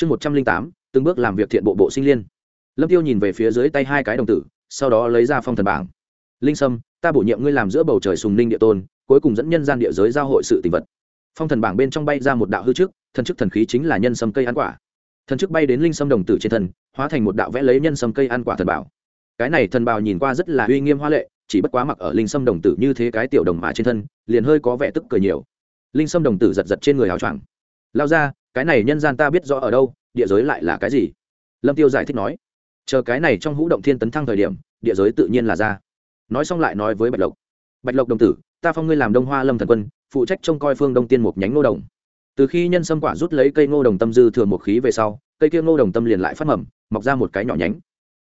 chương một trăm linh tám, từng bước làm việc thiện bộ bộ sinh liên. Lâm tiêu nhìn về phía dưới tay hai cái đồng tử, sau đó lấy ra phong thần bảng. Linh sâm, ta bổ nhiệm ngươi làm giữa bầu trời sùng ninh địa tôn, cuối cùng dẫn nhân gian địa giới giao hội sự tình vật. Phong thần bảng bên trong bay ra một đạo hư trước, thần chức thần khí chính là nhân sâm cây ăn quả. Thần chức bay đến linh sâm đồng tử trên thân, hóa thành một đạo vẽ lấy nhân sâm cây ăn quả thần bảo. Cái này thần bào nhìn qua rất là uy nghiêm hoa lệ, chỉ bất quá mặc ở linh sâm đồng tử như thế cái tiểu đồng mà trên thân, liền hơi có vẻ tức cười nhiều. Linh sâm đồng tử giật giật trên người áo choàng. Lao ra cái này nhân gian ta biết rõ ở đâu, địa giới lại là cái gì? Lâm tiêu giải thích nói, chờ cái này trong hũ động thiên tấn thăng thời điểm, địa giới tự nhiên là ra. Nói xong lại nói với bạch lộc bạch lộc đồng tử, ta phong ngươi làm đông hoa lâm thần quân, phụ trách trông coi phương đông tiên một nhánh ngô đồng. Từ khi nhân sâm quả rút lấy cây ngô đồng tâm dư thừa một khí về sau, cây kia ngô đồng tâm liền lại phát mầm, mọc ra một cái nhỏ nhánh.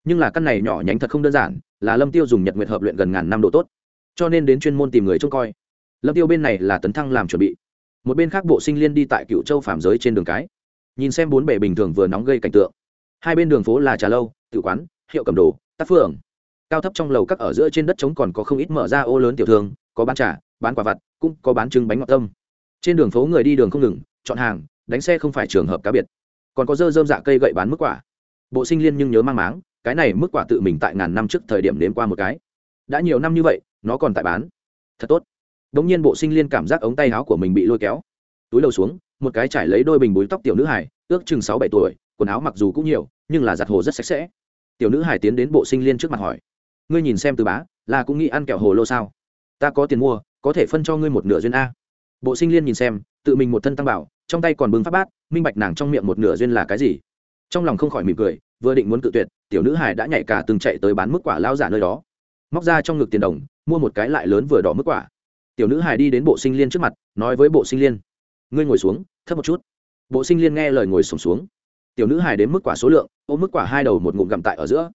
Nhưng là căn này nhỏ nhánh thật không đơn giản, là lâm tiêu dùng nhật nguyệt hợp luyện gần ngàn năm độ tốt. Cho nên đến chuyên môn tìm người trông coi. Lâm tiêu bên này là tấn thăng làm chuẩn bị một bên khác bộ sinh liên đi tại cựu châu phạm giới trên đường cái. Nhìn xem bốn bể bình thường vừa nóng gây cảnh tượng. Hai bên đường phố là trà lâu tự quán, hiệu cầm đồ tác phượng cao thấp trong lầu các ở giữa trên đất trống còn có không ít mở ra ô lớn tiểu thương, có bán trà, bán quả vặt, cũng có bán trứng bánh ngọt tâm trên đường phố người đi đường không ngừng, chọn hàng, đánh xe không phải trường hợp cá biệt. Còn có dơ dơm dạ cây gậy bán mức quả. Bộ sinh liên nhưng nhớ mang máng, cái này mức quả tự mình tại ngàn năm trước thời điểm đến qua một cái. Đã nhiều năm như vậy, nó còn tại bán. Thật tốt đống nhiên bộ sinh liên cảm giác ống tay áo của mình bị lôi kéo. Túi đầu xuống, một cái trải lấy đôi bình búi tóc tiểu nữ hải ước chừng sáu bảy tuổi, quần áo mặc dù cũng nhiều, nhưng là giặt hồ rất sạch sẽ. Tiểu nữ hải tiến đến bộ sinh liên trước mặt hỏi, ngươi nhìn xem từ bá, là cũng nghĩ ăn kẹo hồ lô sao? Ta có tiền mua, có thể phân cho ngươi một nửa duyên a. Bộ sinh liên nhìn xem, tự mình một thân tăng bảo, trong tay còn bưng pháp bát, minh bạch nàng trong miệng một nửa duyên là cái gì. Trong lòng không khỏi mỉm cười, vừa định muốn cự tuyệt, tiểu nữ hải đã nhảy cả từng chạy tới bán mức quả lao giả nơi đó. Móc ra trong ngực tiền đồng, mua một cái lại lớn vừa đỏ mức quả tiểu nữ hải đi đến bộ sinh liên trước mặt nói với bộ sinh liên ngươi ngồi xuống thấp một chút. Bộ sinh liên nghe lời ngồi sùng xuống, xuống tiểu nữ hải đến mức quả số lượng ôm mức quả hai đầu một ngụm gặm tại ở giữa.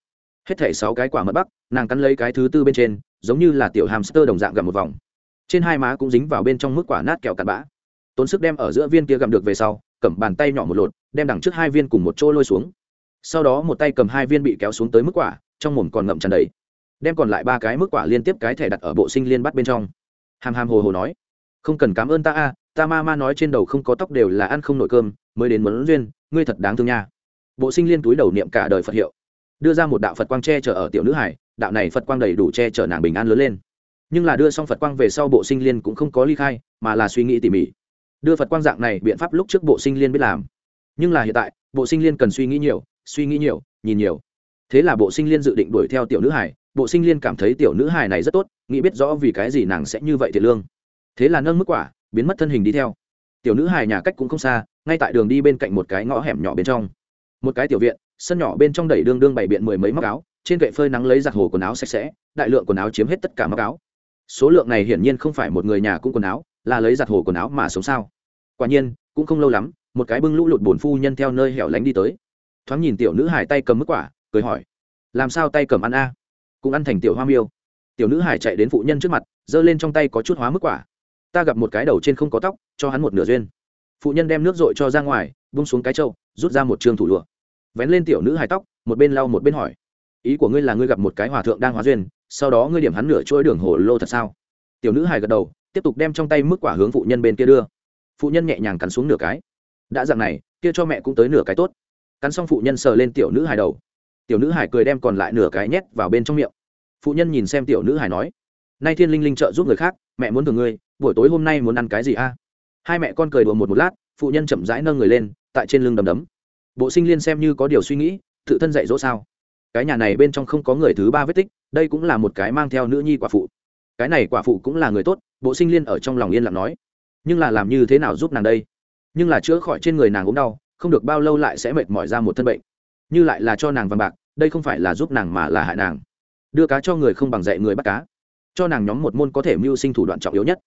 Hết thảy sáu cái quả mật bắc nàng cắn lấy cái thứ tư bên trên giống như là tiểu hamster đồng dạng gặm một vòng. Trên hai má cũng dính vào bên trong mức quả nát kẹo cặn bã. Tốn sức đem ở giữa viên kia gặm được về sau cầm bàn tay nhỏ một lột đem đằng trước hai viên cùng một chỗ lôi xuống. Sau đó một tay cầm hai viên bị kéo xuống tới mức quả trong mồm còn ngậm tràn đầy. Đem còn lại ba cái mức quả liên tiếp cái thẻ đặt ở bộ sinh liên bắt bên trong hàm hàm hồ hồ nói, không cần cảm ơn ta a, ta ma ma nói trên đầu không có tóc đều là ăn không nổi cơm, mới đến muốn duyên, ngươi thật đáng thương nha. Bộ sinh liên túi đầu niệm cả đời phật hiệu, đưa ra một đạo phật quang che chở ở tiểu nữ hải, đạo này phật quang đầy đủ che chở nàng bình an lớn lên. Nhưng là đưa xong phật quang về sau bộ sinh liên cũng không có ly khai, mà là suy nghĩ tỉ mỉ. Đưa phật quang dạng này biện pháp lúc trước bộ sinh liên biết làm. Nhưng là hiện tại, bộ sinh liên cần suy nghĩ nhiều, suy nghĩ nhiều, nhìn nhiều. Thế là bộ sinh liên dự định đuổi theo tiểu nữ hải bộ sinh liên cảm thấy tiểu nữ hài này rất tốt, nghĩ biết rõ vì cái gì nàng sẽ như vậy thiệt lương. Thế là nâng mức quả, biến mất thân hình đi theo. Tiểu nữ hài nhà cách cũng không xa, ngay tại đường đi bên cạnh một cái ngõ hẻm nhỏ bên trong. Một cái tiểu viện, sân nhỏ bên trong đẩy đương đương bày biện mười mấy móc áo, trên kệ phơi nắng lấy giặt hồ quần áo sạch sẽ, đại lượng quần áo chiếm hết tất cả móc áo. Số lượng này hiển nhiên không phải một người nhà cũng quần áo, là lấy giặt hồ quần áo mà sống sao. Quả nhiên, cũng không lâu lắm, một cái bưng lũ lụt bổn phu nhân theo nơi hẻo lánh đi tới. Thoáng nhìn tiểu nữ hải tay cầm mức quả, cười hỏi, làm sao tay cầm ăn a? Cũng ăn thành tiểu hoa miêu. Tiểu nữ hải chạy đến phụ nhân trước mặt, giơ lên trong tay có chút hóa mức quả. Ta gặp một cái đầu trên không có tóc, cho hắn một nửa duyên. Phụ nhân đem nước dội cho ra ngoài bung xuống cái trâu rút ra một trường thủ lụa. Vén lên tiểu nữ hải tóc, một bên lau một bên hỏi. Ý của ngươi là ngươi gặp một cái hòa thượng đang hóa duyên, sau đó ngươi điểm hắn nửa chuỗi đường hồ lô thật sao? Tiểu nữ hải gật đầu, tiếp tục đem trong tay mức quả hướng phụ nhân bên kia đưa. Phụ nhân nhẹ nhàng cắn xuống nửa cái. Đã dặn này, kia cho mẹ cũng tới nửa cái tốt. Cắn xong phụ nhân sờ lên tiểu nữ hài đầu. Tiểu nữ hải cười đem còn lại nửa cái nhét vào bên trong miệng phụ nhân nhìn xem tiểu nữ hải nói, nay thiên linh linh trợ giúp người khác, mẹ muốn thường ngươi, buổi tối hôm nay muốn ăn cái gì a? Hai mẹ con cười đùa một một lát, phụ nhân chậm rãi nâng người lên, tại trên lưng đầm đấm. Bộ sinh liên xem như có điều suy nghĩ, tự thân dạy dỗ sao? Cái nhà này bên trong không có người thứ ba vết tích, đây cũng là một cái mang theo nữ nhi quả phụ. Cái này quả phụ cũng là người tốt, bộ sinh liên ở trong lòng yên lặng nói, nhưng là làm như thế nào giúp nàng đây? Nhưng là chữa khỏi trên người nàng ốm đau, không được bao lâu lại sẽ mệt mỏi ra một thân bệnh. Như lại là cho nàng vàng bạc, đây không phải là giúp nàng mà là hại nàng đưa cá cho người không bằng dạy người bắt cá. Cho nàng nhóm một môn có thể mưu sinh thủ đoạn trọng yếu nhất.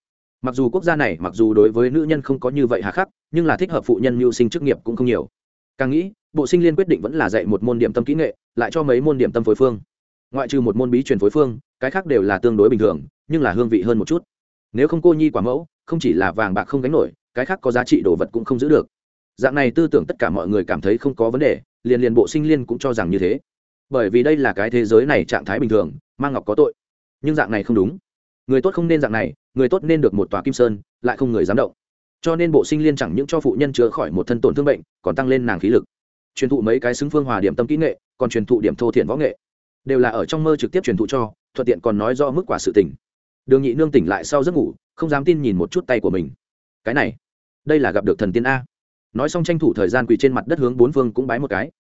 Mặc dù quốc gia này, mặc dù đối với nữ nhân không có như vậy hà khắc, nhưng là thích hợp phụ nhân mưu sinh chức nghiệp cũng không nhiều. Càng nghĩ, bộ sinh liên quyết định vẫn là dạy một môn điểm tâm kỹ nghệ, lại cho mấy môn điểm tâm phối phương. Ngoại trừ một môn bí truyền phối phương, cái khác đều là tương đối bình thường, nhưng là hương vị hơn một chút. Nếu không cô nhi quả mẫu, không chỉ là vàng bạc không gánh nổi, cái khác có giá trị đồ vật cũng không giữ được. Dạng này tư tưởng tất cả mọi người cảm thấy không có vấn đề, liền liền bộ sinh liên cũng cho rằng như thế bởi vì đây là cái thế giới này trạng thái bình thường mang ngọc có tội. Nhưng dạng này không đúng. Người tốt không nên dạng này, người tốt nên được một tòa kim sơn, lại không người dám động. Cho nên bộ sinh liên chẳng những cho phụ nhân chữa khỏi một thân tổn thương bệnh, còn tăng lên nàng khí lực. Truyền thụ mấy cái xứng phương hòa điểm tâm kỹ nghệ, còn truyền thụ điểm thô thiện võ nghệ. Đều là ở trong mơ trực tiếp truyền thụ cho, thuận tiện còn nói do mức quả sự tỉnh đường nhị nương tỉnh lại sau giấc ngủ, không dám tin nhìn một chút tay của mình. Cái này, đây là gặp được thần tiên a. Nói xong tranh thủ thời gian quỳ trên mặt đất hướng bốn phương cũng bái một cái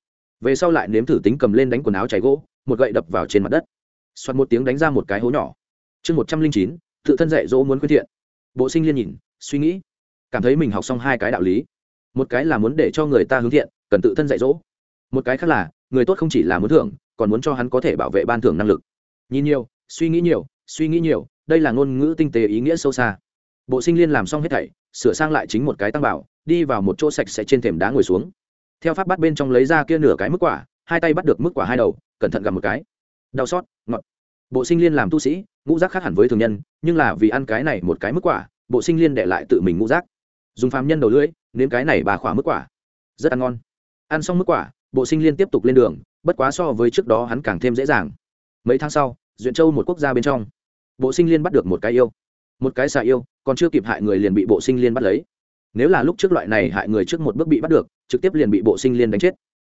về sau lại nếm thử tính cầm lên đánh quần áo cháy gỗ, một gậy đập vào trên mặt đất. Xoát một tiếng đánh ra một cái hố nhỏ. Chương một trăm linh chín, tự thân dạy dỗ muốn quyết thiện. Bộ sinh liên nhìn, suy nghĩ. Cảm thấy mình học xong hai cái đạo lý. Một cái là muốn để cho người ta hướng thiện, cần tự thân dạy dỗ. Một cái khác là, người tốt không chỉ là muốn thưởng, còn muốn cho hắn có thể bảo vệ ban thưởng năng lực. Nhìn nhiều, suy nghĩ nhiều, suy nghĩ nhiều, đây là ngôn ngữ tinh tế ý nghĩa sâu xa. Bộ sinh liên làm xong hết thảy, sửa sang lại chính một cái tăng bảo, đi vào một chỗ sạch sẽ trên thềm đá ngồi xuống theo pháp bắt bên trong lấy ra kia nửa cái mức quả, hai tay bắt được mức quả hai đầu, cẩn thận gặp một cái. Đau xót, ngọt. Bộ sinh liên làm tu sĩ, ngũ rác khác hẳn với thường nhân, nhưng là vì ăn cái này một cái mức quả, bộ sinh liên để lại tự mình ngũ rác dùng phàm nhân đầu lưỡi, nếm cái này bà khỏa mức quả. Rất ăn ngon. Ăn xong mức quả, bộ sinh liên tiếp tục lên đường, bất quá so với trước đó hắn càng thêm dễ dàng. Mấy tháng sau, duyện châu một quốc gia bên trong, bộ sinh liên bắt được một cái yêu. Một cái xà yêu, còn chưa kịp hại người liền bị bộ sinh liên bắt lấy. Nếu là lúc trước loại này hại người trước một bước bị bắt được trực tiếp liền bị bộ sinh liên đánh chết.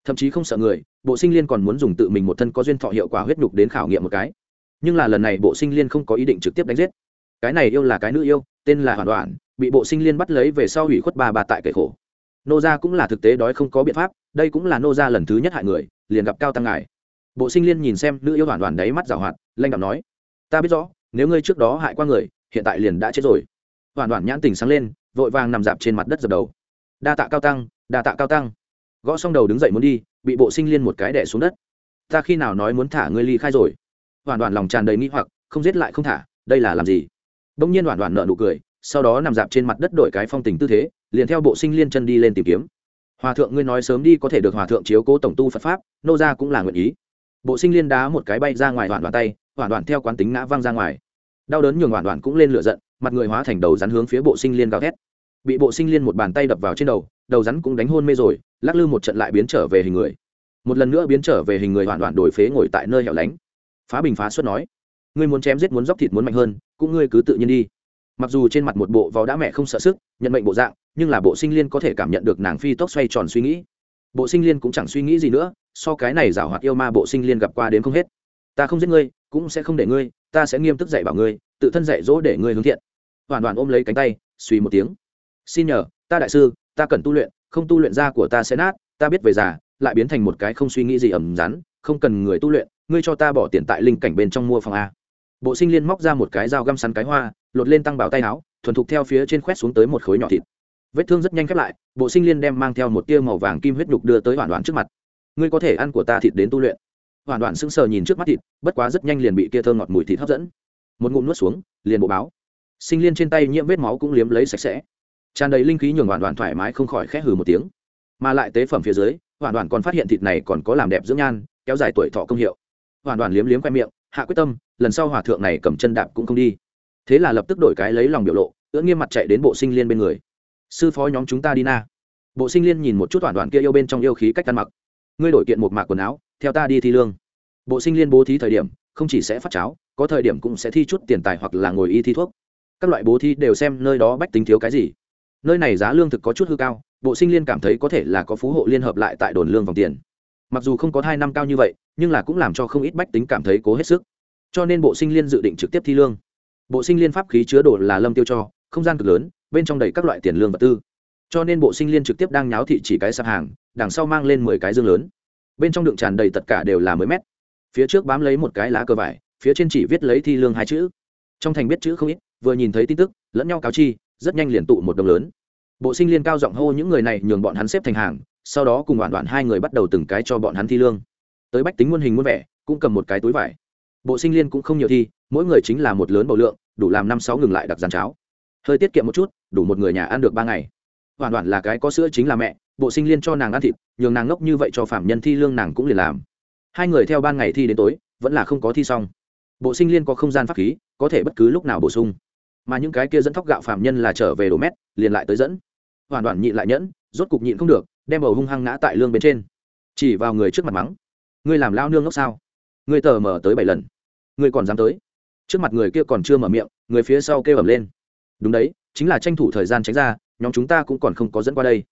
Thậm chí không sợ người, bộ sinh liên còn muốn dùng tự mình một thân có duyên thọ hiệu quả huyết nhục đến khảo nghiệm một cái. Nhưng là lần này bộ sinh liên không có ý định trực tiếp đánh giết. Cái này yêu là cái nữ yêu, tên là hoàn đoạn, bị bộ sinh liên bắt lấy về sau hủy khuất bà bà tại cậy khổ. Nô gia cũng là thực tế đói không có biện pháp, đây cũng là nô gia lần thứ nhất hại người, liền gặp cao tăng ngài. Bộ sinh liên nhìn xem nữ yêu hoàn toàn đáy mắt rào hoạt, lanh đạm nói, ta biết rõ, nếu ngươi trước đó hại qua người, hiện tại liền đã chết rồi. Hoàn toàn nhãn tình sáng lên, vội vàng nằm dạp trên mặt đất dập đầu. Đa tạ cao tăng đà tạ cao tăng. Gõ xong đầu đứng dậy muốn đi, bị bộ sinh liên một cái đẻ xuống đất. Ta khi nào nói muốn thả ngươi ly khai rồi? Hoàn toàn lòng tràn đầy nghĩ hoặc, không giết lại không thả, đây là làm gì? Bỗng nhiên hoàn toàn nợ nụ cười, sau đó nằm dạp trên mặt đất đổi cái phong tình tư thế, liền theo bộ sinh liên chân đi lên tìm kiếm. Hòa thượng ngươi nói sớm đi có thể được hòa thượng chiếu cố tổng tu phật pháp, nô ra cũng là nguyện ý. Bộ sinh liên đá một cái bay ra ngoài hoàn toàn tay hoàn toàn theo quán tính ngã văng ra ngoài. Đau đớn nhường hoàn toàn cũng lên lửa giận, mặt người hóa thành đầu rắn hướng phía bộ sinh liên gào thét. Bị bộ sinh liên một bàn tay đập vào trên đầu đầu rắn cũng đánh hôn mê rồi, lắc lư một trận lại biến trở về hình người. Một lần nữa biến trở về hình người hoàn toàn đổi phế ngồi tại nơi hẻo lánh. Phá bình phá xuất nói, ngươi muốn chém giết muốn dóc thịt muốn mạnh hơn, cũng ngươi cứ tự nhiên đi. Mặc dù trên mặt một bộ vào đã mẹ không sợ sức, nhận mệnh bộ dạng, nhưng là bộ sinh liên có thể cảm nhận được nàng phi tốc xoay tròn suy nghĩ. Bộ sinh liên cũng chẳng suy nghĩ gì nữa, so cái này giảo hoạt yêu ma bộ sinh liên gặp qua đến không hết. Ta không giết ngươi, cũng sẽ không để ngươi, ta sẽ nghiêm túc dạy bảo ngươi, tự thân dạy dỗ để ngươi hướng thiện. Hoàn toàn ôm lấy cánh tay, suy một tiếng, xin nhờ, ta đại sư ta cần tu luyện, không tu luyện da của ta sẽ nát, ta biết về già, lại biến thành một cái không suy nghĩ gì ẩm rắn, không cần người tu luyện, ngươi cho ta bỏ tiền tại linh cảnh bên trong mua phòng a. Bộ sinh liên móc ra một cái dao găm sắn cái hoa, lột lên tăng bảo tay áo, thuần thục theo phía trên khoét xuống tới một khối nhỏ thịt. Vết thương rất nhanh khép lại, bộ sinh liên đem mang theo một tia màu vàng kim huyết đục đưa tới hoàn đoạn trước mặt. Ngươi có thể ăn của ta thịt đến tu luyện. Hoàn đoạn sững sờ nhìn trước mắt thịt, bất quá rất nhanh liền bị kia thơ ngọt mùi thịt hấp dẫn. Một ngụm nuốt xuống, liền bộ báo. Sinh liên trên tay nhiễm vết máu cũng liếm lấy sạch sẽ tràn đầy linh khí nhường hoàn toàn thoải mái không khỏi khẽ hừ một tiếng. Mà lại tế phẩm phía dưới hoàn toàn còn phát hiện thịt này còn có làm đẹp dưỡng nhan, kéo dài tuổi thọ công hiệu. Hoàn toàn liếm liếm khoe miệng, hạ quyết tâm, lần sau hòa thượng này cầm chân đạp cũng không đi. Thế là lập tức đổi cái lấy lòng biểu lộ, ưỡn nghiêm mặt chạy đến bộ sinh liên bên người. Sư phó nhóm chúng ta đi na. Bộ sinh liên nhìn một chút hoàn toàn kia yêu bên trong yêu khí cách ăn mặc. Ngươi đổi kiện một mạc quần áo, theo ta đi thi lương. Bộ sinh liên bố thí thời điểm, không chỉ sẽ phát cháo, có thời điểm cũng sẽ thi chút tiền tài hoặc là ngồi y thi thuốc. Các loại bố thi đều xem nơi đó bách tính thiếu cái gì nơi này giá lương thực có chút hư cao, bộ sinh liên cảm thấy có thể là có phú hộ liên hợp lại tại đồn lương vòng tiền. Mặc dù không có hai năm cao như vậy, nhưng là cũng làm cho không ít bách tính cảm thấy cố hết sức. Cho nên bộ sinh liên dự định trực tiếp thi lương. Bộ sinh liên pháp khí chứa đồ là lâm tiêu cho, không gian cực lớn, bên trong đầy các loại tiền lương vật tư. Cho nên bộ sinh liên trực tiếp đang nháo thị chỉ cái sạp hàng, đằng sau mang lên mười cái dương lớn. Bên trong đựng tràn đầy tất cả đều là mới mét. Phía trước bám lấy một cái lá cờ vải, phía trên chỉ viết lấy thi lương hai chữ. Trong thành biết chữ không ít, vừa nhìn thấy tin tức, lẫn nhau cáo chi rất nhanh liền tụ một đồng lớn. Bộ sinh liên cao giọng hô những người này nhường bọn hắn xếp thành hàng, sau đó cùng đoạn đoạn hai người bắt đầu từng cái cho bọn hắn thi lương. Tới bách tính muôn hình muôn vẻ, cũng cầm một cái túi vải. Bộ sinh liên cũng không nhiều thi, mỗi người chính là một lớn bầu lượng, đủ làm năm sáu ngừng lại đặc giàn cháo. Hơi tiết kiệm một chút, đủ một người nhà ăn được ba ngày. Hoàn toàn là cái có sữa chính là mẹ, bộ sinh liên cho nàng ăn thịt, nhường nàng ngốc như vậy cho phạm nhân thi lương nàng cũng liền làm. Hai người theo ban ngày thi đến tối, vẫn là không có thi xong. Bộ sinh liên có không gian pháp khí, có thể bất cứ lúc nào bổ sung mà những cái kia dẫn thóc gạo phạm nhân là trở về đồ mét, liền lại tới dẫn. Hoàn toàn nhịn lại nhẫn, rốt cục nhịn không được, đem bầu hung hăng ngã tại lương bên trên. Chỉ vào người trước mặt mắng, ngươi làm lao nương ngốc sao? Ngươi tờ mở tới bảy lần, ngươi còn dám tới? Trước mặt người kia còn chưa mở miệng, người phía sau kêu ẩm lên. Đúng đấy, chính là tranh thủ thời gian tránh ra, nhóm chúng ta cũng còn không có dẫn qua đây.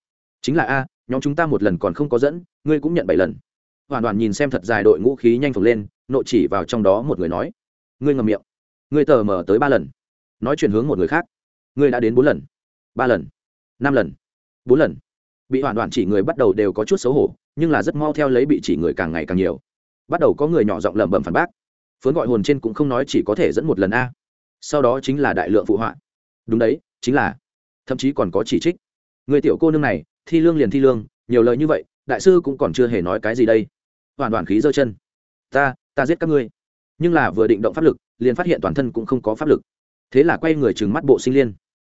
Chính là a, nhóm chúng ta một lần còn không có dẫn, ngươi cũng nhận bảy lần. Hoàn toàn nhìn xem thật dài đội ngũ khí nhanh phồng lên nộ chỉ vào trong đó một người nói, ngươi ngầm miệng, ngươi tờ mở tới ba lần nói chuyển hướng một người khác. Ngươi đã đến bốn lần, ba lần, năm lần, bốn lần. Bị hoàn toàn chỉ người bắt đầu đều có chút xấu hổ, nhưng là rất mau theo lấy bị chỉ người càng ngày càng nhiều. Bắt đầu có người nhỏ giọng lẩm bẩm phản bác. Phớn gọi hồn trên cũng không nói chỉ có thể dẫn một lần a. Sau đó chính là đại lượng phụ họa. Đúng đấy, chính là. Thậm chí còn có chỉ trích. Người tiểu cô nương này, thi lương liền thi lương, nhiều lời như vậy, đại sư cũng còn chưa hề nói cái gì đây. Hoàn toàn khí giơ chân. Ta ta giết các ngươi. Nhưng là vừa định động pháp lực, liền phát hiện toàn thân cũng không có pháp lực thế là quay người trừng mắt bộ sinh liên.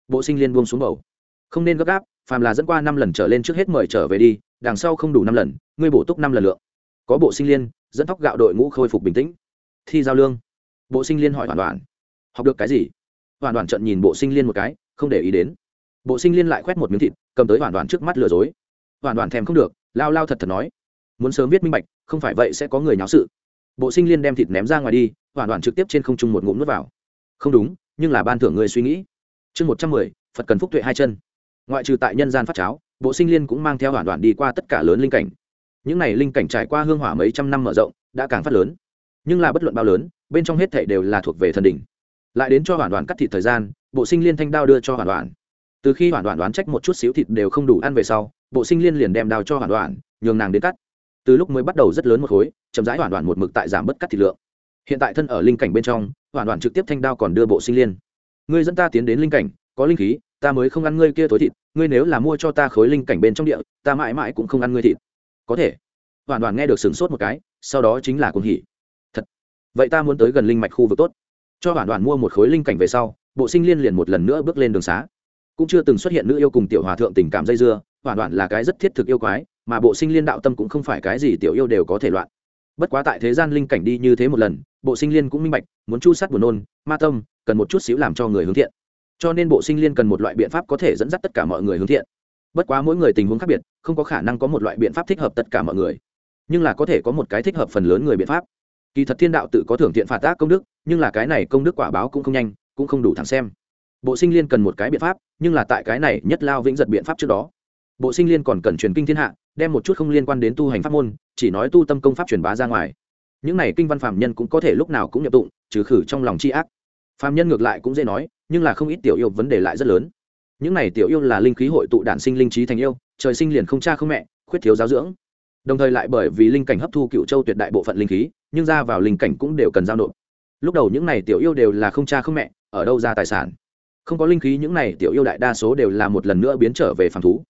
Bộ sinh liên buông xuống bầu. Không nên gấp gáp, phàm là dẫn qua năm lần trở lên trước hết mời trở về đi, đằng sau không đủ năm lần, ngươi bổ túc năm lần lượng. Có bộ sinh liên, dẫn tóc gạo đội ngũ khôi phục bình tĩnh. Thi giao lương. Bộ sinh liên hỏi hoàn toàn học được cái gì? Hoàn toàn trận nhìn bộ sinh liên một cái, không để ý đến. Bộ sinh liên lại khoét một miếng thịt, cầm tới hoàn toàn trước mắt lừa dối. Hoàn toàn thèm không được, lao lao thật thật nói. Muốn sớm viết minh bạch, không phải vậy sẽ có người nháo sự. Bộ sinh liên đem thịt ném ra ngoài đi, hoàn toàn trực tiếp trên không trung một ngụm nước vào. Không đúng nhưng là ban thưởng người suy nghĩ. Chương một trăm mười, phật cần phúc tuệ hai chân. Ngoại trừ tại nhân gian phát cháo, bộ sinh liên cũng mang theo hoàn đoàn đi qua tất cả lớn linh cảnh. Những này linh cảnh trải qua hương hỏa mấy trăm năm mở rộng, đã càng phát lớn. Nhưng là bất luận bao lớn, bên trong hết thảy đều là thuộc về thần đỉnh. Lại đến cho hoàn đoàn cắt thịt thời gian, bộ sinh liên thanh đao đưa cho hoàn đoàn từ khi hoàn đoàn đoán trách một chút xíu thịt đều không đủ ăn về sau, bộ sinh liên liền đem đao cho hoàn đoàn nhường nàng đến cắt. Từ lúc mới bắt đầu rất lớn một khối, chậm rãi hoàn đoàn một mực tại giảm bất cắt thịt lượng hiện tại thân ở linh cảnh bên trong, hoàn toàn trực tiếp thanh đao còn đưa bộ sinh liên. Ngươi dẫn ta tiến đến linh cảnh, có linh khí, ta mới không ăn ngươi kia thối thịt, ngươi nếu là mua cho ta khối linh cảnh bên trong địa, ta mãi mãi cũng không ăn ngươi thịt. Có thể. Hoàn toàn nghe được sửng sốt một cái, sau đó chính là cuồng hỉ. Thật. Vậy ta muốn tới gần linh mạch khu vực tốt. Cho hoàn toàn mua một khối linh cảnh về sau, bộ sinh liên liền một lần nữa bước lên đường xá. Cũng chưa từng xuất hiện nữ yêu cùng tiểu hòa thượng tình cảm dây dưa, hoàn toàn là cái rất thiết thực yêu quái, mà bộ sinh liên đạo tâm cũng không phải cái gì tiểu yêu đều có thể loạn. Bất quá tại thế gian linh cảnh đi như thế một lần bộ sinh liên cũng minh bạch, muốn chu sát buồn nôn, ma tâm, cần một chút xíu làm cho người hướng thiện. Cho nên bộ sinh liên cần một loại biện pháp có thể dẫn dắt tất cả mọi người hướng thiện. Bất quá mỗi người tình huống khác biệt, không có khả năng có một loại biện pháp thích hợp tất cả mọi người. Nhưng là có thể có một cái thích hợp phần lớn người biện pháp. Kỳ thật thiên đạo tự có thưởng thiện phạt tác công đức, nhưng là cái này công đức quả báo cũng không nhanh, cũng không đủ thẳng xem. Bộ sinh liên cần một cái biện pháp, nhưng là tại cái này nhất lao vĩnh giật biện pháp trước đó. Bộ sinh liên còn cần truyền kinh thiên hạ, đem một chút không liên quan đến tu hành pháp môn, chỉ nói tu tâm công pháp truyền bá ra ngoài những này kinh văn phạm nhân cũng có thể lúc nào cũng nhập tụng, trừ khử trong lòng c h i ác. Phạm nhân ngược lại cũng dễ nói, nhưng là không ít tiểu yêu vấn đề lại rất lớn. Những này tiểu yêu là linh khí hội tụ đản sinh linh trí thành yêu, trời sinh liền không cha không mẹ, khuyết thiếu giáo dưỡng. Đồng thời lại bởi vì linh cảnh hấp thu cựu châu tuyệt đại bộ phận linh khí, nhưng ra vào linh cảnh cũng đều cần giao nộp. Lúc đầu những này tiểu yêu đều là không cha không mẹ, ở đâu ra tài sản? Không có linh khí những này tiểu yêu đại đa số đều là một lần nữa biến trở về phàm thú.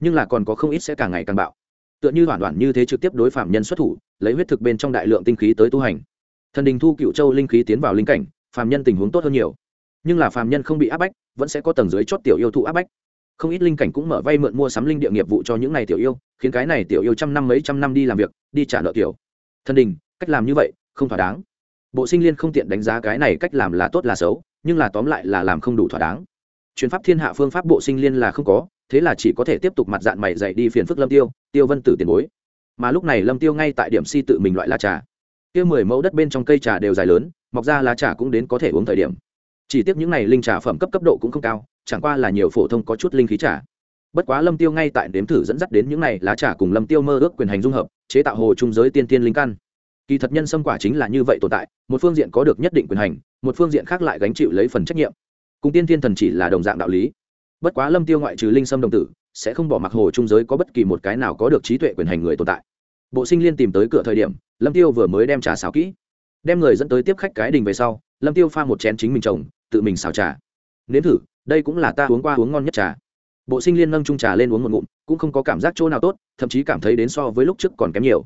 Nhưng là còn có không ít sẽ càng ngày càng bạo tựa như hoàn toàn như thế trực tiếp đối phạm nhân xuất thủ, lấy huyết thực bên trong đại lượng tinh khí tới tu hành. Thần đình thu cựu châu linh khí tiến vào linh cảnh, phạm nhân tình huống tốt hơn nhiều. Nhưng là phạm nhân không bị áp bách, vẫn sẽ có tầng dưới chót tiểu yêu thụ áp bách. Không ít linh cảnh cũng mở vay mượn mua sắm linh địa nghiệp vụ cho những này tiểu yêu, khiến cái này tiểu yêu trăm năm mấy trăm năm đi làm việc, đi trả nợ tiểu. Thần đình, cách làm như vậy, không thỏa đáng. Bộ sinh liên không tiện đánh giá cái này cách làm là tốt là xấu, nhưng là tóm lại là làm không đủ thỏa đáng. Chuyến pháp thiên hạ phương pháp bộ sinh liên là không có thế là chỉ có thể tiếp tục mặt dạng mày dậy đi phiền phức lâm tiêu tiêu vân tử tiền bối. Mà lúc này lâm tiêu ngay tại điểm si tự mình loại lá trà. Kia mười mẫu đất bên trong cây trà đều dài lớn, mọc ra lá trà cũng đến có thể uống thời điểm. Chỉ tiếc những này linh trà phẩm cấp cấp độ cũng không cao, chẳng qua là nhiều phổ thông có chút linh khí trà. Bất quá lâm tiêu ngay tại đếm thử dẫn dắt đến những này lá trà cùng lâm tiêu mơ ước quyền hành dung hợp, chế tạo hồ trung giới tiên tiên linh căn. Kỳ thật nhân xâm quả chính là như vậy tồn tại, một phương diện có được nhất định quyền hành, một phương diện khác lại gánh chịu lấy phần trách nhiệm. Cùng tiên thiên thần chỉ là đồng dạng đạo lý bất quá lâm tiêu ngoại trừ linh sâm đồng tử, sẽ không bỏ mặc hồ trung giới có bất kỳ một cái nào có được trí tuệ quyền hành người tồn tại. Bộ sinh liên tìm tới cửa thời điểm, lâm tiêu vừa mới đem trà xào kỹ. Đem người dẫn tới tiếp khách cái đình về sau, lâm tiêu pha một chén chính mình trồng, tự mình xào trà. Nếm thử, đây cũng là ta uống qua uống ngon nhất trà. Bộ sinh liên nâng trung trà lên uống một ngụm, cũng không có cảm giác chỗ nào tốt, thậm chí cảm thấy đến so với lúc trước còn kém nhiều.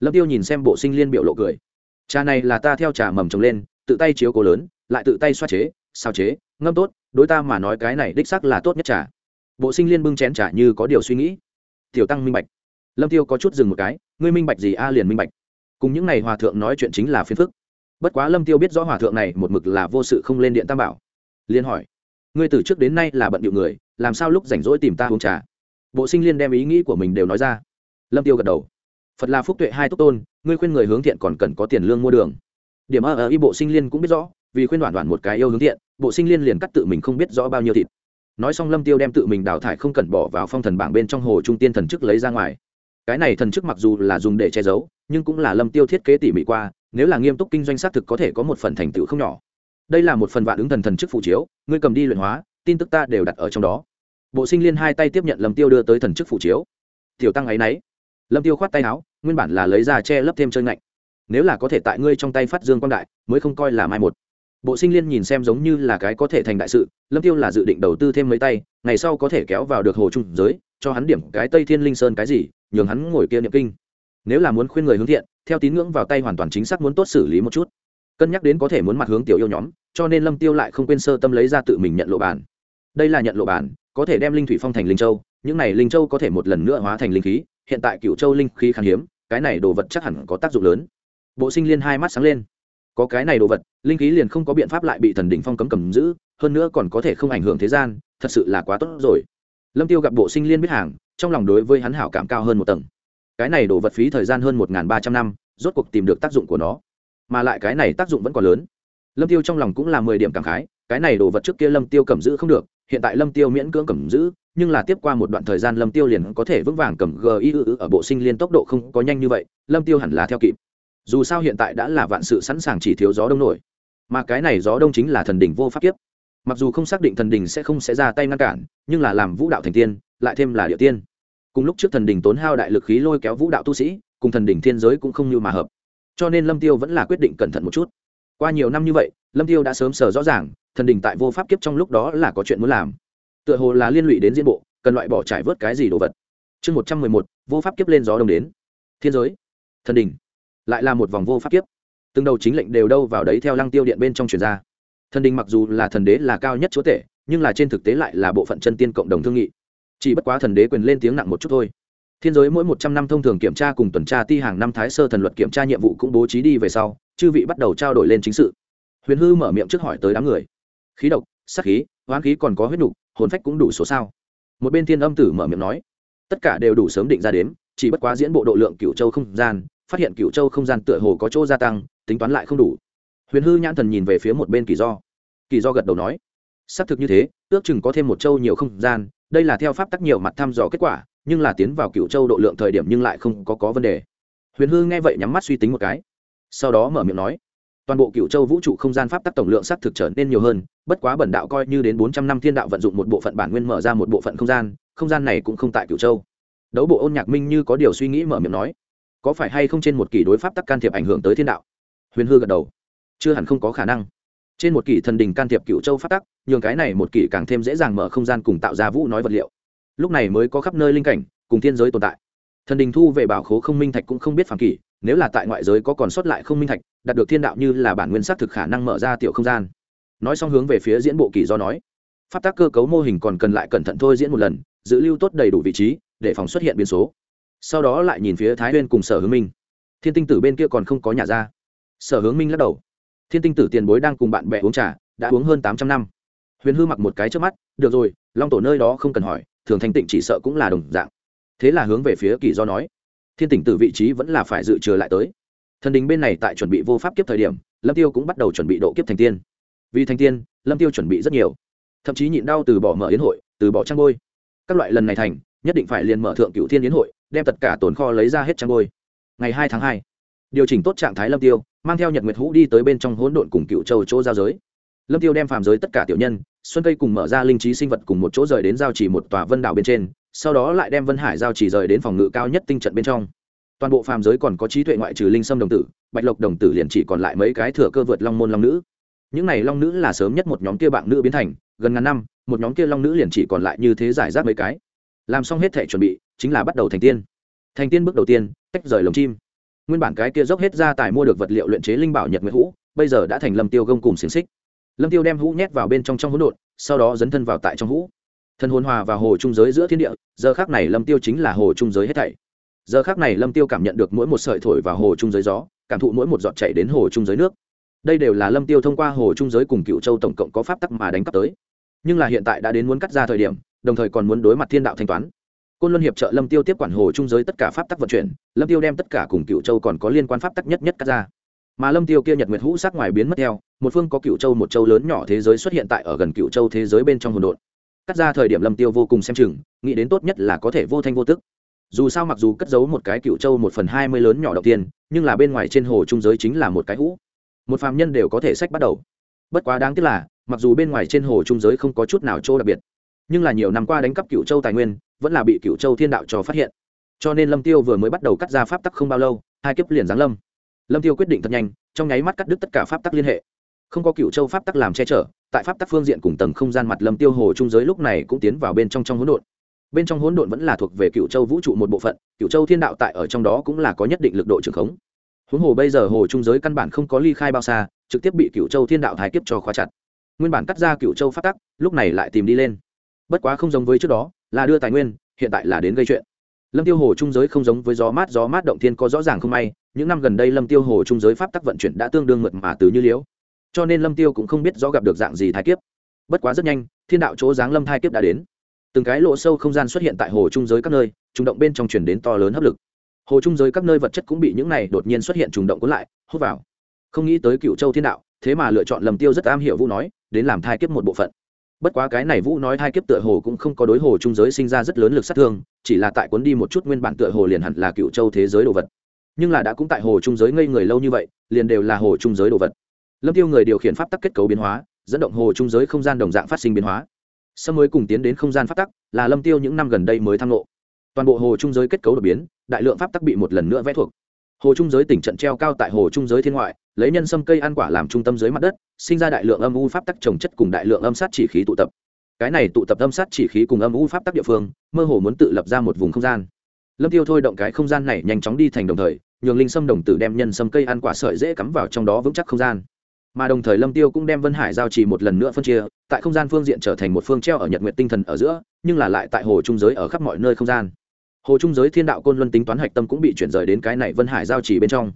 Lâm tiêu nhìn xem bộ sinh liên biểu lộ cười. Trà này là ta theo trà mầm trồng lên, tự tay chiếu cố lớn, lại tự tay xoa chế sao chế, ngâm tốt đối ta mà nói cái này đích xác là tốt nhất trà. Bộ sinh liên bưng chén trà như có điều suy nghĩ. Tiểu tăng minh bạch. Lâm tiêu có chút dừng một cái ngươi minh bạch gì a liền minh bạch. Cùng những này hòa thượng nói chuyện chính là phiền phức. Bất quá lâm tiêu biết rõ hòa thượng này một mực là vô sự không lên điện tam bảo. Liên hỏi ngươi từ trước đến nay là bận điệu người làm sao lúc rảnh rỗi tìm ta uống trà? Bộ sinh liên đem ý nghĩ của mình đều nói ra. Lâm tiêu gật đầu. Phật là phúc tuệ hai túc tôn ngươi khuyên người hướng thiện còn cần có tiền lương mua đường. Điểm ở, ở y bộ sinh liên cũng biết rõ vì khuyên đoạn đoạn một cái yêu hướng thiện, bộ sinh liên liền cắt tự mình không biết rõ bao nhiêu thịt. Nói xong lâm tiêu đem tự mình đào thải không cần bỏ vào phong thần bảng bên trong hồ trung tiên thần chức lấy ra ngoài. Cái này thần chức mặc dù là dùng để che giấu, nhưng cũng là lâm tiêu thiết kế tỉ mỉ qua, nếu là nghiêm túc kinh doanh xác thực có thể có một phần thành tựu không nhỏ. Đây là một phần vạn ứng thần thần chức phụ chiếu, ngươi cầm đi luyện hóa, tin tức ta đều đặt ở trong đó. Bộ sinh liên hai tay tiếp nhận lâm tiêu đưa tới thần chức phụ chiếu. Tiểu tăng ấy nấy. Lâm tiêu khoát tay áo, nguyên bản là lấy ra che lấp thêm chơi ngạnh. Nếu là có thể tại ngươi trong tay phát dương quang đại, mới không coi là mai một bộ sinh liên nhìn xem giống như là cái có thể thành đại sự, lâm tiêu là dự định đầu tư thêm mấy tay, ngày sau có thể kéo vào được hồ trung giới, cho hắn điểm cái tây thiên linh sơn cái gì, nhường hắn ngồi kia niệm kinh. Nếu là muốn khuyên người hướng thiện, theo tín ngưỡng vào tay hoàn toàn chính xác muốn tốt xử lý một chút. Cân nhắc đến có thể muốn mặt hướng tiểu yêu nhóm, cho nên lâm tiêu lại không quên sơ tâm lấy ra tự mình nhận lộ bản. Đây là nhận lộ bản, có thể đem linh thủy phong thành linh châu, những này linh châu có thể một lần nữa hóa thành linh khí, hiện tại cựu châu linh khí khan hiếm, cái này đồ vật chắc hẳn có tác dụng lớn. Bộ sinh liên hai mắt sáng lên có cái này đồ vật, linh khí liền không có biện pháp lại bị thần đỉnh phong cấm cầm giữ, hơn nữa còn có thể không ảnh hưởng thế gian, thật sự là quá tốt rồi. Lâm tiêu gặp bộ sinh liên biết hàng, trong lòng đối với hắn hảo cảm cao hơn một tầng. Cái này đồ vật phí thời gian hơn một ba trăm năm, rốt cuộc tìm được tác dụng của nó. Mà lại cái này tác dụng vẫn còn lớn. Lâm tiêu trong lòng cũng là mười điểm cảm khái, cái này đồ vật trước kia lâm tiêu cầm giữ không được, hiện tại lâm tiêu miễn cưỡng cầm giữ, nhưng là tiếp qua một đoạn thời gian lâm tiêu liền có thể vững vàng cầm gi ở bộ sinh liên tốc độ không có nhanh như vậy, lâm tiêu hẳn là theo kịp dù sao hiện tại đã là vạn sự sẵn sàng chỉ thiếu gió đông nổi. Mà cái này gió đông chính là thần đỉnh vô pháp kiếp. Mặc dù không xác định thần đỉnh sẽ không sẽ ra tay ngăn cản, nhưng là làm vũ đạo thành tiên, lại thêm là địa tiên. Cùng lúc trước thần đỉnh tốn hao đại lực khí lôi kéo vũ đạo tu sĩ, cùng thần đỉnh thiên giới cũng không như mà hợp. Cho nên lâm tiêu vẫn là quyết định cẩn thận một chút. Qua nhiều năm như vậy, lâm tiêu đã sớm sờ rõ ràng, thần đỉnh tại vô pháp kiếp trong lúc đó là có chuyện muốn làm. Tựa hồ là liên lụy đến diễn bộ, cần loại bỏ trải vớt cái gì đồ vật. Chương một trăm mười một, vô pháp kiếp lên gió đông đến. Thiên giới. Thần đỉnh lại là một vòng vô pháp kiếp. Từng đầu chính lệnh đều đâu vào đấy theo lăng tiêu điện bên trong truyền ra. Thần đình mặc dù là thần đế là cao nhất chúa tể, nhưng là trên thực tế lại là bộ phận chân tiên cộng đồng thương nghị. Chỉ bất quá thần đế quyền lên tiếng nặng một chút thôi. Thiên giới mỗi một trăm năm thông thường kiểm tra cùng tuần tra ti hàng năm thái sơ thần luật kiểm tra nhiệm vụ cũng bố trí đi về sau, chư vị bắt đầu trao đổi lên chính sự. Huyền hư mở miệng trước hỏi tới đám người. Khí độc sắc khí, hoán khí còn có huyết nục, hồn phách cũng đủ số sao? Một bên thiên âm tử mở miệng nói. Tất cả đều đủ sớm định ra đếm, chỉ bất quá diễn bộ độ lượng cựu châu không gian phát hiện cựu châu không gian tựa hồ có chỗ gia tăng, tính toán lại không đủ. Huyền hư nhãn thần nhìn về phía một bên kỳ do. Kỳ do gật đầu nói, xác thực như thế, ước chừng có thêm một châu nhiều không gian, đây là theo pháp tắc nhiều mặt thăm dò kết quả, nhưng là tiến vào cựu châu độ lượng thời điểm nhưng lại không có có vấn đề. Huyền hư nghe vậy nhắm mắt suy tính một cái, sau đó mở miệng nói, toàn bộ cựu châu vũ trụ không gian pháp tắc tổng lượng xác thực trở nên nhiều hơn, bất quá bẩn đạo coi như đến bốn trăm năm thiên đạo vận dụng một bộ phận bản nguyên mở ra một bộ phận không gian không gian này cũng không tại cựu châu. Đấu bộ ôn nhạc minh như có điều suy nghĩ mở miệng nói có phải hay không trên một kỷ đối pháp tắc can thiệp ảnh hưởng tới thiên đạo? Huyền hư gật đầu. Chưa hẳn không có khả năng. Trên một kỷ thần đình can thiệp cựu châu pháp tắc, nhường cái này một kỷ càng thêm dễ dàng mở không gian cùng tạo ra vũ nói vật liệu. Lúc này mới có khắp nơi linh cảnh, cùng thiên giới tồn tại. Thần đình thu về bảo khố không minh thạch cũng không biết phản kỷ, nếu là tại ngoại giới có còn sót lại không minh thạch, đạt được thiên đạo như là bản nguyên s á t thực khả năng mở ra tiểu không gian. Nói xong hướng về phía diễn bộ kỳ do nói. Phát tác cơ cấu mô hình còn cần lại cẩn thận thôi diễn một lần, giữ lưu tốt đầy đủ vị trí, để phòng xuất hiện biến số sau đó lại nhìn phía thái huyên cùng sở hướng minh. Thiên tinh tử bên kia còn không có nhà ra. Sở hướng minh lắc đầu. Thiên tinh tử tiền bối đang cùng bạn bè uống trà, đã uống hơn tám trăm năm. Huyền hư mặc một cái trước mắt, được rồi, long tổ nơi đó không cần hỏi, thường thanh tịnh chỉ sợ cũng là đồng dạng. Thế là hướng về phía kỳ do nói, thiên tỉnh tử vị trí vẫn là phải dự trừ lại tới. Thần đình bên này tại chuẩn bị vô pháp kiếp thời điểm, lâm tiêu cũng bắt đầu chuẩn bị độ kiếp thành tiên. Vì thành tiên, lâm tiêu chuẩn bị rất nhiều. Thậm chí nhịn đau từ bỏ mở yến hội, từ bỏ trang bôi. Các loại lần này thành, nhất định phải liền mở thượng cựu thiên yến hội đem tất cả tồn kho lấy ra hết trang bôi. Ngày hai tháng hai, điều chỉnh tốt trạng thái lâm tiêu, mang theo nhật nguyệt hũ đi tới bên trong hỗn độn cùng cựu châu chỗ giao giới. Lâm tiêu đem phàm giới tất cả tiểu nhân, xuân cây cùng mở ra linh trí sinh vật cùng một chỗ rời đến giao chỉ một tòa vân đảo bên trên, sau đó lại đem vân hải giao chỉ rời đến phòng ngự cao nhất tinh trận bên trong. Toàn bộ phàm giới còn có trí tuệ ngoại trừ linh sâm đồng tử, bạch lộc đồng tử liền chỉ còn lại mấy cái thừa cơ vượt long môn long nữ. Những này long nữ là sớm nhất một nhóm kia bạn nữ biến thành, gần ngàn năm, một nhóm kia long nữ liền chỉ còn lại như thế giải rác mấy cái làm xong hết thể chuẩn bị, chính là bắt đầu thành tiên. Thành tiên bước đầu tiên, tách rời lồng chim. Nguyên bản cái kia dốc hết ra tài mua được vật liệu luyện chế linh bảo nhật nguyễn hũ, bây giờ đã thành lâm tiêu gông cùng xiềng xích. Lâm tiêu đem hũ nhét vào bên trong trong hỗn độn, sau đó dấn thân vào tại trong hũ. Thân hồn hòa vào hồ trung giới giữa thiên địa, giờ khác này lâm tiêu chính là hồ trung giới hết thảy. Giờ khác này lâm tiêu cảm nhận được mỗi một sợi thổi vào hồ trung giới gió, cảm thụ mỗi một giọt chảy đến hồ trung giới nước. Đây đều là lâm tiêu thông qua hồ trung giới cùng cựu châu tổng cộng có pháp tắc mà đánh cắp tới. Nhưng là hiện tại đã đến muốn cắt ra thời điểm đồng thời còn muốn đối mặt thiên đạo thanh toán. Côn luân hiệp trợ lâm tiêu tiếp quản hồ trung giới tất cả pháp tắc vận chuyển, lâm tiêu đem tất cả cùng cựu châu còn có liên quan pháp tắc nhất nhất cắt ra. Mà lâm tiêu kia nhật nguyệt hũ sắc ngoài biến mất theo, một phương có cựu châu một châu lớn nhỏ thế giới xuất hiện tại ở gần cựu châu thế giới bên trong hồn độn. Cắt ra thời điểm lâm tiêu vô cùng xem chừng, nghĩ đến tốt nhất là có thể vô thanh vô tức. Dù sao mặc dù cất giấu một cái cựu châu một phần hai mươi lớn nhỏ đầu tiên, nhưng là bên ngoài trên hồ trung giới chính là một cái hũ. Một phàm nhân đều có thể sách bắt đầu. Bất quá đáng tiếc là, mặc dù bên ngoài trên hồ trung giới không có chút nào chỗ đặc biệt nhưng là nhiều năm qua đánh cắp cựu châu tài nguyên, vẫn là bị cựu châu thiên đạo cho phát hiện. Cho nên lâm tiêu vừa mới bắt đầu cắt ra pháp tắc không bao lâu, hai kiếp liền giáng lâm. Lâm tiêu quyết định thật nhanh, trong nháy mắt cắt đứt tất cả pháp tắc liên hệ. Không có cựu châu pháp tắc làm che chở, tại pháp tắc phương diện cùng tầng không gian mặt lâm tiêu hồ trung giới lúc này cũng tiến vào bên trong trong hỗn độn. Bên trong hỗn độn vẫn là thuộc về cựu châu vũ trụ một bộ phận, cựu châu thiên đạo tại ở trong đó cũng là có nhất định lực độ trường khống. Huống hồ bây giờ hồ trung giới căn bản không có ly khai bao xa, trực tiếp bị cựu châu thiên đạo thái kiếp cho khóa chặt. Nguyên bản cắt ra cựu châu pháp tắc, lúc này lại tìm đi lên bất quá không giống với trước đó, là đưa tài nguyên, hiện tại là đến gây chuyện. Lâm tiêu hồ trung giới không giống với gió mát gió mát động thiên có rõ ràng không may, những năm gần đây lâm tiêu hồ trung giới pháp tắc vận chuyển đã tương đương mượt mà từ như liễu. Cho nên lâm tiêu cũng không biết rõ gặp được dạng gì thái kiếp. Bất quá rất nhanh, thiên đạo chỗ giáng lâm thai kiếp đã đến. Từng cái lỗ sâu không gian xuất hiện tại hồ trung giới các nơi, trùng động bên trong chuyển đến to lớn hấp lực. Hồ trung giới các nơi vật chất cũng bị những này đột nhiên xuất hiện trùng động cuốn lại, hút vào. Không nghĩ tới cựu châu thiên đạo, thế mà lựa chọn lầm tiêu rất am hiểu vũ nói, đến làm thai kiếp một bộ phận bất quá cái này vũ nói hai kiếp tựa hồ cũng không có đối hồ trung giới sinh ra rất lớn lực sát thương, chỉ là tại cuốn đi một chút nguyên bản tựa hồ liền hẳn là cựu châu thế giới đồ vật. Nhưng là đã cũng tại hồ trung giới ngây người lâu như vậy, liền đều là hồ trung giới đồ vật. Lâm tiêu người điều khiển pháp tắc kết cấu biến hóa, dẫn động hồ trung giới không gian đồng dạng phát sinh biến hóa. Sâm mới cùng tiến đến không gian pháp tắc, là lâm tiêu những năm gần đây mới tham lộ. Toàn bộ hồ trung giới kết cấu đột biến, đại lượng pháp tắc bị một lần nữa vẽ thuộc hồ trung giới tỉnh trận treo cao tại hồ trung giới thiên ngoại, lấy nhân sâm cây ăn quả làm trung tâm dưới mặt đất, sinh ra đại lượng âm u pháp tắc trồng chất cùng đại lượng âm sát chỉ khí tụ tập. Cái này tụ tập âm sát chỉ khí cùng âm u pháp tắc địa phương, mơ hồ muốn tự lập ra một vùng không gian. Lâm tiêu thôi động cái không gian này nhanh chóng đi thành đồng thời, nhường linh sâm đồng tử đem nhân sâm cây ăn quả sợi dễ cắm vào trong đó vững chắc không gian. Mà đồng thời lâm tiêu cũng đem vân hải giao trì một lần nữa phân chia, tại không gian phương diện trở thành một phương treo ở nhật nguyện tinh thần ở giữa, nhưng là lại tại hồ trung giới ở khắp mọi nơi không gian hồ trung giới thiên đạo côn luân tính toán hạch tâm cũng bị chuyển rời đến cái này vân hải giao chỉ bên trong.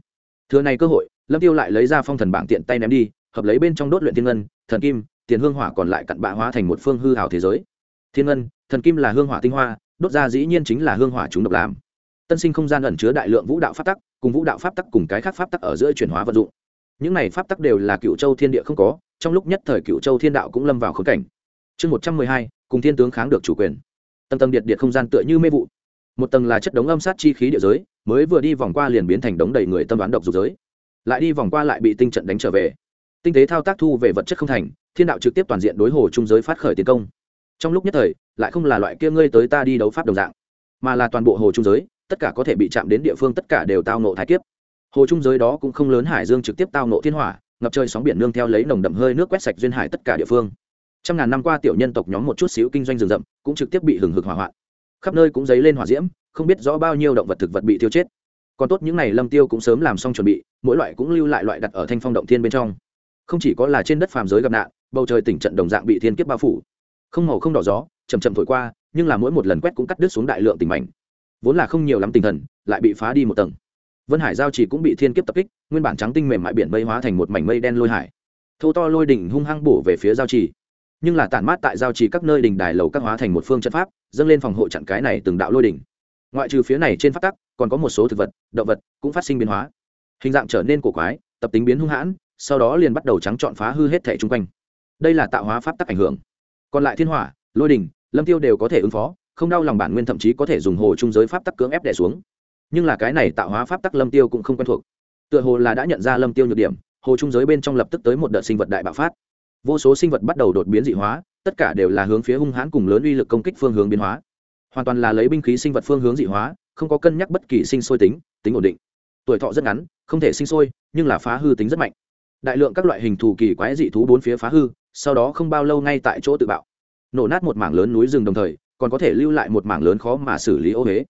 Thừa này cơ hội, lâm tiêu lại lấy ra phong thần bảng tiện tay ném đi, hợp lấy bên trong đốt luyện thiên ngân, thần kim, tiền hương hỏa còn lại cặn bạ hóa thành một phương hư hào thế giới. Thiên ngân, thần kim là hương hỏa tinh hoa, đốt ra dĩ nhiên chính là hương hỏa chúng độc làm. Tân sinh không gian ẩn chứa đại lượng vũ đạo pháp tắc, cùng vũ đạo pháp tắc cùng cái khác pháp tắc ở giữa chuyển hóa vận dụng. Những này pháp tắc đều là cựu châu thiên địa không có, trong lúc nhất thời cựu châu thiên đạo cũng lâm vào khốn cảnh. Chương một trăm mười hai, cùng thiên tướng kháng được chủ quyền. Tầng tầng điện điện không gian tựa như mê vụ một tầng là chất đống âm sát chi khí địa giới, mới vừa đi vòng qua liền biến thành đống đầy người tâm đoán độc dục giới. Lại đi vòng qua lại bị tinh trận đánh trở về. Tinh tế thao tác thu về vật chất không thành, thiên đạo trực tiếp toàn diện đối hồ trung giới phát khởi tiến công. Trong lúc nhất thời, lại không là loại kia ngươi tới ta đi đấu pháp đồng dạng, mà là toàn bộ hồ trung giới, tất cả có thể bị chạm đến địa phương tất cả đều tao nộ thái kiếp. Hồ trung giới đó cũng không lớn hải dương trực tiếp tao nộ thiên hỏa, ngập trời sóng biển nương theo lấy nồng đậm hơi nước quét sạch duyên hải tất cả địa phương. Trăm ngàn năm qua tiểu nhân tộc nhóm một chút xíu kinh doanh rừng rậm, cũng trực tiếp bị hừng hực hỏa hoạn khắp nơi cũng dấy lên hỏa diễm, không biết rõ bao nhiêu động vật thực vật bị tiêu chết. Còn tốt những n à y lâm tiêu cũng sớm làm xong chuẩn bị, mỗi loại cũng lưu lại loại đặt ở thanh phong động thiên bên trong. Không chỉ có là trên đất phàm giới gặp nạn, bầu trời tỉnh trận đồng dạng bị thiên kiếp bao phủ. Không màu không đỏ gió chầm chậm thổi qua, nhưng là mỗi một lần quét cũng cắt đứt xuống đại lượng tình mảnh. Vốn là không nhiều lắm tinh thần, lại bị phá đi một tầng. Vân hải giao chỉ cũng bị thiên kiếp tập kích, nguyên bản trắng tinh mềm mại biển mây hóa thành một mảnh mây đen lôi hải. Thô to lôi đỉnh hung hăng bổ về phía giao trì nhưng là tản mát tại giao trì các nơi đỉnh đài lầu các hóa thành một phương trận pháp, dâng lên phòng hộ chặn cái này từng đạo lôi đỉnh. Ngoại trừ phía này trên phát tắc, còn có một số thực vật, động vật cũng phát sinh biến hóa. Hình dạng trở nên cổ quái, tập tính biến hung hãn, sau đó liền bắt đầu trắng trọn phá hư hết thể chung quanh. Đây là tạo hóa pháp tắc ảnh hưởng. Còn lại thiên hỏa, lôi đỉnh, lâm tiêu đều có thể ứng phó, không đau lòng bản nguyên thậm chí có thể dùng hồ trung giới pháp tắc cưỡng ép đè xuống. Nhưng là cái này tạo hóa pháp tắc lâm tiêu cũng không quen thuộc. Tựa hồ là đã nhận ra lâm tiêu nhược điểm, hồ trung giới bên trong lập tức tới một đợt sinh vật đại bạo phát vô số sinh vật bắt đầu đột biến dị hóa, tất cả đều là hướng phía hung hãn cùng lớn uy lực công kích phương hướng biến hóa. Hoàn toàn là lấy binh khí sinh vật phương hướng dị hóa, không có cân nhắc bất kỳ sinh sôi tính tính ổn định. Tuổi thọ rất ngắn, không thể sinh sôi, nhưng là phá hư tính rất mạnh. Đại lượng các loại hình thù kỳ quái dị thú bốn phía phá hư, sau đó không bao lâu ngay tại chỗ tự bạo. Nổ nát một mảng lớn núi rừng đồng thời, còn có thể lưu lại một mảng lớn khó mà xử lý ô huế.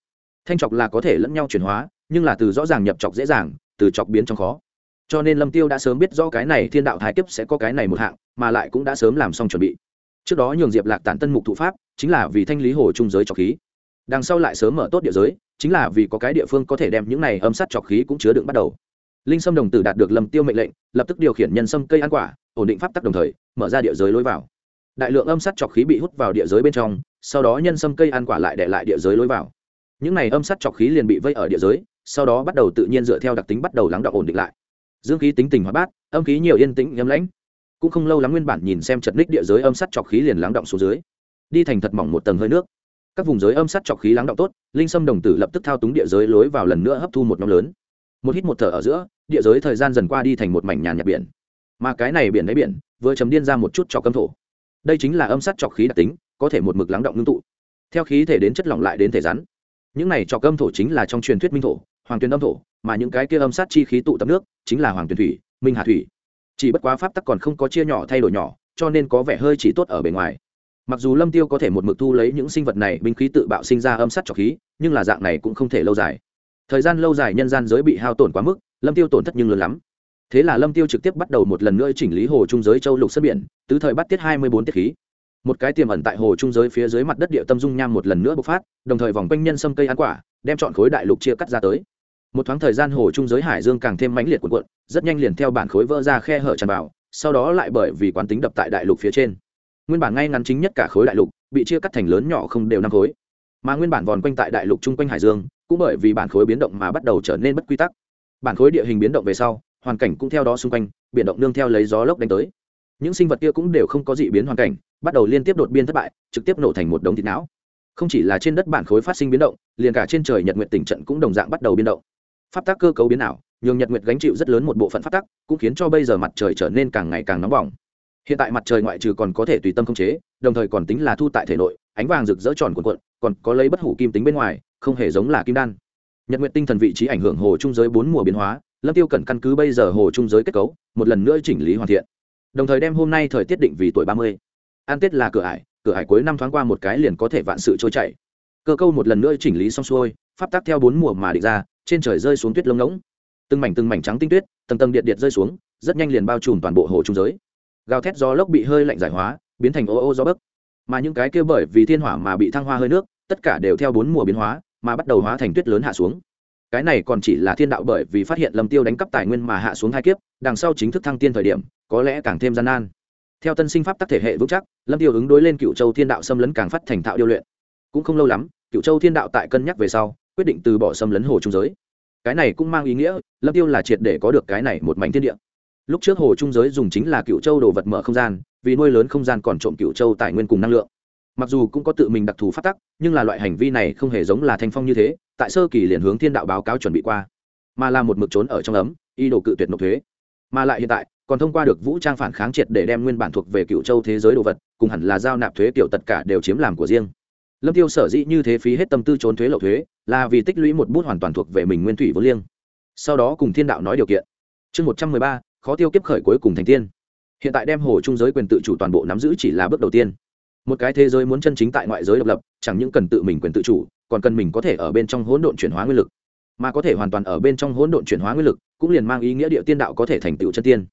Thanh chọc là có thể lẫn nhau chuyển hóa, nhưng là từ rõ ràng nhập chọc dễ dàng, từ chọc biến trong khó cho nên lâm tiêu đã sớm biết rõ cái này thiên đạo thái kiếp sẽ có cái này một hạng, mà lại cũng đã sớm làm xong chuẩn bị. Trước đó nhường diệp lạc tản tân mục thụ pháp, chính là vì thanh lý hồ trung giới trọc khí. Đằng sau lại sớm mở tốt địa giới, chính là vì có cái địa phương có thể đem những này âm sát trọc khí cũng chứa đựng bắt đầu. Linh sâm đồng tử đạt được lâm tiêu mệnh lệnh, lập tức điều khiển nhân sâm cây ăn quả, ổn định pháp tắc đồng thời, mở ra địa giới lối vào. Đại lượng âm sát trọc khí bị hút vào địa giới bên trong, sau đó nhân sâm cây ăn quả lại để lại địa giới lối vào. Những này âm sát trọc khí liền bị vây ở địa giới, sau đó bắt đầu tự nhiên dựa theo đặc tính bắt đầu lắng đọng ổn định lại dương khí tính tình hóa bát, âm khí nhiều yên tĩnh, nhấm lãnh. Cũng không lâu lắm nguyên bản nhìn xem chật ních địa giới âm sát trọc khí liền lắng động xuống dưới. Đi thành thật mỏng một tầng hơi nước. Các vùng giới âm sát trọc khí lắng động tốt, linh sâm đồng tử lập tức thao túng địa giới lối vào lần nữa hấp thu một nhóm lớn. Một hít một thở ở giữa, địa giới thời gian dần qua đi thành một mảnh nhàn nhạt biển. Mà cái này biển đáy biển, vừa chấm điên ra một chút trọc câm thổ. Đây chính là âm sát trọc khí đặc tính, có thể một mực lắng động ngưng tụ. Theo khí thể đến chất lỏng lại đến thể rắn. Những này trọc âm thổ chính là trong truyền thuyết minh thổ, hoàng tuyên âm thổ, mà những cái kia âm sát chi khí tụ tập nước chính là hoàng tuyền thủy, minh hà thủy. Chỉ bất quá pháp tắc còn không có chia nhỏ thay đổi nhỏ, cho nên có vẻ hơi chỉ tốt ở bề ngoài. Mặc dù lâm tiêu có thể một mực thu lấy những sinh vật này binh khí tự bạo sinh ra âm sát trọc khí, nhưng là dạng này cũng không thể lâu dài. Thời gian lâu dài nhân gian giới bị hao tổn quá mức, lâm tiêu tổn thất nhưng lớn lắm. Thế là lâm tiêu trực tiếp bắt đầu một lần nữa chỉnh lý hồ trung giới châu lục sân biển, tứ thời bắt tiết hai mươi bốn tiết khí. Một cái tiềm ẩn tại hồ trung giới phía dưới mặt đất địa tâm dung nham một lần nữa bộc phát, đồng thời vòng quanh nhân sâm cây ăn quả, đem chọn khối đại lục chia cắt ra tới một thoáng thời gian hồ trung giới hải dương càng thêm mãnh liệt cuộn cuộn, rất nhanh liền theo bản khối vỡ ra khe hở tràn vào, sau đó lại bởi vì quán tính đập tại đại lục phía trên. Nguyên bản ngay ngắn chính nhất cả khối đại lục, bị chia cắt thành lớn nhỏ không đều năm khối. Mà nguyên bản vòn quanh tại đại lục chung quanh hải dương, cũng bởi vì bản khối biến động mà bắt đầu trở nên bất quy tắc. Bản khối địa hình biến động về sau, hoàn cảnh cũng theo đó xung quanh biến động nương theo lấy gió lốc đánh tới. Những sinh vật kia cũng đều không có dị biến hoàn cảnh, bắt đầu liên tiếp đột biên thất bại, trực tiếp nổ thành một đống thịt não. Không chỉ là trên đất bản khối phát sinh biến động, liền cả trên trời nhật nguyện tỉnh trận cũng đồng dạng bắt đầu biến động pháp tắc cơ cấu biến ảo, nhường nhật nguyệt gánh chịu rất lớn một bộ phận pháp tắc, cũng khiến cho bây giờ mặt trời trở nên càng ngày càng nóng bỏng. Hiện tại mặt trời ngoại trừ còn có thể tùy tâm không chế, đồng thời còn tính là thu tại thể nội, ánh vàng rực rỡ tròn cuộn cuộn, còn có lấy bất hủ kim tính bên ngoài, không hề giống là kim đan. Nhật Nguyệt tinh thần vị trí ảnh hưởng hồ trung giới bốn mùa biến hóa, lâm tiêu cần căn cứ bây giờ hồ trung giới kết cấu, một lần nữa chỉnh lý hoàn thiện. Đồng thời đem hôm nay thời tiết định vì tuổi ba mươi. An tết là cửa ải cửa ải cuối năm thoáng qua một cái liền có thể vạn sự trôi chảy. Cơ câu một lần nữa chỉnh lý xong xuôi, pháp tắc theo bốn mùa mà định ra trên trời rơi xuống tuyết lông ngỗng. Từng mảnh từng mảnh trắng tinh tuyết, tầng tầng điện điện rơi xuống, rất nhanh liền bao trùm toàn bộ hồ trung giới. Gào thét gió lốc bị hơi lạnh giải hóa, biến thành ô ô gió bấc. Mà những cái kia bởi vì thiên hỏa mà bị thăng hoa hơi nước, tất cả đều theo bốn mùa biến hóa, mà bắt đầu hóa thành tuyết lớn hạ xuống. Cái này còn chỉ là thiên đạo bởi vì phát hiện lâm tiêu đánh cắp tài nguyên mà hạ xuống hai kiếp, đằng sau chính thức thăng tiên thời điểm, có lẽ càng thêm gian nan. Theo tân sinh pháp tắc thể hệ vững chắc, lâm tiêu ứng đối lên cựu châu thiên đạo xâm lấn càng phát thành thạo điêu luyện. Cũng không lâu lắm cựu châu thiên đạo tại cân nhắc về sau quyết định từ bỏ xâm lấn hồ trung giới. Cái này cũng mang ý nghĩa, lâm tiêu là triệt để có được cái này một mảnh thiên địa. Lúc trước hồ trung giới dùng chính là cựu châu đồ vật mở không gian, vì nuôi lớn không gian còn trộm cựu châu tài nguyên cùng năng lượng. Mặc dù cũng có tự mình đặc thù phát tắc, nhưng là loại hành vi này không hề giống là thanh phong như thế, tại sơ kỳ liền hướng thiên đạo báo cáo chuẩn bị qua. Mà là một mực trốn ở trong ấm y đồ cự tuyệt nộp thuế. Mà lại hiện tại, còn thông qua được vũ trang phản kháng triệt để đem nguyên bản thuộc về cựu châu thế giới đồ vật, cùng hẳn là giao nạp thuế tiểu tất cả đều chiếm làm của riêng lâm tiêu sở dĩ như thế phí hết tâm tư trốn thuế lậu thuế, là vì tích lũy một bút hoàn toàn thuộc về mình nguyên thủy vô liêng. Sau đó cùng thiên đạo nói điều kiện. Chương một trăm mười ba, khó tiêu kiếp khởi cuối cùng thành tiên. Hiện tại đem hồ trung giới quyền tự chủ toàn bộ nắm giữ chỉ là bước đầu tiên. Một cái thế giới muốn chân chính tại ngoại giới độc lập, chẳng những cần tự mình quyền tự chủ, còn cần mình có thể ở bên trong hỗn độn chuyển hóa nguyên lực. Mà có thể hoàn toàn ở bên trong hỗn độn chuyển hóa nguyên lực, cũng liền mang ý nghĩa địa tiên đạo có thể thành tựu chân tiên.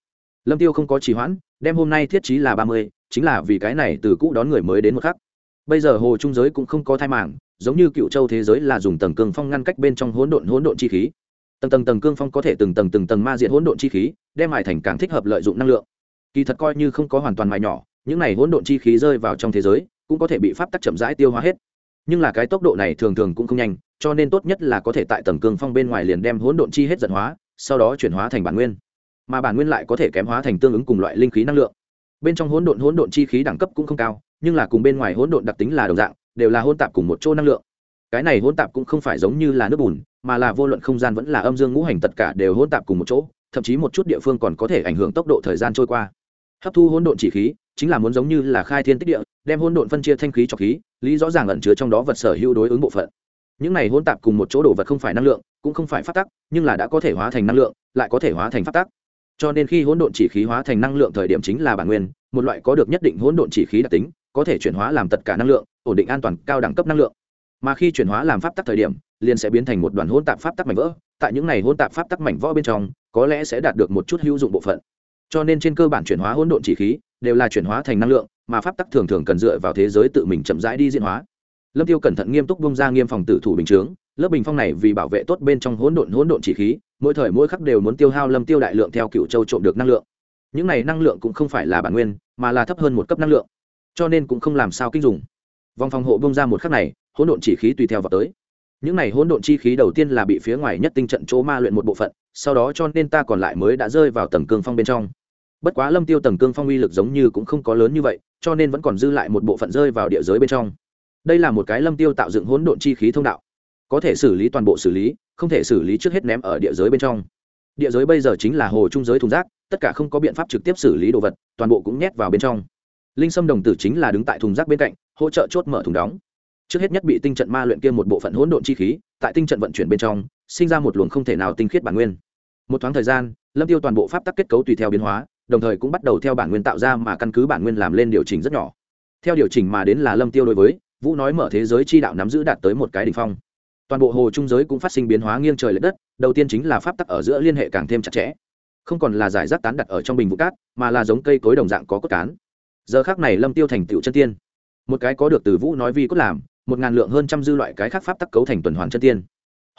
Lâm tiêu không có trì hoãn, đem hôm nay thiết trí là ba mươi, chính là vì cái này từ cũ đón người mới đến một khắc bây giờ hồ trung giới cũng không có thai màng, giống như cựu châu thế giới là dùng tầng cương phong ngăn cách bên trong hỗn độn hỗn độn chi khí. Tầng tầng tầng cương phong có thể từng tầng từng tầng ma diện hỗn độn chi khí, đem mài thành càng thích hợp lợi dụng năng lượng. Kỳ thật coi như không có hoàn toàn mài nhỏ, những này hỗn độn chi khí rơi vào trong thế giới, cũng có thể bị pháp tắc chậm rãi tiêu hóa hết. Nhưng là cái tốc độ này thường thường cũng không nhanh, cho nên tốt nhất là có thể tại tầng cương phong bên ngoài liền đem hỗn độn chi hết giận hóa, sau đó chuyển hóa thành bản nguyên. Mà bản nguyên lại có thể kém hóa thành tương ứng cùng loại linh khí năng lượng. Bên trong hỗn độn hỗn độn chi khí đẳng cấp cũng không cao nhưng là cùng bên ngoài hỗn độn đặc tính là đồng dạng, đều là hỗn tạp cùng một chỗ năng lượng. Cái này hỗn tạp cũng không phải giống như là nước bùn, mà là vô luận không gian vẫn là âm dương ngũ hành tất cả đều hỗn tạp cùng một chỗ, thậm chí một chút địa phương còn có thể ảnh hưởng tốc độ thời gian trôi qua. Hấp thu hỗn độn chỉ khí, chính là muốn giống như là khai thiên tích địa, đem hỗn độn phân chia thanh khí cho khí, lý rõ ràng ẩn chứa trong đó vật sở hữu đối ứng bộ phận. Những này hỗn tạp cùng một chỗ đồ vật không phải năng lượng, cũng không phải phát tắc, nhưng là đã có thể hóa thành năng lượng, lại có thể hóa thành phát tắc. Cho nên khi hỗn độn chỉ khí hóa thành năng lượng thời điểm chính là bản nguyên, một loại có được nhất định hỗn độn chỉ khí đặc tính có thể chuyển hóa làm tất cả năng lượng, ổn định an toàn cao đẳng cấp năng lượng. Mà khi chuyển hóa làm pháp tắc thời điểm, liền sẽ biến thành một đoàn hỗn tạp pháp tắc mảnh vỡ. Tại những này hỗn tạp pháp tắc mảnh vỡ bên trong, có lẽ sẽ đạt được một chút hữu dụng bộ phận. Cho nên trên cơ bản chuyển hóa hỗn độn chỉ khí, đều là chuyển hóa thành năng lượng, mà pháp tắc thường thường cần dựa vào thế giới tự mình chậm rãi đi diễn hóa. Lâm tiêu cẩn thận nghiêm túc bung ra nghiêm phòng tử thủ bình chướng, lớp bình phong này vì bảo vệ tốt bên trong hỗn độn hỗn độn chỉ khí, mỗi thời mỗi khắc đều muốn tiêu hao lâm tiêu đại lượng theo cựu châu trộm được năng lượng. Những này năng lượng cũng không phải là bản nguyên, mà là thấp hơn một cấp năng lượng cho nên cũng không làm sao kinh dùng. Vòng phòng hộ bông ra một khắc này, hỗn độn chỉ khí tùy theo vào tới. Những này hỗn độn chi khí đầu tiên là bị phía ngoài nhất tinh trận chỗ ma luyện một bộ phận, sau đó cho nên ta còn lại mới đã rơi vào tầng cương phong bên trong. Bất quá lâm tiêu tầng cương phong uy lực giống như cũng không có lớn như vậy, cho nên vẫn còn dư lại một bộ phận rơi vào địa giới bên trong. Đây là một cái lâm tiêu tạo dựng hỗn độn chi khí thông đạo. Có thể xử lý toàn bộ xử lý, không thể xử lý trước hết ném ở địa giới bên trong. Địa giới bây giờ chính là hồ trung giới thùng rác, tất cả không có biện pháp trực tiếp xử lý đồ vật, toàn bộ cũng nhét vào bên trong linh sâm đồng tử chính là đứng tại thùng rác bên cạnh, hỗ trợ chốt mở thùng đóng. Trước hết nhất bị tinh trận ma luyện kia một bộ phận hỗn độn chi khí, tại tinh trận vận chuyển bên trong, sinh ra một luồng không thể nào tinh khiết bản nguyên. Một thoáng thời gian, lâm tiêu toàn bộ pháp tắc kết cấu tùy theo biến hóa, đồng thời cũng bắt đầu theo bản nguyên tạo ra mà căn cứ bản nguyên làm lên điều chỉnh rất nhỏ. Theo điều chỉnh mà đến là lâm tiêu đối với, vũ nói mở thế giới chi đạo nắm giữ đạt tới một cái đỉnh phong. Toàn bộ hồ trung giới cũng phát sinh biến hóa nghiêng trời l ệ đất, đầu tiên chính là pháp tắc ở giữa liên hệ càng thêm chặt chẽ. Không còn là giải rác tán đặt ở trong bình vũ cát, mà là giống cây cối đồng dạng có cốt cán giờ khác này lâm tiêu thành tựu chân tiên. Một cái có được từ vũ nói vi cốt làm, một ngàn lượng hơn trăm dư loại cái khác pháp tắc cấu thành tuần hoàn chân tiên.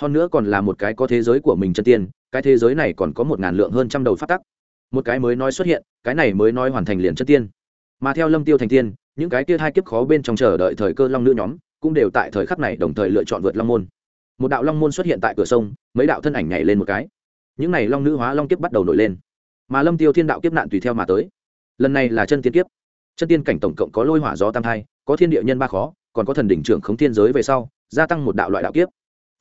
Hơn nữa còn là một cái có thế giới của mình chân tiên, cái thế giới này còn có một ngàn lượng hơn trăm đầu pháp tắc. Một cái mới nói xuất hiện, cái này mới nói hoàn thành liền chân tiên. Mà theo lâm tiêu thành tiên, những cái kia hai kiếp khó bên trong chờ đợi thời cơ long nữ nhóm, cũng đều tại thời khắc này đồng thời lựa chọn vượt long môn. Một đạo long môn xuất hiện tại cửa sông, mấy đạo thân ảnh nhảy lên một cái. Những n à y long nữ hóa long kiếp bắt đầu nổi lên. Mà lâm tiêu thiên đạo kiếp nạn tùy theo mà tới. Lần này là chân tiên kiếp chân tiên cảnh tổng cộng có lôi hỏa gió tam thai, có thiên địa nhân ba khó, còn có thần đỉnh trưởng khống thiên giới về sau, gia tăng một đạo loại đạo kiếp.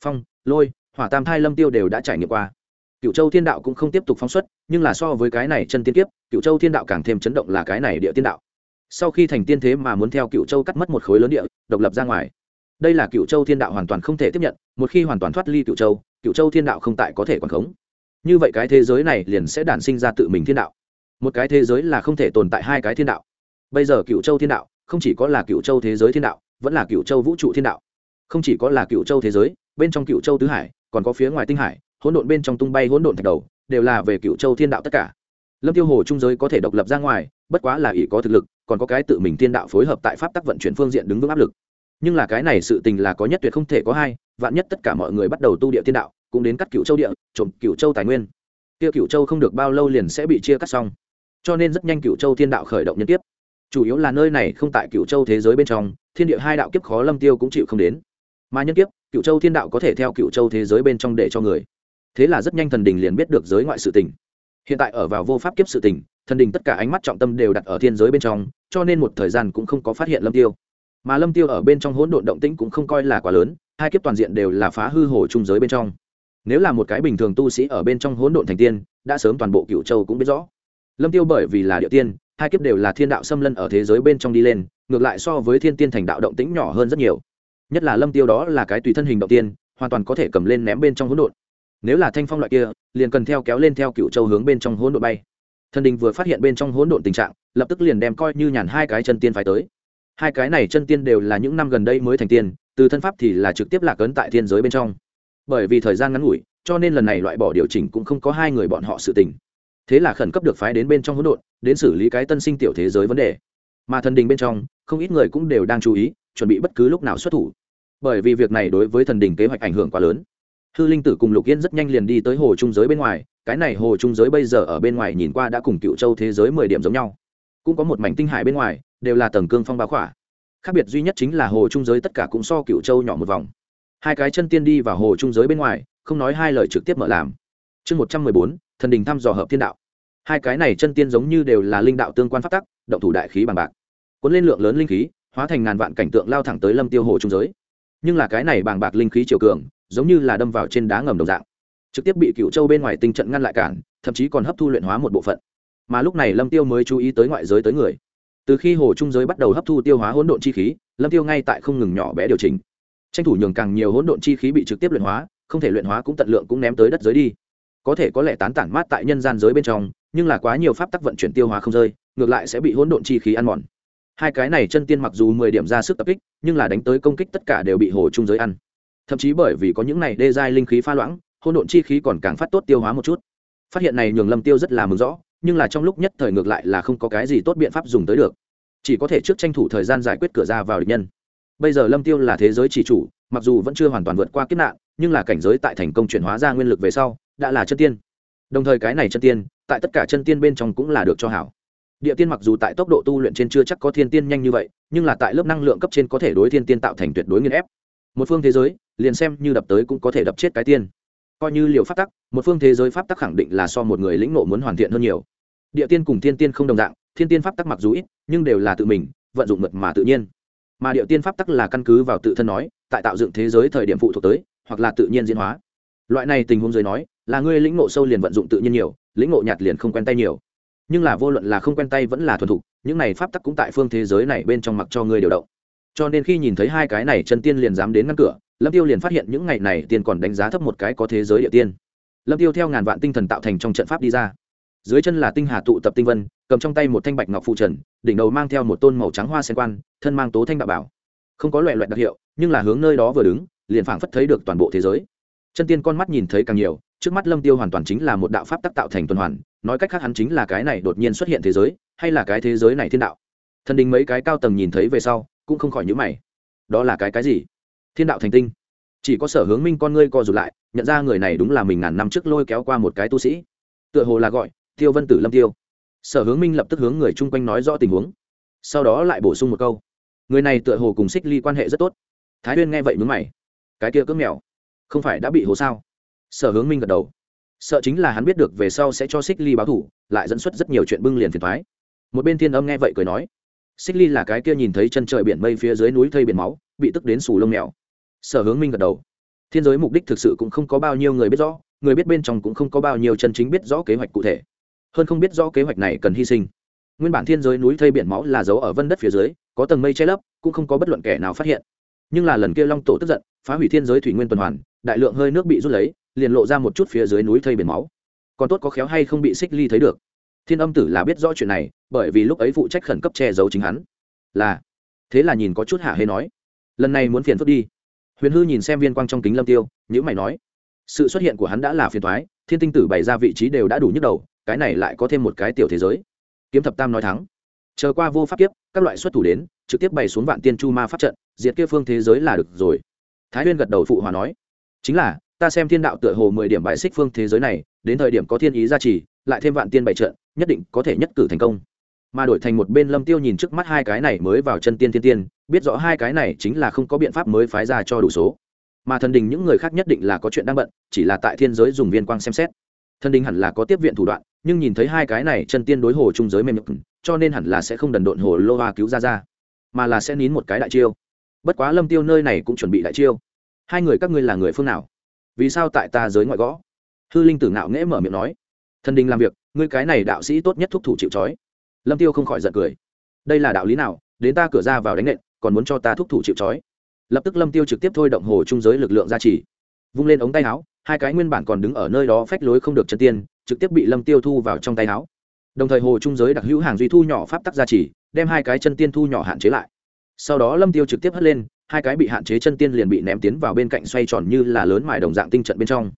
Phong, lôi, hỏa tam thai lâm tiêu đều đã trải nghiệm qua. Cựu châu thiên đạo cũng không tiếp tục phóng xuất, nhưng là so với cái này chân tiên kiếp cựu châu thiên đạo càng thêm chấn động là cái này địa tiên đạo. Sau khi thành tiên thế mà muốn theo cựu châu cắt mất một khối lớn địa, độc lập ra ngoài. Đây là cựu châu thiên đạo hoàn toàn không thể tiếp nhận, một khi hoàn toàn thoát ly cựu châu cựu châu thiên đạo không tại có thể quản khống. Như vậy cái thế giới này liền sẽ đản sinh ra tự mình thiên đạo. Một cái thế giới là không thể tồn tại hai cái thiên đạo bây giờ cựu châu thiên đạo không chỉ có là cựu châu thế giới thiên đạo vẫn là cựu châu vũ trụ thiên đạo không chỉ có là cựu châu thế giới bên trong cựu châu tứ hải còn có phía ngoài tinh hải hỗn độn bên trong tung bay hỗn độn thạch đầu đều là về cựu châu thiên đạo tất cả lâm tiêu hồ trung giới có thể độc lập ra ngoài bất quá là ỷ có thực lực còn có cái tự mình thiên đạo phối hợp tại pháp tắc vận chuyển phương diện đứng vững áp lực nhưng là cái này sự tình là có nhất tuyệt không thể có hai vạn nhất tất cả mọi người bắt đầu tu địa thiên đạo cũng đến cắt cựu châu địa trộm cựu châu tài nguyên kia cựu châu không được bao lâu liền sẽ bị chia cắt xong cho nên rất nhanh cựu châu thiên đạo khởi động nhân tiếp chủ yếu là nơi này không tại cựu châu thế giới bên trong, thiên địa hai đạo kiếp khó lâm tiêu cũng chịu không đến. Mà nhân kiếp cựu châu thiên đạo có thể theo cựu châu thế giới bên trong để cho người. Thế là rất nhanh thần đình liền biết được giới ngoại sự tình. Hiện tại ở vào vô pháp kiếp sự tình, thần đình tất cả ánh mắt trọng tâm đều đặt ở thiên giới bên trong, cho nên một thời gian cũng không có phát hiện lâm tiêu. Mà lâm tiêu ở bên trong hỗn độn động tĩnh cũng không coi là quá lớn, hai kiếp toàn diện đều là phá hư hồ trung giới bên trong. Nếu là một cái bình thường tu sĩ ở bên trong hỗn độn thành tiên, đã sớm toàn bộ cựu châu cũng biết rõ. Lâm tiêu bởi vì là địa tiên hai kiếp đều là thiên đạo xâm lân ở thế giới bên trong đi lên, ngược lại so với thiên tiên thành đạo động tĩnh nhỏ hơn rất nhiều. Nhất là lâm tiêu đó là cái tùy thân hình động tiên, hoàn toàn có thể cầm lên ném bên trong hỗn độn. Nếu là thanh phong loại kia, liền cần theo kéo lên theo cựu châu hướng bên trong hỗn độn bay. Thần đình vừa phát hiện bên trong hỗn độn tình trạng, lập tức liền đem coi như nhàn hai cái chân tiên phải tới. Hai cái này chân tiên đều là những năm gần đây mới thành tiên, từ thân pháp thì là trực tiếp lạc ấn tại thiên giới bên trong. Bởi vì thời gian ngắn ngủi, cho nên lần này loại bỏ điều chỉnh cũng không có hai người bọn họ sự tình thế là khẩn cấp được phái đến bên trong hỗn độn, đến xử lý cái tân sinh tiểu thế giới vấn đề. Mà thần đình bên trong, không ít người cũng đều đang chú ý, chuẩn bị bất cứ lúc nào xuất thủ. Bởi vì việc này đối với thần đình kế hoạch ảnh hưởng quá lớn. Hư linh tử cùng lục yên rất nhanh liền đi tới hồ trung giới bên ngoài, cái này hồ trung giới bây giờ ở bên ngoài nhìn qua đã cùng cựu châu thế giới mười điểm giống nhau. Cũng có một mảnh tinh hải bên ngoài, đều là tầng cương phong báo khỏa. Khác biệt duy nhất chính là hồ trung giới tất cả cũng so cựu châu nhỏ một vòng. Hai cái chân tiên đi vào hồ trung giới bên ngoài, không nói hai lời trực tiếp mở làm. Chương một trăm mười bốn thần đình thăm dò hợp thiên đạo. Hai cái này chân tiên giống như đều là linh đạo tương quan phát tắc, động thủ đại khí bằng bạc. Cuốn lên lượng lớn linh khí, hóa thành ngàn vạn cảnh tượng lao thẳng tới lâm tiêu hồ trung giới. Nhưng là cái này bàng bạc linh khí chiều cường, giống như là đâm vào trên đá ngầm đồng dạng. Trực tiếp bị cựu châu bên ngoài tinh trận ngăn lại cản, thậm chí còn hấp thu luyện hóa một bộ phận. Mà lúc này lâm tiêu mới chú ý tới ngoại giới tới người. Từ khi hồ trung giới bắt đầu hấp thu tiêu hóa hỗn độn chi khí, lâm tiêu ngay tại không ngừng nhỏ bé điều chỉnh. Tranh thủ nhường càng nhiều hỗn độn chi khí bị trực tiếp luyện hóa, không thể luyện hóa cũng tận lượng cũng ném tới đất giới đi có thể có lẽ tán tản mát tại nhân gian giới bên trong, nhưng là quá nhiều pháp tắc vận chuyển tiêu hóa không rơi, ngược lại sẽ bị hỗn độn chi khí ăn mòn. Hai cái này chân tiên mặc dù mười điểm ra sức tập kích, nhưng là đánh tới công kích tất cả đều bị hồ trung giới ăn. Thậm chí bởi vì có những này đê giai linh khí pha loãng, hỗn độn chi khí còn càng phát tốt tiêu hóa một chút. Phát hiện này nhường lâm tiêu rất là mừng rõ, nhưng là trong lúc nhất thời ngược lại là không có cái gì tốt biện pháp dùng tới được. Chỉ có thể trước tranh thủ thời gian giải quyết cửa ra vào địch nhân. Bây giờ lâm tiêu là thế giới chỉ chủ, mặc dù vẫn chưa hoàn toàn vượt qua kiếp nạn, nhưng là cảnh giới tại thành công chuyển hóa ra nguyên lực về sau đã là chân tiên. Đồng thời cái này chân tiên, tại tất cả chân tiên bên trong cũng là được cho hảo. Địa tiên mặc dù tại tốc độ tu luyện trên chưa chắc có thiên tiên nhanh như vậy, nhưng là tại lớp năng lượng cấp trên có thể đối thiên tiên tạo thành tuyệt đối nghiên ép. Một phương thế giới, liền xem như đập tới cũng có thể đập chết cái tiên. Coi như liều pháp tắc, một phương thế giới pháp tắc khẳng định là so một người lĩnh nộ muốn hoàn thiện hơn nhiều. Địa tiên cùng thiên tiên không đồng dạng, thiên tiên pháp tắc mặc dù ít, nhưng đều là tự mình, vận dụng mật mà tự nhiên. Mà địa tiên pháp tắc là căn cứ vào tự thân nói, tại tạo dựng thế giới thời điểm phụ thuộc tới, hoặc là tự nhiên diễn hóa. Loại này tình huống dưới nói là ngươi lĩnh ngộ sâu liền vận dụng tự nhiên nhiều, lĩnh ngộ nhạt liền không quen tay nhiều. Nhưng là vô luận là không quen tay vẫn là thuần thục, những này pháp tắc cũng tại phương thế giới này bên trong mặc cho ngươi điều động. Cho nên khi nhìn thấy hai cái này chân tiên liền dám đến ngăn cửa, lâm tiêu liền phát hiện những ngày này tiên còn đánh giá thấp một cái có thế giới địa tiên. Lâm tiêu theo ngàn vạn tinh thần tạo thành trong trận pháp đi ra. Dưới chân là tinh hà tụ tập tinh vân, cầm trong tay một thanh bạch ngọc phụ trần, đỉnh đầu mang theo một tôn màu trắng hoa sen quan, thân mang tố thanh đạo bảo. Không có loại loại đặc hiệu, nhưng là hướng nơi đó vừa đứng, liền phảng phất thấy được toàn bộ thế giới. Chân tiên con mắt nhìn thấy càng nhiều trước mắt lâm tiêu hoàn toàn chính là một đạo pháp tác tạo thành tuần hoàn, nói cách khác hắn chính là cái này đột nhiên xuất hiện thế giới, hay là cái thế giới này thiên đạo. Thần đình mấy cái cao tầng nhìn thấy về sau, cũng không khỏi nhữ mày. Đó là cái cái gì? Thiên đạo thành tinh. Chỉ có sở hướng minh con ngươi co rụt lại, nhận ra người này đúng là mình ngàn năm trước lôi kéo qua một cái tu sĩ. Tựa hồ là gọi, tiêu vân tử lâm tiêu. Sở hướng minh lập tức hướng người chung quanh nói rõ tình huống. Sau đó lại bổ sung một câu. Người này tựa hồ cùng xích ly quan hệ rất tốt. Thái huyên nghe vậy mướn mày. Cái kia cướp mèo, không phải đã bị hồ sao? Sở hướng minh gật đầu. Sợ chính là hắn biết được về sau sẽ cho xích ly báo thủ, lại dẫn xuất rất nhiều chuyện bưng liền phiền thoái một bên thiên âm nghe vậy cười nói, xích ly là cái kia nhìn thấy chân trời biển mây phía dưới núi thây biển máu, bị tức đến sù lông mèo. Sở hướng minh gật đầu. Thiên giới mục đích thực sự cũng không có bao nhiêu người biết rõ, người biết bên trong cũng không có bao nhiêu chân chính biết rõ kế hoạch cụ thể. Hơn không biết rõ kế hoạch này cần hy sinh. Nguyên bản thiên giới núi thây biển máu là giấu ở vân đất phía dưới, có tầng mây che lấp, cũng không có bất luận kẻ nào phát hiện. Nhưng là lần kia long tổ tức giận, phá hủy thiên giới thủy nguyên tuần hoàn, đại lượng hơi nước bị rút lấy liền lộ ra một chút phía dưới núi thây biển máu. Còn tốt có khéo hay không bị xích ly thấy được. Thiên âm tử là biết rõ chuyện này, bởi vì lúc ấy phụ trách khẩn cấp che giấu chính hắn. Là. Thế là nhìn có chút hạ hê nói. Lần này muốn phiền phức đi. Huyền hư nhìn xem viên quang trong kính lâm tiêu nhữ mày nói. Sự xuất hiện của hắn đã là phiền thoái thiên tinh tử bày ra vị trí đều đã đủ nhức đầu, cái này lại có thêm một cái tiểu thế giới. Kiếm thập tam nói thắng. Chờ qua vô pháp kiếp, các loại xuất thủ đến, trực tiếp bày xuống vạn tiên chu ma pháp trận, diệt kia phương thế giới là được rồi. Thái huyên gật đầu phụ hòa nói. Chính là ta xem thiên đạo tựa hồ mười điểm bài xích phương thế giới này, đến thời điểm có thiên ý gia trì, lại thêm vạn tiên bày trận, nhất định có thể nhất cử thành công. Mà đổi thành một bên lâm tiêu nhìn trước mắt hai cái này mới vào chân tiên thiên tiên, biết rõ hai cái này chính là không có biện pháp mới phái ra cho đủ số. Mà thần đình những người khác nhất định là có chuyện đang bận, chỉ là tại thiên giới dùng viên quang xem xét. Thần đình hẳn là có tiếp viện thủ đoạn, nhưng nhìn thấy hai cái này chân tiên đối hồ trung giới mềm nhục cho nên hẳn là sẽ không đần độn hồ lô hoa cứu ra ra, mà là sẽ nín một cái đại chiêu. Bất quá lâm tiêu nơi này cũng chuẩn bị đại chiêu. Hai người các ngươi là người phương nào? Vì sao tại ta giới ngoại gõ? Hư linh tử ngạo nghễ mở miệng nói. Thần đình làm việc, ngươi cái này đạo sĩ tốt nhất thúc thủ chịu trói. Lâm tiêu không khỏi giận cười. Đây là đạo lý nào? Đến ta cửa ra vào đánh nện, còn muốn cho ta thúc thủ chịu trói. Lập tức lâm tiêu trực tiếp thôi động hồ trung giới lực lượng ra chỉ vung lên ống tay áo, hai cái nguyên bản còn đứng ở nơi đó phách lối không được chân tiên, trực tiếp bị lâm tiêu thu vào trong tay áo. Đồng thời hồ trung giới đặc hữu hàng duy thu nhỏ pháp tắc ra chỉ đem hai cái chân tiên thu nhỏ hạn chế lại. Sau đó lâm tiêu trực tiếp hất lên hai cái bị hạn chế chân tiên liền bị ném tiến vào bên cạnh xoay tròn như là lớn mài đồng dạng tinh trận bên trong.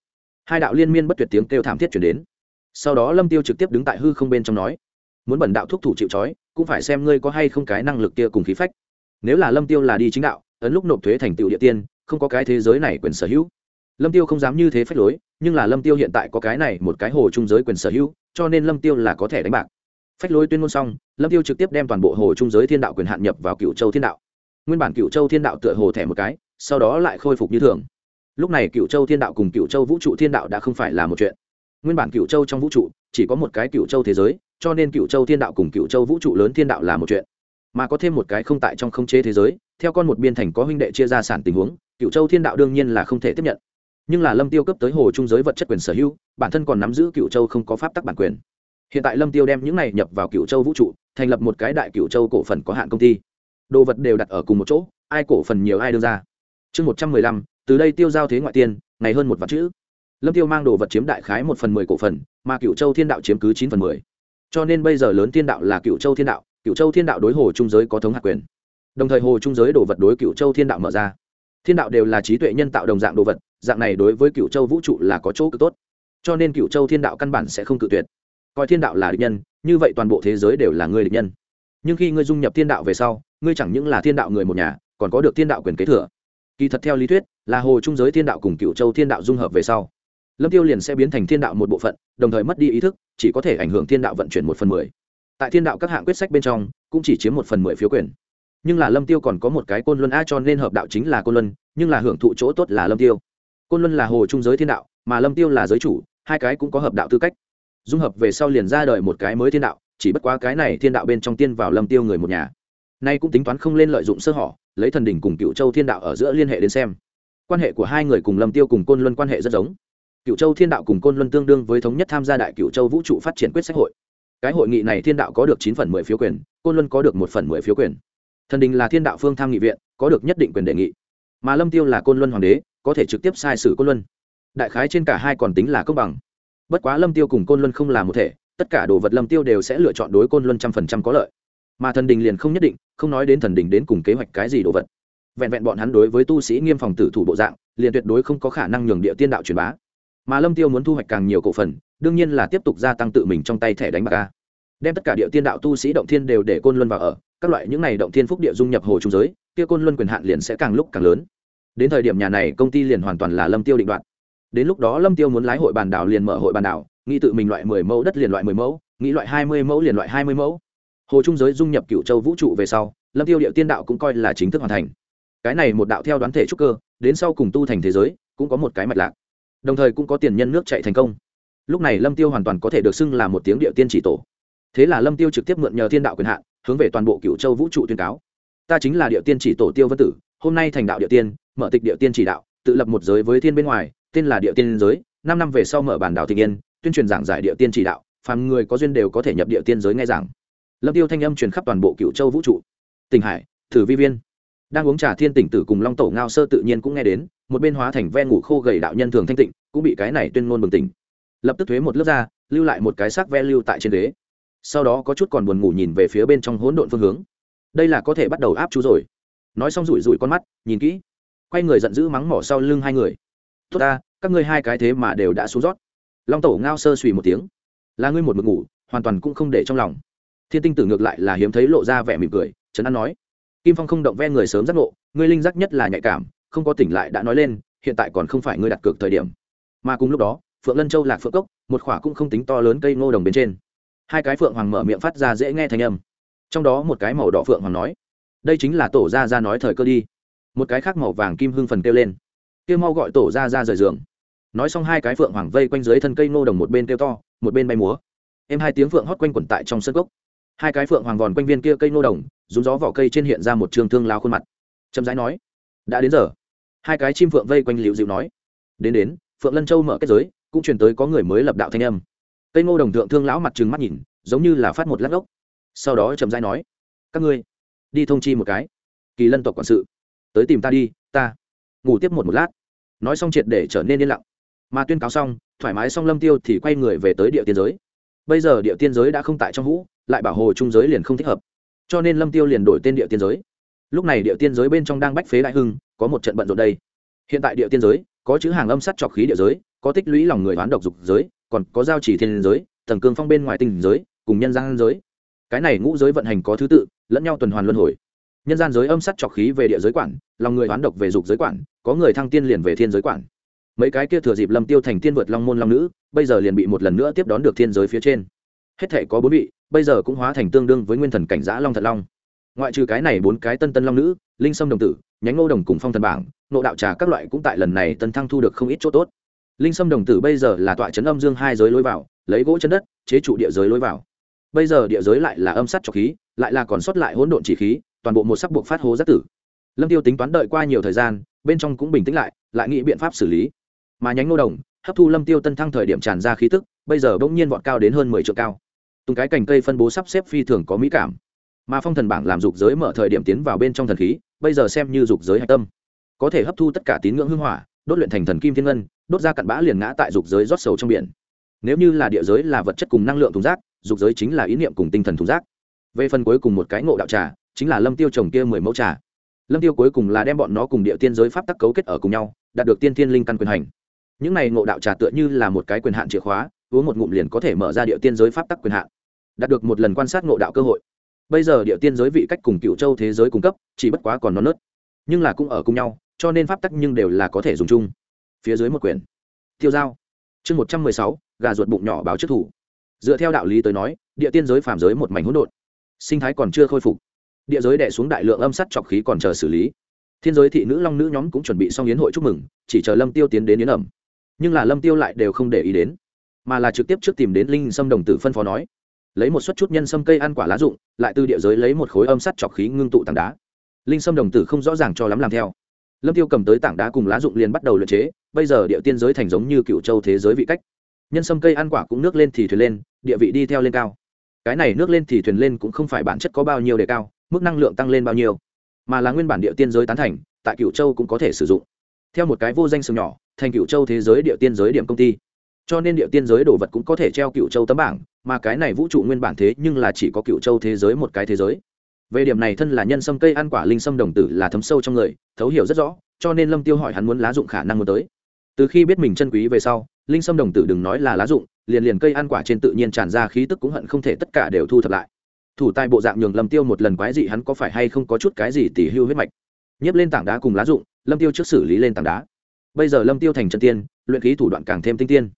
Hai đạo liên miên bất tuyệt tiếng kêu thảm thiết chuyển đến. Sau đó lâm tiêu trực tiếp đứng tại hư không bên trong nói, muốn bẩn đạo thúc thủ chịu trói, cũng phải xem ngươi có hay không cái năng lực kia cùng khí phách. Nếu là lâm tiêu là đi chính đạo, ấn lúc nộp thuế thành tựu địa tiên, không có cái thế giới này quyền sở hữu. Lâm tiêu không dám như thế phách lối, nhưng là lâm tiêu hiện tại có cái này một cái hồ trung giới quyền sở hữu, cho nên lâm tiêu là có thể đánh bạc. Phách lối tuyên ngôn xong, lâm tiêu trực tiếp đem toàn bộ hồ trung giới thiên đạo quyền hạn nhập vào cựu châu thiên đạo nguyên bản cựu châu thiên đạo tựa hồ thẻ một cái sau đó lại khôi phục như thường lúc này cựu châu thiên đạo cùng cựu châu vũ trụ thiên đạo đã không phải là một chuyện nguyên bản cựu châu trong vũ trụ chỉ có một cái cựu châu thế giới cho nên cựu châu thiên đạo cùng cựu châu vũ trụ lớn thiên đạo là một chuyện mà có thêm một cái không tại trong không chế thế giới theo con một biên thành có huynh đệ chia ra sản tình huống cựu châu thiên đạo đương nhiên là không thể tiếp nhận nhưng là lâm tiêu cấp tới hồ trung giới vật chất quyền sở hữu bản thân còn nắm giữ cựu châu không có pháp tắc bản quyền hiện tại lâm tiêu đem những này nhập vào cựu châu vũ trụ thành lập một cái đại cựu châu cổ phần có hạn công ty đồ vật đều đặt ở cùng một chỗ, ai cổ phần nhiều ai đưa ra. Chương một trăm mười lăm, từ đây tiêu giao thế ngoại tiên, ngày hơn một vạn chữ. Lâm tiêu mang đồ vật chiếm đại khái một phần mười cổ phần, mà cựu châu thiên đạo chiếm cứ chín phần mười. Cho nên bây giờ lớn thiên đạo là cựu châu thiên đạo cựu châu thiên đạo đối hồ trung giới có thống hạ quyền. Đồng thời hồ trung giới đồ vật đối cựu châu thiên đạo mở ra. Thiên đạo đều là trí tuệ nhân tạo đồng dạng đồ vật, dạng này đối với cựu châu vũ trụ là có chỗ cực tốt. Cho nên cựu châu thiên đạo căn bản sẽ không cự tuyệt. Coi thiên đạo là địch nhân, như vậy toàn bộ thế giới đều là người địch nhân nhưng khi ngươi dung nhập thiên đạo về sau, ngươi chẳng những là thiên đạo người một nhà, còn có được thiên đạo quyền kế thừa. Kỳ thật theo lý thuyết, là hồ trung giới thiên đạo cùng cựu châu thiên đạo dung hợp về sau, lâm tiêu liền sẽ biến thành thiên đạo một bộ phận, đồng thời mất đi ý thức, chỉ có thể ảnh hưởng thiên đạo vận chuyển một phần mười. Tại thiên đạo các hạng quyết sách bên trong, cũng chỉ chiếm một phần mười phiếu quyền. Nhưng là lâm tiêu còn có một cái côn luân a cho nên hợp đạo chính là côn luân, nhưng là hưởng thụ chỗ tốt là lâm tiêu. Côn luân là hồ trung giới thiên đạo, mà lâm tiêu là giới chủ, hai cái cũng có hợp đạo tư cách. Dung hợp về sau liền ra đời một cái mới thiên đạo chỉ bất quá cái này thiên đạo bên trong tiên vào lâm tiêu người một nhà. Nay cũng tính toán không lên lợi dụng sơ hở, lấy thần đỉnh cùng cựu châu thiên đạo ở giữa liên hệ đến xem. Quan hệ của hai người cùng lâm tiêu cùng côn luân quan hệ rất giống. Cựu châu thiên đạo cùng côn luân tương đương với thống nhất tham gia đại cựu châu vũ trụ phát triển quyết sách hội. Cái hội nghị này thiên đạo có được chín phần mười phiếu quyền, côn luân có được một phần mười phiếu quyền. Thần đình là thiên đạo phương tham nghị viện, có được nhất định quyền đề nghị. Mà lâm tiêu là côn luân hoàng đế, có thể trực tiếp sai sử côn luân. Đại khái trên cả hai còn tính là công bằng. Bất quá lâm tiêu cùng côn luân không là một thể tất cả đồ vật lâm tiêu đều sẽ lựa chọn đối côn luân trăm phần trăm có lợi. Mà thần đình liền không nhất định, không nói đến thần đình đến cùng kế hoạch cái gì đồ vật. Vẹn vẹn bọn hắn đối với tu sĩ nghiêm phòng tử thủ bộ dạng, liền tuyệt đối không có khả năng nhường địa tiên đạo truyền bá. Mà lâm tiêu muốn thu hoạch càng nhiều cổ phần, đương nhiên là tiếp tục gia tăng tự mình trong tay thẻ đánh bạc ca đem tất cả địa tiên đạo tu sĩ động thiên đều để côn luân vào ở, các loại những này động thiên phúc địa dung nhập hồ trung giới, kia côn luân quyền hạn liền sẽ càng lúc càng lớn. Đến thời điểm nhà này công ty liền hoàn toàn là lâm tiêu định đoạt. Đến lúc đó lâm tiêu muốn lái hội bàn đảo liền mở hội bàn đảo nghĩ tự mình loại mười mẫu đất liền loại mười mẫu, nghĩ loại hai mươi mẫu liền loại hai mươi mẫu. Hồ trung giới dung nhập cựu châu vũ trụ về sau, lâm tiêu địa tiên đạo cũng coi là chính thức hoàn thành. Cái này một đạo theo đoán thể trúc cơ, đến sau cùng tu thành thế giới, cũng có một cái mạch lạc. Đồng thời cũng có tiền nhân nước chạy thành công. Lúc này lâm tiêu hoàn toàn có thể được xưng là một tiếng địa tiên chỉ tổ. Thế là lâm tiêu trực tiếp mượn nhờ thiên đạo quyền hạn, hướng về toàn bộ cựu châu vũ trụ tuyên cáo. Ta chính là địa tiên chỉ tổ tiêu vân tử, hôm nay thành đạo địa tiên, mở tịch địa tiên chỉ đạo, tự lập một giới với thiên bên ngoài, tên là địa tiên giới, năm năm về sau mở bản đảo thị yên tuyên truyền giảng giải địa tiên chỉ đạo, phàm người có duyên đều có thể nhập địa tiên giới nghe giảng. Lâm tiêu thanh âm truyền khắp toàn bộ cựu châu vũ trụ. Tỉnh hải, thử vi viên. Đang uống trà thiên tỉnh tử cùng long tổ ngao sơ tự nhiên cũng nghe đến, một bên hóa thành ve ngủ khô gầy đạo nhân thường thanh tịnh, cũng bị cái này tuyên ngôn bừng tỉnh. Lập tức thuế một lớp ra, lưu lại một cái xác ve lưu tại trên ghế. Sau đó có chút còn buồn ngủ nhìn về phía bên trong hỗn độn phương hướng. Đây là có thể bắt đầu áp chú rồi. Nói xong rủi rủi con mắt, nhìn kỹ. Quay người giận dữ mắng mỏ sau lưng hai người. Tốt ta, các ngươi hai cái thế mà đều đã xuống rót long tổ ngao sơ suy một tiếng. Là ngươi một mực ngủ, hoàn toàn cũng không để trong lòng. Thiên tinh tử ngược lại là hiếm thấy lộ ra vẻ mỉm cười, trấn an nói. Kim phong không động ve người sớm giác ngộ, ngươi linh giác nhất là nhạy cảm, không có tỉnh lại đã nói lên, hiện tại còn không phải ngươi đặt cược thời điểm. Mà cùng lúc đó, phượng lân châu lạc phượng cốc, một khỏa cũng không tính to lớn cây ngô đồng bên trên. Hai cái phượng hoàng mở miệng phát ra dễ nghe thành âm. Trong đó một cái màu đỏ phượng hoàng nói, đây chính là tổ ra ra nói thời cơ đi. Một cái khác màu vàng kim hưng phần kêu lên. Kêu mau gọi tổ ra ra rời giường nói xong hai cái phượng hoàng vây quanh dưới thân cây ngô đồng một bên kêu to, một bên bay múa. Em hai tiếng phượng hót quanh quẩn tại trong sân gốc hai cái phượng hoàng vòn quanh viên kia cây ngô đồng, rú gió vỏ cây trên hiện ra một trường thương lao khuôn mặt. Chậm rãi nói, đã đến giờ. Hai cái chim phượng vây quanh liễu dịu nói, đến đến, phượng lân châu mở kết giới, cũng truyền tới có người mới lập đạo thanh âm. Cây ngô đồng thượng thương lão mặt trừng mắt nhìn, giống như là phát một lát gốc sau đó chậm rãi nói, các ngươi, đi thông chi một cái. Kỳ lân tộc quản sự, tới tìm ta đi, ta, ngủ tiếp một một lát. Nói xong triệt để trở nên yên lặng mà tuyên cáo xong, thoải mái xong lâm tiêu thì quay người về tới địa tiên giới. Bây giờ địa tiên giới đã không tại trong vũ, lại bảo hồ trung giới liền không thích hợp. Cho nên lâm tiêu liền đổi tên địa tiên giới. Lúc này địa tiên giới bên trong đang bách phế đại hưng, có một trận bận rộn đây. Hiện tại địa tiên giới, có chữ hàng âm sắt trọc khí địa giới, có tích lũy lòng người đoán độc dục giới, còn có giao chỉ thiên giới tầng cương phong bên ngoài tình giới, cùng nhân gian giới. Cái này ngũ giới vận hành có thứ tự, lẫn nhau tuần hoàn luân hồi. Nhân gian giới âm sắt trọc khí về địa giới quản, lòng người đoán độc về dục giới quản, có người thăng tiên liền về thiên giới quản mấy cái kia thừa dịp lâm tiêu thành tiên vượt long môn long nữ, bây giờ liền bị một lần nữa tiếp đón được thiên giới phía trên. Hết thể có bốn vị, bây giờ cũng hóa thành tương đương với nguyên thần cảnh giã long thật long. Ngoại trừ cái này bốn cái tân tân long nữ, linh sâm đồng tử, nhánh ngô đồng cùng phong thần bảng, nộ đạo trà các loại cũng tại lần này tân thăng thu được không ít chỗ tốt. Linh sâm đồng tử bây giờ là tọa trấn âm dương hai giới lối vào, lấy gỗ chân đất, chế trụ địa giới lối vào. Bây giờ địa giới lại là âm sắt trọc khí, lại là còn sót lại hỗn độn chỉ khí, toàn bộ một sắc buộc phát hố giác tử. Lâm tiêu tính toán đợi qua nhiều thời gian, bên trong cũng bình tĩnh lại lại nghĩ biện pháp xử lý mà nhánh ngô đồng, hấp thu lâm tiêu tân thăng thời điểm tràn ra khí tức, bây giờ bỗng nhiên vọt cao đến hơn mười triệu cao. Từng cái cành cây phân bố sắp xếp phi thường có mỹ cảm. Mà phong thần bảng làm dục giới mở thời điểm tiến vào bên trong thần khí, bây giờ xem như dục giới hạch tâm. Có thể hấp thu tất cả tín ngưỡng hưng hỏa, đốt luyện thành thần kim thiên ngân, đốt ra cặn bã liền ngã tại dục giới rót sầu trong biển. Nếu như là địa giới là vật chất cùng năng lượng thùng rác, dục giới chính là ý niệm cùng tinh thần thùng rác. Về phần cuối cùng một cái ngộ đạo trà, chính là lâm tiêu trồng kia mười mẫu trà. Lâm tiêu cuối cùng là đem bọn nó cùng địa tiên giới pháp tắc cấu kết ở cùng nhau, đạt được tiên thiên linh căn quyền hành những này ngộ đạo trà tựa như là một cái quyền hạn chìa khóa, uống một ngụm liền có thể mở ra địa tiên giới pháp tắc quyền hạn. Đạt được một lần quan sát ngộ đạo cơ hội. Bây giờ địa tiên giới vị cách cùng cựu châu thế giới cung cấp, chỉ bất quá còn non nớt. Nhưng là cũng ở cùng nhau, cho nên pháp tắc nhưng đều là có thể dùng chung. Phía dưới một quyển. Tiêu giao. Chương một trăm mười sáu, gà ruột bụng nhỏ báo trước thủ. Dựa theo đạo lý tới nói, địa tiên giới phàm giới một mảnh hỗn độn. Sinh thái còn chưa khôi phục. Địa giới đẻ xuống đại lượng âm sắt trọc khí còn chờ xử lý. Thiên giới thị nữ long nữ nhóm cũng chuẩn bị xong yến hội chúc mừng, chỉ chờ lâm tiêu tiến đến yến ẩm nhưng là lâm tiêu lại đều không để ý đến, mà là trực tiếp trước tìm đến linh sâm đồng tử phân phó nói, lấy một suất chút nhân sâm cây ăn quả lá dụng, lại từ địa giới lấy một khối âm sắt chọc khí ngưng tụ tảng đá. Linh sâm đồng tử không rõ ràng cho lắm làm theo. Lâm tiêu cầm tới tảng đá cùng lá dụng liền bắt đầu luyện chế, bây giờ địa tiên giới thành giống như cựu châu thế giới vị cách. Nhân sâm cây ăn quả cũng nước lên thì thuyền lên, địa vị đi theo lên cao. Cái này nước lên thì thuyền lên cũng không phải bản chất có bao nhiêu đề cao, mức năng lượng tăng lên bao nhiêu, mà là nguyên bản địa tiên giới tán thành, tại cựu châu cũng có thể sử dụng. Theo một cái vô danh sừng nhỏ thành cựu châu thế giới địa tiên giới điểm công ty. Cho nên địa tiên giới đồ vật cũng có thể treo cựu châu tấm bảng, mà cái này vũ trụ nguyên bản thế nhưng là chỉ có cựu châu thế giới một cái thế giới. Về điểm này thân là nhân sâm cây ăn quả linh sâm đồng tử là thấm sâu trong người, thấu hiểu rất rõ, cho nên lâm tiêu hỏi hắn muốn lá dụng khả năng muốn tới. Từ khi biết mình chân quý về sau, linh sâm đồng tử đừng nói là lá dụng, liền liền cây ăn quả trên tự nhiên tràn ra khí tức cũng hận không thể tất cả đều thu thập lại. Thủ tài bộ dạng nhường lâm tiêu một lần quái dị hắn có phải hay không có chút cái gì tỉ hưu huyết mạch. Nhấp lên tảng đá cùng lá dụng, lâm tiêu trước xử lý lên tảng đá bây giờ lâm tiêu thành chân tiên, luyện khí thủ đoạn càng thêm tinh tiên.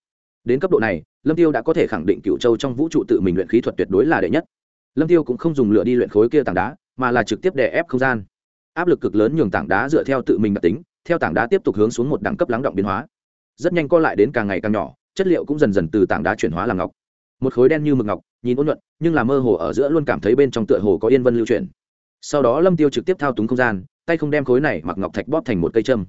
Đến cấp độ này, lâm tiêu đã có thể khẳng định cựu châu trong vũ trụ tự mình luyện khí thuật tuyệt đối là đệ nhất. Lâm tiêu cũng không dùng lửa đi luyện khối kia tảng đá, mà là trực tiếp đè ép không gian. Áp lực cực lớn nhường tảng đá dựa theo tự mình đặc tính, theo tảng đá tiếp tục hướng xuống một đẳng cấp lắng động biến hóa. Rất nhanh co lại đến càng ngày càng nhỏ, chất liệu cũng dần dần từ tảng đá chuyển hóa làm ngọc. Một khối đen như mực ngọc, nhìn ôn nhuận, nhưng là mơ hồ ở giữa luôn cảm thấy bên trong tựa hồ có yên vân lưu chuyển. Sau đó lâm tiêu trực tiếp thao túng không gian, tay không đem khối này mặc ngọc thạch bóp thành một cây châm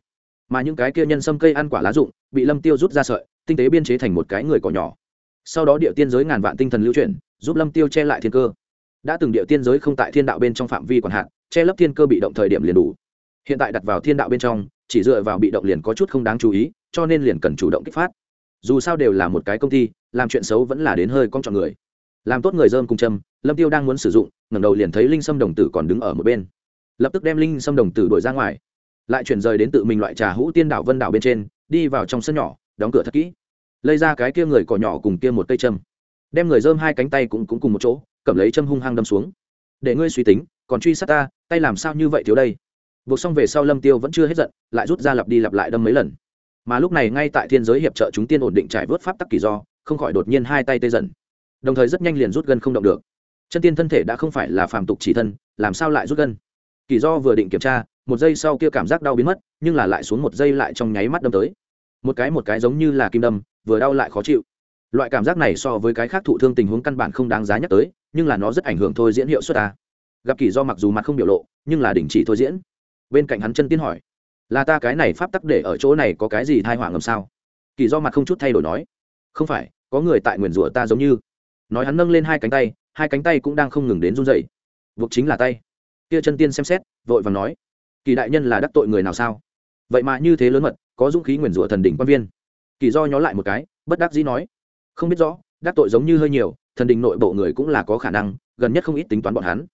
mà những cái kia nhân sâm cây ăn quả lá rụng bị lâm tiêu rút ra sợi, tinh tế biên chế thành một cái người cỏ nhỏ. Sau đó địa tiên giới ngàn vạn tinh thần lưu chuyển, giúp lâm tiêu che lại thiên cơ. Đã từng địa tiên giới không tại thiên đạo bên trong phạm vi quản hạn, che lấp thiên cơ bị động thời điểm liền đủ. Hiện tại đặt vào thiên đạo bên trong, chỉ dựa vào bị động liền có chút không đáng chú ý, cho nên liền cần chủ động kích phát. Dù sao đều là một cái công ty, làm chuyện xấu vẫn là đến hơi con chọn người. Làm tốt người dơm cùng châm, lâm tiêu đang muốn sử dụng, ngẩng đầu liền thấy linh sâm đồng tử còn đứng ở một bên. Lập tức đem linh sâm đồng tử đuổi ra ngoài lại chuyển rời đến tự mình loại trà hũ tiên đảo vân đảo bên trên, đi vào trong sân nhỏ, đóng cửa thật kỹ. Lấy ra cái kia người cỏ nhỏ cùng kia một cây châm. Đem người dơm hai cánh tay cũng cũng cùng một chỗ, cầm lấy châm hung hăng đâm xuống. Để ngươi suy tính, còn truy sát ta, tay làm sao như vậy thiếu đây? Buộc xong về sau lâm tiêu vẫn chưa hết giận, lại rút ra lặp đi lặp lại đâm mấy lần. Mà lúc này ngay tại thiên giới hiệp trợ chúng tiên ổn định trải vớt pháp tắc kỳ do, không khỏi đột nhiên hai tay tê dần. Đồng thời rất nhanh liền rút gân không động được. Chân tiên thân thể đã không phải là phàm tục chỉ thân, làm sao lại rút gân? Kỳ do vừa định kiểm tra một giây sau kia cảm giác đau biến mất, nhưng là lại xuống một giây lại trong nháy mắt đâm tới. Một cái một cái giống như là kim đâm, vừa đau lại khó chịu. Loại cảm giác này so với cái khác thụ thương tình huống căn bản không đáng giá nhắc tới, nhưng là nó rất ảnh hưởng thôi diễn hiệu suất ta. Gặp kỳ do mặc dù mặt không biểu lộ, nhưng là đình chỉ thôi diễn. Bên cạnh hắn chân tiên hỏi, là ta cái này pháp tắc để ở chỗ này có cái gì thai họa ngầm sao? Kỳ do mặt không chút thay đổi nói, không phải, có người tại nguyền rủa ta giống như. Nói hắn nâng lên hai cánh tay, hai cánh tay cũng đang không ngừng đến run dậy buộc chính là tay. Kia chân tiên xem xét, vội và nói kỳ đại nhân là đắc tội người nào sao? Vậy mà như thế lớn mật, có dũng khí nguyền rủa thần đỉnh quan viên. Kỳ do nhó lại một cái, bất đắc dĩ nói, không biết rõ, đắc tội giống như hơi nhiều, thần đình nội bộ người cũng là có khả năng, gần nhất không ít tính toán bọn hắn.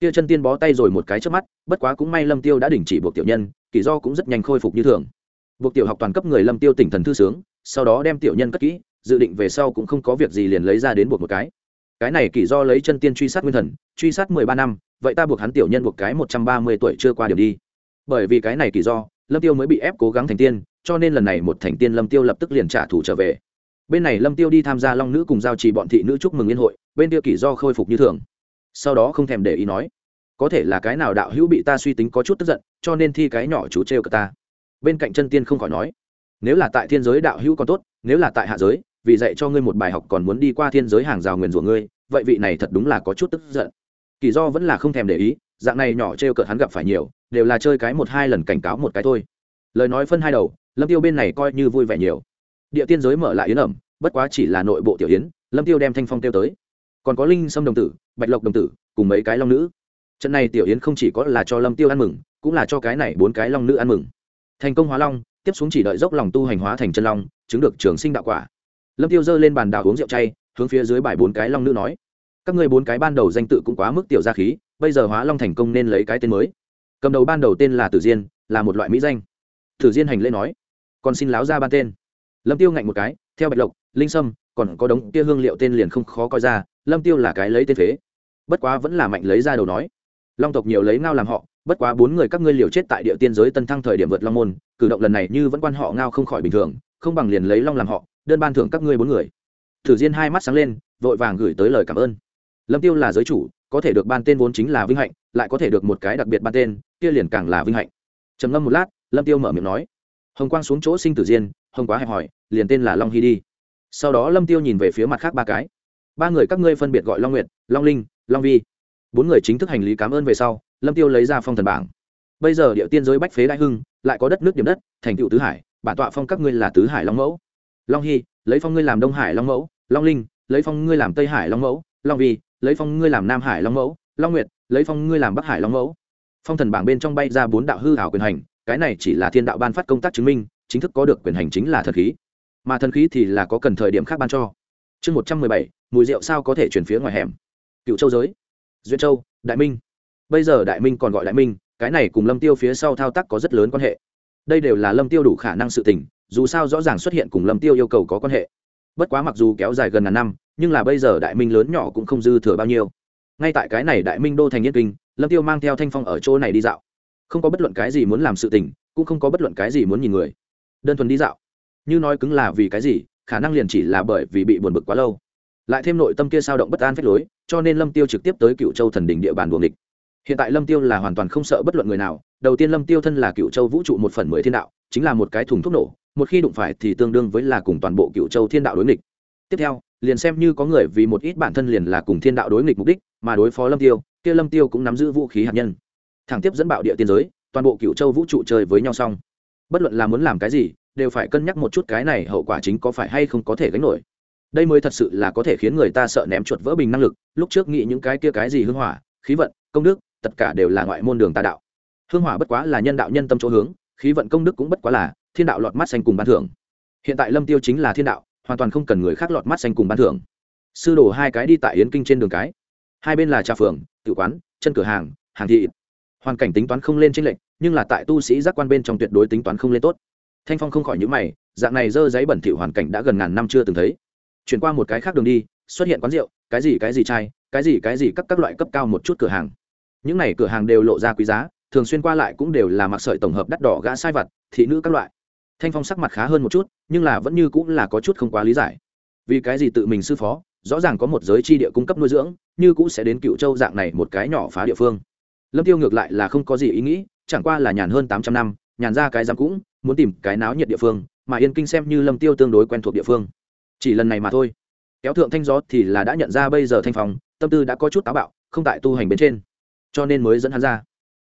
Kia chân tiên bó tay rồi một cái trước mắt, bất quá cũng may lâm tiêu đã đình chỉ buộc tiểu nhân, kỳ do cũng rất nhanh khôi phục như thường. Buộc tiểu học toàn cấp người lâm tiêu tỉnh thần thư sướng, sau đó đem tiểu nhân cất kỹ, dự định về sau cũng không có việc gì liền lấy ra đến buộc một cái. Cái này kỳ do lấy chân tiên truy sát nguyên thần, truy sát mười ba năm, vậy ta buộc hắn tiểu nhân buộc cái một trăm ba mươi tuổi chưa qua điểm đi bởi vì cái này kỳ do, lâm tiêu mới bị ép cố gắng thành tiên, cho nên lần này một thành tiên lâm tiêu lập tức liền trả thù trở về. Bên này lâm tiêu đi tham gia long nữ cùng giao trì bọn thị nữ chúc mừng liên hội, bên kia kỳ do khôi phục như thường. Sau đó không thèm để ý nói, có thể là cái nào đạo hữu bị ta suy tính có chút tức giận, cho nên thi cái nhỏ chú trêu cờ ta. Bên cạnh chân tiên không khỏi nói, nếu là tại thiên giới đạo hữu còn tốt, nếu là tại hạ giới, vì dạy cho ngươi một bài học còn muốn đi qua thiên giới hàng rào nguyền rủa ngươi, vậy vị này thật đúng là có chút tức giận. Kỳ do vẫn là không thèm để ý dạng này nhỏ trêu cợt hắn gặp phải nhiều, đều là chơi cái một hai lần cảnh cáo một cái thôi. Lời nói phân hai đầu, lâm tiêu bên này coi như vui vẻ nhiều. Địa tiên giới mở lại yến ẩm, bất quá chỉ là nội bộ tiểu yến, lâm tiêu đem thanh phong tiêu tới. Còn có linh sâm đồng tử, bạch lộc đồng tử, cùng mấy cái long nữ. Trận này tiểu yến không chỉ có là cho lâm tiêu ăn mừng, cũng là cho cái này bốn cái long nữ ăn mừng. Thành công hóa long, tiếp xuống chỉ đợi dốc lòng tu hành hóa thành chân long, chứng được trường sinh đạo quả. Lâm tiêu giơ lên bàn đào uống rượu chay, hướng phía dưới bài bốn cái long nữ nói. Các ngươi bốn cái ban đầu danh tự cũng quá mức tiểu gia khí bây giờ hóa long thành công nên lấy cái tên mới. Cầm đầu ban đầu tên là tử diên, là một loại mỹ danh. Tử diên hành lễ nói còn xin láo ra ban tên. Lâm tiêu ngạnh một cái, theo bạch lộc, linh sâm, còn có đống kia hương liệu tên liền không khó coi ra, lâm tiêu là cái lấy tên phế. Bất quá vẫn là mạnh lấy ra đầu nói, long tộc nhiều lấy ngao làm họ, bất quá bốn người các ngươi liều chết tại địa tiên giới tân thăng thời điểm vượt long môn, cử động lần này như vẫn quan họ ngao không khỏi bình thường, không bằng liền lấy long làm họ, đơn ban thưởng các ngươi bốn người. Thử diên hai mắt sáng lên, vội vàng gửi tới lời cảm ơn. Lâm tiêu là giới chủ có thể được ban tên vốn chính là vinh hạnh, lại có thể được một cái đặc biệt ban tên, kia liền càng là vinh hạnh. Trầm ngâm một lát, lâm tiêu mở miệng nói, hồng quang xuống chỗ sinh tử diên, hồng quá hẹp hỏi, liền tên là long hy đi. Sau đó lâm tiêu nhìn về phía mặt khác ba cái. Ba người các ngươi phân biệt gọi long nguyệt, long linh, long vi. Bốn người chính thức hành lý cảm ơn về sau, lâm tiêu lấy ra phong thần bảng. Bây giờ địa tiên giới bách phế đại hưng, lại có đất nước điểm đất, thành tựu tứ hải, bản tọa phong các ngươi là tứ hải long mẫu. Long hy, lấy phong ngươi làm đông hải long mẫu, long linh, lấy phong ngươi làm tây hải long mẫu, long vi lấy phong ngươi làm nam hải long mẫu, long nguyệt, lấy phong ngươi làm bắc hải long mẫu. Phong thần bảng bên trong bay ra bốn đạo hư hảo quyền hành, cái này chỉ là thiên đạo ban phát công tác chứng minh, chính thức có được quyền hành chính là thần khí. Mà thần khí thì là có cần thời điểm khác ban cho. Chương một trăm mười bảy, mùi rượu sao có thể chuyển phía ngoài hẻm? Cựu châu giới. Duyên châu, đại minh. Bây giờ đại minh còn gọi đại minh, cái này cùng lâm tiêu phía sau thao tác có rất lớn quan hệ. Đây đều là lâm tiêu đủ khả năng sự tình, dù sao rõ ràng xuất hiện cùng lâm tiêu yêu cầu có quan hệ bất quá mặc dù kéo dài gần ngàn năm, nhưng là bây giờ đại minh lớn nhỏ cũng không dư thừa bao nhiêu. Ngay tại cái này đại minh đô thành yên kinh, lâm tiêu mang theo thanh phong ở chỗ này đi dạo. Không có bất luận cái gì muốn làm sự tình, cũng không có bất luận cái gì muốn nhìn người. Đơn thuần đi dạo. Như nói cứng là vì cái gì, khả năng liền chỉ là bởi vì bị buồn bực quá lâu. Lại thêm nội tâm kia sao động bất an phách lối, cho nên lâm tiêu trực tiếp tới cựu châu thần đỉnh địa bàn buồng địch hiện tại lâm tiêu là hoàn toàn không sợ bất luận người nào. Đầu tiên lâm tiêu thân là cựu châu vũ trụ một phần mười thiên đạo, chính là một cái thùng thuốc nổ một khi đụng phải thì tương đương với là cùng toàn bộ cựu châu thiên đạo đối nghịch. Tiếp theo, liền xem như có người vì một ít bản thân liền là cùng thiên đạo đối nghịch mục đích, mà đối phó lâm tiêu, kia lâm tiêu cũng nắm giữ vũ khí hạt nhân. Thẳng tiếp dẫn bạo địa tiên giới, toàn bộ cựu châu vũ trụ chơi với nhau xong. Bất luận là muốn làm cái gì, đều phải cân nhắc một chút cái này hậu quả chính có phải hay không có thể gánh nổi. Đây mới thật sự là có thể khiến người ta sợ ném chuột vỡ bình năng lực, lúc trước nghĩ những cái kia cái gì hưng hỏa, khí vận, công đức, tất cả đều là ngoại môn đường tà đạo. Hưng hỏa bất quá là nhân đạo nhân tâm chỗ hướng, khí vận công đức cũng bất quá là thiên đạo lọt mắt xanh cùng ban thưởng. Hiện tại lâm tiêu chính là thiên đạo, hoàn toàn không cần người khác lọt mắt xanh cùng ban thưởng. Sư đổ hai cái đi tại yến kinh trên đường cái. Hai bên là trà phường tự quán, chân cửa hàng hàng thị. Hoàn cảnh tính toán không lên trên lệnh nhưng là tại tu sĩ giác quan bên trong tuyệt đối tính toán không lên tốt. Thanh phong không khỏi những mày, dạng này dơ giấy bẩn thỉu hoàn cảnh đã gần ngàn năm chưa từng thấy. Chuyển qua một cái khác đường đi, xuất hiện quán rượu, cái gì cái gì chai, cái gì cái gì các các loại cấp cao một chút cửa hàng. Những này cửa hàng đều lộ ra quý giá, thường xuyên qua lại cũng đều là mặc sợi tổng hợp đắt đỏ gã sai vặt, thị nữ các loại thanh phong sắc mặt khá hơn một chút, nhưng là vẫn như cũng là có chút không quá lý giải. Vì cái gì tự mình sư phó, rõ ràng có một giới chi địa cung cấp nuôi dưỡng, như cũng sẽ đến cựu châu dạng này một cái nhỏ phá địa phương. Lâm tiêu ngược lại là không có gì ý nghĩ, chẳng qua là nhàn hơn tám trăm năm, nhàn ra cái giam cũng, muốn tìm cái náo nhiệt địa phương, mà yên kinh xem như lâm tiêu tương đối quen thuộc địa phương. Chỉ lần này mà thôi. Kéo thượng thanh gió thì là đã nhận ra bây giờ thanh phong, tâm tư đã có chút táo bạo, không tại tu hành bên trên, cho nên mới dẫn hắn ra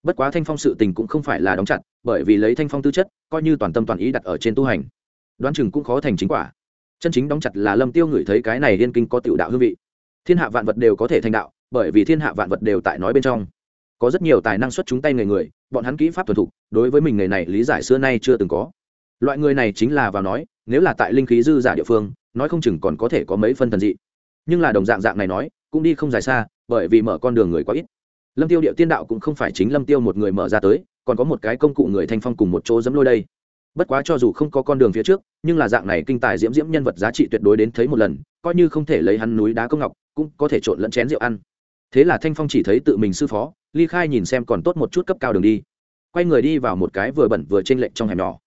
bất quá thanh phong sự tình cũng không phải là đóng chặt, bởi vì lấy thanh phong tư chất, coi như toàn tâm toàn ý đặt ở trên tu hành, đoán chừng cũng khó thành chính quả. Chân chính đóng chặt là lâm tiêu ngửi thấy cái này liên kinh có tiểu đạo hương vị. Thiên hạ vạn vật đều có thể thành đạo, bởi vì thiên hạ vạn vật đều tại nói bên trong. Có rất nhiều tài năng xuất chúng tay người người, bọn hắn kỹ pháp thuần thục, đối với mình nghề này lý giải xưa nay chưa từng có. Loại người này chính là vào nói, nếu là tại linh khí dư giả địa phương, nói không chừng còn có thể có mấy phân thần dị. Nhưng là đồng dạng dạng này nói, cũng đi không dài xa, bởi vì mở con đường người quá ít lâm tiêu điệu tiên đạo cũng không phải chính lâm tiêu một người mở ra tới, còn có một cái công cụ người thanh phong cùng một chỗ dẫm lôi đây. Bất quá cho dù không có con đường phía trước, nhưng là dạng này kinh tài diễm diễm nhân vật giá trị tuyệt đối đến thấy một lần, coi như không thể lấy hắn núi đá công ngọc, cũng có thể trộn lẫn chén rượu ăn. Thế là thanh phong chỉ thấy tự mình sư phó, ly khai nhìn xem còn tốt một chút cấp cao đường đi. Quay người đi vào một cái vừa bẩn vừa trên lệnh trong hẻm nhỏ.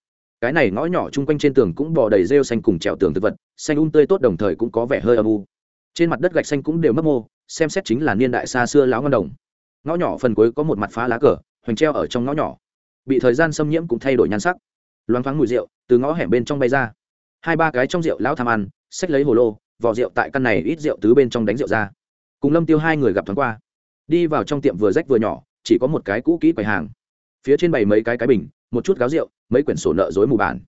Cái này ngõ nhỏ chung quanh trên tường cũng bò đầy rêu xanh cùng trèo tường thực vật, xanh um tươi tốt đồng thời cũng có vẻ hơi âm u. Trên mặt đất gạch xanh cũng đều mất mô, xem xét chính là niên đại xa xưa láo ngon đồng ngõ nhỏ phần cuối có một mặt phá lá cờ, hoành treo ở trong ngõ nhỏ. Bị thời gian xâm nhiễm cũng thay đổi nhan sắc. Loáng thoáng mùi rượu từ ngõ hẻm bên trong bay ra. Hai ba cái trong rượu lão tham ăn, xách lấy hồ lô vỏ rượu tại căn này ít rượu tứ bên trong đánh rượu ra. Cùng lâm tiêu hai người gặp thoáng qua. Đi vào trong tiệm vừa rách vừa nhỏ, chỉ có một cái cũ kỹ quầy hàng. Phía trên bày mấy cái cái bình, một chút gáo rượu, mấy quyển sổ nợ dối mù bản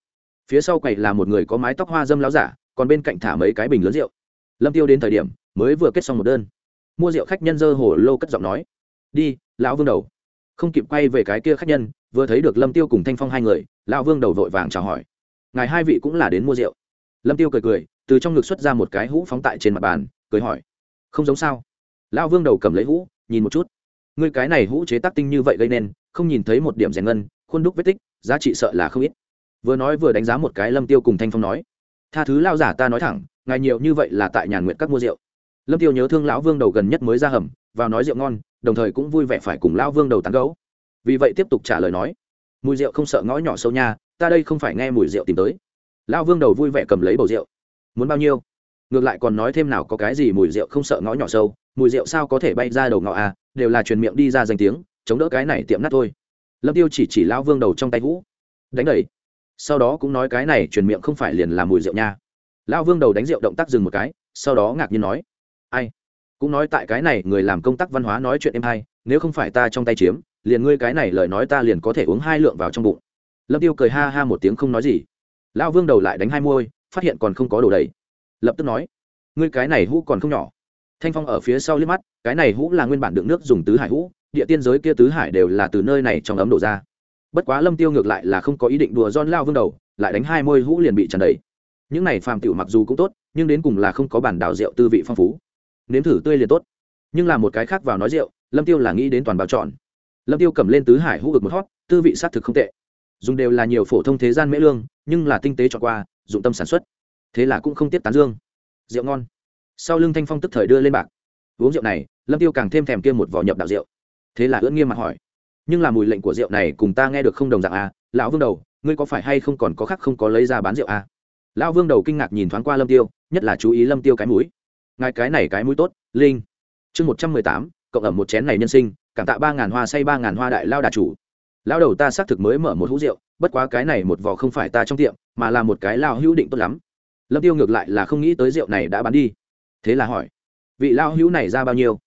phía sau quầy là một người có mái tóc hoa dâm láo giả, còn bên cạnh thả mấy cái bình lớn rượu. Lâm tiêu đến thời điểm, mới vừa kết xong một đơn. Mua rượu khách nhân dơ hồ lô cất giọng nói đi, lão vương đầu. Không kịp quay về cái kia khách nhân, vừa thấy được lâm tiêu cùng thanh phong hai người, lão vương đầu vội vàng chào hỏi. Ngài hai vị cũng là đến mua rượu. Lâm tiêu cười cười, từ trong ngực xuất ra một cái hũ phóng tại trên mặt bàn, cười hỏi. Không giống sao? Lão vương đầu cầm lấy hũ, nhìn một chút. Ngươi cái này hũ chế tác tinh như vậy gây nên, không nhìn thấy một điểm rèn ngân, khuôn đúc vết tích, giá trị sợ là không ít. Vừa nói vừa đánh giá một cái lâm tiêu cùng thanh phong nói. Tha thứ lao giả ta nói thẳng, ngài nhiều như vậy là tại nhàn nguyện các mua rượu. Lâm tiêu nhớ thương lão vương đầu gần nhất mới ra hầm, vào nói rượu ngon đồng thời cũng vui vẻ phải cùng lão vương đầu tán gấu. Vì vậy tiếp tục trả lời nói, mùi rượu không sợ ngõ nhỏ sâu nha, ta đây không phải nghe mùi rượu tìm tới. Lão vương đầu vui vẻ cầm lấy bầu rượu. Muốn bao nhiêu? Ngược lại còn nói thêm nào có cái gì mùi rượu không sợ ngõ nhỏ sâu, mùi rượu sao có thể bay ra đầu ngõ à đều là truyền miệng đi ra danh tiếng, chống đỡ cái này tiệm nát thôi. Lâm tiêu chỉ chỉ lão vương đầu trong tay vũ đánh đẩy. Sau đó cũng nói cái này truyền miệng không phải liền là mùi rượu nha. Lão vương đầu đánh rượu động tác dừng một cái, sau đó ngạc nhiên nói, ai? Cũng nói tại cái này, người làm công tác văn hóa nói chuyện em hay, nếu không phải ta trong tay chiếm, liền ngươi cái này lời nói ta liền có thể uống hai lượng vào trong bụng. Lâm tiêu cười ha ha một tiếng không nói gì. Lão vương đầu lại đánh hai môi, phát hiện còn không có đồ đầy. Lập tức nói, ngươi cái này hũ còn không nhỏ. Thanh phong ở phía sau liếc mắt, cái này hũ là nguyên bản đựng nước dùng tứ hải hũ, địa tiên giới kia tứ hải đều là từ nơi này trong ấm đổ ra. Bất quá lâm tiêu ngược lại là không có ý định đùa don lao vương đầu, lại đánh hai môi hũ liền bị tràn đầy. Những này phàm tiểu mặc dù cũng tốt, nhưng đến cùng là không có bản đào rượu tư vị phong phú nếm thử tươi liền tốt. Nhưng là một cái khác vào nói rượu, lâm tiêu là nghĩ đến toàn bao chọn. lâm tiêu cầm lên tứ hải hữu vực một hót, tư vị sát thực không tệ. Dùng đều là nhiều phổ thông thế gian mễ lương, nhưng là tinh tế chọn qua, dụng tâm sản xuất. Thế là cũng không tiếp tán dương. Rượu ngon. Sau lưng thanh phong tức thời đưa lên bạc. Uống rượu này, lâm tiêu càng thêm thèm kia một vỏ nhập đạo rượu. Thế là ưỡn nghiêm mặt hỏi. Nhưng là mùi lệnh của rượu này cùng ta nghe được không đồng dạng à lão vương đầu, ngươi có phải hay không còn có khác không có lấy ra bán rượu à? Lão vương đầu kinh ngạc nhìn thoáng qua lâm tiêu, nhất là chú ý lâm tiêu cái mũi ngài cái này cái mũi tốt, linh. Chương một trăm mười tám, cộng ẩm một chén này nhân sinh, cảm tạ ba ngàn hoa say ba ngàn hoa đại lao đà chủ. Lao đầu ta xác thực mới mở một hũ rượu, bất quá cái này một vò không phải ta trong tiệm, mà là một cái lao hữu định tốt lắm. Lâm tiêu ngược lại là không nghĩ tới rượu này đã bán đi. Thế là hỏi, vị lao hữu này ra bao nhiêu?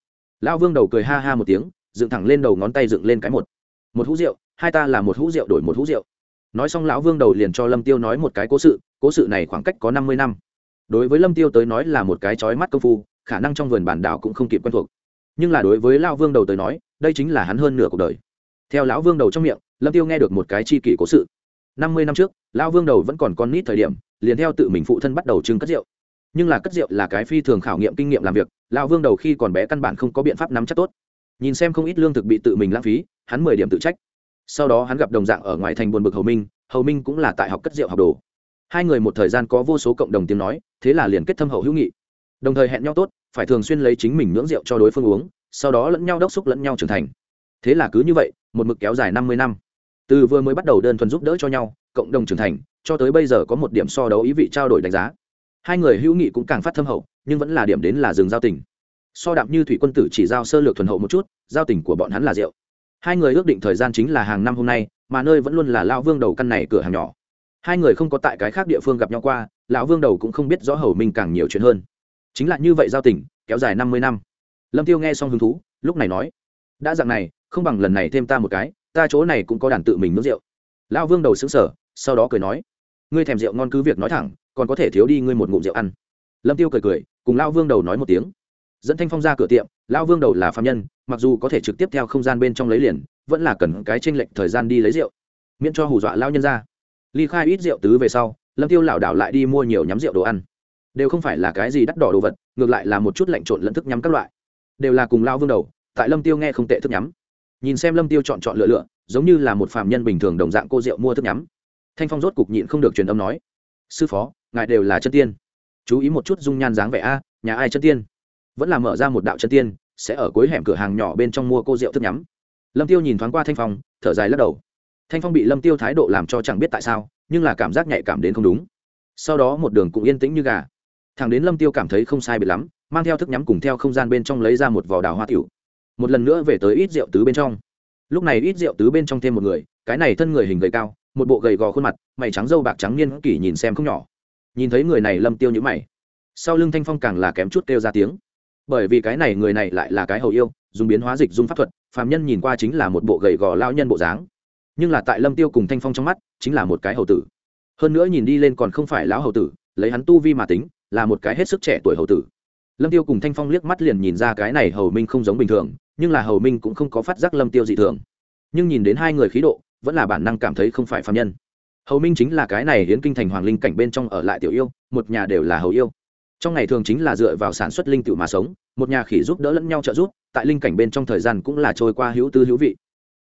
Lao vương đầu cười ha ha một tiếng, dựng thẳng lên đầu ngón tay dựng lên cái một. Một hũ rượu, hai ta là một hũ rượu đổi một hũ rượu. Nói xong lão vương đầu liền cho lâm tiêu nói một cái cố sự cố sự này khoảng cách có năm mươi năm đối với lâm tiêu tới nói là một cái chói mắt công phu, khả năng trong vườn bản đảo cũng không kịp quen thuộc. Nhưng là đối với lão vương đầu tới nói, đây chính là hắn hơn nửa cuộc đời. Theo lão vương đầu trong miệng, lâm tiêu nghe được một cái chi kỷ cố sự. Năm mươi năm trước, lão vương đầu vẫn còn con nít thời điểm, liền theo tự mình phụ thân bắt đầu trưng cất rượu. Nhưng là cất rượu là cái phi thường khảo nghiệm kinh nghiệm làm việc, lão vương đầu khi còn bé căn bản không có biện pháp nắm chắc tốt. Nhìn xem không ít lương thực bị tự mình lãng phí, hắn mười điểm tự trách. Sau đó hắn gặp đồng dạng ở ngoài thành buồn bực hầu minh hầu minh cũng là tại học cất rượu học đồ. Hai người một thời gian có vô số cộng đồng tiếng nói thế là liền kết thâm hậu hữu nghị. Đồng thời hẹn nhau tốt, phải thường xuyên lấy chính mình nhưỡng rượu cho đối phương uống, sau đó lẫn nhau đốc xúc lẫn nhau trưởng thành. Thế là cứ như vậy, một mực kéo dài năm mươi năm. Từ vừa mới bắt đầu đơn thuần giúp đỡ cho nhau, cộng đồng trưởng thành, cho tới bây giờ có một điểm so đấu ý vị trao đổi đánh giá. Hai người hữu nghị cũng càng phát thâm hậu, nhưng vẫn là điểm đến là rừng giao tình. So đạm như thủy quân tử chỉ giao sơ lược thuần hậu một chút, giao tình của bọn hắn là rượu. Hai người ước định thời gian chính là hàng năm hôm nay, mà nơi vẫn luôn là lao vương đầu căn này cửa hàng nhỏ hai người không có tại cái khác địa phương gặp nhau qua, lão vương đầu cũng không biết rõ hầu minh càng nhiều chuyện hơn. Chính là như vậy giao tình, kéo dài năm mươi năm. Lâm tiêu nghe xong hứng thú, lúc này nói, đã dạng này, không bằng lần này thêm ta một cái, ta chỗ này cũng có đàn tự mình nước rượu. Lão vương đầu xứng sở sau đó cười nói, ngươi thèm rượu ngon cứ việc nói thẳng, còn có thể thiếu đi ngươi một ngụm rượu ăn. Lâm tiêu cười cười, cùng lão vương đầu nói một tiếng. Dẫn thanh phong ra cửa tiệm, lão vương đầu là phạm nhân, mặc dù có thể trực tiếp theo không gian bên trong lấy liền, vẫn là cần cái tranh lệch thời gian đi lấy rượu. Miễn cho hù dọa lão nhân ra ly khai ít rượu tứ về sau, lâm tiêu lảo đảo lại đi mua nhiều nhắm rượu đồ ăn. Đều không phải là cái gì đắt đỏ đồ vật, ngược lại là một chút lạnh trộn lẫn thức nhắm các loại. Đều là cùng lao vương đầu, tại lâm tiêu nghe không tệ thức nhắm. Nhìn xem lâm tiêu chọn chọn lựa lựa, giống như là một phạm nhân bình thường đồng dạng cô rượu mua thức nhắm. Thanh phong rốt cục nhịn không được truyền âm nói, sư phó, ngài đều là chân tiên. Chú ý một chút dung nhan dáng vẻ a, nhà ai chân tiên? Vẫn là mở ra một đạo chân tiên, sẽ ở cuối hẻm cửa hàng nhỏ bên trong mua cô rượu thức nhắm. Lâm tiêu nhìn thoáng qua thanh phong, thở dài lắc đầu thanh phong bị lâm tiêu thái độ làm cho chẳng biết tại sao, nhưng là cảm giác nhạy cảm đến không đúng. Sau đó một đường cũng yên tĩnh như gà. Thằng đến lâm tiêu cảm thấy không sai biệt lắm, mang theo thức nhắm cùng theo không gian bên trong lấy ra một vỏ đào hoa tiểu. Một lần nữa về tới ít rượu tứ bên trong. Lúc này ít rượu tứ bên trong thêm một người, cái này thân người hình gầy cao, một bộ gầy gò khuôn mặt, mày trắng dâu bạc trắng niên kỷ nhìn xem không nhỏ. Nhìn thấy người này lâm tiêu nhữ mày. Sau lưng thanh phong càng là kém chút kêu ra tiếng. Bởi vì cái này người này lại là cái hầu yêu, dùng biến hóa dịch dung pháp thuật, phàm nhân nhìn qua chính là một bộ gầy gò lao nhân bộ dáng nhưng là tại lâm tiêu cùng thanh phong trong mắt, chính là một cái hầu tử. Hơn nữa nhìn đi lên còn không phải lão hầu tử, lấy hắn tu vi mà tính, là một cái hết sức trẻ tuổi hầu tử. Lâm tiêu cùng thanh phong liếc mắt liền nhìn ra cái này hầu minh không giống bình thường, nhưng là hầu minh cũng không có phát giác lâm tiêu dị thường. Nhưng nhìn đến hai người khí độ, vẫn là bản năng cảm thấy không phải phạm nhân. Hầu minh chính là cái này hiến kinh thành hoàng linh cảnh bên trong ở lại tiểu yêu, một nhà đều là hầu yêu. Trong ngày thường chính là dựa vào sản xuất linh tự mà sống, một nhà khỉ giúp đỡ lẫn nhau trợ giúp, tại linh cảnh bên trong thời gian cũng là trôi qua hữu tư hữu vị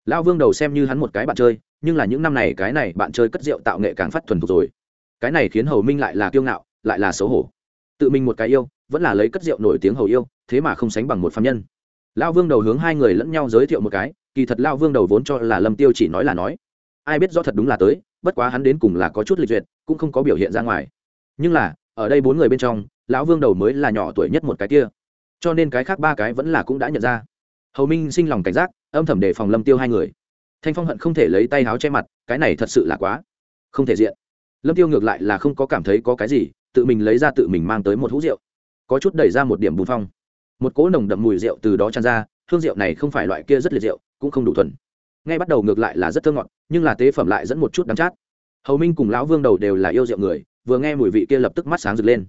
lão vương đầu xem như hắn một cái bạn chơi, nhưng là những năm này cái này bạn chơi cất rượu tạo nghệ càng phát thuần thục rồi. Cái này khiến hầu minh lại là kiêu ngạo, lại là xấu hổ. Tự mình một cái yêu, vẫn là lấy cất rượu nổi tiếng hầu yêu, thế mà không sánh bằng một phạm nhân. Lão vương đầu hướng hai người lẫn nhau giới thiệu một cái, kỳ thật lão vương đầu vốn cho là lâm tiêu chỉ nói là nói. Ai biết rõ thật đúng là tới, bất quá hắn đến cùng là có chút lịch duyệt, cũng không có biểu hiện ra ngoài. Nhưng là, ở đây bốn người bên trong, lão vương đầu mới là nhỏ tuổi nhất một cái kia. Cho nên cái khác ba cái vẫn là cũng đã nhận ra hầu minh sinh lòng cảnh giác, âm thầm đề phòng lâm tiêu hai người. Thanh phong hận không thể lấy tay háo che mặt, cái này thật sự là quá không thể diện. Lâm tiêu ngược lại là không có cảm thấy có cái gì, tự mình lấy ra tự mình mang tới một hũ rượu. Có chút đẩy ra một điểm bùn phong. Một cỗ nồng đậm mùi rượu từ đó tràn ra, hương rượu này không phải loại kia rất liệt rượu, cũng không đủ thuần. Ngay bắt đầu ngược lại là rất thơ ngọt, nhưng là tế phẩm lại dẫn một chút đắng chát. Hầu minh cùng lão vương đầu đều là yêu rượu người, vừa nghe mùi vị kia lập tức mắt sáng rực lên.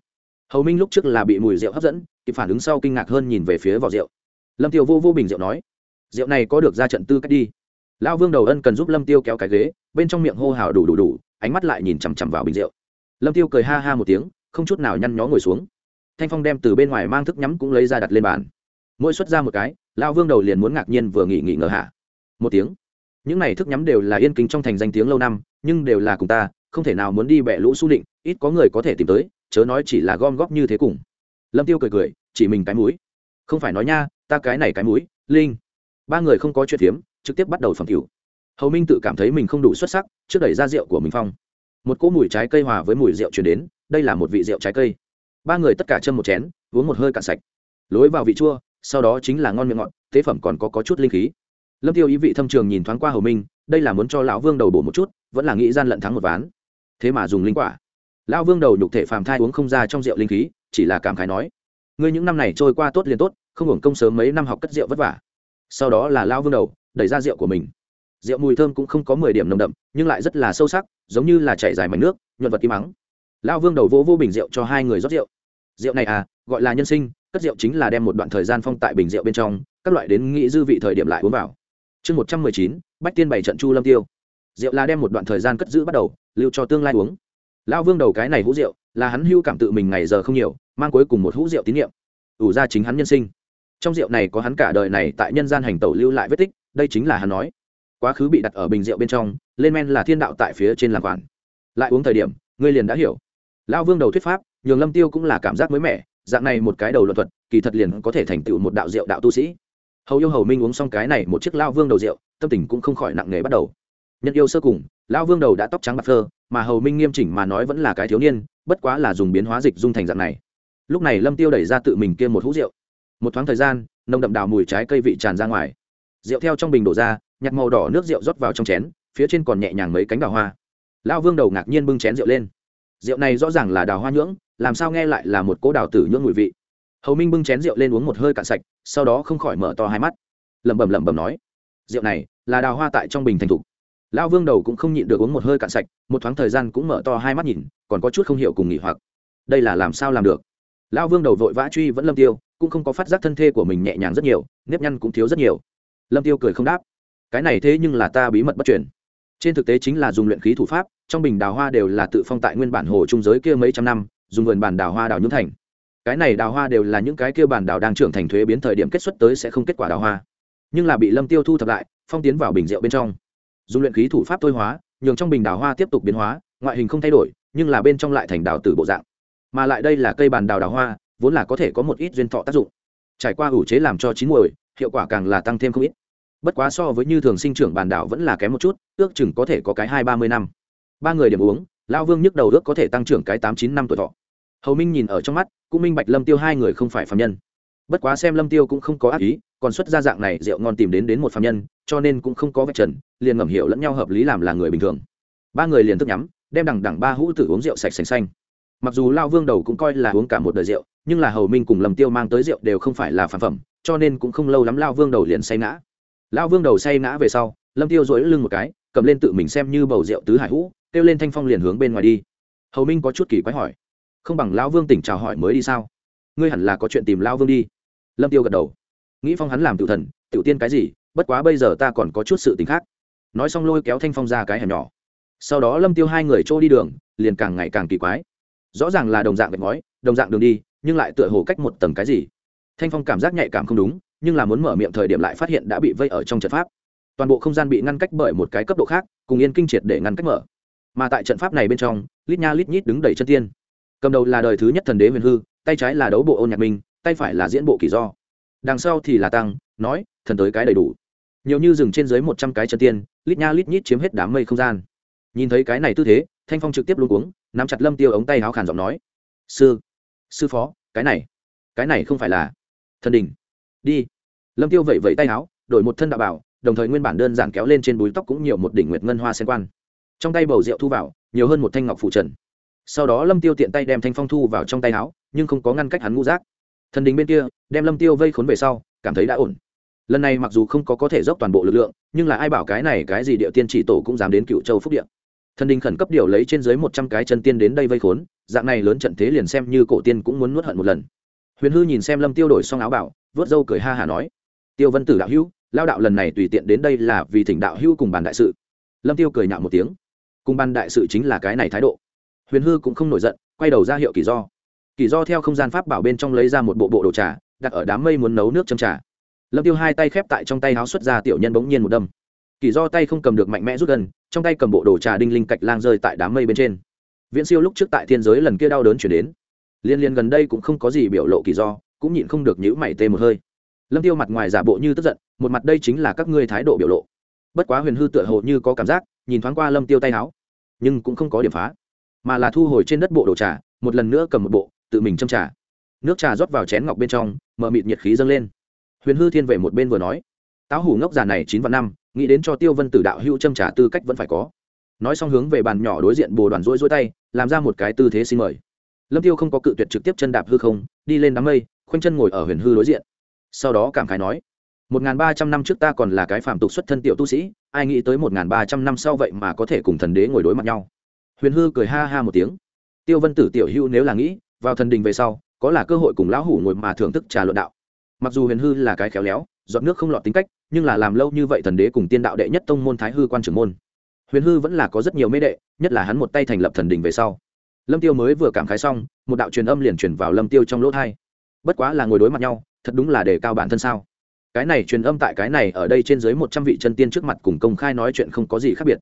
Hầu minh lúc trước là bị mùi rượu hấp dẫn, kịp phản ứng sau kinh ngạc hơn nhìn về phía vỏ rượu lâm tiêu vô vô bình rượu nói, rượu này có được ra trận tư cách đi. Lão vương đầu ân cần giúp lâm tiêu kéo cái ghế, bên trong miệng hô hào đủ đủ đủ, ánh mắt lại nhìn chằm chằm vào bình rượu. Lâm tiêu cười ha ha một tiếng, không chút nào nhăn nhó ngồi xuống. Thanh phong đem từ bên ngoài mang thức nhắm cũng lấy ra đặt lên bàn. Mỗi xuất ra một cái, lão vương đầu liền muốn ngạc nhiên vừa nghỉ nghỉ ngờ hạ một tiếng. Những này thức nhắm đều là yên kính trong thành danh tiếng lâu năm, nhưng đều là cùng ta, không thể nào muốn đi bẻ lũ su định, ít có người có thể tìm tới, chớ nói chỉ là gom góp như thế cùng. Lâm tiêu cười cười, chỉ mình cái mũi. Không phải nói nha ta cái này cái mũi linh. Ba người không có chuyện phiếm trực tiếp bắt đầu phẩm cửu. Hầu minh tự cảm thấy mình không đủ xuất sắc trước đẩy ra rượu của mình phong. Một cỗ mùi trái cây hòa với mùi rượu chuyển đến đây là một vị rượu trái cây. Ba người tất cả châm một chén uống một hơi cạn sạch. Lối vào vị chua sau đó chính là ngon miệng ngọt tế phẩm còn có, có chút linh khí. Lâm tiêu ý vị thâm trường nhìn thoáng qua hầu minh đây là muốn cho lão vương đầu bổ một chút vẫn là nghĩ gian lận thắng một ván. Thế mà dùng linh quả. Lão vương đầu nhục thể phàm thai uống không ra trong rượu linh khí chỉ là cảm khái nói ngươi những năm này trôi qua tốt liền tốt không hưởng công sớm mấy năm học cất rượu vất vả. Sau đó là lão vương đầu, đẩy ra rượu của mình. Rượu mùi thơm cũng không có mười điểm nồng đậm, nhưng lại rất là sâu sắc, giống như là chảy dài mảnh nước, nhuận vật im ắng lão vương đầu vô vô bình rượu cho hai người rót rượu. Rượu này à gọi là nhân sinh, cất rượu chính là đem một đoạn thời gian phong tại bình rượu bên trong, các loại đến nghĩ dư vị thời điểm lại uống vào. Chương một trăm mười chín, bách tiên bảy trận chu lâm tiêu. Rượu là đem một đoạn thời gian cất giữ bắt đầu, lưu cho tương lai uống. Lão vương đầu cái này hũ rượu, là hắn hưu cảm tự mình ngày giờ không nhiều, mang cuối cùng một hũ rượu tín nhiệm ủ ra chính hắn nhân sinh trong rượu này có hắn cả đời này tại nhân gian hành tẩu lưu lại vết tích, đây chính là hắn nói. Quá khứ bị đặt ở bình rượu bên trong, lên men là thiên đạo tại phía trên làm quản. Lại uống thời điểm, ngươi liền đã hiểu. Lão vương đầu thuyết pháp, nhường lâm tiêu cũng là cảm giác mới mẻ, dạng này một cái đầu luận thuật, kỳ thật liền có thể thành tựu một đạo rượu đạo tu sĩ. Hầu yêu hầu minh uống xong cái này một chiếc lao vương đầu rượu, tâm tình cũng không khỏi nặng nề bắt đầu. Nhân yêu sơ cùng, lão vương đầu đã tóc trắng bạc phơ, mà hầu minh nghiêm chỉnh mà nói vẫn là cái thiếu niên, bất quá là dùng biến hóa dịch dung thành dạng này. Lúc này lâm tiêu đẩy ra tự mình kia một hũ rượu một thoáng thời gian, nồng đậm đào mùi trái cây vị tràn ra ngoài. Rượu theo trong bình đổ ra, nhặt màu đỏ nước rượu rót vào trong chén, phía trên còn nhẹ nhàng mấy cánh đào hoa. Lao vương đầu ngạc nhiên bưng chén rượu lên. Rượu này rõ ràng là đào hoa nhưỡng, làm sao nghe lại là một cỗ đào tử nhưỡng mùi vị. Hầu minh bưng chén rượu lên uống một hơi cạn sạch, sau đó không khỏi mở to hai mắt. Lẩm bẩm lẩm bẩm nói, rượu này là đào hoa tại trong bình thành thục. Lão vương đầu cũng không nhịn được uống một hơi cạn sạch, một thoáng thời gian cũng mở to hai mắt nhìn, còn có chút không hiểu cùng nghỉ hoặc. Đây là làm sao làm được? Lão vương đầu vội vã truy vẫn lâm tiêu, cũng không có phát giác thân thê của mình nhẹ nhàng rất nhiều, nếp nhăn cũng thiếu rất nhiều. Lâm tiêu cười không đáp. Cái này thế nhưng là ta bí mật bất truyền. Trên thực tế chính là dùng luyện khí thủ pháp, trong bình đào hoa đều là tự phong tại nguyên bản hồ trung giới kia mấy trăm năm, dùng vườn bản đào hoa đào nhúng thành. Cái này đào hoa đều là những cái kia bản đào đang trưởng thành thuế biến thời điểm kết xuất tới sẽ không kết quả đào hoa. Nhưng là bị lâm tiêu thu thập lại, phong tiến vào bình rượu bên trong. Dùng luyện khí thủ pháp thôi hóa, nhường trong bình đào hoa tiếp tục biến hóa, ngoại hình không thay đổi, nhưng là bên trong lại thành đào tử bộ dạng mà lại đây là cây bàn đào đào hoa, vốn là có thể có một ít duyên thọ tác dụng. Trải qua ủ chế làm cho chín muồi, hiệu quả càng là tăng thêm không ít. Bất quá so với như thường sinh trưởng bàn đảo vẫn là kém một chút, ước chừng có thể có cái hai ba mươi năm. Ba người điểm uống lao vương nhức đầu ước có thể tăng trưởng cái tám chín năm tuổi thọ. Hầu minh nhìn ở trong mắt, cũng minh bạch lâm tiêu hai người không phải phạm nhân. Bất quá xem lâm tiêu cũng không có ác ý, còn xuất ra dạng này rượu ngon tìm đến đến một phạm nhân, cho nên cũng không có vạch trần, liền ngầm hiểu lẫn nhau hợp lý làm là người bình thường. Ba người liền thức nhắm, đem đằng đằng ba hũ tử uống rượu sạch sành xanh mặc dù lao vương đầu cũng coi là uống cả một đời rượu, nhưng là hầu minh cùng lâm tiêu mang tới rượu đều không phải là phản phẩm, cho nên cũng không lâu lắm lao vương đầu liền say ngã. Lao vương đầu say ngã về sau, lâm tiêu dối lưng một cái, cầm lên tự mình xem như bầu rượu tứ hải hũ, kêu lên thanh phong liền hướng bên ngoài đi. Hầu minh có chút kỳ quái hỏi, không bằng lão vương tỉnh chào hỏi mới đi sao? Ngươi hẳn là có chuyện tìm lão vương đi. Lâm tiêu gật đầu, nghĩ phong hắn làm tự thần tự tiên cái gì, bất quá bây giờ ta còn có chút sự tình khác. Nói xong lôi kéo thanh phong ra cái hẻm nhỏ. Sau đó lâm tiêu hai người trôi đi đường, liền càng ngày càng kỳ quái rõ ràng là đồng dạng gạch ngói đồng dạng đường đi, nhưng lại tựa hồ cách một tầng cái gì. Thanh phong cảm giác nhạy cảm không đúng, nhưng là muốn mở miệng thời điểm lại phát hiện đã bị vây ở trong trận pháp. Toàn bộ không gian bị ngăn cách bởi một cái cấp độ khác, cùng yên kinh triệt để ngăn cách mở. Mà tại trận pháp này bên trong, lít nha lít nhít đứng đầy chân tiên. Cầm đầu là đời thứ nhất thần đế huyền hư, tay trái là đấu bộ ôn nhạc minh, tay phải là diễn bộ kỳ do. Đằng sau thì là tăng, nói, thần tới cái đầy đủ. Nhiều như rừng trên dưới một trăm cái chân tiên, lít nha lít nhít chiếm hết đám mây không gian. Nhìn thấy cái này tư thế thanh phong trực tiếp luôn cuống, nắm chặt lâm tiêu ống tay áo khản giọng nói, sư sư phó, cái này cái này không phải là thần đình đi. Lâm tiêu vẩy vẩy tay áo, đổi một thân đạo bảo, đồng thời nguyên bản đơn giản kéo lên trên búi tóc cũng nhiều một đỉnh nguyệt ngân hoa sen quan. Trong tay bầu rượu thu vào, nhiều hơn một thanh ngọc phụ trần. Sau đó lâm tiêu tiện tay đem thanh phong thu vào trong tay áo, nhưng không có ngăn cách hắn ngũ giác. Thần đình bên kia, đem lâm tiêu vây khốn về sau, cảm thấy đã ổn. Lần này mặc dù không có có thể dốc toàn bộ lực lượng, nhưng là ai bảo cái này, cái gì địa tiên chỉ tổ cũng dám đến cựu châu phúc điện thần đình khẩn cấp điều lấy trên dưới một trăm cái chân tiên đến đây vây khốn, dạng này lớn trận thế liền xem như cổ tiên cũng muốn nuốt hận một lần. Huyền hư nhìn xem lâm tiêu đổi xong áo bảo, vớt râu cười ha hả nói, tiêu vân tử đạo hữu, lao đạo lần này tùy tiện đến đây là vì thỉnh đạo hữu cùng bàn đại sự. Lâm tiêu cười nhạo một tiếng, cùng bàn đại sự chính là cái này thái độ. Huyền hư cũng không nổi giận, quay đầu ra hiệu kỳ do. Kỳ do theo không gian pháp bảo bên trong lấy ra một bộ bộ đồ trà, đặt ở đám mây muốn nấu nước châm trà. Lâm tiêu hai tay khép tại trong tay áo xuất ra tiểu nhân bỗng nhiên một đâm kỳ do tay không cầm được mạnh mẽ rút gần, trong tay cầm bộ đồ trà đinh linh cạch lang rơi tại đám mây bên trên. Viễn siêu lúc trước tại thiên giới lần kia đau đớn chuyển đến. Liên liên gần đây cũng không có gì biểu lộ kỳ do, cũng nhịn không được nhữ mày tê một hơi. Lâm tiêu mặt ngoài giả bộ như tức giận, một mặt đây chính là các ngươi thái độ biểu lộ. Bất quá huyền hư tựa hồ như có cảm giác, nhìn thoáng qua lâm tiêu tay áo nhưng cũng không có điểm phá, mà là thu hồi trên đất bộ đồ trà, một lần nữa cầm một bộ, tự mình châm trà. Nước trà rót vào chén ngọc bên trong, mở mịt nhiệt khí dâng lên. Huyền hư thiên về một bên vừa nói, táo hủ ngốc già này chín vạn năm nghĩ đến cho tiêu vân tử đạo hữu châm trà tư cách vẫn phải có. Nói xong hướng về bàn nhỏ đối diện bồ đoàn rỗi rỗi tay, làm ra một cái tư thế xin mời. Lâm tiêu không có cự tuyệt trực tiếp chân đạp hư không, đi lên đám mây, khoanh chân ngồi ở huyền hư đối diện. Sau đó cảm khái nói, một n ba trăm năm trước ta còn là cái phạm tục xuất thân tiểu tu sĩ, ai nghĩ tới một n ba trăm năm sau vậy mà có thể cùng thần đế ngồi đối mặt nhau. Huyền hư cười ha ha một tiếng. Tiêu vân tử tiểu hữu nếu là nghĩ vào thần đình về sau, có là cơ hội cùng lão hủ ngồi mà thưởng thức trà luận đạo. Mặc dù huyền hư là cái khéo léo dọn nước không lọt tính cách nhưng là làm lâu như vậy thần đế cùng tiên đạo đệ nhất tông môn thái hư quan trưởng môn. Huyền hư vẫn là có rất nhiều mê đệ, nhất là hắn một tay thành lập thần đình về sau. Lâm tiêu mới vừa cảm khái xong, một đạo truyền âm liền truyền vào lâm tiêu trong lỗ thai. Bất quá là ngồi đối mặt nhau, thật đúng là để cao bản thân sao? Cái này truyền âm tại cái này ở đây trên dưới một trăm vị chân tiên trước mặt cùng công khai nói chuyện không có gì khác biệt.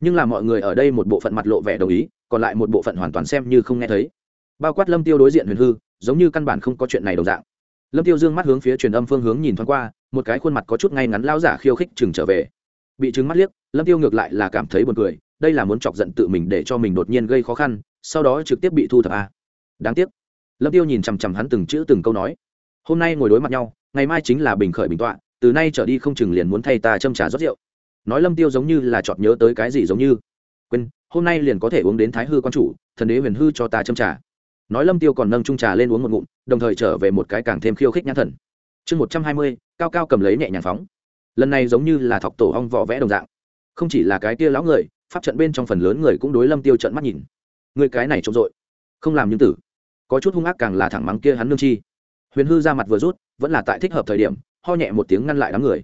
Nhưng là mọi người ở đây một bộ phận mặt lộ vẻ đồng ý, còn lại một bộ phận hoàn toàn xem như không nghe thấy. Bao quát lâm tiêu đối diện huyền hư, giống như căn bản không có chuyện này đồng dạng lâm tiêu dương mắt hướng phía truyền âm phương hướng nhìn thoáng qua, một cái khuôn mặt có chút ngay ngắn lao giả khiêu khích chừng trở về. Bị trừng mắt liếc, lâm tiêu ngược lại là cảm thấy buồn cười, đây là muốn chọc giận tự mình để cho mình đột nhiên gây khó khăn, sau đó trực tiếp bị thu thập a. À. đáng tiếc. Lâm tiêu nhìn chằm chằm hắn từng chữ từng câu nói. Hôm nay ngồi đối mặt nhau, ngày mai chính là bình khởi bình tọa, từ nay trở đi không chừng liền muốn thay ta châm trà rót rượu. Nói lâm tiêu giống như là chọt nhớ tới cái gì giống như. Quên, hôm nay liền có thể uống đến thái hư quan chủ, thần đế huyền hư cho ta châm trà nói lâm tiêu còn nâng trung trà lên uống một ngụm đồng thời trở về một cái càng thêm khiêu khích nhãn thần. Chương một trăm hai mươi cao cao cầm lấy nhẹ nhàng phóng. Lần này giống như là thọc tổ hong vỏ vẽ đồng dạng. Không chỉ là cái tia lão người pháp trận bên trong phần lớn người cũng đối lâm tiêu trận mắt nhìn. Người cái này trông dội, không làm nhưng tử. Có chút hung ác càng là thẳng mắng kia hắn nương chi. Huyền hư ra mặt vừa rút vẫn là tại thích hợp thời điểm ho nhẹ một tiếng ngăn lại đám người.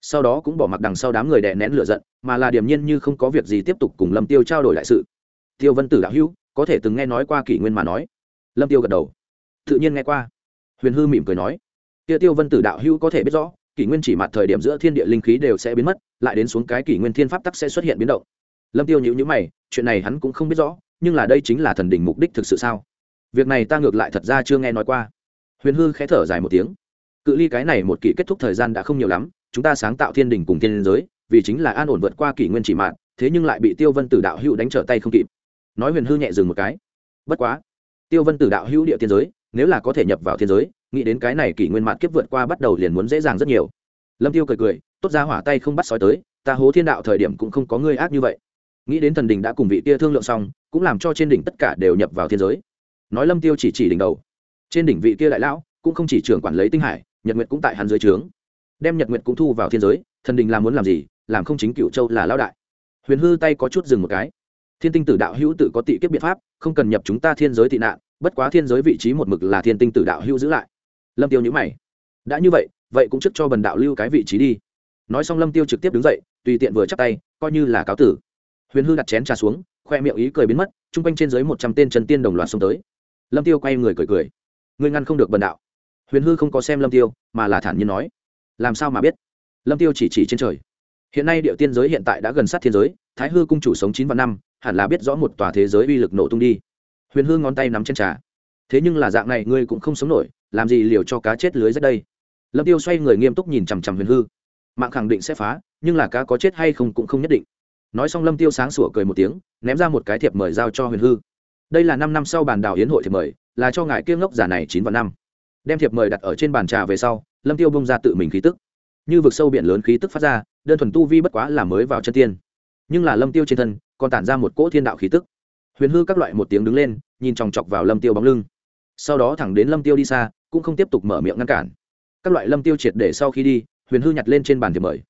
Sau đó cũng bỏ mặc đằng sau đám người đè nén lửa giận mà là điềm nhiên như không có việc gì tiếp tục cùng lâm tiêu trao đổi lại sự. Tiêu vân tử đạo hữu có thể từng nghe nói qua kỷ nguyên mà nói lâm tiêu gật đầu. Tự nhiên nghe qua. Huyền hư mỉm cười nói, kia tiêu vân tử đạo hữu có thể biết rõ, kỷ nguyên chỉ mặt thời điểm giữa thiên địa linh khí đều sẽ biến mất, lại đến xuống cái kỷ nguyên thiên pháp tắc sẽ xuất hiện biến động. Lâm tiêu nhữ nhữ mày, chuyện này hắn cũng không biết rõ, nhưng là đây chính là thần đỉnh mục đích thực sự sao? Việc này ta ngược lại thật ra chưa nghe nói qua. Huyền hư khẽ thở dài một tiếng, cự ly cái này một kỷ kết thúc thời gian đã không nhiều lắm, chúng ta sáng tạo thiên đình cùng thiên giới, vì chính là an ổn vượt qua kỷ nguyên chỉ mạng thế nhưng lại bị tiêu vân tử đạo hữu đánh trở tay không kịp. Nói huyền hư nhẹ dừng một cái, bất quá tiêu vân tử đạo hữu địa thiên giới, nếu là có thể nhập vào thiên giới, nghĩ đến cái này kỷ nguyên mạng kiếp vượt qua bắt đầu liền muốn dễ dàng rất nhiều. Lâm tiêu cười cười, tốt ra hỏa tay không bắt sói tới, ta hố thiên đạo thời điểm cũng không có ngươi ác như vậy. Nghĩ đến thần đình đã cùng vị kia thương lượng xong, cũng làm cho trên đỉnh tất cả đều nhập vào thiên giới. Nói lâm tiêu chỉ chỉ đỉnh đầu. Trên đỉnh vị kia đại lão, cũng không chỉ trưởng quản lấy tinh hải, nhật nguyệt cũng tại hắn dưới trướng. Đem nhật nguyệt cũng thu vào thiên giới, thần đình làm muốn làm gì, làm không chính cựu châu là lão đại. Huyền hư tay có chút dừng một cái. Thiên tinh tử đạo hữu tự có tị kiếp biện pháp không cần nhập chúng ta thiên giới tị nạn, bất quá thiên giới vị trí một mực là thiên tinh tử đạo hưu giữ lại. Lâm tiêu nhữ mày. Đã như vậy vậy cũng trước cho bần đạo lưu cái vị trí đi. Nói xong lâm tiêu trực tiếp đứng dậy, tùy tiện vừa chắp tay, coi như là cáo tử. Huyền hư đặt chén trà xuống, khoe miệng ý cười biến mất, chung quanh trên dưới một trăm tên trần tiên đồng loạt xông tới. Lâm tiêu quay người cười cười. Ngươi ngăn không được bần đạo. Huyền hư không có xem lâm tiêu, mà là thản nhiên nói. Làm sao mà biết? Lâm tiêu chỉ chỉ trên trời hiện nay địa tiên giới hiện tại đã gần sát thiên giới, thái hư cung chủ sống chín vạn năm, hẳn là biết rõ một tòa thế giới uy lực nổ tung đi. Huyền hư ngón tay nắm trên trà. Thế nhưng là dạng này ngươi cũng không sống nổi, làm gì liều cho cá chết lưới rất đây? Lâm tiêu xoay người nghiêm túc nhìn chằm chằm huyền hư. Mạng khẳng định sẽ phá, nhưng là cá có chết hay không cũng không nhất định. Nói xong lâm tiêu sáng sủa cười một tiếng, ném ra một cái thiệp mời giao cho huyền hư. Đây là năm năm sau bàn đào hiến hội thiệp mời, là cho ngài kiêng ngốc giả này chín vạn năm. Đem thiệp mời đặt ở trên bàn trà về sau, lâm tiêu bông ra tự mình khí tức. Như vực sâu biển lớn khí tức phát ra đơn thuần tu vi bất quá là mới vào chân tiên. Nhưng là lâm tiêu trên thân, còn tản ra một cỗ thiên đạo khí tức. Huyền hư các loại một tiếng đứng lên, nhìn chòng chọc vào lâm tiêu bóng lưng. Sau đó thẳng đến lâm tiêu đi xa, cũng không tiếp tục mở miệng ngăn cản. Các loại lâm tiêu triệt để sau khi đi, huyền hư nhặt lên trên bàn thiệp mời.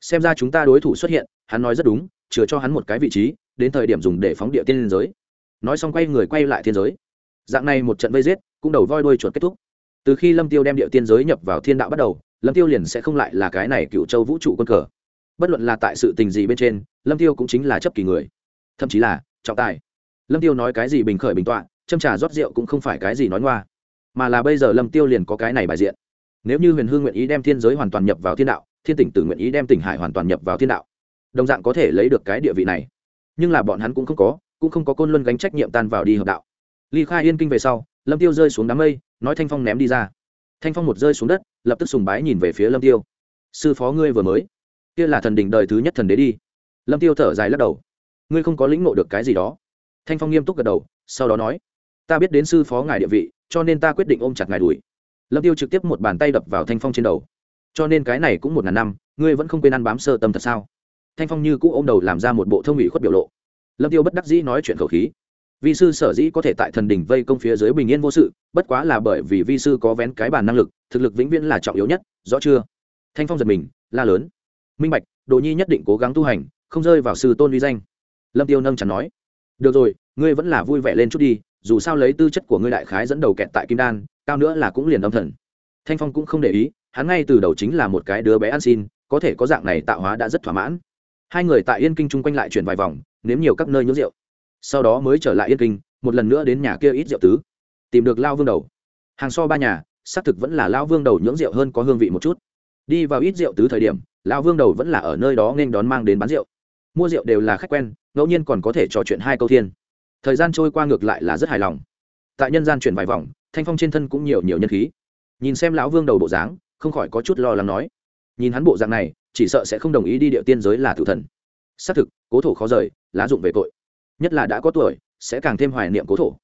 Xem ra chúng ta đối thủ xuất hiện, hắn nói rất đúng, chừa cho hắn một cái vị trí, đến thời điểm dùng để phóng địa tiên liên giới. Nói xong quay người quay lại thiên giới. Dạng này một trận vây giết, cũng đầu voi đuôi chuột kết thúc. Từ khi lâm tiêu đem địa tiên giới nhập vào thiên đạo bắt đầu, lâm tiêu liền sẽ không lại là cái này cựu châu vũ trụ quân cờ bất luận là tại sự tình gì bên trên, lâm tiêu cũng chính là chấp kỳ người. Thậm chí là, trọng tài. Lâm tiêu nói cái gì bình khởi bình tọa, châm trà rót rượu cũng không phải cái gì nói ngoa. Mà là bây giờ lâm tiêu liền có cái này bài diện. Nếu như huyền hương nguyện ý đem thiên giới hoàn toàn nhập vào thiên đạo, thiên tỉnh tử nguyện ý đem tỉnh hải hoàn toàn nhập vào thiên đạo. Đồng dạng có thể lấy được cái địa vị này. Nhưng là bọn hắn cũng không có, cũng không có côn luân gánh trách nhiệm tan vào đi hợp đạo. Ly khai yên kinh về sau, lâm tiêu rơi xuống đám mây, nói thanh phong ném đi ra. Thanh phong một rơi xuống đất, lập tức sùng bái nhìn về phía lâm tiêu. Sư phó ngươi vừa mới kia là thần đỉnh đời thứ nhất thần đế đi. Lâm tiêu thở dài lắc đầu. Ngươi không có lĩnh ngộ được cái gì đó. Thanh phong nghiêm túc gật đầu, sau đó nói, ta biết đến sư phó ngài địa vị, cho nên ta quyết định ôm chặt ngài đuổi. Lâm tiêu trực tiếp một bàn tay đập vào thanh phong trên đầu. Cho nên cái này cũng một ngàn năm, ngươi vẫn không quên ăn bám sơ tâm thật sao? Thanh phong như cũ ôm đầu làm ra một bộ thông ủy khuất biểu lộ. Lâm tiêu bất đắc dĩ nói chuyện khẩu khí. Vi sư sở dĩ có thể tại thần đỉnh vây công phía dưới bình yên vô sự, bất quá là bởi vì vi sư có vén cái bàn năng lực, thực lực vĩnh viễn là trọng yếu nhất, rõ chưa? Thanh phong giật mình, la lớn minh bạch đồ nhi nhất định cố gắng tu hành, không rơi vào sư tôn uy danh. Lâm tiêu nâng chẳng nói. Được rồi, ngươi vẫn là vui vẻ lên chút đi, dù sao lấy tư chất của ngươi đại khái dẫn đầu kẹt tại kim đan, cao nữa là cũng liền âm thần. Thanh phong cũng không để ý, hắn ngay từ đầu chính là một cái đứa bé ăn xin, có thể có dạng này tạo hóa đã rất thỏa mãn. Hai người tại yên kinh chung quanh lại chuyển vài vòng, nếm nhiều các nơi nhớ rượu. Sau đó mới trở lại yên kinh, một lần nữa đến nhà kia ít rượu tứ, tìm được lao vương đầu. Hàng so ba nhà, xác thực vẫn là lao vương đầu nhưỡng rượu hơn có hương vị một chút đi vào ít rượu tứ thời điểm, lão vương đầu vẫn là ở nơi đó nên đón mang đến bán rượu. Mua rượu đều là khách quen, ngẫu nhiên còn có thể trò chuyện hai câu thiên. Thời gian trôi qua ngược lại là rất hài lòng. Tại nhân gian chuyển vài vòng, thanh phong trên thân cũng nhiều nhiều nhân khí. Nhìn xem lão vương đầu bộ dáng, không khỏi có chút lo lắng nói. Nhìn hắn bộ dạng này, chỉ sợ sẽ không đồng ý đi địa tiên giới là tử thần. Xác thực, cố thổ khó rời, lá dụng về tội. Nhất là đã có tuổi, sẽ càng thêm hoài niệm cố thổ.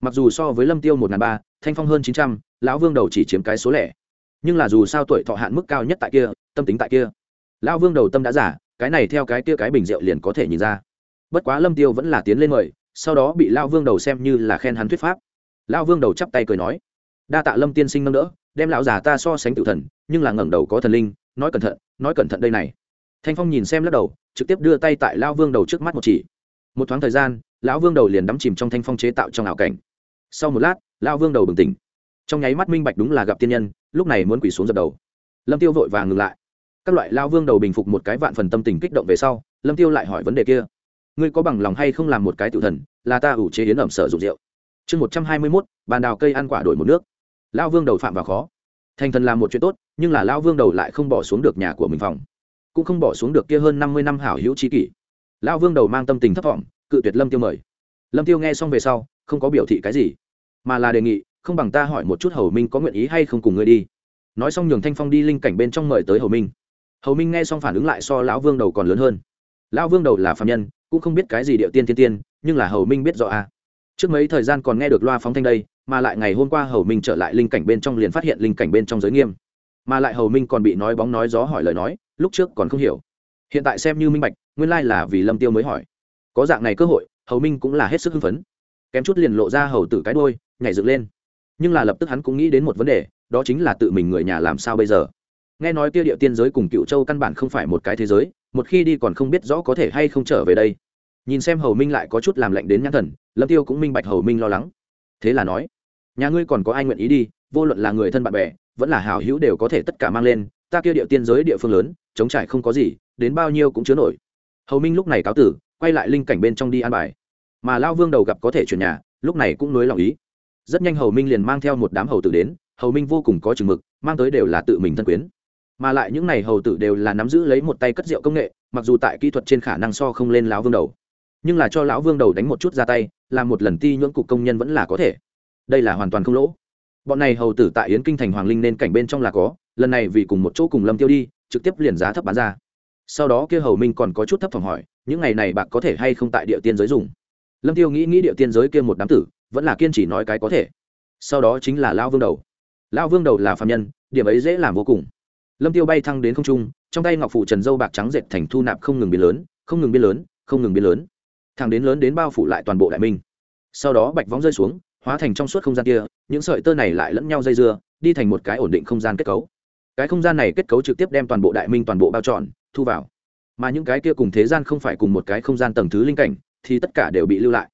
Mặc dù so với lâm tiêu một n g h n ba, thanh phong hơn chín trăm, lão vương đầu chỉ chiếm cái số lẻ nhưng là dù sao tuổi thọ hạn mức cao nhất tại kia, tâm tính tại kia. Lão vương đầu tâm đã giả, cái này theo cái kia cái bình rượu liền có thể nhìn ra. Bất quá lâm tiêu vẫn là tiến lên mời, sau đó bị lão vương đầu xem như là khen hắn thuyết pháp. Lão vương đầu chắp tay cười nói, đa tạ lâm tiên sinh nâng đỡ, đem lão già ta so sánh tự thần, nhưng là ngẩng đầu có thần linh, nói cẩn thận, nói cẩn thận đây này. Thanh phong nhìn xem lắc đầu, trực tiếp đưa tay tại lão vương đầu trước mắt một chỉ. Một thoáng thời gian, lão vương đầu liền đắm chìm trong thanh phong chế tạo trong ảo cảnh. Sau một lát, lão vương đầu bừng tỉnh trong nháy mắt minh bạch đúng là gặp tiên nhân lúc này muốn quỳ xuống dập đầu. Lâm tiêu vội vàng ngừng lại. Các loại lão vương đầu bình phục một cái vạn phần tâm tình kích động về sau lâm tiêu lại hỏi vấn đề kia. Ngươi có bằng lòng hay không làm một cái tự thần là ta ủ chế yến ẩm sở dụng rượu. Chương một trăm hai mươi mốt bàn đào cây ăn quả đổi một nước. Lão vương đầu phạm vào khó. Thành thần làm một chuyện tốt nhưng là lão vương đầu lại không bỏ xuống được nhà của mình phòng. Cũng không bỏ xuống được kia hơn năm mươi năm hảo hữu trí kỷ. Lão vương đầu mang tâm tình thấp vọng, cự tuyệt lâm tiêu mời. Lâm tiêu nghe xong về sau không có biểu thị cái gì mà là đề nghị không bằng ta hỏi một chút hầu minh có nguyện ý hay không cùng ngươi đi. Nói xong nhường thanh phong đi linh cảnh bên trong mời tới hầu minh. Hầu minh nghe xong phản ứng lại so lão vương đầu còn lớn hơn. Lão vương đầu là phạm nhân, cũng không biết cái gì điệu tiên tiên tiên, nhưng là hầu minh biết rõ a. À. trước mấy thời gian còn nghe được loa phóng thanh đây, mà lại ngày hôm qua hầu minh trở lại linh cảnh bên trong liền phát hiện linh cảnh bên trong giới nghiêm. Mà lại hầu minh còn bị nói bóng nói gió hỏi lời nói, lúc trước còn không hiểu. Hiện tại xem như minh bạch, nguyên lai là vì lâm tiêu mới hỏi. Có dạng này cơ hội, hầu minh cũng là hết sức hưng phấn. Kém chút liền lộ ra hầu tử cái đôi nhảy dựng lên nhưng là lập tức hắn cũng nghĩ đến một vấn đề, đó chính là tự mình người nhà làm sao bây giờ? Nghe nói kia địa tiên giới cùng cựu châu căn bản không phải một cái thế giới, một khi đi còn không biết rõ có thể hay không trở về đây. Nhìn xem hầu minh lại có chút làm lạnh đến nhãn thần, lâm tiêu cũng minh bạch hầu minh lo lắng. Thế là nói, nhà ngươi còn có ai nguyện ý đi, vô luận là người thân bạn bè, vẫn là hảo hữu đều có thể tất cả mang lên, ta kia địa tiên giới địa phương lớn, chống trải không có gì, đến bao nhiêu cũng chứa nổi. Hầu minh lúc này cáo tử, quay lại linh cảnh bên trong đi an bài. Mà lao vương đầu gặp có thể chuyển nhà, lúc này cũng nối lòng ý rất nhanh hầu minh liền mang theo một đám hầu tử đến, hầu minh vô cùng có chừng mực, mang tới đều là tự mình thân quyến. Mà lại những n à y hầu tử đều là nắm giữ lấy một tay cất rượu công nghệ, mặc dù tại kỹ thuật trên khả năng so không lên lão vương đầu. Nhưng là cho lão vương đầu đánh một chút ra tay, làm một lần ti nhưỡng cục công nhân vẫn là có thể. Đây là hoàn toàn không lỗ. Bọn này hầu tử tại yến kinh thành hoàng linh nên cảnh bên trong là có, lần này vì cùng một chỗ cùng lâm tiêu đi, trực tiếp liền giá thấp bán ra. Sau đó kia hầu minh còn có chút thấp phòng hỏi, những ngày này bạc có thể hay không tại địa tiên giới dùng? Lâm tiêu nghĩ nghĩ địa tiên giới kia một đám tử vẫn là kiên trì nói cái có thể. Sau đó chính là lao vương đầu. Lao vương đầu là phạm nhân, điểm ấy dễ làm vô cùng. Lâm tiêu bay thăng đến không trung, trong tay ngọc phủ trần dâu bạc trắng dệt thành thu nạp không ngừng biến lớn, không ngừng biến lớn, không ngừng biến lớn. Thẳng đến lớn đến bao phủ lại toàn bộ đại minh. Sau đó bạch vóng rơi xuống, hóa thành trong suốt không gian kia, những sợi tơ này lại lẫn nhau dây dưa, đi thành một cái ổn định không gian kết cấu. Cái không gian này kết cấu trực tiếp đem toàn bộ đại minh toàn bộ bao trọn, thu vào. Mà những cái kia cùng thế gian không phải cùng một cái không gian tầng thứ linh cảnh, thì tất cả đều bị lưu lại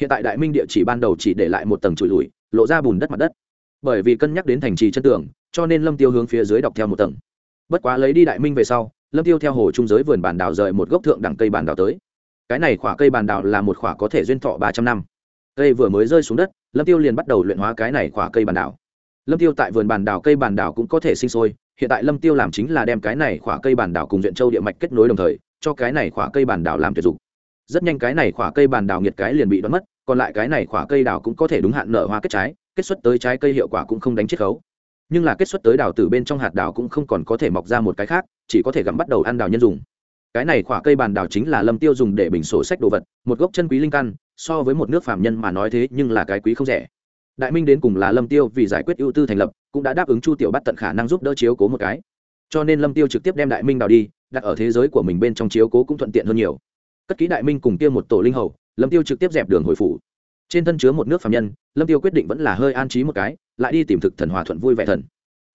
hiện tại đại minh địa chỉ ban đầu chỉ để lại một tầng trụi lùi, lộ ra bùn đất mặt đất. Bởi vì cân nhắc đến thành trì chân tường, cho nên lâm tiêu hướng phía dưới đọc theo một tầng. Bất quá lấy đi đại minh về sau, lâm tiêu theo hồ trung giới vườn bản đào rời một gốc thượng đẳng cây bản đào tới. Cái này khỏa cây bản đào là một khỏa có thể duyên thọ ba trăm năm. Cây vừa mới rơi xuống đất, lâm tiêu liền bắt đầu luyện hóa cái này khỏa cây bản đào lâm tiêu tại vườn bản đào cây bản đào cũng có thể sinh sôi, hiện tại lâm tiêu làm chính là đem cái này khỏa cây bản đào cùng duyện châu địa mạch kết nối đồng thời, cho cái này khỏa cây bản đào làm tuyệt dụng. Rất nhanh cái này khỏa cây bản đào nghiệt cái liền bị đoán mất còn lại cái này khỏa cây đào cũng có thể đúng hạn nở hoa kết trái, kết xuất tới trái cây hiệu quả cũng không đánh chiết khấu. Nhưng là kết xuất tới đào từ bên trong hạt đào cũng không còn có thể mọc ra một cái khác, chỉ có thể gặm bắt đầu ăn đào nhân dùng. Cái này khỏa cây bàn đào chính là lâm tiêu dùng để bình sổ sách đồ vật, một gốc chân quý linh căn, so với một nước phạm nhân mà nói thế nhưng là cái quý không rẻ. Đại minh đến cùng là lâm tiêu vì giải quyết ưu tư thành lập, cũng đã đáp ứng chu tiểu bắt tận khả năng giúp đỡ chiếu cố một cái. Cho nên lâm tiêu trực tiếp đem đại minh đào đi, đặt ở thế giới của mình bên trong chiếu cố cũng thuận tiện hơn nhiều. Cất ký đại minh cùng kia một tổ linh hầu lâm tiêu trực tiếp dẹp đường hồi phủ. Trên thân chứa một nước phạm nhân, lâm tiêu quyết định vẫn là hơi an trí một cái, lại đi tìm thực thần hòa thuận vui vẻ thần.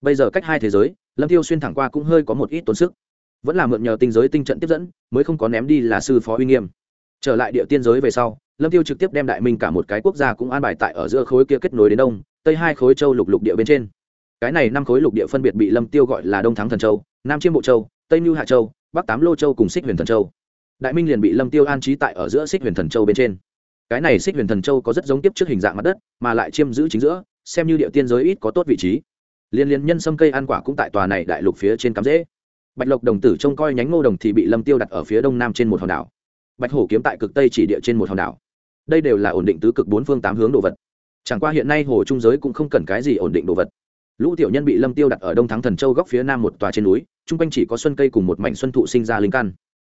Bây giờ cách hai thế giới, lâm tiêu xuyên thẳng qua cũng hơi có một ít tốn sức. Vẫn là mượn nhờ tinh giới tinh trận tiếp dẫn, mới không có ném đi là sư phó uy nghiêm. Trở lại địa tiên giới về sau, lâm tiêu trực tiếp đem đại minh cả một cái quốc gia cũng an bài tại ở giữa khối kia kết nối đến đông, tây hai khối châu lục lục địa bên trên. Cái này năm khối lục địa phân biệt bị lâm tiêu gọi là đông thắng thần châu, nam chiêm bộ châu, tây mưu hạ châu, bắc tám lô châu cùng xích huyền thần châu đại minh liền bị lâm tiêu an trí tại ở giữa xích huyền thần châu bên trên. Cái này xích huyền thần châu có rất giống tiếp trước hình dạng mặt đất, mà lại chiêm giữ chính giữa, xem như địa tiên giới ít có tốt vị trí. Liên liên nhân sâm cây ăn quả cũng tại tòa này đại lục phía trên cắm rễ. Bạch lộc đồng tử trông coi nhánh ngô đồng thì bị lâm tiêu đặt ở phía đông nam trên một hòn đảo. Bạch hổ kiếm tại cực tây chỉ địa trên một hòn đảo. Đây đều là ổn định tứ cực bốn phương tám hướng đồ vật. Chẳng qua hiện nay hồ trung giới cũng không cần cái gì ổn định đồ vật. Lũ tiểu nhân bị lâm tiêu đặt ở đông thắng thần châu góc phía nam một tòa trên núi, chung quanh chỉ có xuân cây cùng một mảnh xuân thụ sinh ra linh căn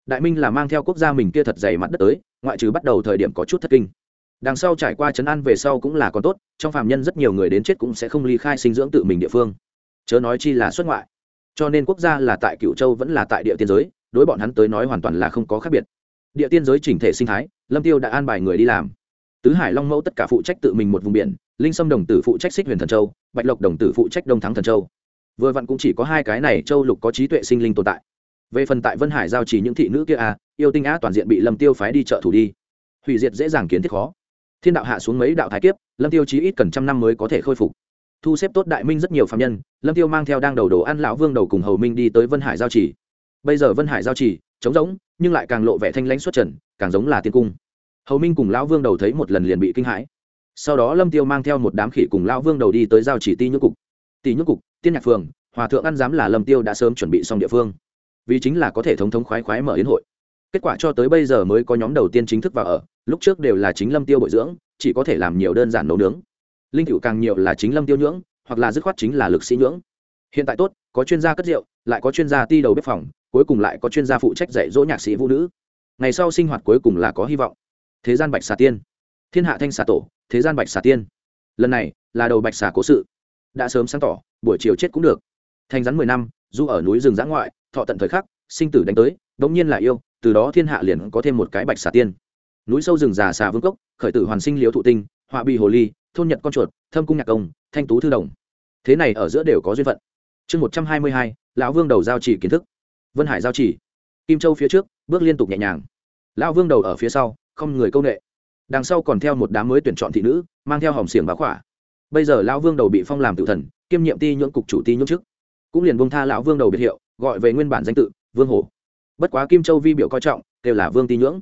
đại minh là mang theo quốc gia mình kia thật dày mặt đất tới, ngoại trừ bắt đầu thời điểm có chút thất kinh. Đằng sau trải qua chấn an về sau cũng là còn tốt, trong phạm nhân rất nhiều người đến chết cũng sẽ không ly khai sinh dưỡng tự mình địa phương. Chớ nói chi là xuất ngoại. Cho nên quốc gia là tại cựu châu vẫn là tại địa tiên giới, đối bọn hắn tới nói hoàn toàn là không có khác biệt. Địa tiên giới chỉnh thể sinh thái, lâm tiêu đã an bài người đi làm. Tứ hải long mẫu tất cả phụ trách tự mình một vùng biển, linh sâm đồng tử phụ trách xích huyền thần châu, bạch lộc đồng tử phụ trách đông thắng thần châu. Vừa vặn cũng chỉ có hai cái này châu lục có trí tuệ sinh linh tồn tại về phần tại vân hải giao chỉ những thị nữ kia à yêu tinh á toàn diện bị lâm tiêu phái đi chợ thủ đi. Hủy diệt dễ dàng kiến thiết khó. Thiên đạo hạ xuống mấy đạo thái kiếp, lâm tiêu chí ít cần trăm năm mới có thể khôi phục. Thu xếp tốt đại minh rất nhiều phạm nhân, lâm tiêu mang theo đang đầu đồ ăn lão vương đầu cùng hầu minh đi tới vân hải giao chỉ. Bây giờ vân hải giao chỉ, trống rỗng, nhưng lại càng lộ vẻ thanh lãnh xuất trần, càng giống là tiên cung. Hầu minh cùng lão vương đầu thấy một lần liền bị kinh hãi. Sau đó lâm tiêu mang theo một đám khỉ cùng lão vương đầu đi tới giao chỉ ti nhũ cục. Ti nhũ cục, tiên nhạc phường, hòa thượng ăn dám là lâm tiêu đã sớm chuẩn bị xong địa phương vì chính là có thể thống thống khoái khoái mở yến hội. Kết quả cho tới bây giờ mới có nhóm đầu tiên chính thức vào ở, lúc trước đều là chính lâm tiêu bồi dưỡng, chỉ có thể làm nhiều đơn giản nấu nướng. Linh cựu càng nhiều là chính lâm tiêu nhưỡng, hoặc là dứt khoát chính là lực sĩ nhưỡng. Hiện tại tốt, có chuyên gia cất rượu, lại có chuyên gia ti đầu bếp phòng, cuối cùng lại có chuyên gia phụ trách dạy dỗ nhạc sĩ vũ nữ. Ngày sau sinh hoạt cuối cùng là có hy vọng. Thế gian bạch xà tiên. Thiên hạ thanh xà tổ, thế gian bạch xà tiên. Lần này, là đầu bạch xà cố sự. Đã sớm sáng tỏ, buổi chiều chết cũng được. Thành rắn mười năm, du ở núi rừng giã ngoại thọ tận thời khắc, sinh tử đánh tới bỗng nhiên là yêu, từ đó thiên hạ liền có thêm một cái bạch xà tiên. Núi sâu rừng già xà vương cốc, khởi tử hoàn sinh liếu thụ tinh, họa bị hồ ly, thôn nhật con chuột, thâm cung nhạc công, thanh tú thư đồng. Thế này ở giữa đều có duyên phận. Chương một trăm hai mươi hai, lão vương đầu giao chỉ kiến thức. Vân hải giao chỉ. Kim châu phía trước, bước liên tục nhẹ nhàng. Lão vương đầu ở phía sau, không người công nghệ đằng sau còn theo một đám mới tuyển chọn thị nữ, mang theo hòm xiềng bá khỏa. Bây giờ lão vương đầu bị phong làm tự thần, kiêm nhiệm ti nhưỡng cục chủ ti nhưỡng chức. Cũng liền bông tha lão vương đầu biệt hiệu gọi về nguyên bản danh tự, vương hổ. Bất quá kim châu vi biểu coi trọng đều là vương ti nhưỡng.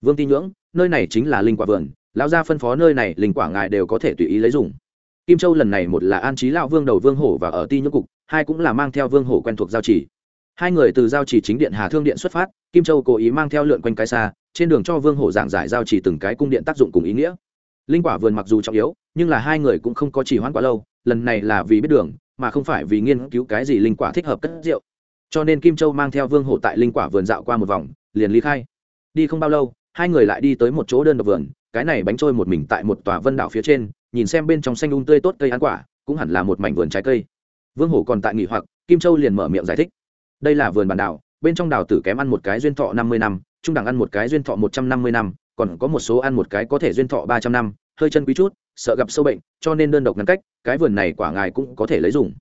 Vương ti nhưỡng, nơi này chính là linh quả vườn, lão gia phân phó nơi này linh quả ngài đều có thể tùy ý lấy dùng. Kim châu lần này một là an trí lão vương đầu vương hổ và ở ti nhưỡng cục, hai cũng là mang theo vương hổ quen thuộc giao chỉ. Hai người từ giao chỉ chính điện hà thương điện xuất phát, kim châu cố ý mang theo lượn quanh cái xa, trên đường cho vương hổ giảng giải giao chỉ từng cái cung điện tác dụng cùng ý nghĩa. Linh quả vườn mặc dù trọng yếu, nhưng là hai người cũng không có chỉ hoãn quá lâu, lần này là vì biết đường, mà không phải vì nghiên cứu cái gì linh quả thích hợp cất rượu cho nên kim châu mang theo vương hổ tại linh quả vườn dạo qua một vòng, liền ly khai. Đi không bao lâu, hai người lại đi tới một chỗ đơn độc vườn, cái này bánh trôi một mình tại một tòa vân đảo phía trên, nhìn xem bên trong xanh un um tươi tốt cây ăn quả, cũng hẳn là một mảnh vườn trái cây. Vương hổ còn tại nghỉ hoặc, kim châu liền mở miệng giải thích. Đây là vườn bản đảo, bên trong đảo tử kém ăn một cái duyên thọ năm mươi năm, trung đẳng ăn một cái duyên thọ một trăm năm mươi năm, còn có một số ăn một cái có thể duyên thọ ba trăm năm, hơi chân quý chút, sợ gặp sâu bệnh, cho nên đơn độc ngăn cách, cái vườn này quả ngài cũng có thể lấy dùng.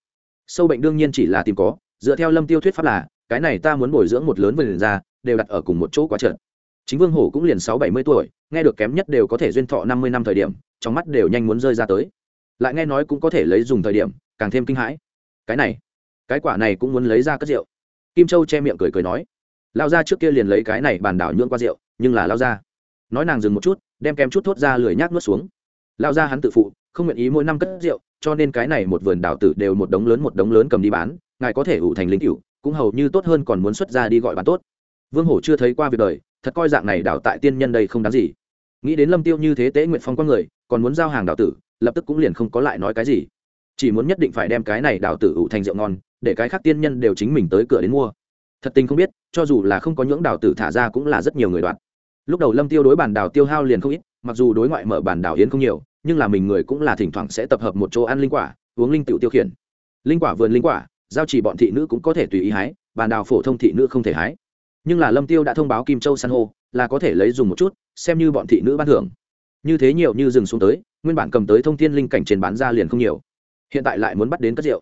Sâu bệnh đương nhiên chỉ là tìm có dựa theo lâm tiêu thuyết pháp là, cái này ta muốn bồi dưỡng một lớn vườn ra, đều đặt ở cùng một chỗ quá trận chính vương hổ cũng liền sáu bảy mươi tuổi, nghe được kém nhất đều có thể duyên thọ năm mươi năm thời điểm, trong mắt đều nhanh muốn rơi ra tới. Lại nghe nói cũng có thể lấy dùng thời điểm, càng thêm kinh hãi. Cái này, cái quả này cũng muốn lấy ra cất rượu. Kim châu che miệng cười cười nói lao ra trước kia liền lấy cái này bàn đảo nhượng qua rượu, nhưng là lao ra nói nàng dừng một chút, đem kem chút thốt ra lười nhác nuốt xuống. Lao ra hắn tự phụ, không nguyện ý mỗi năm cất rượu, cho nên cái này một vườn đảo tử đều một đống lớn một đống lớn cầm đi bán ngài có thể ủ thành lính cựu, cũng hầu như tốt hơn còn muốn xuất ra đi gọi bán tốt. Vương hổ chưa thấy qua việc đời, thật coi dạng này đảo tại tiên nhân đây không đáng gì. Nghĩ đến lâm tiêu như thế tế nguyện phong con người, còn muốn giao hàng đảo tử, lập tức cũng liền không có lại nói cái gì. Chỉ muốn nhất định phải đem cái này đảo tử ủ thành rượu ngon, để cái khác tiên nhân đều chính mình tới cửa đến mua. Thật tình không biết, cho dù là không có những đảo tử thả ra cũng là rất nhiều người đoạt. Lúc đầu lâm tiêu đối bản đảo tiêu hao liền không ít, mặc dù đối ngoại mở bản đảo hiến không nhiều, nhưng là mình người cũng là thỉnh thoảng sẽ tập hợp một chỗ ăn linh quả, uống linh tiểu tiêu khiển. Linh quả vườn linh quả giao chỉ bọn thị nữ cũng có thể tùy ý hái bản đào phổ thông thị nữ không thể hái. Nhưng là lâm tiêu đã thông báo kim châu san hô, là có thể lấy dùng một chút, xem như bọn thị nữ ban thưởng. Như thế nhiều như dừng xuống tới, nguyên bản cầm tới thông thiên linh cảnh trên bán ra liền không nhiều. Hiện tại lại muốn bắt đến cất rượu.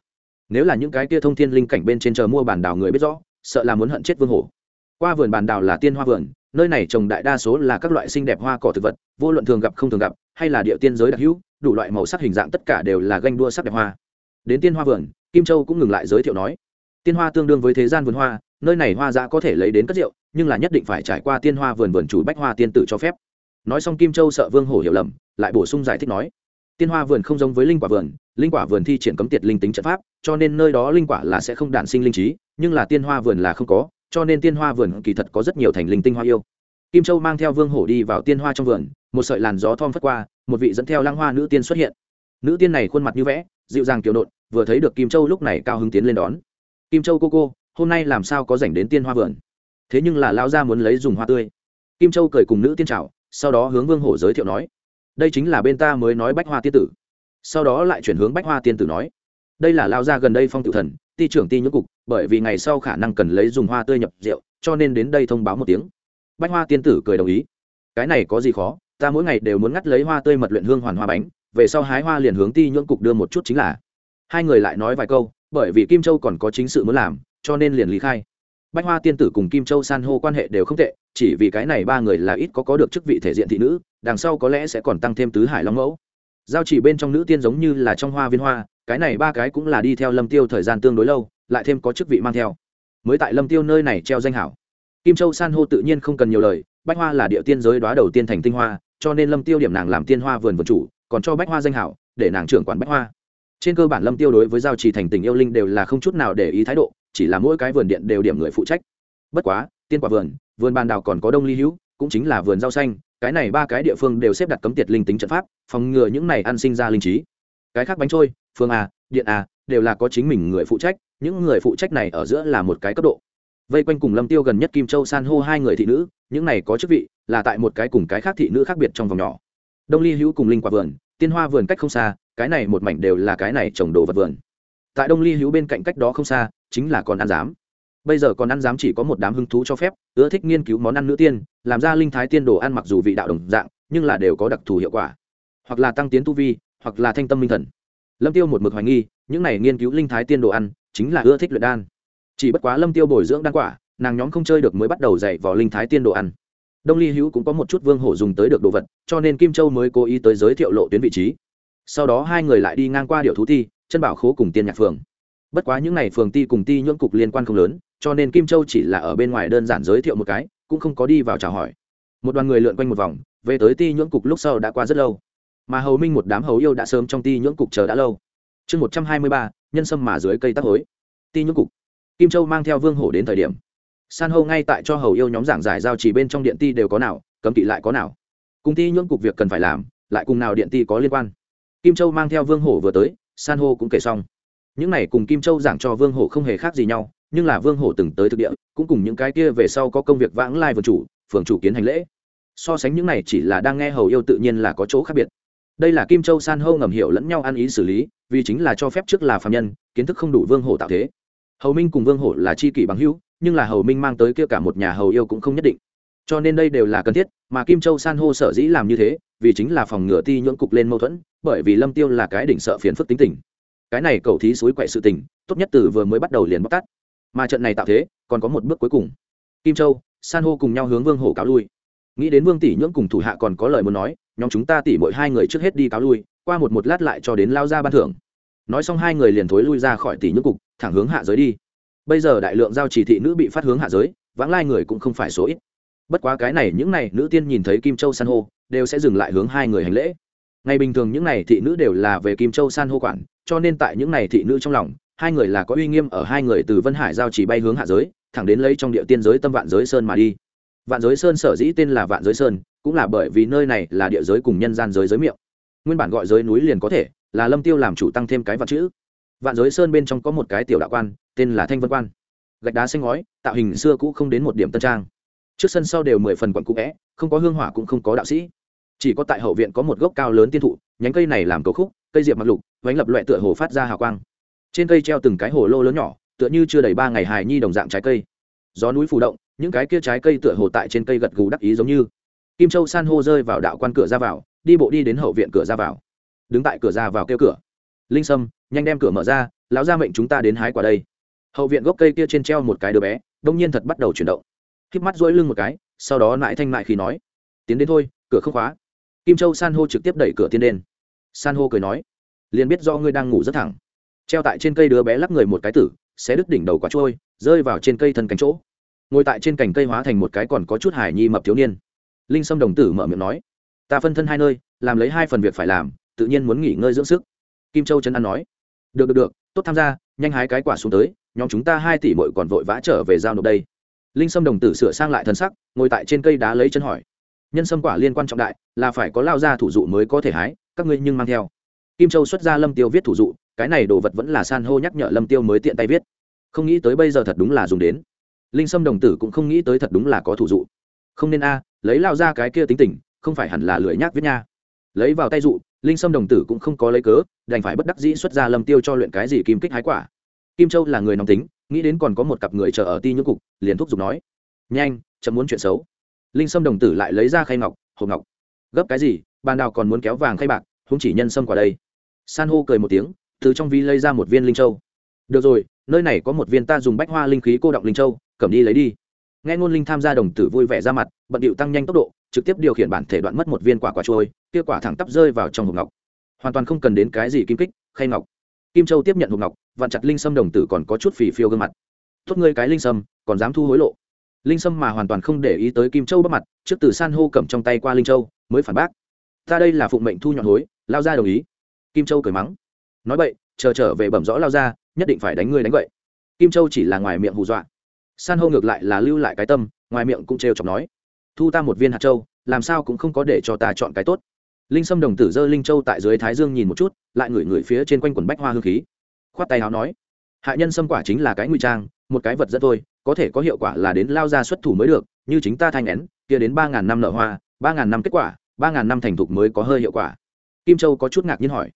Nếu là những cái kia thông thiên linh cảnh bên trên chờ mua bản đào người biết rõ, sợ là muốn hận chết vương hổ. Qua vườn bản đào là tiên hoa vườn, nơi này trồng đại đa số là các loại xinh đẹp hoa cỏ thực vật, vô luận thường gặp không thường gặp, hay là địa tiên giới đặc hữu, đủ loại màu sắc hình dạng tất cả đều là ganh đua sắc đẹp hoa. Đến tiên hoa vườn kim châu cũng ngừng lại giới thiệu nói, tiên hoa tương đương với thế gian vườn hoa, nơi này hoa giã có thể lấy đến cất rượu, nhưng là nhất định phải trải qua tiên hoa vườn vườn chủ bách hoa tiên tử cho phép. Nói xong kim châu sợ vương hổ hiểu lầm, lại bổ sung giải thích nói, tiên hoa vườn không giống với linh quả vườn, linh quả vườn thi triển cấm tiệt linh tính trận pháp, cho nên nơi đó linh quả là sẽ không đản sinh linh trí, nhưng là tiên hoa vườn là không có, cho nên tiên hoa vườn kỳ thật có rất nhiều thành linh tinh hoa yêu. Kim châu mang theo vương hổ đi vào tiên hoa trong vườn, một sợi làn gió thom phất qua, một vị dẫn theo lăng hoa nữ tiên xuất hiện. Nữ tiên này khuôn mặt như vẽ dịu dàng kiều nộn, vừa thấy được kim châu lúc này cao hứng tiến lên đón. Kim châu cô cô, hôm nay làm sao có dành đến tiên hoa vườn? Thế nhưng là lao ra muốn lấy dùng hoa tươi. Kim châu cười cùng nữ tiên trào sau đó hướng vương hổ giới thiệu nói, đây chính là bên ta mới nói bách hoa tiên tử. Sau đó lại chuyển hướng bách hoa tiên tử nói, đây là lao ra gần đây phong tự thần, ti trưởng ti nhũ cục, bởi vì ngày sau khả năng cần lấy dùng hoa tươi nhập rượu, cho nên đến đây thông báo một tiếng. Bách hoa tiên tử cười đồng ý, cái này có gì khó, ta mỗi ngày đều muốn ngắt lấy hoa tươi mật luyện hương hoàn hoa bánh về sau hái hoa liền hướng ti nhưỡng cục đưa một chút chính là. Hai người lại nói vài câu, bởi vì kim châu còn có chính sự muốn làm, cho nên liền lý khai. Bách hoa tiên tử cùng kim châu san hô quan hệ đều không tệ, chỉ vì cái này ba người là ít có có được chức vị thể diện thị nữ, đằng sau có lẽ sẽ còn tăng thêm tứ hải long mẫu. Giao chỉ bên trong nữ tiên giống như là trong hoa viên hoa, cái này ba cái cũng là đi theo lâm tiêu thời gian tương đối lâu, lại thêm có chức vị mang theo. Mới tại lâm tiêu nơi này treo danh hảo. Kim châu san hô tự nhiên không cần nhiều lời, bách hoa là địa tiên giới đoá đầu tiên thành tinh hoa, cho nên lâm tiêu điểm nàng làm tiên hoa vườn vườn chủ còn cho bách hoa danh hảo, để nàng trưởng quản bách hoa. Trên cơ bản lâm tiêu đối với giao trì thành tình yêu linh đều là không chút nào để ý thái độ, chỉ là mỗi cái vườn điện đều điểm người phụ trách. Bất quá, tiên quả vườn vườn bàn đào còn có đông ly hữu, cũng chính là vườn rau xanh, cái này ba cái địa phương đều xếp đặt cấm tiệt linh tính trận pháp, phòng ngừa những này ăn sinh ra linh trí. Cái khác bánh trôi, phương a, điện a, đều là có chính mình người phụ trách, những người phụ trách này ở giữa là một cái cấp độ. Vây quanh cùng lâm tiêu gần nhất kim châu san hô hai người thị nữ, những này có chức vị, là tại một cái cùng cái khác thị nữ khác biệt trong vòng nhỏ. Đông ly hữu cùng linh quả vườn tiên hoa vườn cách không xa, cái này một mảnh đều là cái này trồng đồ vật vườn. Tại đông ly hữu bên cạnh cách đó không xa, chính là còn ăn giám. Bây giờ còn ăn giám chỉ có một đám hứng thú cho phép, ưa thích nghiên cứu món ăn nữ tiên, làm ra linh thái tiên đồ ăn mặc dù vị đạo đồng dạng, nhưng là đều có đặc thù hiệu quả. Hoặc là tăng tiến tu vi, hoặc là thanh tâm minh thần. Lâm tiêu một mực hoài nghi, những này nghiên cứu linh thái tiên đồ ăn, chính là ưa thích luyện đan. Chỉ bất quá lâm tiêu bồi dưỡng đan quả, nàng nhóm không chơi được mới bắt đầu dạy vào linh thái tiên đồ ăn đông ly hữu cũng có một chút vương hổ dùng tới được đồ vật, cho nên kim châu mới cố ý tới giới thiệu lộ tuyến vị trí. Sau đó hai người lại đi ngang qua điệu thú ti, chân bảo khố cùng tiên nhạc phường. Bất quá những n à y phường ti cùng ti nhưỡng cục liên quan không lớn, cho nên kim châu chỉ là ở bên ngoài đơn giản giới thiệu một cái, cũng không có đi vào chào hỏi. Một đoàn người lượn quanh một vòng, về tới ti nhưỡng cục lúc sau đã qua rất lâu. Mà hầu minh một đám hầu yêu đã sớm trong ti nhưỡng cục chờ đã lâu. Chương một trăm hai mươi ba, nhân sâm mà dưới cây tắc hối. Ti nhưỡng cục. Kim châu mang theo vương hổ đến thời điểm san hô ngay tại cho hầu yêu nhóm giảng giải giao chỉ bên trong điện ti đều có nào, cấm kỵ lại có nào. Cùng ti nhưỡng cục việc cần phải làm, lại cùng nào điện ti có liên quan. Kim châu mang theo vương hổ vừa tới, san hô cũng kể xong. Những này cùng kim châu giảng cho vương hổ không hề khác gì nhau, nhưng là vương hổ từng tới thực địa, cũng cùng những cái kia về sau có công việc vãng lai vườn chủ, phường chủ kiến hành lễ. So sánh những này chỉ là đang nghe hầu yêu tự nhiên là có chỗ khác biệt. Đây là kim châu san hô ngầm hiểu lẫn nhau ăn ý xử lý, vì chính là cho phép trước là phạm nhân, kiến thức không đủ vương hổ tạo thế hầu minh cùng vương hổ là c h i kỷ bằng hữu, nhưng là hầu minh mang tới kia cả một nhà hầu yêu cũng không nhất định. Cho nên đây đều là cần thiết, mà kim châu san hô sở dĩ làm như thế, vì chính là phòng ngừa ti nhưỡng cục lên mâu thuẫn, bởi vì lâm tiêu là cái đỉnh sợ phiền phức tính tình. Cái này cầu thí suối quậy sự tình, tốt nhất từ vừa mới bắt đầu liền bóc tát. Mà trận này tạo thế, còn có một bước cuối cùng. Kim châu, san hô cùng nhau hướng vương hổ cáo lui. Nghĩ đến vương tỷ nhưỡng cùng thủ hạ còn có lời muốn nói, nhóm chúng ta tỉ mỗi hai người trước hết đi cáo lui, qua một một lát lại cho đến lao ra ban thưởng nói xong hai người liền thối lui ra khỏi tỷ nhức cục, thẳng hướng hạ giới đi. Bây giờ đại lượng giao chỉ thị nữ bị phát hướng hạ giới, vãng lai người cũng không phải số ít. Bất quá cái này, những này nữ tiên nhìn thấy kim châu san hô, đều sẽ dừng lại hướng hai người hành lễ. Ngày bình thường những này thị nữ đều là về kim châu san hô quản, cho nên tại những này thị nữ trong lòng, hai người là có uy nghiêm ở hai người từ vân hải giao chỉ bay hướng hạ giới, thẳng đến lấy trong địa tiên giới tâm vạn giới sơn mà đi. Vạn giới sơn sở dĩ tên là vạn giới sơn, cũng là bởi vì nơi này là địa giới cùng nhân gian giới giới miệng nguyên bản gọi giới núi liền có thể, là lâm tiêu làm chủ tăng thêm cái vạn chữ. Vạn giới sơn bên trong có một cái tiểu đạo quan, tên là thanh vân quan. Gạch đá xanh ngói, tạo hình xưa cũ không đến một điểm tân trang. Trước sân sau đều mười phần quận cũ vẽ, không có hương hỏa cũng không có đạo sĩ. Chỉ có tại hậu viện có một gốc cao lớn tiên thụ, nhánh cây này làm cầu khúc, cây diệp mặt lục, vánh lập loại tựa hồ phát ra hào quang. Trên cây treo từng cái hồ lô lớn nhỏ, tựa như chưa đầy ba ngày hài nhi đồng dạng trái cây. Gió núi phù động, những cái kia trái cây tựa hồ tại trên cây gật gù đắc ý giống như. Kim châu san hô rơi vào đạo quan cửa ra vào đi bộ đi đến hậu viện cửa ra vào. Đứng tại cửa ra vào kêu cửa. Linh sâm, nhanh đem cửa mở ra, lão ra mệnh chúng ta đến hái quả đây. Hậu viện gốc cây kia trên treo một cái đứa bé, đông nhiên thật bắt đầu chuyển động. K mắt dỗi lưng một cái, sau đó lại thanh lại khi nói, tiến đến thôi, cửa không khóa. Kim châu san hô trực tiếp đẩy cửa tiến đến san hô cười nói, liền biết do ngươi đang ngủ rất thẳng. Treo tại trên cây đứa bé lắc người một cái tử sẽ đứt đỉnh đầu quả trôi, rơi vào trên cây thân cánh chỗ. Ngồi tại trên cành cây hóa thành một cái còn có chút hải nhi mập thiếu niên. Linh sâm đồng tử mở miệng nói ta phân thân hai nơi, làm lấy hai phần việc phải làm, tự nhiên muốn nghỉ ngơi dưỡng sức. Kim châu trấn an nói. Được được được, tốt tham gia, nhanh hái cái quả xuống tới, nhóm chúng ta hai tỷ mội còn vội vã trở về giao nộp đây. Linh sâm đồng tử sửa sang lại thân sắc, ngồi tại trên cây đá lấy chân hỏi. Nhân sâm quả liên quan trọng đại, là phải có lao ra thủ dụ mới có thể hái, các ngươi nhưng mang theo. Kim châu xuất ra lâm tiêu viết thủ dụ, cái này đồ vật vẫn là san hô nhắc nhở lâm tiêu mới tiện tay viết. Không nghĩ tới bây giờ thật đúng là dùng đến. Linh sâm đồng tử cũng không nghĩ tới thật đúng là có thủ dụ. Không nên a, lấy lao ra cái kia tính tình không phải hẳn là lười nhác viết nha. Lấy vào tay dụ, linh sâm đồng tử cũng không có lấy cớ, đành phải bất đắc dĩ xuất ra lâm tiêu cho luyện cái gì kim kích hái quả. Kim châu là người nóng tính, nghĩ đến còn có một cặp người chờ ở ti nhũ cục, liền thúc giục nói, nhanh, chậm muốn chuyện xấu. Linh sâm đồng tử lại lấy ra khay ngọc, hộp ngọc. Gấp cái gì, bàn đào còn muốn kéo vàng khay bạc không chỉ nhân sâm quả đây. San hô cười một tiếng, từ trong vi lấy ra một viên linh châu. Được rồi, nơi này có một viên ta dùng bách hoa linh khí cô động linh châu, cầm đi lấy đi nghe ngôn linh tham gia đồng tử vui vẻ ra mặt, bận điệu tăng nhanh tốc độ, trực tiếp điều khiển bản thể đoạn mất một viên quả quả trôi kia quả thẳng tắp rơi vào trong hộp ngọc. Hoàn toàn không cần đến cái gì kim kích, khay ngọc. Kim châu tiếp nhận hộp ngọc, vặn chặt linh sâm đồng tử còn có chút phì phiêu gương mặt. Tốt ngươi cái linh sâm, còn dám thu hối lộ. Linh sâm mà hoàn toàn không để ý tới kim châu bắt mặt, trước từ san hô cầm trong tay qua linh châu, mới phản bác. Ta đây là phụng mệnh thu nhọn hối, lao ra đồng ý. Kim châu cười mắng. Nói vậy chờ trở về bẩm rõ lao ra, nhất định phải đánh ngươi đánh vậy kim châu chỉ là ngoài miệng hù dọa san hô ngược lại là lưu lại cái tâm, ngoài miệng cũng trêu chọc nói, thu ta một viên hạt châu, làm sao cũng không có để cho ta chọn cái tốt. Linh sâm đồng tử dơ linh châu tại dưới thái dương nhìn một chút, lại ngửi ngửi phía trên quanh quần bách hoa hương khí. Khoát tay áo nói, hạ nhân xâm quả chính là cái nguy trang, một cái vật dẫn thôi, có thể có hiệu quả là đến lao ra xuất thủ mới được, như chính ta thanh nén, kia đến ba ngàn năm nở hoa, ba ngàn năm kết quả, ba ngàn năm thành thục mới có hơi hiệu quả. Kim châu có chút ngạc nhiên hỏi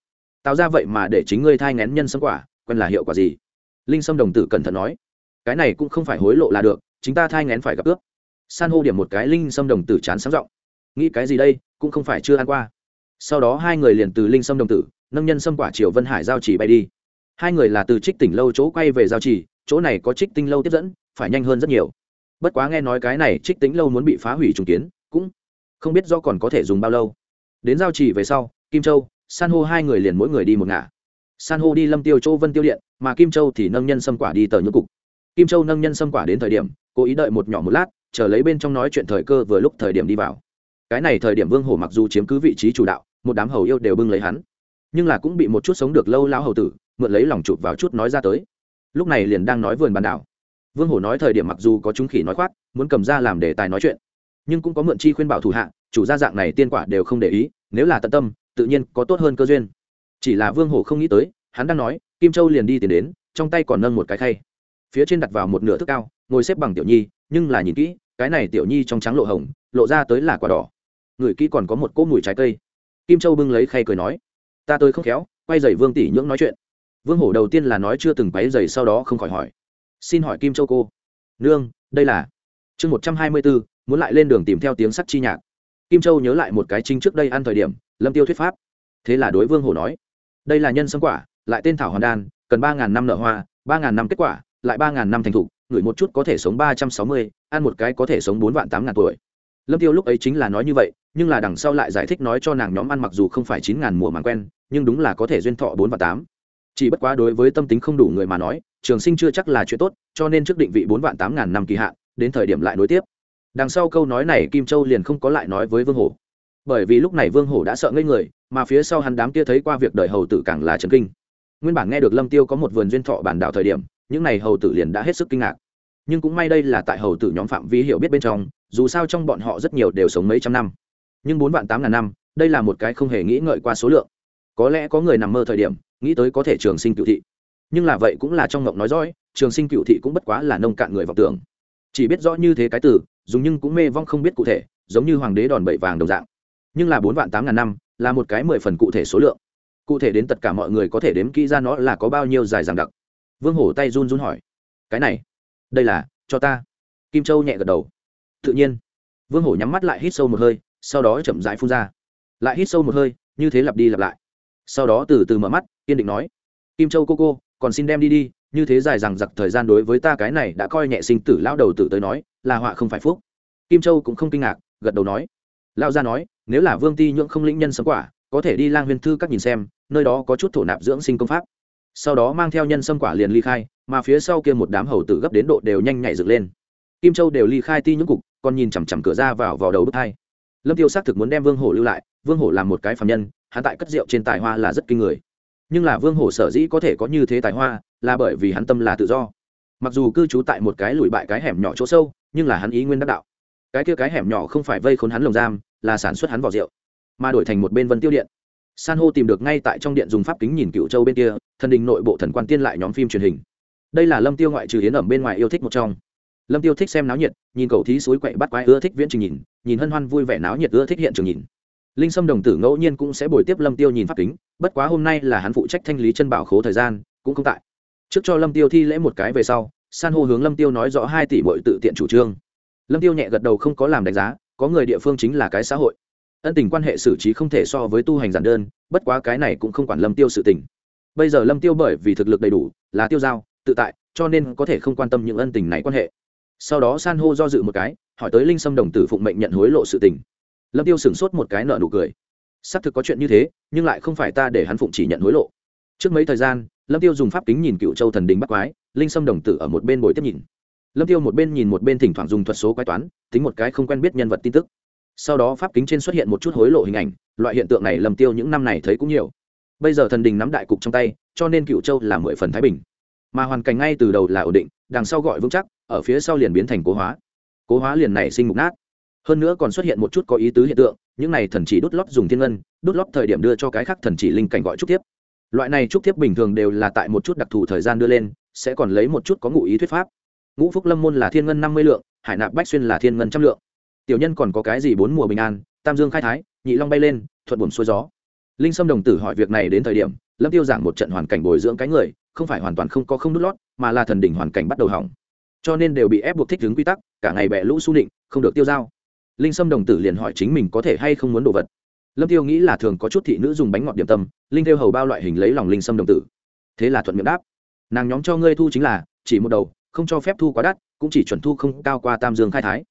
tạo ra vậy mà để chính ngươi thai ngén nhân xâm quả, quen là hiệu quả gì? Linh sâm đồng tử cẩn thận nói cái này cũng không phải hối lộ là được, chính ta thai ngén phải gặp ước. San hô điểm một cái linh sâm đồng tử chán sáng giọng. Nghĩ cái gì đây, cũng không phải chưa ăn qua. Sau đó hai người liền từ linh sâm đồng tử, nâng nhân sâm quả triều vân hải giao chỉ bay đi. Hai người là từ trích tỉnh lâu chỗ quay về giao chỉ, chỗ này có trích tinh lâu tiếp dẫn, phải nhanh hơn rất nhiều. Bất quá nghe nói cái này trích tính lâu muốn bị phá hủy trùng kiến, cũng không biết do còn có thể dùng bao lâu. Đến giao chỉ về sau, kim châu, san hô hai người liền mỗi người đi một ngả. San hô đi lâm tiêu chỗ vân tiêu điện, mà kim châu thì nâng nhân sâm quả đi tờ nhũ cục kim châu nâng nhân sâm quả đến thời điểm, cố ý đợi một nhỏ một lát, chờ lấy bên trong nói chuyện thời cơ vừa lúc thời điểm đi vào. Cái này thời điểm vương hổ mặc dù chiếm cứ vị trí chủ đạo, một đám hầu yêu đều bưng lấy hắn. Nhưng là cũng bị một chút sống được lâu lão hầu tử, mượn lấy lòng chụp vào chút nói ra tới. Lúc này liền đang nói vườn bàn đảo. Vương hổ nói thời điểm mặc dù có chúng khỉ nói khoác, muốn cầm ra làm đề tài nói chuyện, nhưng cũng có mượn chi khuyên bảo thủ hạ, chủ gia dạng này tiên quả đều không để ý, nếu là tận tâm, tự nhiên có tốt hơn cơ duyên. Chỉ là vương hổ không nghĩ tới, hắn đang nói, kim châu liền đi tìm đến, trong tay còn nâng một cái khay phía trên đặt vào một nửa thức cao, ngồi xếp bằng tiểu nhi, nhưng là nhìn kỹ, cái này tiểu nhi trong trắng lộ hồng, lộ ra tới là quả đỏ. Người kỹ còn có một cỗ mùi trái cây. Kim châu bưng lấy khay cười nói, ta tôi không khéo, quay dày vương tỷ nhưỡng nói chuyện. Vương hổ đầu tiên là nói chưa từng quấy dày sau đó không khỏi hỏi, xin hỏi kim châu cô, nương, đây là? Chương một trăm hai mươi bốn, muốn lại lên đường tìm theo tiếng sắc chi nhạc. Kim châu nhớ lại một cái chính trước đây ăn thời điểm, lâm tiêu thuyết pháp. Thế là đối vương hổ nói, đây là nhân sâm quả, lại tên thảo hoàn đan, cần ba ngàn năm nở hoa, ba ngàn năm kết quả lại ba ngàn năm thành thục ngửi một chút có thể sống ba trăm sáu mươi, ăn một cái có thể sống bốn vạn tám ngàn tuổi. Lâm tiêu lúc ấy chính là nói như vậy, nhưng là đằng sau lại giải thích nói cho nàng nhóm ăn mặc dù không phải chín ngàn mùa màng quen, nhưng đúng là có thể duyên thọ bốn và tám. Chỉ bất quá đối với tâm tính không đủ người mà nói, trường sinh chưa chắc là chuyện tốt, cho nên trước định vị bốn vạn tám ngàn năm kỳ hạn, đến thời điểm lại nối tiếp. Đằng sau câu nói này kim châu liền không có lại nói với vương hổ. Bởi vì lúc này vương hổ đã sợ ngây người, mà phía sau hắn đám kia thấy qua việc đời hầu tử càng là trần kinh. Nguyên bản nghe được lâm tiêu có một vườn duyên thọ bản đảo thời điểm những này hầu tử liền đã hết sức kinh ngạc. Nhưng cũng may đây là tại hầu tử nhóm phạm vi hiểu biết bên trong, dù sao trong bọn họ rất nhiều đều sống mấy trăm năm. Nhưng bốn vạn tám ngàn năm, đây là một cái không hề nghĩ ngợi qua số lượng. Có lẽ có người nằm mơ thời điểm, nghĩ tới có thể trường sinh cựu thị. Nhưng là vậy cũng là trong ngộng nói rõ trường sinh cựu thị cũng bất quá là nông cạn người vọng tưởng. Chỉ biết rõ như thế cái từ, dùng nhưng cũng mê vong không biết cụ thể, giống như hoàng đế đòn bẩy vàng đồng dạng. Nhưng là bốn vạn tám ngàn năm, là một cái mười phần cụ thể số lượng. Cụ thể đến tất cả mọi người có thể đếm kỹ ra nó là có bao nhiêu dài dằng đặc vương hổ tay run run hỏi, cái này, đây là cho ta. Kim châu nhẹ gật đầu, tự nhiên. Vương hổ nhắm mắt lại hít sâu một hơi, sau đó chậm rãi phun ra. Lại hít sâu một hơi, như thế lặp đi lặp lại. Sau đó từ từ mở mắt, kiên định nói, kim châu cô cô, còn xin đem đi đi, như thế dài rằng giặc thời gian đối với ta cái này đã coi nhẹ sinh tử lão đầu tử tới nói, là họa không phải phúc. Kim châu cũng không kinh ngạc, gật đầu nói, lão gia nói, nếu là vương ti nhưỡng không lĩnh nhân sấm quả, có thể đi lang huyên thư các nhìn xem, nơi đó có chút thổ nạp dưỡng sinh công pháp sau đó mang theo nhân sâm quả liền ly khai, mà phía sau kia một đám hầu tử gấp đến độ đều nhanh nhạy dựng lên. Kim châu đều ly khai ti những cục, còn nhìn chằm chằm cửa ra vào vào đầu bức thai lâm tiêu xác thực muốn đem vương hổ lưu lại, vương hổ làm một cái phạm nhân, hắn tại cất rượu trên tài hoa là rất kinh người. Nhưng là vương hổ sở dĩ có thể có như thế tài hoa, là bởi vì hắn tâm là tự do. Mặc dù cư trú tại một cái lùi bại cái hẻm nhỏ chỗ sâu, nhưng là hắn ý nguyên đắc đạo. Cái kia cái hẻm nhỏ không phải vây khốn hắn lồng giam, là sản xuất hắn vỏ rượu, mà đổi thành một bên vân tiêu điện san hô tìm được ngay tại trong điện dùng pháp kính nhìn cựu châu bên kia, thần đình nội bộ thần quan tiên lại nhóm phim truyền hình. Đây là lâm tiêu ngoại trừ hiến ẩm bên ngoài yêu thích một trong. Lâm tiêu thích xem náo nhiệt, nhìn cầu thí suối quậy bắt quái ưa thích viễn trình nhìn nhìn hân hoan vui vẻ náo nhiệt ưa thích hiện trường nhìn. Linh sâm đồng tử ngẫu nhiên cũng sẽ bồi tiếp lâm tiêu nhìn pháp kính, bất quá hôm nay là hắn phụ trách thanh lý chân bảo khố thời gian, cũng không tại. Trước cho lâm tiêu thi lễ một cái về sau, san hô hướng lâm tiêu nói rõ hai tỷ bội tự tiện chủ trương. Lâm tiêu nhẹ gật đầu không có làm đánh giá, có người địa phương chính là cái xã hội ân tình quan hệ xử trí không thể so với tu hành giản đơn, bất quá cái này cũng không quản lâm tiêu sự tình. Bây giờ lâm tiêu bởi vì thực lực đầy đủ, là tiêu giao, tự tại, cho nên có thể không quan tâm những ân tình này quan hệ. Sau đó san hô do dự một cái, hỏi tới linh sâm đồng tử phụng mệnh nhận hối lộ sự tình. Lâm tiêu sửng sốt một cái nợ nụ cười. Xác thực có chuyện như thế, nhưng lại không phải ta để hắn phụng chỉ nhận hối lộ. Trước mấy thời gian, lâm tiêu dùng pháp kính nhìn cựu châu thần đình bắt quái, linh sâm đồng tử ở một bên bồi tiếp nhìn. Lâm tiêu một bên nhìn một bên thỉnh thoảng dùng thuật số quái toán, tính một cái không quen biết nhân vật tin tức sau đó pháp kính trên xuất hiện một chút hối lộ hình ảnh, loại hiện tượng này lầm tiêu những năm này thấy cũng nhiều. Bây giờ thần đình nắm đại cục trong tay, cho nên cựu châu là mười phần thái bình. Mà hoàn cảnh ngay từ đầu là ổn định, đằng sau gọi vững chắc, ở phía sau liền biến thành cố hóa. Cố hóa liền này sinh mục nát. Hơn nữa còn xuất hiện một chút có ý tứ hiện tượng, những này thần chỉ đốt lót dùng thiên ngân, đốt lót thời điểm đưa cho cái khác thần chỉ linh cảnh gọi trúc tiếp. Loại này trúc tiếp bình thường đều là tại một chút đặc thù thời gian đưa lên, sẽ còn lấy một chút có ngụ ý thuyết pháp. Ngũ phúc lâm môn là thiên ngân năm mươi lượng, hải nạp bách xuyên là thiên ngân trăm lượng tiểu nhân còn có cái gì bốn mùa bình an tam dương khai thái nhị long bay lên thuận buồm xuôi gió. Linh sâm đồng tử hỏi việc này đến thời điểm lâm tiêu giảng một trận hoàn cảnh bồi dưỡng cái người không phải hoàn toàn không có không đút lót mà là thần đỉnh hoàn cảnh bắt đầu hỏng. Cho nên đều bị ép buộc thích ứng quy tắc cả ngày bẹ lũ su định, không được tiêu dao. Linh sâm đồng tử liền hỏi chính mình có thể hay không muốn đồ vật. Lâm tiêu nghĩ là thường có chút thị nữ dùng bánh ngọt điểm tâm linh theo hầu bao loại hình lấy lòng linh sâm đồng tử. Thế là thuận miệng đáp. Nàng nhóm cho ngươi thu chính là chỉ một đầu không cho phép thu quá đắt cũng chỉ chuẩn thu không cao qua tam dương khai thái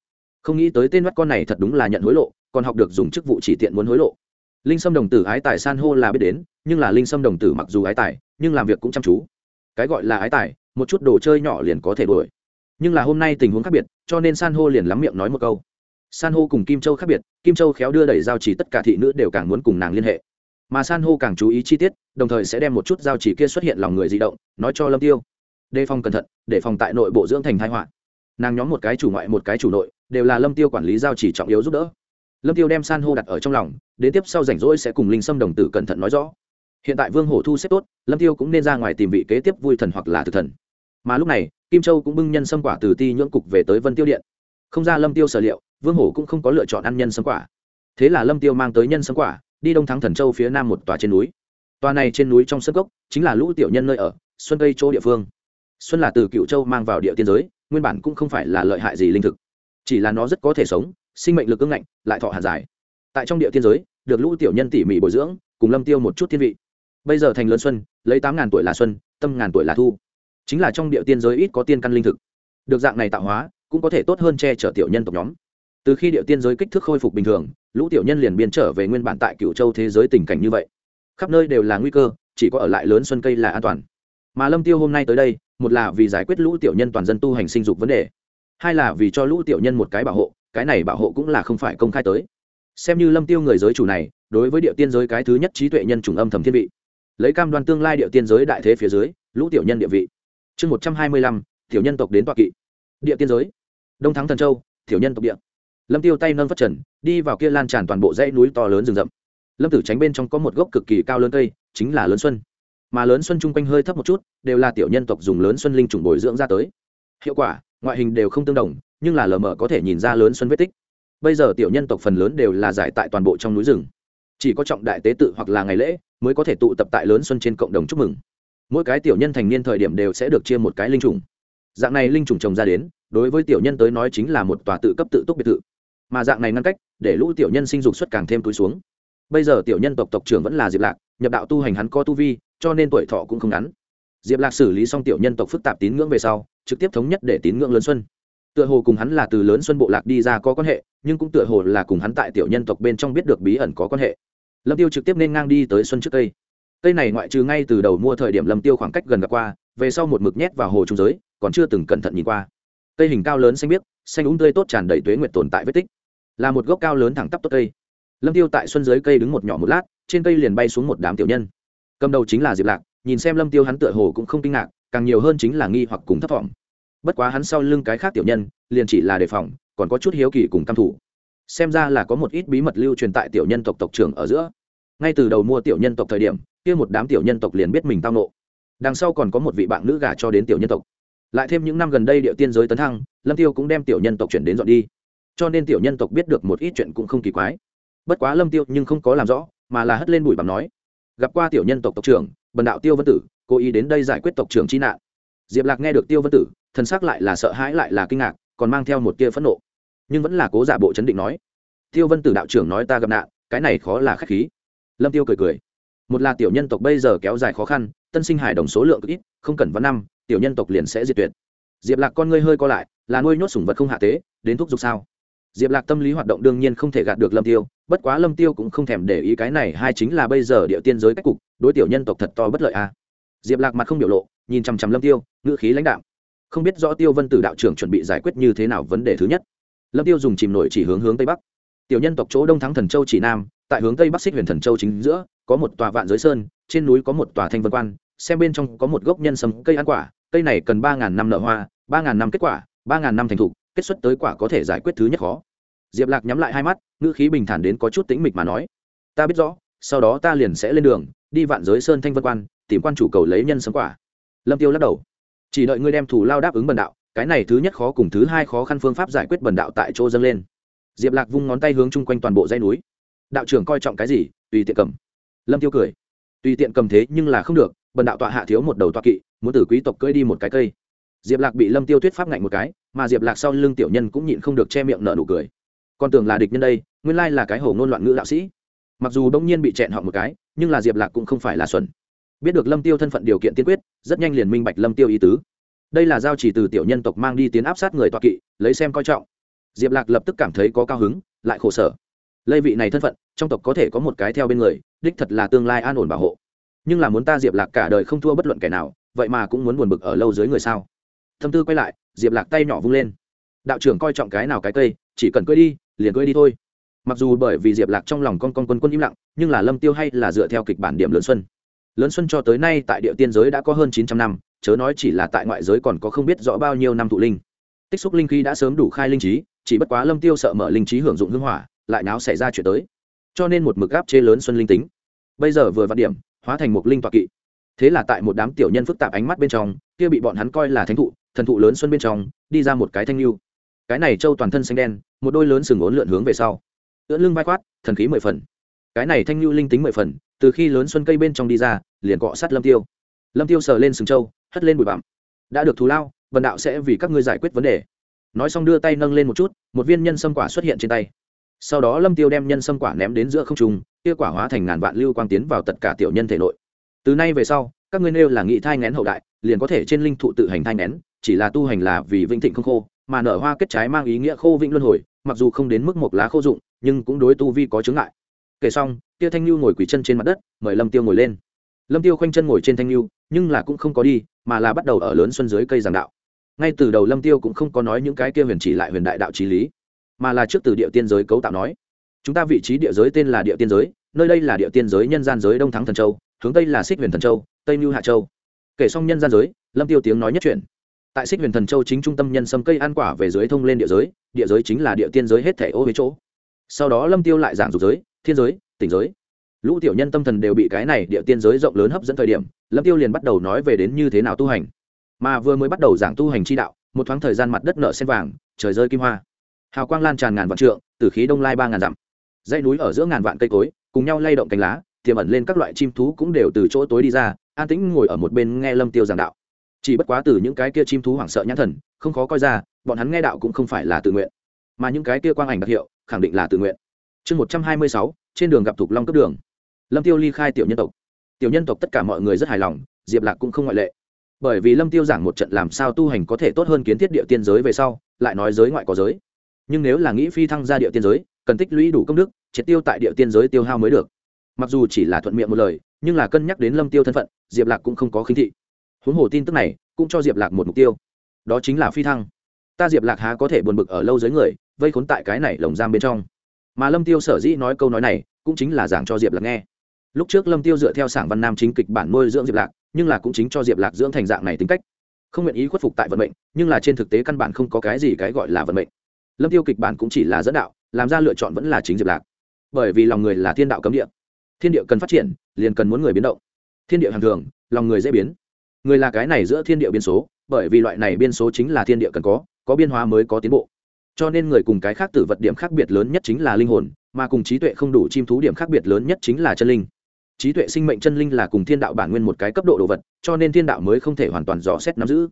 không nghĩ tới tên mắt con này thật đúng là nhận hối lộ, còn học được dùng chức vụ chỉ tiện muốn hối lộ. Linh sâm đồng tử ái tài san hô là biết đến, nhưng là linh sâm đồng tử mặc dù ái tài, nhưng làm việc cũng chăm chú. Cái gọi là ái tài, một chút đồ chơi nhỏ liền có thể đuổi. Nhưng là hôm nay tình huống khác biệt, cho nên san hô liền lắm miệng nói một câu. San hô cùng kim châu khác biệt, kim châu khéo đưa đẩy giao chỉ tất cả thị nữ đều càng muốn cùng nàng liên hệ. Mà san hô càng chú ý chi tiết, đồng thời sẽ đem một chút giao chỉ kia xuất hiện lòng người di động, nói cho lâm tiêu. Đề phòng cẩn thận, để phòng tại nội bộ dưỡng thành thái họa nàng nhóm một cái chủ ngoại, một cái chủ nội, đều là lâm tiêu quản lý giao chỉ trọng yếu giúp đỡ. Lâm tiêu đem san hô đặt ở trong lòng, đến tiếp sau rảnh rỗi sẽ cùng linh sâm đồng tử cẩn thận nói rõ. Hiện tại vương hổ thu xếp tốt, lâm tiêu cũng nên ra ngoài tìm vị kế tiếp vui thần hoặc là thực thần. Mà lúc này, kim châu cũng bưng nhân sâm quả từ ti nhưỡng cục về tới vân tiêu điện. Không ra lâm tiêu sở liệu, vương hổ cũng không có lựa chọn ăn nhân sâm quả. Thế là lâm tiêu mang tới nhân sâm quả, đi đông thắng thần châu phía nam một tòa trên núi. Tòa này trên núi trong sân gốc chính là lũ tiểu nhân nơi ở, xuân cây chỗ địa phương. Xuân là từ cựu châu mang vào địa tiên giới nguyên bản cũng không phải là lợi hại gì linh thực. Chỉ là nó rất có thể sống, sinh mệnh lực ưng ngạnh, lại thọ hạt dài. Tại trong địa tiên giới, được lũ tiểu nhân tỉ mỉ bồi dưỡng, cùng lâm tiêu một chút thiên vị. Bây giờ thành lớn xuân, lấy tám ngàn tuổi là xuân, tâm ngàn tuổi là thu. Chính là trong địa tiên giới ít có tiên căn linh thực. Được dạng này tạo hóa, cũng có thể tốt hơn che chở tiểu nhân tộc nhóm. Từ khi địa tiên giới kích thước khôi phục bình thường, lũ tiểu nhân liền biên trở về nguyên bản tại cựu châu thế giới tình cảnh như vậy. Khắp nơi đều là nguy cơ, chỉ có ở lại lớn xuân cây là an toàn mà lâm tiêu hôm nay tới đây, một là vì giải quyết lũ tiểu nhân toàn dân tu hành sinh dục vấn đề, hai là vì cho lũ tiểu nhân một cái bảo hộ, cái này bảo hộ cũng là không phải công khai tới. Xem như lâm tiêu người giới chủ này, đối với địa tiên giới cái thứ nhất trí tuệ nhân chủng âm thầm thiên vị. Lấy cam đoan tương lai địa tiên giới đại thế phía dưới, lũ tiểu nhân địa vị. Chương một trăm hai mươi lăm, tiểu nhân tộc đến toa kỵ. Địa tiên giới. Đông thắng thần châu, tiểu nhân tộc địa. Lâm tiêu tay nâng phát trần, đi vào kia lan tràn toàn bộ dãy núi to lớn rừng rậm. Lâm tử tránh bên trong có một gốc cực kỳ cao lớn cây, chính là lớn xuân mà lớn xuân chung quanh hơi thấp một chút, đều là tiểu nhân tộc dùng lớn xuân linh trùng bồi dưỡng ra tới. Hiệu quả, ngoại hình đều không tương đồng, nhưng là lờ mờ có thể nhìn ra lớn xuân vết tích. Bây giờ tiểu nhân tộc phần lớn đều là giải tại toàn bộ trong núi rừng. Chỉ có trọng đại tế tự hoặc là ngày lễ mới có thể tụ tập tại lớn xuân trên cộng đồng chúc mừng. Mỗi cái tiểu nhân thành niên thời điểm đều sẽ được chia một cái linh trùng. Dạng này linh trùng trồng ra đến, đối với tiểu nhân tới nói chính là một tòa tự cấp tự túc biệt thự. Mà dạng này ngăn cách, để lũ tiểu nhân sinh dục xuất càng thêm túi xuống. Bây giờ tiểu nhân tộc tộc trưởng vẫn là diệp lạc, nhập đạo tu hành hắn có tu vi cho nên tuổi thọ cũng không ngắn. Diệp lạc xử lý xong tiểu nhân tộc phức tạp tín ngưỡng về sau, trực tiếp thống nhất để tín ngưỡng lớn xuân. Tựa hồ cùng hắn là từ lớn xuân bộ lạc đi ra có quan hệ, nhưng cũng tựa hồ là cùng hắn tại tiểu nhân tộc bên trong biết được bí ẩn có quan hệ. Lâm tiêu trực tiếp nên ngang đi tới xuân trước cây. Cây này ngoại trừ ngay từ đầu mua thời điểm lâm tiêu khoảng cách gần gặp qua, về sau một mực nhét vào hồ trung giới, còn chưa từng cẩn thận nhìn qua. Cây hình cao lớn xanh biếc, xanh úng tươi tốt tràn đầy tuế nguyệt tồn tại vết tích. Là một gốc cao lớn thẳng tắp tốt cây. Lâm tiêu tại xuân dưới cây đứng một nhỏ một lát, trên cây liền bay xuống một đám tiểu nhân cầm đầu chính là diệp lạc, nhìn xem lâm tiêu hắn tựa hồ cũng không kinh ngạc, càng nhiều hơn chính là nghi hoặc cùng thất vọng. Bất quá hắn sau lưng cái khác tiểu nhân, liền chỉ là đề phòng, còn có chút hiếu kỳ cùng căm thủ xem ra là có một ít bí mật lưu truyền tại tiểu nhân tộc tộc trưởng ở giữa. Ngay từ đầu mua tiểu nhân tộc thời điểm, kia một đám tiểu nhân tộc liền biết mình tao nộ. Đằng sau còn có một vị bạn nữ gả cho đến tiểu nhân tộc. Lại thêm những năm gần đây địa tiên giới tấn thăng, lâm tiêu cũng đem tiểu nhân tộc chuyển đến dọn đi. Cho nên tiểu nhân tộc biết được một ít chuyện cũng không kỳ quái. Bất quá lâm tiêu nhưng không có làm rõ, mà là hất lên bụi bằng nói gặp qua tiểu nhân tộc tộc trưởng, bần đạo tiêu vân tử, cố ý đến đây giải quyết tộc trưởng chi nạn. Diệp lạc nghe được tiêu vân tử thân xác lại là sợ hãi lại là kinh ngạc, còn mang theo một tia phẫn nộ. Nhưng vẫn là cố giả bộ chấn định nói, tiêu vân tử đạo trưởng nói ta gặp nạn, cái này khó là khách khí. Lâm tiêu cười cười, một là tiểu nhân tộc bây giờ kéo dài khó khăn, tân sinh hải đồng số lượng ít, không cần văn năm, tiểu nhân tộc liền sẽ diệt tuyệt. Diệp lạc con ngươi hơi co lại, là nuôi nhốt sủng vật không hạ tế, đến thúc giục sao? Diệp lạc tâm lý hoạt động đương nhiên không thể gạt được lâm tiêu, bất quá lâm tiêu cũng không thèm để ý cái này, hai chính là bây giờ địa tiên giới cách cục, đối tiểu nhân tộc thật to bất lợi a à. diệp lạc mặt không biểu lộ, nhìn chằm chằm lâm tiêu, ngữ khí lãnh đạo không biết rõ tiêu vân tử đạo trưởng chuẩn bị giải quyết như thế nào vấn đề thứ nhất. Lâm tiêu dùng chìm nổi chỉ hướng hướng tây bắc. Tiểu nhân tộc chỗ đông thắng thần châu chỉ nam, tại hướng tây bắc xích huyền thần châu chính giữa, có một tòa vạn giới sơn, trên núi có một tòa thanh vân quan, xem bên trong có một gốc nhân sâm, cây ăn quả, cây này cần ba ngàn năm nở hoa, ba ngàn năm kết quả, ba ngàn năm thành thục, kết xuất tới quả có thể giải quyết thứ nhất khó diệp lạc nhắm lại hai mắt, ngữ khí bình thản đến có chút tĩnh mịch mà nói, ta biết rõ, sau đó ta liền sẽ lên đường, đi vạn giới sơn thanh vân quan, tìm quan chủ cầu lấy nhân sống quả. Lâm tiêu lắc đầu, chỉ đợi ngươi đem thủ lao đáp ứng bần đạo, cái này thứ nhất khó cùng thứ hai khó khăn phương pháp giải quyết bần đạo tại chỗ dâng lên. Diệp lạc vung ngón tay hướng chung quanh toàn bộ dãy núi, đạo trưởng coi trọng cái gì, tùy tiện cầm. Lâm tiêu cười, tùy tiện cầm thế nhưng là không được, bần đạo tọa hạ thiếu một đầu tọa kỵ, muốn từ quý tộc cưỡi đi một cái cây. Diệp lạc bị lâm tiêu tuyết pháp ngạnh một cái, mà diệp lạc sau lưng tiểu nhân cũng nhịn không được che miệng nở nụ cười còn tưởng là địch nhân đây, nguyên lai là cái hổ ngôn loạn ngữ đạo sĩ. Mặc dù đông nhiên bị chẹn họ một cái, nhưng là diệp lạc cũng không phải là xuẩn. Biết được lâm tiêu thân phận điều kiện tiên quyết, rất nhanh liền minh bạch lâm tiêu ý tứ. Đây là giao chỉ từ tiểu nhân tộc mang đi tiến áp sát người tọa kỵ, lấy xem coi trọng. Diệp lạc lập tức cảm thấy có cao hứng, lại khổ sở. Lây vị này thân phận, trong tộc có thể có một cái theo bên người, đích thật là tương lai an ổn bảo hộ. Nhưng là muốn ta diệp lạc cả đời không thua bất luận kẻ nào, vậy mà cũng muốn buồn bực ở lâu dưới người sao? Thâm tư quay lại, diệp lạc tay nhỏ vung lên. Đạo trưởng coi trọng cái nào cái cây, chỉ cần cưỡi đi liền cưới đi thôi. Mặc dù bởi vì diệp lạc trong lòng con con quân quân im lặng, nhưng là lâm tiêu hay là dựa theo kịch bản điểm lớn xuân. Lớn xuân cho tới nay tại địa tiên giới đã có hơn chín trăm năm, chớ nói chỉ là tại ngoại giới còn có không biết rõ bao nhiêu năm thụ linh. Tích xúc linh khí đã sớm đủ khai linh trí, chỉ bất quá lâm tiêu sợ mở linh trí hưởng dụng hưng hỏa, lại náo xảy ra chuyện tới. Cho nên một mực gáp chế lớn xuân linh tính. Bây giờ vừa vạn điểm, hóa thành một linh toạc kỵ. Thế là tại một đám tiểu nhân phức tạp ánh mắt bên trong, kia bị bọn hắn coi là thánh thụ, thần thụ lớn xuân bên trong, đi ra một cái thanh lưu cái này trâu toàn thân xanh đen, một đôi lớn sừng ốn lượn hướng về sau. Ưỡn lưng vai quát, thần khí mười phần. Cái này thanh lưu linh tính mười phần, từ khi lớn xuân cây bên trong đi ra, liền cọ sát lâm tiêu. Lâm tiêu sờ lên sừng trâu, hất lên bụi bặm. Đã được thù lao vần đạo sẽ vì các ngươi giải quyết vấn đề. Nói xong đưa tay nâng lên một chút, một viên nhân sâm quả xuất hiện trên tay. Sau đó lâm tiêu đem nhân sâm quả ném đến giữa không trung, kia quả hóa thành ngàn vạn lưu quang tiến vào tất cả tiểu nhân thể nội. Từ nay về sau, các ngươi nêu là nghị thai ngén hậu đại, liền có thể trên linh thụ tự hành thai ngén, chỉ là tu hành là vì vĩnh thịnh không khô mà nở hoa kết trái mang ý nghĩa khô vĩnh luân hồi, mặc dù không đến mức một lá khô dụng nhưng cũng đối tu vi có chướng ngại. Kể xong, tiêu thanh lưu ngồi quỳ chân trên mặt đất, mời lâm tiêu ngồi lên. Lâm tiêu khoanh chân ngồi trên thanh lưu nhưng là cũng không có đi, mà là bắt đầu ở lớn xuân dưới cây giảng đạo. Ngay từ đầu lâm tiêu cũng không có nói những cái kia huyền chỉ lại huyền đại đạo trí lý, mà là trước từ địa tiên giới cấu tạo nói, chúng ta vị trí địa giới tên là địa tiên giới, nơi đây là địa tiên giới nhân gian giới đông thắng thần châu, hướng tây là xích huyền thần châu, tây mưu hạ châu. Kể xong nhân gian giới, lâm tiêu tiếng nói nhất chuyện tại xích huyền thần châu chính trung tâm nhân sâm cây ăn quả về dưới thông lên địa giới địa giới chính là địa tiên giới hết thể ô với chỗ. Sau đó lâm tiêu lại giảng dục giới, thiên giới, tỉnh giới. Lũ tiểu nhân tâm thần đều bị cái này địa tiên giới rộng lớn hấp dẫn thời điểm, lâm tiêu liền bắt đầu nói về đến như thế nào tu hành. Mà vừa mới bắt đầu giảng tu hành chi đạo, một thoáng thời gian mặt đất nợ sen vàng, trời rơi kim hoa. Hào quang lan tràn ngàn vạn trượng, từ khí đông lai ba ngàn dặm. Dãy núi ở giữa ngàn vạn cây cối, cùng nhau lay động cánh lá, tiềm ẩn lên các loại chim thú cũng đều từ chỗ tối đi ra, an tĩnh ngồi ở một bên nghe lâm tiêu giảng đạo chỉ bất quá từ những cái kia chim thú hoảng sợ nhãn thần, không khó coi ra, bọn hắn nghe đạo cũng không phải là tự nguyện. Mà những cái kia quang ảnh đặc hiệu, khẳng định là tự nguyện. Chương một trăm hai mươi sáu, trên đường gặp thục long cấp đường. Lâm tiêu ly khai tiểu nhân tộc. Tiểu nhân tộc tất cả mọi người rất hài lòng, diệp lạc cũng không ngoại lệ. Bởi vì lâm tiêu giảng một trận làm sao tu hành có thể tốt hơn kiến thiết địa tiên giới về sau, lại nói giới ngoại có giới. Nhưng nếu là nghĩ phi thăng ra địa tiên giới, cần tích lũy đủ công đức, triệt tiêu tại địa tiên giới tiêu hao mới được. Mặc dù chỉ là thuận miệng một lời, nhưng là cân nhắc đến lâm tiêu thân phận, diệp lạc cũng không có khinh thị huống hồ tin tức này cũng cho diệp lạc một mục tiêu. Đó chính là phi thăng. Ta diệp lạc há có thể buồn bực ở lâu dưới người, vây khốn tại cái này lồng giam bên trong. Mà lâm tiêu sở dĩ nói câu nói này, cũng chính là giảng cho diệp lạc nghe. Lúc trước lâm tiêu dựa theo sảng văn nam chính kịch bản nuôi dưỡng diệp lạc, nhưng là cũng chính cho diệp lạc dưỡng thành dạng này tính cách. Không nguyện ý khuất phục tại vận mệnh, nhưng là trên thực tế căn bản không có cái gì cái gọi là vận mệnh. Lâm tiêu kịch bản cũng chỉ là dẫn đạo, làm ra lựa chọn vẫn là chính diệp lạc. Bởi vì lòng người là thiên đạo cấm địa. Thiên địa cần phát triển, liền cần muốn người biến động. Thiên địa hàng thường, lòng người dễ biến người là cái này giữa thiên địa biên số, bởi vì loại này biên số chính là thiên địa cần có có biên hóa mới có tiến bộ. Cho nên người cùng cái khác tử vật điểm khác biệt lớn nhất chính là linh hồn, mà cùng trí tuệ không đủ chim thú điểm khác biệt lớn nhất chính là chân linh. Trí tuệ sinh mệnh chân linh là cùng thiên đạo bản nguyên một cái cấp độ đồ vật, cho nên thiên đạo mới không thể hoàn toàn dò xét nắm giữ.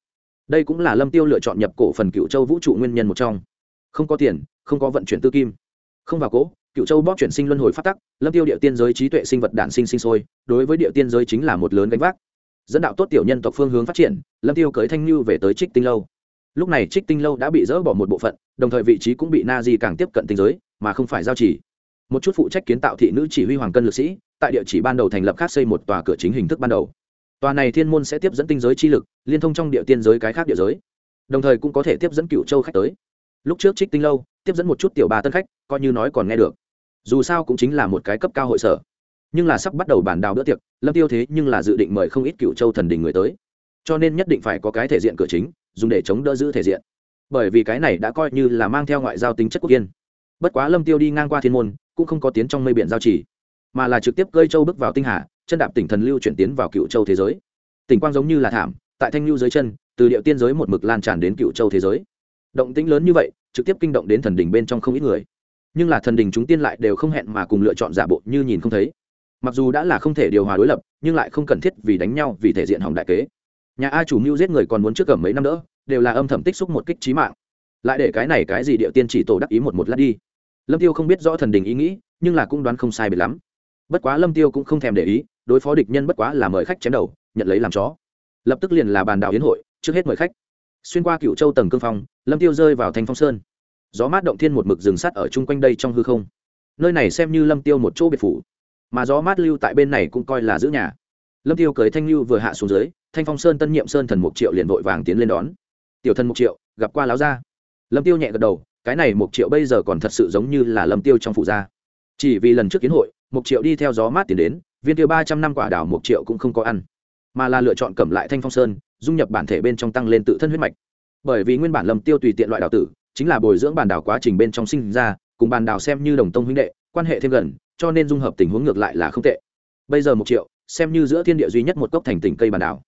Đây cũng là lâm tiêu lựa chọn nhập cổ phần cựu châu vũ trụ nguyên nhân một trong. Không có tiền, không có vận chuyển tư kim. Không vào cỗ cựu châu bóp chuyển sinh luân hồi phát tắc, lâm tiêu địa tiên giới trí tuệ sinh vật đản sinh sinh sôi, đối với địa tiên giới chính là một lớn gánh vác dẫn đạo tốt tiểu nhân tộc phương hướng phát triển, lâm tiêu cưới thanh lưu về tới trích tinh lâu. Lúc này trích tinh lâu đã bị dỡ bỏ một bộ phận, đồng thời vị trí cũng bị na di càng tiếp cận tinh giới, mà không phải giao chỉ. Một chút phụ trách kiến tạo thị nữ chỉ huy hoàng cân lực sĩ, tại địa chỉ ban đầu thành lập khác xây một tòa cửa chính hình thức ban đầu. Tòa này thiên môn sẽ tiếp dẫn tinh giới chi lực, liên thông trong địa tiên giới cái khác địa giới. Đồng thời cũng có thể tiếp dẫn cựu châu khách tới. Lúc trước trích tinh lâu tiếp dẫn một chút tiểu ba tân khách, coi như nói còn nghe được. Dù sao cũng chính là một cái cấp cao hội sở nhưng là sắp bắt đầu bàn đào bữa tiệc, lâm tiêu thế nhưng là dự định mời không ít cựu châu thần đình người tới. Cho nên nhất định phải có cái thể diện cửa chính, dùng để chống đỡ giữ thể diện. Bởi vì cái này đã coi như là mang theo ngoại giao tính chất quốc yên. Bất quá lâm tiêu đi ngang qua thiên môn, cũng không có tiến trong mây biển giao chỉ mà là trực tiếp cơi châu bước vào tinh hà, chân đạp tỉnh thần lưu chuyển tiến vào cựu châu thế giới. Tỉnh quang giống như là thảm, tại thanh lưu dưới chân, từ điệu tiên giới một mực lan tràn đến cựu châu thế giới. Động tĩnh lớn như vậy, trực tiếp kinh động đến thần đình bên trong không ít người. Nhưng là thần đình chúng tiên lại đều không hẹn mà cùng lựa chọn giả bộ như nhìn không thấy mặc dù đã là không thể điều hòa đối lập, nhưng lại không cần thiết vì đánh nhau vì thể diện hỏng đại kế. Nhà a chủ mưu giết người còn muốn trước cầm mấy năm nữa đều là âm thầm tích xúc một kích trí mạng. Lại để cái này cái gì địa tiên chỉ tổ đắc ý một một lát đi. Lâm tiêu không biết rõ thần đình ý nghĩ, nhưng là cũng đoán không sai biệt lắm. Bất quá lâm tiêu cũng không thèm để ý, đối phó địch nhân bất quá là mời khách chém đầu, nhận lấy làm chó. Lập tức liền là bàn đào yến hội, trước hết mời khách. Xuyên qua cựu châu tầng cương phong, lâm tiêu rơi vào thành phong sơn. Gió mát động thiên một mực rừng sắt ở chung quanh đây trong hư không. Nơi này xem như lâm tiêu một chỗ biệt phủ mà gió mát lưu tại bên này cũng coi là giữ nhà. Lâm tiêu cởi thanh lưu vừa hạ xuống dưới, thanh phong sơn tân nhiệm sơn thần mục triệu liền vội vàng tiến lên đón. Tiểu thần mục triệu, gặp qua láo gia? Lâm tiêu nhẹ gật đầu, cái này mục triệu bây giờ còn thật sự giống như là lâm tiêu trong phụ gia. Chỉ vì lần trước kiến hội, mục triệu đi theo gió mát tiến đến, viên tiêu ba trăm năm quả đảo mục triệu cũng không có ăn, mà là lựa chọn cầm lại thanh phong sơn, dung nhập bản thể bên trong tăng lên tự thân huyết mạch. Bởi vì nguyên bản lâm tiêu tùy tiện loại đào tử, chính là bồi dưỡng bản đảo quá trình bên trong sinh ra, cùng bản đảo xem như đồng tông huynh đệ, quan hệ thêm gần cho nên dung hợp tình huống ngược lại là không tệ. Bây giờ một triệu, xem như giữa thiên địa duy nhất một cốc thành tỉnh cây bản đảo.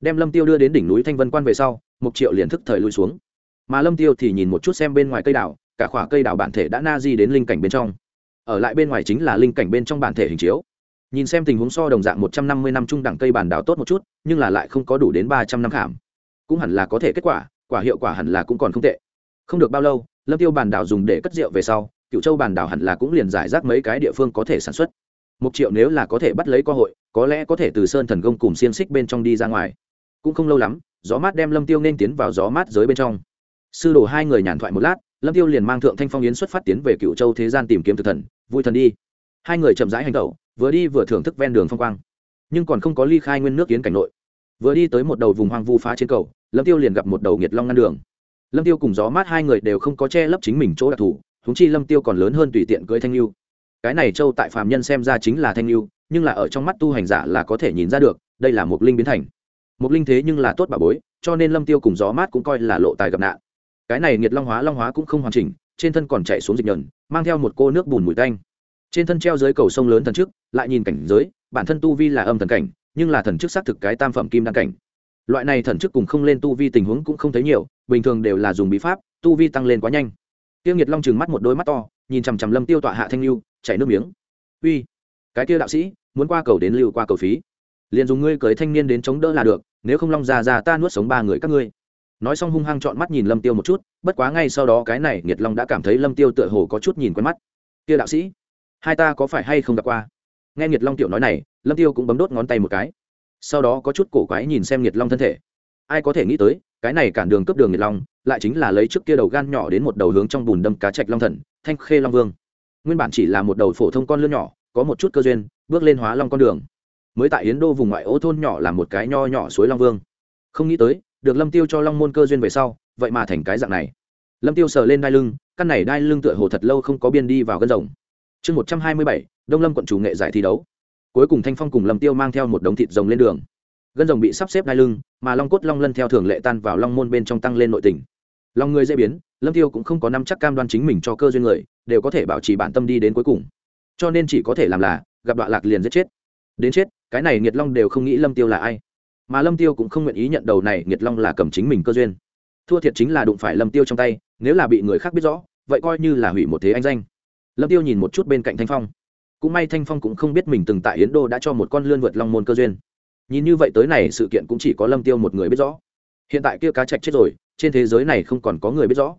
Đem lâm tiêu đưa đến đỉnh núi thanh vân quan về sau, một triệu liền thức thời lui xuống. Mà lâm tiêu thì nhìn một chút xem bên ngoài cây đảo, cả khỏa cây đảo bản thể đã na di đến linh cảnh bên trong. Ở lại bên ngoài chính là linh cảnh bên trong bản thể hình chiếu. Nhìn xem tình huống so đồng dạng một trăm năm mươi năm trung đẳng cây bản đảo tốt một chút, nhưng là lại không có đủ đến ba trăm năm khảm. Cũng hẳn là có thể kết quả quả hiệu quả hẳn là cũng còn không tệ. Không được bao lâu, lâm tiêu bản đảo dùng để cất rượu về sau cựu châu bản đảo hẳn là cũng liền giải rác mấy cái địa phương có thể sản xuất. Một triệu nếu là có thể bắt lấy cơ hội, có lẽ có thể từ sơn thần công cùng xiên xích bên trong đi ra ngoài. Cũng không lâu lắm, gió mát đem lâm tiêu nên tiến vào gió mát giới bên trong. Sư đồ hai người nhàn thoại một lát, lâm tiêu liền mang thượng thanh phong yến xuất phát tiến về cựu châu thế gian tìm kiếm thực thần, vui thần đi. Hai người chậm rãi hành tẩu vừa đi vừa thưởng thức ven đường phong quang. Nhưng còn không có ly khai nguyên nước yến cảnh nội. Vừa đi tới một đầu vùng hoang vu phá trên cầu, lâm tiêu liền gặp một đầu nghiệt long ngăn đường. Lâm tiêu cùng gió mát hai người đều không có che lấp chính mình chỗ đặc thù huống chi lâm tiêu còn lớn hơn tùy tiện cưới thanh lưu cái này châu tại phàm nhân xem ra chính là thanh lưu nhưng là ở trong mắt tu hành giả là có thể nhìn ra được, đây là một linh biến thành. Một linh thế nhưng là tốt bà bối, cho nên lâm tiêu cùng gió mát cũng coi là lộ tài gặp nạn. Cái này nghiệt long hóa long hóa cũng không hoàn chỉnh, trên thân còn chạy xuống dịch nhờn, mang theo một cô nước bùn mùi tanh. Trên thân treo dưới cầu sông lớn thần trước, lại nhìn cảnh giới, bản thân tu vi là âm thần cảnh, nhưng là thần chức xác thực cái tam phẩm kim đăng cảnh. Loại này thần chức cùng không lên tu vi tình huống cũng không thấy nhiều, bình thường đều là dùng bí pháp, tu vi tăng lên quá nhanh tiêu nghiệt long chừng mắt một đôi mắt to, nhìn chằm chằm lâm tiêu tọa hạ thanh lưu, chảy nước miếng. Uy, cái kia đạo sĩ, muốn qua cầu đến lưu qua cầu phí. Liền dùng ngươi cưới thanh niên đến chống đỡ là được, nếu không long già già ta nuốt sống ba người các ngươi. Nói xong hung hăng chọn mắt nhìn lâm tiêu một chút, bất quá ngay sau đó cái này nghiệt long đã cảm thấy lâm tiêu tựa hồ có chút nhìn quen mắt. Kia đạo sĩ, hai ta có phải hay không gặp qua? Nghe nghiệt long tiểu nói này, lâm tiêu cũng bấm đốt ngón tay một cái. Sau đó có chút cổ quái nhìn xem nghiệt long thân thể. Ai có thể nghĩ tới, cái này cản đường cướp đường nghiệt long lại chính là lấy trước kia đầu gan nhỏ đến một đầu hướng trong bùn đâm cá trạch long thần, thanh khê long vương. Nguyên bản chỉ là một đầu phổ thông con lươn nhỏ, có một chút cơ duyên, bước lên hóa long con đường. Mới tại yến đô vùng ngoại ô thôn nhỏ là một cái nho nhỏ suối long vương. Không nghĩ tới, được lâm tiêu cho long môn cơ duyên về sau, vậy mà thành cái dạng này. Lâm tiêu sờ lên đai lưng, căn này đai lưng tựa hồ thật lâu không có biên đi vào gân rồng. Chương một trăm hai mươi bảy, đông lâm quận chủ nghệ giải thi đấu. Cuối cùng thanh phong cùng lâm tiêu mang theo một đống thịt rồng lên đường. Gân rồng bị sắp xếp đai lưng, mà long cốt long lân theo thường lệ tan vào long môn bên trong tăng lên nội tình lòng người dễ biến, lâm tiêu cũng không có năm chắc cam đoan chính mình cho cơ duyên người, đều có thể bảo trì bản tâm đi đến cuối cùng. Cho nên chỉ có thể làm là, gặp đoạn lạc liền giết chết. Đến chết, cái này nghiệt long đều không nghĩ lâm tiêu là ai. Mà lâm tiêu cũng không nguyện ý nhận đầu này nghiệt long là cầm chính mình cơ duyên. Thua thiệt chính là đụng phải lâm tiêu trong tay, nếu là bị người khác biết rõ, vậy coi như là hủy một thế anh danh. Lâm tiêu nhìn một chút bên cạnh thanh phong. Cũng may thanh phong cũng không biết mình từng tại yến đô đã cho một con lươn vượt long môn cơ duyên. Nhìn như vậy tới này sự kiện cũng chỉ có lâm tiêu một người biết rõ. Hiện tại kia cá chạch chết rồi trên thế giới này không còn có người biết rõ.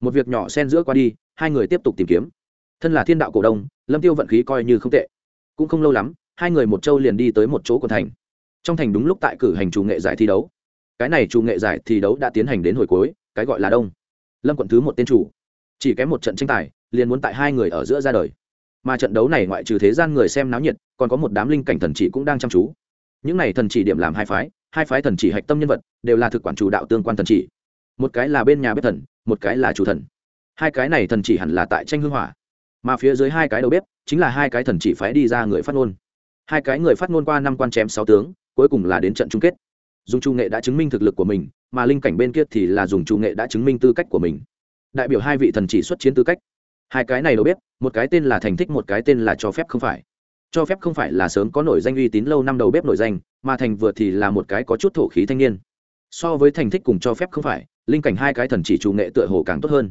Một việc nhỏ xen giữa qua đi, hai người tiếp tục tìm kiếm. Thân là thiên đạo cổ đông, lâm tiêu vận khí coi như không tệ. Cũng không lâu lắm, hai người một châu liền đi tới một chỗ của thành. Trong thành đúng lúc tại cử hành chủ nghệ giải thi đấu. Cái này chủ nghệ giải thi đấu đã tiến hành đến hồi cuối, cái gọi là đông. Lâm quận thứ một tên chủ. Chỉ kém một trận tranh tài, liền muốn tại hai người ở giữa ra đời. Mà trận đấu này ngoại trừ thế gian người xem náo nhiệt, còn có một đám linh cảnh thần chỉ cũng đang chăm chú. Những này thần chỉ điểm làm hai phái hai phái thần chỉ hạch tâm nhân vật, đều là thực quản chủ đạo tương quan thần chỉ một cái là bên nhà bếp thần một cái là chủ thần. Hai cái này thần chỉ hẳn là tại tranh hương hỏa mà phía dưới hai cái đầu bếp chính là hai cái thần chỉ phái đi ra người phát ngôn. Hai cái người phát ngôn qua năm quan chém sáu tướng cuối cùng là đến trận chung kết. Dùng chu nghệ đã chứng minh thực lực của mình mà linh cảnh bên kia thì là dùng chu nghệ đã chứng minh tư cách của mình. Đại biểu hai vị thần chỉ xuất chiến tư cách. Hai cái này đầu bếp, một cái tên là thành thích một cái tên là cho phép không phải. Cho phép không phải là sớm có nổi danh uy tín lâu năm đầu bếp nổi danh mà thành vừa thì là một cái có chút thổ khí thanh niên. So với thành thích cùng cho phép không phải linh cảnh hai cái thần chỉ chủ nghệ tựa hồ càng tốt hơn.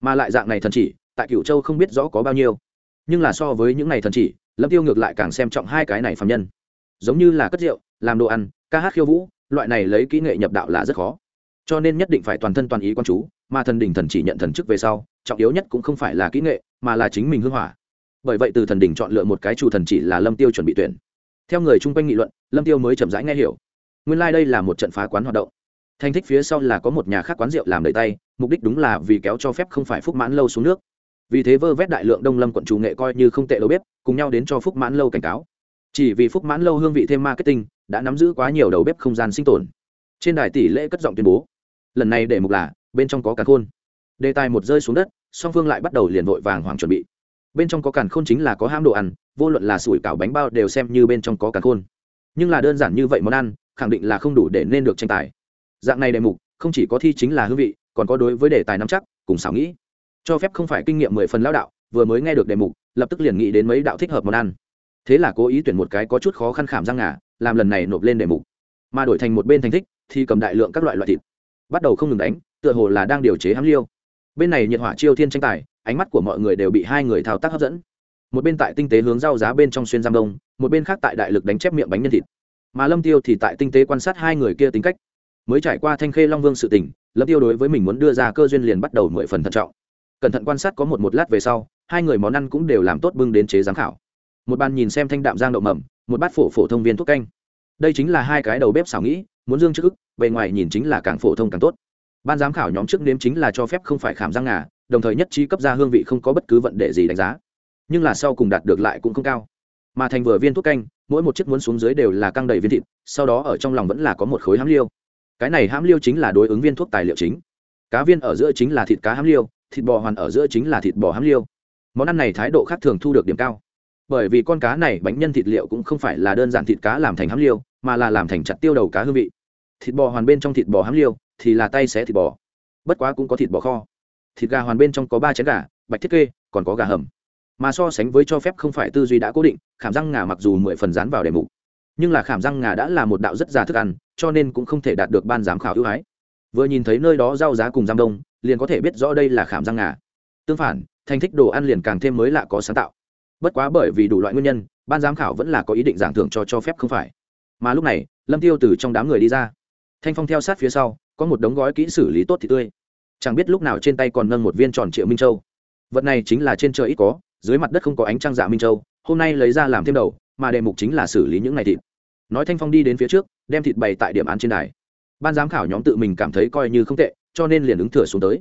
Mà lại dạng này thần chỉ, tại cửu châu không biết rõ có bao nhiêu. Nhưng là so với những này thần chỉ, lâm tiêu ngược lại càng xem trọng hai cái này phạm nhân. Giống như là cất rượu, làm đồ ăn, ca hát khiêu vũ, loại này lấy kỹ nghệ nhập đạo là rất khó. Cho nên nhất định phải toàn thân toàn ý quan chú, mà thần đỉnh thần chỉ nhận thần chức về sau, trọng yếu nhất cũng không phải là kỹ nghệ, mà là chính mình hưng hỏa. Bởi vậy từ thần đỉnh chọn lựa một cái chủ thần chỉ là lâm tiêu chuẩn bị tuyển. Theo người chung quanh nghị luận, lâm tiêu mới chậm rãi nghe hiểu. Nguyên lai like đây là một trận phá quán hoạt động thành thích phía sau là có một nhà khác quán rượu làm đầy tay, mục đích đúng là vì kéo cho phép không phải phúc mãn lâu xuống nước. Vì thế vơ vét đại lượng đông lâm quận chủ nghệ coi như không tệ đầu bếp, cùng nhau đến cho phúc mãn lâu cảnh cáo. Chỉ vì phúc mãn lâu hương vị thêm marketing, đã nắm giữ quá nhiều đầu bếp không gian sinh tồn. Trên đài tỷ lệ cất giọng tuyên bố, lần này để mục là, bên trong có càn khôn. Đề tài một rơi xuống đất, song phương lại bắt đầu liền vội vàng hoàng chuẩn bị. Bên trong có càn khôn chính là có ham đồ ăn, vô luận là sủi cảo bánh bao đều xem như bên trong có càn khôn. Nhưng là đơn giản như vậy món ăn, khẳng định là không đủ để nên được tranh tài dạng này đề mục, không chỉ có thi chính là hương vị, còn có đối với đề tài nắm chắc, cùng xảo nghĩ. Cho phép không phải kinh nghiệm mười phần lao đạo, vừa mới nghe được đề mục, lập tức liền nghĩ đến mấy đạo thích hợp món ăn. Thế là cố ý tuyển một cái có chút khó khăn khảm răng ngà, làm lần này nộp lên đề mục. Mà đổi thành một bên thành thích, thì cầm đại lượng các loại loại thịt. Bắt đầu không ngừng đánh, tựa hồ là đang điều chế hám liêu. Bên này nhiệt hỏa chiêu thiên tranh tài, ánh mắt của mọi người đều bị hai người thao tác hấp dẫn. Một bên tại tinh tế hướng rau giá bên trong xuyên giam đông, một bên khác tại đại lực đánh chép miệng bánh nhân thịt. Mà lâm tiêu thì tại tinh tế quan sát hai người kia tính cách mới trải qua thanh khê long vương sự tình, lâm tiêu đối với mình muốn đưa ra cơ duyên liền bắt đầu mười phần thận trọng. Cẩn thận quan sát có một một lát về sau, hai người món ăn cũng đều làm tốt bưng đến chế giám khảo. Một bàn nhìn xem thanh đạm giang đậu mầm, một bát phổ phổ thông viên thuốc canh. Đây chính là hai cái đầu bếp xảo nghĩ, muốn dương trước ức, bề ngoài nhìn chính là càng phổ thông càng tốt. Ban giám khảo nhóm trước nếm chính là cho phép không phải khảm răng ngà, đồng thời nhất trí cấp ra hương vị không có bất cứ vận đề gì đánh giá. Nhưng là sau cùng đạt được lại cũng không cao. Mà thành vừa viên thuốc canh, mỗi một chiếc muốn xuống dưới đều là căng đầy viên thịt, sau đó ở trong lòng vẫn là có một khối hám liêu cái này hãm liêu chính là đối ứng viên thuốc tài liệu chính. Cá viên ở giữa chính là thịt cá hãm liêu, thịt bò hoàn ở giữa chính là thịt bò hãm liêu. Món ăn này thái độ khác thường thu được điểm cao. Bởi vì con cá này bánh nhân thịt liệu cũng không phải là đơn giản thịt cá làm thành hãm liêu, mà là làm thành chặt tiêu đầu cá hương vị. Thịt bò hoàn bên trong thịt bò hãm liêu thì là tay xé thịt bò. Bất quá cũng có thịt bò kho. Thịt gà hoàn bên trong có ba chén gà, bạch thiết kê, còn có gà hầm. Mà so sánh với cho phép không phải tư duy đã cố định khảm răng ngà mặc dù mười phần dán vào đề mục nhưng là khảm răng ngà đã là một đạo rất già thức ăn, cho nên cũng không thể đạt được ban giám khảo ưu ái. Vừa nhìn thấy nơi đó rau giá cùng giam đông, liền có thể biết rõ đây là khảm răng ngà. Tương phản, thành thích đồ ăn liền càng thêm mới lạ có sáng tạo. Bất quá bởi vì đủ loại nguyên nhân, ban giám khảo vẫn là có ý định giảng thưởng cho cho phép không phải. Mà lúc này, lâm tiêu từ trong đám người đi ra. Thanh phong theo sát phía sau, có một đống gói kỹ xử lý tốt thì tươi. Chẳng biết lúc nào trên tay còn nâng một viên tròn triệu minh châu. Vật này chính là trên trời ít có, dưới mặt đất không có ánh trăng giả minh châu, hôm nay lấy ra làm thêm đầu mà đề mục chính là xử lý những ngày thịt. Nói thanh phong đi đến phía trước, đem thịt bày tại điểm án trên đài. Ban giám khảo nhóm tự mình cảm thấy coi như không tệ, cho nên liền ứng thừa xuống tới.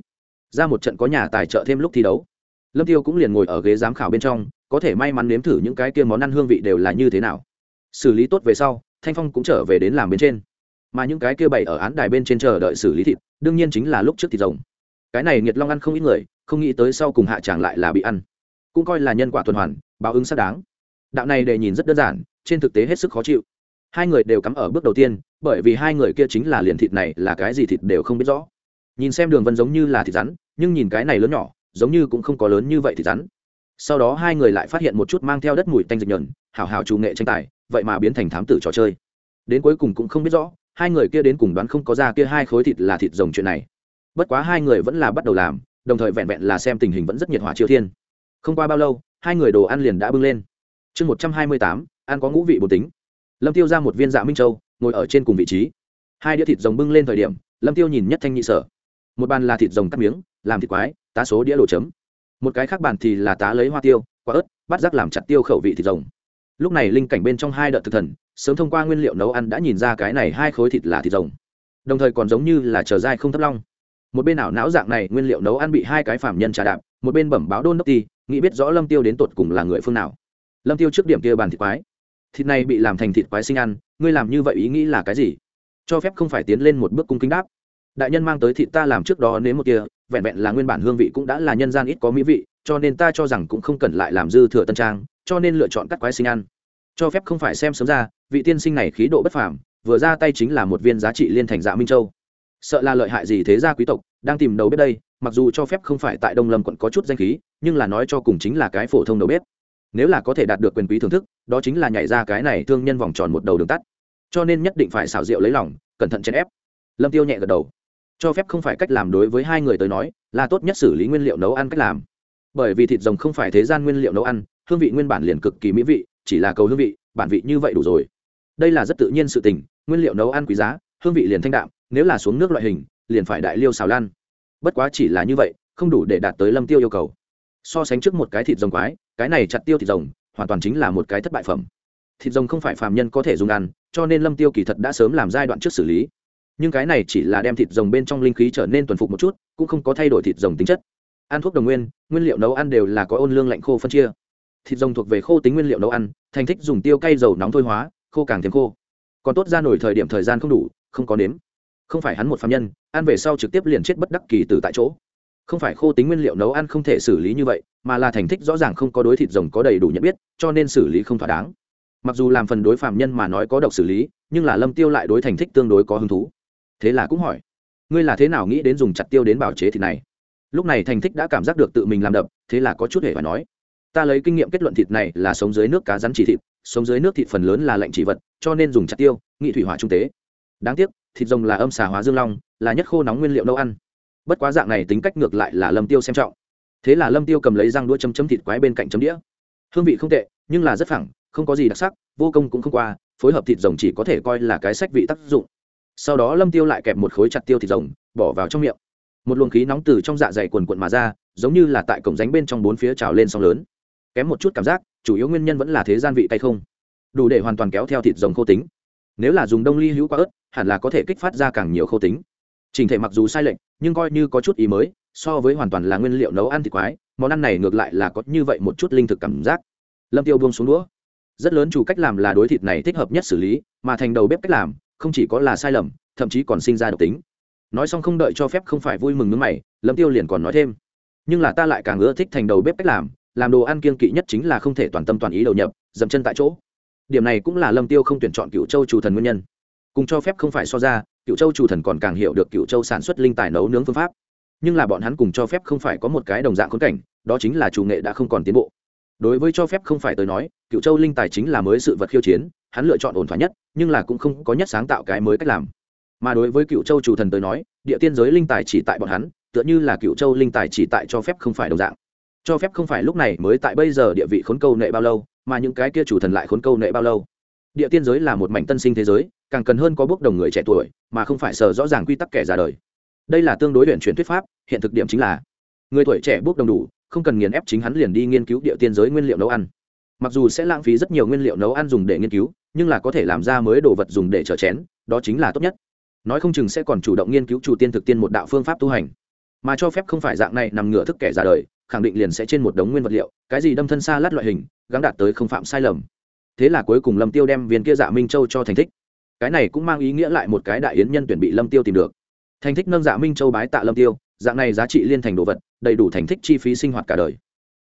Ra một trận có nhà tài trợ thêm lúc thi đấu. Lâm tiêu cũng liền ngồi ở ghế giám khảo bên trong, có thể may mắn nếm thử những cái kia món ăn hương vị đều là như thế nào. Xử lý tốt về sau, thanh phong cũng trở về đến làm bên trên. Mà những cái kia bày ở án đài bên trên chờ đợi xử lý thịt, đương nhiên chính là lúc trước thịt rồng. Cái này nghiệt long ăn không ít người, không nghĩ tới sau cùng hạ tràng lại là bị ăn. Cũng coi là nhân quả tuần hoàn, báo ứng xác đáng đạo này để nhìn rất đơn giản, trên thực tế hết sức khó chịu. Hai người đều cắm ở bước đầu tiên, bởi vì hai người kia chính là liền thịt này là cái gì thịt đều không biết rõ. Nhìn xem đường vân giống như là thịt rắn, nhưng nhìn cái này lớn nhỏ, giống như cũng không có lớn như vậy thịt rắn. Sau đó hai người lại phát hiện một chút mang theo đất mùi tanh dịch nhờn hào hào chủ nghệ tranh tài, vậy mà biến thành thám tử trò chơi. Đến cuối cùng cũng không biết rõ, hai người kia đến cùng đoán không có ra kia hai khối thịt là thịt rồng chuyện này. Bất quá hai người vẫn là bắt đầu làm, đồng thời vẹn vẹn là xem tình hình vẫn rất nhiệt hỏa triều thiên. Không qua bao lâu, hai người đồ ăn liền đã bưng lên chương một trăm hai mươi tám, ăn có ngũ vị bột tính. Lâm tiêu ra một viên dạ minh châu, ngồi ở trên cùng vị trí. Hai đĩa thịt rồng bưng lên thời điểm, lâm tiêu nhìn nhất thanh nhị sở. Một bàn là thịt rồng cắt miếng, làm thịt quái, tá số đĩa đồ chấm. Một cái khác bàn thì là tá lấy hoa tiêu, quả ớt bắt rác làm chặt tiêu khẩu vị thịt rồng. Lúc này linh cảnh bên trong hai đợt thực thần, sớm thông qua nguyên liệu nấu ăn đã nhìn ra cái này hai khối thịt là thịt rồng. Đồng thời còn giống như là chờ dai không thấp long. Một bên ảo não dạng này nguyên liệu nấu ăn bị hai cái phạm nhân trà đạp, một bên bẩm báo đôn đốc ti, nghĩ biết rõ lâm tiêu đến tột cùng là người phương nào lâm tiêu trước điểm kia bàn thịt quái. Thịt này bị làm thành thịt quái sinh ăn, ngươi làm như vậy ý nghĩ là cái gì? Cho phép không phải tiến lên một bước cung kính đáp. Đại nhân mang tới thịt ta làm trước đó nếm một kia, vẹn vẹn là nguyên bản hương vị cũng đã là nhân gian ít có mỹ vị, cho nên ta cho rằng cũng không cần lại làm dư thừa tân trang, cho nên lựa chọn cắt quái sinh ăn. Cho phép không phải xem sớm ra, vị tiên sinh này khí độ bất phàm, vừa ra tay chính là một viên giá trị liên thành dạ minh châu. Sợ là lợi hại gì thế gia quý tộc, đang tìm đầu bếp đây, mặc dù cho phép không phải tại đông lâm quận có chút danh khí, nhưng là nói cho cùng chính là cái phổ thông đầu bếp nếu là có thể đạt được quyền quý thưởng thức, đó chính là nhảy ra cái này thương nhân vòng tròn một đầu đường tắt. Cho nên nhất định phải xảo diệu lấy lòng, cẩn thận chèn ép. Lâm tiêu nhẹ gật đầu. Cho phép không phải cách làm đối với hai người tới nói, là tốt nhất xử lý nguyên liệu nấu ăn cách làm. Bởi vì thịt rồng không phải thế gian nguyên liệu nấu ăn, hương vị nguyên bản liền cực kỳ mỹ vị, chỉ là cầu hương vị, bản vị như vậy đủ rồi. Đây là rất tự nhiên sự tình, nguyên liệu nấu ăn quý giá, hương vị liền thanh đạm, nếu là xuống nước loại hình, liền phải đại liêu xào lan. Bất quá chỉ là như vậy, không đủ để đạt tới lâm tiêu yêu cầu so sánh trước một cái thịt rồng quái, cái này chặt tiêu thịt rồng, hoàn toàn chính là một cái thất bại phẩm. Thịt rồng không phải phàm nhân có thể dùng ăn, cho nên lâm tiêu kỳ thật đã sớm làm giai đoạn trước xử lý. Nhưng cái này chỉ là đem thịt rồng bên trong linh khí trở nên tuần phục một chút, cũng không có thay đổi thịt rồng tính chất. Ăn thuốc đồng nguyên nguyên liệu nấu ăn đều là có ôn lương lạnh khô phân chia. Thịt rồng thuộc về khô tính nguyên liệu nấu ăn, thành thích dùng tiêu cay dầu nóng thôi hóa, khô càng thêm khô. Còn tốt ra nổi thời điểm thời gian không đủ, không có nếm. Không phải hắn một phạm nhân, ăn về sau trực tiếp liền chết bất đắc kỳ từ tại chỗ không phải khô tính nguyên liệu nấu ăn không thể xử lý như vậy, mà là thành thích rõ ràng không có đối thịt rồng có đầy đủ nhận biết, cho nên xử lý không thỏa đáng. Mặc dù làm phần đối phạm nhân mà nói có độc xử lý, nhưng là lâm tiêu lại đối thành thích tương đối có hứng thú. Thế là cũng hỏi, ngươi là thế nào nghĩ đến dùng chặt tiêu đến bảo chế thịt này? Lúc này thành thích đã cảm giác được tự mình làm đập, thế là có chút hề phải nói, ta lấy kinh nghiệm kết luận thịt này là sống dưới nước cá rắn chỉ thịt, sống dưới nước thịt phần lớn là lạnh chỉ vật, cho nên dùng chặt tiêu, nghị thủy hỏa trung tế. Đáng tiếc, thịt rồng là âm xà hóa dương long, là nhất khô nóng nguyên liệu nấu ăn bất quá dạng này tính cách ngược lại là lâm tiêu xem trọng. Thế là lâm tiêu cầm lấy răng đũa chấm chấm thịt quái bên cạnh chấm đĩa. Hương vị không tệ, nhưng là rất phẳng, không có gì đặc sắc, vô công cũng không qua, phối hợp thịt rồng chỉ có thể coi là cái sách vị tác dụng. Sau đó lâm tiêu lại kẹp một khối chặt tiêu thịt rồng, bỏ vào trong miệng. Một luồng khí nóng từ trong dạ dày quần quận mà ra, giống như là tại cổng ránh bên trong bốn phía trào lên sóng lớn. Kém một chút cảm giác, chủ yếu nguyên nhân vẫn là thế gian vị tay không. Đủ để hoàn toàn kéo theo thịt rồng khô tính. Nếu là dùng đông ly hữu quá ớt, hẳn là có thể kích phát ra càng nhiều khô tính chỉnh thể mặc dù sai lệch, nhưng coi như có chút ý mới, so với hoàn toàn là nguyên liệu nấu ăn thịt quái, món ăn này ngược lại là có như vậy một chút linh thực cảm giác. Lâm tiêu buông xuống đũa. Rất lớn chủ cách làm là đối thịt này thích hợp nhất xử lý, mà thành đầu bếp cách làm, không chỉ có là sai lầm, thậm chí còn sinh ra độc tính. Nói xong không đợi cho phép không phải vui mừng nước mày, lâm tiêu liền còn nói thêm. Nhưng là ta lại càng ưa thích thành đầu bếp cách làm làm đồ ăn kiên kỵ nhất chính là không thể toàn tâm toàn ý đầu nhập, dậm chân tại chỗ. Điểm này cũng là lâm tiêu không tuyển chọn cựu châu chủ thần nguyên nhân. Cùng cho phép không phải so ra cựu châu chủ thần còn càng hiểu được cựu châu sản xuất linh tài nấu nướng phương pháp. Nhưng là bọn hắn cùng cho phép không phải có một cái đồng dạng khốn cảnh, đó chính là chủ nghệ đã không còn tiến bộ. Đối với cho phép không phải tới nói cựu châu linh tài chính là mới sự vật khiêu chiến, hắn lựa chọn ổn thỏa nhất, nhưng là cũng không có nhất sáng tạo cái mới cách làm. Mà đối với cựu châu chủ thần tới nói, địa tiên giới linh tài chỉ tại bọn hắn, tựa như là cựu châu linh tài chỉ tại cho phép không phải đồng dạng. Cho phép không phải lúc này mới tại bây giờ địa vị khốn câu nệ bao lâu, mà những cái kia chủ thần lại khốn câu nệ bao lâu? Địa tiên giới là một mảnh tân sinh thế giới, càng cần hơn có bước đồng người trẻ tuổi, mà không phải sờ rõ ràng quy tắc kẻ già đời. Đây là tương đối luyện chuyển thuyết pháp, hiện thực điểm chính là, người tuổi trẻ bước đồng đủ, không cần nghiền ép chính hắn liền đi nghiên cứu địa tiên giới nguyên liệu nấu ăn. Mặc dù sẽ lãng phí rất nhiều nguyên liệu nấu ăn dùng để nghiên cứu, nhưng là có thể làm ra mới đồ vật dùng để trở chén, đó chính là tốt nhất. Nói không chừng sẽ còn chủ động nghiên cứu chủ tiên thực tiên một đạo phương pháp tu hành. Mà cho phép không phải dạng này nằm ngửa thức kẻ ra đời, khẳng định liền sẽ trên một đống nguyên vật liệu, cái gì đâm thân xa lát loại hình gắn đạt tới không phạm sai lầm thế là cuối cùng lâm tiêu đem viên kia dạ minh châu cho thành thích. Cái này cũng mang ý nghĩa lại một cái đại yến nhân tuyển bị lâm tiêu tìm được. Thành thích nâng dạ minh châu bái tạ lâm tiêu, dạng này giá trị liên thành đồ vật, đầy đủ thành thích chi phí sinh hoạt cả đời.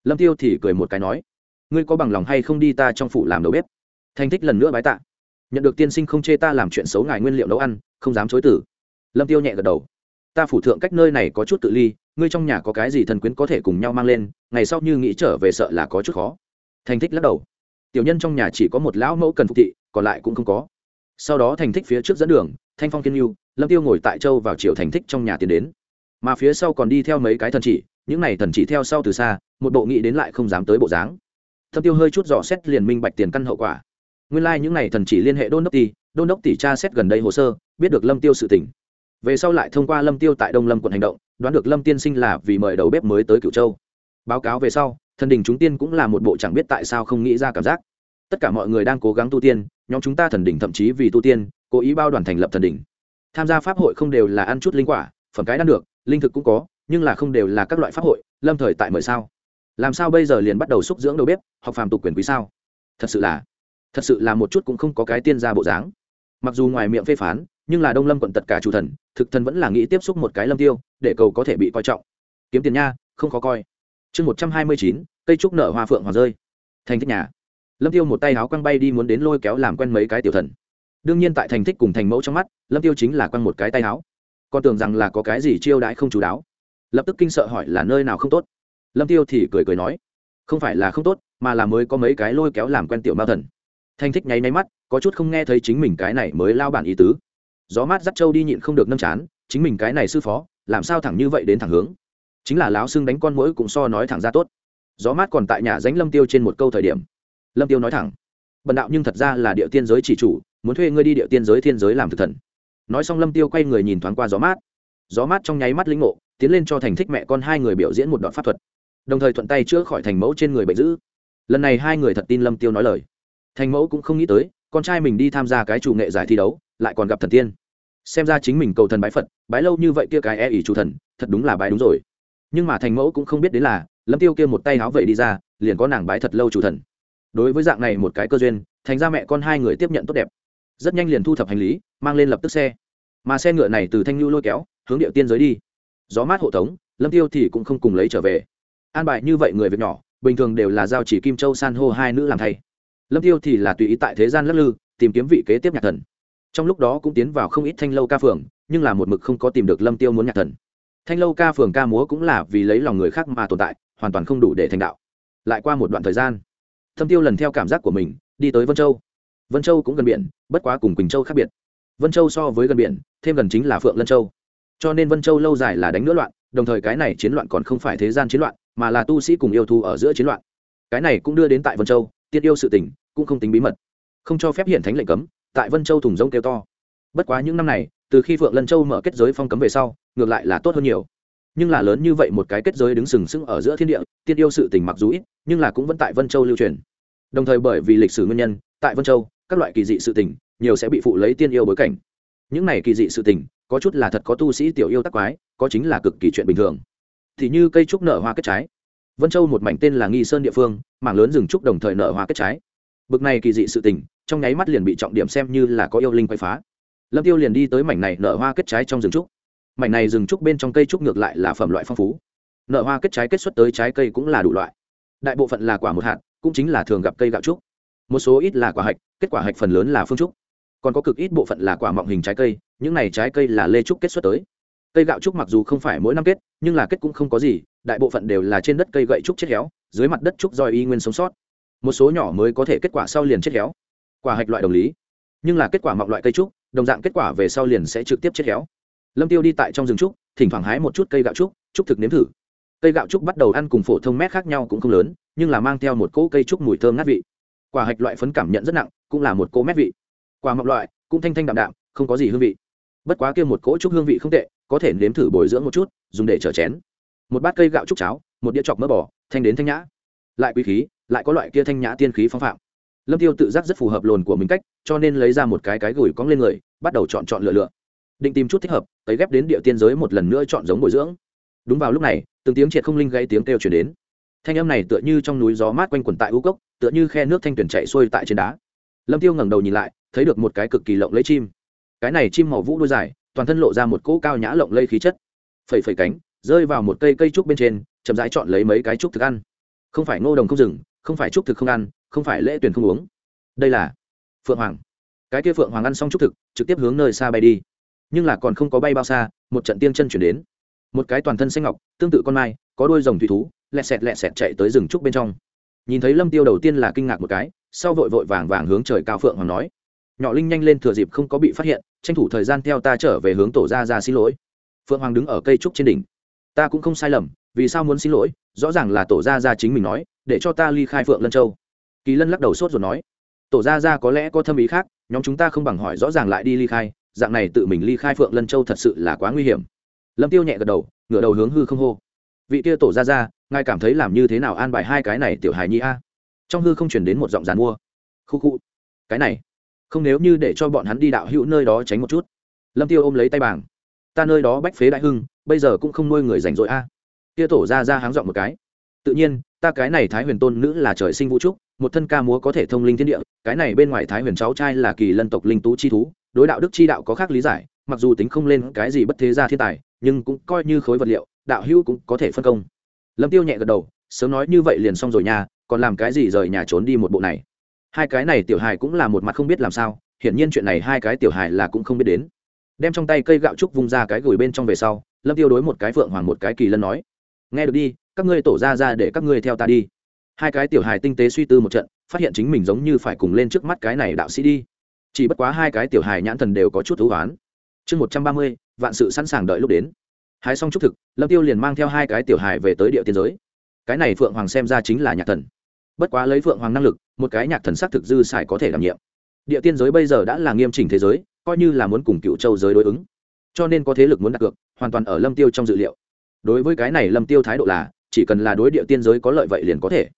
Lâm tiêu thì cười một cái nói, ngươi có bằng lòng hay không đi ta trong phủ làm đầu bếp? Thành thích lần nữa bái tạ, nhận được tiên sinh không chê ta làm chuyện xấu ngài nguyên liệu nấu ăn, không dám chối tử lâm tiêu nhẹ gật đầu, ta phủ thượng cách nơi này có chút tự ly, ngươi trong nhà có cái gì thần quyến có thể cùng nhau mang lên, ngày sau như nghĩ trở về sợ là có chút khó. Thành thích lắc đầu tiểu nhân trong nhà chỉ có một lão mẫu cần phục thị, còn lại cũng không có. Sau đó thành thích phía trước dẫn đường, thanh phong kiên nhu, lâm tiêu ngồi tại châu vào chiều thành thích trong nhà tiến đến. Mà phía sau còn đi theo mấy cái thần chỉ, những này thần chỉ theo sau từ xa, một bộ nghĩ đến lại không dám tới bộ dáng. Thâm tiêu hơi chút dò xét liền minh bạch tiền căn hậu quả. Nguyên lai những này thần chỉ liên hệ đôn đốc tỷ đôn đốc tỷ tra xét gần đây hồ sơ, biết được lâm tiêu sự tỉnh về sau lại thông qua lâm tiêu tại đông lâm quận hành động, đoán được lâm tiên sinh là vì mời đầu bếp mới tới cửu châu. Báo cáo về sau thần đình chúng tiên cũng là một bộ chẳng biết tại sao không nghĩ ra cảm giác. Tất cả mọi người đang cố gắng tu tiên, nhóm chúng ta thần đình thậm chí vì tu tiên, cố ý bao đoàn thành lập thần đình. Tham gia pháp hội không đều là ăn chút linh quả, phẩm cái ăn được, linh thực cũng có, nhưng là không đều là các loại pháp hội, lâm thời tại mời sao? Làm sao bây giờ liền bắt đầu xúc dưỡng đầu bếp, học phàm tục quyền quý sao? Thật sự là, thật sự là một chút cũng không có cái tiên gia bộ dáng. Mặc dù ngoài miệng phê phán, nhưng là đông lâm quận tất cả chủ thần, thực thần vẫn là nghĩ tiếp xúc một cái lâm tiêu, để cầu có thể bị coi trọng. Kiếm tiền nha, không khó coi. Chương một trăm hai mươi chín cây trúc nở hoa phượng hoàng rơi. Thành thích nhà. Lâm tiêu một tay áo quăng bay đi muốn đến lôi kéo làm quen mấy cái tiểu thần. Đương nhiên tại thành thích cùng thành mẫu trong mắt, lâm tiêu chính là quăng một cái tay áo còn tưởng rằng là có cái gì chiêu đãi không chú đáo. Lập tức kinh sợ hỏi là nơi nào không tốt. Lâm tiêu thì cười cười nói, không phải là không tốt, mà là mới có mấy cái lôi kéo làm quen tiểu mao thần. Thành thích nháy nháy mắt, có chút không nghe thấy chính mình cái này mới lao bản ý tứ. Gió mát dắt trâu đi nhịn không được nâm chán, chính mình cái này sư phó, làm sao thẳng như vậy đến thẳng hướng? Chính là láo xưng đánh con mũi cũng so nói thẳng ra tốt gió mát còn tại nhà dánh lâm tiêu trên một câu thời điểm. Lâm tiêu nói thẳng, bần đạo nhưng thật ra là địa tiên giới chỉ chủ, muốn thuê ngươi đi địa tiên giới thiên giới làm thực thần. Nói xong lâm tiêu quay người nhìn thoáng qua gió mát. Gió mát trong nháy mắt lĩnh ngộ, tiến lên cho thành thích mẹ con hai người biểu diễn một đoạn pháp thuật, đồng thời thuận tay chữa khỏi thành mẫu trên người bệnh dữ. Lần này hai người thật tin lâm tiêu nói lời. Thành mẫu cũng không nghĩ tới, con trai mình đi tham gia cái chủ nghệ giải thi đấu, lại còn gặp thần tiên. Xem ra chính mình cầu thần bái phật, bái lâu như vậy kia cái e ỉ chủ thần, thật đúng là bái đúng rồi. Nhưng mà thành mẫu cũng không biết đến là lâm tiêu kia một tay háo vậy đi ra, liền có nàng bái thật lâu chủ thần. Đối với dạng này một cái cơ duyên, thành ra mẹ con hai người tiếp nhận tốt đẹp. Rất nhanh liền thu thập hành lý, mang lên lập tức xe. Mà xe ngựa này từ thanh lưu lôi kéo, hướng điệu tiên giới đi. Gió mát hộ tống, lâm tiêu thì cũng không cùng lấy trở về. An bài như vậy người việc nhỏ, bình thường đều là giao chỉ kim châu san hô hai nữ làm thay lâm tiêu thì là tùy ý tại thế gian lắc lư, tìm kiếm vị kế tiếp nhạc thần. Trong lúc đó cũng tiến vào không ít thanh lâu ca phường, nhưng là một mực không có tìm được lâm tiêu muốn nhạc thần thanh lâu ca phường ca múa cũng là vì lấy lòng người khác mà tồn tại, hoàn toàn không đủ để thành đạo. Lại qua một đoạn thời gian, thâm tiêu lần theo cảm giác của mình, đi tới vân châu. Vân châu cũng gần biển, bất quá cùng quỳnh châu khác biệt. Vân châu so với gần biển, thêm gần chính là phượng lân châu. Cho nên vân châu lâu dài là đánh nữa loạn, đồng thời cái này chiến loạn còn không phải thế gian chiến loạn, mà là tu sĩ cùng yêu thu ở giữa chiến loạn. Cái này cũng đưa đến tại vân châu, tiết yêu sự tình, cũng không tính bí mật. Không cho phép hiện thánh lệnh cấm, tại vân châu thùng rông kêu to. Bất quá những năm này từ khi phượng lân châu mở kết giới phong cấm về sau, ngược lại là tốt hơn nhiều. Nhưng là lớn như vậy một cái kết giới đứng sừng sững ở giữa thiên địa, tiên yêu sự tình mặc dù ít, nhưng là cũng vẫn tại vân châu lưu truyền. Đồng thời bởi vì lịch sử nguyên nhân, tại vân châu, các loại kỳ dị sự tình, nhiều sẽ bị phụ lấy tiên yêu bối cảnh. Những này kỳ dị sự tình, có chút là thật có tu sĩ tiểu yêu tắc quái, có chính là cực kỳ chuyện bình thường. Thì như cây trúc nở hoa kết trái. Vân châu một mảnh tên là nghi sơn địa phương, mảng lớn rừng trúc đồng thời nở hoa kết trái. Bực này kỳ dị sự tình, trong nháy mắt liền bị trọng điểm xem như là có yêu linh quay phá lâm tiêu liền đi tới mảnh này nở hoa kết trái trong rừng trúc. Mảnh này rừng trúc bên trong cây trúc ngược lại là phẩm loại phong phú. Nở hoa kết trái kết xuất tới trái cây cũng là đủ loại. Đại bộ phận là quả một hạt, cũng chính là thường gặp cây gạo trúc. Một số ít là quả hạch, kết quả hạch phần lớn là phương trúc. Còn có cực ít bộ phận là quả mọng hình trái cây, những này trái cây là lê trúc kết xuất tới. Cây gạo trúc mặc dù không phải mỗi năm kết, nhưng là kết cũng không có gì, đại bộ phận đều là trên đất cây gậy trúc chết héo, dưới mặt đất trúc doi y nguyên sống sót. Một số nhỏ mới có thể kết quả sau liền chết héo. Quả hạch loại đồng lý. Nhưng là kết quả mọc loại cây trúc đồng dạng kết quả về sau liền sẽ trực tiếp chết héo. Lâm tiêu đi tại trong rừng trúc, thỉnh thoảng hái một chút cây gạo trúc trúc thực nếm thử. Cây gạo trúc bắt đầu ăn cùng phổ thông mét khác nhau cũng không lớn, nhưng là mang theo một cỗ cây trúc mùi thơm ngát vị. Quả hạch loại phấn cảm nhận rất nặng, cũng là một cỗ mét vị. Quả mọc loại, cũng thanh thanh đạm đạm, không có gì hương vị. Bất quá kia một cỗ trúc hương vị không tệ, có thể nếm thử bồi dưỡng một chút, dùng để chở chén. Một bát cây gạo trúc cháo, một đĩa chọc mỡ bò, thanh đến thanh nhã. Lại quý khí, lại có loại kia thanh nhã tiên khí phong phạm lâm tiêu tự giác rất phù hợp lồn của mình cách, cho nên lấy ra một cái cái gửi cong lên người, bắt đầu chọn chọn lựa lựa. Định tìm chút thích hợp, cấy ghép đến địa tiên giới một lần nữa chọn giống bồi dưỡng. Đúng vào lúc này, từng tiếng triệt không linh gây tiếng kêu chuyển đến. Thanh âm này tựa như trong núi gió mát quanh quẩn tại u cốc, tựa như khe nước thanh tuyển chạy xuôi tại trên đá. Lâm tiêu ngẩng đầu nhìn lại, thấy được một cái cực kỳ lộng lấy chim. Cái này chim màu vũ đuôi dài, toàn thân lộ ra một cỗ cao nhã lộng lây khí chất. Phẩy phẩy cánh, rơi vào một cây cây trúc bên trên, chậm rãi chọn lấy mấy cái trúc thực ăn. Không phải ngô đồng không dừng không phải trúc thực không ăn không phải lễ tuyển không uống. Đây là phượng hoàng. Cái kia phượng hoàng ăn xong trúc thực, trực tiếp hướng nơi xa bay đi. Nhưng là còn không có bay bao xa, một trận tiên chân chuyển đến. Một cái toàn thân xanh ngọc, tương tự con mai, có đôi rồng thủy thú, lẹ sẹt lẹ sẹt chạy tới rừng trúc bên trong. Nhìn thấy lâm tiêu đầu tiên là kinh ngạc một cái, sau vội vội vàng vàng hướng trời cao phượng hoàng nói, nhỏ linh nhanh lên thừa dịp không có bị phát hiện, tranh thủ thời gian theo ta trở về hướng tổ ra ra xin lỗi. Phượng hoàng đứng ở cây trúc trên đỉnh. Ta cũng không sai lầm, vì sao muốn xin lỗi? Rõ ràng là tổ ra ra chính mình nói, để cho ta ly khai phượng lân châu kỳ lân lắc đầu sốt rồi nói, tổ ra ra có lẽ có thâm ý khác, nhóm chúng ta không bằng hỏi rõ ràng lại đi ly khai, dạng này tự mình ly khai phượng lân châu thật sự là quá nguy hiểm. Lâm tiêu nhẹ gật đầu, ngửa đầu hướng hư không hô, vị kia tổ ra ra ngài cảm thấy làm như thế nào an bài hai cái này tiểu hài nhi a? Trong hư không chuyển đến một giọng giàn mua, khu khu, cái này, không nếu như để cho bọn hắn đi đạo hữu nơi đó tránh một chút. Lâm tiêu ôm lấy tay bảng ta nơi đó bách phế đại hưng, bây giờ cũng không nuôi người rảnh rỗi a. Kia tổ ra ra háng giọng một cái, tự nhiên ta cái này thái huyền tôn nữ là trời sinh vũ trúc một thân ca múa có thể thông linh thiên địa, cái này bên ngoài thái huyền cháu trai là kỳ lân tộc linh tú chi thú, đối đạo đức chi đạo có khác lý giải, mặc dù tính không lên cái gì bất thế gia thiên tài, nhưng cũng coi như khối vật liệu, đạo hữu cũng có thể phân công. Lâm tiêu nhẹ gật đầu, sớm nói như vậy liền xong rồi nha, còn làm cái gì rời nhà trốn đi một bộ này? Hai cái này tiểu hài cũng là một mặt không biết làm sao, hiển nhiên chuyện này hai cái tiểu hài là cũng không biết đến. Đem trong tay cây gạo trúc vung ra cái gửi bên trong về sau, lâm tiêu đối một cái phượng hoàng một cái kỳ lân nói, nghe được đi các ngươi tổ ra ra để các ngươi theo ta đi. Hai cái tiểu hài tinh tế suy tư một trận, phát hiện chính mình giống như phải cùng lên trước mắt cái này đạo sĩ đi. Chỉ bất quá hai cái tiểu hài nhãn thần đều có chút thú oán. Chương một trăm ba mươi, vạn sự sẵn sàng đợi lúc đến. Hái xong chúc thực, lâm tiêu liền mang theo hai cái tiểu hài về tới địa tiên giới. Cái này phượng hoàng xem ra chính là nhạc thần. Bất quá lấy phượng hoàng năng lực, một cái nhạc thần sắc thực dư xài có thể đảm nhiệm. Địa tiên giới bây giờ đã là nghiêm chỉnh thế giới, coi như là muốn cùng cựu châu giới đối ứng. Cho nên có thế lực muốn đặt cược, hoàn toàn ở lâm tiêu trong dự liệu. Đối với cái này lâm tiêu thái độ là chỉ cần là đối địa tiên giới có lợi vậy liền có thể.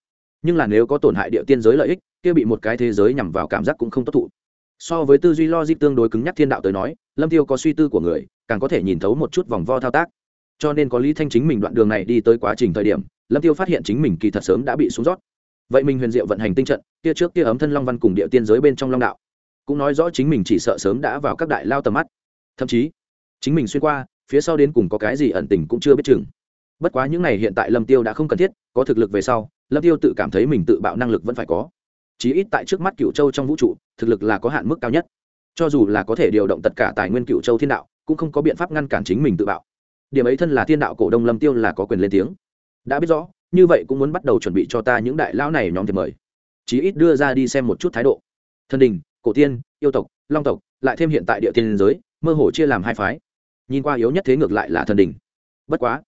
Nhưng là nếu có tổn hại địa tiên giới lợi ích, kia bị một cái thế giới nhằm vào cảm giác cũng không tốt thụ. So với tư duy logic tương đối cứng nhắc thiên đạo tới nói, lâm tiêu có suy tư của người, càng có thể nhìn thấu một chút vòng vo thao tác. Cho nên có lý thanh chính mình đoạn đường này đi tới quá trình thời điểm, lâm tiêu phát hiện chính mình kỳ thật sớm đã bị xuống rót. Vậy mình huyền diệu vận hành tinh trận, kia trước kia ấm thân long văn cùng địa tiên giới bên trong long đạo. Cũng nói rõ chính mình chỉ sợ sớm đã vào các đại lao tầm mắt. Thậm chí, chính mình xuyên qua, phía sau đến cùng có cái gì ẩn tình cũng chưa biết chừng bất quá những này hiện tại lâm tiêu đã không cần thiết, có thực lực về sau, lâm tiêu tự cảm thấy mình tự bạo năng lực vẫn phải có. Chí ít tại trước mắt cựu châu trong vũ trụ, thực lực là có hạn mức cao nhất. Cho dù là có thể điều động tất cả tài nguyên cựu châu thiên đạo, cũng không có biện pháp ngăn cản chính mình tự bạo. Điểm ấy thân là thiên đạo cổ đông lâm tiêu là có quyền lên tiếng. Đã biết rõ, như vậy cũng muốn bắt đầu chuẩn bị cho ta những đại lão này nhóm thiệp mời. Chí ít đưa ra đi xem một chút thái độ. Thân đình, cổ tiên, yêu tộc, long tộc, lại thêm hiện tại địa tiên giới, mơ hồ chia làm hai phái. Nhìn qua yếu nhất thế ngược lại là thần đình. Bất quá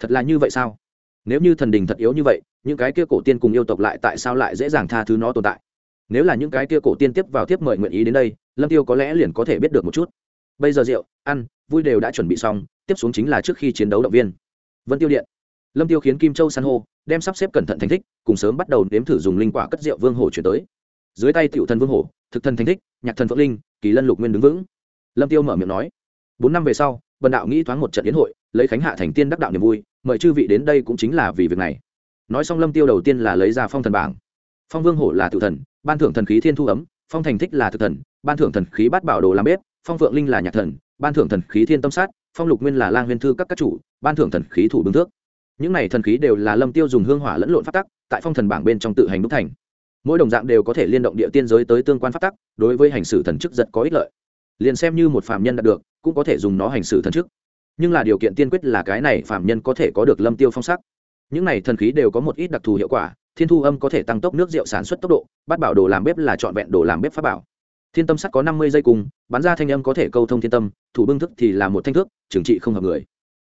thật là như vậy sao? Nếu như thần đình thật yếu như vậy, những cái kia cổ tiên cùng yêu tộc lại tại sao lại dễ dàng tha thứ nó tồn tại? Nếu là những cái kia cổ tiên tiếp vào tiếp mời nguyện ý đến đây, lâm tiêu có lẽ liền có thể biết được một chút. Bây giờ rượu, ăn, vui đều đã chuẩn bị xong, tiếp xuống chính là trước khi chiến đấu động viên. Vân tiêu điện. Lâm tiêu khiến kim châu san hô, đem sắp xếp cẩn thận thành thích, cùng sớm bắt đầu nếm thử dùng linh quả cất rượu vương hổ chuyển tới. Dưới tay tiểu thần vương hổ, thực thần thành thích, nhạc thần phượng linh, kỳ lân lục nguyên đứng vững. Lâm tiêu mở miệng nói, bốn năm về sau vần đạo nghĩ thoáng một trận yến hội, lấy khánh hạ thành tiên đắc đạo niềm vui, mời chư vị đến đây cũng chính là vì việc này. Nói xong lâm tiêu đầu tiên là lấy ra phong thần bảng. Phong vương hổ là tự thần, ban thưởng thần khí thiên thu ấm, phong thành thích là thực thần, ban thưởng thần khí bát bảo đồ làm bếp, phong phượng linh là nhạc thần, ban thưởng thần khí thiên tâm sát, phong lục nguyên là lang huyền thư các các chủ, ban thưởng thần khí thủ bưng thước. Những này thần khí đều là lâm tiêu dùng hương hỏa lẫn lộn phát tắc, tại phong thần bảng bên trong tự hành đúc thành. Mỗi đồng dạng đều có thể liên động địa tiên giới tới tương quan phát tắc, đối với hành xử thần chức giật có ích lợi liền xem như một phạm nhân đạt được, cũng có thể dùng nó hành xử thần chức. Nhưng là điều kiện tiên quyết là cái này phạm nhân có thể có được lâm tiêu phong sắc. Những này thần khí đều có một ít đặc thù hiệu quả, thiên thu âm có thể tăng tốc nước rượu sản xuất tốc độ, bát bảo đồ làm bếp là trọn vẹn đồ làm bếp pháp bảo. Thiên tâm sắt có năm mươi giây cùng, bắn ra thanh âm có thể câu thông thiên tâm, thủ bưng thức thì là một thanh thước, trừng trị không hợp người.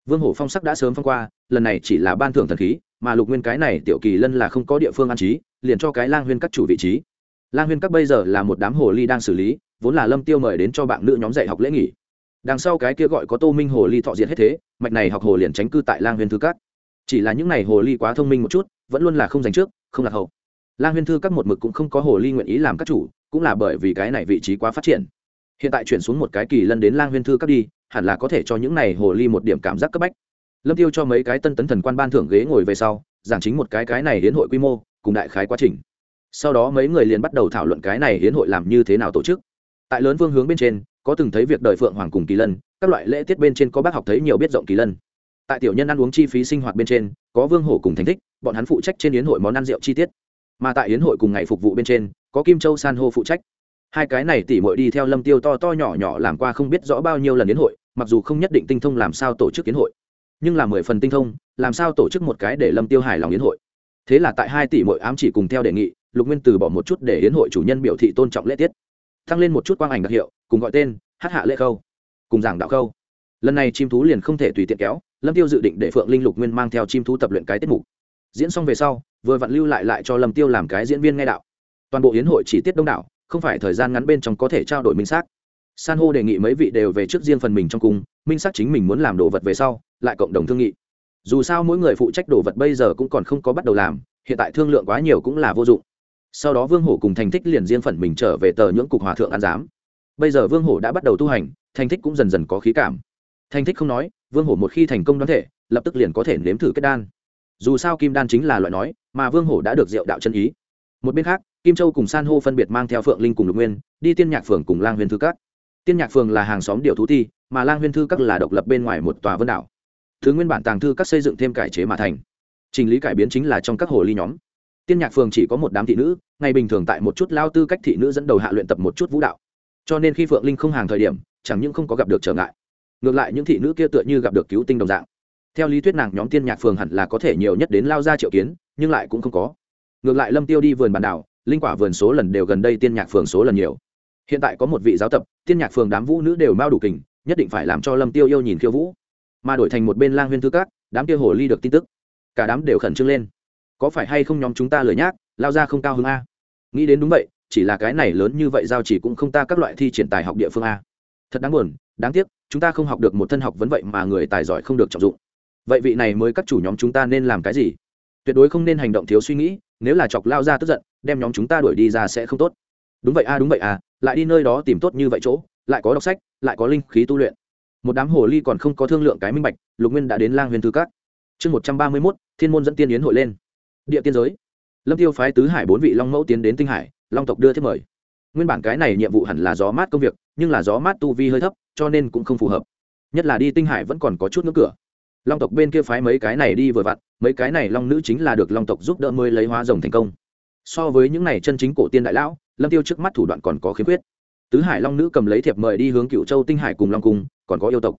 Vương hổ phong sắc đã sớm phong qua, lần này chỉ là ban thưởng thần khí, mà lục nguyên cái này tiểu kỳ lân là không có địa phương an trí, liền cho cái lang huyên các chủ vị trí. Lang huyên các bây giờ là một đám hồ ly đang xử lý vốn là lâm tiêu mời đến cho bạn nữ nhóm dạy học lễ nghỉ. Đằng sau cái kia gọi có tô minh hồ ly thọ diệt hết thế, mạch này học hồ liền tránh cư tại lang Huyền thư các. Chỉ là những này hồ ly quá thông minh một chút, vẫn luôn là không dành trước, không lạc hậu. Lang Huyền thư các một mực cũng không có hồ ly nguyện ý làm các chủ, cũng là bởi vì cái này vị trí quá phát triển. Hiện tại chuyển xuống một cái kỳ lân đến lang Huyền thư các đi, hẳn là có thể cho những này hồ ly một điểm cảm giác cấp bách. Lâm tiêu cho mấy cái tân tấn thần quan ban thưởng ghế ngồi về sau, giảng chính một cái cái này hiến hội quy mô, cùng đại khái quá trình. Sau đó mấy người liền bắt đầu thảo luận cái này hiến hội làm như thế nào tổ chức tại lớn vương hướng bên trên, có từng thấy việc đời phượng hoàng cùng kỳ lân, các loại lễ tiết bên trên có bác học thấy nhiều biết rộng kỳ lân. Tại tiểu nhân ăn uống chi phí sinh hoạt bên trên, có vương hổ cùng thành thích, bọn hắn phụ trách trên yến hội món ăn rượu chi tiết. Mà tại yến hội cùng ngày phục vụ bên trên, có kim châu san hô phụ trách. Hai cái này tỉ mội đi theo lâm tiêu to to nhỏ nhỏ làm qua không biết rõ bao nhiêu lần yến hội, mặc dù không nhất định tinh thông làm sao tổ chức yến hội, nhưng là mười phần tinh thông, làm sao tổ chức một cái để lâm tiêu hài lòng yến hội. Thế là tại hai tỷ mội ám chỉ cùng theo đề nghị, lục nguyên từ bỏ một chút để yến hội chủ nhân biểu thị tôn trọng lễ tiết tăng lên một chút quang ảnh đặc hiệu, cùng gọi tên, hát hạ lễ khâu, cùng giảng đạo khâu. Lần này chim thú liền không thể tùy tiện kéo, lâm tiêu dự định để phượng linh lục nguyên mang theo chim thú tập luyện cái tiết mục. Diễn xong về sau, vừa vặn lưu lại lại cho lâm tiêu làm cái diễn viên nghe đạo. Toàn bộ hiến hội chỉ tiết đông đảo, không phải thời gian ngắn bên trong có thể trao đổi minh xác. San hô đề nghị mấy vị đều về trước riêng phần mình trong cung, minh xác chính mình muốn làm đồ vật về sau, lại cộng đồng thương nghị. Dù sao mỗi người phụ trách đồ vật bây giờ cũng còn không có bắt đầu làm, hiện tại thương lượng quá nhiều cũng là vô dụng sau đó vương hổ cùng thành thích liền riêng phận mình trở về tờ nhưỡng cục hòa thượng an giám. Bây giờ vương hổ đã bắt đầu tu hành, thành thích cũng dần dần có khí cảm. Thành thích không nói, vương hổ một khi thành công đoán thể, lập tức liền có thể nếm thử kết đan. Dù sao kim đan chính là loại nói, mà vương hổ đã được diệu đạo chân ý. Một bên khác, kim châu cùng san hô phân biệt mang theo phượng linh cùng lục nguyên, đi tiên nhạc phường cùng lang huyền thư các. Tiên nhạc phường là hàng xóm điệu thú thi mà lang huyền thư các là độc lập bên ngoài một tòa vân đảo. Thứ nguyên bản tàng thư các xây dựng thêm cải chế mà thành. Trình lý cải biến chính là trong các hồ ly nhóm tiên nhạc phường chỉ có một đám thị nữ, ngày bình thường tại một chút lao tư cách thị nữ dẫn đầu hạ luyện tập một chút vũ đạo. Cho nên khi phượng linh không hàng thời điểm, chẳng những không có gặp được trở ngại, ngược lại những thị nữ kia tựa như gặp được cứu tinh đồng dạng. Theo lý thuyết nàng nhóm tiên nhạc phường hẳn là có thể nhiều nhất đến lao ra triệu kiến, nhưng lại cũng không có. Ngược lại lâm tiêu đi vườn bàn đảo, linh quả vườn số lần đều gần đây tiên nhạc phường số lần nhiều. Hiện tại có một vị giáo tập, tiên nhạc phường đám vũ nữ đều mau đủ kình, nhất định phải làm cho lâm tiêu yêu nhìn khiêu vũ. Mà đổi thành một bên lang huyên thư các, đám kia hồ ly được tin tức. Cả đám đều khẩn trương lên có phải hay không nhóm chúng ta lười nhác, lao ra không cao hơn a? Nghĩ đến đúng vậy, chỉ là cái này lớn như vậy giao chỉ cũng không ta các loại thi triển tài học địa phương a. Thật đáng buồn, đáng tiếc, chúng ta không học được một thân học vấn vậy mà người tài giỏi không được trọng dụng. Vậy vị này mới các chủ nhóm chúng ta nên làm cái gì? Tuyệt đối không nên hành động thiếu suy nghĩ, nếu là chọc lao ra tức giận, đem nhóm chúng ta đuổi đi ra sẽ không tốt. Đúng vậy a, đúng vậy a, lại đi nơi đó tìm tốt như vậy chỗ, lại có đọc sách, lại có linh khí tu luyện. Một đám hồ ly còn không có thương lượng cái minh bạch, lục nguyên đã đến lang huyền thư cát chương một trăm ba mươi mốt, thiên môn dẫn tiên yến hội lên địa tiên giới. Lâm tiêu phái tứ hải bốn vị long mẫu tiến đến tinh hải, long tộc đưa thiết mời. Nguyên bản cái này nhiệm vụ hẳn là gió mát công việc, nhưng là gió mát tu vi hơi thấp, cho nên cũng không phù hợp. Nhất là đi tinh hải vẫn còn có chút ngưỡng cửa. Long tộc bên kia phái mấy cái này đi vừa vặn, mấy cái này long nữ chính là được long tộc giúp đỡ mới lấy hóa rồng thành công. So với những này chân chính cổ tiên đại lão, lâm tiêu trước mắt thủ đoạn còn có khiếm khuyết. Tứ hải long nữ cầm lấy thiệp mời đi hướng cựu châu tinh hải cùng long cung, còn có yêu tộc.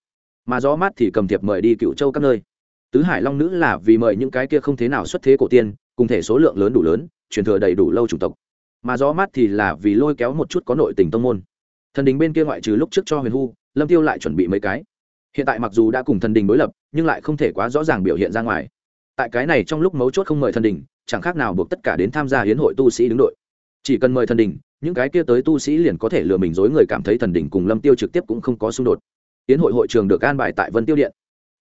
Mà gió mát thì cầm thiệp mời đi cựu châu các nơi tứ hải long nữ là vì mời những cái kia không thế nào xuất thế cổ tiên, cùng thể số lượng lớn đủ lớn, truyền thừa đầy đủ lâu chủng tộc. Mà gió mát thì là vì lôi kéo một chút có nội tình tông môn. Thần đình bên kia ngoại trừ lúc trước cho huyền hu, lâm tiêu lại chuẩn bị mấy cái. Hiện tại mặc dù đã cùng thần đình đối lập, nhưng lại không thể quá rõ ràng biểu hiện ra ngoài. Tại cái này trong lúc mấu chốt không mời thần đình, chẳng khác nào buộc tất cả đến tham gia hiến hội tu sĩ đứng đội. Chỉ cần mời thần đình, những cái kia tới tu sĩ liền có thể lừa mình dối người cảm thấy thần đình cùng lâm tiêu trực tiếp cũng không có xung đột. Hiến hội hội trường được an bài tại vân tiêu điện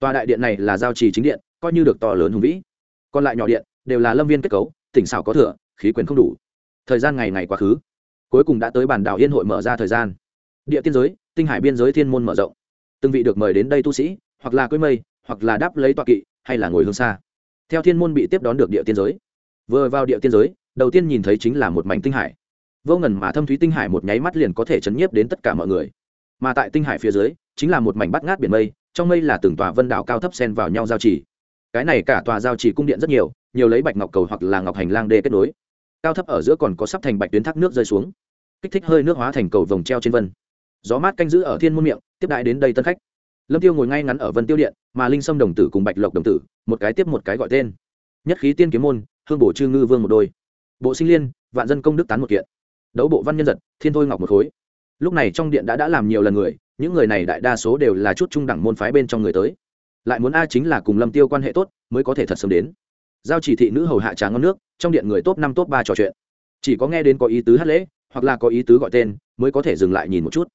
tòa đại điện này là giao trì chính điện, coi như được to lớn hùng vĩ. Còn lại nhỏ điện đều là lâm viên kết cấu, tỉnh xảo có thừa, khí quyền không đủ. Thời gian ngày ngày quá khứ. Cuối cùng đã tới bản đảo yên hội mở ra thời gian. Địa tiên giới, tinh hải biên giới thiên môn mở rộng. Từng vị được mời đến đây tu sĩ, hoặc là cưới mây, hoặc là đáp lấy tọa kỵ, hay là ngồi hương xa. Theo thiên môn bị tiếp đón được địa tiên giới. Vừa vào địa tiên giới, đầu tiên nhìn thấy chính là một mảnh tinh hải. Vô ngần mà thâm thúy tinh hải một nháy mắt liền có thể chấn nhiếp đến tất cả mọi người mà tại tinh hải phía dưới, chính là một mảnh bắt ngát biển mây, trong mây là từng tòa vân đảo cao thấp xen vào nhau giao trì. Cái này cả tòa giao trì cung điện rất nhiều nhiều lấy bạch ngọc cầu hoặc là ngọc hành lang đê kết nối. Cao thấp ở giữa còn có sắp thành bạch tuyến thác nước rơi xuống. Kích thích hơi nước hóa thành cầu vồng treo trên vân. Gió mát canh giữ ở thiên môn miệng, tiếp đại đến đây tân khách. Lâm tiêu ngồi ngay ngắn ở vân tiêu điện, mà linh sâm đồng tử cùng bạch lộc đồng tử, một cái tiếp một cái gọi tên. Nhất khí tiên kiếm môn, hương bổ trư ngư vương một đôi. Bộ sinh liên, vạn dân công đức tán một kiện. Đấu bộ văn nhân giật, thiên thôi ngọc một khối lúc này trong điện đã đã làm nhiều lần người, những người này đại đa số đều là chút trung đẳng môn phái bên trong người tới. Lại muốn a chính là cùng lâm tiêu quan hệ tốt, mới có thể thật sớm đến. Giao chỉ thị nữ hầu hạ trà ngon nước, trong điện người top năm top ba trò chuyện. Chỉ có nghe đến có ý tứ hát lễ, hoặc là có ý tứ gọi tên, mới có thể dừng lại nhìn một chút.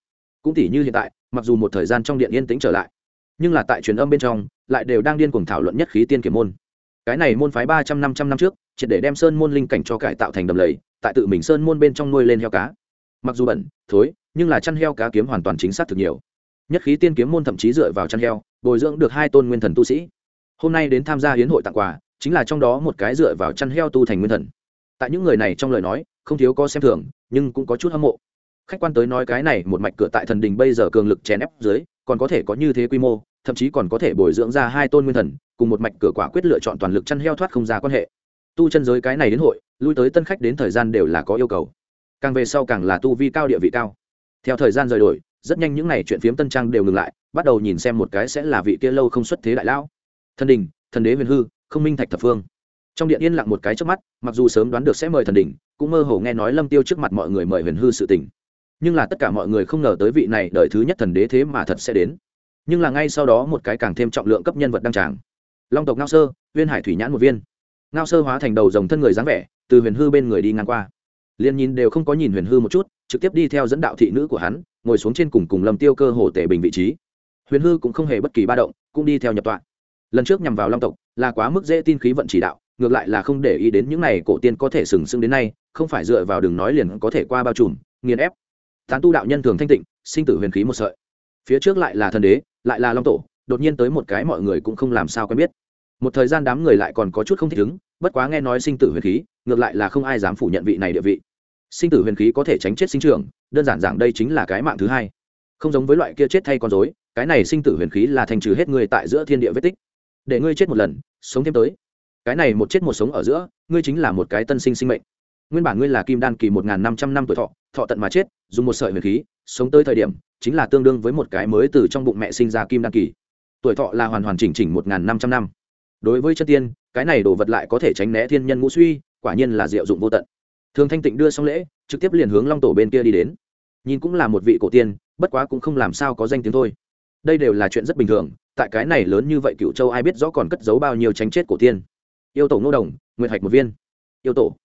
Cũng tỉ như hiện tại, mặc dù một thời gian trong điện yên tĩnh trở lại, nhưng là tại truyền âm bên trong, lại đều đang điên cuồng thảo luận nhất khí tiên kiểm môn. Cái này môn phái ba trăm năm trăm năm trước, triệt để đem sơn môn linh cảnh cho cải tạo thành đầm lầy, tại tự mình sơn môn bên trong nuôi lên heo cá. Mặc dù bẩn, thối nhưng là chăn heo cá kiếm hoàn toàn chính xác thực nhiều. Nhất khí tiên kiếm môn thậm chí dựa vào chăn heo, bồi dưỡng được hai tôn nguyên thần tu sĩ. Hôm nay đến tham gia hiến hội tặng quà, chính là trong đó một cái dựa vào chăn heo tu thành nguyên thần. Tại những người này trong lời nói, không thiếu có xem thường, nhưng cũng có chút hâm mộ. Khách quan tới nói cái này, một mạch cửa tại thần đình bây giờ cường lực chèn ép dưới, còn có thể có như thế quy mô, thậm chí còn có thể bồi dưỡng ra hai tôn nguyên thần, cùng một mạch cửa quả quyết lựa chọn toàn lực chăn heo thoát không ra quan hệ. Tu chân giới cái này đến hội, lui tới tân khách đến thời gian đều là có yêu cầu. Càng về sau càng là tu vi cao, địa vị cao theo thời gian rời đổi, rất nhanh những n à y chuyện phiếm tân trang đều ngừng lại, bắt đầu nhìn xem một cái sẽ là vị kia lâu không xuất thế đại lão. Thần đình, thần đế huyền hư, không minh thạch thập phương. Trong điện yên lặng một cái trước mắt, mặc dù sớm đoán được sẽ mời thần đình, cũng mơ hồ nghe nói lâm tiêu trước mặt mọi người mời huyền hư sự tình. Nhưng là tất cả mọi người không ngờ tới vị này đợi thứ nhất thần đế thế mà thật sẽ đến. Nhưng là ngay sau đó một cái càng thêm trọng lượng cấp nhân vật đăng tràng. Long tộc ngao sơ viên hải thủy nhãn một viên. Ngao sơ hóa thành đầu dòng thân người dáng vẻ, từ huyền hư bên người đi ngang qua. Liền nhìn đều không có nhìn huyền hư một chút trực tiếp đi theo dẫn đạo thị nữ của hắn, ngồi xuống trên cùng cùng lâm tiêu cơ hồ tể bình vị trí. Huyền hư cũng không hề bất kỳ ba động, cũng đi theo nhập tọa. Lần trước nhằm vào long tộc, là quá mức dễ tin khí vận chỉ đạo, ngược lại là không để ý đến những này cổ tiên có thể sừng sững đến nay, không phải dựa vào đường nói liền có thể qua bao trùm, nghiền ép. Tán tu đạo nhân thường thanh tịnh, sinh tử huyền khí một sợi. Phía trước lại là thần đế, lại là long tổ, đột nhiên tới một cái mọi người cũng không làm sao quen biết. Một thời gian đám người lại còn có chút không thích ứng, bất quá nghe nói sinh tử huyền khí, ngược lại là không ai dám phủ nhận vị này địa vị sinh tử huyền khí có thể tránh chết sinh trường đơn giản giảng đây chính là cái mạng thứ hai. Không giống với loại kia chết thay con dối cái này sinh tử huyền khí là thành trừ hết người tại giữa thiên địa vết tích. Để ngươi chết một lần, sống thêm tới. Cái này một chết một sống ở giữa, ngươi chính là một cái tân sinh sinh mệnh. Nguyên bản ngươi là kim đan kỳ một n g h n năm trăm năm tuổi thọ thọ tận mà chết, dùng một sợi huyền khí, sống tới thời điểm, chính là tương đương với một cái mới từ trong bụng mẹ sinh ra kim đan kỳ. Tuổi thọ là hoàn hoàn chỉnh chỉnh một n g h n năm trăm năm. Đối với chân tiên, cái này đồ vật lại có thể tránh né thiên nhân ngũ suy, quả nhiên là diệu dụng vô tận thường thanh tịnh đưa xong lễ, trực tiếp liền hướng long tổ bên kia đi đến. Nhìn cũng là một vị cổ tiên, bất quá cũng không làm sao có danh tiếng thôi. Đây đều là chuyện rất bình thường, tại cái này lớn như vậy cựu châu ai biết rõ còn cất giấu bao nhiêu tránh chết cổ tiên. Yêu tổ ngô đồng nguyện hạch một viên. Yêu tổ,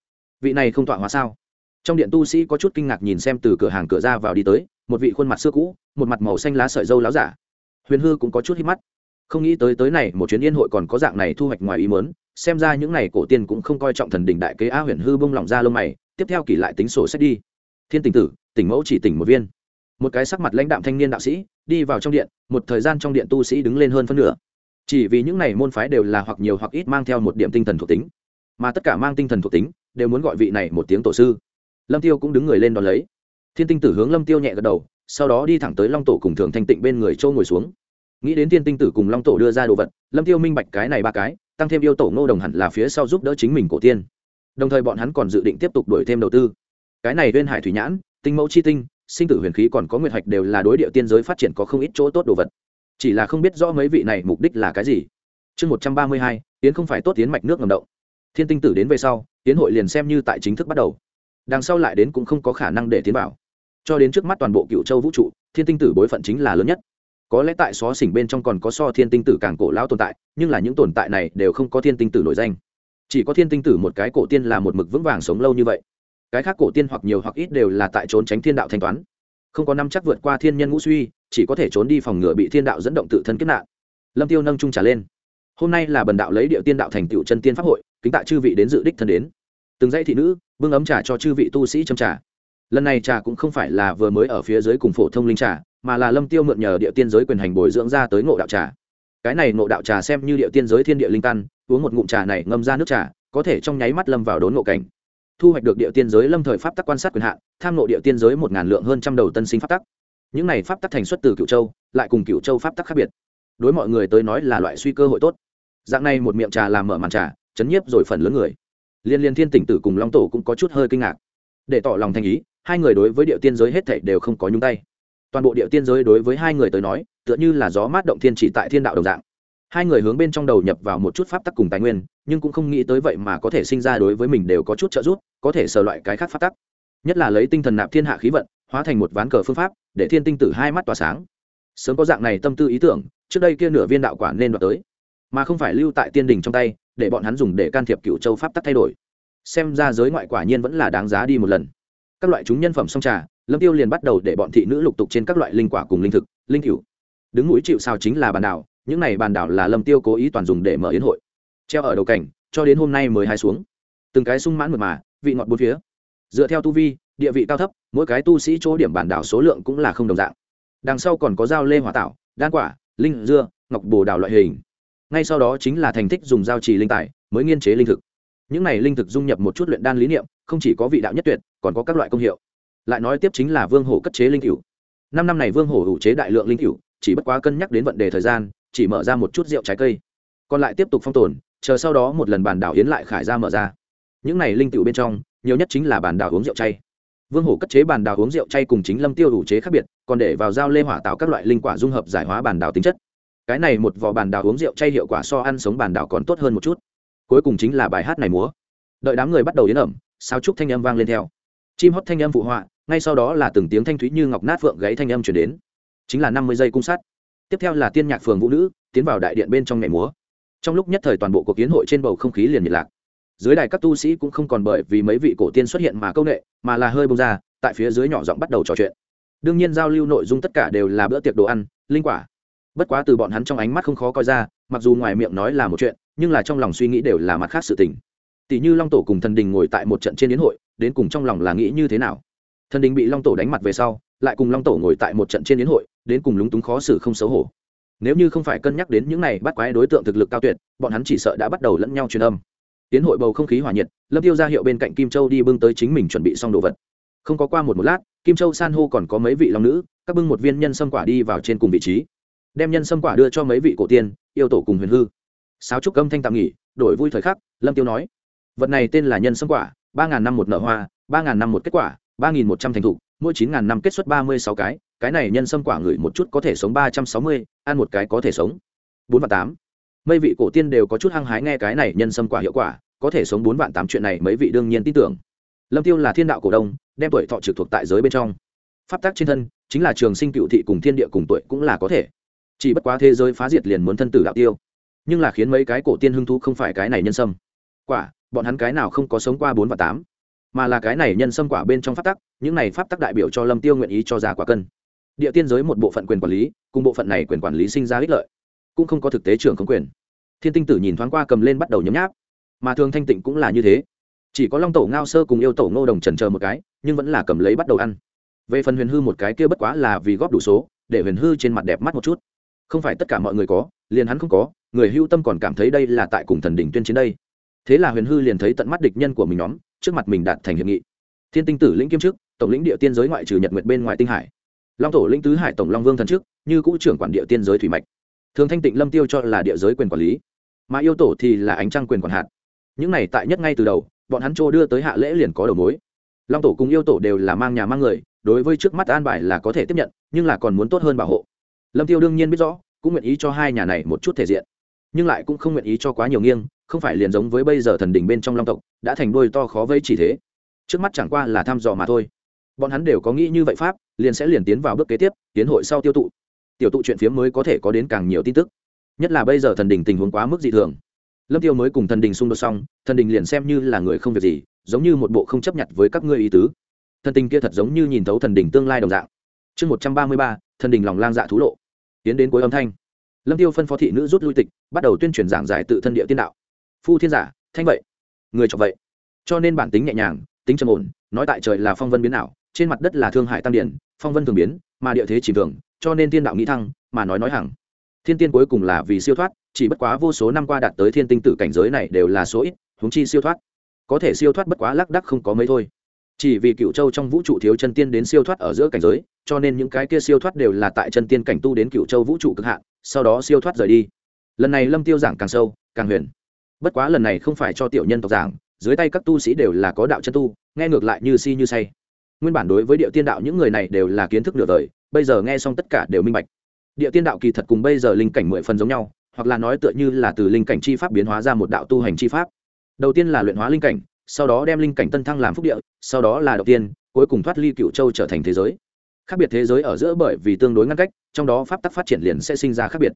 vị này không tọa hóa sao? Trong điện tu sĩ có chút kinh ngạc nhìn xem từ cửa hàng cửa ra vào đi tới, một vị khuôn mặt xưa cũ, một mặt màu xanh lá sợi dâu láo giả. Huyền hư cũng có chút hít mắt. Không nghĩ tới tới này, một chuyến yên hội còn có dạng này thu hoạch ngoài ý mớn xem ra những này cổ tiên cũng không coi trọng thần đình đại kế a huyền hư bông lỏng ra lông mày, tiếp theo kỷ lại tính sổ sách đi. Thiên tình tử, tỉnh mẫu chỉ tỉnh một viên. Một cái sắc mặt lãnh đạm thanh niên đạo sĩ, đi vào trong điện, một thời gian trong điện tu sĩ đứng lên hơn phân nửa. Chỉ vì những này môn phái đều là hoặc nhiều hoặc ít mang theo một điểm tinh thần thuộc tính, mà tất cả mang tinh thần thuộc tính đều muốn gọi vị này một tiếng tổ sư. Lâm tiêu cũng đứng người lên đón lấy. Thiên tinh tử hướng lâm tiêu nhẹ gật đầu, sau đó đi thẳng tới long tổ cùng thường thanh tịnh bên người châu ngồi xuống. Nghĩ đến thiên tinh tử cùng long tổ đưa ra đồ vật, lâm tiêu minh bạch cái này ba cái tăng thêm yêu tổ ngô đồng hẳn là phía sau giúp đỡ chính mình cổ tiên. Đồng thời bọn hắn còn dự định tiếp tục đổi thêm đầu tư. Cái này bên hải thủy nhãn, tinh mẫu chi tinh, sinh tử huyền khí còn có nguyệt hạch đều là đối địa tiên giới phát triển có không ít chỗ tốt đồ vật. Chỉ là không biết rõ mấy vị này mục đích là cái gì. Chương một trăm ba mươi hai tiến không phải tốt tiến mạch nước ngầm động. Thiên tinh tử đến về sau tiến hội liền xem như tại chính thức bắt đầu. Đằng sau lại đến cũng không có khả năng để tiến vào. Cho đến trước mắt toàn bộ cựu châu vũ trụ, thiên tinh tử bối phận chính là lớn nhất có lẽ tại xó xỉnh bên trong còn có so thiên tinh tử càng cổ lão tồn tại, nhưng là những tồn tại này đều không có thiên tinh tử nổi danh. Chỉ có thiên tinh tử một cái cổ tiên là một mực vững vàng sống lâu như vậy. Cái khác cổ tiên hoặc nhiều hoặc ít đều là tại trốn tránh thiên đạo thanh toán. Không có năm chắc vượt qua thiên nhân ngũ suy, chỉ có thể trốn đi phòng ngừa bị thiên đạo dẫn động tự thân kết nạn. Lâm tiêu nâng trung trà lên. Hôm nay là bần đạo lấy địa tiên đạo thành tựu chân tiên pháp hội, kính tạ chư vị đến dự đích thân đến. Từng dãy thị nữ, bưng ấm trà cho chư vị tu sĩ châm trà. Lần này trà cũng không phải là vừa mới ở phía dưới cùng phổ thông linh trà mà là lâm tiêu mượn nhờ địa tiên giới quyền hành bồi dưỡng ra tới ngộ đạo trà. Cái này ngộ đạo trà xem như địa tiên giới thiên địa linh căn, uống một ngụm trà này ngâm ra nước trà, có thể trong nháy mắt lâm vào đốn ngộ cảnh. Thu hoạch được địa tiên giới lâm thời pháp tắc quan sát quyền hạn, tham ngộ địa tiên giới một ngàn lượng hơn trăm đầu tân sinh pháp tắc. Những này pháp tắc thành xuất từ cựu châu, lại cùng cựu châu pháp tắc khác biệt. Đối mọi người tới nói là loại suy cơ hội tốt. Dạng này một miệng trà làm mở màn trà, chấn nhiếp rồi phần lớn người. Liên liên thiên tỉnh tử cùng long tổ cũng có chút hơi kinh ngạc. Để tỏ lòng thành ý, hai người đối với địa tiên giới hết thảy đều không có nhúng tay toàn bộ địa tiên giới đối với hai người tới nói, tựa như là gió mát động thiên chỉ tại thiên đạo đồng dạng. Hai người hướng bên trong đầu nhập vào một chút pháp tắc cùng tài nguyên, nhưng cũng không nghĩ tới vậy mà có thể sinh ra đối với mình đều có chút trợ giúp, có thể sờ loại cái khác pháp tắc. Nhất là lấy tinh thần nạp thiên hạ khí vận, hóa thành một ván cờ phương pháp, để thiên tinh tử hai mắt tỏa sáng. Sớm có dạng này tâm tư ý tưởng, trước đây kia nửa viên đạo quả nên đoạt tới. Mà không phải lưu tại tiên đình trong tay, để bọn hắn dùng để can thiệp cựu châu pháp tắc thay đổi. Xem ra giới ngoại quả nhiên vẫn là đáng giá đi một lần. Các loại chúng nhân phẩm song trà lâm tiêu liền bắt đầu để bọn thị nữ lục tục trên các loại linh quả cùng linh thực, linh cửu. Đứng mũi chịu sao chính là bàn đảo, những này bàn đảo là lâm tiêu cố ý toàn dùng để mở yến hội. Treo ở đầu cảnh, cho đến hôm nay mới hai xuống. Từng cái sung mãn mượt mà, vị ngọt bốn phía. Dựa theo tu vi, địa vị cao thấp, mỗi cái tu sĩ chỗ điểm bản đảo số lượng cũng là không đồng dạng. Đằng sau còn có dao lê hỏa tạo, đan quả, linh dưa, ngọc bồ đào loại hình. Ngay sau đó chính là thành thích dùng dao trì linh tài, mới nghiên chế linh thực. Những này linh thực dung nhập một chút luyện đan lý niệm, không chỉ có vị đạo nhất tuyệt, còn có các loại công hiệu lại nói tiếp chính là vương hổ cất chế linh cửu. Năm năm này vương hổ hữu chế đại lượng linh cửu, chỉ bất quá cân nhắc đến vấn đề thời gian, chỉ mở ra một chút rượu trái cây. Còn lại tiếp tục phong tồn, chờ sau đó một lần bàn đảo yến lại khải ra mở ra. Những này linh cửu bên trong, nhiều nhất chính là bàn đảo uống rượu chay. Vương hổ cất chế bàn đảo uống rượu chay cùng chính lâm tiêu hữu chế khác biệt, còn để vào dao lê hỏa tạo các loại linh quả dung hợp giải hóa bàn đảo tính chất. Cái này một vỏ bàn đảo uống rượu chay hiệu quả so ăn sống bàn đảo còn tốt hơn một chút. Cuối cùng chính là bài hát này múa. Đợi đám người bắt đầu yến ẩm sao trúc thanh âm vang lên theo chim hót thanh âm phụ họa, ngay sau đó là từng tiếng thanh thúy như ngọc nát vượng gáy thanh âm chuyển đến. Chính là năm mươi giây cung sát. Tiếp theo là tiên nhạc phường vũ nữ, tiến vào đại điện bên trong nhảy múa. Trong lúc nhất thời toàn bộ cuộc kiến hội trên bầu không khí liền nhiệt lạc. Dưới đài các tu sĩ cũng không còn bởi vì mấy vị cổ tiên xuất hiện mà công nghệ mà là hơi bông ra, tại phía dưới nhỏ giọng bắt đầu trò chuyện. Đương nhiên giao lưu nội dung tất cả đều là bữa tiệc đồ ăn, linh quả. Bất quá từ bọn hắn trong ánh mắt không khó coi ra, mặc dù ngoài miệng nói là một chuyện, nhưng là trong lòng suy nghĩ đều là mặt khác sự tình tỷ như long tổ cùng thần đình ngồi tại một trận trên yến hội, đến cùng trong lòng là nghĩ như thế nào? Thần đình bị long tổ đánh mặt về sau, lại cùng long tổ ngồi tại một trận trên yến hội, đến cùng lúng túng khó xử không xấu hổ. Nếu như không phải cân nhắc đến những này bắt quái đối tượng thực lực cao tuyệt, bọn hắn chỉ sợ đã bắt đầu lẫn nhau truyền âm. Tiến hội bầu không khí hòa nhiệt, lâm tiêu ra hiệu bên cạnh kim châu đi bưng tới chính mình chuẩn bị xong đồ vật. Không có qua một một lát, kim châu san hô còn có mấy vị long nữ, các bưng một viên nhân sâm quả đi vào trên cùng vị trí. Đem nhân sâm quả đưa cho mấy vị cổ tiên, yêu tổ cùng huyền hư. Sáo trúc âm thanh tạm nghỉ, đổi vui thời khắc, lâm tiêu nói vật này tên là nhân sâm quả, ba ngàn năm một nợ hoa, ba ngàn năm một kết quả, ba nghìn một trăm thành thục mỗi chín ngàn năm kết xuất ba mươi sáu cái cái này nhân sâm quả ngửi một chút có thể sống ba trăm sáu mươi, ăn một cái có thể sống. Bốn và tám. Mấy vị cổ tiên đều có chút hăng hái nghe cái này nhân sâm quả hiệu quả, có thể sống bốn vạn tám chuyện này mấy vị đương nhiên tin tưởng. Lâm tiêu là thiên đạo cổ đông, đem tuổi thọ trực thuộc tại giới bên trong. Pháp tắc trên thân, chính là trường sinh cựu thị cùng thiên địa cùng tuổi cũng là có thể. Chỉ bất quá thế giới phá diệt liền muốn thân tử đạo tiêu. Nhưng là khiến mấy cái cổ tiên hưng thú không phải cái này nhân sâm. Quả bọn hắn cái nào không có sống qua bốn và tám, mà là cái này nhân sâm quả bên trong pháp tắc, những này pháp tắc đại biểu cho lâm tiêu nguyện ý cho ra quả cân. Địa tiên giới một bộ phận quyền quản lý, cùng bộ phận này quyền quản lý sinh ra ích lợi, cũng không có thực tế trưởng không quyền. Thiên tinh tử nhìn thoáng qua cầm lên bắt đầu nhấm nháp, mà thường thanh tịnh cũng là như thế. Chỉ có long tổ ngao sơ cùng yêu tổ ngô đồng trần chờ một cái, nhưng vẫn là cầm lấy bắt đầu ăn. Về phần huyền hư một cái kia bất quá là vì góp đủ số, để huyền hư trên mặt đẹp mắt một chút. Không phải tất cả mọi người có, liền hắn không có, người hưu tâm còn cảm thấy đây là tại cùng thần đỉnh tuyên chiến đây thế là huyền hư liền thấy tận mắt địch nhân của mình nhóm, trước mặt mình đạt thành hiệp nghị. Thiên tinh tử lĩnh kiêm chức, tổng lĩnh địa tiên giới ngoại trừ nhật nguyệt bên ngoài tinh hải. Long tổ lĩnh tứ hải tổng long vương thần trước như cũ trưởng quản địa tiên giới thủy mạch. Thường thanh tịnh lâm tiêu cho là địa giới quyền quản lý, mà yêu tổ thì là ánh trăng quyền quản hạt. Những này tại nhất ngay từ đầu, bọn hắn trô đưa tới hạ lễ liền có đầu mối. Long tổ cùng yêu tổ đều là mang nhà mang người, đối với trước mắt an bài là có thể tiếp nhận, nhưng là còn muốn tốt hơn bảo hộ. Lâm tiêu đương nhiên biết rõ, cũng nguyện ý cho hai nhà này một chút thể diện, nhưng lại cũng không nguyện ý cho quá nhiều nghiêng không phải liền giống với bây giờ thần đỉnh bên trong long tộc, đã thành đôi to khó vây chỉ thế. Trước mắt chẳng qua là thăm dò mà thôi. Bọn hắn đều có nghĩ như vậy pháp, liền sẽ liền tiến vào bước kế tiếp, tiến hội sau tiêu tụ. Tiểu tụ chuyện phiếm mới có thể có đến càng nhiều tin tức. Nhất là bây giờ thần đình tình huống quá mức dị thường. Lâm tiêu mới cùng thần đình xung đột xong, thần đình liền xem như là người không việc gì, giống như một bộ không chấp nhận với các ngươi ý tứ. Thần tình kia thật giống như nhìn thấu thần đình tương lai đồng dạng. Chương một trăm ba mươi ba, thần đình lòng lang dạ thú lộ. Tiến đến cuối âm thanh. Lâm tiêu phân phó thị nữ rút lui tịch, bắt đầu tuyên truyền giảng giải tự thân địa tiên đạo phu thiên giả, thanh vậy. Người chọc vậy. Cho nên bản tính nhẹ nhàng, tính trầm ổn, nói tại trời là phong vân biến ảo, trên mặt đất là thương hải tam điển, phong vân thường biến, mà địa thế chỉ thường, cho nên thiên đạo nghĩ thăng, mà nói nói hẳn thiên tiên cuối cùng là vì siêu thoát, chỉ bất quá vô số năm qua đạt tới thiên tinh tử cảnh giới này đều là số ít, huống chi siêu thoát. Có thể siêu thoát bất quá lác đắc không có mấy thôi. Chỉ vì cựu châu trong vũ trụ thiếu chân tiên đến siêu thoát ở giữa cảnh giới, cho nên những cái kia siêu thoát đều là tại chân tiên cảnh tu đến cựu châu vũ trụ cực hạn, sau đó siêu thoát rời đi. Lần này lâm tiêu giảng càng sâu, càng huyền bất quá lần này không phải cho tiểu nhân tộc giảng, dưới tay các tu sĩ đều là có đạo chân tu, nghe ngược lại như si như say. Nguyên bản đối với địa tiên đạo những người này đều là kiến thức nửa đời, bây giờ nghe xong tất cả đều minh bạch. Địa tiên đạo kỳ thật cùng bây giờ linh cảnh mười phần giống nhau, hoặc là nói tựa như là từ linh cảnh chi pháp biến hóa ra một đạo tu hành chi pháp. Đầu tiên là luyện hóa linh cảnh, sau đó đem linh cảnh tân thăng làm phúc địa, sau đó là đầu tiên, cuối cùng thoát ly cựu châu trở thành thế giới. Khác biệt thế giới ở giữa bởi vì tương đối ngăn cách, trong đó pháp tắc phát triển liền sẽ sinh ra khác biệt.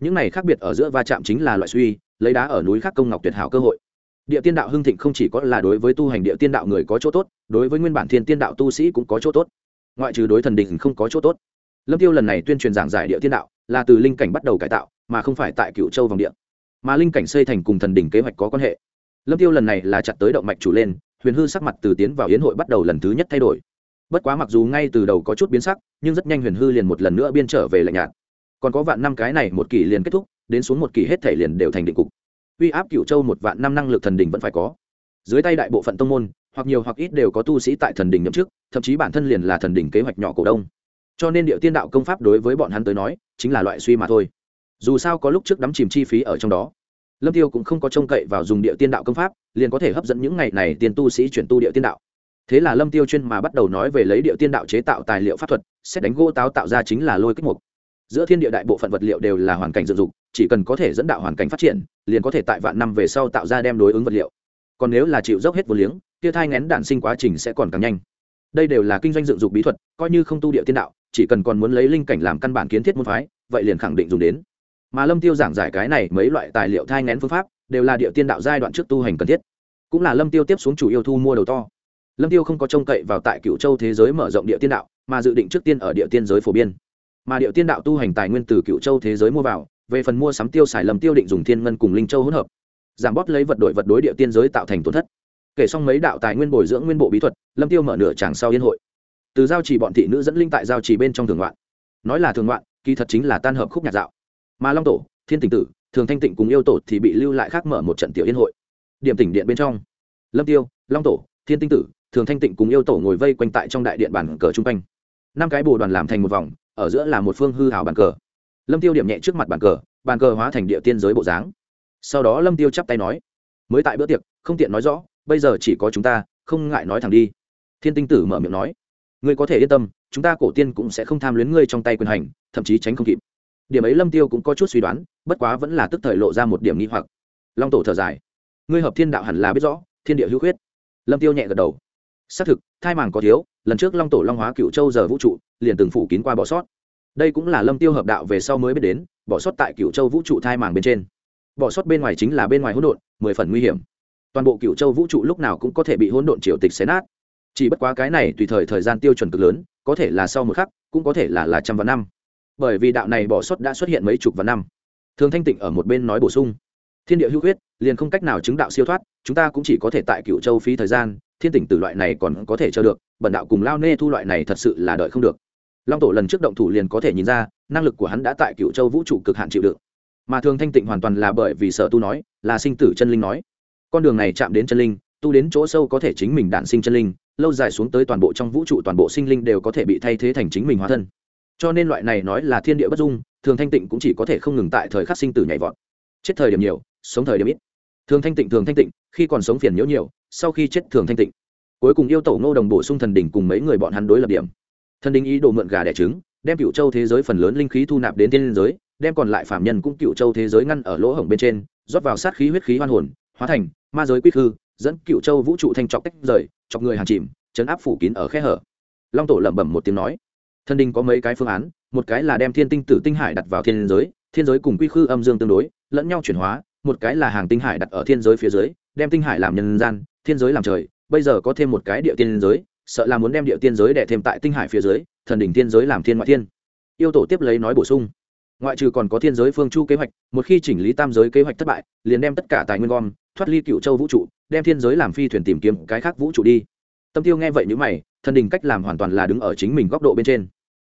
Những này khác biệt ở giữa va chạm chính là loại suy lấy đá ở núi khác công ngọc tuyệt hảo cơ hội. Địa tiên đạo hưng thịnh không chỉ có là đối với tu hành địa tiên đạo người có chỗ tốt, đối với nguyên bản thiên tiên đạo tu sĩ cũng có chỗ tốt. Ngoại trừ đối thần đình không có chỗ tốt. Lâm tiêu lần này tuyên truyền giảng giải địa tiên đạo, là từ linh cảnh bắt đầu cải tạo, mà không phải tại cựu châu vòng địa. Mà linh cảnh xây thành cùng thần đỉnh kế hoạch có quan hệ. Lâm tiêu lần này là chặt tới động mạch chủ lên, huyền hư sắc mặt từ tiến vào yến hội bắt đầu lần thứ nhất thay đổi. Bất quá mặc dù ngay từ đầu có chút biến sắc, nhưng rất nhanh huyền hư liền một lần nữa biên trở về lạnh nhạt. Còn có vạn năm cái này một kỳ liền kết thúc đến xuống một kỳ hết thể liền đều thành định cục. Uy áp cựu châu một vạn năm năng lực thần đỉnh vẫn phải có. Dưới tay đại bộ phận tông môn, hoặc nhiều hoặc ít đều có tu sĩ tại thần đỉnh nhậm chức, thậm chí bản thân liền là thần đỉnh kế hoạch nhỏ cổ đông. Cho nên điệu tiên đạo công pháp đối với bọn hắn tới nói, chính là loại suy mà thôi. Dù sao có lúc trước đắm chìm chi phí ở trong đó. Lâm tiêu cũng không có trông cậy vào dùng điệu tiên đạo công pháp, liền có thể hấp dẫn những ngày này tiền tu sĩ chuyển tu điệu tiên đạo. Thế là lâm tiêu chuyên mà bắt đầu nói về lấy điệu tiên đạo chế tạo tài liệu pháp thuật, xét đánh gỗ táo tạo ra chính là lôi kích mục. Giữa thiên địa đại bộ phận vật liệu đều là hoàn cảnh dựng dục chỉ cần có thể dẫn đạo hoàn cảnh phát triển, liền có thể tại vạn năm về sau tạo ra đem đối ứng vật liệu. Còn nếu là chịu dốc hết vô liếng, kia thai ngén đản sinh quá trình sẽ còn càng nhanh. Đây đều là kinh doanh dựng dục bí thuật, coi như không tu địa tiên đạo, chỉ cần còn muốn lấy linh cảnh làm căn bản kiến thiết môn phái, vậy liền khẳng định dùng đến. Mà lâm tiêu giảng giải cái này mấy loại tài liệu thai ngén phương pháp, đều là địa tiên đạo giai đoạn trước tu hành cần thiết. Cũng là lâm tiêu tiếp xuống chủ yêu thu mua đầu to. Lâm tiêu không có trông cậy vào tại cựu châu thế giới mở rộng địa tiên đạo, mà dự định trước tiên ở địa tiên giới phổ biên mà địa tiên đạo tu hành tài nguyên từ cựu châu thế giới mua vào về phần mua sắm tiêu xài lầm tiêu định dùng thiên ngân cùng linh châu hỗn hợp, giảm bót lấy vật đổi vật đối địa tiên giới tạo thành tổn thất. Kể xong mấy đạo tài nguyên bồi dưỡng nguyên bộ bí thuật, lâm tiêu mở nửa tràng sau yên hội. Từ giao trì bọn thị nữ dẫn linh tại giao trì bên trong thường ngoạn. Nói là thường ngoạn, kỳ thật chính là tan hợp khúc nhạc dạo. Mà long tổ, thiên tỉnh tử, thường thanh tịnh cùng yêu tổ thì bị lưu lại khác mở một trận tiểu yên hội. Điểm tỉnh điện bên trong, lâm tiêu, long tổ, thiên tinh tử, thường thanh tịnh cùng yêu tổ ngồi vây quanh tại trong đại điện bàn cờ chung quanh. Năm cái bồ đoàn làm thành một vòng, ở giữa là một phương hư hào bàn cờ lâm tiêu điểm nhẹ trước mặt bàn cờ bàn cờ hóa thành địa tiên giới bộ dáng. Sau đó lâm tiêu chắp tay nói, mới tại bữa tiệc, không tiện nói rõ, bây giờ chỉ có chúng ta, không ngại nói thẳng đi. Thiên tinh tử mở miệng nói, ngươi có thể yên tâm, chúng ta cổ tiên cũng sẽ không tham luyến ngươi trong tay quyền hành, thậm chí tránh không kịp. Điểm ấy lâm tiêu cũng có chút suy đoán, bất quá vẫn là tức thời lộ ra một điểm nghi hoặc. Long tổ thở dài, ngươi hợp thiên đạo hẳn là biết rõ, thiên địa hữu khuyết. Lâm tiêu nhẹ gật đầu, xác thực, thai màng có thiếu, lần trước long tổ long hóa cựu châu giờ vũ trụ, liền từng phủ kín qua bỏ sót đây cũng là lâm tiêu hợp đạo về sau mới biết đến, bỏ sót tại cựu châu vũ trụ thai màng bên trên. Bỏ sót bên ngoài chính là bên ngoài hỗn độn, mười phần nguy hiểm. Toàn bộ cựu châu vũ trụ lúc nào cũng có thể bị hỗn độn triều tịch xé nát. Chỉ bất quá cái này tùy thời thời gian tiêu chuẩn cực lớn, có thể là sau một khắc, cũng có thể là là trăm vạn năm. Bởi vì đạo này bỏ sót đã xuất hiện mấy chục vạn năm. Thường thanh tịnh ở một bên nói bổ sung. Thiên địa hữu huyết, liền không cách nào chứng đạo siêu thoát, chúng ta cũng chỉ có thể tại cựu châu phí thời gian, thiên tỉnh từ loại này còn có thể chờ được bẩn đạo cùng lao nê thu loại này thật sự là đợi không được long tổ lần trước động thủ liền có thể nhìn ra, năng lực của hắn đã tại cựu châu vũ trụ cực hạn chịu đựng. Mà thường thanh tịnh hoàn toàn là bởi vì sở tu nói, là sinh tử chân linh nói. Con đường này chạm đến chân linh, tu đến chỗ sâu có thể chính mình đản sinh chân linh, lâu dài xuống tới toàn bộ trong vũ trụ toàn bộ sinh linh đều có thể bị thay thế thành chính mình hóa thân. Cho nên loại này nói là thiên địa bất dung, thường thanh tịnh cũng chỉ có thể không ngừng tại thời khắc sinh tử nhảy vọt. Chết thời điểm nhiều, sống thời điểm ít. Thường thanh tịnh, thường thanh tịnh, khi còn sống phiền nhiễu nhiều, sau khi chết thường thanh tịnh. Cuối cùng yêu tổ ngô đồng bổ sung thần đỉnh cùng mấy người bọn hắn đối lập điểm thần đình ý đồ mượn gà đẻ trứng, đem cựu châu thế giới phần lớn linh khí thu nạp đến thiên giới, đem còn lại phạm nhân cũng cựu châu thế giới ngăn ở lỗ hổng bên trên, rót vào sát khí huyết khí hoan hồn, hóa thành ma giới quy khư, dẫn cựu châu vũ trụ thanh trọc tách rời, chọc người hàng chìm, chấn áp phủ kín ở khe hở. Long tổ lẩm bẩm một tiếng nói thần đình có mấy cái phương án, một cái là đem thiên tinh tử tinh hải đặt vào thiên giới thiên giới cùng quy khư âm dương tương đối, lẫn nhau chuyển hóa, một cái là hàng tinh hải đặt ở thiên giới phía dưới, đem tinh hải làm nhân gian, thiên giới làm trời, bây giờ có thêm một cái địa tiên giới sợ là muốn đem địa tiên giới đẻ thêm tại tinh hải phía dưới, thần đỉnh tiên giới làm thiên ngoại thiên. Yêu tổ tiếp lấy nói bổ sung. Ngoại trừ còn có thiên giới phương chu kế hoạch, một khi chỉnh lý tam giới kế hoạch thất bại, liền đem tất cả tài nguyên gom, thoát ly cựu châu vũ trụ, đem thiên giới làm phi thuyền tìm kiếm cái khác vũ trụ đi. Tâm tiêu nghe vậy n mày, thần đình cách làm hoàn toàn là đứng ở chính mình góc độ bên trên.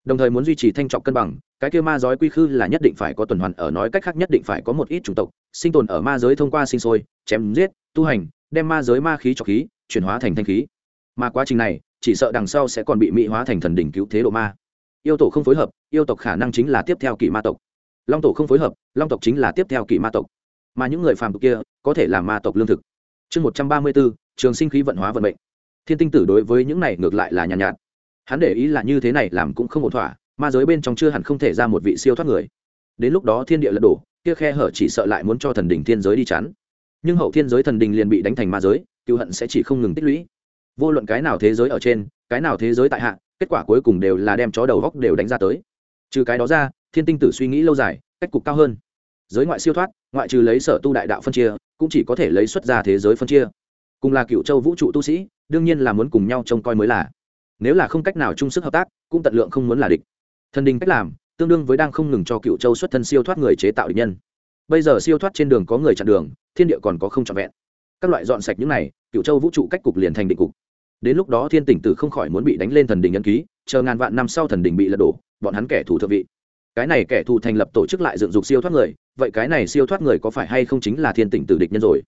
Đồng thời muốn duy trì thanh trọng cân bằng, cái kia ma giới quy khư là nhất định phải có tuần hoàn, ở nói cách khác nhất định phải có một ít chủng tộc, sinh tồn ở ma giới thông qua sinh sôi, chém giết, tu hành, đem ma giới ma khí cho khí, chuyển hóa thành thanh khí mà quá trình này chỉ sợ đằng sau sẽ còn bị mỹ hóa thành thần đỉnh cứu thế độ ma. Yêu tổ không phối hợp yêu tộc khả năng chính là tiếp theo kỷ ma tộc. Long tổ không phối hợp long tộc chính là tiếp theo kỷ ma tộc. Mà những người phàm tục kia có thể là ma tộc lương thực. Chương một trăm ba mươi bốn trường sinh khí vận hóa vận mệnh. Thiên tinh tử đối với những này ngược lại là nhàn nhạt, nhạt. Hắn để ý là như thế này làm cũng không ổn thỏa ma giới bên trong chưa hẳn không thể ra một vị siêu thoát người. Đến lúc đó thiên địa lật đổ kia khe hở chỉ sợ lại muốn cho thần đình thiên giới đi chắn. Nhưng hậu thiên giới thần đình liền bị đánh thành ma giới cựu hận sẽ chỉ không ngừng tích lũy vô luận cái nào thế giới ở trên, cái nào thế giới tại hạ, kết quả cuối cùng đều là đem chó đầu góc đều đánh ra tới. Trừ cái đó ra, thiên tinh tử suy nghĩ lâu dài, cách cục cao hơn. Giới ngoại siêu thoát, ngoại trừ lấy sở tu đại đạo phân chia, cũng chỉ có thể lấy xuất ra thế giới phân chia. Cùng là cựu châu vũ trụ tu sĩ, đương nhiên là muốn cùng nhau trông coi mới là. Nếu là không cách nào chung sức hợp tác, cũng tận lượng không muốn là địch. Thần đình cách làm, tương đương với đang không ngừng cho cựu châu xuất thân siêu thoát người chế tạo địch nhân. Bây giờ siêu thoát trên đường có người chặn đường, thiên địa còn có không trọn vẹn. Các loại dọn sạch những này, cựu châu vũ trụ cách cục liền thành định cục đến lúc đó thiên tỉnh tử không khỏi muốn bị đánh lên thần đình nhân ký, chờ ngàn vạn năm sau thần đình bị lật đổ, bọn hắn kẻ thù thượng vị. Cái này kẻ thù thành lập tổ chức lại dựng dục siêu thoát người, vậy cái này siêu thoát người có phải hay không chính là thiên tỉnh tử địch nhân rồi?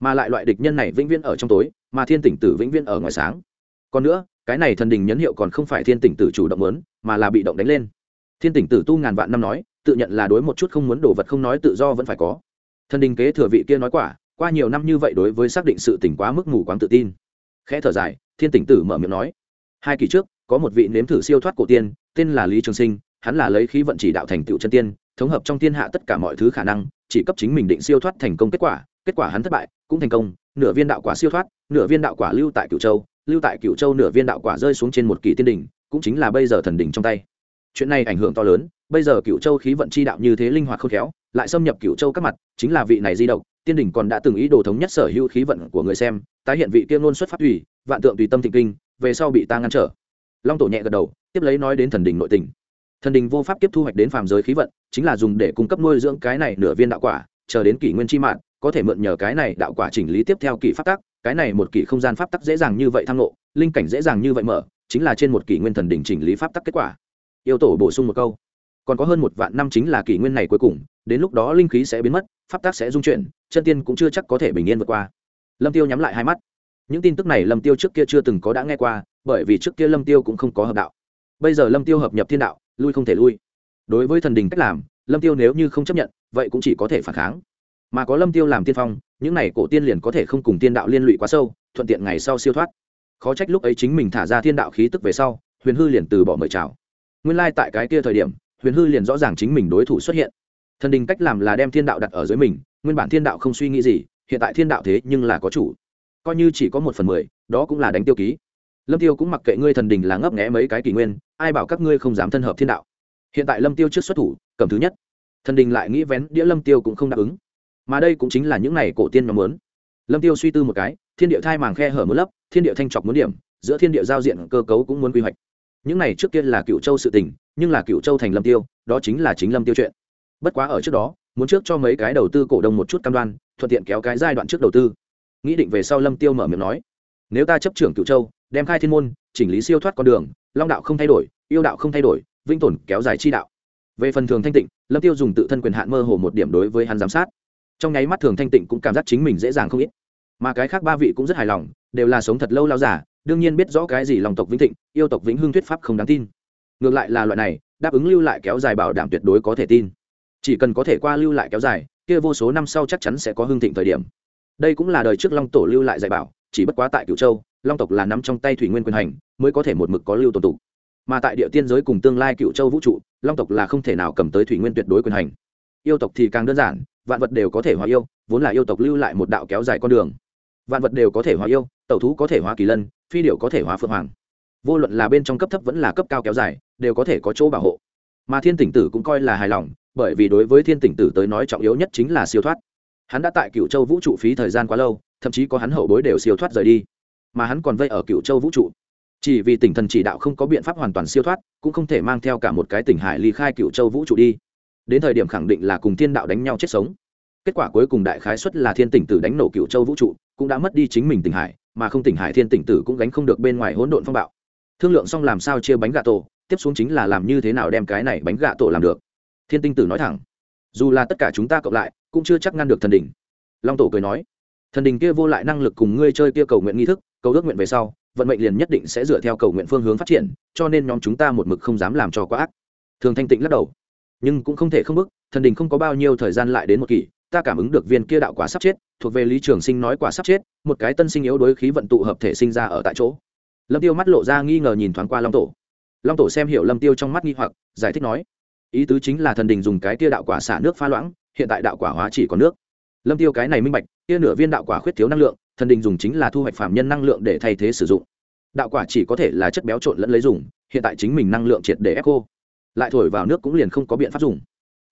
Mà lại loại địch nhân này vĩnh viễn ở trong tối, mà thiên tỉnh tử vĩnh viễn ở ngoài sáng. Còn nữa, cái này thần đình nhấn hiệu còn không phải thiên tỉnh tử chủ động lớn mà là bị động đánh lên. Thiên tỉnh tử tu ngàn vạn năm nói, tự nhận là đối một chút không muốn đổ vật không nói tự do vẫn phải có. Thần đình kế thừa vị kia nói quả, qua nhiều năm như vậy đối với xác định sự tỉnh quá mức mù quáng tự tin. Khẽ thở dài thiên tỉnh tử mở miệng nói, hai kỳ trước, có một vị nếm thử siêu thoát cổ tiên, tên là lý trường sinh, hắn là lấy khí vận chỉ đạo thành tựu chân tiên, thống hợp trong thiên hạ tất cả mọi thứ khả năng, chỉ cấp chính mình định siêu thoát thành công kết quả kết quả hắn thất bại, cũng thành công, nửa viên đạo quả siêu thoát, nửa viên đạo quả lưu tại cửu châu, lưu tại cửu châu nửa viên đạo quả rơi xuống trên một kỳ tiên đỉnh, cũng chính là bây giờ thần đỉnh trong tay chuyện này ảnh hưởng to lớn, bây giờ cửu châu khí vận chi đạo như thế linh hoạt khôn khéo, lại xâm nhập cửu châu các mặt, chính là vị này di động tiên đỉnh còn đã từng ý đồ thống nhất sở hữu khí vận của người xem, tái hiện vị tiên ngôn xuất phát thủy vạn tượng tùy tâm thịnh kinh, về sau bị ta ngăn trở. Long tổ nhẹ gật đầu, tiếp lấy nói đến thần đình nội tình. Thần đình vô pháp tiếp thu hoạch đến phàm giới khí vận, chính là dùng để cung cấp nuôi dưỡng cái này nửa viên đạo quả, chờ đến kỷ nguyên chi mạng có thể mượn nhờ cái này đạo quả chỉnh lý tiếp theo kỷ pháp tắc, cái này một kỷ không gian pháp tắc dễ dàng như vậy thăng lộ, linh cảnh dễ dàng như vậy mở, chính là trên một kỷ nguyên thần đình chỉnh lý pháp tắc kết quả. Yêu tổ bổ sung một câu, còn có hơn một vạn năm chính là kỷ nguyên này cuối cùng, đến lúc đó linh khí sẽ biến mất, pháp tắc sẽ dung chuyển, chân tiên cũng chưa chắc có thể bình yên vượt qua. Lâm tiêu nhắm lại hai mắt những tin tức này lâm tiêu trước kia chưa từng có đã nghe qua, bởi vì trước kia lâm tiêu cũng không có hợp đạo. Bây giờ lâm tiêu hợp nhập thiên đạo, lui không thể lui. Đối với thần đình cách làm, lâm tiêu nếu như không chấp nhận, vậy cũng chỉ có thể phản kháng. Mà có lâm tiêu làm tiên phong, những này cổ tiên liền có thể không cùng tiên đạo liên lụy quá sâu, thuận tiện ngày sau siêu thoát. Khó trách lúc ấy chính mình thả ra thiên đạo khí tức về sau, huyền hư liền từ bỏ mời chào. Nguyên lai tại cái kia thời điểm, huyền hư liền rõ ràng chính mình đối thủ xuất hiện. Thần đình cách làm là đem thiên đạo đặt ở dưới mình, nguyên bản thiên đạo không suy nghĩ gì, hiện tại thiên đạo thế nhưng là có chủ coi như chỉ có một phần mười, đó cũng là đánh tiêu ký. Lâm tiêu cũng mặc kệ ngươi thần đình là ngấp nghẽ mấy cái kỷ nguyên, ai bảo các ngươi không dám thân hợp thiên đạo. Hiện tại lâm tiêu trước xuất thủ, cầm thứ nhất. Thần đình lại nghĩ vén đĩa lâm tiêu cũng không đáp ứng. Mà đây cũng chính là những này cổ tiên nhóm muốn. Lâm tiêu suy tư một cái, thiên địa thai màng khe hở muốn lấp, thiên địa thanh trọc muốn điểm, giữa thiên địa giao diện cơ cấu cũng muốn quy hoạch. Những này trước kia là cựu châu sự tình, nhưng là cựu châu thành lâm tiêu, đó chính là chính lâm tiêu chuyện. Bất quá ở trước đó, muốn trước cho mấy cái đầu tư cổ đông một chút cam đoan, thuận tiện kéo cái giai đoạn trước đầu tư nghĩ định về sau lâm tiêu mở miệng nói, nếu ta chấp trưởng cựu châu, đem khai thiên môn, chỉnh lý siêu thoát con đường, long đạo không thay đổi, yêu đạo không thay đổi vinh tồn kéo dài chi đạo. Về phần thường thanh tịnh, lâm tiêu dùng tự thân quyền hạn mơ hồ một điểm đối với hắn giám sát. Trong nháy mắt thường thanh tịnh cũng cảm giác chính mình dễ dàng không ít. Mà cái khác ba vị cũng rất hài lòng, đều là sống thật lâu lao giả, đương nhiên biết rõ cái gì lòng tộc vĩnh thịnh, yêu tộc vĩnh hưng thuyết pháp không đáng tin. Ngược lại là loại này, đáp ứng lưu lại kéo dài bảo đảm tuyệt đối có thể tin. Chỉ cần có thể qua lưu lại kéo dài, kia vô số năm sau chắc chắn sẽ có hưng thịnh thời điểm đây cũng là đời trước long tổ lưu lại dạy bảo chỉ bất quá tại Cựu châu long tộc là nắm trong tay thủy nguyên quyền hành mới có thể một mực có lưu tồn tụ mà tại địa tiên giới cùng tương lai cựu châu vũ trụ long tộc là không thể nào cầm tới thủy nguyên tuyệt đối quyền hành yêu tộc thì càng đơn giản vạn vật đều có thể hóa yêu vốn là yêu tộc lưu lại một đạo kéo dài con đường vạn vật đều có thể hóa yêu tẩu thú có thể hóa kỳ lân phi điệu có thể hóa phượng hoàng vô luận là bên trong cấp thấp vẫn là cấp cao kéo dài đều có thể có chỗ bảo hộ mà thiên tỉnh tử cũng coi là hài lòng bởi vì đối với thiên tỉnh tử tới nói trọng yếu nhất chính là siêu thoát hắn đã tại cựu châu vũ trụ phí thời gian quá lâu, thậm chí có hắn hậu bối đều siêu thoát rời đi. Mà hắn còn vây ở cựu châu vũ trụ. Chỉ vì tỉnh thần chỉ đạo không có biện pháp hoàn toàn siêu thoát, cũng không thể mang theo cả một cái tỉnh hải ly khai cựu châu vũ trụ đi. Đến thời điểm khẳng định là cùng thiên đạo đánh nhau chết sống. Kết quả cuối cùng đại khái xuất là thiên tỉnh tử đánh nổ cựu châu vũ trụ, cũng đã mất đi chính mình tỉnh hải, mà không tỉnh hải thiên tỉnh tử cũng gánh không được bên ngoài hỗn độn phong bạo. Thương lượng xong làm sao chia bánh gà tổ, tiếp xuống chính là làm như thế nào đem cái này bánh gà tổ làm được. Thiên tinh tử nói thẳng, dù là tất cả chúng ta cộng lại cũng chưa chắc ngăn được thần đình. Long tổ cười nói, thần đình kia vô lại năng lực cùng ngươi chơi kia cầu nguyện nghi thức, cầu ước nguyện về sau, vận mệnh liền nhất định sẽ dựa theo cầu nguyện phương hướng phát triển, cho nên nhóm chúng ta một mực không dám làm cho quá ác. Thường thanh tịnh lắc đầu, nhưng cũng không thể không bức, thần đình không có bao nhiêu thời gian lại đến một kỷ ta cảm ứng được viên kia đạo quả sắp chết, thuộc về lý trường sinh nói quả sắp chết, một cái tân sinh yếu đối khí vận tụ hợp thể sinh ra ở tại chỗ. Lâm tiêu mắt lộ ra nghi ngờ nhìn thoáng qua long tổ. Long tổ xem hiểu lâm tiêu trong mắt nghi hoặc, giải thích nói, ý tứ chính là thần đình dùng cái kia đạo quả xả nước pha loãng hiện tại đạo quả hóa chỉ có nước. Lâm tiêu cái này minh bạch, kia nửa viên đạo quả khuyết thiếu năng lượng, thần đình dùng chính là thu hoạch phạm nhân năng lượng để thay thế sử dụng. Đạo quả chỉ có thể là chất béo trộn lẫn lấy dùng, hiện tại chính mình năng lượng triệt để ép khô. Lại thổi vào nước cũng liền không có biện pháp dùng.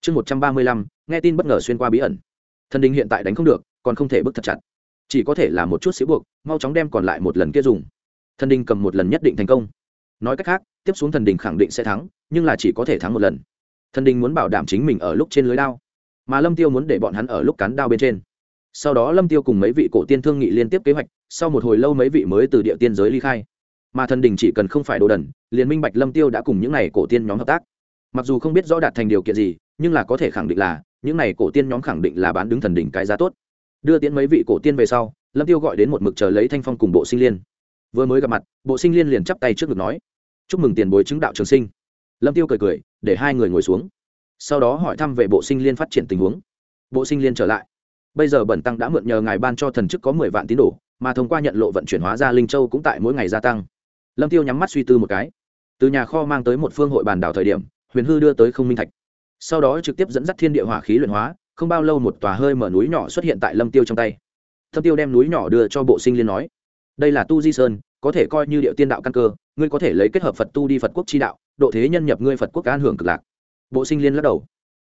Chương một trăm ba mươi lăm, nghe tin bất ngờ xuyên qua bí ẩn. Thần đình hiện tại đánh không được, còn không thể bức thật chặt. Chỉ có thể là một chút xíu buộc, mau chóng đem còn lại một lần kia dùng. Thần đình cầm một lần nhất định thành công. Nói cách khác, tiếp xuống thần đình khẳng định sẽ thắng, nhưng là chỉ có thể thắng một lần. Thần đình muốn bảo đảm chính mình ở lúc trên lưới đao mà lâm tiêu muốn để bọn hắn ở lúc cắn đao bên trên. Sau đó lâm tiêu cùng mấy vị cổ tiên thương nghị liên tiếp kế hoạch, sau một hồi lâu mấy vị mới từ địa tiên giới ly khai. Mà thần đình chỉ cần không phải đồ đần, liền minh bạch lâm tiêu đã cùng những này cổ tiên nhóm hợp tác. Mặc dù không biết rõ đạt thành điều kiện gì, nhưng là có thể khẳng định là, những này cổ tiên nhóm khẳng định là bán đứng thần đỉnh cái giá tốt. Đưa tiễn mấy vị cổ tiên về sau, lâm tiêu gọi đến một mực chờ lấy thanh phong cùng bộ sinh liên. Vừa mới gặp mặt, bộ sinh liên liền chắp tay trước ngực nói, chúc mừng tiền bối chứng đạo trường sinh. Lâm tiêu cười cười, để hai người ngồi xuống sau đó hỏi thăm về bộ sinh liên phát triển tình huống. Bộ sinh liên trở lại. Bây giờ bẩn tăng đã mượn nhờ ngài ban cho thần chức có mười vạn tín đồ, mà thông qua nhận lộ vận chuyển hóa ra linh châu cũng tại mỗi ngày gia tăng. Lâm tiêu nhắm mắt suy tư một cái. Từ nhà kho mang tới một phương hội bàn đảo thời điểm, huyền hư đưa tới không minh thạch. Sau đó trực tiếp dẫn dắt thiên địa hỏa khí luyện hóa, không bao lâu một tòa hơi mở núi nhỏ xuất hiện tại lâm tiêu trong tay. Thâm tiêu đem núi nhỏ đưa cho bộ sinh liên nói, đây là tu di sơn, có thể coi như địa tiên đạo căn cơ, ngươi có thể lấy kết hợp phật tu đi phật quốc chi đạo, độ thế nhân nhập ngươi phật quốc an hưởng cực lạc bộ sinh liên lắc đầu.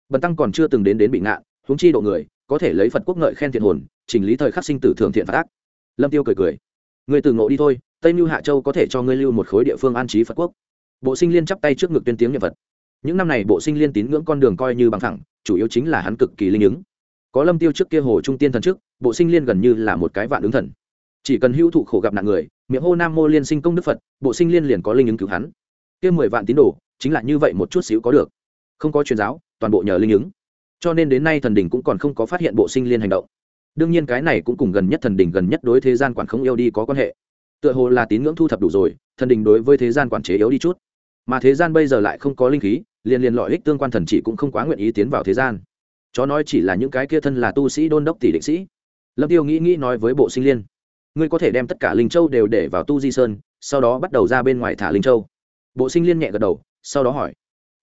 Bần tăng còn chưa từng đến đến bị ngạn huống chi độ người, có thể lấy phật quốc ngợi khen thiện hồn, chỉnh lý thời khắc sinh tử thường thiện phát ác. Lâm tiêu cười cười. Người từ ngộ đi thôi, tây mưu hạ châu có thể cho ngươi lưu một khối địa phương an trí phật quốc. Bộ sinh liên chắp tay trước ngực tuyên tiếng niệm phật. Những năm này bộ sinh liên tín ngưỡng con đường coi như bằng thẳng chủ yếu chính là hắn cực kỳ linh ứng. Có lâm tiêu trước kia hồ trung tiên thần trước, bộ sinh liên gần như là một cái vạn ứng thần. Chỉ cần hữu thụ khổ gặp nạn người, miệng hô nam mô liên sinh công đức phật, bộ sinh liên liền có linh ứng cứu hắn. Kia mười vạn tín đồ, chính là như vậy một chút xíu có được không có truyền giáo, toàn bộ nhờ linh ứng. Cho nên đến nay thần đình cũng còn không có phát hiện bộ sinh liên hành động. Đương nhiên cái này cũng cùng gần nhất thần đình gần nhất đối thế gian quản không yêu đi có quan hệ. Tựa hồ là tín ngưỡng thu thập đủ rồi, thần đình đối với thế gian quản chế yếu đi chút. Mà thế gian bây giờ lại không có linh khí, liền liền lọi ích tương quan thần chỉ cũng không quá nguyện ý tiến vào thế gian. Chó nói chỉ là những cái kia thân là tu sĩ đôn đốc tỷ định sĩ. Lâm tiêu nghĩ nghĩ nói với bộ sinh liên. Ngươi có thể đem tất cả linh châu đều để vào tu di sơn, sau đó bắt đầu ra bên ngoài thả linh châu. Bộ sinh liên nhẹ gật đầu, sau đó hỏi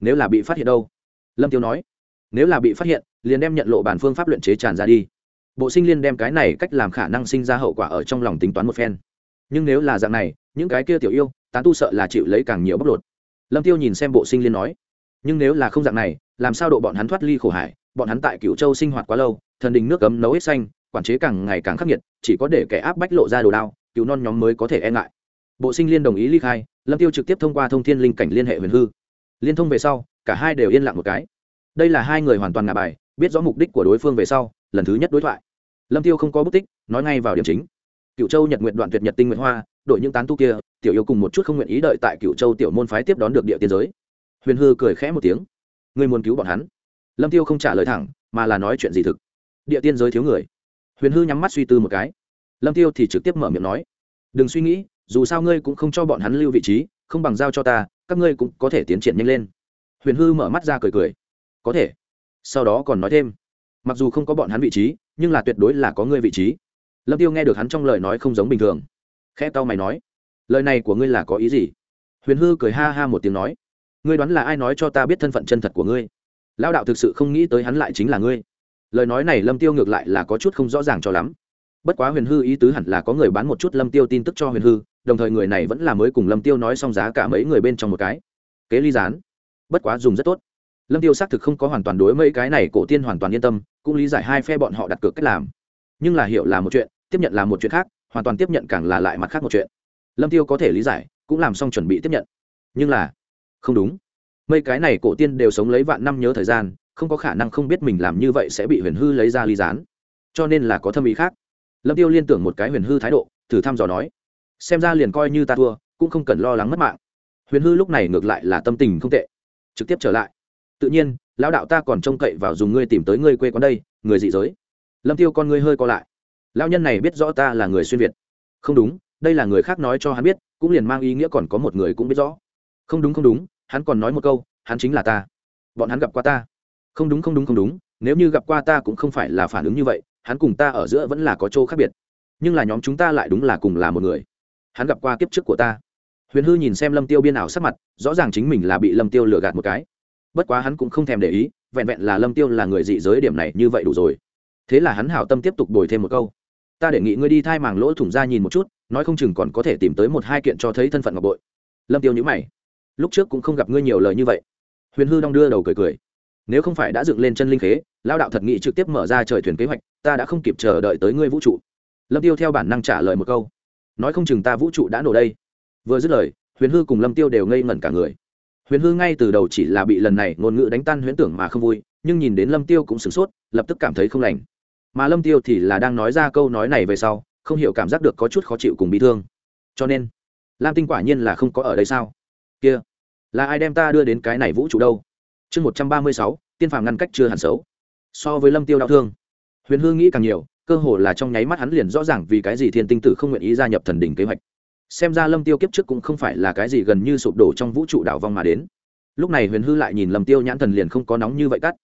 nếu là bị phát hiện đâu? Lâm tiêu nói. Nếu là bị phát hiện, liền đem nhận lộ bản phương pháp luyện chế tràn ra đi. Bộ sinh liên đem cái này cách làm khả năng sinh ra hậu quả ở trong lòng tính toán một phen. Nhưng nếu là dạng này, những cái kia tiểu yêu, tán tu sợ là chịu lấy càng nhiều bóc lột. Lâm tiêu nhìn xem bộ sinh liên nói. Nhưng nếu là không dạng này, làm sao độ bọn hắn thoát ly khổ hải? Bọn hắn tại cửu châu sinh hoạt quá lâu, thần đình nước cấm nấu hết xanh, quản chế càng ngày càng khắc nghiệt, chỉ có để kẻ áp bách lộ ra đồ đao cứu non nhóm mới có thể e ngại. Bộ sinh liên đồng ý ly khai, lâm tiêu trực tiếp thông qua thông thiên linh cảnh liên hệ huyền hư liên thông về sau, cả hai đều yên lặng một cái. Đây là hai người hoàn toàn ngả bài, biết rõ mục đích của đối phương về sau, lần thứ nhất đối thoại. Lâm tiêu không có bút tích, nói ngay vào điểm chính. Cựu châu nhật nguyện đoạn tuyệt nhật tinh nguyện hoa, đội những tán tu kia, tiểu yêu cùng một chút không nguyện ý đợi tại cựu châu tiểu môn phái tiếp đón được địa tiên giới. Huyền hư cười khẽ một tiếng. Ngươi muốn cứu bọn hắn? Lâm tiêu không trả lời thẳng, mà là nói chuyện gì thực? Địa tiên giới thiếu người. Huyền hư nhắm mắt suy tư một cái. Lâm tiêu thì trực tiếp mở miệng nói. Đừng suy nghĩ, dù sao ngươi cũng không cho bọn hắn lưu vị trí, không bằng giao cho ta các ngươi cũng có thể tiến triển nhanh lên. Huyền hư mở mắt ra cười cười. Có thể. Sau đó còn nói thêm. Mặc dù không có bọn hắn vị trí, nhưng là tuyệt đối là có ngươi vị trí. Lâm tiêu nghe được hắn trong lời nói không giống bình thường. Khẽ tao mày nói, lời này của ngươi là có ý gì? Huyền hư cười ha ha một tiếng nói, ngươi đoán là ai nói cho ta biết thân phận chân thật của ngươi? Lao đạo thực sự không nghĩ tới hắn lại chính là ngươi. Lời nói này lâm tiêu ngược lại là có chút không rõ ràng cho lắm. Bất quá huyền hư ý tứ hẳn là có người bán một chút lâm tiêu tin tức cho huyền hư đồng thời người này vẫn là mới cùng lâm tiêu nói xong giá cả mấy người bên trong một cái. Kế ly gián. Bất quá dùng rất tốt. Lâm tiêu xác thực không có hoàn toàn đối mấy cái này, cổ tiên hoàn toàn yên tâm, cũng lý giải hai phe bọn họ đặt cược cách làm. Nhưng là hiểu là một chuyện, tiếp nhận là một chuyện khác, hoàn toàn tiếp nhận càng là lại mặt khác một chuyện. Lâm tiêu có thể lý giải, cũng làm xong chuẩn bị tiếp nhận. Nhưng là, không đúng. Mấy cái này, cổ tiên đều sống lấy vạn năm nhớ thời gian, không có khả năng không biết mình làm như vậy sẽ bị huyền hư lấy ra ly gián. Cho nên là có thâm ý khác. Lâm tiêu liên tưởng một cái huyền hư thái độ, thử thăm dò nói xem ra liền coi như ta thua, cũng không cần lo lắng mất mạng. Huyền hư lúc này ngược lại là tâm tình không tệ. Trực tiếp trở lại. Tự nhiên, lão đạo ta còn trông cậy vào dùng ngươi tìm tới ngươi quê quán đây, người dị giới. Lâm tiêu con ngươi hơi co lại. Lão nhân này biết rõ ta là người xuyên việt. Không đúng, đây là người khác nói cho hắn biết, cũng liền mang ý nghĩa còn có một người cũng biết rõ. Không đúng không đúng, hắn còn nói một câu, hắn chính là ta. Bọn hắn gặp qua ta. Không đúng không đúng không đúng, nếu như gặp qua ta cũng không phải là phản ứng như vậy, hắn cùng ta ở giữa vẫn là có chỗ khác biệt. Nhưng là nhóm chúng ta lại đúng là cùng là một người hắn gặp qua kiếp trước của ta. Huyền hư nhìn xem lâm tiêu biên ảo sắc mặt, rõ ràng chính mình là bị lâm tiêu lừa gạt một cái. Bất quá hắn cũng không thèm để ý, vẹn vẹn là lâm tiêu là người dị giới điểm này như vậy đủ rồi. Thế là hắn hảo tâm tiếp tục đổi thêm một câu. Ta đề nghị ngươi đi thai màng lỗ thủng ra nhìn một chút, nói không chừng còn có thể tìm tới một hai kiện cho thấy thân phận ngọc bội. Lâm tiêu nhữ mày. Lúc trước cũng không gặp ngươi nhiều lời như vậy. Huyền hư đong đưa đầu cười cười. Nếu không phải đã dựng lên chân linh khế lao đạo thật nghị trực tiếp mở ra trời thuyền kế hoạch, ta đã không kịp chờ đợi tới ngươi vũ trụ. Lâm tiêu theo bản năng trả lời một câu nói không chừng ta vũ trụ đã nổ đây. Vừa dứt lời, huyền hư cùng lâm tiêu đều ngây ngẩn cả người. Huyền hư ngay từ đầu chỉ là bị lần này ngôn ngữ đánh tan huyễn tưởng mà không vui, nhưng nhìn đến lâm tiêu cũng sửng sốt, lập tức cảm thấy không lành. Mà lâm tiêu thì là đang nói ra câu nói này về sau, không hiểu cảm giác được có chút khó chịu cùng bị thương. Cho nên, lam tinh quả nhiên là không có ở đây sao? Kia, là ai đem ta đưa đến cái này vũ trụ đâu? Chương một trăm ba mươi sáu, tiên phàm ngăn cách chưa hẳn xấu. So với lâm tiêu đau thương, huyền Hư nghĩ càng nhiều cơ hồ là trong nháy mắt hắn liền rõ ràng vì cái gì thiên tinh tử không nguyện ý gia nhập thần đỉnh kế hoạch. Xem ra lâm tiêu kiếp trước cũng không phải là cái gì gần như sụp đổ trong vũ trụ đảo vong mà đến. Lúc này huyền hư lại nhìn lâm tiêu nhãn thần liền không có nóng như vậy cắt.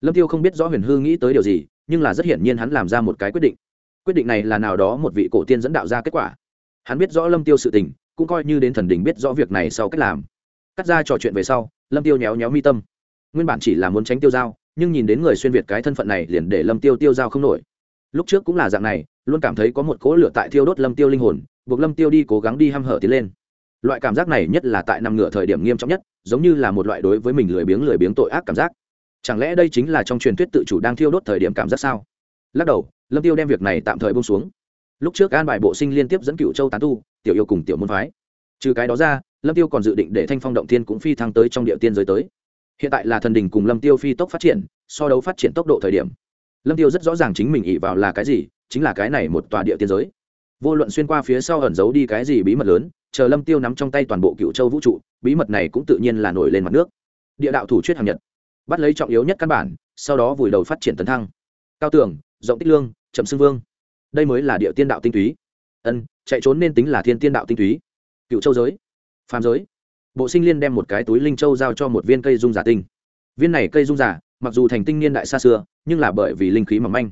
Lâm tiêu không biết rõ huyền hư nghĩ tới điều gì, nhưng là rất hiển nhiên hắn làm ra một cái quyết định. Quyết định này là nào đó một vị cổ tiên dẫn đạo ra kết quả. Hắn biết rõ lâm tiêu sự tình, cũng coi như đến thần đỉnh biết rõ việc này sau cách làm. Cắt ra trò chuyện về sau, lâm tiêu nhéo nhéo mi tâm. Nguyên bản chỉ là muốn tránh tiêu giao nhưng nhìn đến người xuyên việt cái thân phận này liền để lâm tiêu tiêu giao không nổi lúc trước cũng là dạng này, luôn cảm thấy có một cỗ lửa tại thiêu đốt lâm tiêu linh hồn, buộc lâm tiêu đi cố gắng đi hăm hở tiến lên. Loại cảm giác này nhất là tại nằm ngửa thời điểm nghiêm trọng nhất, giống như là một loại đối với mình lười biếng lười biếng tội ác cảm giác. Chẳng lẽ đây chính là trong truyền thuyết tự chủ đang thiêu đốt thời điểm cảm giác sao? Lắc đầu, lâm tiêu đem việc này tạm thời bông xuống. Lúc trước an bài bộ sinh liên tiếp dẫn cựu châu tán tu, tiểu yêu cùng tiểu môn phái. Trừ cái đó ra, lâm tiêu còn dự định để thanh phong động tiên cũng phi thăng tới trong địa tiên giới tới. Hiện tại là thần đình cùng lâm tiêu phi tốc phát triển, so đấu phát triển tốc độ thời điểm lâm tiêu rất rõ ràng chính mình ỉ vào là cái gì, chính là cái này một tòa địa tiên giới. Vô luận xuyên qua phía sau ẩn giấu đi cái gì bí mật lớn, chờ lâm tiêu nắm trong tay toàn bộ cựu châu vũ trụ, bí mật này cũng tự nhiên là nổi lên mặt nước. Địa đạo thủ chuyết hàng nhật. Bắt lấy trọng yếu nhất căn bản, sau đó vùi đầu phát triển tấn thăng. Cao tường, rộng tích lương, chậm xưng vương. Đây mới là địa tiên đạo tinh túy. Ân, chạy trốn nên tính là thiên tiên đạo tinh túy. Cựu châu giới. Phàm giới. Bộ sinh liên đem một cái túi linh châu giao cho một viên cây dung giả tinh. Viên này cây dung giả mặc dù thành tinh niên đại xa xưa, nhưng là bởi vì linh khí mỏng manh.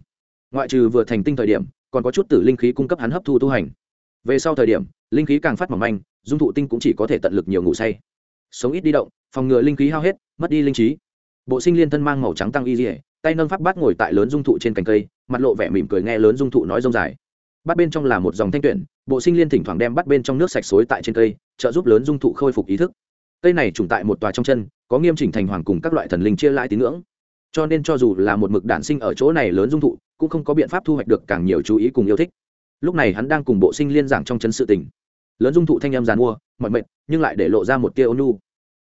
Ngoại trừ vừa thành tinh thời điểm, còn có chút tử linh khí cung cấp hắn hấp thu tu hành. Về sau thời điểm, linh khí càng phát mỏng manh, dung thụ tinh cũng chỉ có thể tận lực nhiều ngủ say. Sống ít đi động, phòng ngừa linh khí hao hết, mất đi linh trí. Bộ sinh liên thân mang màu trắng tăng y dỉa tay nâng pháp bát ngồi tại lớn dung thụ trên cành cây, mặt lộ vẻ mỉm cười nghe lớn dung thụ nói rông dài. Bắt bên trong là một dòng thanh tuyển, bộ sinh liên thỉnh thoảng đem bắt bên trong nước sạch xối tại trên cây, trợ giúp lớn dung thụ khôi phục ý thức. Cây này trùng tại một tòa trong chân, có nghiêm chỉnh thành hoàng cùng các loại thần linh chia lại tín ngưỡng cho nên cho dù là một mực đản sinh ở chỗ này lớn dung thụ, cũng không có biện pháp thu hoạch được càng nhiều chú ý cùng yêu thích. Lúc này hắn đang cùng bộ sinh liên giảng trong chân sự tình. Lớn dung thụ thanh em giàn mua, mọi mệt nhưng lại để lộ ra một tia ônu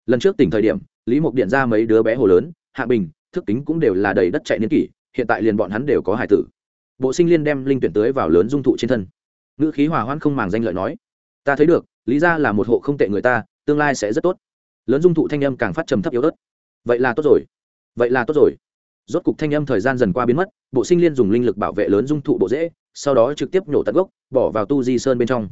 lần trước tỉnh thời điểm, lý mục điện ra mấy đứa bé hồ lớn, hạ bình, thức tính cũng đều là đầy đất chạy niên kỷ, hiện tại liền bọn hắn đều có hải tử. Bộ sinh liên đem linh tuyển tưới vào lớn dung thụ trên thân. Ngữ khí hòa hoãn không màng danh lợi nói, ta thấy được, lý ra là một hộ không tệ người ta, tương lai sẽ rất tốt. Lớn dung thụ thanh âm càng phát trầm thấp yếu ớt. Vậy là tốt rồi, vậy là tốt rồi rốt cục thanh âm thời gian dần qua biến mất, bộ sinh liên dùng linh lực bảo vệ lớn dung thụ bộ dễ sau đó trực tiếp nhổ tận gốc, bỏ vào tu di sơn bên trong.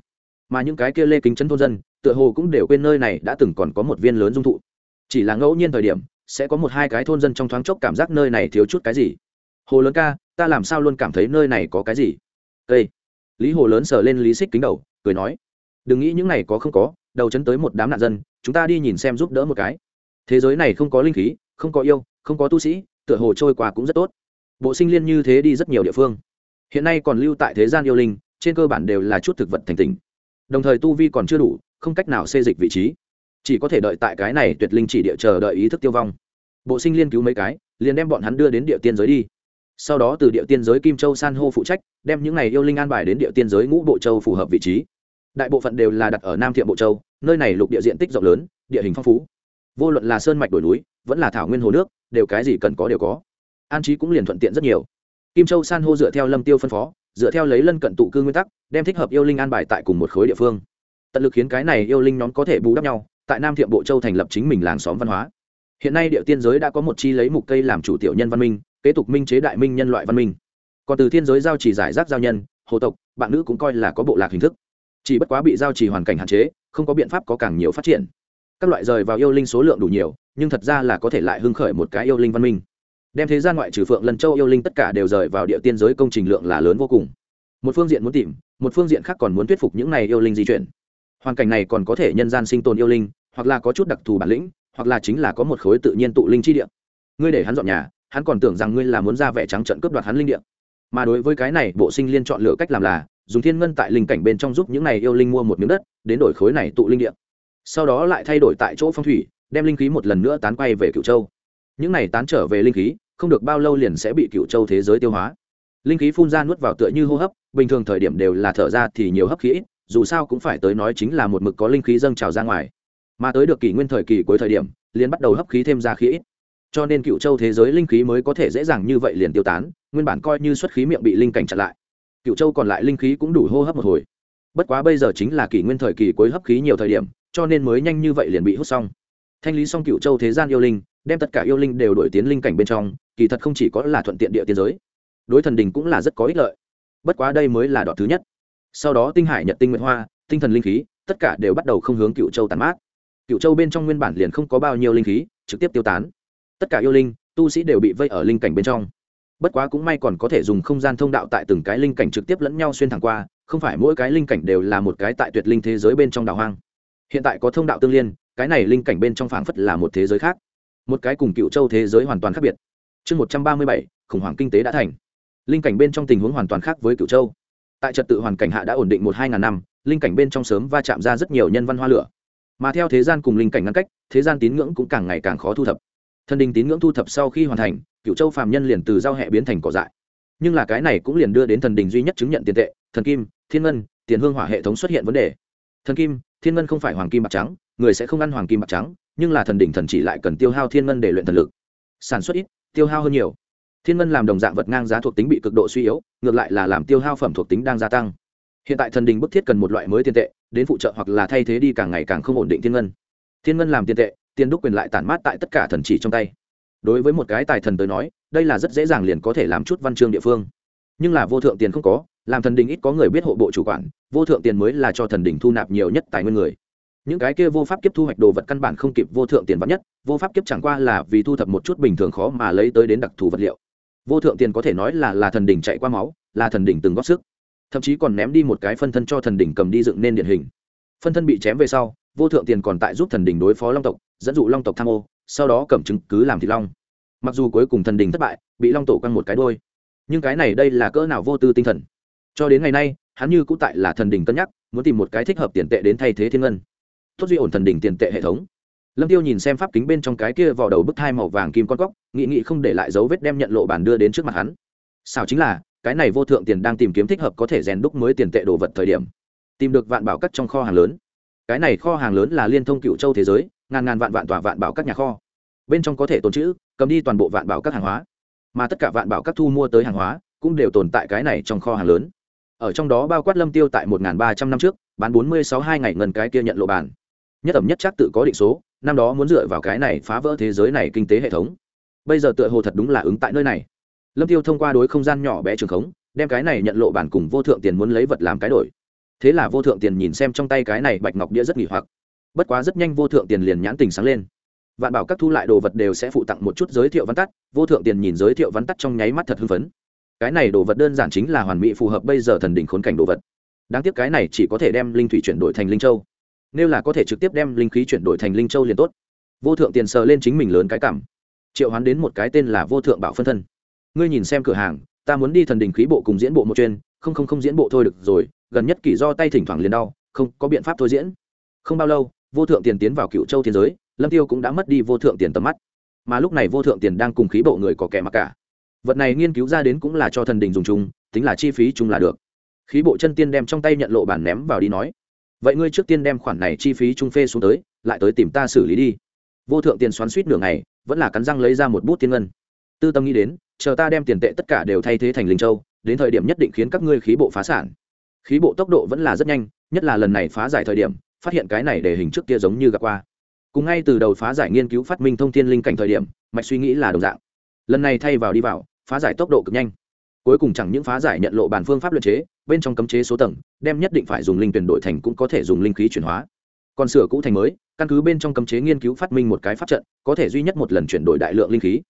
Mà những cái kia lê kính chấn thôn dân, tựa hồ cũng đều quên nơi này đã từng còn có một viên lớn dung thụ. Chỉ là ngẫu nhiên thời điểm, sẽ có một hai cái thôn dân trong thoáng chốc cảm giác nơi này thiếu chút cái gì. Hồ lớn ca, ta làm sao luôn cảm thấy nơi này có cái gì? Ê! Lý hồ lớn sờ lên lý xích kính đầu, cười nói. Đừng nghĩ những này có không có, đầu chấn tới một đám nạn dân, chúng ta đi nhìn xem giúp đỡ một cái. Thế giới này không có linh khí, không có yêu, không có tu sĩ tựa hồ trôi qua cũng rất tốt. Bộ sinh liên như thế đi rất nhiều địa phương. Hiện nay còn lưu tại thế gian yêu linh, trên cơ bản đều là chút thực vật thành tình đồng thời tu vi còn chưa đủ, không cách nào xê dịch vị trí. Chỉ có thể đợi tại cái này tuyệt linh chỉ địa chờ đợi ý thức tiêu vong. Bộ sinh liên cứu mấy cái, liền đem bọn hắn đưa đến địa tiên giới đi. Sau đó từ địa tiên giới kim châu san hô phụ trách, đem những này yêu linh an bài đến địa tiên giới ngũ bộ châu phù hợp vị trí. Đại bộ phận đều là đặt ở nam thiệm bộ châu, nơi này lục địa diện tích rộng lớn, địa hình phong phú vô luận là sơn mạch đồi núi, vẫn là thảo nguyên hồ nước, đều cái gì cần có đều có. An trí cũng liền thuận tiện rất nhiều. Kim châu san hô dựa theo lâm tiêu phân phó, dựa theo lấy lân cận tụ cư nguyên tắc, đem thích hợp yêu linh an bài tại cùng một khối địa phương. Tận lực khiến cái này yêu linh nhóm có thể bù đắp nhau, tại nam thiệm bộ châu thành lập chính mình làng xóm văn hóa. Hiện nay địa tiên giới đã có một chi lấy mục cây làm chủ tiểu nhân văn minh, kế tục minh chế đại minh nhân loại văn minh. Còn từ thiên giới giao chỉ giải rác giao nhân, hồ tộc, bạn nữ cũng coi là có bộ lạc hình thức. Chỉ bất quá bị giao chỉ hoàn cảnh hạn chế, không có biện pháp có càng nhiều phát triển các loại rời vào yêu linh số lượng đủ nhiều, nhưng thật ra là có thể lại hưng khởi một cái yêu linh văn minh. Đem thế gian ngoại trừ phượng lần châu yêu linh tất cả đều rời vào địa tiên giới công trình lượng là lớn vô cùng. Một phương diện muốn tìm, một phương diện khác còn muốn thuyết phục những này yêu linh di chuyển. Hoàn cảnh này còn có thể nhân gian sinh tồn yêu linh, hoặc là có chút đặc thù bản lĩnh, hoặc là chính là có một khối tự nhiên tụ linh chi địa. Ngươi để hắn dọn nhà, hắn còn tưởng rằng ngươi là muốn ra vẻ trắng trận cướp đoạt hắn linh địa. Mà đối với cái này, bộ sinh liên chọn lựa cách làm là, dùng thiên ngân tại linh cảnh bên trong giúp những này yêu linh mua một miếng đất, đến đổi khối này tụ linh địa sau đó lại thay đổi tại chỗ phong thủy, đem linh khí một lần nữa tán quay về cựu châu. Những này tán trở về linh khí, không được bao lâu liền sẽ bị cựu châu thế giới tiêu hóa. Linh khí phun ra nuốt vào tựa như hô hấp, bình thường thời điểm đều là thở ra thì nhiều hấp khí ít, dù sao cũng phải tới nói chính là một mực có linh khí dâng trào ra ngoài. Mà tới được kỷ nguyên thời kỳ cuối thời điểm, liền bắt đầu hấp khí thêm ra khí ít. Cho nên cựu châu thế giới linh khí mới có thể dễ dàng như vậy liền tiêu tán, nguyên bản coi như xuất khí miệng bị linh cảnh chặn lại. Cựu châu còn lại linh khí cũng đủ hô hấp một hồi. Bất quá bây giờ chính là kỷ nguyên thời kỳ cuối hấp khí nhiều thời điểm cho nên mới nhanh như vậy liền bị hút xong. Thanh lý xong cựu châu thế gian yêu linh, đem tất cả yêu linh đều đổi tiến linh cảnh bên trong, kỳ thật không chỉ có là thuận tiện địa tiên giới. Đối thần đình cũng là rất có ích lợi. Bất quá đây mới là đoạn thứ nhất. Sau đó tinh hải nhật tinh nguyện hoa, tinh thần linh khí, tất cả đều bắt đầu không hướng cựu châu tàn mát. Cựu châu bên trong nguyên bản liền không có bao nhiêu linh khí, trực tiếp tiêu tán. Tất cả yêu linh, tu sĩ đều bị vây ở linh cảnh bên trong. Bất quá cũng may còn có thể dùng không gian thông đạo tại từng cái linh cảnh trực tiếp lẫn nhau xuyên thẳng qua, không phải mỗi cái linh cảnh đều là một cái tại tuyệt linh thế giới bên trong đảo hoang hiện tại có thông đạo tương liên, cái này linh cảnh bên trong phảng phất là một thế giới khác, một cái cùng cựu châu thế giới hoàn toàn khác biệt. Chương một trăm ba mươi bảy, khủng hoảng kinh tế đã thành. Linh cảnh bên trong tình huống hoàn toàn khác với cựu châu. Tại trật tự hoàn cảnh hạ đã ổn định một hai ngàn năm, linh cảnh bên trong sớm va chạm ra rất nhiều nhân văn hoa lửa. Mà theo thế gian cùng linh cảnh ngăn cách, thế gian tín ngưỡng cũng càng ngày càng khó thu thập. Thần đình tín ngưỡng thu thập sau khi hoàn thành, cựu châu phàm nhân liền từ giao hẹ biến thành cỏ dại. Nhưng là cái này cũng liền đưa đến thần đình duy nhất chứng nhận tiền tệ, thần kim, thiên ngân, tiền hương hỏa hệ thống xuất hiện vấn đề. Thần kim thiên ngân không phải hoàng kim bạc trắng, người sẽ không ăn hoàng kim bạc trắng, nhưng là thần đỉnh thần chỉ lại cần tiêu hao thiên ngân để luyện thần lực. Sản xuất ít, tiêu hao hơn nhiều. Thiên ngân làm đồng dạng vật ngang giá thuộc tính bị cực độ suy yếu, ngược lại là làm tiêu hao phẩm thuộc tính đang gia tăng. Hiện tại thần đình bức thiết cần một loại mới tiền tệ, đến phụ trợ hoặc là thay thế đi càng ngày càng không ổn định thiên ngân. Thiên ngân làm tiền tệ, tiền đúc quyền lại tản mát tại tất cả thần chỉ trong tay. Đối với một cái tài thần tới nói, đây là rất dễ dàng liền có thể làm chút văn chương địa phương. Nhưng là vô thượng tiền không có làm thần đình ít có người biết hộ bộ chủ quản, vô thượng tiền mới là cho thần đình thu nạp nhiều nhất tài nguyên người. Những cái kia vô pháp kiếp thu hoạch đồ vật căn bản không kịp vô thượng tiền vắn nhất, vô pháp kiếp chẳng qua là vì thu thập một chút bình thường khó mà lấy tới đến đặc thù vật liệu. Vô thượng tiền có thể nói là là thần đỉnh chạy qua máu, là thần đỉnh từng góp sức. Thậm chí còn ném đi một cái phân thân cho thần đỉnh cầm đi dựng nên điển hình. Phân thân bị chém về sau, vô thượng tiền còn tại giúp thần đỉnh đối phó long tộc, dẫn dụ long tộc tham ô, sau đó cầm chứng cứ làm thịt long. Mặc dù cuối cùng thần đỉnh thất bại, bị long tổ quăng một cái đôi nhưng cái này đây là cỡ nào vô tư tinh thần? Cho đến ngày nay, hắn như cũ tại là thần đình cân nhắc, muốn tìm một cái thích hợp tiền tệ đến thay thế thiên ngân. Tốt duy ổn thần đình tiền tệ hệ thống. Lâm tiêu nhìn xem pháp kính bên trong cái kia vào đầu bức thai màu vàng kim con cóc nghị nghị không để lại dấu vết đem nhận lộ bản đưa đến trước mặt hắn. Sao chính là, cái này vô thượng tiền đang tìm kiếm thích hợp có thể rèn đúc mới tiền tệ đồ vật thời điểm. Tìm được vạn bảo cắt trong kho hàng lớn. Cái này kho hàng lớn là liên thông cựu châu thế giới, ngàn ngàn vạn vạn tòa vạn bảo các nhà kho. Bên trong có thể tồn chữ, cầm đi toàn bộ vạn bảo các hàng hóa. Mà tất cả vạn bảo các thu mua tới hàng hóa, cũng đều tồn tại cái này trong kho hàng lớn ở trong đó bao quát lâm tiêu tại một ba trăm năm trước, bán bốn mươi sáu hai ngày ngần cái kia nhận lộ bản nhất ẩm nhất chắc tự có định số, năm đó muốn dựa vào cái này phá vỡ thế giới này kinh tế hệ thống. Bây giờ tựa hồ thật đúng là ứng tại nơi này. Lâm tiêu thông qua đối không gian nhỏ bé trường khống, đem cái này nhận lộ bản cùng vô thượng tiền muốn lấy vật làm cái đổi. Thế là vô thượng tiền nhìn xem trong tay cái này bạch ngọc đĩa rất nghỉ hoặc. Bất quá rất nhanh vô thượng tiền liền nhãn tình sáng lên. Vạn bảo các thu lại đồ vật đều sẽ phụ tặng một chút giới thiệu văn tắt, vô thượng tiền nhìn giới thiệu văn tắt trong nháy mắt thật hưng phấn cái này đồ vật đơn giản chính là hoàn mỹ phù hợp bây giờ thần đỉnh khốn cảnh đồ vật. Đáng tiếc cái này chỉ có thể đem linh thủy chuyển đổi thành linh châu. Nếu là có thể trực tiếp đem linh khí chuyển đổi thành linh châu liền tốt. Vô thượng tiền sờ lên chính mình lớn cái cảm. Triệu hoán đến một cái tên là vô thượng bảo phân thân. Ngươi nhìn xem cửa hàng, ta muốn đi thần đình khí bộ cùng diễn bộ một chuyên, không không không diễn bộ thôi được rồi, gần nhất kỷ do tay thỉnh thoảng liền đau, không, có biện pháp thôi diễn. Không bao lâu, vô thượng tiền tiến vào cựu châu thiên giới, lâm tiêu cũng đã mất đi vô thượng tiền tầm mắt. Mà lúc này vô thượng tiền đang cùng khí bộ người có kẻ mặc cả vật này nghiên cứu ra đến cũng là cho thần đình dùng chung, tính là chi phí chung là được. Khí bộ chân tiên đem trong tay nhận lộ bản ném vào đi nói, vậy ngươi trước tiên đem khoản này chi phí trung phê xuống tới, lại tới tìm ta xử lý đi. Vô thượng tiền xoắn suýt nửa ngày, vẫn là cắn răng lấy ra một bút tiên ngân. Tư tâm nghĩ đến, chờ ta đem tiền tệ tất cả đều thay thế thành linh châu, đến thời điểm nhất định khiến các ngươi khí bộ phá sản. Khí bộ tốc độ vẫn là rất nhanh, nhất là lần này phá giải thời điểm, phát hiện cái này để hình trước kia giống như gặp qua. Cùng ngay từ đầu phá giải nghiên cứu phát minh thông tin linh cảnh thời điểm, mạch suy nghĩ là đồng dạng. Lần này thay vào đi vào phá giải tốc độ cực nhanh. Cuối cùng chẳng những phá giải nhận lộ bản phương pháp luật chế, bên trong cấm chế số tầng, đem nhất định phải dùng linh tuyển đổi thành cũng có thể dùng linh khí chuyển hóa. Còn sửa cũ thành mới, căn cứ bên trong cấm chế nghiên cứu phát minh một cái pháp trận, có thể duy nhất một lần chuyển đổi đại lượng linh khí.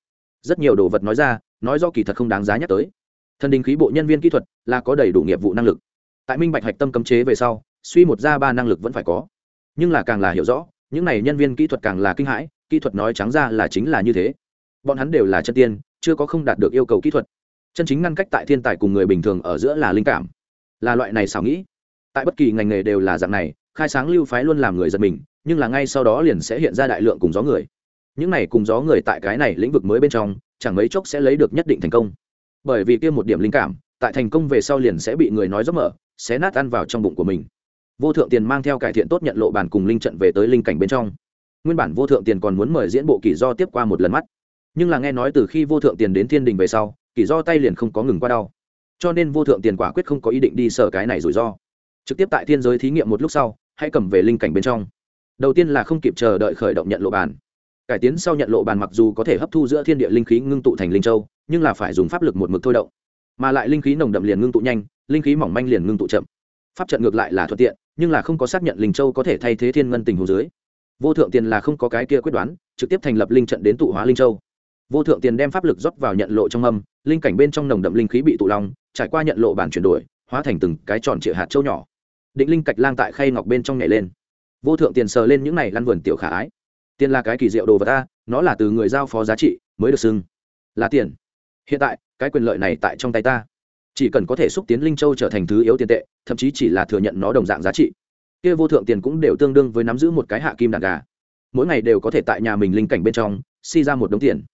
Rất nhiều đồ vật nói ra, nói do kỳ thật không đáng giá nhắc tới. Thần đình khí bộ nhân viên kỹ thuật là có đầy đủ nghiệp vụ năng lực. Tại minh bạch hạch tâm cấm chế về sau, suy một ra ba năng lực vẫn phải có. Nhưng là càng là hiểu rõ, những này nhân viên kỹ thuật càng là kinh hãi, kỹ thuật nói trắng ra là chính là như thế. Bọn hắn đều là chân tiên chưa có không đạt được yêu cầu kỹ thuật. Chân chính ngăn cách tại thiên tài cùng người bình thường ở giữa là linh cảm. Là loại này xảo nghĩ. Tại bất kỳ ngành nghề đều là dạng này, khai sáng lưu phái luôn làm người giật mình, nhưng là ngay sau đó liền sẽ hiện ra đại lượng cùng gió người. Những này cùng gió người tại cái này lĩnh vực mới bên trong, chẳng mấy chốc sẽ lấy được nhất định thành công. Bởi vì kia một điểm linh cảm, tại thành công về sau liền sẽ bị người nói dốc mở sẽ nát ăn vào trong bụng của mình. Vô thượng tiền mang theo cải thiện tốt nhận lộ bàn cùng linh trận về tới linh cảnh bên trong. Nguyên bản vô thượng tiền còn muốn mời diễn bộ kỳ do tiếp qua một lần mắt nhưng là nghe nói từ khi vô thượng tiền đến thiên đình về sau kỳ do tay liền không có ngừng qua đau. Cho nên vô thượng tiền quả quyết không có ý định đi sở cái này rủi ro. Trực tiếp tại thiên giới thí nghiệm một lúc sau, hãy cầm về linh cảnh bên trong. Đầu tiên là không kịp chờ đợi khởi động nhận lộ bàn. Cải tiến sau nhận lộ bàn mặc dù có thể hấp thu giữa thiên địa linh khí ngưng tụ thành linh châu, nhưng là phải dùng pháp lực một mực thôi động. Mà lại linh khí nồng đậm liền ngưng tụ nhanh, linh khí mỏng manh liền ngưng tụ chậm. Pháp trận ngược lại là thuận tiện, nhưng là không có xác nhận linh châu có thể thay thế thiên ngân tình hồ dưới. Vô thượng tiền là không có cái kia quyết đoán, trực tiếp thành lập linh trận đến tụ hóa linh châu vô thượng tiền đem pháp lực rót vào nhận lộ trong âm, linh cảnh bên trong nồng đậm linh khí bị tụ long, trải qua nhận lộ bản chuyển đổi, hóa thành từng cái tròn trịa hạt châu nhỏ. Định linh cạch lang tại khay ngọc bên trong nhảy lên. Vô thượng tiền sờ lên những này lăn vườn tiểu khả ái. Tiền là cái kỳ diệu đồ vật ta, nó là từ người giao phó giá trị, mới được xưng là tiền. Hiện tại, cái quyền lợi này tại trong tay ta. Chỉ cần có thể xúc tiến linh châu trở thành thứ yếu tiền tệ, thậm chí chỉ là thừa nhận nó đồng dạng giá trị. Kia vô thượng tiền cũng đều tương đương với nắm giữ một cái hạ kim đàn gà. Mỗi ngày đều có thể tại nhà mình linh cảnh bên trong, si ra một đống tiền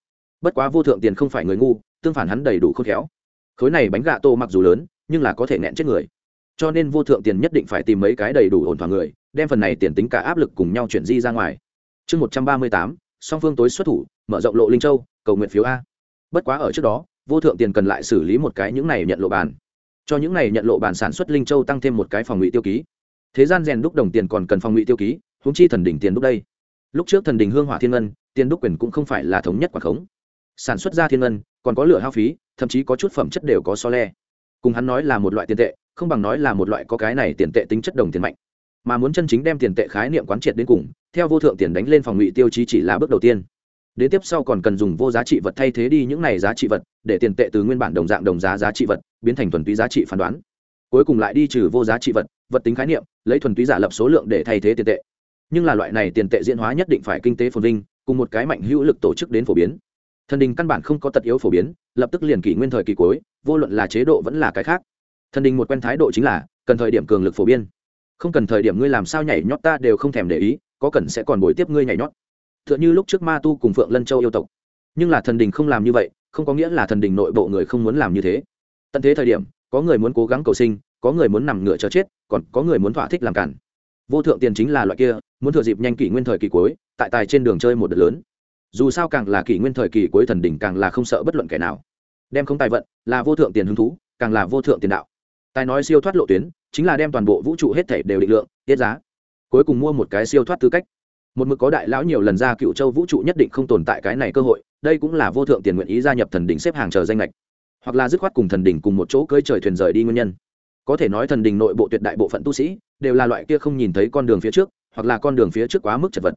bất quá vô thượng tiền không phải người ngu, tương phản hắn đầy đủ khôn khéo. Khối này bánh gà tô mặc dù lớn, nhưng là có thể nẹn chết người. Cho nên vô thượng tiền nhất định phải tìm mấy cái đầy đủ ổn thỏa người, đem phần này tiền tính cả áp lực cùng nhau chuyển di ra ngoài. Chương một trăm ba mươi tám, song phương tối xuất thủ, mở rộng lộ linh châu, cầu nguyện phiếu a. Bất quá ở trước đó, vô thượng tiền cần lại xử lý một cái những này nhận lộ bàn. Cho những này nhận lộ bàn sản xuất linh châu tăng thêm một cái phòng ngụy tiêu ký. Thế gian rèn đúc đồng tiền còn cần phòng ngụy tiêu ký húng chi thần đỉnh tiền đúc đây. Lúc trước thần đình hương hỏa thiên ngân, tiền đúc quyền cũng không phải là thống nhất quả khống sản xuất ra thiên ngân, còn có lửa hao phí, thậm chí có chút phẩm chất đều có so le. Cùng hắn nói là một loại tiền tệ, không bằng nói là một loại có cái này tiền tệ tính chất đồng tiền mạnh. Mà muốn chân chính đem tiền tệ khái niệm quán triệt đến cùng, theo vô thượng tiền đánh lên phòng ngụy tiêu chí chỉ là bước đầu tiên. Đến tiếp sau còn cần dùng vô giá trị vật thay thế đi những này giá trị vật, để tiền tệ từ nguyên bản đồng dạng đồng giá giá trị vật, biến thành thuần túy giá trị phán đoán. Cuối cùng lại đi trừ vô giá trị vật vật tính khái niệm, lấy thuần túy giả lập số lượng để thay thế tiền tệ. Nhưng là loại này tiền tệ diễn hóa nhất định phải kinh tế phồn vinh, cùng một cái mạnh hữu lực tổ chức đến phổ biến thần đình căn bản không có tật yếu phổ biến, lập tức liền kỷ nguyên thời kỳ cuối, vô luận là chế độ vẫn là cái khác. Thần đình một quen thái độ chính là, cần thời điểm cường lực phổ biến. Không cần thời điểm ngươi làm sao nhảy nhót ta đều không thèm để ý, có cần sẽ còn bồi tiếp ngươi nhảy nhót. T h ư ợ n h ư lúc trước ma tu cùng phượng lân châu yêu tộc. Nhưng là thần đình không làm như vậy, không có nghĩa là thần đình nội bộ người không muốn làm như thế. Tận thế thời điểm, có người muốn cố gắng cầu sinh, có người muốn nằm ngựa chờ chết, còn có người muốn thỏa thích làm cản. Vô thượng tiền chính là loại kia, muốn thừa dịp nhanh kỷ nguyên thời kỳ cuối, tại tài trên đường chơi một đợt lớn dù sao càng là kỷ nguyên thời kỳ cuối thần đỉnh càng là không sợ bất luận kẻ nào. Đem không tài vận, là vô thượng tiền hứng thú, càng là vô thượng tiền đạo. Tài nói siêu thoát lộ tuyến, chính là đem toàn bộ vũ trụ hết thể đều định lượng, tiết giá. Cuối cùng mua một cái siêu thoát tư cách. Một mực có đại lão nhiều lần ra cựu châu vũ trụ nhất định không tồn tại cái này cơ hội, đây cũng là vô thượng tiền nguyện ý gia nhập thần đỉnh xếp hàng chờ danh lệch hoặc là dứt khoát cùng thần đỉnh cùng một chỗ cơi trời thuyền rời đi nguyên nhân. Có thể nói thần đỉnh nội bộ tuyệt đại bộ phận tu sĩ, đều là loại kia không nhìn thấy con đường phía trước, hoặc là con đường phía trước quá mức chật vật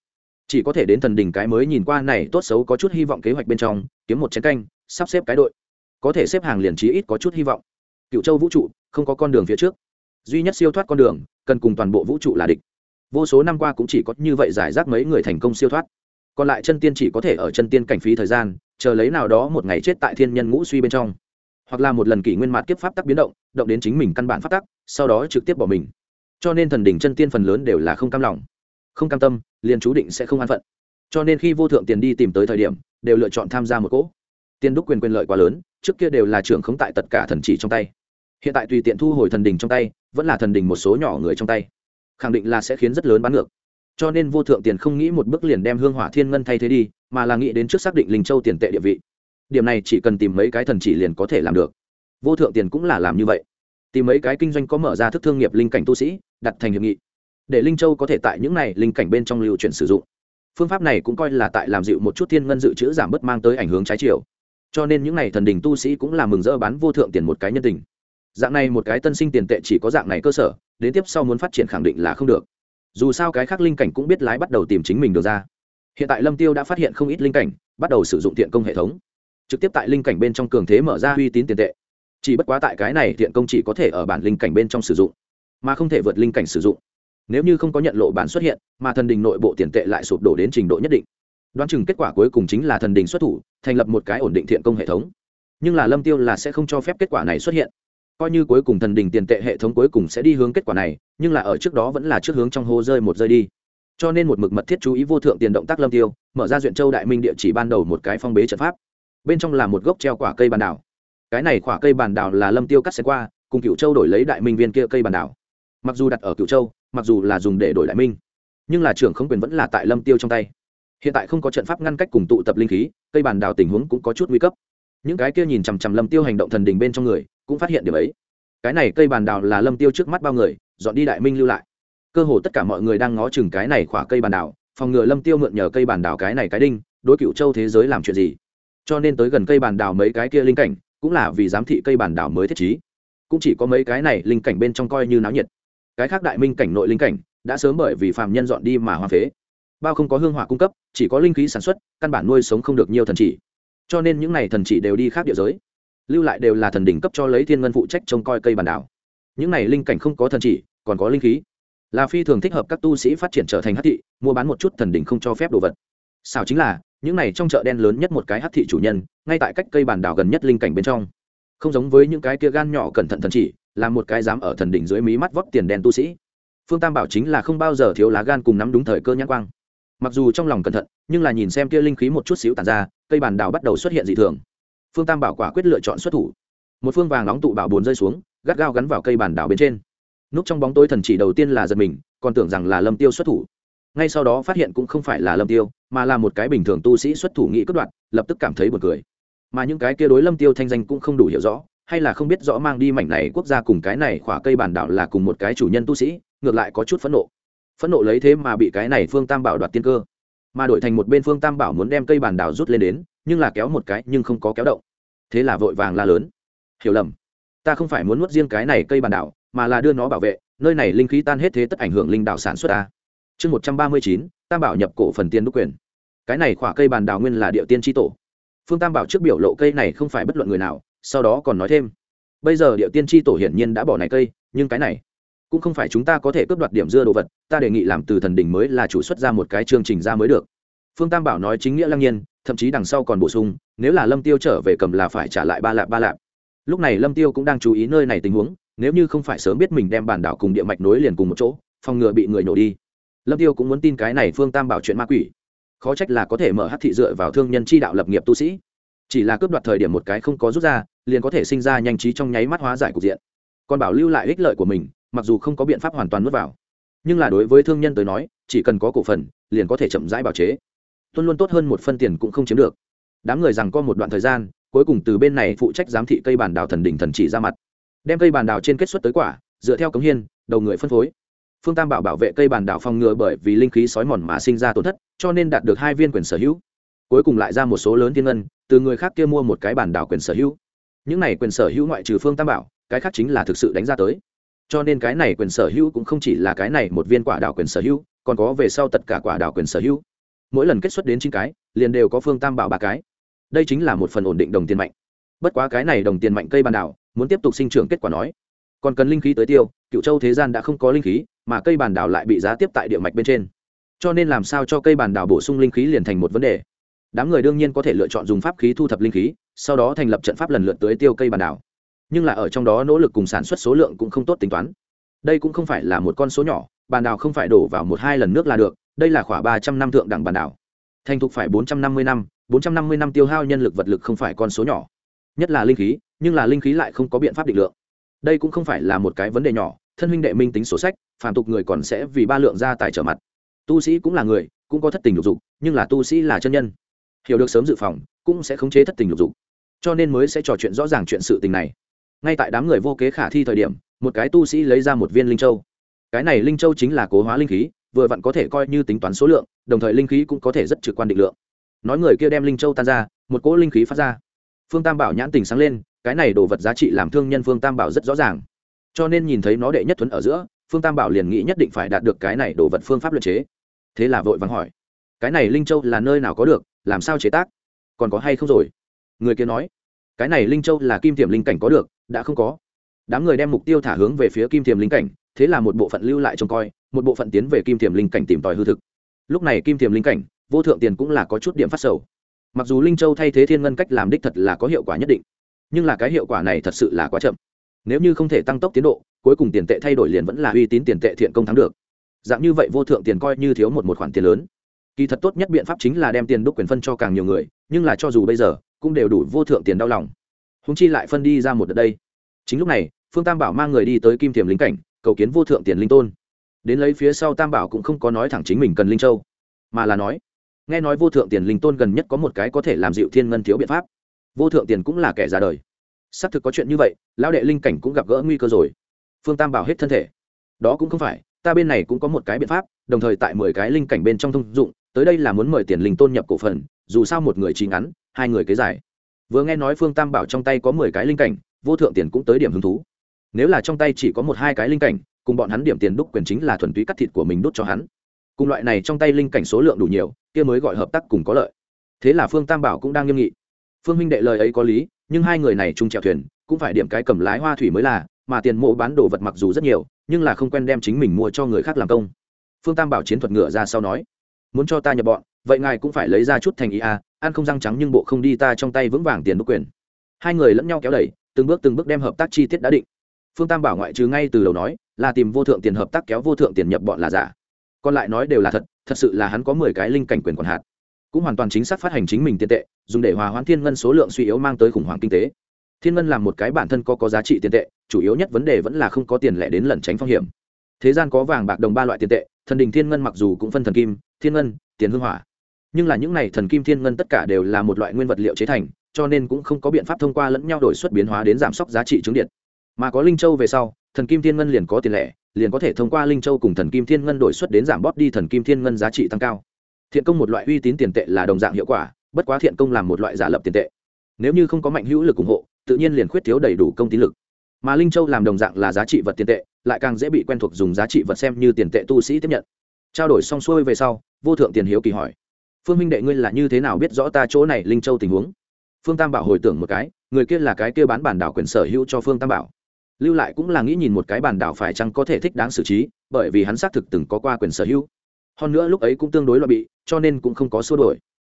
chỉ có thể đến thần đỉnh cái mới nhìn qua này tốt xấu có chút hy vọng kế hoạch bên trong, kiếm một chén canh, sắp xếp cái đội. Có thể xếp hàng liền trí ít có chút hy vọng. Cựu châu vũ trụ, không có con đường phía trước. Duy nhất siêu thoát con đường, cần cùng toàn bộ vũ trụ là địch. Vô số năm qua cũng chỉ có như vậy giải rác mấy người thành công siêu thoát. Còn lại chân tiên chỉ có thể ở chân tiên cảnh phí thời gian, chờ lấy nào đó một ngày chết tại thiên nhân ngũ suy bên trong. Hoặc là một lần kỷ nguyên mạt kiếp pháp tắc biến động động đến chính mình căn bản pháp tắc, sau đó trực tiếp bỏ mình. Cho nên thần đỉnh chân tiên phần lớn đều là không cam lòng không cam tâm, liền chú định sẽ không an phận. Cho nên khi vô thượng tiền đi tìm tới thời điểm, đều lựa chọn tham gia một cỗ. Tiên đúc quyền quyền lợi quá lớn, trước kia đều là trưởng khống tại tất cả thần chỉ trong tay. Hiện tại tùy tiện thu hồi thần đình trong tay, vẫn là thần đình một số nhỏ người trong tay. Khẳng định là sẽ khiến rất lớn bán ngược. Cho nên vô thượng tiền không nghĩ một bước liền đem hương hỏa thiên ngân thay thế đi, mà là nghĩ đến trước xác định linh châu tiền tệ địa vị. Điểm này chỉ cần tìm mấy cái thần chỉ liền có thể làm được. Vô thượng tiền cũng là làm như vậy. Tìm mấy cái kinh doanh có mở ra thức thương nghiệp linh cảnh tu sĩ, đặt thành hiệp nghị để linh châu có thể tại những này linh cảnh bên trong lưu chuyển sử dụng. Phương pháp này cũng coi là tại làm dịu một chút thiên ngân dự trữ giảm bớt mang tới ảnh hướng trái chiều. Cho nên những này thần đình tu sĩ cũng là mừng rỡ bán vô thượng tiền một cái nhân tình. Dạng này một cái tân sinh tiền tệ chỉ có dạng này cơ sở, đến tiếp sau muốn phát triển khẳng định là không được. Dù sao cái khác linh cảnh cũng biết lái bắt đầu tìm chính mình được ra. Hiện tại lâm tiêu đã phát hiện không ít linh cảnh, bắt đầu sử dụng tiện công hệ thống. Trực tiếp tại linh cảnh bên trong cường thế mở ra uy tín tiền tệ. Chỉ bất quá tại cái này tiện công chỉ có thể ở bản linh cảnh bên trong sử dụng, mà không thể vượt linh cảnh sử dụng nếu như không có nhận lộ bản xuất hiện, mà thần đình nội bộ tiền tệ lại sụp đổ đến trình độ nhất định. Đoán chừng kết quả cuối cùng chính là thần đình xuất thủ, thành lập một cái ổn định thiện công hệ thống. Nhưng là lâm tiêu là sẽ không cho phép kết quả này xuất hiện. Coi như cuối cùng thần đình tiền tệ hệ thống cuối cùng sẽ đi hướng kết quả này, nhưng là ở trước đó vẫn là trước hướng trong hô rơi một rơi đi. Cho nên một mực mật thiết chú ý vô thượng tiền động tác lâm tiêu, mở ra duyện châu đại minh địa chỉ ban đầu một cái phong bế trận pháp. Bên trong là một gốc treo quả cây bàn đảo. Cái này quả cây bàn đảo là lâm tiêu cắt xén qua, cùng cựu châu đổi lấy đại minh viên kia cây bàn đảo. Mặc dù đặt ở cựu châu mặc dù là dùng để đổi đại minh, nhưng là trưởng không quyền vẫn là tại lâm tiêu trong tay. Hiện tại không có trận pháp ngăn cách cùng tụ tập linh khí, cây bàn đào tình huống cũng có chút nguy cấp. Những cái kia nhìn chằm chằm lâm tiêu hành động thần đình bên trong người, cũng phát hiện điều ấy. Cái này cây bàn đào là lâm tiêu trước mắt bao người, dọn đi đại minh lưu lại. Cơ hồ tất cả mọi người đang ngó chừng cái này khỏa cây bàn đào, phòng ngừa lâm tiêu mượn nhờ cây bàn đào cái này cái đinh, đối cựu châu thế giới làm chuyện gì. Cho nên tới gần cây bàn đào mấy cái kia linh cảnh, cũng là vì giám thị cây bàn đào mới thiết trí. Cũng chỉ có mấy cái này linh cảnh bên trong coi như náo nhiệt cái khác đại minh cảnh nội linh cảnh đã sớm bởi vì phàm nhân dọn đi mà hoa phế. Bao không có hương hỏa cung cấp, chỉ có linh khí sản xuất, căn bản nuôi sống không được nhiều thần chỉ. Cho nên những n à y thần chỉ đều đi khác địa giới, lưu lại đều là thần đỉnh cấp cho lấy thiên ngân phụ trách trông coi cây bản đảo. Những n à y linh cảnh không có thần chỉ, còn có linh khí. Là phi thường thích hợp các tu sĩ phát triển trở thành hát thị, mua bán một chút thần đỉnh không cho phép đồ vật. Sao chính là, những này trong chợ đen lớn nhất một cái hát thị chủ nhân, ngay tại cách cây bản đảo gần nhất linh cảnh bên trong. Không giống với những cái kia gan nhỏ cẩn thận thần chỉ là một cái dám ở thần đỉnh dưới mí mắt vóc tiền đen tu sĩ. Phương tam bảo chính là không bao giờ thiếu lá gan cùng nắm đúng thời cơ nhãn quang. Mặc dù trong lòng cẩn thận, nhưng là nhìn xem kia linh khí một chút xíu tàn ra, cây bàn đào bắt đầu xuất hiện dị thường. Phương tam bảo quả quyết lựa chọn xuất thủ. Một phương vàng nóng tụ bảo bồn rơi xuống, gắt gao gắn vào cây bàn đào bên trên. Núp trong bóng tối thần chỉ đầu tiên là giật mình, còn tưởng rằng là lâm tiêu xuất thủ. Ngay sau đó phát hiện cũng không phải là lâm tiêu, mà là một cái bình thường tu sĩ xuất thủ nghị cất đoạn lập tức cảm thấy buồn cười. Mà những cái kia đối lâm tiêu thanh danh cũng không đủ hiểu rõ hay là không biết rõ mang đi mảnh này quốc gia cùng cái này khỏa cây bàn đảo là cùng một cái chủ nhân tu sĩ, ngược lại có chút phẫn nộ. Phẫn nộ lấy thế mà bị cái này phương tam bảo đoạt tiên cơ. Mà đổi thành một bên phương tam bảo muốn đem cây bàn đảo rút lên đến, nhưng là kéo một cái nhưng không có kéo động. Thế là vội vàng la lớn. Hiểu lầm. Ta không phải muốn nuốt riêng cái này cây bàn đảo, mà là đưa nó bảo vệ, nơi này linh khí tan hết thế tất ảnh hưởng linh đạo sản xuất ta. Chương một trăm ba mươi chín, tam bảo nhập cổ phần tiên đúc quyền. Cái này khỏa cây bàn đảo nguyên là địa tiên tri tổ. Phương tam bảo trước biểu lộ cây này không phải bất luận người nào sau đó còn nói thêm. Bây giờ địa tiên tri tổ hiển nhiên đã bỏ này cây, nhưng cái này cũng không phải chúng ta có thể cướp đoạt điểm dưa đồ vật, ta đề nghị làm từ thần đỉnh mới là chủ xuất ra một cái chương trình ra mới được. Phương tam bảo nói chính nghĩa lăng nhiên, thậm chí đằng sau còn bổ sung, nếu là lâm tiêu trở về cầm là phải trả lại ba lạp ba lạp. Lúc này lâm tiêu cũng đang chú ý nơi này tình huống, nếu như không phải sớm biết mình đem bản đảo cùng địa mạch nối liền cùng một chỗ, phòng ngừa bị người nổ đi. Lâm tiêu cũng muốn tin cái này phương tam bảo chuyện ma quỷ. Khó trách là có thể mở hát thị dựa vào thương nhân chi đạo lập nghiệp tu sĩ chỉ là cướp đoạt thời điểm một cái không có rút ra, liền có thể sinh ra nhanh trí trong nháy mắt hóa giải cục diện. Còn bảo lưu lại ích lợi của mình, mặc dù không có biện pháp hoàn toàn nuốt vào. Nhưng là đối với thương nhân tới nói, chỉ cần có cổ phần, liền có thể chậm rãi bào chế. Tuân luôn tốt hơn một phân tiền cũng không chiếm được. Đám người rằng có một đoạn thời gian, cuối cùng từ bên này phụ trách giám thị cây bàn đào thần đỉnh thần chỉ ra mặt. Đem cây bàn đào trên kết xuất tới quả, dựa theo cống hiên, đầu người phân phối. Phương tam bảo bảo vệ cây bàn đào phòng ngừa bởi vì linh khí sói mòn mà sinh ra tổn thất, cho nên đạt được hai viên quyền sở hữu. Cuối cùng lại ra một số lớn thiên ngân từ người khác kia mua một cái bản đảo quyền sở hữu. Những này quyền sở hữu ngoại trừ phương tam bảo, cái khác chính là thực sự đánh ra tới. Cho nên cái này quyền sở hữu cũng không chỉ là cái này một viên quả đảo quyền sở hữu, còn có về sau tất cả quả đảo quyền sở hữu. Mỗi lần kết xuất đến chín cái, liền đều có phương tam bảo ba cái. Đây chính là một phần ổn định đồng tiền mạnh. Bất quá cái này đồng tiền mạnh cây bàn đảo, muốn tiếp tục sinh trưởng kết quả nói. Còn cần linh khí tới tiêu, cựu châu thế gian đã không có linh khí, mà cây bàn đảo lại bị giá tiếp tại địa mạch bên trên. Cho nên làm sao cho cây bàn đảo bổ sung linh khí liền thành một vấn đề đám người đương nhiên có thể lựa chọn dùng pháp khí thu thập linh khí, sau đó thành lập trận pháp lần lượt tới tiêu cây bàn đảo. Nhưng là ở trong đó nỗ lực cùng sản xuất số lượng cũng không tốt tính toán. Đây cũng không phải là một con số nhỏ bàn đảo không phải đổ vào một hai lần nước là được, đây là khoảng ba trăm năm thượng đẳng bàn đảo. Thành thục phải bốn trăm năm mươi năm, bốn trăm năm mươi năm tiêu hao nhân lực vật lực không phải con số nhỏ. Nhất là linh khí, nhưng là linh khí lại không có biện pháp định lượng. Đây cũng không phải là một cái vấn đề nhỏ, thân huynh đệ minh tính sổ sách phản tục người còn sẽ vì ba lượng gia tài trở mặt. Tu sĩ cũng là người, cũng có thất tình lục dục, nhưng là tu sĩ là chân nhân hiểu được sớm dự phòng, cũng sẽ khống chế thất tình lục dục. Cho nên mới sẽ trò chuyện rõ ràng chuyện sự tình này. Ngay tại đám người vô kế khả thi thời điểm, một cái tu sĩ lấy ra một viên linh châu. Cái này linh châu chính là cố hóa linh khí, vừa vặn có thể coi như tính toán số lượng, đồng thời linh khí cũng có thể rất trực quan định lượng. Nói người kia đem linh châu tan ra, một cỗ linh khí phát ra. Phương tam bảo nhãn tình sáng lên, cái này đồ vật giá trị làm thương nhân phương tam bảo rất rõ ràng. Cho nên nhìn thấy nó đệ nhất thuấn ở giữa, phương tam bảo liền nghĩ nhất định phải đạt được cái này đồ vật phương pháp luật chế. Thế là vội vắng hỏi, cái này linh châu là nơi nào có được? Làm sao chế tác? Còn có hay không rồi? Người kia nói, cái này linh châu là kim tiềm linh cảnh có được, đã không có. Đám người đem mục tiêu thả hướng về phía kim tiềm linh cảnh, thế là một bộ phận lưu lại trông coi, một bộ phận tiến về kim tiềm linh cảnh tìm tòi hư thực. Lúc này kim tiềm linh cảnh, vô thượng tiền cũng là có chút điểm phát sầu. Mặc dù linh châu thay thế thiên ngân cách làm đích thật là có hiệu quả nhất định, nhưng là cái hiệu quả này thật sự là quá chậm. Nếu như không thể tăng tốc tiến độ, cuối cùng tiền tệ thay đổi liền vẫn là uy tín tiền tệ thiện công thắng được. Dạng như vậy vô thượng tiền coi như thiếu một một khoản tiền lớn kỳ thật tốt nhất biện pháp chính là đem tiền đúc quyền phân cho càng nhiều người, nhưng là cho dù bây giờ, cũng đều đủ vô thượng tiền đau lòng. Húng chi lại phân đi ra một đợt đây. Chính lúc này, phương tam bảo mang người đi tới kim tiềm lính cảnh, cầu kiến vô thượng tiền linh tôn. Đến lấy phía sau tam bảo cũng không có nói thẳng chính mình cần linh châu, mà là nói, nghe nói vô thượng tiền linh tôn gần nhất có một cái có thể làm dịu thiên ngân thiếu biện pháp. Vô thượng tiền cũng là kẻ ra đời. Xác thực có chuyện như vậy, lão đệ linh cảnh cũng gặp gỡ nguy cơ rồi. Phương tam bảo hết thân thể. Đó cũng không phải, ta bên này cũng có một cái biện pháp, đồng thời tại mười cái linh cảnh bên trong thông dụng tới đây là muốn mời tiền linh tôn nhập cổ phần, dù sao một người trí ngắn, hai người kế giải. Vừa nghe nói phương tam bảo trong tay có mười cái linh cảnh, vô thượng tiền cũng tới điểm hứng thú. Nếu là trong tay chỉ có một hai cái linh cảnh, cùng bọn hắn điểm tiền đúc quyền chính là thuần túy cắt thịt của mình đút cho hắn. Cùng loại này trong tay linh cảnh số lượng đủ nhiều, kia mới gọi hợp tác cùng có lợi. Thế là phương tam bảo cũng đang nghiêm nghị. Phương minh đệ lời ấy có lý, nhưng hai người này chung chèo thuyền, cũng phải điểm cái cầm lái hoa thủy mới là, mà tiền mộ bán đồ vật mặc dù rất nhiều, nhưng là không quen đem chính mình mua cho người khác làm công. Phương tam bảo chiến thuật ngựa ra sau nói muốn cho ta nhập bọn vậy ngài cũng phải lấy ra chút thành ý a à, ăn không răng trắng nhưng bộ không đi ta trong tay vững vàng tiền đúc quyền. Hai người lẫn nhau kéo đẩy từng bước từng bước đem hợp tác chi tiết đã định. Phương tam bảo ngoại trừ ngay từ đầu nói là tìm vô thượng tiền hợp tác kéo vô thượng tiền nhập bọn là giả. Còn lại nói đều là thật thật sự là hắn có mười cái linh cảnh quyền còn hạt cũng hoàn toàn chính xác phát hành chính mình tiền tệ dùng để hòa hoãn thiên ngân số lượng suy yếu mang tới khủng hoảng kinh tế. Thiên ngân làm một cái bản thân có có giá trị tiền tệ chủ yếu nhất vấn đề vẫn là không có tiền lẻ đến lẩn tránh phong hiểm. Thế gian có vàng bạc đồng ba loại tiền tệ thần đình thiên ngân mặc dù cũng phân thần kim, thiên ngân, tiền hương hỏa. Nhưng là những này thần kim thiên ngân tất cả đều là một loại nguyên vật liệu chế thành, cho nên cũng không có biện pháp thông qua lẫn nhau đổi xuất biến hóa đến giảm sốc giá trị chứng điện. Mà có linh châu về sau, thần kim thiên ngân liền có tiền lẻ, liền có thể thông qua linh châu cùng thần kim thiên ngân đổi xuất đến giảm bóp đi thần kim thiên ngân giá trị tăng cao. Thiện công một loại uy tín tiền tệ là đồng dạng hiệu quả, bất quá thiện công làm một loại giả lập tiền tệ. Nếu như không có mạnh hữu lực ủng hộ, tự nhiên liền khuyết thiếu đầy đủ công tín lực mà linh châu làm đồng dạng là giá trị vật tiền tệ, lại càng dễ bị quen thuộc dùng giá trị vật xem như tiền tệ tu sĩ tiếp nhận. Trao đổi xong xuôi về sau, vô thượng tiền hiếu kỳ hỏi, phương minh đệ ngươi là như thế nào biết rõ ta chỗ này linh châu tình huống? Phương tam bảo hồi tưởng một cái, người kia là cái kia bán bản đảo quyền sở hữu cho phương tam bảo. Lưu lại cũng là nghĩ nhìn một cái bản đảo phải chăng có thể thích đáng xử trí, bởi vì hắn xác thực từng có qua quyền sở hữu. Hơn nữa lúc ấy cũng tương đối loại bị, cho nên cũng không có xua đổi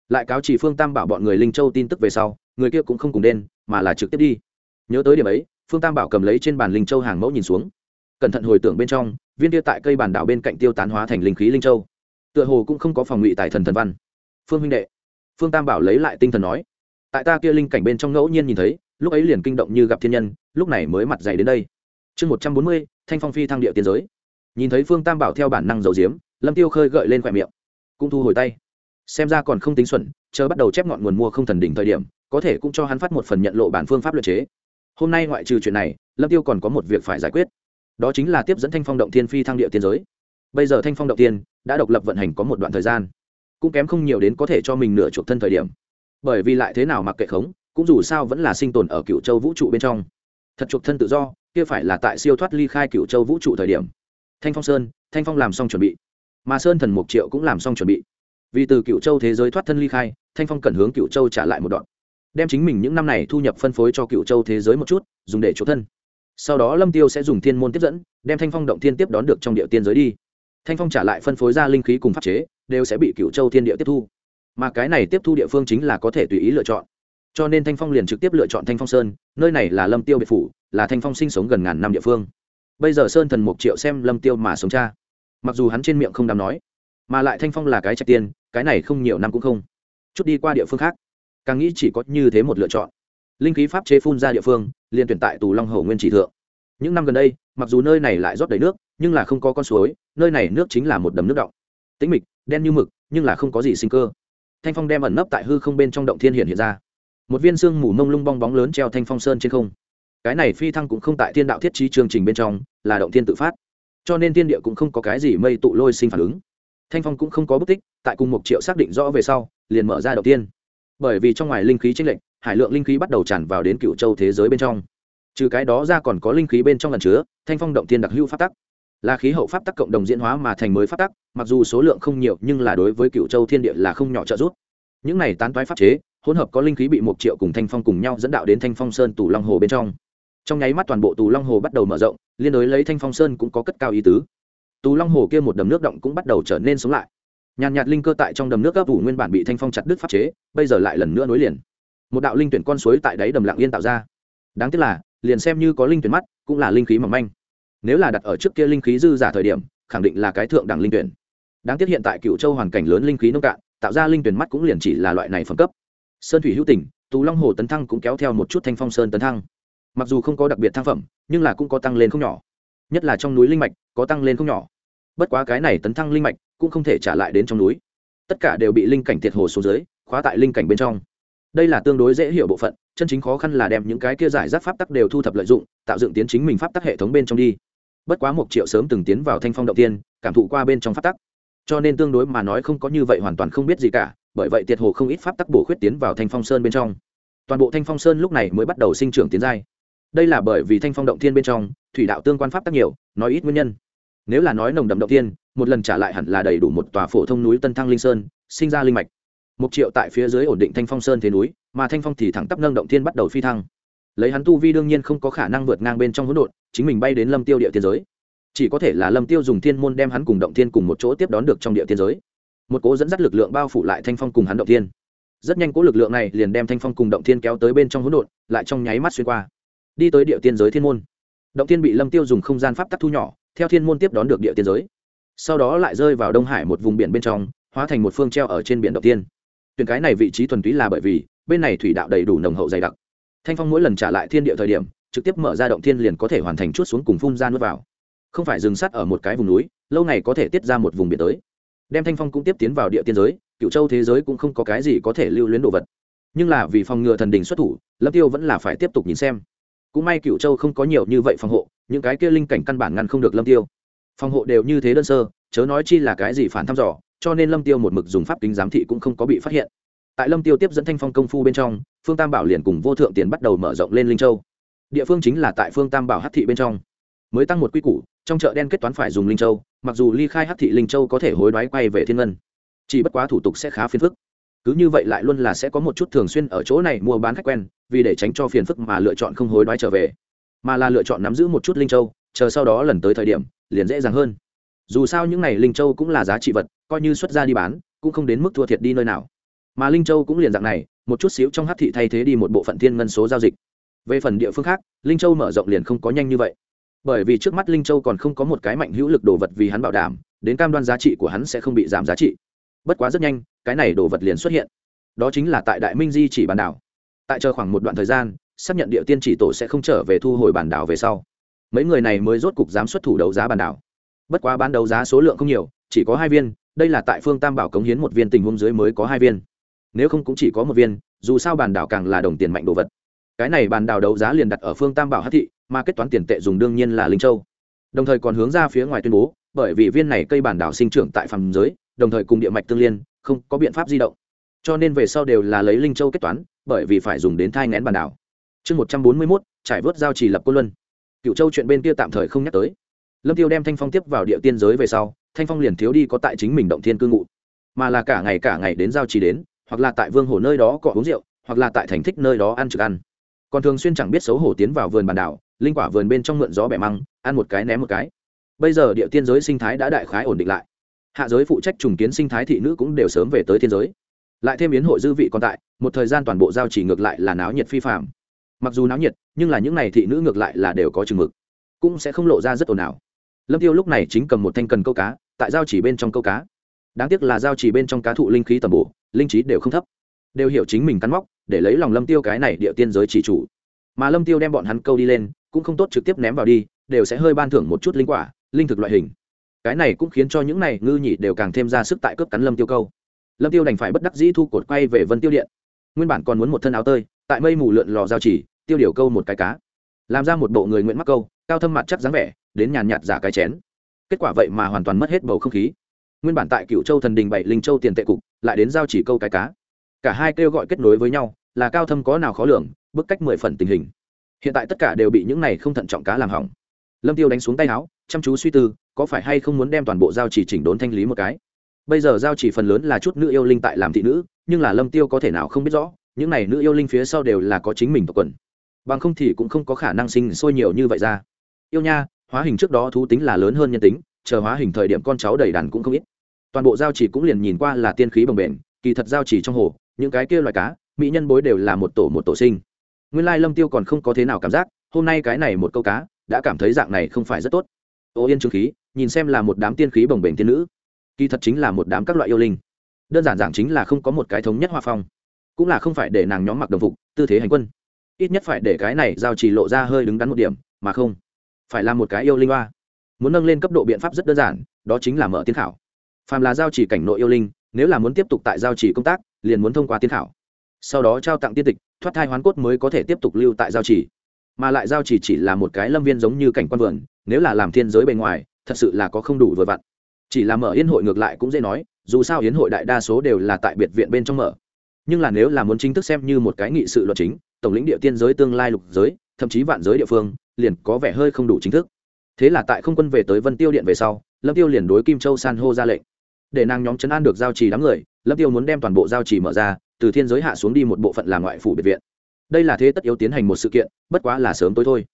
lại cáo chỉ phương tam bảo bọn người linh châu tin tức về sau, người kia cũng không cùng đen, mà là trực tiếp đi. Nhớ tới điểm ấy phương tam bảo cầm lấy trên bàn linh châu hàng mẫu nhìn xuống. Cẩn thận hồi tưởng bên trong, viên kia tại cây bàn đảo bên cạnh tiêu tán hóa thành linh khí linh châu. Tựa hồ cũng không có phòng ngụy tại thần thần văn. Phương huynh đệ, phương tam bảo lấy lại tinh thần nói. Tại ta kia linh cảnh bên trong ngẫu nhiên nhìn thấy, lúc ấy liền kinh động như gặp thiên nhân, lúc này mới mặt dày đến đây. Chương một trăm bốn mươi, thanh phong phi thăng địa tiến giới. Nhìn thấy phương tam bảo theo bản năng dầu diếm lâm tiêu khơi gợi lên khoe miệng. Cũng thu hồi tay. Xem ra còn không tính xuẩn, chờ bắt đầu chép ngọn nguồn mua không thần đỉnh thời điểm, có thể cũng cho hắn phát một phần nhận lộ bản phương pháp luật chế hôm nay ngoại trừ chuyện này, lâm tiêu còn có một việc phải giải quyết. Đó chính là tiếp dẫn thanh phong động thiên phi thăng địa tiên giới. Bây giờ thanh phong động tiên đã độc lập vận hành có một đoạn thời gian, cũng kém không nhiều đến có thể cho mình nửa chuộc thân thời điểm. Bởi vì lại thế nào mặc kệ khống, cũng dù sao vẫn là sinh tồn ở cựu châu vũ trụ bên trong. Thật chuộc thân tự do, kia phải là tại siêu thoát ly khai cựu châu vũ trụ thời điểm. Thanh phong sơn, thanh phong làm xong chuẩn bị. Mà sơn thần mục triệu cũng làm xong chuẩn bị. Vì từ cựu châu thế giới thoát thân ly khai, thanh phong cần hướng cựu châu trả lại một đoạn đem chính mình những năm này thu nhập phân phối cho cựu châu thế giới một chút, dùng để chỗ thân. Sau đó lâm tiêu sẽ dùng thiên môn tiếp dẫn, đem thanh phong động thiên tiếp đón được trong địa tiên giới đi. Thanh phong trả lại phân phối ra linh khí cùng pháp chế, đều sẽ bị cựu châu thiên địa tiếp thu. Mà cái này tiếp thu địa phương chính là có thể tùy ý lựa chọn. Cho nên thanh phong liền trực tiếp lựa chọn thanh phong sơn, nơi này là lâm tiêu biệt phủ, là thanh phong sinh sống gần ngàn năm địa phương. Bây giờ sơn thần một triệu xem lâm tiêu mà sống cha. Mặc dù hắn trên miệng không dám nói, mà lại thanh phong là cái trạch tiên, cái này không nhiều năm cũng không. Chút đi qua địa phương khác càng nghĩ chỉ có như thế một lựa chọn. Linh khí pháp chế phun ra địa phương, liền tuyển tại tù long hầu nguyên chỉ thượng. Những năm gần đây, mặc dù nơi này lại rót đầy nước, nhưng là không có con suối, nơi này nước chính là một đầm nước động tĩnh mịch, đen như mực, nhưng là không có gì sinh cơ. Thanh phong đem ẩn nấp tại hư không bên trong động thiên hiện hiện ra. Một viên xương mù mông lung bong bóng lớn treo thanh phong sơn trên không. Cái này phi thăng cũng không tại thiên đạo thiết trí chương trình bên trong, là động thiên tự phát. Cho nên thiên địa cũng không có cái gì mây tụ lôi sinh phản ứng. Thanh phong cũng không có bút tích, tại cùng một triệu xác định rõ về sau, liền mở ra đầu tiên bởi vì trong ngoài linh khí chênh lệch, hải lượng linh khí bắt đầu tràn vào đến cựu châu thế giới bên trong. Trừ cái đó ra còn có linh khí bên trong lần chứa thanh phong động thiên đặc hữu phát tắc. Là khí hậu pháp tắc cộng đồng diễn hóa mà thành mới pháp tắc, mặc dù số lượng không nhiều nhưng là đối với cựu châu thiên địa là không nhỏ trợ giúp. Những này tán toái pháp chế, hỗn hợp có linh khí bị một triệu cùng thanh phong cùng nhau dẫn đạo đến thanh phong sơn tù long hồ bên trong. Trong nháy mắt toàn bộ tù long hồ bắt đầu mở rộng, liên đối lấy thanh phong sơn cũng có cất cao ý tứ. Tù long hồ kia một đầm nước động cũng bắt đầu trở nên sống lại nhàn nhạt linh cơ tại trong đầm nước gấp ủ nguyên bản bị thanh phong chặt đứt pháp chế, bây giờ lại lần nữa nối liền. Một đạo linh tuyển con suối tại đáy đầm lặng yên tạo ra. Đáng tiếc là, liền xem như có linh tuyển mắt, cũng là linh khí mỏng manh. Nếu là đặt ở trước kia linh khí dư giả thời điểm, khẳng định là cái thượng đẳng linh tuyển. Đáng tiếc hiện tại cựu châu hoàn cảnh lớn linh khí nông cạn, tạo ra linh tuyển mắt cũng liền chỉ là loại này phẩm cấp. Sơn thủy hữu tỉnh tù long hồ tấn thăng cũng kéo theo một chút thanh phong sơn tấn thăng. Mặc dù không có đặc biệt thăng phẩm, nhưng là cũng có tăng lên không nhỏ. Nhất là trong núi linh mạch, có tăng lên không nhỏ. Bất quá cái này tấn thăng linh mạch cũng không thể trả lại đến trong núi. Tất cả đều bị linh cảnh tiệt hồ xuống dưới, khóa tại linh cảnh bên trong. Đây là tương đối dễ hiểu bộ phận, chân chính khó khăn là đem những cái kia giải rác pháp tắc đều thu thập lợi dụng, tạo dựng tiến chính mình pháp tắc hệ thống bên trong đi. Bất quá một triệu sớm từng tiến vào thanh phong động tiên, cảm thụ qua bên trong pháp tắc. Cho nên tương đối mà nói không có như vậy hoàn toàn không biết gì cả, bởi vậy tiệt hồ không ít pháp tắc bổ khuyết tiến vào thanh phong sơn bên trong. Toàn bộ thanh phong sơn lúc này mới bắt đầu sinh trưởng tiến giai. Đây là bởi vì thanh phong động thiên bên trong, thủy đạo tương quan pháp tắc nhiều, nói ít nguyên nhân. Nếu là nói nồng đậm động thiên một lần trả lại hẳn là đầy đủ một tòa phổ thông núi tân thăng linh sơn, sinh ra linh mạch. Một triệu tại phía dưới ổn định thanh phong sơn thế núi, mà thanh phong thì thẳng tắp nâng động thiên bắt đầu phi thăng. Lấy hắn tu vi đương nhiên không có khả năng vượt ngang bên trong hỗn độn, chính mình bay đến lâm tiêu địa tiên giới. Chỉ có thể là lâm tiêu dùng thiên môn đem hắn cùng động thiên cùng một chỗ tiếp đón được trong địa tiên giới. Một cố dẫn dắt lực lượng bao phủ lại thanh phong cùng hắn động thiên. Rất nhanh cố lực lượng này liền đem thanh phong cùng động thiên kéo tới bên trong hỗn độn, lại trong nháy mắt xuyên qua. Đi tới địa tiên giới thiên môn. Động thiên bị lâm tiêu dùng không gian pháp tắc thu nhỏ, theo thiên môn tiếp đón được địa tiên giới sau đó lại rơi vào đông hải một vùng biển bên trong, hóa thành một phương treo ở trên biển đầu tiên. Tuyển cái này vị trí thuần túy là bởi vì, bên này thủy đạo đầy đủ nồng hậu dày đặc. Thanh phong mỗi lần trả lại thiên địa thời điểm, trực tiếp mở ra động thiên liền có thể hoàn thành chút xuống cùng phun ra nước vào. Không phải dừng sắt ở một cái vùng núi, lâu này có thể tiết ra một vùng biển tới. Đem thanh phong cũng tiếp tiến vào địa tiên giới cựu châu thế giới cũng không có cái gì có thể lưu luyến đồ vật. Nhưng là vì phòng ngừa thần đình xuất thủ, lâm tiêu vẫn là phải tiếp tục nhìn xem. Cũng may cựu châu không có nhiều như vậy phòng hộ, những cái kia linh cảnh căn bản ngăn không được lâm tiêu phòng hộ đều như thế đơn sơ, chớ nói chi là cái gì phản thăm dò, cho nên lâm tiêu một mực dùng pháp kính giám thị cũng không có bị phát hiện. Tại lâm tiêu tiếp dẫn thanh phong công phu bên trong, phương tam bảo liền cùng vô thượng tiền bắt đầu mở rộng lên linh châu. Địa phương chính là tại phương tam bảo hát thị bên trong. Mới tăng một quy củ, trong chợ đen kết toán phải dùng linh châu, mặc dù ly khai hát thị linh châu có thể hối đoái quay về thiên ngân. Chỉ bất quá thủ tục sẽ khá phiền phức. Cứ như vậy lại luôn là sẽ có một chút thường xuyên ở chỗ này mua bán khách quen, vì để tránh cho phiền phức mà lựa chọn không hối đoái trở về. Mà là lựa chọn nắm giữ một chút linh châu, chờ sau đó lần tới thời điểm liền dễ dàng hơn. Dù sao những n à y linh châu cũng là giá trị vật, coi như xuất ra đi bán, cũng không đến mức thua thiệt đi nơi nào. Mà linh châu cũng liền dạng này, một chút xíu trong hát thị thay thế đi một bộ phận thiên ngân số giao dịch. Về phần địa phương khác, linh châu mở rộng liền không có nhanh như vậy. Bởi vì trước mắt linh châu còn không có một cái mạnh hữu lực đồ vật vì hắn bảo đảm, đến cam đoan giá trị của hắn sẽ không bị giảm giá trị. Bất quá rất nhanh, cái này đồ vật liền xuất hiện. Đó chính là tại đại minh di chỉ bản đảo. Tại chờ khoảng một đoạn thời gian, xác nhận địa tiên chỉ tổ sẽ không trở về thu hồi bản đảo về sau mấy người này mới rốt cục dám xuất thủ đấu giá bản đảo. Bất quá bán đấu giá số lượng không nhiều, chỉ có hai viên, đây là tại phương tam bảo cống hiến một viên tình huống dưới mới có hai viên. Nếu không cũng chỉ có một viên, dù sao bản đảo càng là đồng tiền mạnh đồ vật. Cái này bản đảo đấu giá liền đặt ở phương tam bảo hát thị, mà kết toán tiền tệ dùng đương nhiên là linh châu. Đồng thời còn hướng ra phía ngoài tuyên bố, bởi vì viên này cây bản đảo sinh trưởng tại phàm giới, đồng thời cùng địa mạch tương liên, không có biện pháp di động. Cho nên về sau đều là lấy linh châu kết toán, bởi vì phải dùng đến thai ngén bản đảo. Chương một trăm bốn mươi mốt, trải vớt giao trì lập quân luân cựu châu chuyện bên kia tạm thời không nhắc tới. Lâm tiêu đem thanh phong tiếp vào địa tiên giới về sau, thanh phong liền thiếu đi có tại chính mình động thiên cư ngụ. Mà là cả ngày cả ngày đến giao trì đến, hoặc là tại vương hồ nơi đó cọ uống rượu, hoặc là tại thành thích nơi đó ăn trực ăn. Còn thường xuyên chẳng biết xấu hổ tiến vào vườn bản đảo, linh quả vườn bên trong mượn gió bẻ măng, ăn một cái ném một cái. Bây giờ địa tiên giới sinh thái đã đại khái ổn định lại. Hạ giới phụ trách trùng kiến sinh thái thị nữ cũng đều sớm về tới thiên giới. Lại thêm biến hội dư vị còn tại, một thời gian toàn bộ giao chỉ ngược lại là náo nhiệt phi phạm mặc dù náo nhiệt, nhưng là những n à y thị nữ ngược lại là đều có chừng mực, cũng sẽ không lộ ra rất ồn ào. Lâm tiêu lúc này chính cầm một thanh cần câu cá, tại giao chỉ bên trong câu cá. Đáng tiếc là giao chỉ bên trong cá thụ linh khí tầm bổ, linh trí đều không thấp. Đều hiểu chính mình cắn móc, để lấy lòng lâm tiêu cái này địa tiên giới chỉ chủ. Mà lâm tiêu đem bọn hắn câu đi lên, cũng không tốt trực tiếp ném vào đi, đều sẽ hơi ban thưởng một chút linh quả, linh thực loại hình. Cái này cũng khiến cho những này ngư nhị đều càng thêm ra sức tại cướp cắn lâm tiêu câu. Lâm tiêu đành phải bất đắc dĩ thu cột quay về vân tiêu điện. Nguyên bản còn muốn một thân áo tơi tại mây mù lượn lò giao chỉ, tiêu điều câu một cái cá. Làm ra một bộ người nguyện mắc câu, cao thâm mặt chắc dáng vẻ, đến nhàn nhạt giả cái chén. Kết quả vậy mà hoàn toàn mất hết bầu không khí. Nguyên bản tại cựu châu thần đình bảy linh châu tiền tệ cục, lại đến giao chỉ câu cái cá. Cả hai kêu gọi kết nối với nhau, là cao thâm có nào khó lường, bức cách mười phần tình hình. Hiện tại tất cả đều bị những này không thận trọng cá làm hỏng. Lâm tiêu đánh xuống tay áo, chăm chú suy tư, có phải hay không muốn đem toàn bộ giao chỉ chỉnh đốn thanh lý một cái. Bây giờ giao chỉ phần lớn là chút nữ yêu linh tại làm thị nữ, nhưng là lâm tiêu có thể nào không biết rõ những này nữ yêu linh phía sau đều là có chính mình tộc quần. Bằng không thì cũng không có khả năng sinh sôi nhiều như vậy ra. Yêu nha, hóa hình trước đó thú tính là lớn hơn nhân tính, chờ hóa hình thời điểm con cháu đầy đàn cũng không ít. Toàn bộ giao chỉ cũng liền nhìn qua là tiên khí bồng bềnh, kỳ thật giao chỉ trong hồ, những cái kia loài cá, mỹ nhân bối đều là một tổ một tổ sinh. Nguyên lai lâm tiêu còn không có thế nào cảm giác, hôm nay cái này một câu cá, đã cảm thấy dạng này không phải rất tốt. Ô yên trương khí, nhìn xem là một đám tiên khí bồng bềnh tiên nữ. Kỳ thật chính là một đám các loại yêu linh. Đơn giản giảng chính là không có một cái thống nhất hoa phong cũng là không phải để nàng nhóm mặc đồng phục, tư thế hành quân. Ít nhất phải để cái này giao chỉ lộ ra hơi đứng đắn một điểm, mà không phải là một cái yêu linh hoa. Muốn nâng lên cấp độ biện pháp rất đơn giản, đó chính là mở tiến khảo. Phàm là giao chỉ cảnh nội yêu linh, nếu là muốn tiếp tục tại giao chỉ công tác, liền muốn thông qua tiến khảo. Sau đó trao tặng tiên tịch, thoát thai hoán cốt mới có thể tiếp tục lưu tại giao chỉ mà lại giao chỉ chỉ là một cái lâm viên giống như cảnh quan vườn, nếu là làm thiên giới bề ngoài, thật sự là có không đủ vừa vặn. Chỉ là mở yến hội ngược lại cũng dễ nói, dù sao yến hội đại đa số đều là tại biệt viện bên trong mở nhưng là nếu là muốn chính thức xem như một cái nghị sự luật chính, tổng lĩnh địa tiên giới, tương lai lục giới, thậm chí vạn giới địa phương, liền có vẻ hơi không đủ chính thức. Thế là tại không quân về tới vân tiêu điện về sau, lâm tiêu liền đối kim châu san hô ra lệnh. Để nàng nhóm chấn an được giao trì đám người, lâm tiêu muốn đem toàn bộ giao trì mở ra, từ thiên giới hạ xuống đi một bộ phận làm ngoại phủ biệt viện. Đây là thế tất yếu tiến hành một sự kiện, bất quá là sớm tối thôi.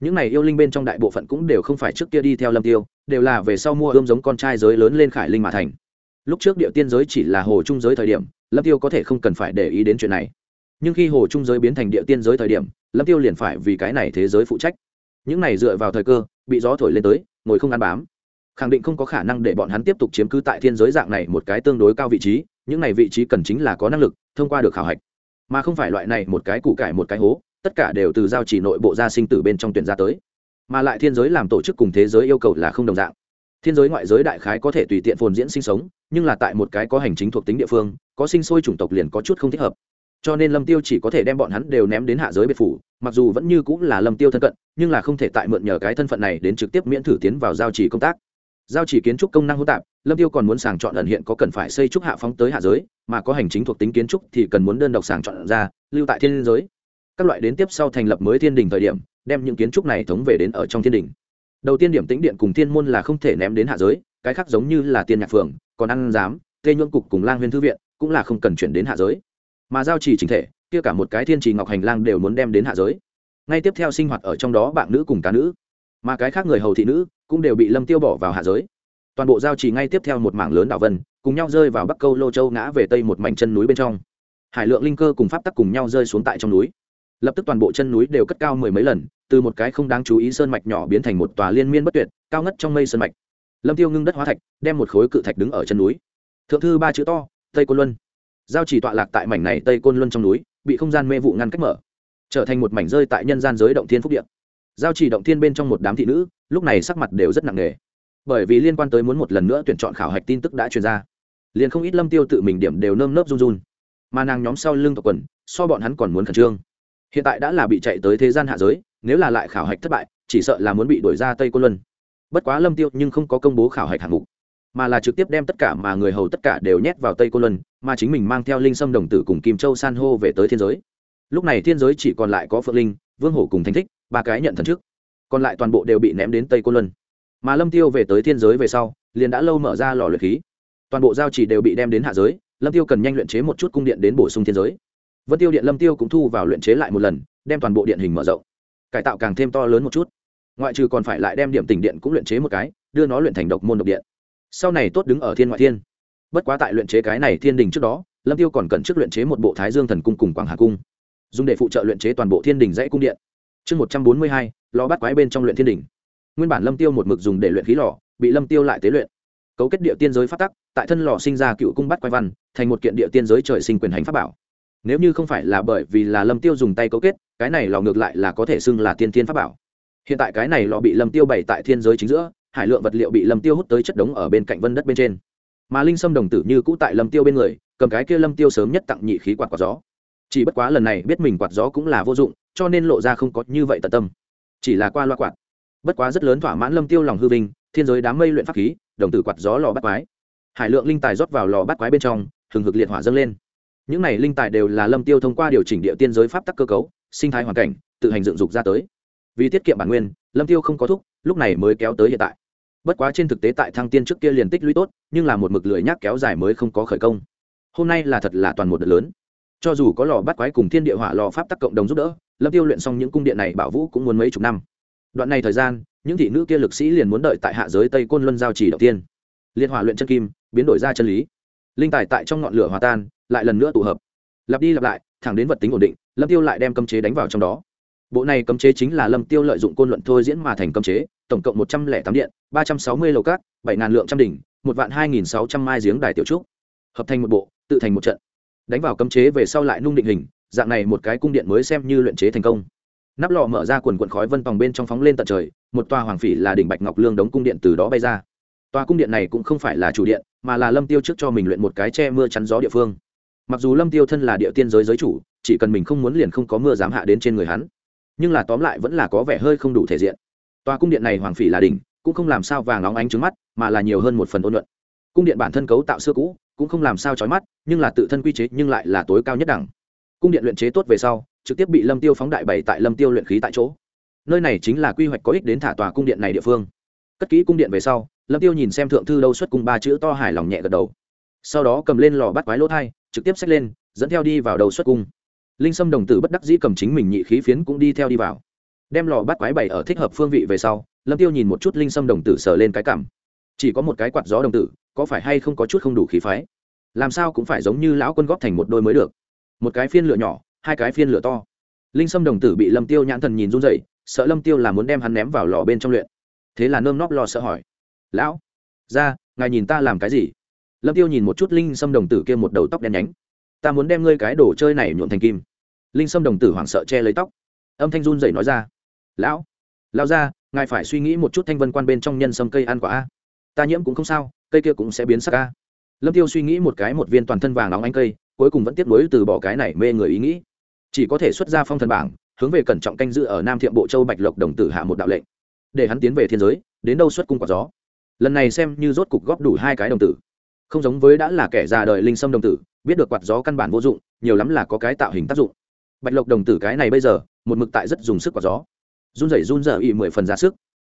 Những này yêu linh bên trong đại bộ phận cũng đều không phải trước kia đi theo lâm tiêu, đều là về sau mua ươm giống con trai giới lớn lên khải linh mà thành. Lúc trước địa tiên giới chỉ là hồ trung giới thời điểm lâm tiêu có thể không cần phải để ý đến chuyện này. Nhưng khi hồ trung giới biến thành địa tiên giới thời điểm, lâm tiêu liền phải vì cái này thế giới phụ trách. Những này dựa vào thời cơ, bị gió thổi lên tới, ngồi không ăn bám. Khẳng định không có khả năng để bọn hắn tiếp tục chiếm cứ tại thiên giới dạng này một cái tương đối cao vị trí, những này vị trí cần chính là có năng lực, thông qua được khảo hạch. Mà không phải loại này một cái củ cải một cái hố, tất cả đều từ giao chỉ nội bộ gia sinh tử bên trong tuyển ra tới. Mà lại thiên giới làm tổ chức cùng thế giới yêu cầu là không đồng dạng thiên giới ngoại giới đại khái có thể tùy tiện phồn diễn sinh sống, nhưng là tại một cái có hành chính thuộc tính địa phương, có sinh sôi chủng tộc liền có chút không thích hợp. Cho nên lâm tiêu chỉ có thể đem bọn hắn đều ném đến hạ giới biệt phủ, mặc dù vẫn như cũng là lâm tiêu thân cận, nhưng là không thể tại mượn nhờ cái thân phận này đến trực tiếp miễn thử tiến vào giao chỉ công tác. Giao chỉ kiến trúc công năng hỗn tạp, lâm tiêu còn muốn sàng chọn ẩn hiện có cần phải xây trúc hạ phóng tới hạ giới, mà có hành chính thuộc tính kiến trúc thì cần muốn đơn độc sàng chọn ra, lưu tại thiên giới. Các loại đến tiếp sau thành lập mới thiên đình thời điểm, đem những kiến trúc này thống về đến ở trong thiên đình đầu tiên điểm tĩnh điện cùng thiên môn là không thể ném đến hạ giới, cái khác giống như là tiên nhạc phường, còn ăn giám, tê nhuận cục cùng lang huyên thư viện, cũng là không cần chuyển đến hạ giới. Mà giao chỉ chính thể, kia cả một cái thiên trì ngọc hành lang đều muốn đem đến hạ giới. Ngay tiếp theo sinh hoạt ở trong đó bạn nữ cùng cá nữ. Mà cái khác người hầu thị nữ cũng đều bị lâm tiêu bỏ vào hạ giới. Toàn bộ giao trì ngay tiếp theo một mảng lớn đảo vân, cùng nhau rơi vào bắc câu lô châu ngã về tây một mảnh chân núi bên trong. Hải lượng linh cơ cùng pháp tắc cùng nhau rơi xuống tại trong núi lập tức toàn bộ chân núi đều cất cao mười mấy lần, từ một cái không đáng chú ý sơn mạch nhỏ biến thành một tòa liên miên bất tuyệt, cao ngất trong mây sơn mạch. Lâm tiêu ngưng đất hóa thạch, đem một khối cự thạch đứng ở chân núi. Thượng thư ba chữ to, tây côn luân. Giao chỉ tọa lạc tại mảnh này tây côn luân trong núi, bị không gian mê vụ ngăn cách mở, trở thành một mảnh rơi tại nhân gian giới động thiên phúc điện giao chỉ động thiên bên trong một đám thị nữ, lúc này sắc mặt đều rất nặng nề. Bởi vì liên quan tới muốn một lần nữa tuyển chọn khảo hạch tin tức đã truyền ra, liền không ít lâm tiêu tự mình điểm đều nơm nớp run run. Mà nàng nhóm sau lưng tộc quần, so bọn hắn còn muốn khẩn trương hiện tại đã là bị chạy tới thế gian hạ giới, nếu là lại khảo hạch thất bại, chỉ sợ là muốn bị đuổi ra tây côn luân. Bất quá lâm tiêu nhưng không có công bố khảo hạch hạng mục, mà là trực tiếp đem tất cả mà người hầu tất cả đều nhét vào tây côn luân, mà chính mình mang theo linh sâm đồng tử cùng kim châu san hô về tới thiên giới. Lúc này thiên giới chỉ còn lại có phượng linh, vương hổ cùng Thánh thích, ba cái nhận thần trước. Còn lại toàn bộ đều bị ném đến tây côn luân. Mà lâm tiêu về tới thiên giới về sau, liền đã lâu mở ra lò luyện khí. Toàn bộ giao chỉ đều bị đem đến hạ giới, lâm tiêu cần nhanh luyện chế một chút cung điện đến bổ sung thiên giới vân tiêu điện lâm tiêu cũng thu vào luyện chế lại một lần, đem toàn bộ điện hình mở rộng. Cải tạo càng thêm to lớn một chút. Ngoại trừ còn phải lại đem điểm tỉnh điện cũng luyện chế một cái, đưa nó luyện thành độc môn độc điện. Sau này tốt đứng ở thiên ngoại thiên. Bất quá tại luyện chế cái này thiên đình trước đó, lâm tiêu còn cần trước luyện chế một bộ thái dương thần cung cùng quảng hà cung. Dùng để phụ trợ luyện chế toàn bộ thiên đình dãy cung điện. Chương một trăm bốn mươi hai, lò bắt quái bên trong luyện thiên đình. Nguyên bản lâm tiêu một mực dùng để luyện khí lò, bị lâm tiêu lại tế luyện. Cấu kết địa tiên giới phát tắc, tại thân lò sinh ra cựu cung bắt quái văn, thành một kiện địa tiên giới trời sinh quyền hành pháp bảo nếu như không phải là bởi vì là lâm tiêu dùng tay cấu kết, cái này lò ngược lại là có thể xưng là tiên Thiên pháp bảo. Hiện tại cái này lò bị lâm tiêu bày tại thiên giới chính giữa, hải lượng vật liệu bị lâm tiêu hút tới chất đống ở bên cạnh vân đất bên trên. Mà linh sâm đồng tử như cũ tại lâm tiêu bên người, cầm cái kia lâm tiêu sớm nhất tặng nhị khí quạt quạt gió. Chỉ bất quá lần này biết mình quạt gió cũng là vô dụng, cho nên lộ ra không có như vậy tận tâm. Chỉ là qua loa quạt. Bất quá rất lớn thỏa mãn lâm tiêu lòng hư vinh, thiên giới đám mây luyện pháp khí, đồng tử quạt gió lò bắt quái. Hải lượng linh tài rót vào lò bắt quái bên trong, hừng hực liệt hỏa dâng lên những này linh tài đều là lâm tiêu thông qua điều chỉnh địa tiên giới pháp tắc cơ cấu, sinh thái hoàn cảnh, tự hành dựng dục ra tới. Vì tiết kiệm bản nguyên, lâm tiêu không có thúc, lúc này mới kéo tới hiện tại. Bất quá trên thực tế tại thăng tiên trước kia liền tích lũy tốt, nhưng là một mực lười nhác kéo dài mới không có khởi công. Hôm nay là thật là toàn một đợt lớn. Cho dù có lò bắt quái cùng thiên địa hỏa lò pháp tắc cộng đồng giúp đỡ, lâm tiêu luyện xong những cung điện này bảo vũ cũng muốn mấy chục năm. Đoạn này thời gian, những thị nữ kia lực sĩ liền muốn đợi tại hạ giới tây côn luân giao chỉ đầu tiên. Liên hỏa luyện chân kim, biến đổi ra chân lý linh tài tại trong ngọn lửa hòa tan, lại lần nữa tụ hợp. Lặp đi lặp lại, thẳng đến vật tính ổn định, lâm tiêu lại đem cấm chế đánh vào trong đó. Bộ này cấm chế chính là lâm tiêu lợi dụng côn luận thôi diễn mà thành cấm chế, tổng cộng một trăm lẻ tám điện, ba trăm sáu mươi lầu cát, bảy ngàn lượng trăm đỉnh, một vạn hai nghìn sáu trăm mai giếng đài tiểu trúc. Hợp thành một bộ, tự thành một trận. Đánh vào cấm chế về sau lại nung định hình, dạng này một cái cung điện mới xem như luyện chế thành công. Nắp lọ mở ra quần quần khói vân vòng bên trong phóng lên tận trời, một tòa hoàng phỉ là đỉnh bạch ngọc lương đống cung điện từ đó bay ra tòa cung điện này cũng không phải là chủ điện, mà là lâm tiêu trước cho mình luyện một cái che mưa chắn gió địa phương. Mặc dù lâm tiêu thân là địa tiên giới giới chủ, chỉ cần mình không muốn liền không có mưa dám hạ đến trên người hắn. Nhưng là tóm lại vẫn là có vẻ hơi không đủ thể diện. Tòa cung điện này hoàng phỉ là đỉnh, cũng không làm sao vàng óng ánh trứng mắt, mà là nhiều hơn một phần ôn luận cung điện bản thân cấu tạo xưa cũ, cũng không làm sao chói mắt, nhưng là tự thân quy chế nhưng lại là tối cao nhất đẳng. Cung điện luyện chế tốt về sau, trực tiếp bị lâm tiêu phóng đại bày tại lâm tiêu luyện khí tại chỗ. Nơi này chính là quy hoạch có ích đến thả tòa cung điện này địa phương. Cất kỹ cung điện về sau lâm tiêu nhìn xem thượng thư đâu xuất cung ba chữ to hài lòng nhẹ gật đầu. Sau đó cầm lên lò bắt quái lỗ thai, trực tiếp xách lên, dẫn theo đi vào đầu xuất cung. Linh sâm đồng tử bất đắc dĩ cầm chính mình nhị khí phiến cũng đi theo đi vào. Đem lò bắt quái bày ở thích hợp phương vị về sau, lâm tiêu nhìn một chút linh sâm đồng tử sờ lên cái cảm. Chỉ có một cái quạt gió đồng tử, có phải hay không có chút không đủ khí phái? Làm sao cũng phải giống như lão quân góp thành một đôi mới được. Một cái phiên lửa nhỏ, hai cái phiên lửa to. Linh sâm đồng tử bị lâm tiêu nhãn thần nhìn run dậy sợ lâm tiêu là muốn đem hắn ném vào lò bên trong luyện. Thế là nơm nóp lo sợ hỏi lão, ra, ngài nhìn ta làm cái gì? Lâm tiêu nhìn một chút linh sâm đồng tử kia một đầu tóc đen nhánh. Ta muốn đem ngươi cái đồ chơi này nhuộm thành kim. Linh sâm đồng tử hoảng sợ che lấy tóc. Âm thanh run dậy nói ra. Lão lão ra, ngài phải suy nghĩ một chút thanh vân quan bên trong nhân sâm cây ăn quả a. Ta nhiễm cũng không sao, cây kia cũng sẽ biến sắc a. Lâm tiêu suy nghĩ một cái một viên toàn thân vàng nóng ánh cây, cuối cùng vẫn tiếp nối từ bỏ cái này mê người ý nghĩ. Chỉ có thể xuất ra phong thần bảng, hướng về cẩn trọng canh dự ở nam thiệm bộ châu bạch lộc đồng tử hạ một đạo lệnh. Để hắn tiến về thiên giới, đến đâu xuất cung quả gió lần này xem như rốt cục góp đủ hai cái đồng tử. Không giống với đã là kẻ già đời linh sâm đồng tử, biết được quạt gió căn bản vô dụng, nhiều lắm là có cái tạo hình tác dụng. Bạch lộc đồng tử cái này bây giờ, một mực tại rất dùng sức quạt gió. Run rẩy run rẩy ị mười phần ra sức.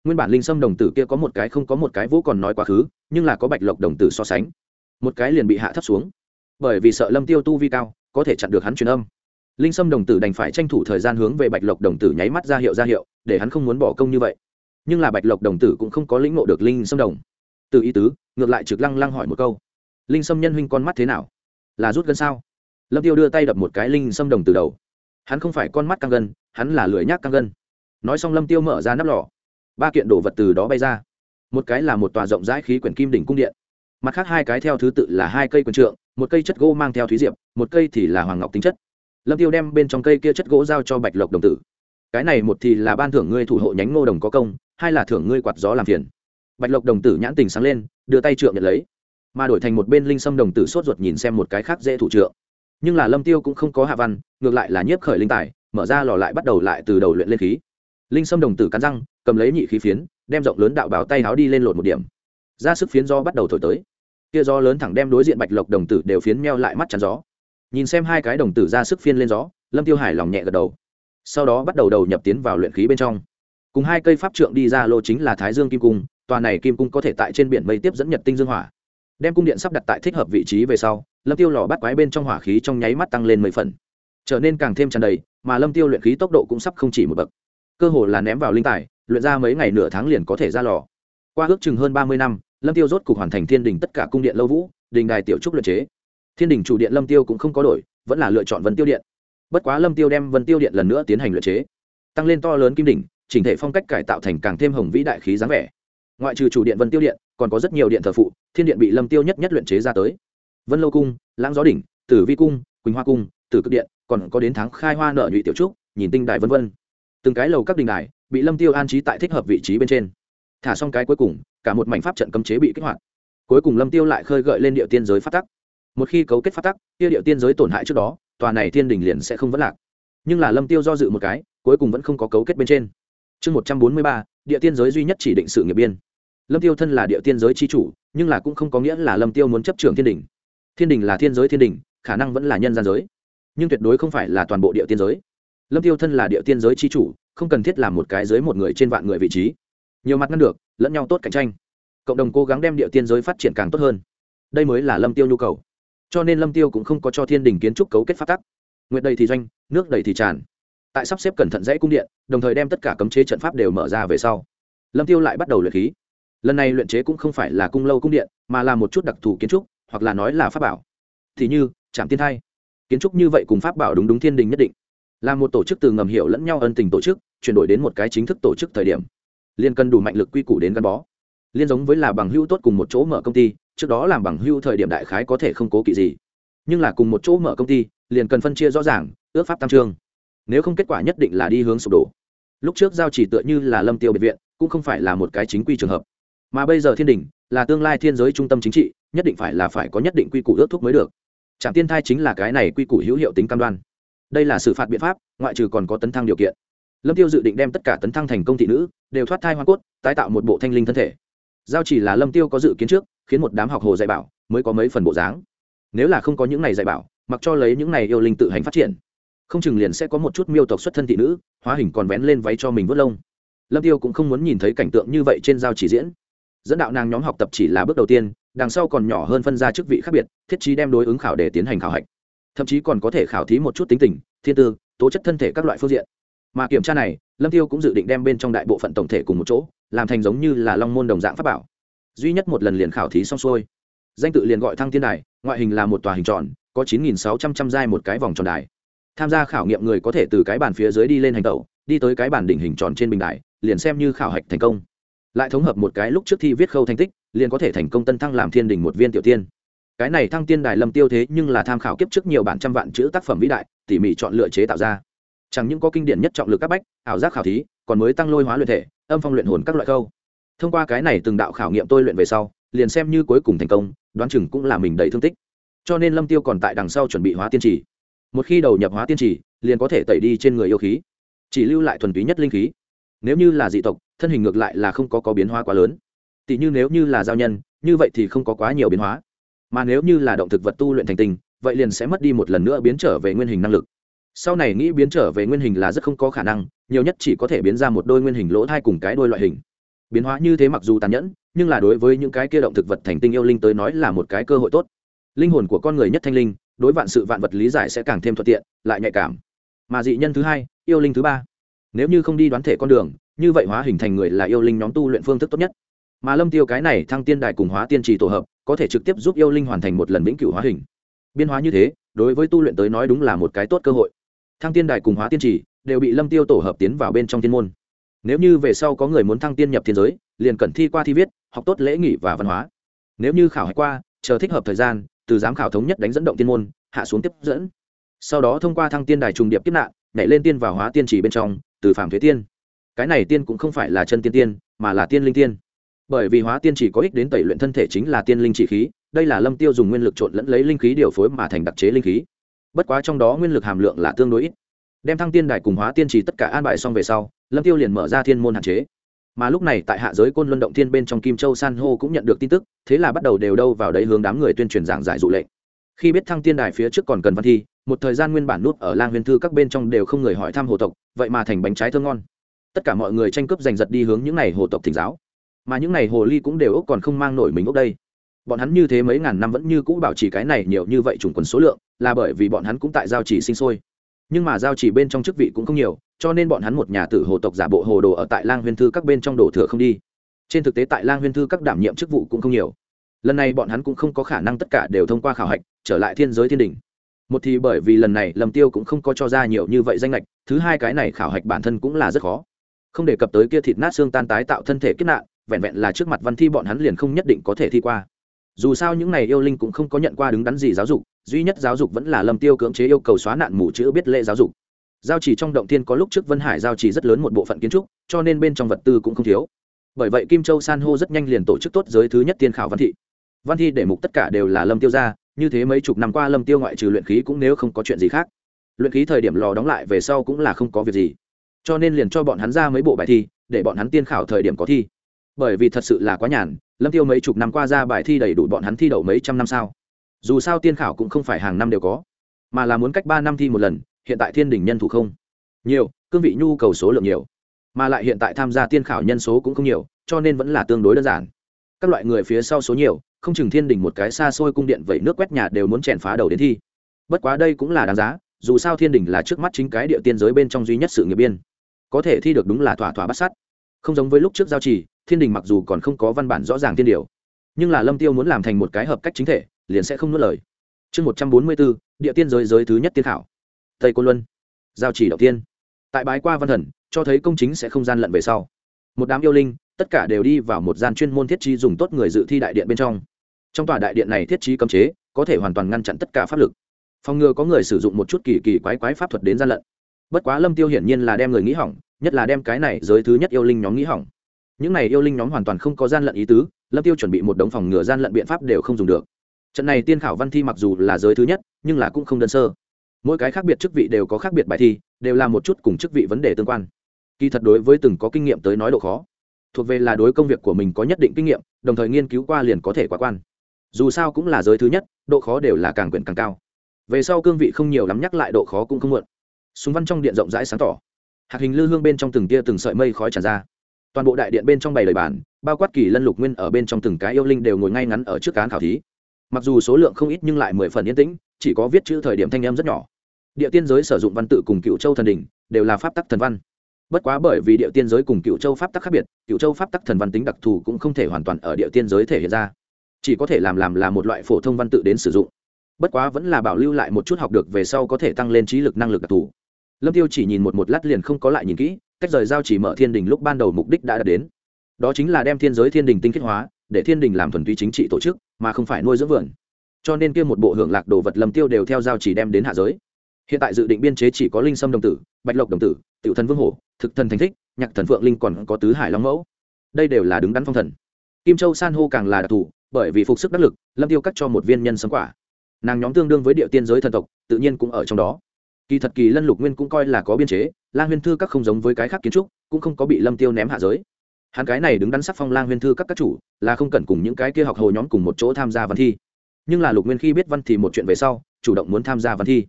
Nguyên bản linh sâm đồng tử kia có một cái không có một cái vũ còn nói quá khứ, nhưng là có bạch lộc đồng tử so sánh. Một cái liền bị hạ thấp xuống. Bởi vì sợ lâm tiêu tu vi cao, có thể chặn được hắn truyền âm. Linh sâm đồng tử đành phải tranh thủ thời gian hướng về bạch lộc đồng tử nháy mắt ra hiệu ra hiệu, để hắn không muốn bỏ công như vậy nhưng là bạch lộc đồng tử cũng không có lĩnh ngộ được linh sâm đồng. Từ ý tứ, ngược lại trực lăng lăng hỏi một câu, linh sâm nhân huynh con mắt thế nào? Là rút gân sao? Lâm tiêu đưa tay đập một cái linh sâm đồng từ đầu. Hắn không phải con mắt căng gân, hắn là lưỡi nhác căng gân. Nói xong lâm tiêu mở ra nắp lò. Ba kiện đồ vật từ đó bay ra. Một cái là một tòa rộng rãi khí quyển kim đỉnh cung điện. Mặt khác hai cái theo thứ tự là hai cây quần trượng, một cây chất gỗ mang theo thúy diệp, một cây thì là hoàng ngọc tính chất. Lâm tiêu đem bên trong cây kia chất gỗ giao cho bạch lộc đồng tử. Cái này một thì là ban thưởng ngươi thủ hộ nhánh ngô đồng có công hai là thưởng ngươi quạt gió làm phiền. Bạch lộc đồng tử nhãn tình sáng lên, đưa tay trượng nhận lấy. Mà đổi thành một bên linh sâm đồng tử sốt ruột nhìn xem một cái khác dễ thủ trượng. Nhưng là lâm tiêu cũng không có hạ văn, ngược lại là nhiếp khởi linh tài, mở ra lò lại bắt đầu lại từ đầu luyện lên khí. Linh sâm đồng tử cắn răng, cầm lấy nhị khí phiến, đem rộng lớn đạo bào tay háo đi lên lột một điểm. Ra sức phiến do bắt đầu thổi tới. Kia gió lớn thẳng đem đối diện bạch lộc đồng tử đều phiến meo lại mắt chắn gió. Nhìn xem hai cái đồng tử ra sức phiên lên gió, lâm tiêu hải lòng nhẹ gật đầu. Sau đó bắt đầu đầu nhập tiến vào luyện khí bên trong cùng hai cây pháp trượng đi ra lô chính là thái dương kim cung, tòa này kim cung có thể tại trên biển mây tiếp dẫn nhật tinh dương hỏa. Đem cung điện sắp đặt tại thích hợp vị trí về sau, lâm tiêu lò bắt quái bên trong hỏa khí trong nháy mắt tăng lên mười phần. Trở nên càng thêm tràn đầy, mà lâm tiêu luyện khí tốc độ cũng sắp không chỉ một bậc. Cơ hồ là ném vào linh tài, luyện ra mấy ngày nửa tháng liền có thể ra lò. Qua ước chừng hơn ba mươi năm, lâm tiêu rốt cục hoàn thành thiên đình tất cả cung điện lâu vũ, đình đài tiểu trúc luyện chế. Thiên đình chủ điện lâm tiêu cũng không có đổi, vẫn là lựa chọn vân tiêu điện. Bất quá lâm tiêu đem vân tiêu điện lần nữa tiến hành luyện chế. Tăng lên to lớn kim đỉnh chỉnh thể phong cách cải tạo thành càng thêm hồng vĩ đại khí dáng vẻ. Ngoại trừ chủ điện vân tiêu điện, còn có rất nhiều điện thờ phụ, thiên điện bị lâm tiêu nhất nhất luyện chế ra tới. Vân lâu cung, lãng gió đỉnh, tử vi cung, quỳnh hoa cung, tử cực điện, còn có đến tháng khai hoa nở nhụy tiểu trúc, nhìn tinh đài vân vân. Từng cái lầu các đình đài bị lâm tiêu an trí tại thích hợp vị trí bên trên. Thả xong cái cuối cùng, cả một mảnh pháp trận cấm chế bị kích hoạt. Cuối cùng lâm tiêu lại khơi gợi lên địa tiên giới phát tắc. Một khi cấu kết phát tắc, kia địa tiên giới tổn hại trước đó, tòa này thiên đình liền sẽ không vẫn lạc. Nhưng là lâm tiêu do dự một cái, cuối cùng vẫn không có cấu kết bên trên chương một trăm bốn mươi ba, địa tiên giới duy nhất chỉ định sự nghiệp biên. Lâm tiêu thân là địa tiên giới chi chủ, nhưng là cũng không có nghĩa là lâm tiêu muốn chấp trưởng thiên đình. Thiên đình là thiên giới thiên đình, khả năng vẫn là nhân gian giới. Nhưng tuyệt đối không phải là toàn bộ địa tiên giới. Lâm tiêu thân là địa tiên giới chi chủ, không cần thiết làm một cái giới một người trên vạn người vị trí. Nhiều mặt ngăn được, lẫn nhau tốt cạnh tranh. Cộng đồng cố gắng đem địa tiên giới phát triển càng tốt hơn. Đây mới là lâm tiêu nhu cầu. Cho nên lâm tiêu cũng không có cho thiên đình kiến trúc cấu kết phát tắc. Nguyện đầy thì doanh, nước đầy thì tràn tại sắp xếp cẩn thận dãy cung điện, đồng thời đem tất cả cấm chế trận pháp đều mở ra về sau. Lâm tiêu lại bắt đầu luyện khí. Lần này luyện chế cũng không phải là cung lâu cung điện, mà là một chút đặc thù kiến trúc, hoặc là nói là pháp bảo. Thì như trạm tiên thai. Kiến trúc như vậy cùng pháp bảo đúng đúng thiên đình nhất định. Là một tổ chức từ ngầm hiểu lẫn nhau ân tình tổ chức, chuyển đổi đến một cái chính thức tổ chức thời điểm. Liên cần đủ mạnh lực quy củ đến gắn bó. Liên giống với là bằng hưu tốt cùng một chỗ mở công ty, trước đó làm bằng hưu thời điểm đại khái có thể không cố kỵ gì. Nhưng là cùng một chỗ mở công ty, liền cần phân chia rõ ràng, ước pháp tam trương nếu không kết quả nhất định là đi hướng sụp đổ. Lúc trước giao chỉ tựa như là lâm tiêu biệt viện, cũng không phải là một cái chính quy trường hợp. Mà bây giờ thiên đình là tương lai thiên giới trung tâm chính trị, nhất định phải là phải có nhất định quy củ ước thúc mới được. Trạm tiên thai chính là cái này quy củ hữu hiệu tính cam đoan. Đây là xử phạt biện pháp, ngoại trừ còn có tấn thăng điều kiện. Lâm tiêu dự định đem tất cả tấn thăng thành công thị nữ, đều thoát thai hoa cốt, tái tạo một bộ thanh linh thân thể. Giao chỉ là lâm tiêu có dự kiến trước, khiến một đám học hồ dạy bảo mới có mấy phần bộ dáng. Nếu là không có những này dạy bảo, mặc cho lấy những này yêu linh tự hành phát triển không chừng liền sẽ có một chút miêu tộc xuất thân thị nữ, hóa hình còn vén lên váy cho mình vớt lông. Lâm tiêu cũng không muốn nhìn thấy cảnh tượng như vậy trên giao chỉ diễn. Dẫn đạo nàng nhóm học tập chỉ là bước đầu tiên, đằng sau còn nhỏ hơn phân ra chức vị khác biệt, thiết trí đem đối ứng khảo để tiến hành khảo hạch. Thậm chí còn có thể khảo thí một chút tính tình, thiên tư, tố chất thân thể các loại phương diện. Mà kiểm tra này, lâm tiêu cũng dự định đem bên trong đại bộ phận tổng thể cùng một chỗ, làm thành giống như là long môn đồng dạng pháp bảo. Duy nhất một lần liền khảo thí xong xuôi. Danh tự liền gọi thăng thiên đài, ngoại hình là một tòa hình tròn, có chín nghìn sáu trăm trăm giai một cái vòng tròn đài tham gia khảo nghiệm người có thể từ cái bàn phía dưới đi lên hành tẩu, đi tới cái bàn đỉnh hình tròn trên bình đài, liền xem như khảo hạch thành công. Lại thống hợp một cái lúc trước thi viết khâu thành tích, liền có thể thành công tân thăng làm thiên đình một viên tiểu tiên. Cái này thăng tiên đài lâm tiêu thế nhưng là tham khảo kiếp trước nhiều bản trăm vạn chữ tác phẩm vĩ đại, tỉ mỉ chọn lựa chế tạo ra. Chẳng những có kinh điển nhất trọng lực các bách, ảo giác khảo thí, còn mới tăng lôi hóa luyện thể, âm phong luyện hồn các loại câu thông qua cái này từng đạo khảo nghiệm tôi luyện về sau, liền xem như cuối cùng thành công, đoán chừng cũng là mình đầy thương tích. Cho nên lâm tiêu còn tại đằng sau chuẩn bị hóa tiên trì một khi đầu nhập hóa tiên trì, liền có thể tẩy đi trên người yêu khí, chỉ lưu lại thuần túy nhất linh khí. Nếu như là dị tộc, thân hình ngược lại là không có có biến hóa quá lớn. Tỷ như nếu như là giao nhân, như vậy thì không có quá nhiều biến hóa. Mà nếu như là động thực vật tu luyện thành tình, vậy liền sẽ mất đi một lần nữa biến trở về nguyên hình năng lực. Sau này nghĩ biến trở về nguyên hình là rất không có khả năng, nhiều nhất chỉ có thể biến ra một đôi nguyên hình lỗ thai cùng cái đôi loại hình. Biến hóa như thế mặc dù tàn nhẫn, nhưng là đối với những cái kia động thực vật thành tinh yêu linh tới nói là một cái cơ hội tốt. Linh hồn của con người nhất thanh linh đối vạn sự vạn vật lý giải sẽ càng thêm thuận tiện, lại nhạy cảm. Mà dị nhân thứ hai, yêu linh thứ ba. Nếu như không đi đoán thể con đường, như vậy hóa hình thành người là yêu linh nhóm tu luyện phương thức tốt nhất. Mà lâm tiêu cái này thăng tiên đài cùng hóa tiên trì tổ hợp, có thể trực tiếp giúp yêu linh hoàn thành một lần vĩnh cửu hóa hình. Biên hóa như thế, đối với tu luyện tới nói đúng là một cái tốt cơ hội. Thăng tiên đài cùng hóa tiên trì đều bị lâm tiêu tổ hợp tiến vào bên trong thiên môn. Nếu như về sau có người muốn thăng tiên nhập thiên giới, liền cần thi qua thi viết, học tốt lễ nghỉ và văn hóa. Nếu như khảo hạch qua, chờ thích hợp thời gian từ giám khảo thống nhất đánh dẫn động tiên môn, hạ xuống tiếp dẫn. Sau đó thông qua thăng tiên đài trùng điệp kiếp nạn, nhảy lên tiên vào hóa tiên trì bên trong, từ phạm thuế tiên. Cái này tiên cũng không phải là chân tiên tiên, mà là tiên linh tiên. Bởi vì hóa tiên chỉ có ích đến tẩy luyện thân thể chính là tiên linh chỉ khí, đây là lâm tiêu dùng nguyên lực trộn lẫn lấy linh khí điều phối mà thành đặc chế linh khí. Bất quá trong đó nguyên lực hàm lượng là tương đối ít. Đem thăng tiên đài cùng hóa tiên chỉ tất cả an bài xong về sau, lâm tiêu liền mở ra thiên môn hạn chế mà lúc này tại hạ giới côn luân động thiên bên trong kim châu san hô cũng nhận được tin tức, thế là bắt đầu đều đâu vào đấy hướng đám người tuyên truyền giảng giải dụ lệnh. Khi biết thăng tiên đài phía trước còn cần văn thi, một thời gian nguyên bản nút ở lang huyền thư các bên trong đều không người hỏi thăm hồ tộc, vậy mà thành bánh trái thơ ngon. Tất cả mọi người tranh cướp giành giật đi hướng những n à y hồ tộc thỉnh giáo. Mà những n à y hồ ly cũng đều ốc còn không mang nổi mình ốc đây. Bọn hắn như thế mấy ngàn năm vẫn như cũ bảo trì cái này nhiều như vậy chủng quần số lượng, là bởi vì bọn hắn cũng tại giao chỉ sinh sôi. Nhưng mà giao chỉ bên trong chức vị cũng không nhiều cho nên bọn hắn một nhà tử hồ tộc giả bộ hồ đồ ở tại lang huyên thư các bên trong đổ thừa không đi. Trên thực tế tại lang huyên thư các đảm nhiệm chức vụ cũng không nhiều. Lần này bọn hắn cũng không có khả năng tất cả đều thông qua khảo hạch, trở lại thiên giới thiên đình. Một thì bởi vì lần này lầm tiêu cũng không có cho ra nhiều như vậy danh lệch thứ hai cái này khảo hạch bản thân cũng là rất khó. Không đề cập tới kia thịt nát xương tan tái tạo thân thể kết nạn, vẹn vẹn là trước mặt văn thi bọn hắn liền không nhất định có thể thi qua. Dù sao những này yêu linh cũng không có nhận qua đứng đắn gì giáo dục, duy nhất giáo dục vẫn là lâm tiêu cưỡng chế yêu cầu xóa nạn mù chữ biết lễ giáo dục giao chỉ trong động Thiên có lúc trước vân hải giao chỉ rất lớn một bộ phận kiến trúc, cho nên bên trong vật tư cũng không thiếu. Bởi vậy kim châu san hô rất nhanh liền tổ chức tốt giới thứ nhất tiên khảo văn thị. Văn thi để mục tất cả đều là lâm tiêu ra như thế mấy chục năm qua lâm tiêu ngoại trừ luyện khí cũng nếu không có chuyện gì khác. Luyện khí thời điểm lò đóng lại về sau cũng là không có việc gì. Cho nên liền cho bọn hắn ra mấy bộ bài thi, để bọn hắn tiên khảo thời điểm có thi. Bởi vì thật sự là quá nhàn, lâm tiêu mấy chục năm qua ra bài thi đầy đủ bọn hắn thi đậu mấy trăm năm sao. Dù sao tiên khảo cũng không phải hàng năm đều có, mà là muốn cách ba năm thi một lần hiện tại thiên đình nhân thủ không? Nhiều, cương vị nhu cầu số lượng nhiều, mà lại hiện tại tham gia tiên khảo nhân số cũng không nhiều, cho nên vẫn là tương đối đơn giản. Các loại người phía sau số nhiều, không chừng thiên đình một cái xa xôi cung điện vậy nước quét nhà đều muốn chèn phá đầu đến thi. Bất quá đây cũng là đáng giá, dù sao thiên đình là trước mắt chính cái địa tiên giới bên trong duy nhất sự nghiệp biên. Có thể thi được đúng là thỏa thỏa bắt sát không giống với lúc trước giao trì, thiên đình mặc dù còn không có văn bản rõ ràng tiên điều, nhưng là lâm tiêu muốn làm thành một cái hợp cách chính thể, liền sẽ không nuốt lời. Chương một trăm bốn mươi bốn địa tiên giới giới thứ nhất tiên khảo tây côn luân giao chỉ đầu tiên tại bái qua văn thần cho thấy công chính sẽ không gian lận về sau một đám yêu linh tất cả đều đi vào một gian chuyên môn thiết trí dùng tốt người dự thi đại điện bên trong trong tòa đại điện này thiết trí cấm chế có thể hoàn toàn ngăn chặn tất cả pháp lực phòng ngừa có người sử dụng một chút kỳ kỳ quái quái pháp thuật đến gian lận bất quá lâm tiêu hiển nhiên là đem người nghĩ hỏng nhất là đem cái này giới thứ nhất yêu linh nhóm nghĩ hỏng những này yêu linh nhóm hoàn toàn không có gian lận ý tứ lâm tiêu chuẩn bị một đống phòng ngừa gian lận biện pháp đều không dùng được trận này tiên khảo văn thi mặc dù là giới thứ nhất nhưng là cũng không đơn sơ mỗi cái khác biệt chức vị đều có khác biệt bài thi, đều là một chút cùng chức vị vấn đề tương quan. Kỳ thật đối với từng có kinh nghiệm tới nói độ khó. Thuộc về là đối công việc của mình có nhất định kinh nghiệm, đồng thời nghiên cứu qua liền có thể quá quan. Dù sao cũng là giới thứ nhất, độ khó đều là càng quyển càng cao. Về sau cương vị không nhiều lắm nhắc lại độ khó cũng không muộn. Súng văn trong điện rộng rãi sáng tỏ. Hạt hình lư hương bên trong từng tia từng sợi mây khói tràn ra. Toàn bộ đại điện bên trong bày lời bản, bao quát kỳ lân lục nguyên ở bên trong từng cái yêu linh đều ngồi ngay ngắn ở trước cán khảo thí. Mặc dù số lượng không ít nhưng lại mười phần yên tĩnh, chỉ có viết chữ thời điểm thanh em rất nhỏ địa tiên giới sử dụng văn tự cùng cựu châu thần đình đều là pháp tắc thần văn. Bất quá bởi vì địa tiên giới cùng cựu châu pháp tắc khác biệt cựu châu pháp tắc thần văn tính đặc thù cũng không thể hoàn toàn ở địa tiên giới thể hiện ra. Chỉ có thể làm làm là một loại phổ thông văn tự đến sử dụng. Bất quá vẫn là bảo lưu lại một chút học được về sau có thể tăng lên trí lực năng lực đặc thù. Lâm tiêu chỉ nhìn một một lát liền không có lại nhìn kỹ cách rời giao chỉ mở thiên đình lúc ban đầu mục đích đã đạt đến. Đó chính là đem thiên giới thiên đình tinh kết hóa, để thiên đình làm thuần túy chính trị tổ chức, mà không phải nuôi dưỡng vườn. Cho nên kia một bộ hưởng lạc đồ vật lâm tiêu đều theo giao chỉ đem đến hạ giới hiện tại dự định biên chế chỉ có linh sâm đồng tử, bạch lộc đồng tử, tiểu thần vương hổ, thực thần thành thích, nhạc thần phượng linh còn có tứ hải long mẫu. Đây đều là đứng đắn phong thần. Kim châu san hô càng là đặc thù, bởi vì phục sức đắc lực, lâm tiêu cắt cho một viên nhân sấm quả. Nàng nhóm tương đương với địa tiên giới thần tộc, tự nhiên cũng ở trong đó. Kỳ thật kỳ lân lục nguyên cũng coi là có biên chế, lang huyên thư các không giống với cái khác kiến trúc, cũng không có bị lâm tiêu ném hạ giới. Hắn cái này đứng đắn sắc phong lang huyên thư các các chủ, là không cần cùng những cái kia học hồ nhóm cùng một chỗ tham gia văn thi. Nhưng là lục nguyên khi biết văn thì một chuyện về sau, chủ động muốn tham gia văn thi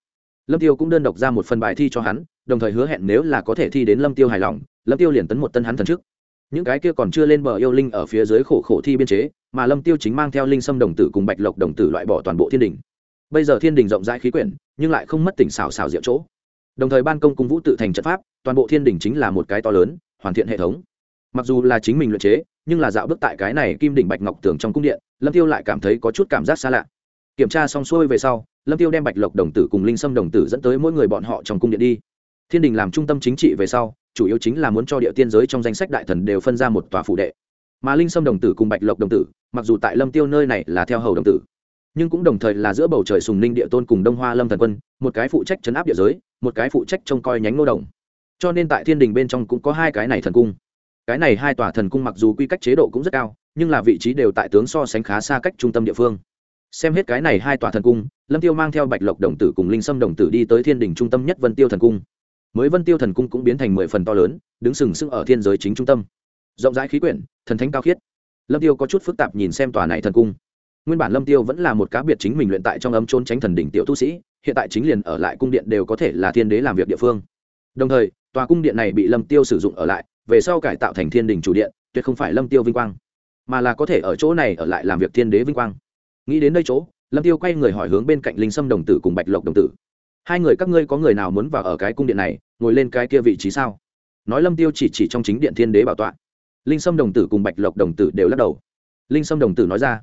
lâm tiêu cũng đơn độc ra một phần bài thi cho hắn, đồng thời hứa hẹn nếu là có thể thi đến lâm tiêu hài lòng, lâm tiêu liền tấn một tân hắn thần trước. Những cái kia còn chưa lên bờ yêu linh ở phía dưới khổ khổ thi biên chế, mà lâm tiêu chính mang theo linh sâm đồng tử cùng bạch lộc đồng tử loại bỏ toàn bộ thiên đình. Bây giờ thiên đình rộng rãi khí quyển, nhưng lại không mất tỉnh xào xào diệu chỗ. Đồng thời ban công cung vũ tự thành trận pháp, toàn bộ thiên đình chính là một cái to lớn, hoàn thiện hệ thống. Mặc dù là chính mình luyện chế, nhưng là dạo bước tại cái này kim đỉnh bạch ngọc tường trong cung điện, lâm tiêu lại cảm thấy có chút cảm giác xa lạ. Kiểm tra xong xuôi về sau lâm tiêu đem bạch lộc đồng tử cùng linh sâm đồng tử dẫn tới mỗi người bọn họ trong cung điện đi. Thiên đình làm trung tâm chính trị về sau, chủ yếu chính là muốn cho địa tiên giới trong danh sách đại thần đều phân ra một tòa phụ đệ. Mà linh sâm đồng tử cùng bạch lộc đồng tử, mặc dù tại lâm tiêu nơi này là theo hầu đồng tử, nhưng cũng đồng thời là giữa bầu trời sùng ninh địa tôn cùng đông hoa lâm thần quân, một cái phụ trách chấn áp địa giới, một cái phụ trách trông coi nhánh nô đồng. Cho nên tại thiên đình bên trong cũng có hai cái này thần cung. Cái này hai tòa thần cung mặc dù quy cách chế độ cũng rất cao, nhưng là vị trí đều tại tướng so sánh khá xa cách trung tâm địa phương xem hết cái này hai tòa thần cung, lâm tiêu mang theo bạch lộc đồng tử cùng linh sâm đồng tử đi tới thiên đình trung tâm nhất vân tiêu thần cung. Mới vân tiêu thần cung cũng biến thành mười phần to lớn, đứng sừng sững ở thiên giới chính trung tâm. Rộng rãi khí quyển, thần thánh cao khiết. Lâm tiêu có chút phức tạp nhìn xem tòa này thần cung. Nguyên bản lâm tiêu vẫn là một cá biệt chính mình luyện tại trong ấm trốn tránh thần đỉnh tiểu tu sĩ, hiện tại chính liền ở lại cung điện đều có thể là thiên đế làm việc địa phương. Đồng thời, tòa cung điện này bị lâm tiêu sử dụng ở lại, về sau cải tạo thành thiên đình chủ điện, tuyệt không phải lâm tiêu vinh quang, mà là có thể ở chỗ này ở lại làm việc thiên đế vinh quang nghĩ đến đây chỗ, lâm tiêu quay người hỏi hướng bên cạnh linh sâm đồng tử cùng bạch lộc đồng tử. Hai người các ngươi có người nào muốn vào ở cái cung điện này, ngồi lên cái kia vị trí sao? Nói lâm tiêu chỉ chỉ trong chính điện thiên đế bảo tọa. Linh sâm đồng tử cùng bạch lộc đồng tử đều lắc đầu. Linh sâm đồng tử nói ra,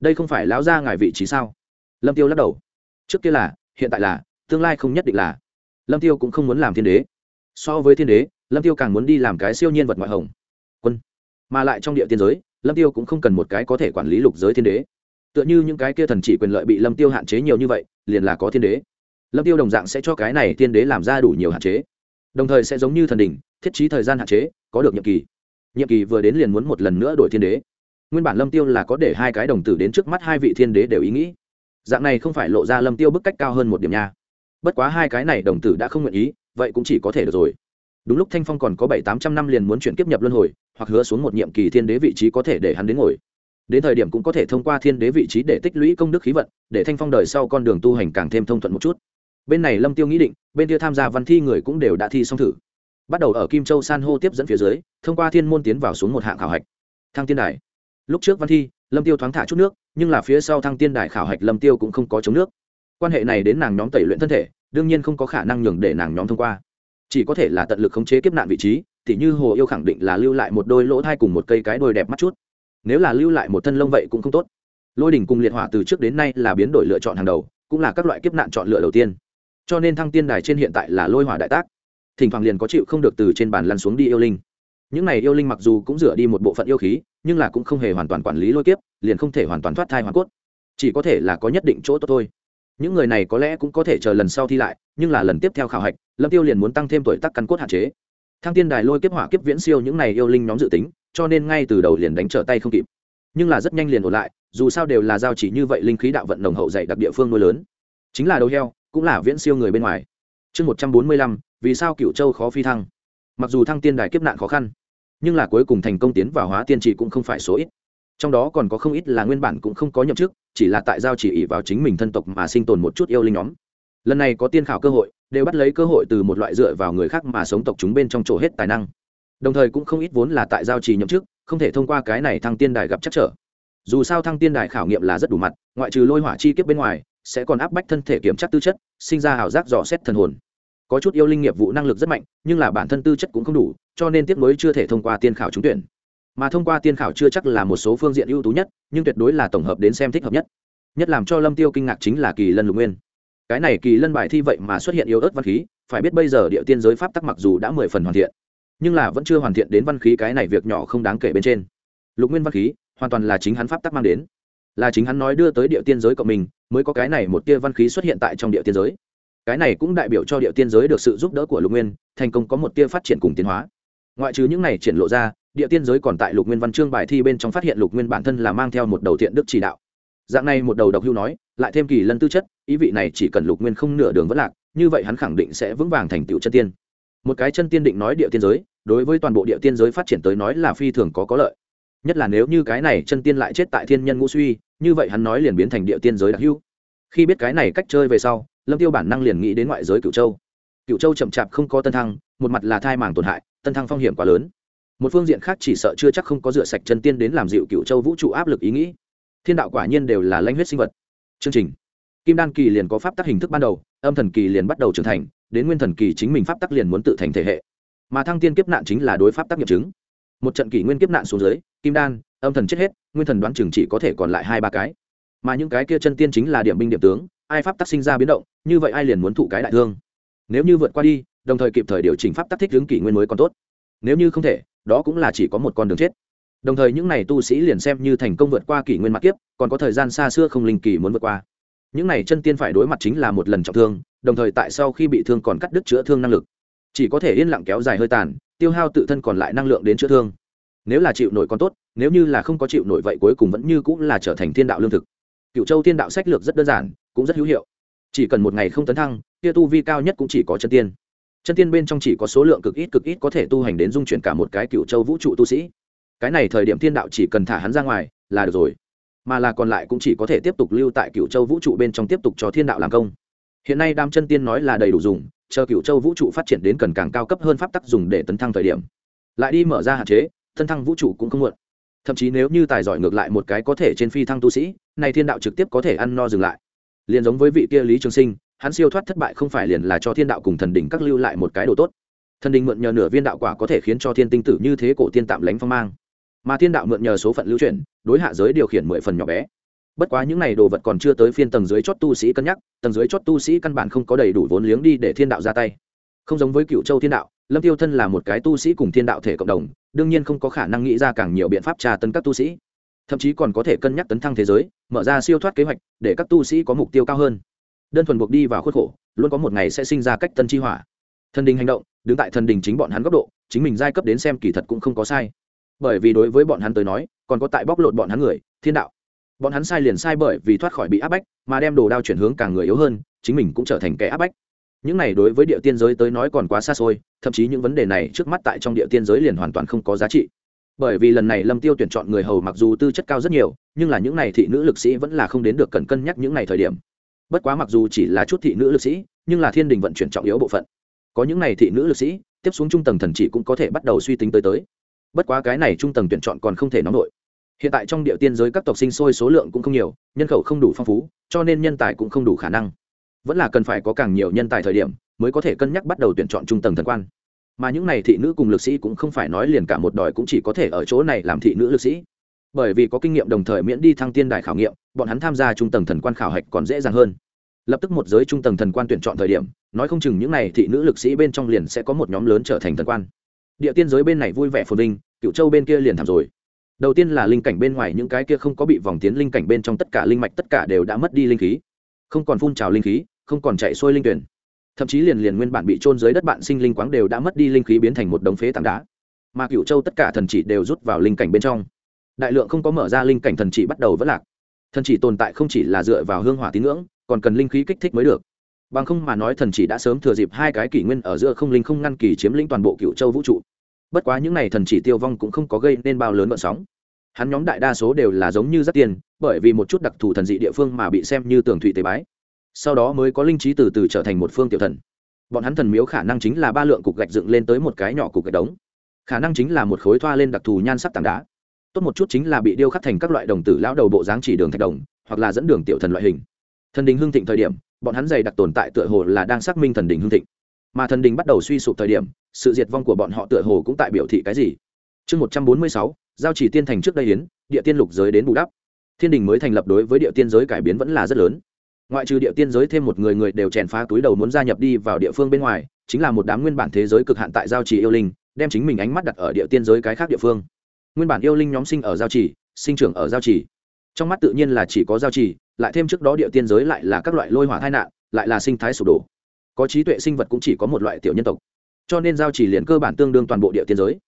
đây không phải lão ra ngài vị trí sao? Lâm tiêu lắc đầu. Trước kia là, hiện tại là, tương lai không nhất định là. Lâm tiêu cũng không muốn làm thiên đế. So với thiên đế, lâm tiêu càng muốn đi làm cái siêu nhiên vật ngoại hồng. Quân. Mà lại trong địa tiên giới, lâm tiêu cũng không cần một cái có thể quản lý lục giới thiên đế tựa như những cái kia thần chỉ quyền lợi bị lâm tiêu hạn chế nhiều như vậy, liền là có thiên đế. Lâm tiêu đồng dạng sẽ cho cái này thiên đế làm ra đủ nhiều hạn chế. Đồng thời sẽ giống như thần đỉnh, thiết trí thời gian hạn chế, có được nhiệm kỳ. Nhiệm kỳ vừa đến liền muốn một lần nữa đổi thiên đế. Nguyên bản lâm tiêu là có để hai cái đồng tử đến trước mắt hai vị thiên đế đều ý nghĩ. Dạng này không phải lộ ra lâm tiêu bức cách cao hơn một điểm nha. Bất quá hai cái này đồng tử đã không nguyện ý, vậy cũng chỉ có thể được rồi. Đúng lúc thanh phong còn có bảy tám trăm năm liền muốn chuyển kiếp nhập luân hồi, hoặc hứa xuống một nhiệm kỳ thiên đế vị trí có thể để hắn đến ngồi đến thời điểm cũng có thể thông qua thiên đế vị trí để tích lũy công đức khí vận, để thanh phong đời sau con đường tu hành càng thêm thông thuận một chút. Bên này lâm tiêu nghĩ định, bên kia tham gia văn thi người cũng đều đã thi xong thử. Bắt đầu ở kim châu san hô tiếp dẫn phía dưới, thông qua thiên môn tiến vào xuống một hạng khảo hạch. Thăng tiên đài. Lúc trước văn thi, lâm tiêu thoáng thả chút nước, nhưng là phía sau thăng tiên đài khảo hạch lâm tiêu cũng không có chống nước. Quan hệ này đến nàng nhóm tẩy luyện thân thể, đương nhiên không có khả năng nhường để nàng nhóm thông qua. Chỉ có thể là tận lực khống chế kiếp nạn vị trí thì như hồ yêu khẳng định là lưu lại một đôi lỗ thai cùng một cây cái đôi đẹp mắt chút nếu là lưu lại một thân lông vậy cũng không tốt. Lôi đỉnh cùng liệt hỏa từ trước đến nay là biến đổi lựa chọn hàng đầu, cũng là các loại kiếp nạn chọn lựa đầu tiên. Cho nên thăng tiên đài trên hiện tại là lôi hỏa đại tác. Thỉnh thoảng liền có chịu không được từ trên bàn lăn xuống đi yêu linh. Những này yêu linh mặc dù cũng rửa đi một bộ phận yêu khí, nhưng là cũng không hề hoàn toàn quản lý lôi kiếp, liền không thể hoàn toàn thoát thai hoàn cốt. Chỉ có thể là có nhất định chỗ tốt thôi. Những người này có lẽ cũng có thể chờ lần sau thi lại, nhưng là lần tiếp theo khảo hạch, lâm tiêu liền muốn tăng thêm tuổi tác căn cốt hạn chế. Thăng tiên đài lôi kiếp hỏa kiếp viễn siêu những này yêu linh nhóm dự tính cho nên ngay từ đầu liền đánh trở tay không kịp. Nhưng là rất nhanh liền ổn lại, dù sao đều là giao chỉ như vậy linh khí đạo vận nồng hậu dạy đặc địa phương nuôi lớn. Chính là đầu heo, cũng là viễn siêu người bên ngoài. Chương một trăm bốn mươi lăm, vì sao cựu châu khó phi thăng? Mặc dù thăng tiên đài kiếp nạn khó khăn, nhưng là cuối cùng thành công tiến vào hóa tiên trị cũng không phải số ít. Trong đó còn có không ít là nguyên bản cũng không có nhậm chức, chỉ là tại giao chỉ ỉ vào chính mình thân tộc mà sinh tồn một chút yêu linh nhóm. Lần này có tiên khảo cơ hội, đều bắt lấy cơ hội từ một loại dựa vào người khác mà sống tộc chúng bên trong chỗ hết tài năng đồng thời cũng không ít vốn là tại giao trì nhậm chức, không thể thông qua cái này thăng tiên đài gặp chắc trở. Dù sao thăng tiên đài khảo nghiệm là rất đủ mặt, ngoại trừ lôi hỏa chi kiếp bên ngoài, sẽ còn áp bách thân thể kiểm tra tư chất, sinh ra ảo giác dò xét thần hồn. Có chút yêu linh nghiệp vụ năng lực rất mạnh, nhưng là bản thân tư chất cũng không đủ, cho nên tiếp nối chưa thể thông qua tiên khảo trúng tuyển. Mà thông qua tiên khảo chưa chắc là một số phương diện ưu tú nhất, nhưng tuyệt đối là tổng hợp đến xem thích hợp nhất. Nhất làm cho lâm tiêu kinh ngạc chính là kỳ lân lục nguyên. Cái này kỳ lân bài thi vậy mà xuất hiện yếu ớt văn khí, phải biết bây giờ địa tiên giới pháp tắc mặc dù đã mười phần hoàn thiện nhưng là vẫn chưa hoàn thiện đến văn khí cái này việc nhỏ không đáng kể bên trên. Lục nguyên văn khí, hoàn toàn là chính hắn pháp tắc mang đến. Là chính hắn nói đưa tới địa tiên giới cộng mình, mới có cái này một tia văn khí xuất hiện tại trong địa tiên giới. Cái này cũng đại biểu cho địa tiên giới được sự giúp đỡ của lục nguyên, thành công có một tia phát triển cùng tiến hóa. Ngoại trừ những này triển lộ ra, địa tiên giới còn tại lục nguyên văn chương bài thi bên trong phát hiện lục nguyên bản thân là mang theo một đầu thiện đức chỉ đạo. Dạng này một đầu độc hưu nói, lại thêm kỳ lân tư chất, ý vị này chỉ cần lục nguyên không nửa đường vẫn lạc, như vậy hắn khẳng định sẽ vững vàng thành tựu chân tiên một cái chân tiên định nói địa tiên giới, đối với toàn bộ địa tiên giới phát triển tới nói là phi thường có có lợi. Nhất là nếu như cái này chân tiên lại chết tại thiên nhân ngũ suy, như vậy hắn nói liền biến thành địa tiên giới đặc hữu. Khi biết cái này cách chơi về sau, lâm tiêu bản năng liền nghĩ đến ngoại giới cựu châu. Cựu châu chậm chạp không có tân thăng, một mặt là thai màng tổn hại, tân thăng phong hiểm quá lớn. Một phương diện khác chỉ sợ chưa chắc không có rửa sạch chân tiên đến làm dịu cựu châu vũ trụ áp lực ý nghĩ. Thiên đạo quả nhiên đều là lanh huyết sinh vật. Chương trình. Kim đan kỳ liền có pháp tác hình thức ban đầu, âm thần kỳ liền bắt đầu trưởng thành đến nguyên thần kỳ chính mình pháp tắc liền muốn tự thành thể hệ. Mà thăng tiên kiếp nạn chính là đối pháp tắc nghiệm chứng. Một trận kỷ nguyên kiếp nạn xuống dưới, kim đan, âm thần chết hết, nguyên thần đoán chừng chỉ có thể còn lại hai ba cái. Mà những cái kia chân tiên chính là điểm binh điểm tướng, ai pháp tắc sinh ra biến động, như vậy ai liền muốn thụ cái đại thương. Nếu như vượt qua đi, đồng thời kịp thời điều chỉnh pháp tắc thích hướng kỷ nguyên mới còn tốt. Nếu như không thể, đó cũng là chỉ có một con đường chết. Đồng thời những n à y tu sĩ liền xem như thành công vượt qua kỷ nguyên mặt kiếp, còn có thời gian xa xưa không linh kỳ muốn vượt qua. Những n à y chân tiên phải đối mặt chính là một lần trọng thương đồng thời tại sau khi bị thương còn cắt đứt chữa thương năng lực. Chỉ có thể yên lặng kéo dài hơi tàn, tiêu hao tự thân còn lại năng lượng đến chữa thương. Nếu là chịu nổi còn tốt, nếu như là không có chịu nổi vậy cuối cùng vẫn như cũng là trở thành thiên đạo lương thực. Cựu châu thiên đạo sách lược rất đơn giản, cũng rất hữu hiệu. Chỉ cần một ngày không tấn thăng kia tu vi cao nhất cũng chỉ có chân tiên. Chân tiên bên trong chỉ có số lượng cực ít cực ít có thể tu hành đến dung chuyển cả một cái cựu châu vũ trụ tu sĩ. Cái này thời điểm thiên đạo chỉ cần thả hắn ra ngoài là được rồi. Mà là còn lại cũng chỉ có thể tiếp tục lưu tại cựu châu vũ trụ bên trong tiếp tục cho thiên đạo làm công hiện nay đam chân tiên nói là đầy đủ dùng, chờ cựu châu vũ trụ phát triển đến cần càng cao cấp hơn pháp tắc dùng để tấn thăng thời điểm. Lại đi mở ra hạn chế, thân thăng vũ trụ cũng không muộn. Thậm chí nếu như tài giỏi ngược lại một cái có thể trên phi thăng tu sĩ, này thiên đạo trực tiếp có thể ăn no dừng lại. Liền giống với vị kia lý trường sinh, hắn siêu thoát thất bại không phải liền là cho thiên đạo cùng thần đình các lưu lại một cái đồ tốt. Thần đình mượn nhờ nửa viên đạo quả có thể khiến cho thiên tinh tử như thế cổ tiên tạm lánh phong mang. Mà thiên đạo mượn nhờ số phận lưu chuyển đối hạ giới điều khiển mười phần nhỏ bé bất quá những n à y đồ vật còn chưa tới phiên tầng dưới chót tu sĩ cân nhắc, tầng dưới chót tu sĩ căn bản không có đầy đủ vốn liếng đi để thiên đạo ra tay. Không giống với cựu châu thiên đạo, lâm tiêu thân là một cái tu sĩ cùng thiên đạo thể cộng đồng, đương nhiên không có khả năng nghĩ ra càng nhiều biện pháp tra tấn các tu sĩ. Thậm chí còn có thể cân nhắc tấn thăng thế giới, mở ra siêu thoát kế hoạch để các tu sĩ có mục tiêu cao hơn. Đơn thuần buộc đi vào khuất khổ, luôn có một ngày sẽ sinh ra cách tân chi hỏa. Thần đình hành động, đứng tại thần đình chính bọn hắn góc độ, chính mình giai cấp đến xem kỳ thật cũng không có sai. Bởi vì đối với bọn hắn tới nói, còn có tại bóc lột bọn hắn người, thiên đạo bọn hắn sai liền sai bởi vì thoát khỏi bị áp bách, mà đem đồ đao chuyển hướng càng người yếu hơn, chính mình cũng trở thành kẻ áp bách. Những này đối với địa tiên giới tới nói còn quá xa xôi, thậm chí những vấn đề này trước mắt tại trong địa tiên giới liền hoàn toàn không có giá trị. Bởi vì lần này lâm tiêu tuyển chọn người hầu mặc dù tư chất cao rất nhiều, nhưng là những này thị nữ lực sĩ vẫn là không đến được cần cân nhắc những này thời điểm. Bất quá mặc dù chỉ là chút thị nữ lực sĩ, nhưng là thiên đình vận chuyển trọng yếu bộ phận. Có những này thị nữ lực sĩ, tiếp xuống trung tầng thần chỉ cũng có thể bắt đầu suy tính tới tới. Bất quá cái này trung tầng tuyển chọn còn không thể nóng nổi hiện tại trong địa tiên giới các tộc sinh sôi số lượng cũng không nhiều, nhân khẩu không đủ phong phú, cho nên nhân tài cũng không đủ khả năng. Vẫn là cần phải có càng nhiều nhân tài thời điểm mới có thể cân nhắc bắt đầu tuyển chọn trung tầng thần quan. Mà những này thị nữ cùng lực sĩ cũng không phải nói liền cả một đòi cũng chỉ có thể ở chỗ này làm thị nữ lực sĩ. Bởi vì có kinh nghiệm đồng thời miễn đi thăng tiên đài khảo nghiệm, bọn hắn tham gia trung tầng thần quan khảo hạch còn dễ dàng hơn. Lập tức một giới trung tầng thần quan tuyển chọn thời điểm, nói không chừng những n à y thị nữ lực sĩ bên trong liền sẽ có một nhóm lớn trở thành thần quan. Địa tiên giới bên này vui vẻ phồn vinh cựu châu bên kia liền thảm rồi đầu tiên là linh cảnh bên ngoài những cái kia không có bị vòng tiến linh cảnh bên trong tất cả linh mạch tất cả đều đã mất đi linh khí. Không còn phun trào linh khí, không còn chạy xuôi linh tuyển. Thậm chí liền liền nguyên bản bị trôn dưới đất bạn sinh linh quáng đều đã mất đi linh khí biến thành một đống phế tảng đá. Mà cựu châu tất cả thần chỉ đều rút vào linh cảnh bên trong. Đại lượng không có mở ra linh cảnh thần chỉ bắt đầu vất lạc. Thần chỉ tồn tại không chỉ là dựa vào hương hỏa tín ngưỡng, còn cần linh khí kích thích mới được. Bằng không mà nói thần chỉ đã sớm thừa dịp hai cái kỷ nguyên ở giữa không linh không ngăn kỳ chiếm lĩnh toàn bộ cựu châu vũ trụ bất quá những n à y thần chỉ tiêu vong cũng không có gây nên bao lớn vận sóng. Hắn nhóm đại đa số đều là giống như rất tiền bởi vì một chút đặc thù thần dị địa phương mà bị xem như tường thụy tế bái. Sau đó mới có linh trí từ từ trở thành một phương tiểu thần. Bọn hắn thần miếu khả năng chính là ba lượng cục gạch dựng lên tới một cái nhỏ cục gạch đống. Khả năng chính là một khối thoa lên đặc thù nhan sắc tảng đá. Tốt một chút chính là bị điêu khắc thành các loại đồng tử lão đầu bộ dáng chỉ đường thạch đồng, hoặc là dẫn đường tiểu thần loại hình. Thần đình hương thịnh thời điểm, bọn hắn dày đặc tồn tại tựa hồ là đang xác minh thần đình hương thịnh. Mà thần đình bắt đầu suy sụp thời điểm sự diệt vong của bọn họ tựa hồ cũng tại biểu thị cái gì. Chương một trăm bốn mươi sáu, giao chỉ tiên thành trước đây hiến địa tiên lục giới đến bù đắp. Thiên đình mới thành lập đối với địa tiên giới cải biến vẫn là rất lớn. Ngoại trừ địa tiên giới thêm một người người đều chèn phá túi đầu muốn gia nhập đi vào địa phương bên ngoài, chính là một đám nguyên bản thế giới cực hạn tại giao trì yêu linh, đem chính mình ánh mắt đặt ở địa tiên giới cái khác địa phương. Nguyên bản yêu linh nhóm sinh ở giao trì sinh trưởng ở giao trì trong mắt tự nhiên là chỉ có giao trì lại thêm trước đó địa tiên giới lại là các loại lôi hỏa tai nạn, lại là sinh thái sụp đổ. Có trí tuệ sinh vật cũng chỉ có một loại tiểu nhân tộc cho nên giao chỉ liền cơ bản tương đương toàn bộ địa tiên giới.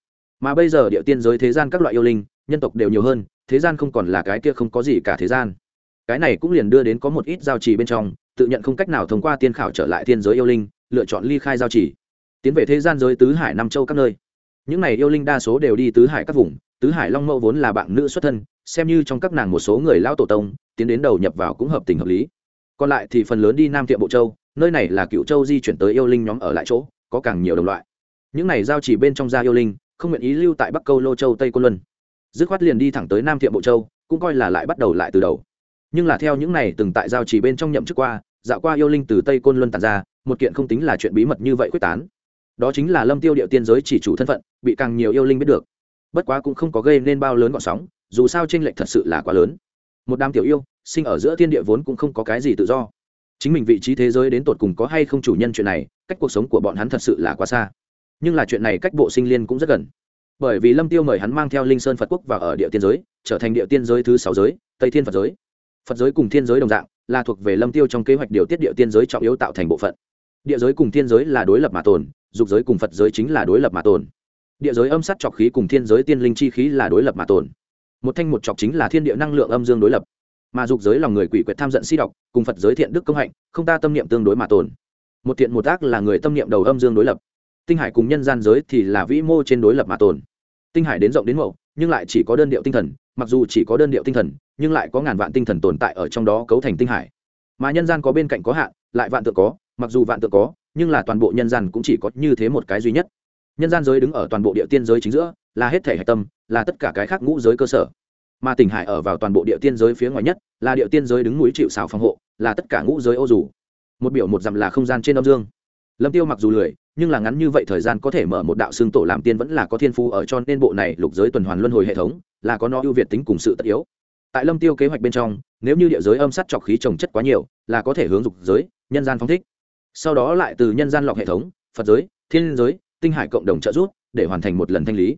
Mà bây giờ địa tiên giới thế gian các loại yêu linh, nhân tộc đều nhiều hơn, thế gian không còn là cái kia không có gì cả thế gian. Cái này cũng liền đưa đến có một ít giao trì bên trong, tự nhận không cách nào thông qua tiên khảo trở lại tiên giới yêu linh, lựa chọn ly khai giao trì tiến về thế gian giới tứ hải nam châu các nơi. Những này yêu linh đa số đều đi tứ hải các vùng, tứ hải long mẫu vốn là bạn nữ xuất thân, xem như trong các nàng một số người lao tổ tông, tiến đến đầu nhập vào cũng hợp tình hợp lý. Còn lại thì phần lớn đi nam tiệm bộ châu, nơi này là cựu châu di chuyển tới yêu linh nhóm ở lại chỗ có càng nhiều đồng loại. Những này giao chỉ bên trong gia yêu linh, không nguyện ý lưu tại bắc câu lô châu, tây côn luân. Dứt khoát liền đi thẳng tới nam tiệm bộ châu, cũng coi là lại bắt đầu lại từ đầu. Nhưng là theo những này từng tại giao chỉ bên trong nhậm chức qua, dạo qua yêu linh từ tây côn luân tàn ra, một kiện không tính là chuyện bí mật như vậy quyết tán. Đó chính là lâm tiêu điệu tiên giới chỉ chủ thân phận, bị càng nhiều yêu linh biết được. Bất quá cũng không có gây nên bao lớn gọn sóng, dù sao tranh lệch thật sự là quá lớn. Một đám tiểu yêu, sinh ở giữa thiên địa vốn cũng không có cái gì tự do chính mình vị trí thế giới đến tột cùng có hay không chủ nhân chuyện này, cách cuộc sống của bọn hắn thật sự là quá xa. Nhưng là chuyện này cách bộ sinh liên cũng rất gần. Bởi vì lâm tiêu mời hắn mang theo linh sơn phật quốc vào ở địa tiên giới, trở thành địa tiên giới thứ sáu giới, tây thiên phật giới. Phật giới cùng thiên giới đồng dạng, là thuộc về lâm tiêu trong kế hoạch điều tiết địa tiên giới trọng yếu tạo thành bộ phận. Địa giới cùng thiên giới là đối lập mà tồn, dục giới cùng phật giới chính là đối lập mà tồn. Địa giới âm sát trọc khí cùng thiên giới tiên linh chi khí là đối lập mà tồn. Một thanh một trọc chính là thiên địa năng lượng âm dương đối lập mà dục giới lòng người quỷ quyệt tham giận si độc, cùng phật giới thiện đức công hạnh, không ta tâm niệm tương đối mà tồn. Một thiện một ác là người tâm niệm đầu âm dương đối lập. Tinh hải cùng nhân gian giới thì là vĩ mô trên đối lập mà tồn. Tinh hải đến rộng đến mậu, nhưng lại chỉ có đơn điệu tinh thần, mặc dù chỉ có đơn điệu tinh thần, nhưng lại có ngàn vạn tinh thần tồn tại ở trong đó cấu thành tinh hải. Mà nhân gian có bên cạnh có hạn, lại vạn tượng có, mặc dù vạn tượng có, nhưng là toàn bộ nhân gian cũng chỉ có như thế một cái duy nhất. Nhân gian giới đứng ở toàn bộ địa tiên giới chính giữa, là hết thể hạch tâm, là tất cả cái khác ngũ giới cơ sở mà tỉnh hải ở vào toàn bộ địa tiên giới phía ngoài nhất, là địa tiên giới đứng núi chịu xào phòng hộ, là tất cả ngũ giới ô dù. Một biểu một dặm là không gian trên âm dương. Lâm tiêu mặc dù lười, nhưng là ngắn như vậy thời gian có thể mở một đạo xương tổ làm tiên vẫn là có thiên phu ở cho nên bộ này lục giới tuần hoàn luân hồi hệ thống, là có nó ưu việt tính cùng sự tất yếu. Tại lâm tiêu kế hoạch bên trong, nếu như địa giới âm sát trọc khí trồng chất quá nhiều, là có thể hướng dục giới, nhân gian phóng thích. Sau đó lại từ nhân gian lọc hệ thống, phật giới, thiên giới, tinh hải cộng đồng trợ giúp, để hoàn thành một lần thanh lý.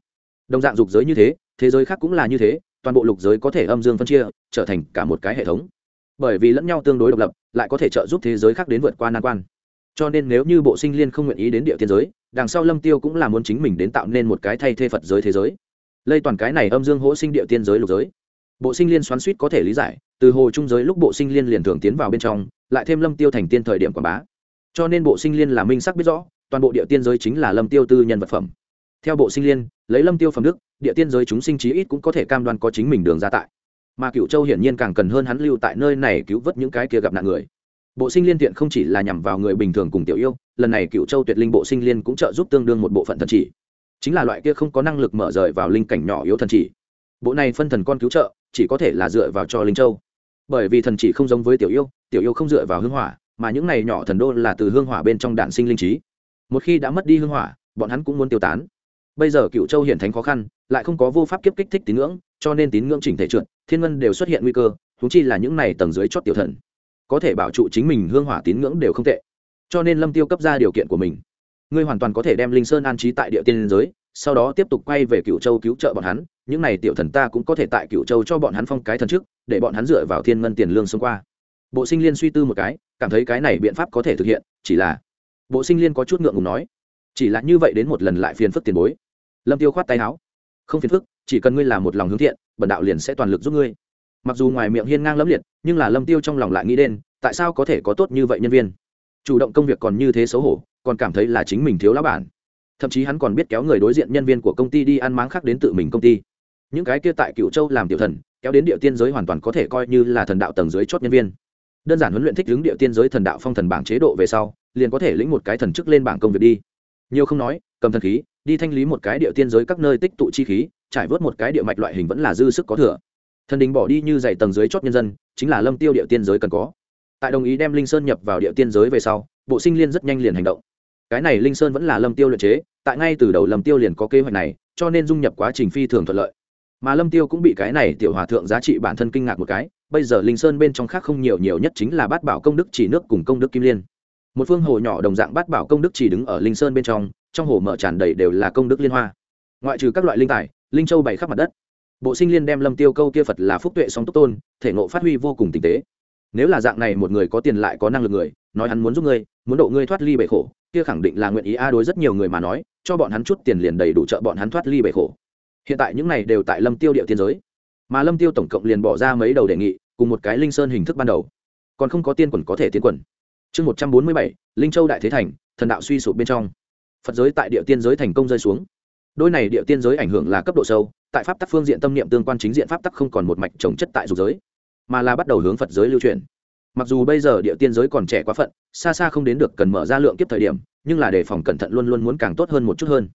Đồng dạng dục giới như thế thế giới khác cũng là như thế toàn bộ lục giới có thể âm dương phân chia, trở thành cả một cái hệ thống. Bởi vì lẫn nhau tương đối độc lập, lại có thể trợ giúp thế giới khác đến vượt qua nan quan. Cho nên nếu như bộ sinh liên không nguyện ý đến địa tiên giới, đằng sau lâm tiêu cũng là muốn chính mình đến tạo nên một cái thay thế phật giới thế giới. Lây toàn cái này âm dương hỗ sinh địa tiên giới lục giới. Bộ sinh liên xoắn suýt có thể lý giải, từ hồ trung giới lúc bộ sinh liên liền thường tiến vào bên trong, lại thêm lâm tiêu thành tiên thời điểm quảng bá. Cho nên bộ sinh liên là minh sắc biết rõ, toàn bộ địa tiên giới chính là lâm tiêu tư nhân vật phẩm. Theo bộ sinh liên lấy lâm tiêu phẩm đức, địa tiên giới chúng sinh chí ít cũng có thể cam đoan có chính mình đường ra tại. Mà cựu châu hiển nhiên càng cần hơn hắn lưu tại nơi này cứu vớt những cái kia gặp nạn người. Bộ sinh liên tiện không chỉ là nhằm vào người bình thường cùng tiểu yêu, lần này cựu châu tuyệt linh bộ sinh liên cũng trợ giúp tương đương một bộ phận thần chỉ. Chính là loại kia không có năng lực mở rời vào linh cảnh nhỏ yếu thần chỉ. Bộ này phân thần con cứu trợ, chỉ có thể là dựa vào cho linh châu. Bởi vì thần chỉ không giống với tiểu yêu tiểu yêu không dựa vào hương hỏa, mà những này nhỏ thần đô là từ hương hỏa bên trong đạn sinh linh trí. Một khi đã mất đi hương hỏa, bọn hắn cũng muốn tiêu tán bây giờ cựu châu hiển thánh khó khăn, lại không có vô pháp kiếp kích thích tín ngưỡng, cho nên tín ngưỡng chỉnh thể trượt, thiên ngân đều xuất hiện nguy cơ thúng chi là những này tầng dưới chót tiểu thần. Có thể bảo trụ chính mình hương hỏa tín ngưỡng đều không tệ. Cho nên lâm tiêu cấp ra điều kiện của mình. Ngươi hoàn toàn có thể đem linh sơn an trí tại địa tiên giới, sau đó tiếp tục quay về cựu châu cứu trợ bọn hắn, những này tiểu thần ta cũng có thể tại cựu châu cho bọn hắn phong cái thần trước, để bọn hắn dựa vào thiên ngân tiền lương xông qua. Bộ sinh liên suy tư một cái, cảm thấy cái này biện pháp có thể thực hiện, chỉ là bộ sinh liên có chút ngượng ngùng nói, chỉ là như vậy đến một lần lại phiền phức tiền bối lâm tiêu khoát tay áo. Không phiền phức, chỉ cần ngươi làm một lòng hướng thiện, bần đạo liền sẽ toàn lực giúp ngươi. Mặc dù ngoài miệng hiên ngang lẫm liệt, nhưng là lâm tiêu trong lòng lại nghĩ đến, tại sao có thể có tốt như vậy nhân viên? Chủ động công việc còn như thế xấu hổ, còn cảm thấy là chính mình thiếu lá bản. Thậm chí hắn còn biết kéo người đối diện nhân viên của công ty đi ăn máng khác đến tự mình công ty. Những cái kia tại cựu châu làm tiểu thần, kéo đến địa tiên giới hoàn toàn có thể coi như là thần đạo tầng dưới chót nhân viên. Đơn giản huấn luyện thích ứng địa tiên giới thần đạo phong thần bảng chế độ về sau, liền có thể lĩnh một cái thần chức lên bảng công việc đi. Nhiều không nói cầm thần khí, đi thanh lý một cái địa tiên giới các nơi tích tụ chi khí, trải vớt một cái địa mạch loại hình vẫn là dư sức có thừa. Thần đình bỏ đi như dày tầng dưới chót nhân dân, chính là lâm tiêu địa tiên giới cần có. Tại đồng ý đem linh sơn nhập vào địa tiên giới về sau, bộ sinh liên rất nhanh liền hành động. Cái này linh sơn vẫn là lâm tiêu luyện chế, tại ngay từ đầu lâm tiêu liền có kế hoạch này, cho nên dung nhập quá trình phi thường thuận lợi. Mà lâm tiêu cũng bị cái này tiểu hòa thượng giá trị bản thân kinh ngạc một cái, bây giờ linh sơn bên trong khác không nhiều nhiều nhất chính là bát bảo công đức chỉ nước cùng công đức kim liên. Một phương hồ nhỏ đồng dạng bát bảo công đức chỉ đứng ở linh sơn bên trong trong hồ mở tràn đầy đều là công đức liên hoa. Ngoại trừ các loại linh tài, linh châu bày khắp mặt đất, bộ sinh liên đem lâm tiêu câu kia phật là phúc tuệ song túc tôn, thể ngộ phát huy vô cùng tinh tế. Nếu là dạng này một người có tiền lại có năng lực người, nói hắn muốn giúp ngươi, muốn độ ngươi thoát ly bể khổ, kia khẳng định là nguyện ý a đối rất nhiều người mà nói, cho bọn hắn chút tiền liền đầy đủ trợ bọn hắn thoát ly bể khổ. Hiện tại những này đều tại lâm tiêu địa tiên giới. Mà lâm tiêu tổng cộng liền bỏ ra mấy đầu đề nghị, cùng một cái linh sơn hình thức ban đầu. Còn không có tiên quần có thể tiên quần. Chương một trăm bốn mươi bảy, linh châu đại thế thành, thần đạo suy sụp bên trong phật giới tại địa tiên giới thành công rơi xuống. Đôi này địa tiên giới ảnh hưởng là cấp độ sâu, tại pháp tắc phương diện tâm niệm tương quan chính diện pháp tắc không còn một mạch trồng chất tại dục giới, mà là bắt đầu hướng phật giới lưu truyền. Mặc dù bây giờ địa tiên giới còn trẻ quá phận, xa xa không đến được cần mở ra lượng kiếp thời điểm, nhưng là đề phòng cẩn thận luôn luôn muốn càng tốt hơn một chút hơn.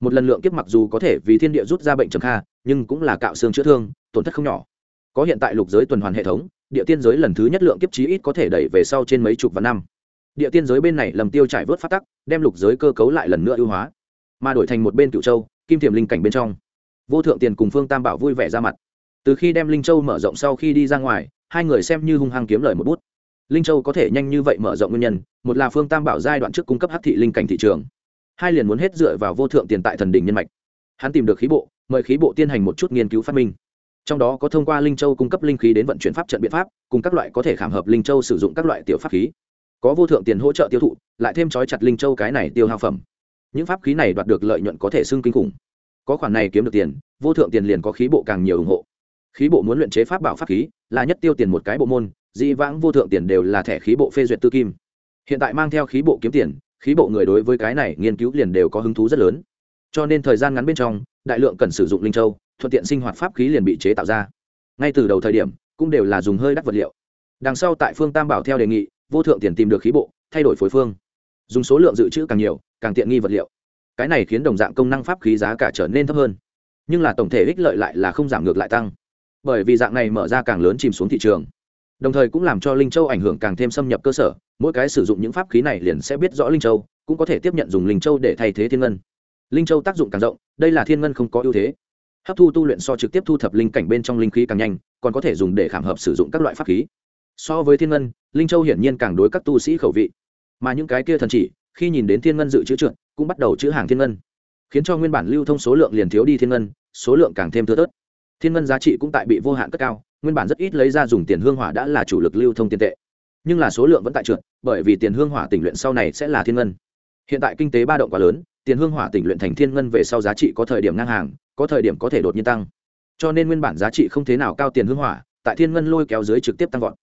Một lần lượng kiếp mặc dù có thể vì thiên địa rút ra bệnh trầm kha, nhưng cũng là cạo xương chữa thương, tổn thất không nhỏ. Có hiện tại lục giới tuần hoàn hệ thống, địa tiên giới lần thứ nhất lượng kiếp chí ít có thể đẩy về sau trên mấy chục vạn năm địa tiên giới bên này lầm tiêu trải vớt phát tắc, đem lục giới cơ cấu lại lần nữa ưu hóa, mà đổi thành một bên cựu châu, kim thiềm linh cảnh bên trong. Vô thượng tiền cùng phương tam bảo vui vẻ ra mặt. Từ khi đem linh châu mở rộng sau khi đi ra ngoài, hai người xem như hung hăng kiếm lời một bút. Linh châu có thể nhanh như vậy mở rộng nguyên nhân, một là phương tam bảo giai đoạn trước cung cấp hắc thị linh cảnh thị trường, hai liền muốn hết dựa vào vô thượng tiền tại thần đình nhân mạch. Hắn tìm được khí bộ, mời khí bộ tiến hành một chút nghiên cứu phát minh. Trong đó có thông qua linh châu cung cấp linh khí đến vận chuyển pháp trận biện pháp, cùng các loại có thể khảm hợp linh châu sử dụng các loại tiểu pháp khí có vô thượng tiền hỗ trợ tiêu thụ, lại thêm trói chặt linh châu cái này tiêu hao phẩm. Những pháp khí này đoạt được lợi nhuận có thể xưng kinh khủng. Có khoản này kiếm được tiền, vô thượng tiền liền có khí bộ càng nhiều ủng hộ. Khí bộ muốn luyện chế pháp bảo pháp khí, là nhất tiêu tiền một cái bộ môn, dĩ vãng vô thượng tiền đều là thẻ khí bộ phê duyệt tư kim. Hiện tại mang theo khí bộ kiếm tiền, khí bộ người đối với cái này nghiên cứu liền đều có hứng thú rất lớn. Cho nên thời gian ngắn bên trong, đại lượng cần sử dụng linh châu, thuận tiện sinh hoạt pháp khí liền bị chế tạo ra. Ngay từ đầu thời điểm, cũng đều là dùng hơi đắt vật liệu. Đằng sau tại phương tam bảo theo đề nghị vô thượng tiền tìm được khí bộ, thay đổi phối phương. Dùng số lượng dự trữ càng nhiều, càng tiện nghi vật liệu. Cái này khiến đồng dạng công năng pháp khí giá cả trở nên thấp hơn. Nhưng là tổng thể ích lợi lại là không giảm ngược lại tăng. Bởi vì dạng này mở ra càng lớn chìm xuống thị trường. Đồng thời cũng làm cho linh châu ảnh hưởng càng thêm xâm nhập cơ sở, mỗi cái sử dụng những pháp khí này liền sẽ biết rõ linh châu, cũng có thể tiếp nhận dùng linh châu để thay thế thiên ngân. Linh châu tác dụng càng rộng, đây là thiên ngân không có ưu thế. Hấp thu tu luyện so trực tiếp thu thập linh cảnh bên trong linh khí càng nhanh, còn có thể dùng để khảm hợp sử dụng các loại pháp khí so với thiên ngân, linh châu hiển nhiên càng đối các tu sĩ khẩu vị. Mà những cái kia thần chỉ, khi nhìn đến thiên ngân dự trữ trượt cũng bắt đầu chữ hàng thiên ngân. Khiến cho nguyên bản lưu thông số lượng liền thiếu đi thiên ngân, số lượng càng thêm thưa thớt. Thiên ngân giá trị cũng tại bị vô hạn cất cao, nguyên bản rất ít lấy ra dùng tiền hương hỏa đã là chủ lực lưu thông tiền tệ. Nhưng là số lượng vẫn tại trượt, bởi vì tiền hương hỏa tỉnh luyện sau này sẽ là thiên ngân. Hiện tại kinh tế ba động quá lớn, tiền hương hỏa tỉnh luyện thành thiên ngân về sau giá trị có thời điểm ngang hàng, có thời điểm có thể đột nhiên tăng. Cho nên nguyên bản giá trị không thế nào cao tiền hương hỏa, tại thiên ngân lôi kéo dưới trực tiếp tăng vọt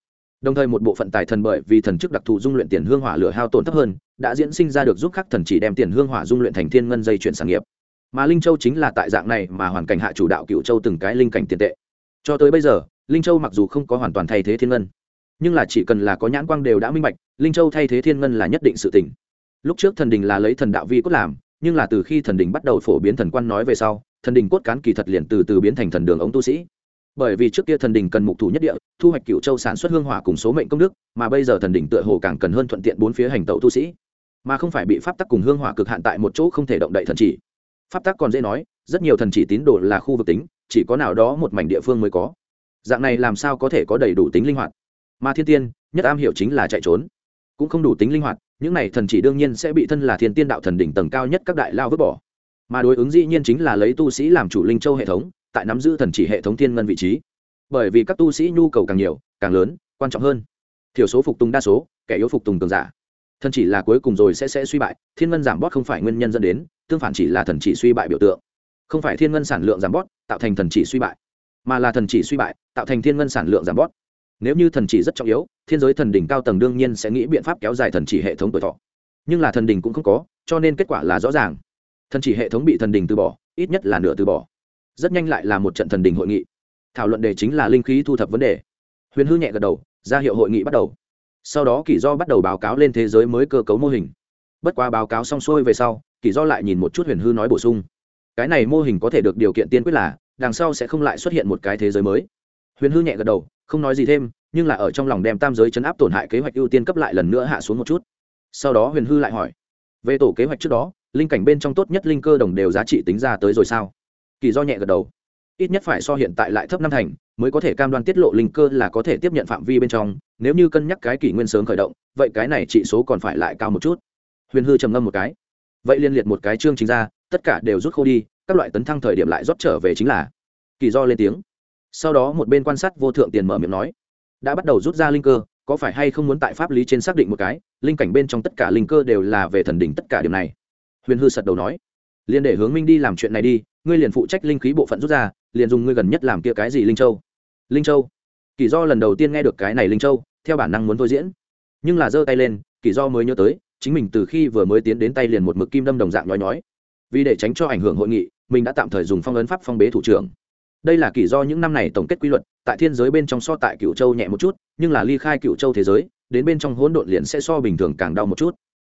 đồng thời một bộ phận tài thần bởi vì thần chức đặc thù dung luyện tiền hương hỏa lửa hao tổn thấp hơn, đã diễn sinh ra được giúp khắc thần chỉ đem tiền hương hỏa dung luyện thành thiên ngân dây chuyển sản nghiệp. Mà linh châu chính là tại dạng này mà hoàn cảnh hạ chủ đạo cựu châu từng cái linh cảnh tiền tệ. Cho tới bây giờ, linh châu mặc dù không có hoàn toàn thay thế thiên ngân, nhưng là chỉ cần là có nhãn quang đều đã minh bạch, linh châu thay thế thiên ngân là nhất định sự tỉnh lúc trước thần đình là lấy thần đạo vi cốt làm, nhưng là từ khi thần đình bắt đầu phổ biến thần quan nói về sau, thần đình cốt cán kỳ thật liền từ từ biến thành thần đường ống tu sĩ bởi vì trước kia thần đình cần mục thủ nhất địa, thu hoạch cựu châu sản xuất hương hỏa cùng số mệnh công đức, mà bây giờ thần đình tựa hồ càng cần hơn thuận tiện bốn phía hành tẩu tu sĩ. Mà không phải bị pháp tắc cùng hương hỏa cực hạn tại một chỗ không thể động đậy thần chỉ. Pháp tắc còn dễ nói, rất nhiều thần chỉ tín đồ là khu vực tính, chỉ có nào đó một mảnh địa phương mới có. Dạng này làm sao có thể có đầy đủ tính linh hoạt? Mà thiên tiên, nhất am hiểu chính là chạy trốn. Cũng không đủ tính linh hoạt, những này thần chỉ đương nhiên sẽ bị thân là thiên tiên đạo thần đỉnh tầng cao nhất các đại lao vứt bỏ. Mà đối ứng dĩ nhiên chính là lấy tu sĩ làm chủ linh châu hệ thống tại nắm giữ thần chỉ hệ thống thiên ngân vị trí. Bởi vì các tu sĩ nhu cầu càng nhiều, càng lớn, quan trọng hơn. Thiểu số phục tùng đa số, kẻ yếu phục tùng cường giả. Thần chỉ là cuối cùng rồi sẽ sẽ suy bại, thiên ngân giảm bót không phải nguyên nhân dẫn đến, tương phản chỉ là thần chỉ suy bại biểu tượng. Không phải thiên ngân sản lượng giảm bót, tạo thành thần chỉ suy bại, mà là thần chỉ suy bại, tạo thành thiên ngân sản lượng giảm bót. Nếu như thần chỉ rất trọng yếu, thiên giới thần đỉnh cao tầng đương nhiên sẽ nghĩ biện pháp kéo dài thần chỉ hệ thống tuổi thọ. Nhưng là thần đỉnh cũng không có, cho nên kết quả là rõ ràng. Thần chỉ hệ thống bị thần đỉnh từ bỏ, ít nhất là nửa từ bỏ rất nhanh lại là một trận thần đỉnh hội nghị. Thảo luận đề chính là linh khí thu thập vấn đề. Huyền hư nhẹ gật đầu, ra hiệu hội nghị bắt đầu. Sau đó kỷ do bắt đầu báo cáo lên thế giới mới cơ cấu mô hình. Bất qua báo cáo xong xuôi về sau, kỷ do lại nhìn một chút huyền hư nói bổ sung. Cái này mô hình có thể được điều kiện tiên quyết là, đằng sau sẽ không lại xuất hiện một cái thế giới mới. Huyền hư nhẹ gật đầu, không nói gì thêm, nhưng là ở trong lòng đem tam giới chấn áp tổn hại kế hoạch ưu tiên cấp lại lần nữa hạ xuống một chút. Sau đó huyền hư lại hỏi, về tổ kế hoạch trước đó, linh cảnh bên trong tốt nhất linh cơ đồng đều giá trị tính ra tới rồi sao? Kỳ do nhẹ gật đầu. Ít nhất phải so hiện tại lại thấp năm thành, mới có thể cam đoan tiết lộ linh cơ là có thể tiếp nhận phạm vi bên trong. Nếu như cân nhắc cái kỷ nguyên sớm khởi động, vậy cái này trị số còn phải lại cao một chút. Huyền hư trầm ngâm một cái. Vậy liên liệt một cái chương chính ra, tất cả đều rút khô đi, các loại tấn thăng thời điểm lại rót trở về chính là. Kỳ do lên tiếng. Sau đó một bên quan sát vô thượng tiền mở miệng nói, đã bắt đầu rút ra linh cơ, có phải hay không muốn tại pháp lý trên xác định một cái, linh cảnh bên trong tất cả linh cơ đều là về thần đỉnh tất cả điểm này? Huyền hư sật đầu nói liền để hướng minh đi làm chuyện này đi ngươi liền phụ trách linh khí bộ phận rút ra, liền dùng ngươi gần nhất làm kia cái gì linh châu? Linh châu? Kỳ do lần đầu tiên nghe được cái này linh châu, theo bản năng muốn thôi diễn. Nhưng là giơ tay lên kỳ do mới nhớ tới, chính mình từ khi vừa mới tiến đến tay liền một mực kim đâm đồng dạng nhói nhói. Vì để tránh cho ảnh hưởng hội nghị, mình đã tạm thời dùng phong ấn pháp phong bế thủ trưởng. Đây là kỳ do những năm này tổng kết quy luật, tại thiên giới bên trong so tại cựu châu nhẹ một chút, nhưng là ly khai cựu châu thế giới, đến bên trong hỗn độn liền sẽ so bình thường càng đau một chút.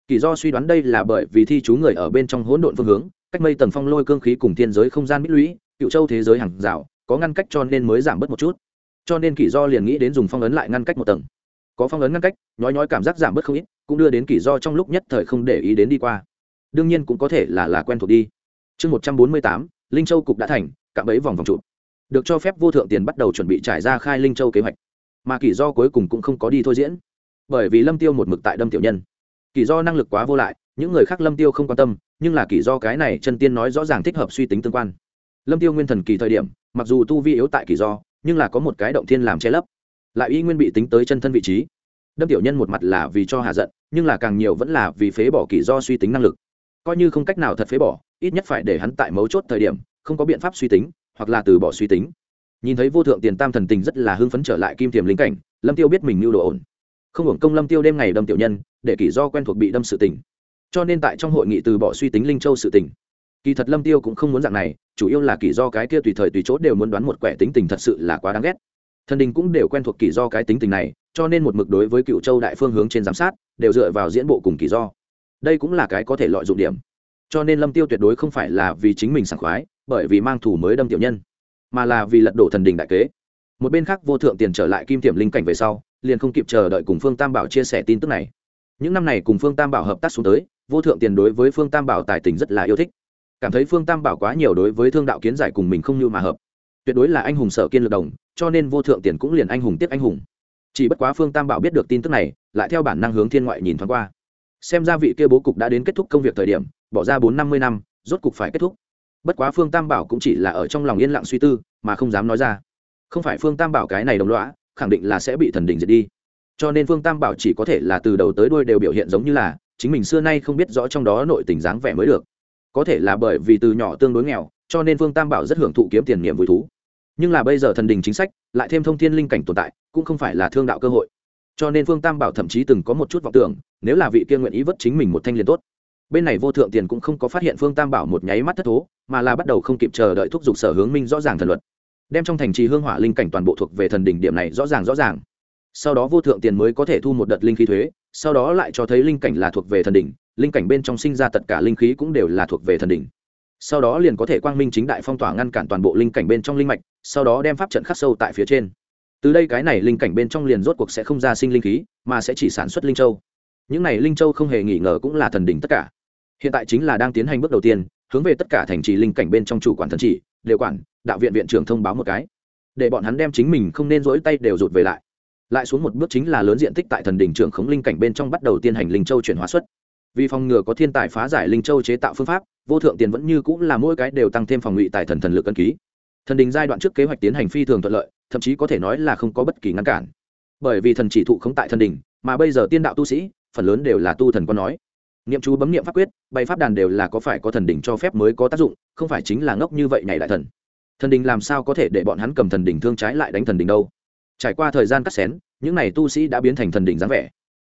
Kỳ do suy đoán đây là bởi vì thi chú người ở bên trong hỗn độn phương hướng cách mây tầng phong lôi cương khí cùng thiên giới không gian mít lũy, cựu châu thế giới hàng rào, có ngăn cách cho nên mới giảm bớt một chút. Cho nên kỷ do liền nghĩ đến dùng phong ấn lại ngăn cách một tầng. Có phong ấn ngăn cách, nhói nhói cảm giác giảm bớt không ít, cũng đưa đến kỷ do trong lúc nhất thời không để ý đến đi qua. Đương nhiên cũng có thể là là quen thuộc đi. Chương một trăm bốn mươi tám, linh châu cục đã thành, cạm bẫy vòng vòng trụ. Được cho phép vô thượng tiền bắt đầu chuẩn bị trải ra khai linh châu kế hoạch. Mà kỷ do cuối cùng cũng không có đi thôi diễn. Bởi vì lâm tiêu một mực tại đâm tiểu nhân. Kỷ do năng lực quá vô lại, những người khác lâm tiêu không quan tâm nhưng là kỳ do cái này chân tiên nói rõ ràng thích hợp suy tính tương quan. Lâm tiêu nguyên thần kỳ thời điểm, mặc dù tu vi yếu tại kỳ do, nhưng là có một cái động thiên làm che lấp. Lại y nguyên bị tính tới chân thân vị trí. Đâm tiểu nhân một mặt là vì cho hạ giận, nhưng là càng nhiều vẫn là vì phế bỏ kỳ do suy tính năng lực. Coi như không cách nào thật phế bỏ, ít nhất phải để hắn tại mấu chốt thời điểm, không có biện pháp suy tính, hoặc là từ bỏ suy tính. Nhìn thấy vô thượng tiền tam thần tình rất là hưng phấn trở lại kim tiềm linh cảnh, lâm tiêu biết mình mưu đồ ổn. Không hưởng công lâm tiêu đêm ngày đâm tiểu nhân, để kỷ do quen thuộc bị đâm sự tình cho nên tại trong hội nghị từ bỏ suy tính linh châu sự tình, kỳ thật lâm tiêu cũng không muốn dạng này, chủ yếu là kỳ do cái kia tùy thời tùy chỗ đều muốn đoán một quẻ tính tình thật sự là quá đáng ghét. Thần đình cũng đều quen thuộc kỳ do cái tính tình này, cho nên một mực đối với cựu châu đại phương hướng trên giám sát, đều dựa vào diễn bộ cùng kỳ do. Đây cũng là cái có thể lợi dụng điểm. Cho nên lâm tiêu tuyệt đối không phải là vì chính mình sảng khoái, bởi vì mang thủ mới đâm tiểu nhân, mà là vì lật đổ thần đình đại kế. Một bên khác vô thượng tiền trở lại kim tiệm linh cảnh về sau, liền không kịp chờ đợi cùng phương tam bảo chia sẻ tin tức này. Những năm này cùng phương tam bảo hợp tác xuống tới vô thượng tiền đối với phương tam bảo tài tình rất là yêu thích. Cảm thấy phương tam bảo quá nhiều đối với thương đạo kiến giải cùng mình không như mà hợp. Tuyệt đối là anh hùng sở kiên lược đồng, cho nên vô thượng tiền cũng liền anh hùng tiếp anh hùng. Chỉ bất quá phương tam bảo biết được tin tức này, lại theo bản năng hướng thiên ngoại nhìn thoáng qua. Xem ra vị kia bố cục đã đến kết thúc công việc thời điểm, bỏ ra bốn năm mươi năm, rốt cục phải kết thúc. Bất quá phương tam bảo cũng chỉ là ở trong lòng yên lặng suy tư, mà không dám nói ra. Không phải phương tam bảo cái này đồng loã khẳng định là sẽ bị thần đình diệt đi. Cho nên phương tam bảo chỉ có thể là từ đầu tới đuôi đều biểu hiện giống như là chính mình xưa nay không biết rõ trong đó nội tình dáng vẻ mới được. Có thể là bởi vì từ nhỏ tương đối nghèo, cho nên Vương tam bảo rất hưởng thụ kiếm tiền niệm vui thú. Nhưng là bây giờ thần đình chính sách, lại thêm thông thiên linh cảnh tồn tại, cũng không phải là thương đạo cơ hội. Cho nên Vương tam bảo thậm chí từng có một chút vọng tưởng, nếu là vị kia nguyện ý vất chính mình một thanh liền tốt. Bên này vô thượng tiền cũng không có phát hiện phương tam bảo một nháy mắt thất thố, mà là bắt đầu không kịp chờ đợi thúc giục sở hướng minh rõ ràng thần luật. Đem trong thành trì hương hỏa linh cảnh toàn bộ thuộc về thần đỉnh điểm này rõ ràng rõ ràng. Sau đó vô thượng tiền mới có thể thu một đợt linh khí thuế sau đó lại cho thấy linh cảnh là thuộc về thần đỉnh, linh cảnh bên trong sinh ra tất cả linh khí cũng đều là thuộc về thần đỉnh. Sau đó liền có thể quang minh chính đại phong tỏa ngăn cản toàn bộ linh cảnh bên trong linh mạch, sau đó đem pháp trận khắc sâu tại phía trên. Từ đây cái này linh cảnh bên trong liền rốt cuộc sẽ không ra sinh linh khí, mà sẽ chỉ sản xuất linh châu. Những này linh châu không hề nghi ngờ cũng là thần đỉnh tất cả. Hiện tại chính là đang tiến hành bước đầu tiên, hướng về tất cả thành trì linh cảnh bên trong chủ quản thần chỉ, đều quản, đạo viện viện trưởng thông báo một cái. Để bọn hắn đem chính mình không nên rỗi tay đều rụt về lại lại xuống một bước chính là lớn diện tích tại thần đỉnh trưởng khống linh cảnh bên trong bắt đầu tiến hành linh châu chuyển hóa xuất. Vì phòng ngừa có thiên tài phá giải linh châu chế tạo phương pháp, vô thượng tiền vẫn như cũng là mỗi cái đều tăng thêm phòng ngụy tại thần thần lực cân ký. Thần đình giai đoạn trước kế hoạch tiến hành phi thường thuận lợi, thậm chí có thể nói là không có bất kỳ ngăn cản. Bởi vì thần chỉ thụ không tại thần đình mà bây giờ tiên đạo tu sĩ, phần lớn đều là tu thần có nói. Niệm chú bấm niệm pháp quyết, bày pháp đàn đều là có phải có thần đình cho phép mới có tác dụng, không phải chính là ngốc như vậy nhảy lại thần. Thần đình làm sao có thể để bọn hắn cầm thần đình thương trái lại đánh thần đình đâu? Trải qua thời gian cắt xén, những n à y tu sĩ đã biến thành thần đỉnh dáng vẻ.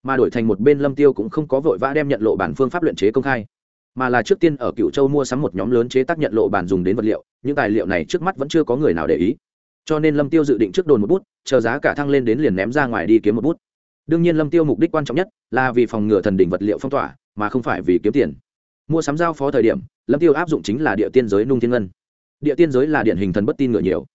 Mà đổi thành một bên lâm tiêu cũng không có vội vã đem nhận lộ bản phương pháp luyện chế công khai. Mà là trước tiên ở cựu châu mua sắm một nhóm lớn chế tác nhận lộ bản dùng đến vật liệu, những tài liệu này trước mắt vẫn chưa có người nào để ý. Cho nên lâm tiêu dự định trước đồn một bút, chờ giá cả thăng lên đến liền ném ra ngoài đi kiếm một bút. Đương nhiên lâm tiêu mục đích quan trọng nhất là vì phòng ngừa thần đỉnh vật liệu phong tỏa, mà không phải vì kiếm tiền. Mua sắm giao phó thời điểm, lâm tiêu áp dụng chính là địa tiên giới nung thiên ngân. Địa tiên giới là điển hình thần bất tin ngựa nhiều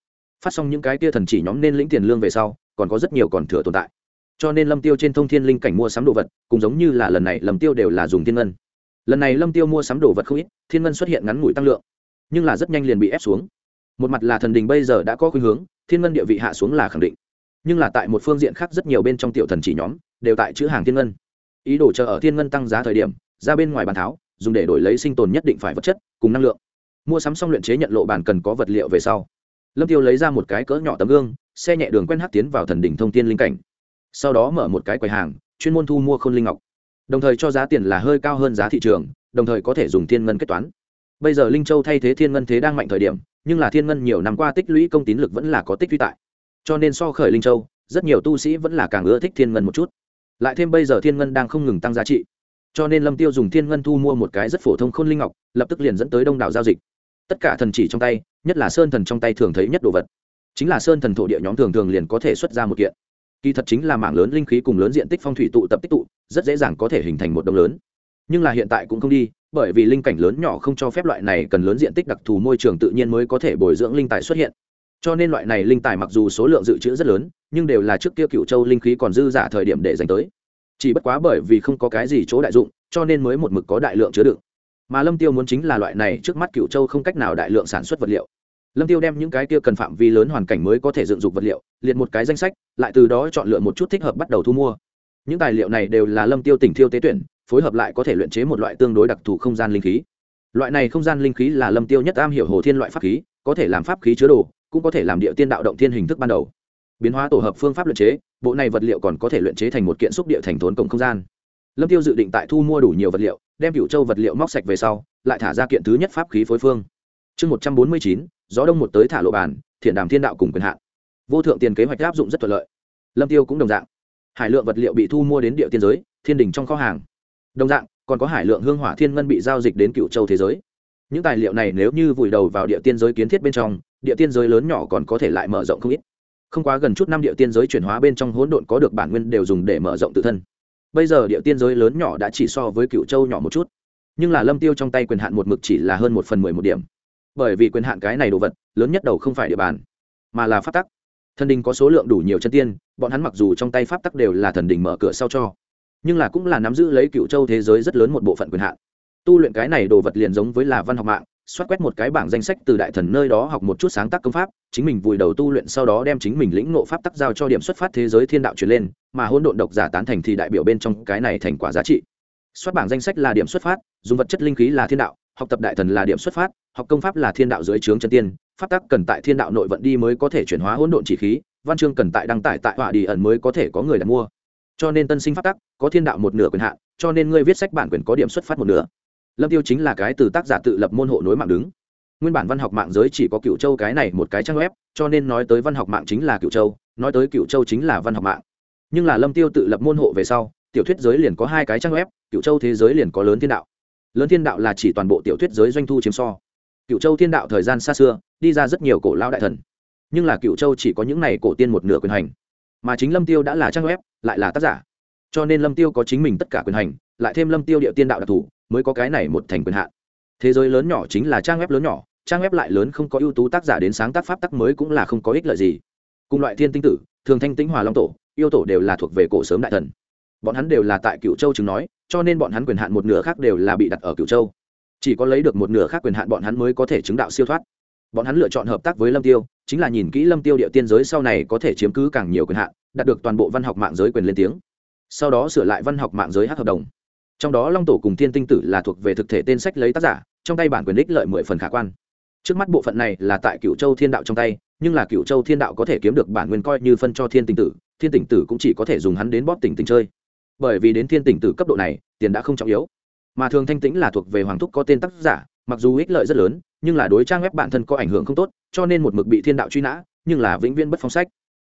phát xong những cái kia thần chỉ nhóm nên lĩnh tiền lương về sau, còn có rất nhiều còn thừa tồn tại. Cho nên lâm tiêu trên thông thiên linh cảnh mua sắm đồ vật, cũng giống như là lần này lâm tiêu đều là dùng thiên ngân. Lần này lâm tiêu mua sắm đồ vật không ít, thiên ngân xuất hiện ngắn ngủi tăng lượng, nhưng là rất nhanh liền bị ép xuống. Một mặt là thần đình bây giờ đã có khuynh hướng, thiên ngân địa vị hạ xuống là khẳng định. Nhưng là tại một phương diện khác rất nhiều bên trong tiểu thần chỉ nhóm, đều tại chữ hàng thiên ngân. Ý đồ chờ ở thiên ngân tăng giá thời điểm, ra bên ngoài bàn tháo, dùng để đổi lấy sinh tồn nhất định phải vật chất, cùng năng lượng. Mua sắm xong luyện chế nhận lộ bản cần có vật liệu về sau lâm tiêu lấy ra một cái cỡ nhỏ tấm gương, xe nhẹ đường quen hát tiến vào thần đỉnh thông tiên linh cảnh. Sau đó mở một cái quầy hàng, chuyên môn thu mua khôn linh ngọc. Đồng thời cho giá tiền là hơi cao hơn giá thị trường, đồng thời có thể dùng thiên ngân kết toán. Bây giờ linh châu thay thế thiên ngân thế đang mạnh thời điểm, nhưng là thiên ngân nhiều năm qua tích lũy công tín lực vẫn là có tích lũy tại. Cho nên so khởi linh châu, rất nhiều tu sĩ vẫn là càng ưa thích thiên ngân một chút. Lại thêm bây giờ thiên ngân đang không ngừng tăng giá trị. Cho nên lâm tiêu dùng thiên ngân thu mua một cái rất phổ thông khôn linh ngọc, lập tức liền dẫn tới đông đảo giao dịch tất cả thần chỉ trong tay, nhất là sơn thần trong tay thường thấy nhất đồ vật. Chính là sơn thần thổ địa nhóm thường thường liền có thể xuất ra một kiện. Kỳ thật chính là mảng lớn linh khí cùng lớn diện tích phong thủy tụ tập tích tụ, rất dễ dàng có thể hình thành một đồng lớn. Nhưng là hiện tại cũng không đi, bởi vì linh cảnh lớn nhỏ không cho phép loại này cần lớn diện tích đặc thù môi trường tự nhiên mới có thể bồi dưỡng linh tài xuất hiện. Cho nên loại này linh tài mặc dù số lượng dự trữ rất lớn, nhưng đều là trước kia cựu châu linh khí còn dư giả thời điểm để dành tới. Chỉ bất quá bởi vì không có cái gì chỗ đại dụng, cho nên mới một mực có đại lượng chứa đựng mà lâm tiêu muốn chính là loại này trước mắt cựu châu không cách nào đại lượng sản xuất vật liệu. Lâm tiêu đem những cái kia cần phạm vi lớn hoàn cảnh mới có thể dựng dục vật liệu, liệt một cái danh sách, lại từ đó chọn lựa một chút thích hợp bắt đầu thu mua. Những tài liệu này đều là lâm tiêu tỉnh thiêu tế tuyển, phối hợp lại có thể luyện chế một loại tương đối đặc thù không gian linh khí. Loại này không gian linh khí là lâm tiêu nhất am hiểu hồ thiên loại pháp khí, có thể làm pháp khí chứa đồ, cũng có thể làm địa tiên đạo động thiên hình thức ban đầu. Biến hóa tổ hợp phương pháp luyện chế, bộ này vật liệu còn có thể luyện chế thành một kiện xúc địa thành thốn cộng không gian. Lâm tiêu dự định tại thu mua đủ nhiều vật liệu đem cựu châu vật liệu móc sạch về sau, lại thả ra kiện thứ nhất pháp khí phối phương. Chương một trăm bốn mươi chín, gió đông một tới thả lộ bàn, thiện đàm thiên đạo cùng quyền hạn. Vô thượng tiền kế hoạch áp dụng rất thuận lợi. Lâm tiêu cũng đồng dạng. Hải lượng vật liệu bị thu mua đến địa tiên giới, thiên đình trong kho hàng. Đồng dạng, còn có hải lượng hương hỏa thiên ngân bị giao dịch đến cựu châu thế giới. Những tài liệu này nếu như vùi đầu vào địa tiên giới kiến thiết bên trong, địa tiên giới lớn nhỏ còn có thể lại mở rộng không ít. Không quá gần chút năm địa tiên giới chuyển hóa bên trong hỗn độn có được bản nguyên đều dùng để mở rộng tự thân bây giờ địa tiên giới lớn nhỏ đã chỉ so với cựu châu nhỏ một chút. Nhưng là lâm tiêu trong tay quyền hạn một mực chỉ là hơn một phần mười một điểm. Bởi vì quyền hạn cái này đồ vật, lớn nhất đầu không phải địa bàn, mà là pháp tắc. Thần đình có số lượng đủ nhiều chân tiên, bọn hắn mặc dù trong tay pháp tắc đều là thần đình mở cửa sau cho, nhưng là cũng là nắm giữ lấy cựu châu thế giới rất lớn một bộ phận quyền hạn. Tu luyện cái này đồ vật liền giống với là văn học mạng xoát quét một cái bảng danh sách từ đại thần nơi đó học một chút sáng tác công pháp, chính mình vùi đầu tu luyện sau đó đem chính mình lĩnh nộ pháp tắc giao cho điểm xuất phát thế giới thiên đạo truyền lên, mà hôn độn độc giả tán thành thì đại biểu bên trong cái này thành quả giá trị. Xuất bảng danh sách là điểm xuất phát, dùng vật chất linh khí là thiên đạo, học tập đại thần là điểm xuất phát, học công pháp là thiên đạo dưới trướng chân tiên, pháp tắc cần tại thiên đạo nội vận đi mới có thể chuyển hóa hỗn độn chỉ khí, văn chương cần tại đăng tải tại họa đi ẩn mới có thể có người đặt mua. Cho nên tân sinh pháp tắc, có thiên đạo một nửa quyền hạn, cho nên ngươi viết sách bản quyền có điểm xuất phát một nửa lâm tiêu chính là cái từ tác giả tự lập môn hộ nối mạng đứng. Nguyên bản văn học mạng giới chỉ có cựu châu cái này một cái trang web, cho nên nói tới văn học mạng chính là cựu châu, nói tới cựu châu chính là văn học mạng. Nhưng là lâm tiêu tự lập môn hộ về sau, tiểu thuyết giới liền có hai cái trang web cựu châu thế giới liền có lớn thiên đạo. Lớn thiên đạo là chỉ toàn bộ tiểu thuyết giới doanh thu chiếm so. Cựu châu thiên đạo thời gian xa xưa, đi ra rất nhiều cổ lao đại thần. Nhưng là cựu châu chỉ có những này cổ tiên một nửa quyền hành. Mà chính lâm tiêu đã là trang web, lại là tác giả. Cho nên lâm tiêu có chính mình tất cả quyền hành lại thêm lâm tiêu địa tiên đạo đặc thù, mới có cái này một thành quyền hạn. Thế giới lớn nhỏ chính là trang web lớn nhỏ, trang web lại lớn không có ưu tú tác giả đến sáng tác pháp tắc mới cũng là không có ích lợi gì. Cùng loại thiên tinh tử, thường thanh tĩnh hòa long tổ, yêu tổ đều là thuộc về cổ sớm đại thần. Bọn hắn đều là tại cựu châu chứng nói, cho nên bọn hắn quyền hạn một nửa khác đều là bị đặt ở cựu châu. Chỉ có lấy được một nửa khác quyền hạn bọn hắn mới có thể chứng đạo siêu thoát. Bọn hắn lựa chọn hợp tác với lâm tiêu, chính là nhìn kỹ lâm tiêu địa tiên giới sau này có thể chiếm cứ càng nhiều quyền hạn, đạt được toàn bộ văn học mạng giới quyền lên tiếng. Sau đó sửa lại văn học mạng giới hát hợp đồng trong đó long tổ cùng thiên tinh tử là thuộc về thực thể tên sách lấy tác giả, trong tay bản quyền ích lợi mười phần khả quan. Trước mắt bộ phận này là tại cựu châu thiên đạo trong tay, nhưng là cựu châu thiên đạo có thể kiếm được bản nguyên coi như phân cho thiên tinh tử, thiên tinh tử cũng chỉ có thể dùng hắn đến bóp tỉnh tình chơi. Bởi vì đến thiên tinh tử cấp độ này, tiền đã không trọng yếu. Mà thường thanh tĩnh là thuộc về hoàng thúc có tên tác giả, mặc dù ích lợi rất lớn, nhưng là đối trang web bản thân có ảnh hưởng không tốt, cho nên một mực bị thiên đạo truy nã, nhưng là vĩnh viễn bất phong sách.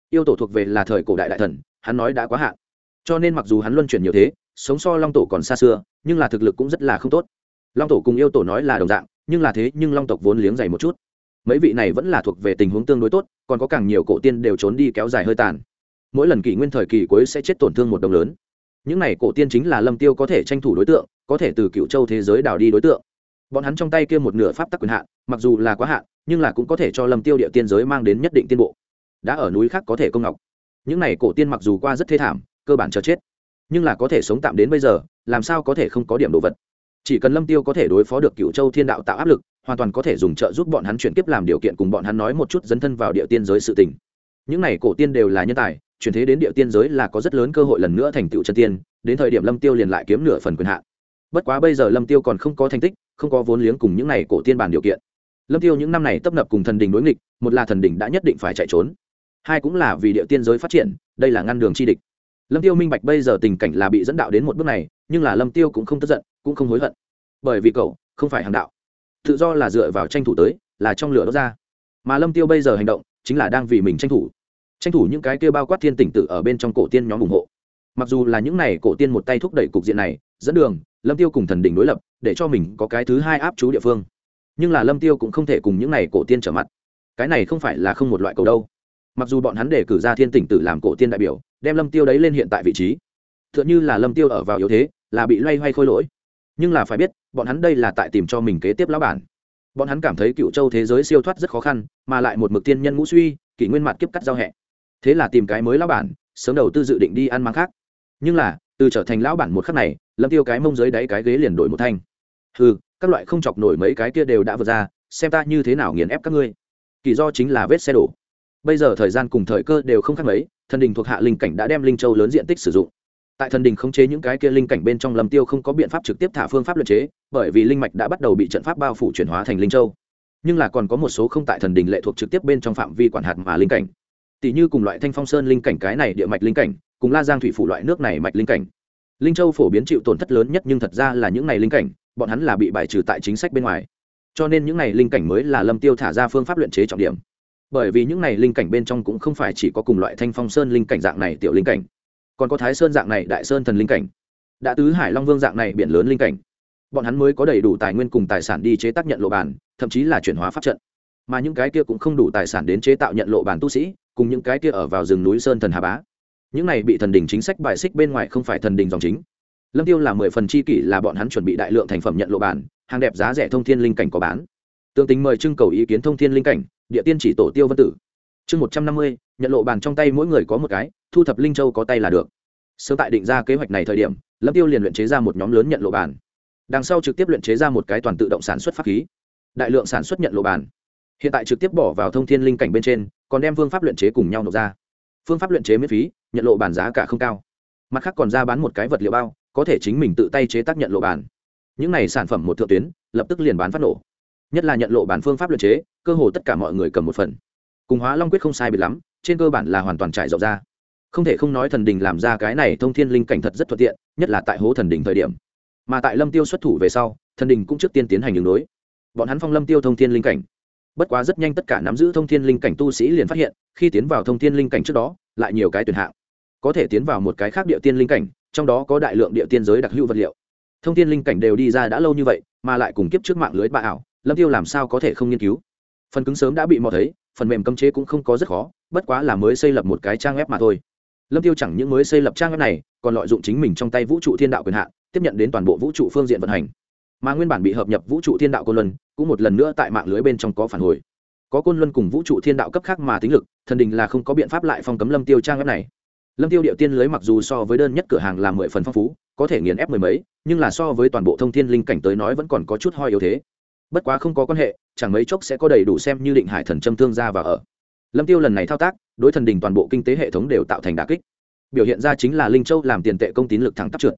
Yêu tổ thuộc về là thời cổ đại đại thần, hắn nói đã quá hạn. Cho nên mặc dù hắn luân chuyển nhiều thế sống so long tổ còn xa xưa, nhưng là thực lực cũng rất là không tốt. Long tổ cùng yêu tổ nói là đồng dạng, nhưng là thế nhưng long tộc vốn liếng dày một chút. Mấy vị này vẫn là thuộc về tình huống tương đối tốt, còn có càng nhiều cổ tiên đều trốn đi kéo dài hơi tàn. Mỗi lần kỷ nguyên thời kỳ cuối sẽ chết tổn thương một đồng lớn. Những này cổ tiên chính là lâm tiêu có thể tranh thủ đối tượng, có thể từ cựu châu thế giới đào đi đối tượng. Bọn hắn trong tay kia một nửa pháp tắc quyền hạn, mặc dù là quá hạn, nhưng là cũng có thể cho lâm tiêu địa tiên giới mang đến nhất định tiên bộ. Đã ở núi khác có thể công ngọc. Những này cổ tiên mặc dù qua rất thê thảm, cơ bản chờ chết nhưng là có thể sống tạm đến bây giờ, làm sao có thể không có điểm đồ vật? Chỉ cần lâm tiêu có thể đối phó được cựu châu thiên đạo tạo áp lực, hoàn toàn có thể dùng trợ giúp bọn hắn chuyển kiếp làm điều kiện cùng bọn hắn nói một chút dấn thân vào địa tiên giới sự tình. Những này cổ tiên đều là nhân tài, chuyển thế đến địa tiên giới là có rất lớn cơ hội lần nữa thành tựu chân tiên, đến thời điểm lâm tiêu liền lại kiếm nửa phần quyền hạn. Bất quá bây giờ lâm tiêu còn không có thành tích, không có vốn liếng cùng những này cổ tiên bàn điều kiện. Lâm tiêu những năm này tấp nập cùng thần đình đối nghịch, một là thần đình đã nhất định phải chạy trốn, hai cũng là vì địa tiên giới phát triển, đây là ngăn đường chi địch lâm tiêu minh bạch bây giờ tình cảnh là bị dẫn đạo đến một bước này, nhưng là lâm tiêu cũng không tức giận, cũng không hối hận. Bởi vì cậu không phải hàng đạo. Tự do là dựa vào tranh thủ tới, là trong lửa đốt ra. Mà lâm tiêu bây giờ hành động chính là đang vì mình tranh thủ. Tranh thủ những cái kia bao quát thiên tỉnh tự ở bên trong cổ tiên nhóm ủng hộ. Mặc dù là những này cổ tiên một tay thúc đẩy cục diện này, dẫn đường, lâm tiêu cùng thần đỉnh đối lập, để cho mình có cái thứ hai áp chú địa phương. Nhưng là lâm tiêu cũng không thể cùng những này cổ tiên trở mặt. Cái này không phải là không một loại cầu đâu. Mặc dù bọn hắn để cử ra thiên tỉnh tử làm cổ tiên đại biểu đem lâm tiêu đấy lên hiện tại vị trí. T h ư ợ n như là lâm tiêu ở vào yếu thế, là bị loay hoay khôi lỗi. Nhưng là phải biết, bọn hắn đây là tại tìm cho mình kế tiếp lão bản. Bọn hắn cảm thấy cựu châu thế giới siêu thoát rất khó khăn, mà lại một mực tiên nhân ngũ suy, kỷ nguyên mặt kiếp cắt giao hẹ. Thế là tìm cái mới lão bản, sớm đầu tư dự định đi ăn mắng khác. Nhưng là, từ trở thành lão bản một khắc này, lâm tiêu cái mông dưới đáy cái ghế liền đổi một thanh. Ừ các loại không chọc nổi mấy cái kia đều đã vượt ra, xem ta như thế nào nghiền ép các ngươi. Kỳ do chính là vết xe đổ. Bây giờ thời gian cùng thời cơ đều không khác mấy thần đình thuộc hạ linh cảnh đã đem linh châu lớn diện tích sử dụng. Tại thần đình khống chế những cái kia linh cảnh bên trong lâm tiêu không có biện pháp trực tiếp thả phương pháp luật chế, bởi vì linh mạch đã bắt đầu bị trận pháp bao phủ chuyển hóa thành linh châu. Nhưng là còn có một số không tại thần đình lệ thuộc trực tiếp bên trong phạm vi quản hạt mà linh cảnh. Tỷ như cùng loại thanh phong sơn linh cảnh cái này địa mạch linh cảnh, cùng la giang thủy phủ loại nước này mạch linh cảnh. Linh châu phổ biến chịu tổn thất lớn nhất nhưng thật ra là những này linh cảnh, bọn hắn là bị bài trừ tại chính sách bên ngoài. Cho nên những này linh cảnh mới là lâm tiêu thả ra phương pháp luyện chế trọng điểm bởi vì những này linh cảnh bên trong cũng không phải chỉ có cùng loại thanh phong sơn linh cảnh dạng này tiểu linh cảnh, còn có thái sơn dạng này đại sơn thần linh cảnh, đã tứ hải long vương dạng này biển lớn linh cảnh. Bọn hắn mới có đầy đủ tài nguyên cùng tài sản đi chế tác nhận lộ bản, thậm chí là chuyển hóa pháp trận. Mà những cái kia cũng không đủ tài sản đến chế tạo nhận lộ bản tu sĩ, cùng những cái kia ở vào rừng núi sơn thần hà bá. Những này bị thần đình chính sách bài xích bên ngoài không phải thần đình dòng chính. Lâm tiêu là mười phần chi kỷ là bọn hắn chuẩn bị đại lượng thành phẩm nhận lộ bản, hàng đẹp giá rẻ thông thiên linh cảnh có bán. Tương tính mời trưng cầu ý kiến thông thiên linh cảnh địa tiên chỉ tổ tiêu vân tử. Chương một trăm năm mươi, nhận lộ bàn trong tay mỗi người có một cái, thu thập linh châu có tay là được. Sớm tại định ra kế hoạch này thời điểm, lâm tiêu liền luyện chế ra một nhóm lớn nhận lộ bàn. Đằng sau trực tiếp luyện chế ra một cái toàn tự động sản xuất pháp khí. Đại lượng sản xuất nhận lộ bàn. Hiện tại trực tiếp bỏ vào thông thiên linh cảnh bên trên, còn đem phương pháp luyện chế cùng nhau nộp ra. Phương pháp luyện chế miễn phí, nhận lộ bàn giá cả không cao. Mặt khác còn ra bán một cái vật liệu bao, có thể chính mình tự tay chế tác nhận lộ bàn. Những này sản phẩm một thượng tuyến, lập tức liền bán phát nổ. Nhất là nhận lộ bản phương pháp luyện chế cơ hồ tất cả mọi người cầm một phần. Cùng hóa long quyết không sai biệt lắm, trên cơ bản là hoàn toàn trải rộng ra. Không thể không nói thần đình làm ra cái này thông thiên linh cảnh thật rất thuận tiện, nhất là tại hố thần đình thời điểm. Mà tại lâm tiêu xuất thủ về sau, thần đình cũng trước tiên tiến hành đường đối. Bọn hắn phong lâm tiêu thông thiên linh cảnh. Bất quá rất nhanh tất cả nắm giữ thông thiên linh cảnh tu sĩ liền phát hiện, khi tiến vào thông thiên linh cảnh trước đó, lại nhiều cái tuyển hạng. Có thể tiến vào một cái khác địa tiên linh cảnh, trong đó có đại lượng địa tiên giới đặc hữu vật liệu. Thông thiên linh cảnh đều đi ra đã lâu như vậy, mà lại cùng kiếp trước mạng lưới bạ ảo, lâm tiêu làm sao có thể không nghiên cứu? Phần cứng sớm đã bị mò thấy, phần mềm cấm chế cũng không có rất khó, bất quá là mới xây lập một cái trang web mà thôi. Lâm tiêu chẳng những mới xây lập trang web này, còn lợi dụng chính mình trong tay vũ trụ thiên đạo quyền hạn, tiếp nhận đến toàn bộ vũ trụ phương diện vận hành. Mà nguyên bản bị hợp nhập vũ trụ thiên đạo côn luân, cũng một lần nữa tại mạng lưới bên trong có phản hồi. Có côn luân cùng vũ trụ thiên đạo cấp khác mà tính lực, thần đình là không có biện pháp lại phong cấm lâm tiêu trang web này. Lâm tiêu điệu tiên lưới mặc dù so với đơn nhất cửa hàng làm mười phần phong phú, có thể nghiền ép mười mấy, nhưng là so với toàn bộ thông thiên linh cảnh tới nói vẫn còn có chút hoi yếu thế bất quá không có quan hệ, chẳng mấy chốc sẽ có đầy đủ xem như định hải thần châm thương ra và ở. Lâm tiêu lần này thao tác, đối thần đình toàn bộ kinh tế hệ thống đều tạo thành đà kích. Biểu hiện ra chính là linh châu làm tiền tệ công tín lực thẳng tắp trượt.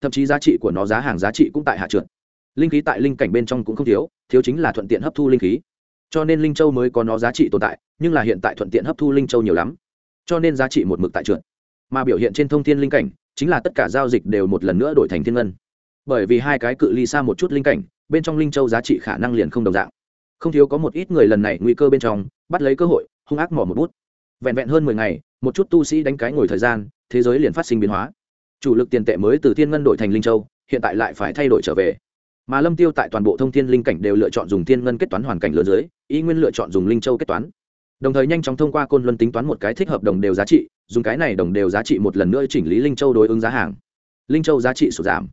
Thậm chí giá trị của nó giá hàng giá trị cũng tại hạ trượt. Linh khí tại linh cảnh bên trong cũng không thiếu thiếu chính là thuận tiện hấp thu linh khí. Cho nên linh châu mới có nó giá trị tồn tại, nhưng là hiện tại thuận tiện hấp thu linh châu nhiều lắm. Cho nên giá trị một mực tại trượt. Mà biểu hiện trên thông thiên linh cảnh, chính là tất cả giao dịch đều một lần nữa đổi thành thiên ngân. Bởi vì hai cái cự ly xa một chút linh cảnh bên trong linh châu giá trị khả năng liền không đồng dạng. Không thiếu có một ít người lần này nguy cơ bên trong, bắt lấy cơ hội, hung ác mỏ một bút. Vẹn vẹn hơn mười ngày, một chút tu sĩ đánh cái ngồi thời gian, thế giới liền phát sinh biến hóa. Chủ lực tiền tệ mới từ thiên ngân đổi thành linh châu, hiện tại lại phải thay đổi trở về. Mà lâm tiêu tại toàn bộ thông thiên linh cảnh đều lựa chọn dùng thiên ngân kết toán hoàn cảnh lớn dưới ý nguyên lựa chọn dùng linh châu kết toán. Đồng thời nhanh chóng thông qua côn luân tính toán một cái thích hợp đồng đều giá trị, dùng cái này đồng đều giá trị một lần nữa chỉnh lý linh châu đối ứng giá hàng. Linh châu giá trị sụt giảm.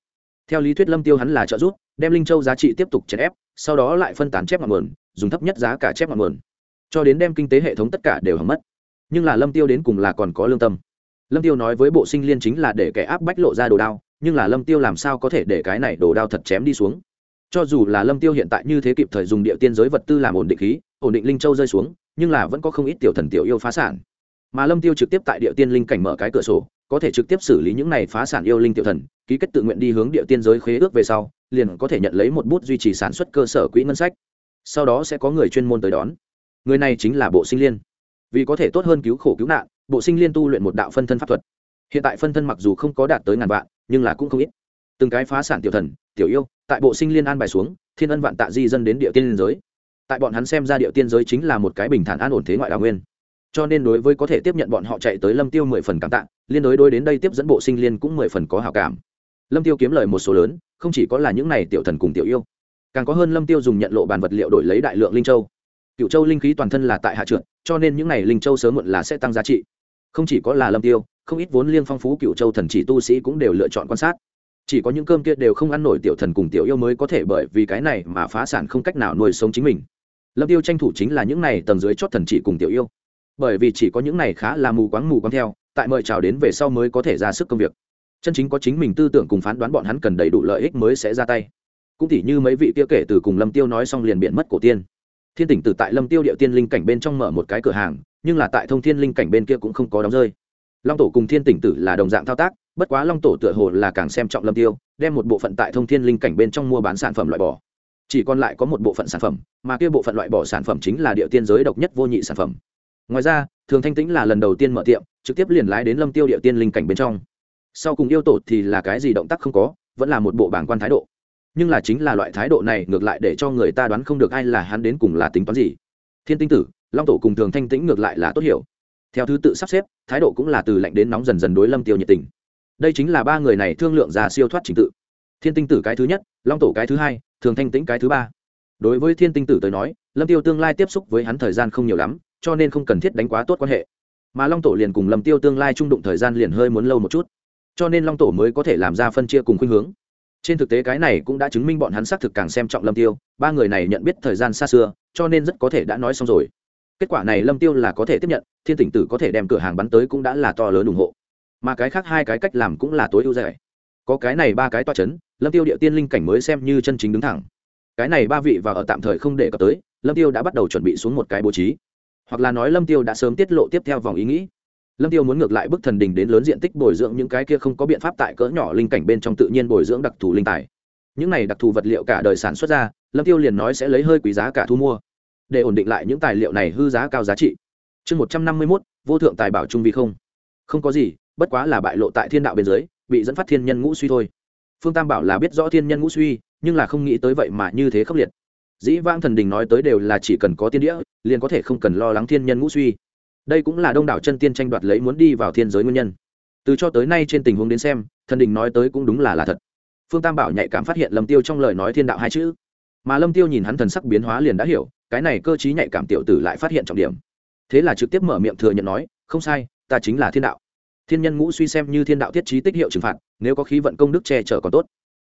Theo lý thuyết lâm tiêu hắn là trợ giúp đem linh châu giá trị tiếp tục chèn ép, sau đó lại phân tán chép ngọn nguồn, dùng thấp nhất giá cả chép ngọn nguồn. Cho đến đem kinh tế hệ thống tất cả đều hỏng mất. Nhưng là lâm tiêu đến cùng là còn có lương tâm. Lâm tiêu nói với bộ sinh liên chính là để kẻ áp bách lộ ra đồ đao, nhưng là lâm tiêu làm sao có thể để cái này đồ đao thật chém đi xuống? Cho dù là lâm tiêu hiện tại như thế kịp thời dùng địa tiên giới vật tư làm ổn định khí, ổn định linh châu rơi xuống, nhưng là vẫn có không ít tiểu thần tiểu yêu phá sản. Mà lâm tiêu trực tiếp tại địa tiên linh cảnh mở cái cửa sổ, có thể trực tiếp xử lý những này phá sản yêu linh tiểu thần, ký kết tự nguyện đi hướng địa tiên giới khế ước về sau liền có thể nhận lấy một bút duy trì sản xuất cơ sở quỹ ngân sách. Sau đó sẽ có người chuyên môn tới đón. Người này chính là bộ sinh liên. Vì có thể tốt hơn cứu khổ cứu nạn, bộ sinh liên tu luyện một đạo phân thân pháp thuật. Hiện tại phân thân mặc dù không có đạt tới ngàn vạn, nhưng là cũng không ít. Từng cái phá sản tiểu thần, tiểu yêu, tại bộ sinh liên an bài xuống, thiên ân vạn tạ di dân đến địa tiên liên giới. Tại bọn hắn xem ra địa tiên giới chính là một cái bình thản an ổn thế ngoại đào nguyên. Cho nên đối với có thể tiếp nhận bọn họ chạy tới lâm tiêu mười phần cảm tạ, liên đối đối đến đây tiếp dẫn bộ sinh liên cũng mười phần có hào cảm. Lâm tiêu kiếm lời một số lớn không chỉ có là những này tiểu thần cùng tiểu yêu, càng có hơn lâm tiêu dùng nhận lộ bàn vật liệu đổi lấy đại lượng linh châu. Cựu châu linh khí toàn thân là tại hạ trượt cho nên những này linh châu sớm muộn là sẽ tăng giá trị. Không chỉ có là lâm tiêu, không ít vốn liêng phong phú cựu châu thần chỉ tu sĩ cũng đều lựa chọn quan sát. Chỉ có những cơm kia đều không ăn nổi tiểu thần cùng tiểu yêu mới có thể bởi vì cái này mà phá sản không cách nào nuôi sống chính mình. Lâm tiêu tranh thủ chính là những này tầng dưới chót thần chỉ cùng tiểu yêu. Bởi vì chỉ có những này khá là mù quáng mù quáng theo, tại mời chào đến về sau mới có thể ra sức công việc chân chính có chính mình tư tưởng cùng phán đoán bọn hắn cần đầy đủ lợi ích mới sẽ ra tay. Cũng tỉ như mấy vị kia kể từ cùng lâm tiêu nói xong liền biện mất cổ tiên. Thiên tỉnh từ tại lâm tiêu địa tiên linh cảnh bên trong mở một cái cửa hàng, nhưng là tại thông thiên linh cảnh bên kia cũng không có đóng rơi. Long tổ cùng thiên tỉnh tử là đồng dạng thao tác, bất quá long tổ tựa hồ là càng xem trọng lâm tiêu, đem một bộ phận tại thông thiên linh cảnh bên trong mua bán sản phẩm loại bỏ. Chỉ còn lại có một bộ phận sản phẩm, mà kia bộ phận loại bỏ sản phẩm chính là địa tiên giới độc nhất vô nhị sản phẩm. Ngoài ra, thường thanh tĩnh là lần đầu tiên mở tiệm, trực tiếp liền lái đến lâm tiêu địa tiên linh cảnh bên trong sau cùng yêu tổ thì là cái gì động tác không có, vẫn là một bộ bảng quan thái độ. Nhưng là chính là loại thái độ này ngược lại để cho người ta đoán không được ai là hắn đến cùng là tính toán gì. Thiên tinh tử, long tổ cùng thường thanh tĩnh ngược lại là tốt hiểu. Theo thứ tự sắp xếp, thái độ cũng là từ lạnh đến nóng dần dần đối lâm tiêu nhiệt tình. Đây chính là ba người này thương lượng ra siêu thoát trình tự. Thiên tinh tử cái thứ nhất, long tổ cái thứ hai, thường thanh tĩnh cái thứ ba. Đối với thiên tinh tử tới nói, lâm tiêu tương lai tiếp xúc với hắn thời gian không nhiều lắm, cho nên không cần thiết đánh quá tốt quan hệ. Mà long tổ liền cùng lâm tiêu tương lai trung đụng thời gian liền hơi muốn lâu một chút cho nên long tổ mới có thể làm ra phân chia cùng khuynh hướng. Trên thực tế cái này cũng đã chứng minh bọn hắn xác thực càng xem trọng lâm tiêu, ba người này nhận biết thời gian xa xưa, cho nên rất có thể đã nói xong rồi. Kết quả này lâm tiêu là có thể tiếp nhận, thiên tỉnh tử có thể đem cửa hàng bắn tới cũng đã là to lớn ủng hộ. Mà cái khác hai cái cách làm cũng là tối ưu rẻ. Có cái này ba cái toa chấn, lâm tiêu địa tiên linh cảnh mới xem như chân chính đứng thẳng. Cái này ba vị và ở tạm thời không để cập tới, lâm tiêu đã bắt đầu chuẩn bị xuống một cái bố trí. Hoặc là nói lâm tiêu đã sớm tiết lộ tiếp theo vòng ý nghĩ lâm tiêu muốn ngược lại bức thần đình đến lớn diện tích bồi dưỡng những cái kia không có biện pháp tại cỡ nhỏ linh cảnh bên trong tự nhiên bồi dưỡng đặc thù linh tài. Những này đặc thù vật liệu cả đời sản xuất ra lâm tiêu liền nói sẽ lấy hơi quý giá cả thu mua để ổn định lại những tài liệu này hư giá cao giá trị. Chương một trăm năm mươi 151, vô thượng tài bảo trung vi không. Không có gì bất quá là bại lộ tại thiên đạo bên dưới bị dẫn phát thiên nhân ngũ suy thôi. Phương tam bảo là biết rõ thiên nhân ngũ suy nhưng là không nghĩ tới vậy mà như thế khốc liệt. Dĩ vãng thần đình nói tới đều là chỉ cần có tiên đĩa liền có thể không cần lo lắng thiên nhân ngũ suy đây cũng là đông đảo chân tiên tranh đoạt lấy muốn đi vào thiên giới nguyên nhân. Từ cho tới nay trên tình huống đến xem, thần đình nói tới cũng đúng là là thật. Phương tam bảo nhạy cảm phát hiện lâm tiêu trong lời nói thiên đạo hai chữ. Mà lâm tiêu nhìn hắn thần sắc biến hóa liền đã hiểu, cái này cơ chí nhạy cảm tiểu tử lại phát hiện trọng điểm. Thế là trực tiếp mở miệng thừa nhận nói, không sai, ta chính là thiên đạo. Thiên nhân ngũ suy xem như thiên đạo thiết trí tích hiệu trừng phạt, nếu có khí vận công đức che chở còn tốt.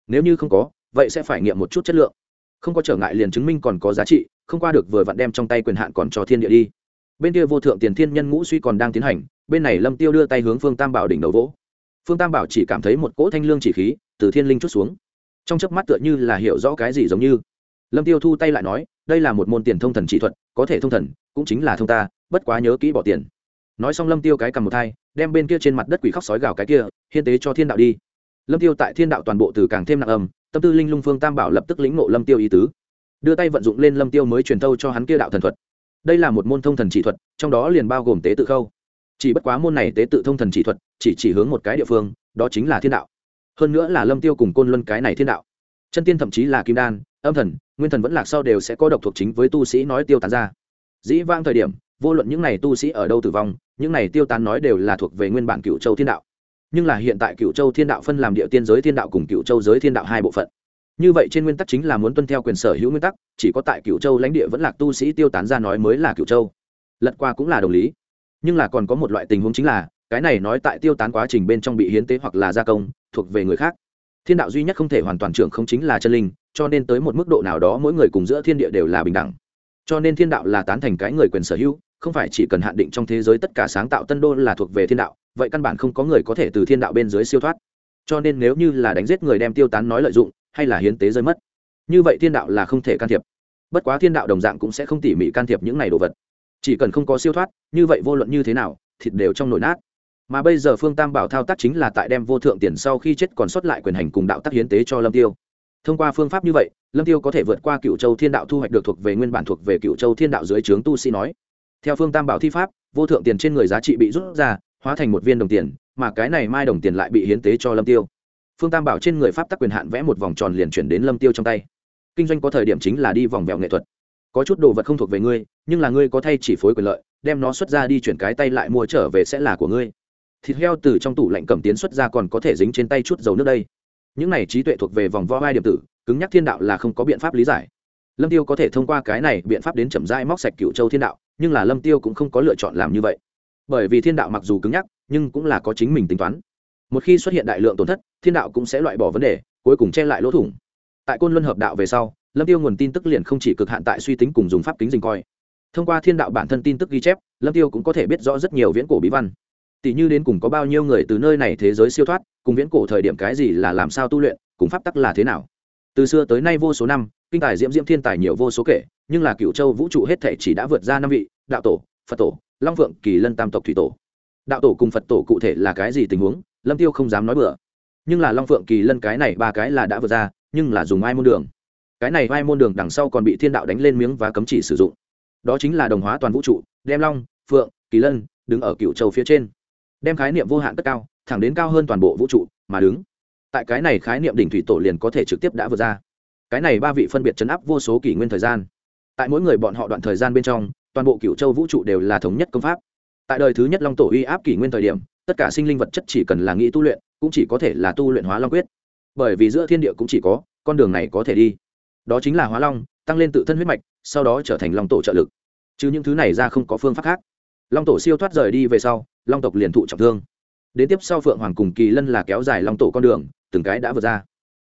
Nếu như không có, vậy sẽ phải nghiệm một chút chất lượng. Không có trở ngại liền chứng minh còn có giá trị, không qua được vừa vặn đem trong tay quyền hạn còn cho thiên địa đi bên kia vô thượng tiền thiên nhân ngũ suy còn đang tiến hành, bên này lâm tiêu đưa tay hướng phương tam bảo đỉnh đầu vỗ. Phương tam bảo chỉ cảm thấy một cỗ thanh lương chỉ khí từ thiên linh chút xuống. Trong chớp mắt tựa như là hiểu rõ cái gì giống như. Lâm tiêu thu tay lại nói, đây là một môn tiền thông thần chỉ thuật, có thể thông thần, cũng chính là thông ta, bất quá nhớ kỹ bỏ tiền. Nói xong lâm tiêu cái cầm một thai đem bên kia trên mặt đất quỷ khóc sói gào cái kia, hiên tế cho thiên đạo đi. Lâm tiêu tại thiên đạo toàn bộ từ càng thêm nặng âm, tâm tư linh lung phương tam bảo lập tức lĩnh ngộ lâm tiêu ý tứ. Đưa tay vận dụng lên lâm tiêu mới truyền thâu cho hắn kia đạo thần thuật đây là một môn thông thần chỉ thuật, trong đó liền bao gồm tế tự khâu. Chỉ bất quá môn này tế tự thông thần chỉ thuật, chỉ chỉ hướng một cái địa phương, đó chính là thiên đạo. Hơn nữa là lâm tiêu cùng côn luân cái này thiên đạo. Chân tiên thậm chí là kim đan, âm thần, nguyên thần vẫn lạc sau đều sẽ có độc thuộc chính với tu sĩ nói tiêu tán ra. Dĩ vang thời điểm, vô luận những này tu sĩ ở đâu tử vong, những này tiêu tán nói đều là thuộc về nguyên bản cựu châu thiên đạo. Nhưng là hiện tại cựu châu thiên đạo phân làm địa tiên giới thiên đạo cùng cựu châu giới thiên đạo hai bộ phận như vậy trên nguyên tắc chính là muốn tuân theo quyền sở hữu nguyên tắc, chỉ có tại cựu châu lãnh địa vẫn là tu sĩ tiêu tán ra nói mới là cựu châu. Lật qua cũng là đồng lý. Nhưng là còn có một loại tình huống chính là, cái này nói tại tiêu tán quá trình bên trong bị hiến tế hoặc là gia công, thuộc về người khác. Thiên đạo duy nhất không thể hoàn toàn trưởng không chính là chân linh, cho nên tới một mức độ nào đó mỗi người cùng giữa thiên địa đều là bình đẳng. Cho nên thiên đạo là tán thành cái người quyền sở hữu, không phải chỉ cần hạn định trong thế giới tất cả sáng tạo tân đô là thuộc về thiên đạo, vậy căn bản không có người có thể từ thiên đạo bên dưới siêu thoát. Cho nên nếu như là đánh giết người đem tiêu tán nói lợi dụng hay là hiến tế rơi mất. Như vậy thiên đạo là không thể can thiệp. Bất quá thiên đạo đồng dạng cũng sẽ không tỉ mỉ can thiệp những này đồ vật. Chỉ cần không có siêu thoát, như vậy vô luận như thế nào, thịt đều trong nổi nát. Mà bây giờ phương tam bảo thao tác chính là tại đem vô thượng tiền sau khi chết còn xuất lại quyền hành cùng đạo tác hiến tế cho lâm tiêu. Thông qua phương pháp như vậy, lâm tiêu có thể vượt qua cựu châu thiên đạo thu hoạch được thuộc về nguyên bản thuộc về cựu châu thiên đạo dưới trướng tu sĩ nói. Theo phương tam bảo thi pháp, vô thượng tiền trên người giá trị bị rút ra, hóa thành một viên đồng tiền, mà cái này mai đồng tiền lại bị hiến tế cho lâm tiêu phương tam bảo trên người pháp tắc quyền hạn vẽ một vòng tròn liền chuyển đến lâm tiêu trong tay. Kinh doanh có thời điểm chính là đi vòng vèo nghệ thuật. Có chút đồ vật không thuộc về ngươi, nhưng là ngươi có thay chỉ phối quyền lợi, đem nó xuất ra đi chuyển cái tay lại mua trở về sẽ là của ngươi. Thịt heo từ trong tủ lạnh cầm tiến xuất ra còn có thể dính trên tay chút dầu nước đây. Những này trí tuệ thuộc về vòng vo vai điểm tử, cứng nhắc thiên đạo là không có biện pháp lý giải. Lâm tiêu có thể thông qua cái này biện pháp đến chậm rãi móc sạch cựu châu thiên đạo, nhưng là lâm tiêu cũng không có lựa chọn làm như vậy. Bởi vì thiên đạo mặc dù cứng nhắc, nhưng cũng là có chính mình tính toán một khi xuất hiện đại lượng tổn thất, thiên đạo cũng sẽ loại bỏ vấn đề, cuối cùng che lại lỗ thủng. Tại côn luân hợp đạo về sau, lâm tiêu nguồn tin tức liền không chỉ cực hạn tại suy tính cùng dùng pháp kính dình coi. Thông qua thiên đạo bản thân tin tức ghi chép, lâm tiêu cũng có thể biết rõ rất nhiều viễn cổ bí văn. Tỷ như đến cùng có bao nhiêu người từ nơi này thế giới siêu thoát, cùng viễn cổ thời điểm cái gì là làm sao tu luyện, cùng pháp tắc là thế nào. Từ xưa tới nay vô số năm, kinh tài diễm diễm thiên tài nhiều vô số kể, nhưng là cựu châu vũ trụ hết thể chỉ đã vượt ra năm vị, đạo tổ, phật tổ, long vượng kỳ lân tam tộc thủy tổ. Đạo tổ cùng phật tổ cụ thể là cái gì tình huống lâm tiêu không dám nói bừa. Nhưng là long phượng kỳ lân cái này ba cái là đã vượt ra, nhưng là dùng ai môn đường? Cái này ai môn đường đằng sau còn bị thiên đạo đánh lên miếng và cấm chỉ sử dụng. Đó chính là đồng hóa toàn vũ trụ, đem long, phượng, kỳ lân đứng ở cựu châu phía trên. Đem khái niệm vô hạn tất cao, thẳng đến cao hơn toàn bộ vũ trụ mà đứng. Tại cái này khái niệm đỉnh thủy tổ liền có thể trực tiếp đã vượt ra. Cái này ba vị phân biệt chấn áp vô số kỷ nguyên thời gian. Tại mỗi người bọn họ đoạn thời gian bên trong, toàn bộ cựu châu vũ trụ đều là thống nhất công pháp. Tại đời thứ nhất long tổ uy áp kỷ nguyên thời điểm tất cả sinh linh vật chất chỉ cần là nghĩ tu luyện, cũng chỉ có thể là tu luyện hóa long quyết. Bởi vì giữa thiên địa cũng chỉ có, con đường này có thể đi. Đó chính là hóa long, tăng lên tự thân huyết mạch, sau đó trở thành long tổ trợ lực. Chứ những thứ này ra không có phương pháp khác. Long tổ siêu thoát rời đi về sau, long tộc liền thụ trọng thương. Đến tiếp sau phượng hoàng cùng kỳ lân là kéo dài long tổ con đường, từng cái đã vượt ra.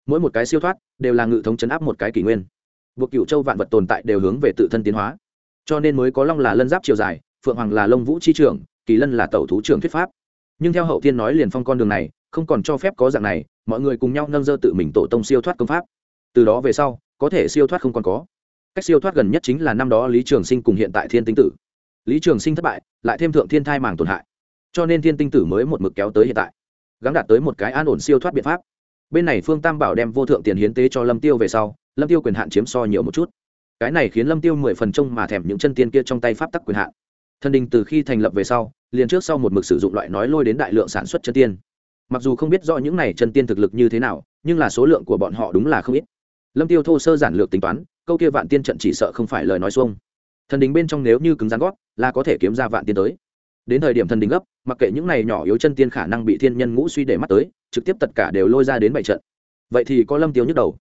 Mỗi một cái siêu thoát, đều là ngự thống chấn áp một cái kỷ nguyên. Buộc cựu châu vạn vật tồn tại đều hướng về tự thân tiến hóa. Cho nên mới có long là lân giáp chiều dài, phượng hoàng là lông vũ chi trưởng, kỳ lân là tẩu thú trưởng thuyết pháp nhưng theo hậu thiên nói liền phong con đường này, không còn cho phép có dạng này, mọi người cùng nhau nâng dơ tự mình tổ tông siêu thoát công pháp. Từ đó về sau, có thể siêu thoát không còn có. Cách siêu thoát gần nhất chính là năm đó lý trường sinh cùng hiện tại thiên tinh tử. Lý trường sinh thất bại, lại thêm thượng thiên thai màng tổn hại. Cho nên thiên tinh tử mới một mực kéo tới hiện tại gắn đạt tới một cái an ổn siêu thoát biện pháp. Bên này phương tam bảo đem vô thượng tiền hiến tế cho lâm tiêu về sau, lâm tiêu quyền hạn chiếm so nhiều một chút. Cái này khiến lâm tiêu mười phần trông mà thèm những chân tiên kia trong tay pháp tắc quyền hạn thần đình từ khi thành lập về sau, liền trước sau một mực sử dụng loại nói lôi đến đại lượng sản xuất chân tiên. Mặc dù không biết rõ những này chân tiên thực lực như thế nào, nhưng là số lượng của bọn họ đúng là không ít. Lâm tiêu thô sơ giản lược tính toán, câu kia vạn tiên trận chỉ sợ không phải lời nói xuông. Thần đình bên trong nếu như cứng rắn gót, là có thể kiếm ra vạn tiên tới. Đến thời điểm thần đình gấp, mặc kệ những này nhỏ yếu chân tiên khả năng bị thiên nhân ngũ suy để mắt tới, trực tiếp tất cả đều lôi ra đến bảy trận. Vậy thì có lâm tiêu nhức đầu.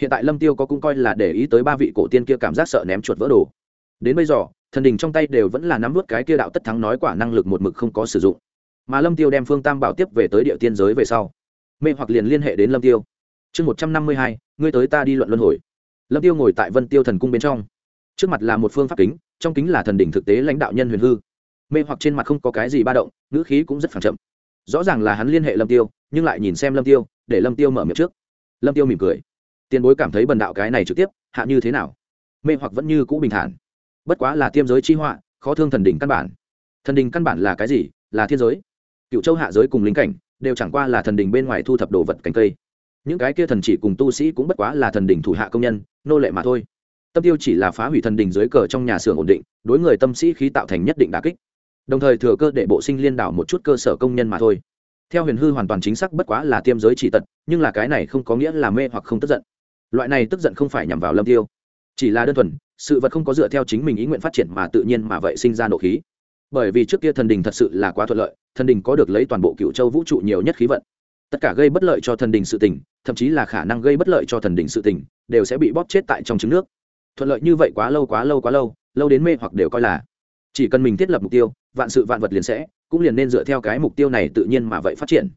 Hiện tại lâm tiêu có cũng coi là để ý tới ba vị cổ tiên kia cảm giác sợ ném chuột vỡ đồ. Đến bây giờ thần đình trong tay đều vẫn là nắm vút cái kia đạo tất thắng nói quả năng lực một mực không có sử dụng. Mà lâm tiêu đem phương tam bảo tiếp về tới địa tiên giới về sau, mê hoặc liền liên hệ đến lâm tiêu. Chương một trăm năm mươi hai, ngươi tới ta đi luận luân hồi. Lâm tiêu ngồi tại vân tiêu thần cung bên trong. Trước mặt là một phương pháp kính, trong kính là thần đỉnh thực tế lãnh đạo nhân huyền hư. Mê hoặc trên mặt không có cái gì ba động, ngữ khí cũng rất phẳng chậm. Rõ ràng là hắn liên hệ lâm tiêu, nhưng lại nhìn xem lâm tiêu, để lâm tiêu mở miệng trước. Lâm tiêu mỉm cười. Tiền bối cảm thấy bần đạo cái này trực tiếp, hạ như thế nào? Mê hoặc vẫn như cũ bình thản bất quá là tiêm giới chi họa, khó thương thần đỉnh căn bản. Thần đình căn bản là cái gì? Là thiên giới. Cựu châu hạ giới cùng lính cảnh, đều chẳng qua là thần đình bên ngoài thu thập đồ vật cành cây. Những cái kia thần chỉ cùng tu sĩ cũng bất quá là thần đình thủ hạ công nhân, nô lệ mà thôi. Tâm tiêu chỉ là phá hủy thần đình dưới cờ trong nhà xưởng ổn định, đối người tâm sĩ khí tạo thành nhất định đà kích. Đồng thời thừa cơ để bộ sinh liên đảo một chút cơ sở công nhân mà thôi. Theo huyền hư hoàn toàn chính xác bất quá là tiêm giới chỉ tật, nhưng là cái này không có nghĩa là mê hoặc không tức giận. Loại này tức giận không phải nhằm vào lâm tiêu chỉ là đơn thuần, sự vật không có dựa theo chính mình ý nguyện phát triển mà tự nhiên mà vậy sinh ra nộ khí. Bởi vì trước kia thần đình thật sự là quá thuận lợi, thần đình có được lấy toàn bộ cựu châu vũ trụ nhiều nhất khí vận. Tất cả gây bất lợi cho thần đình sự tình, thậm chí là khả năng gây bất lợi cho thần đình sự tình, đều sẽ bị bóp chết tại trong trứng nước. Thuận lợi như vậy quá lâu quá lâu quá lâu lâu đến mê hoặc đều coi là chỉ cần mình thiết lập mục tiêu, vạn sự vạn vật liền sẽ, cũng liền nên dựa theo cái mục tiêu này tự nhiên mà vậy phát triển.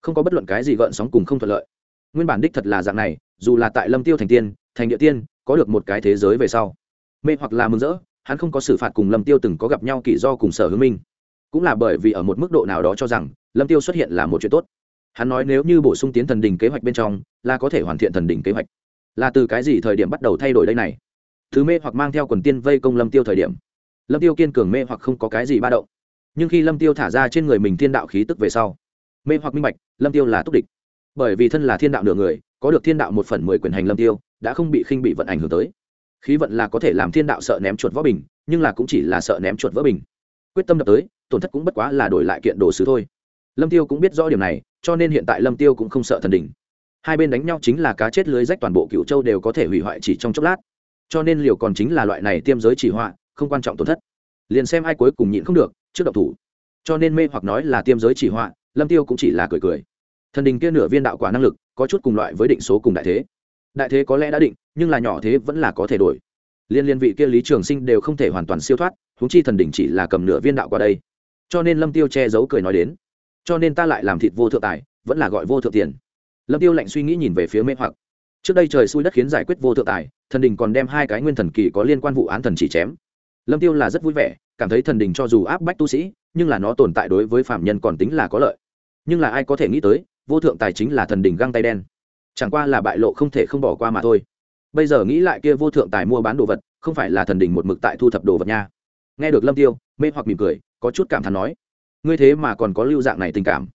Không có bất luận cái gì gợn sóng cùng không thuận lợi. Nguyên bản đích thật là dạng này, dù là tại lâm tiêu thành tiên, thành địa tiên có được một cái thế giới về sau. Mê hoặc là mừng rỡ, hắn không có xử phạt cùng lâm tiêu từng có gặp nhau kỳ do cùng sở hữu minh cũng là bởi vì ở một mức độ nào đó cho rằng, lâm tiêu xuất hiện là một chuyện tốt. Hắn nói nếu như bổ sung tiến thần đình kế hoạch bên trong, là có thể hoàn thiện thần đình kế hoạch. Là từ cái gì thời điểm bắt đầu thay đổi đây này? Thứ mê hoặc mang theo quần tiên vây công lâm tiêu thời điểm. Lâm tiêu kiên cường mê hoặc không có cái gì ba động. Nhưng khi lâm tiêu thả ra trên người mình thiên đạo khí tức về sau, mê hoặc minh bạch, lâm tiêu là túc địch. Bởi vì thân là thiên đạo nửa người, có được thiên đạo một phần mười quyền hành lâm tiêu đã không bị khinh bị vận ảnh hưởng tới. Khí vận là có thể làm thiên đạo sợ ném chuột võ bình, nhưng là cũng chỉ là sợ ném chuột vỡ bình. Quyết tâm đập tới, tổn thất cũng bất quá là đổi lại kiện đồ sứ thôi. Lâm tiêu cũng biết rõ điểm này, cho nên hiện tại lâm tiêu cũng không sợ thần đỉnh. Hai bên đánh nhau chính là cá chết lưới rách toàn bộ cựu châu đều có thể hủy hoại chỉ trong chốc lát. Cho nên liều còn chính là loại này tiêm giới chỉ họa, không quan trọng tổn thất. Liền xem ai cuối cùng nhịn không được, trước độc thủ. Cho nên mê hoặc nói là tiêm giới chỉ họa, lâm tiêu cũng chỉ là cười cười. Thần đình kia nửa viên đạo quả năng lực, có chút cùng loại với định số cùng đại thế đại thế có lẽ đã định, nhưng là nhỏ thế vẫn là có thể đổi. Liên liên vị kia lý trường sinh đều không thể hoàn toàn siêu thoát, huống chi thần đỉnh chỉ là cầm nửa viên đạo qua đây. Cho nên lâm tiêu che giấu cười nói đến. Cho nên ta lại làm thịt vô thượng tài, vẫn là gọi vô thượng tiền. Lâm tiêu lạnh suy nghĩ nhìn về phía mê hoặc. Trước đây trời xui đất khiến giải quyết vô thượng tài, thần đình còn đem hai cái nguyên thần kỳ có liên quan vụ án thần chỉ chém. Lâm tiêu là rất vui vẻ, cảm thấy thần đình cho dù áp bách tu sĩ, nhưng là nó tồn tại đối với phạm nhân còn tính là có lợi. Nhưng là ai có thể nghĩ tới, vô thượng tài chính là thần đình găng tay đen chẳng qua là bại lộ không thể không bỏ qua mà thôi. Bây giờ nghĩ lại kia vô thượng tài mua bán đồ vật, không phải là thần đình một mực tại thu thập đồ vật nha. Nghe được lâm tiêu, mê hoặc mỉm cười, có chút cảm thán nói, ngươi thế mà còn có lưu dạng này tình cảm.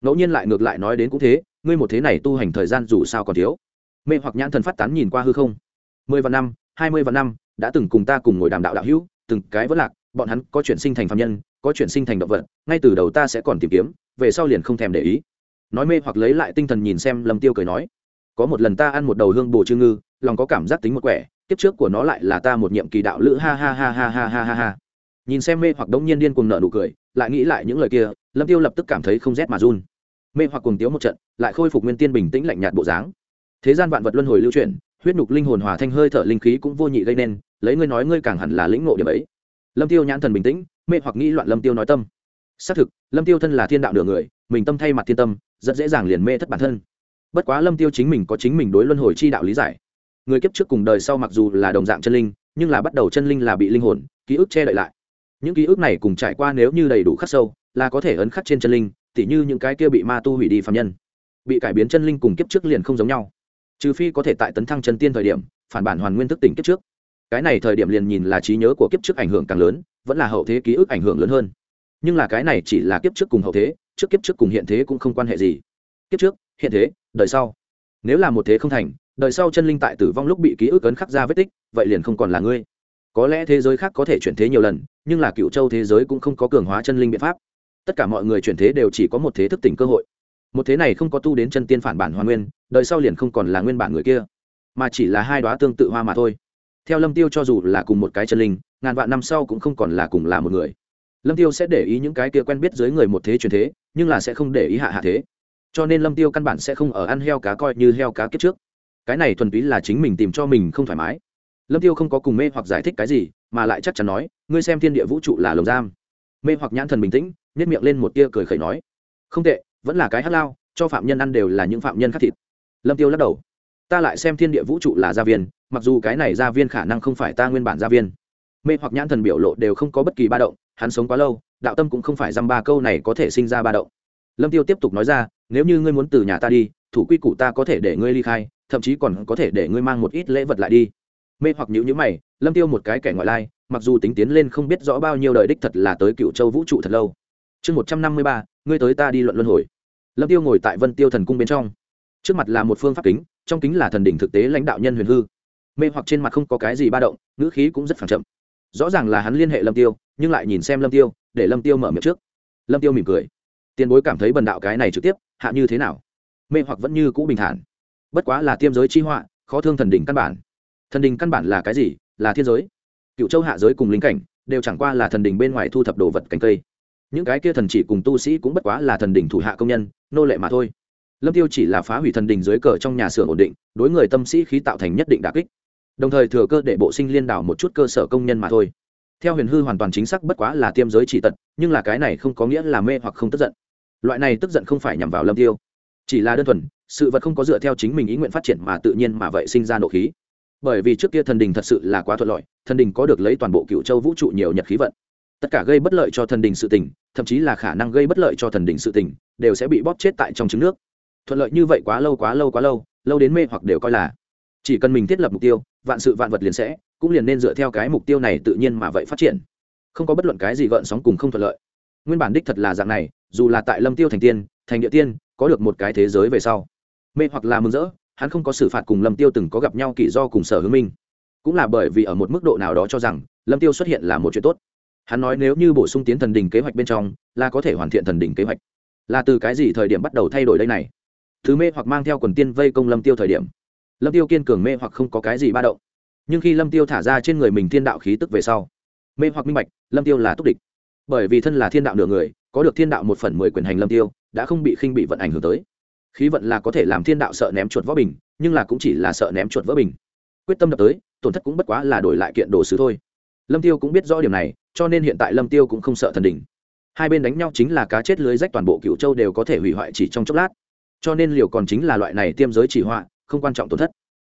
Ngẫu nhiên lại ngược lại nói đến cũng thế, ngươi một thế này tu hành thời gian dù sao còn thiếu. Mê hoặc nhãn thần phát tán nhìn qua hư không. Mười vạn năm, hai mươi vạn năm, đã từng cùng ta cùng ngồi đàm đạo đạo hữu, từng cái vẫn lạc, bọn hắn có chuyển sinh thành phạm nhân, có chuyển sinh thành động vật, ngay từ đầu ta sẽ còn tìm kiếm, về sau liền không thèm để ý. Nói mê hoặc lấy lại tinh thần nhìn xem lâm tiêu cười nói có một lần ta ăn một đầu hương bồ chư ngư, lòng có cảm giác tính một quẻ, kiếp trước của nó lại là ta một nhiệm kỳ đạo lữ, ha ha ha ha ha ha ha ha. Nhìn xem mê hoặc đống nhiên điên cuồng nợ nụ cười, lại nghĩ lại những lời kia, lâm tiêu lập tức cảm thấy không rét mà run. Mê hoặc cùng tiếu một trận, lại khôi phục nguyên tiên bình tĩnh lạnh nhạt bộ dáng. Thế gian vạn vật luân hồi lưu chuyển, huyết nhục linh hồn hòa thanh hơi thở linh khí cũng vô nhị gây nên, lấy ngươi nói ngươi càng hẳn là lĩnh ngộ điểm ấy. Lâm tiêu nhãn thần bình tĩnh, mê hoặc nghĩ loạn lâm tiêu nói tâm. Xác thực, lâm tiêu thân là thiên đạo nửa người, mình tâm thay mặt thiên tâm, rất dễ dàng liền mê thất bản thân bất quá lâm tiêu chính mình có chính mình đối luân hồi chi đạo lý giải. Người kiếp trước cùng đời sau mặc dù là đồng dạng chân linh, nhưng là bắt đầu chân linh là bị linh hồn, ký ức che đậy lại. Những ký ức này cùng trải qua nếu như đầy đủ khắc sâu, là có thể ấn khắc trên chân linh, tỉ như những cái kia bị ma tu hủy đi phạm nhân. Bị cải biến chân linh cùng kiếp trước liền không giống nhau. Trừ phi có thể tại tấn thăng chân tiên thời điểm, phản bản hoàn nguyên thức tỉnh kiếp trước. Cái này thời điểm liền nhìn là trí nhớ của kiếp trước ảnh hưởng càng lớn, vẫn là hậu thế ký ức ảnh hưởng lớn hơn. Nhưng là cái này chỉ là kiếp trước cùng hậu thế, trước kiếp trước cùng hiện thế cũng không quan hệ gì. Kiếp trước, hiện thế đời sau. Nếu là một thế không thành, đời sau chân linh tại tử vong lúc bị ký ức ấn khắc ra vết tích, vậy liền không còn là ngươi. Có lẽ thế giới khác có thể chuyển thế nhiều lần, nhưng là cựu châu thế giới cũng không có cường hóa chân linh biện pháp. Tất cả mọi người chuyển thế đều chỉ có một thế thức tỉnh cơ hội. Một thế này không có tu đến chân tiên phản bản hoa nguyên, đời sau liền không còn là nguyên bản người kia, mà chỉ là hai đoá tương tự hoa mà thôi. Theo lâm tiêu cho dù là cùng một cái chân linh, ngàn vạn năm sau cũng không còn là cùng là một người. Lâm tiêu sẽ để ý những cái kia quen biết dưới người một thế chuyển thế, nhưng là sẽ không để ý hạ hạ thế cho nên lâm tiêu căn bản sẽ không ở ăn heo cá coi như heo cá kiếp trước. Cái này thuần túy là chính mình tìm cho mình không thoải mái. Lâm tiêu không có cùng mê hoặc giải thích cái gì, mà lại chắc chắn nói, ngươi xem thiên địa vũ trụ là lồng giam. Mê hoặc nhãn thần bình tĩnh nhét miệng lên một tia cười khẩy nói, không tệ, vẫn là cái hát lao, cho phạm nhân ăn đều là những phạm nhân khác thịt. Lâm tiêu lắc đầu, ta lại xem thiên địa vũ trụ là gia viên, mặc dù cái này gia viên khả năng không phải ta nguyên bản gia viên. Mê hoặc nhãn thần biểu lộ đều không có bất kỳ ba động, hắn sống quá lâu, đạo tâm cũng không phải dăm ba câu này có thể sinh ra ba động. Lâm tiêu tiếp tục nói ra nếu như ngươi muốn từ nhà ta đi, thủ quy củ ta có thể để ngươi ly khai, thậm chí còn có thể để ngươi mang một ít lễ vật lại đi. Mê hoặc nhữ nhữ mày, lâm tiêu một cái kẻ ngoại lai, mặc dù tính tiến lên không biết rõ bao nhiêu đời đích thật là tới cựu châu vũ trụ thật lâu. Chương một trăm năm mươi ba, ngươi tới ta đi luận luân hồi. Lâm tiêu ngồi tại vân tiêu thần cung bên trong. Trước mặt là một phương pháp kính, trong kính là thần đỉnh thực tế lãnh đạo nhân huyền hư. Mê hoặc trên mặt không có cái gì ba động, ngữ khí cũng rất phản chậm. Rõ ràng là hắn liên hệ lâm tiêu, nhưng lại nhìn xem lâm tiêu, để lâm tiêu mở miệng trước. Lâm tiêu mỉm cười. Tiền bối cảm thấy bần đạo cái này trực tiếp hạ như thế nào? Mê hoặc vẫn như cũ bình thản. Bất quá là tiêm giới chi họa, khó thương thần đỉnh căn bản. Thần đình căn bản là cái gì? Là thiên giới. Cựu châu hạ giới cùng linh cảnh, đều chẳng qua là thần đình bên ngoài thu thập đồ vật cánh cây. Những cái kia thần chỉ cùng tu sĩ cũng bất quá là thần đình thủ hạ công nhân, nô lệ mà thôi. Lâm tiêu chỉ là phá hủy thần đình dưới cờ trong nhà xưởng ổn định, đối người tâm sĩ khí tạo thành nhất định đà kích. Đồng thời thừa cơ để bộ sinh liên đảo một chút cơ sở công nhân mà thôi. Theo huyền hư hoàn toàn chính xác bất quá là tiêm giới chỉ tật, nhưng là cái này không có nghĩa là mê hoặc không tức giận loại này tức giận không phải nhằm vào lâm tiêu. Chỉ là đơn thuần, sự vật không có dựa theo chính mình ý nguyện phát triển mà tự nhiên mà vậy sinh ra nộ khí. Bởi vì trước kia thần đình thật sự là quá thuận lợi, thần đình có được lấy toàn bộ cựu châu vũ trụ nhiều nhật khí vận. Tất cả gây bất lợi cho thần đình sự tình, thậm chí là khả năng gây bất lợi cho thần đình sự tình, đều sẽ bị bóp chết tại trong trứng nước. Thuận lợi như vậy quá lâu quá lâu quá lâu lâu đến mê hoặc đều coi là. Chỉ cần mình thiết lập mục tiêu, vạn sự vạn vật liền sẽ, cũng liền nên dựa theo cái mục tiêu này tự nhiên mà vậy phát triển. Không có bất luận cái gì gợn sóng cùng không thuận lợi. Nguyên bản đích thật là dạng này dù là tại lâm tiêu thành tiên, thành địa tiên, có được một cái thế giới về sau. Mê hoặc là mừng rỡ, hắn không có xử phạt cùng lâm tiêu từng có gặp nhau kỳ do cùng sở hướng minh cũng là bởi vì ở một mức độ nào đó cho rằng, lâm tiêu xuất hiện là một chuyện tốt. Hắn nói nếu như bổ sung tiến thần đình kế hoạch bên trong, là có thể hoàn thiện thần đình kế hoạch. Là từ cái gì thời điểm bắt đầu thay đổi đây này? Thứ mê hoặc mang theo quần tiên vây công lâm tiêu thời điểm. Lâm tiêu kiên cường mê hoặc không có cái gì ba động. Nhưng khi lâm tiêu thả ra trên người mình thiên đạo khí tức về sau, mê hoặc minh bạch, lâm tiêu là túc địch bởi vì thân là thiên đạo nửa người, có được thiên đạo một phần mười quyền hành lâm tiêu, đã không bị khinh bị vận ảnh hưởng tới. Khí vận là có thể làm thiên đạo sợ ném chuột vỡ bình, nhưng là cũng chỉ là sợ ném chuột vỡ bình. Quyết tâm đập tới, tổn thất cũng bất quá là đổi lại kiện đồ sứ thôi. Lâm tiêu cũng biết rõ điểm này, cho nên hiện tại lâm tiêu cũng không sợ thần đỉnh. Hai bên đánh nhau chính là cá chết lưới rách toàn bộ cựu châu đều có thể hủy hoại chỉ trong chốc lát. Cho nên liều còn chính là loại này tiêm giới chỉ họa, không quan trọng tổn thất.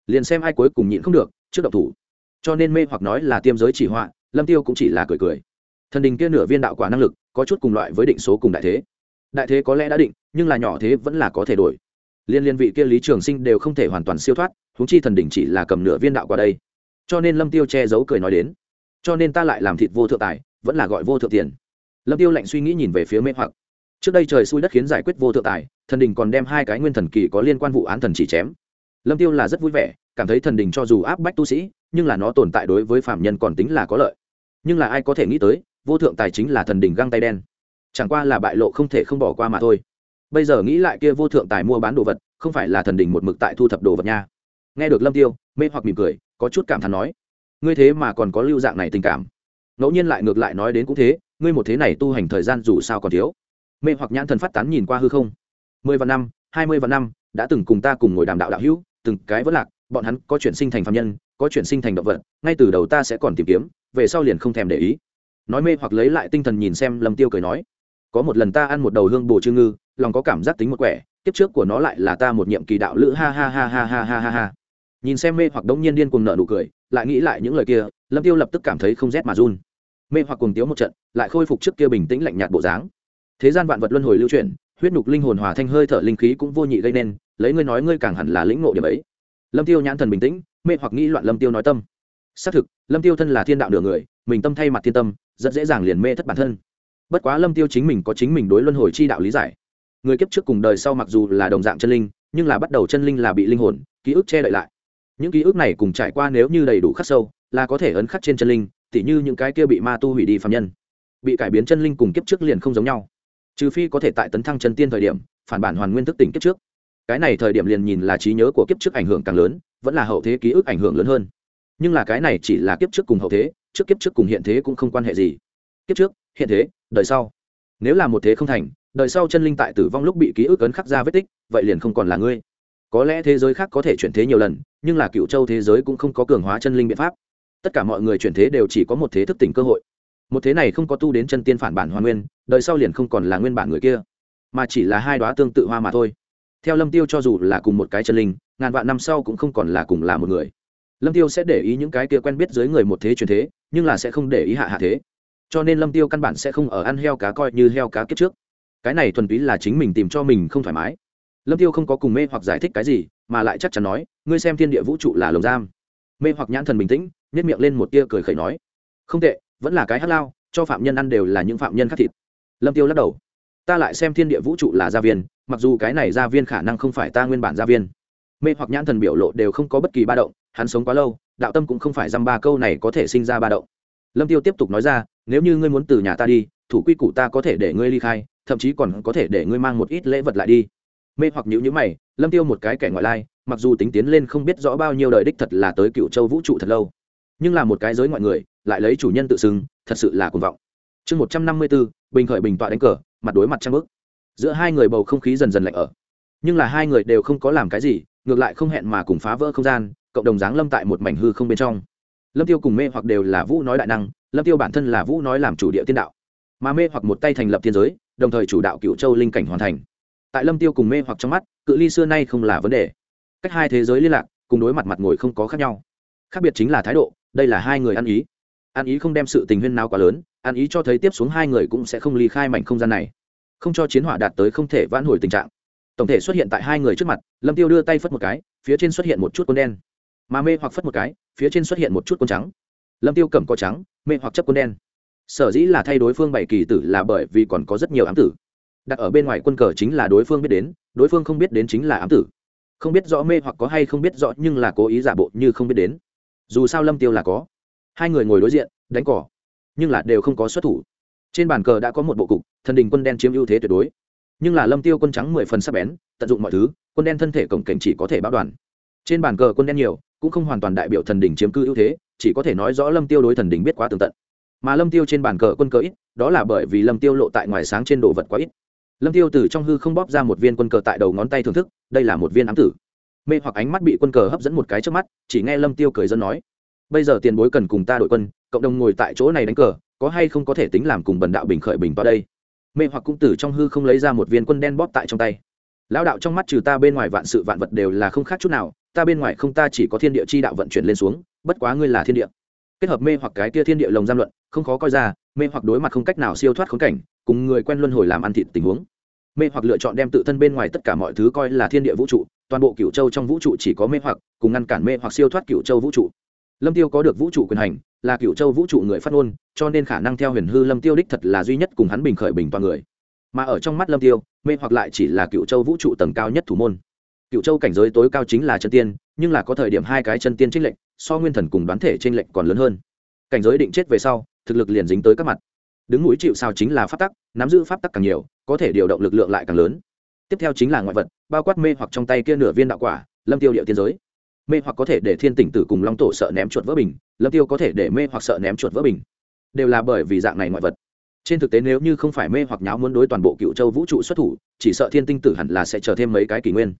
Liền xem ai cuối cùng nhịn không được, trước độc thủ. Cho nên mê hoặc nói là tiêm giới chỉ họa, lâm tiêu cũng chỉ là cười cười thần đình kia nửa viên đạo quả năng lực có chút cùng loại với định số cùng đại thế. Đại thế có lẽ đã định, nhưng là nhỏ thế vẫn là có thể đổi. Liên liên vị kia lý trường sinh đều không thể hoàn toàn siêu thoát húng chi thần đình chỉ là cầm nửa viên đạo qua đây. Cho nên lâm tiêu che giấu cười nói đến. Cho nên ta lại làm thịt vô thượng tài, vẫn là gọi vô thượng tiền. Lâm tiêu lạnh suy nghĩ nhìn về phía mê hoặc. Trước đây trời xui đất khiến giải quyết vô thượng tài, thần đình còn đem hai cái nguyên thần kỳ có liên quan vụ án thần chỉ chém. Lâm tiêu là rất vui vẻ, cảm thấy thần đình cho dù áp bách tu sĩ, nhưng là nó tồn tại đối với phạm nhân còn tính là có lợi. Nhưng là ai có thể nghĩ tới vô thượng tài chính là thần đỉnh găng tay đen. Chẳng qua là bại lộ không thể không bỏ qua mà thôi. Bây giờ nghĩ lại kia vô thượng tài mua bán đồ vật, không phải là thần đỉnh một mực tại thu thập đồ vật nha. Nghe được lâm tiêu, mê hoặc mỉm cười, có chút cảm thán nói, ngươi thế mà còn có lưu dạng này tình cảm. Ngẫu nhiên lại ngược lại nói đến cũng thế, ngươi một thế này tu hành thời gian dù sao còn thiếu. Mê hoặc nhãn thần phát tán nhìn qua hư không. Mười vạn năm, hai mươi vạn năm, đã từng cùng ta cùng ngồi đàm đạo đạo hữu, từng cái vẫn lạc, bọn hắn có chuyển sinh thành phạm nhân, có chuyển sinh thành động vật, ngay từ đầu ta sẽ còn tìm kiếm, về sau liền không thèm để ý nói mê hoặc lấy lại tinh thần nhìn xem lâm tiêu cười nói có một lần ta ăn một đầu hương bồ chư ngư lòng có cảm giác tính một quẻ kiếp trước của nó lại là ta một nhiệm kỳ đạo lữ ha ha ha ha ha ha ha ha nhìn xem mê hoặc đống nhiên điên cuồng nợ nụ cười lại nghĩ lại những lời kia lâm tiêu lập tức cảm thấy không rét mà run mê hoặc cùng tiếu một trận lại khôi phục trước kia bình tĩnh lạnh nhạt bộ dáng thế gian vạn vật luân hồi lưu chuyển huyết nhục linh hồn hòa thanh hơi thở linh khí cũng vô nhị gây nên lấy ngươi nói ngươi càng hẳn là lĩnh ngộ điểm ấy lâm tiêu nhãn thần bình tĩnh mê hoặc nghĩ loạn lâm tiêu nói tâm xác thực lâm tiêu thân là thiên đạo nửa người mình tâm thay mặt thiên tâm rất dễ dàng liền mê thất bản thân. Bất quá lâm tiêu chính mình có chính mình đối luân hồi chi đạo lý giải. Người kiếp trước cùng đời sau mặc dù là đồng dạng chân linh, nhưng là bắt đầu chân linh là bị linh hồn, ký ức che đậy lại. Những ký ức này cùng trải qua nếu như đầy đủ khắc sâu, là có thể ấn khắc trên chân linh, tỉ như những cái kia bị ma tu hủy đi phạm nhân. Bị cải biến chân linh cùng kiếp trước liền không giống nhau. Trừ phi có thể tại tấn thăng chân tiên thời điểm, phản bản hoàn nguyên thức tỉnh kiếp trước. Cái này thời điểm liền nhìn là trí nhớ của kiếp trước ảnh hưởng càng lớn, vẫn là hậu thế ký ức ảnh hưởng lớn hơn. Nhưng là cái này chỉ là kiếp trước cùng hậu thế trước kiếp trước cùng hiện thế cũng không quan hệ gì. Kiếp trước, hiện thế, đời sau. Nếu là một thế không thành, đời sau chân linh tại tử vong lúc bị ký ức ấn khắc ra vết tích, vậy liền không còn là ngươi. Có lẽ thế giới khác có thể chuyển thế nhiều lần, nhưng là cựu châu thế giới cũng không có cường hóa chân linh biện pháp. Tất cả mọi người chuyển thế đều chỉ có một thế thức tỉnh cơ hội. Một thế này không có tu đến chân tiên phản bản hoa nguyên, đời sau liền không còn là nguyên bản người kia, mà chỉ là hai đoá tương tự hoa mà thôi. Theo lâm tiêu cho dù là cùng một cái chân linh, ngàn vạn năm sau cũng không còn là cùng là một người lâm tiêu sẽ để ý những cái kia quen biết dưới người một thế truyền thế, nhưng là sẽ không để ý hạ hạ thế. Cho nên lâm tiêu căn bản sẽ không ở ăn heo cá coi như heo cá kiếp trước. Cái này thuần túy là chính mình tìm cho mình không thoải mái. Lâm tiêu không có cùng mê hoặc giải thích cái gì, mà lại chắc chắn nói, ngươi xem thiên địa vũ trụ là lồng giam. Mê hoặc nhãn thần bình tĩnh nhét miệng lên một tia cười khẩy nói, không tệ, vẫn là cái hát lao, cho phạm nhân ăn đều là những phạm nhân khác thịt. Lâm tiêu lắc đầu, ta lại xem thiên địa vũ trụ là gia viên, mặc dù cái này gia viên khả năng không phải ta nguyên bản gia viên. Mê hoặc nhãn thần biểu lộ đều không có bất kỳ ba động hắn sống quá lâu, đạo tâm cũng không phải dăm ba câu này có thể sinh ra ba động. Lâm tiêu tiếp tục nói ra, nếu như ngươi muốn từ nhà ta đi, thủ quy củ ta có thể để ngươi ly khai, thậm chí còn có thể để ngươi mang một ít lễ vật lại đi. Mê hoặc nhữ nhữ mày, lâm tiêu một cái kẻ ngoại lai, mặc dù tính tiến lên không biết rõ bao nhiêu đời đích thật là tới cựu châu vũ trụ thật lâu, nhưng là một cái giới ngoại người, lại lấy chủ nhân tự xưng, thật sự là cuồng vọng. Chương một trăm năm mươi bốn, bình khởi bình tọa đánh cờ, mặt đối mặt trang bức giữa hai người bầu không khí dần dần lạnh ở, nhưng là hai người đều không có làm cái gì, ngược lại không hẹn mà cùng phá vỡ không gian cộng đồng giáng lâm tại một mảnh hư không bên trong. Lâm tiêu cùng mê hoặc đều là vũ nói đại năng, lâm tiêu bản thân là vũ nói làm chủ địa tiên đạo. Mà mê hoặc một tay thành lập thiên giới, đồng thời chủ đạo cựu châu linh cảnh hoàn thành. Tại lâm tiêu cùng mê hoặc trong mắt, cự ly xưa nay không là vấn đề. Cách hai thế giới liên lạc, cùng đối mặt mặt ngồi không có khác nhau. Khác biệt chính là thái độ, đây là hai người ăn ý. Ăn ý không đem sự tình huyên nào quá lớn, ăn ý cho thấy tiếp xuống hai người cũng sẽ không ly khai mảnh không gian này. Không cho chiến hỏa đạt tới không thể vãn hồi tình trạng. Tổng thể xuất hiện tại hai người trước mặt, lâm tiêu đưa tay phất một cái, phía trên xuất hiện một chút quân đen mà mê hoặc phất một cái, phía trên xuất hiện một chút quân trắng. Lâm tiêu cầm có trắng, mê hoặc chấp quân đen. Sở dĩ là thay đối phương bảy kỳ tử là bởi vì còn có rất nhiều ám tử. Đặt ở bên ngoài quân cờ chính là đối phương biết đến, đối phương không biết đến chính là ám tử. Không biết rõ mê hoặc có hay không biết rõ nhưng là cố ý giả bộ như không biết đến. Dù sao lâm tiêu là có. Hai người ngồi đối diện, đánh cỏ. Nhưng là đều không có xuất thủ. Trên bàn cờ đã có một bộ cục, thần đình quân đen chiếm ưu thế tuyệt đối. Nhưng là lâm tiêu quân trắng mười phần sắc bén, tận dụng mọi thứ, quân đen thân thể cổng cảnh chỉ có thể báo đoàn. Trên bàn cờ quân đen nhiều cũng không hoàn toàn đại biểu thần đỉnh chiếm cư ưu thế, chỉ có thể nói rõ lâm tiêu đối thần đỉnh biết quá tường tận. Mà lâm tiêu trên bàn cờ quân cờ ít, đó là bởi vì lâm tiêu lộ tại ngoài sáng trên đồ vật quá ít. Lâm tiêu từ trong hư không bóp ra một viên quân cờ tại đầu ngón tay thưởng thức, đây là một viên ám tử. Mê hoặc ánh mắt bị quân cờ hấp dẫn một cái trước mắt, chỉ nghe lâm tiêu cười dân nói, bây giờ tiền bối cần cùng ta đội quân, cộng đồng ngồi tại chỗ này đánh cờ, có hay không có thể tính làm cùng bần đạo bình khởi bình vào đây? Mê hoặc cũng từ trong hư không lấy ra một viên quân đen bóp tại trong tay. Lão đạo trong mắt trừ ta bên ngoài vạn sự vạn vật đều là không khác chút nào ta bên ngoài không ta chỉ có thiên địa chi đạo vận chuyển lên xuống, bất quá ngươi là thiên địa. Kết hợp mê hoặc cái kia thiên địa lồng giam luận, không khó coi ra, mê hoặc đối mặt không cách nào siêu thoát khốn cảnh, cùng người quen luân hồi làm ăn thịt tình huống. Mê hoặc lựa chọn đem tự thân bên ngoài tất cả mọi thứ coi là thiên địa vũ trụ, toàn bộ cựu châu trong vũ trụ chỉ có mê hoặc, cùng ngăn cản mê hoặc siêu thoát cựu châu vũ trụ. Lâm tiêu có được vũ trụ quyền hành, là cựu châu vũ trụ người phát ngôn, cho nên khả năng theo huyền hư lâm tiêu đích thật là duy nhất cùng hắn bình khởi bình toàn người. Mà ở trong mắt lâm tiêu, mê hoặc lại chỉ là cựu châu vũ trụ tầng cao nhất thủ môn cựu châu cảnh giới tối cao chính là chân tiên, nhưng là có thời điểm hai cái chân tiên trinh lệnh so nguyên thần cùng đoán thể trinh lệnh còn lớn hơn. Cảnh giới định chết về sau, thực lực liền dính tới các mặt. Đứng mũi chịu sao chính là pháp tắc, nắm giữ pháp tắc càng nhiều, có thể điều động lực lượng lại càng lớn. Tiếp theo chính là ngoại vật, bao quát mê hoặc trong tay kia nửa viên đạo quả, lâm tiêu điệu tiên giới. Mê hoặc có thể để thiên tỉnh tử cùng long tổ sợ ném chuột vỡ bình, lâm tiêu có thể để mê hoặc sợ ném chuột vỡ bình. Đều là bởi vì dạng này ngoại vật. Trên thực tế nếu như không phải mê hoặc nháo muốn đối toàn bộ cựu châu vũ trụ xuất thủ, chỉ sợ thiên tinh tử hẳn là sẽ chờ thêm mấy cái kỷ nguyên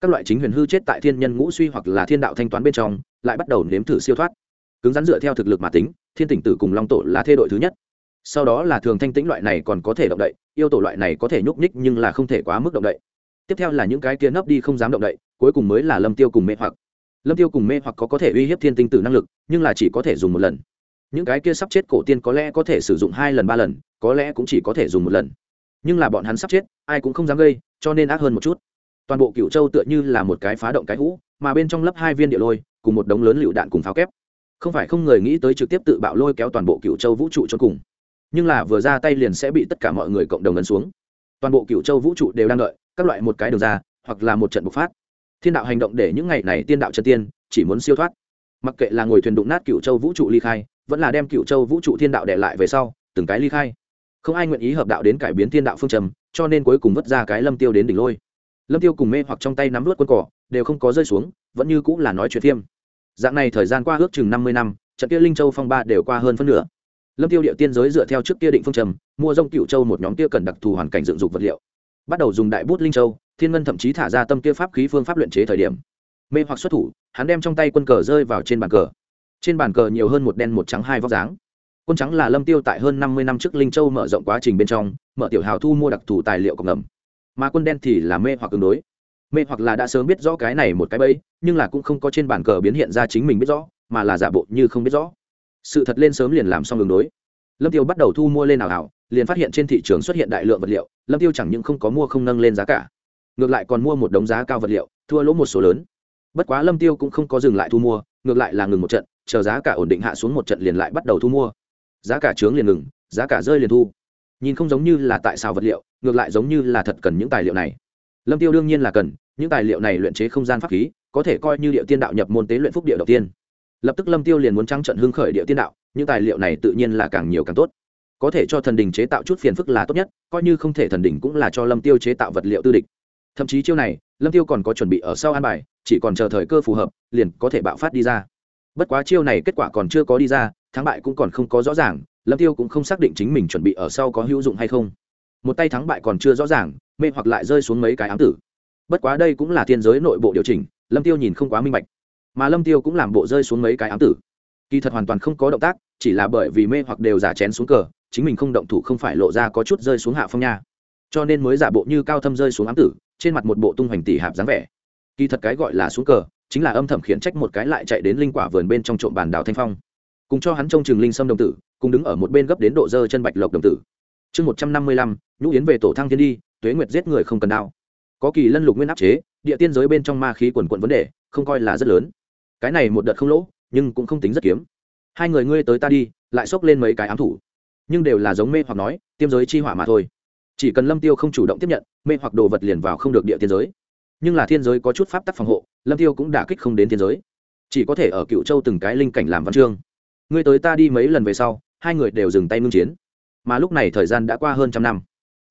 các loại chính huyền hư chết tại thiên nhân ngũ suy hoặc là thiên đạo thanh toán bên trong, lại bắt đầu nếm thử siêu thoát. Cứng rắn dựa theo thực lực mà tính, thiên tỉnh tử cùng long tổ là thê đội thứ nhất. Sau đó là thường thanh tĩnh loại này còn có thể động đậy, yêu tổ loại này có thể nhúc nhích nhưng là không thể quá mức động đậy. Tiếp theo là những cái kia nấp đi không dám động đậy, cuối cùng mới là lâm tiêu cùng mê hoặc. Lâm tiêu cùng mê hoặc có có thể uy hiếp thiên tinh tử năng lực, nhưng là chỉ có thể dùng một lần. Những cái kia sắp chết cổ tiên có lẽ có thể sử dụng hai lần, ba lần, có lẽ cũng chỉ có thể dùng một lần. Nhưng là bọn hắn sắp chết, ai cũng không dám gây, cho nên ác hơn một chút toàn bộ cựu châu tựa như là một cái phá động cái hũ, mà bên trong lấp hai viên địa lôi, cùng một đống lớn lựu đạn cùng pháo kép. Không phải không người nghĩ tới trực tiếp tự bạo lôi kéo toàn bộ cựu châu vũ trụ cho cùng. Nhưng là vừa ra tay liền sẽ bị tất cả mọi người cộng đồng ấn xuống. Toàn bộ cựu châu vũ trụ đều đang đợi, các loại một cái đường ra, hoặc là một trận bộc phát. Thiên đạo hành động để những ngày này tiên đạo chân tiên, chỉ muốn siêu thoát. Mặc kệ là ngồi thuyền đụng nát cựu châu vũ trụ ly khai, vẫn là đem cựu châu vũ trụ thiên đạo để lại về sau, từng cái ly khai. Không ai nguyện ý hợp đạo đến cải biến thiên đạo phương trầm cho nên cuối cùng vứt ra cái lâm tiêu đến đỉnh lôi lâm tiêu cùng mê hoặc trong tay nắm vớt quân cỏ, đều không có rơi xuống, vẫn như cũng là nói chuyện thiêm. dạng này thời gian qua ước chừng năm mươi năm, trận kia linh châu phong ba đều qua hơn phân nửa. Lâm tiêu địa tiên giới dựa theo trước kia định phương trầm mua rông cựu châu một nhóm kia cần đặc thù hoàn cảnh dựng dục vật liệu. Bắt đầu dùng đại bút linh châu, thiên ngân thậm chí thả ra tâm kia pháp khí phương pháp luyện chế thời điểm. Mê hoặc xuất thủ, hắn đem trong tay quân cờ rơi vào trên bàn cờ. Trên bàn cờ nhiều hơn một đen một trắng hai vóc dáng. Quân trắng là lâm tiêu tại hơn năm mươi năm trước linh châu mở rộng quá trình bên trong, mở tiểu hào thu mua đặc thù tài liệu cộng ngầm mà quân đen thì là mê hoặc tương đối. Mê hoặc là đã sớm biết rõ cái này một cái bẫy, nhưng là cũng không có trên bàn cờ biến hiện ra chính mình biết rõ, mà là giả bộ như không biết rõ. Sự thật lên sớm liền làm xong đường đối. Lâm tiêu bắt đầu thu mua lên ảo ảo liền phát hiện trên thị trường xuất hiện đại lượng vật liệu, lâm tiêu chẳng những không có mua không nâng lên giá cả, ngược lại còn mua một đống giá cao vật liệu, thua lỗ một số lớn. Bất quá lâm tiêu cũng không có dừng lại thu mua, ngược lại là ngừng một trận, chờ giá cả ổn định hạ xuống một trận liền lại bắt đầu thu mua. Giá cả trướng liền ngừng, giá cả rơi liền thu. Nhìn không giống như là tại sao vật liệu ngược lại giống như là thật cần những tài liệu này. Lâm tiêu đương nhiên là cần, những tài liệu này luyện chế không gian pháp khí, có thể coi như địa tiên đạo nhập môn tế luyện phúc địa đầu tiên. Lập tức lâm tiêu liền muốn trắng trận hưng khởi địa tiên đạo, những tài liệu này tự nhiên là càng nhiều càng tốt. Có thể cho thần đình chế tạo chút phiền phức là tốt nhất, coi như không thể thần đình cũng là cho lâm tiêu chế tạo vật liệu tư địch. Thậm chí chiêu này, lâm tiêu còn có chuẩn bị ở sau an bài, chỉ còn chờ thời cơ phù hợp, liền có thể bạo phát đi ra. Bất quá chiêu này kết quả còn chưa có đi ra, thắng bại cũng còn không có rõ ràng, lâm tiêu cũng không xác định chính mình chuẩn bị ở sau có hữu dụng hay không một tay thắng bại còn chưa rõ ràng, mê hoặc lại rơi xuống mấy cái ám tử. Bất quá đây cũng là thiên giới nội bộ điều chỉnh, lâm tiêu nhìn không quá minh bạch. Mà lâm tiêu cũng làm bộ rơi xuống mấy cái ám tử. Kỳ thật hoàn toàn không có động tác, chỉ là bởi vì mê hoặc đều giả chén xuống cờ, chính mình không động thủ không phải lộ ra có chút rơi xuống hạ phong nha. Cho nên mới giả bộ như cao thâm rơi xuống ám tử, trên mặt một bộ tung hoành tỷ hạp dáng vẻ. Kỳ thật cái gọi là xuống cờ, chính là âm thầm khiển trách một cái lại chạy đến linh quả vườn bên trong trộm bàn đào thanh phong. Cùng cho hắn trông chừng linh sâm đồng tử, cùng đứng ở một bên gấp đến độ dơ chân bạch lộc đồng tử chương một trăm năm mươi lăm, nhũ yến về tổ thăng thiên đi, tuế nguyệt giết người không cần đao có kỳ lân lục nguyên áp chế, địa tiên giới bên trong ma khí quần quận vấn đề, không coi là rất lớn. Cái này một đợt không lỗ, nhưng cũng không tính rất kiếm. Hai người ngươi tới ta đi, lại xốc lên mấy cái ám thủ. Nhưng đều là giống mê hoặc nói, tiêm giới chi hỏa mà thôi. Chỉ cần lâm tiêu không chủ động tiếp nhận, mê hoặc đồ vật liền vào không được địa tiên giới. Nhưng là thiên giới có chút pháp tắc phòng hộ, lâm tiêu cũng đả kích không đến thiên giới. Chỉ có thể ở cựu châu từng cái linh cảnh làm văn chương. Ngươi tới ta đi mấy lần về sau, hai người đều dừng tay ngưng chiến mà lúc này thời gian đã qua hơn trăm năm.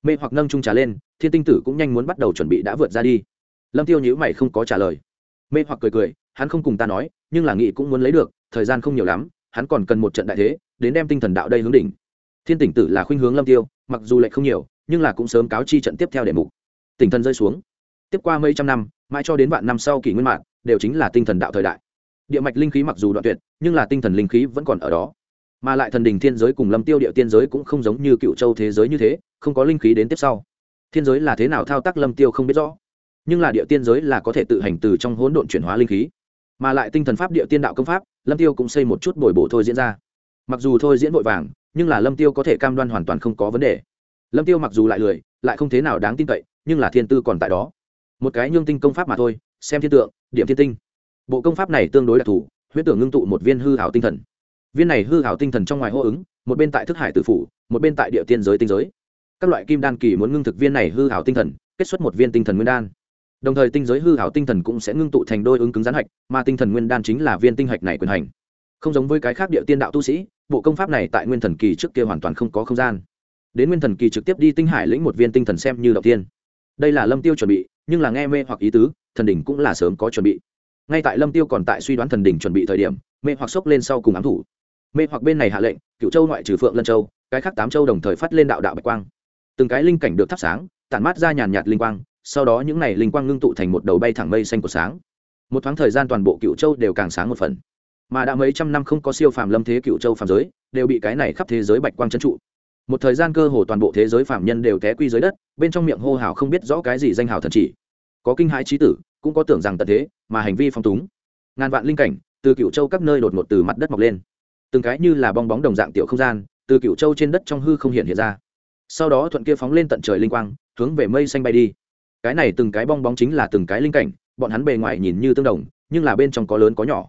Mê hoặc nâng trung trà lên, thiên tinh tử cũng nhanh muốn bắt đầu chuẩn bị đã vượt ra đi. Lâm tiêu nhữ mày không có trả lời. Mê hoặc cười cười, hắn không cùng ta nói, nhưng là nghị cũng muốn lấy được, thời gian không nhiều lắm, hắn còn cần một trận đại thế, đến đem tinh thần đạo đây hướng đỉnh. Thiên tỉnh tử là khuynh hướng lâm tiêu, mặc dù lệch không nhiều, nhưng là cũng sớm cáo chi trận tiếp theo để mục. Tinh thần rơi xuống. Tiếp qua mấy trăm năm, mãi cho đến vạn năm sau kỷ nguyên mạng đều chính là tinh thần đạo thời đại. Địa mạch linh khí mặc dù đoạn tuyệt, nhưng là tinh thần linh khí vẫn còn ở đó mà lại thần đình thiên giới cùng lâm tiêu địa tiên giới cũng không giống như cựu châu thế giới như thế, không có linh khí đến tiếp sau. Thiên giới là thế nào thao tác lâm tiêu không biết rõ, nhưng là địa tiên giới là có thể tự hành từ trong hỗn độn chuyển hóa linh khí. Mà lại tinh thần pháp địa tiên đạo công pháp, lâm tiêu cũng xây một chút bồi bổ thôi diễn ra. Mặc dù thôi diễn vội vàng, nhưng là lâm tiêu có thể cam đoan hoàn toàn không có vấn đề. Lâm tiêu mặc dù lại lười, lại không thế nào đáng tin cậy, nhưng là thiên tư còn tại đó. Một cái nhương tinh công pháp mà thôi, xem thiên tượng, điểm thiên tinh. Bộ công pháp này tương đối đặc thù huyết tưởng ngưng tụ một viên hư hảo tinh thần viên này hư hảo tinh thần trong ngoài hô ứng, một bên tại thức hải tử phủ, một bên tại địa tiên giới tinh giới. Các loại kim đan kỳ muốn ngưng thực viên này hư hảo tinh thần, kết xuất một viên tinh thần nguyên đan. Đồng thời tinh giới hư hảo tinh thần cũng sẽ ngưng tụ thành đôi ứng cứng gián hạch, mà tinh thần nguyên đan chính là viên tinh hạch này quyền hành. Không giống với cái khác địa tiên đạo tu sĩ, bộ công pháp này tại nguyên thần kỳ trước kia hoàn toàn không có không gian. Đến nguyên thần kỳ trực tiếp đi tinh hải lĩnh một viên tinh thần xem như đầu tiên. Đây là lâm tiêu chuẩn bị, nhưng là nghe mê hoặc ý tứ, thần đỉnh cũng là sớm có chuẩn bị. Ngay tại lâm tiêu còn tại suy đoán thần đỉnh chuẩn bị thời điểm, mê hoặc sốc lên sau cùng ám thủ mê hoặc bên này hạ lệnh, cựu châu ngoại trừ phượng lân châu, cái khác tám châu đồng thời phát lên đạo đạo bạch quang. Từng cái linh cảnh được thắp sáng, tản mát ra nhàn nhạt linh quang, sau đó những này linh quang ngưng tụ thành một đầu bay thẳng mây xanh của sáng. Một thoáng thời gian toàn bộ cựu châu đều càng sáng một phần. Mà đã mấy trăm năm không có siêu phàm lâm thế cựu châu phàm giới, đều bị cái này khắp thế giới bạch quang trấn trụ. Một thời gian cơ hồ toàn bộ thế giới phạm nhân đều té quy dưới đất, bên trong miệng hô hào không biết rõ cái gì danh hào thần chỉ. Có kinh hãi trí tử, cũng có tưởng rằng tận thế, mà hành vi phong túng. Ngàn vạn linh cảnh, từ cựu châu các nơi đột ngột từ mặt đất mọc lên từng cái như là bong bóng đồng dạng tiểu không gian, từ cựu châu trên đất trong hư không hiện hiện ra. Sau đó thuận kia phóng lên tận trời linh quang, hướng về mây xanh bay đi. Cái này từng cái bong bóng chính là từng cái linh cảnh, bọn hắn bề ngoài nhìn như tương đồng, nhưng là bên trong có lớn có nhỏ.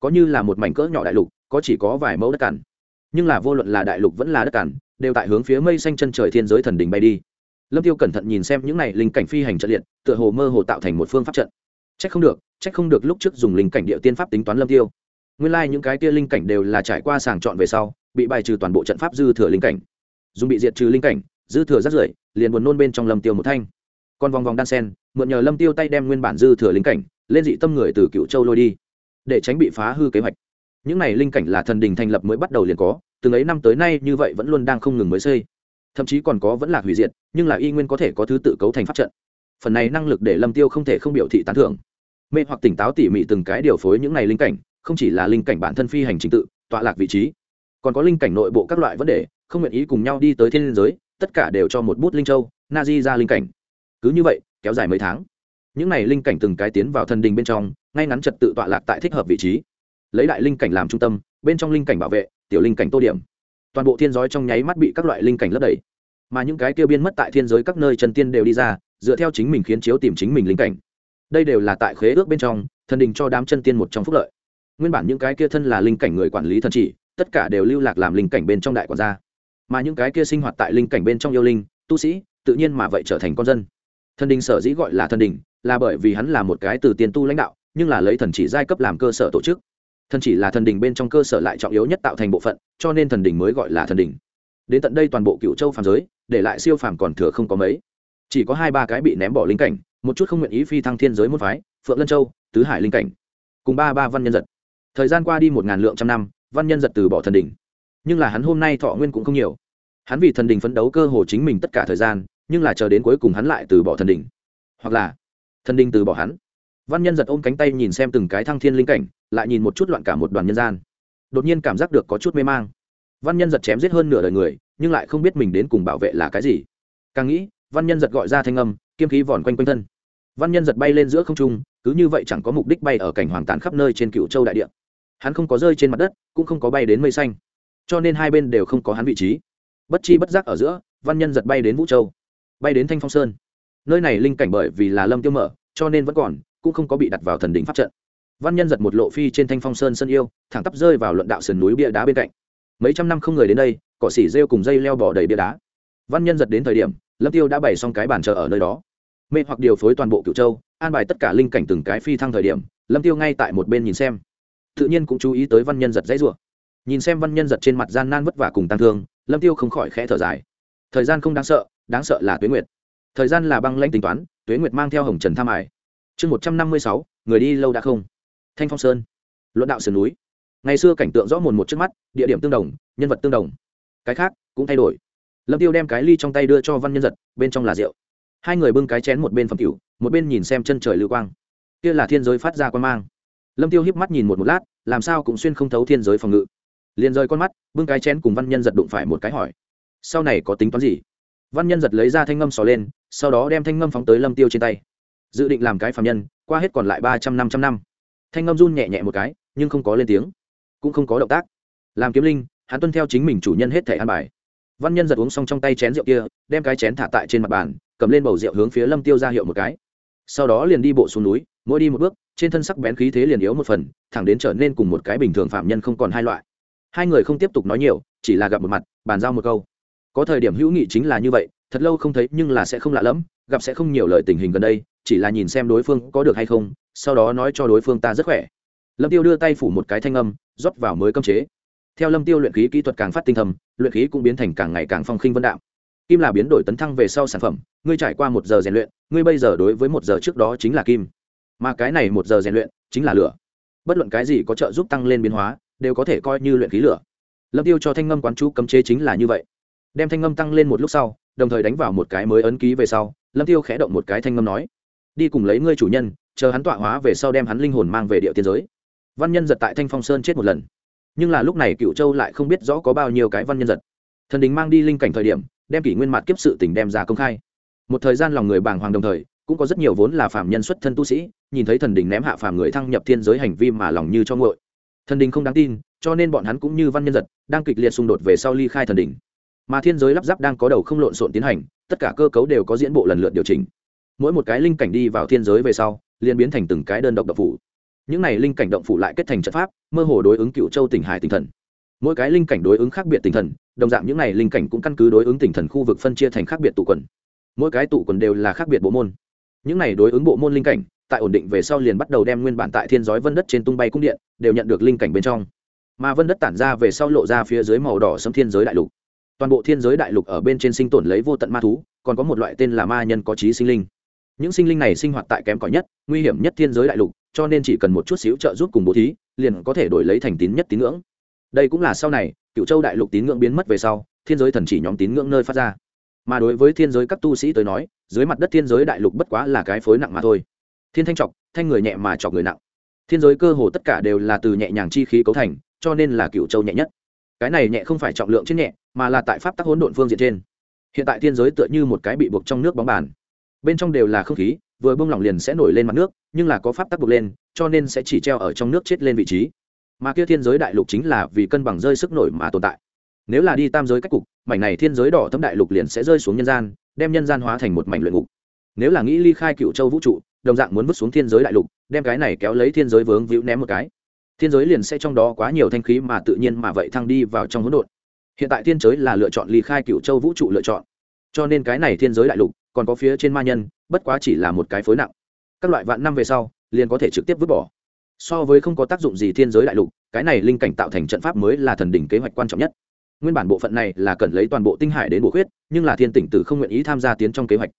Có như là một mảnh cỡ nhỏ đại lục, có chỉ có vài mẫu đất cằn. Nhưng là vô luận là đại lục vẫn là đất cằn, đều tại hướng phía mây xanh chân trời thiên giới thần đình bay đi. Lâm tiêu cẩn thận nhìn xem những này linh cảnh phi hành trận liệt, tựa hồ mơ hồ tạo thành một phương pháp trận. Trách không được trách không được lúc trước dùng linh cảnh địa tiên pháp tính toán lâm tiêu nguyên lai like những cái kia linh cảnh đều là trải qua sàng chọn về sau, bị bài trừ toàn bộ trận pháp dư thừa linh cảnh. Dùng bị diệt trừ linh cảnh, dư thừa rất rưởi, liền buồn nôn bên trong lâm tiêu một thanh. Còn vòng vòng đan sen, mượn nhờ lâm tiêu tay đem nguyên bản dư thừa linh cảnh, lên dị tâm người từ cựu châu lôi đi, để tránh bị phá hư kế hoạch. Những này linh cảnh là thần đình thành lập mới bắt đầu liền có, từng ấy năm tới nay như vậy vẫn luôn đang không ngừng mới xây. Thậm chí còn có vẫn là hủy diệt, nhưng là y nguyên có thể có thứ tự cấu thành pháp trận. Phần này năng lực để lâm tiêu không thể không biểu thị tán thưởng. Mê hoặc tỉnh táo tỉ mỉ từng cái điều phối những này linh cảnh không chỉ là linh cảnh bản thân phi hành trình tự, tọa lạc vị trí, còn có linh cảnh nội bộ các loại vấn đề, không nguyện ý cùng nhau đi tới thiên liên giới, tất cả đều cho một bút linh châu na di ra linh cảnh. Cứ như vậy, kéo dài mấy tháng, những này linh cảnh từng cái tiến vào thần đình bên trong, ngay ngắn trật tự tọa lạc tại thích hợp vị trí. Lấy đại linh cảnh làm trung tâm, bên trong linh cảnh bảo vệ, tiểu linh cảnh tô điểm. Toàn bộ thiên giới trong nháy mắt bị các loại linh cảnh lấp đầy. Mà những cái tiêu biên mất tại thiên giới các nơi chân tiên đều đi ra, dựa theo chính mình khiến chiếu tìm chính mình linh cảnh. Đây đều là tại khế ước bên trong, thần đình cho đám chân tiên một trong phúc lợi nguyên bản những cái kia thân là linh cảnh người quản lý thần chỉ, tất cả đều lưu lạc làm linh cảnh bên trong đại quản gia. Mà những cái kia sinh hoạt tại linh cảnh bên trong yêu linh, tu sĩ, tự nhiên mà vậy trở thành con dân. Thần đình sở dĩ gọi là thần đình, là bởi vì hắn là một cái từ tiền tu lãnh đạo, nhưng là lấy thần chỉ giai cấp làm cơ sở tổ chức. Thần chỉ là thần đình bên trong cơ sở lại trọng yếu nhất tạo thành bộ phận, cho nên thần đình mới gọi là thần đình. Đến tận đây toàn bộ cựu châu phàm giới, để lại siêu phàm còn thừa không có mấy. Chỉ có hai ba cái bị ném bỏ linh cảnh, một chút không nguyện ý phi thăng thiên giới môn phái, phượng lân châu, tứ hải linh cảnh, cùng ba ba văn nhân giật thời gian qua đi một ngàn lượng trăm năm, văn nhân giật từ bỏ thần đình nhưng là hắn hôm nay thọ nguyên cũng không nhiều. Hắn vì thần đình phấn đấu cơ hồ chính mình tất cả thời gian, nhưng là chờ đến cuối cùng hắn lại từ bỏ thần đình hoặc là, thần đình từ bỏ hắn. Văn nhân giật ôm cánh tay nhìn xem từng cái thăng thiên linh cảnh, lại nhìn một chút loạn cả một đoàn nhân gian. Đột nhiên cảm giác được có chút mê mang. Văn nhân giật chém giết hơn nửa đời người, nhưng lại không biết mình đến cùng bảo vệ là cái gì. Càng nghĩ, văn nhân giật gọi ra thanh âm kiêm khí vòn quanh quanh thân. Văn nhân giật bay lên giữa không trung, cứ như vậy chẳng có mục đích bay ở cảnh hoàng tàn khắp nơi trên cựu châu đại địa hắn không có rơi trên mặt đất, cũng không có bay đến mây xanh. Cho nên hai bên đều không có hắn vị trí. Bất chi bất giác ở giữa, văn nhân giật bay đến vũ châu, bay đến thanh phong sơn. Nơi này linh cảnh bởi vì là lâm tiêu mở, cho nên vẫn còn, cũng không có bị đặt vào thần đỉnh pháp trận. Văn nhân giật một lộ phi trên thanh phong sơn sân yêu, thẳng tắp rơi vào luận đạo sườn núi bia đá bên cạnh. Mấy trăm năm không người đến đây, cỏ xỉ rêu cùng dây leo bỏ đầy bia đá. Văn nhân giật đến thời điểm, lâm tiêu đã bày xong cái bàn chờ ở nơi đó. Mê hoặc điều phối toàn bộ cựu châu, an bài tất cả linh cảnh từng cái phi thăng thời điểm, lâm tiêu ngay tại một bên nhìn xem tự nhiên cũng chú ý tới văn nhân giật dãy rủa. Nhìn xem văn nhân giật trên mặt gian nan vất vả cùng tăng thương, lâm tiêu không khỏi khẽ thở dài. Thời gian không đáng sợ đáng sợ là tuế nguyệt. Thời gian là băng lãnh tính toán, tuế nguyệt mang theo hồng trần tham ải chương một trăm năm mươi sáu, người đi lâu đã không. Thanh phong sơn. Luận đạo sườn núi. Ngày xưa cảnh tượng rõ mồn một trước mắt, địa điểm tương đồng, nhân vật tương đồng. Cái khác cũng thay đổi. Lâm tiêu đem cái ly trong tay đưa cho văn nhân giật, bên trong là rượu. Hai người bưng cái chén một bên phẩm cửu một bên nhìn xem chân trời lưu quang. Kia là thiên giới phát ra quan mang lâm tiêu híp mắt nhìn một một lát, làm sao cũng xuyên không thấu thiên giới phòng ngự. Liền rời con mắt, bưng cái chén cùng văn nhân giật đụng phải một cái hỏi. Sau này có tính toán gì? Văn nhân giật lấy ra thanh ngâm sò lên, sau đó đem thanh ngâm phóng tới lâm tiêu trên tay. Dự định làm cái phạm nhân, qua hết còn lại ba trăm năm trăm năm. Thanh ngâm run nhẹ nhẹ một cái, nhưng không có lên tiếng. Cũng không có động tác. Làm kiếm linh, hắn tuân theo chính mình chủ nhân hết thể an bài. Văn nhân giật uống xong trong tay chén rượu kia, đem cái chén thả tại trên mặt bàn, cầm lên bầu rượu hướng phía lâm tiêu ra hiệu một cái. Sau đó liền đi bộ xuống núi, mỗi đi một bước trên thân sắc bén khí thế liền yếu một phần, thẳng đến trở nên cùng một cái bình thường phạm nhân không còn hai loại. Hai người không tiếp tục nói nhiều, chỉ là gặp một mặt, bàn giao một câu. Có thời điểm hữu nghị chính là như vậy, thật lâu không thấy nhưng là sẽ không lạ lẫm, gặp sẽ không nhiều lời tình hình gần đây, chỉ là nhìn xem đối phương có được hay không, sau đó nói cho đối phương ta rất khỏe. Lâm tiêu đưa tay phủ một cái thanh âm, rót vào mới cơm chế. Theo lâm tiêu luyện khí kỹ thuật càng phát tinh thầm, luyện khí cũng biến thành càng ngày càng phong khinh vân đạo kim là biến đổi tấn thăng về sau sản phẩm, ngươi trải qua một giờ rèn luyện, ngươi bây giờ đối với một giờ trước đó chính là kim mà cái này một giờ rèn luyện chính là lửa. Bất luận cái gì có trợ giúp tăng lên biến hóa, đều có thể coi như luyện khí lửa. Lâm tiêu cho thanh ngâm quán chú cấm chế chính là như vậy. Đem thanh ngâm tăng lên một lúc sau, đồng thời đánh vào một cái mới ấn ký về sau, lâm tiêu khẽ động một cái thanh ngâm nói, đi cùng lấy ngươi chủ nhân, chờ hắn tọa hóa về sau đem hắn linh hồn mang về địa tiên giới. Văn nhân giật tại thanh phong sơn chết một lần. Nhưng là lúc này cựu châu lại không biết rõ có bao nhiêu cái văn nhân giật. Thần đình mang đi linh cảnh thời điểm, đem kỷ nguyên mặt kiếp sự tình đem ra công khai. Một thời gian lòng người bàng hoàng đồng thời cũng có rất nhiều vốn là phạm nhân xuất thân tu sĩ, nhìn thấy thần đình ném hạ phàm người thăng nhập thiên giới hành vi mà lòng như cho ngội thần đình không đáng tin, cho nên bọn hắn cũng như văn nhân giật, đang kịch liệt xung đột về sau ly khai thần đình. Mà thiên giới lắp ráp đang có đầu không lộn xộn tiến hành, tất cả cơ cấu đều có diễn bộ lần lượt điều chỉnh. Mỗi một cái linh cảnh đi vào thiên giới về sau, liền biến thành từng cái đơn độc độc phủ. Những này linh cảnh động phủ lại kết thành trận pháp, mơ hồ đối ứng cựu châu tỉnh hải tinh thần. Mỗi cái linh cảnh đối ứng khác biệt tinh thần, đồng dạng những này linh cảnh cũng căn cứ đối ứng tinh thần khu vực phân chia thành khác biệt tụ quần. Mỗi cái tụ quần đều là khác biệt bộ môn những này đối ứng bộ môn linh cảnh, tại ổn định về sau liền bắt đầu đem nguyên bản tại thiên giới vân đất trên tung bay cung điện, đều nhận được linh cảnh bên trong. Mà vân đất tản ra về sau lộ ra phía dưới màu đỏ sâm thiên giới đại lục. Toàn bộ thiên giới đại lục ở bên trên sinh tồn lấy vô tận ma thú, còn có một loại tên là ma nhân có trí sinh linh. Những sinh linh này sinh hoạt tại kém cỏi nhất, nguy hiểm nhất thiên giới đại lục, cho nên chỉ cần một chút xíu trợ giúp cùng bố thí, liền có thể đổi lấy thành tín nhất tín ngưỡng. Đây cũng là sau này cựu châu đại lục tín ngưỡng biến mất về sau, thiên giới thần chỉ nhóm tín ngưỡng nơi phát ra mà đối với thiên giới các tu sĩ tới nói, dưới mặt đất thiên giới đại lục bất quá là cái phối nặng mà thôi. Thiên thanh trọc, thanh người nhẹ mà chọc người nặng. Thiên giới cơ hồ tất cả đều là từ nhẹ nhàng chi khí cấu thành, cho nên là cựu châu nhẹ nhất. Cái này nhẹ không phải trọng lượng trên nhẹ, mà là tại pháp tắc hỗn độn phương diện trên. Hiện tại thiên giới tựa như một cái bị buộc trong nước bóng bàn. Bên trong đều là không khí, vừa bông lỏng liền sẽ nổi lên mặt nước, nhưng là có pháp tắc buộc lên, cho nên sẽ chỉ treo ở trong nước chết lên vị trí. Mà kia thiên giới đại lục chính là vì cân bằng rơi sức nổi mà tồn tại nếu là đi tam giới cách cục, mảnh này thiên giới đỏ thấm đại lục liền sẽ rơi xuống nhân gian, đem nhân gian hóa thành một mảnh luyện ngục. Nếu là nghĩ ly khai cựu châu vũ trụ, đồng dạng muốn vứt xuống thiên giới đại lục, đem cái này kéo lấy thiên giới vướng víu ném một cái. Thiên giới liền sẽ trong đó quá nhiều thanh khí mà tự nhiên mà vậy thăng đi vào trong hỗn độn. Hiện tại thiên giới là lựa chọn ly khai cựu châu vũ trụ lựa chọn. Cho nên cái này thiên giới đại lục còn có phía trên ma nhân, bất quá chỉ là một cái phối nặng. Các loại vạn năm về sau, liền có thể trực tiếp vứt bỏ. So với không có tác dụng gì thiên giới đại lục, cái này linh cảnh tạo thành trận pháp mới là thần đỉnh kế hoạch quan trọng nhất nguyên bản bộ phận này là cần lấy toàn bộ tinh hải đến bổ khuyết, nhưng là thiên tỉnh tử không nguyện ý tham gia tiến trong kế hoạch.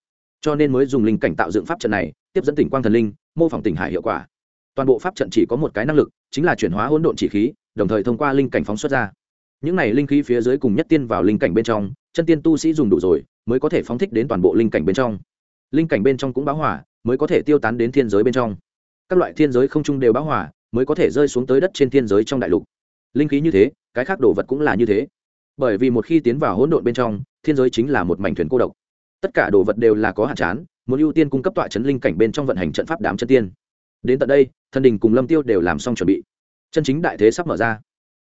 Cho nên mới dùng linh cảnh tạo dựng pháp trận này, tiếp dẫn tỉnh quang thần linh, mô phỏng tỉnh hải hiệu quả. Toàn bộ pháp trận chỉ có một cái năng lực, chính là chuyển hóa hỗn độn chỉ khí, đồng thời thông qua linh cảnh phóng xuất ra. Những này linh khí phía dưới cùng nhất tiên vào linh cảnh bên trong, chân tiên tu sĩ dùng đủ rồi, mới có thể phóng thích đến toàn bộ linh cảnh bên trong. Linh cảnh bên trong cũng báo hỏa mới có thể tiêu tán đến thiên giới bên trong. Các loại thiên giới không chung đều báo hỏa mới có thể rơi xuống tới đất trên thiên giới trong đại lục. Linh khí như thế, cái khác đồ vật cũng là như thế bởi vì một khi tiến vào hỗn độn bên trong, thiên giới chính là một mảnh thuyền cô độc. Tất cả đồ vật đều là có hạn chán, muốn ưu tiên cung cấp tọa chấn linh cảnh bên trong vận hành trận pháp đám chân tiên. Đến tận đây, thần đình cùng lâm tiêu đều làm xong chuẩn bị. Chân chính đại thế sắp mở ra.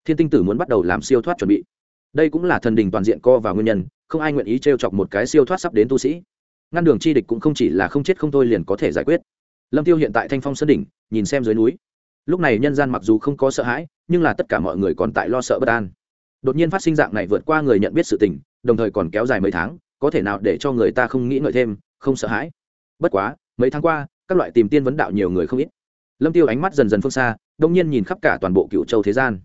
Thiên tinh tử muốn bắt đầu làm siêu thoát chuẩn bị. Đây cũng là thần đình toàn diện co vào nguyên nhân, không ai nguyện ý t chọc một cái siêu thoát sắp đến tu sĩ. Ngăn đường chi địch cũng không chỉ là không chết không thôi liền có thể giải quyết. Lâm tiêu hiện tại thanh phong sơn đỉnh, nhìn xem dưới núi. Lúc này nhân gian mặc dù không có sợ hãi, nhưng là tất cả mọi người còn tại lo sợ bất an đột nhiên phát sinh dạng này vượt qua người nhận biết sự tình, đồng thời còn kéo dài mấy tháng, có thể nào để cho người ta không nghĩ ngợi thêm, không sợ hãi. Bất quá, mấy tháng qua, các loại tìm tiên vấn đạo nhiều người không ít. Lâm tiêu ánh mắt dần dần phương xa, đông nhiên nhìn khắp cả toàn bộ cựu châu thế gian.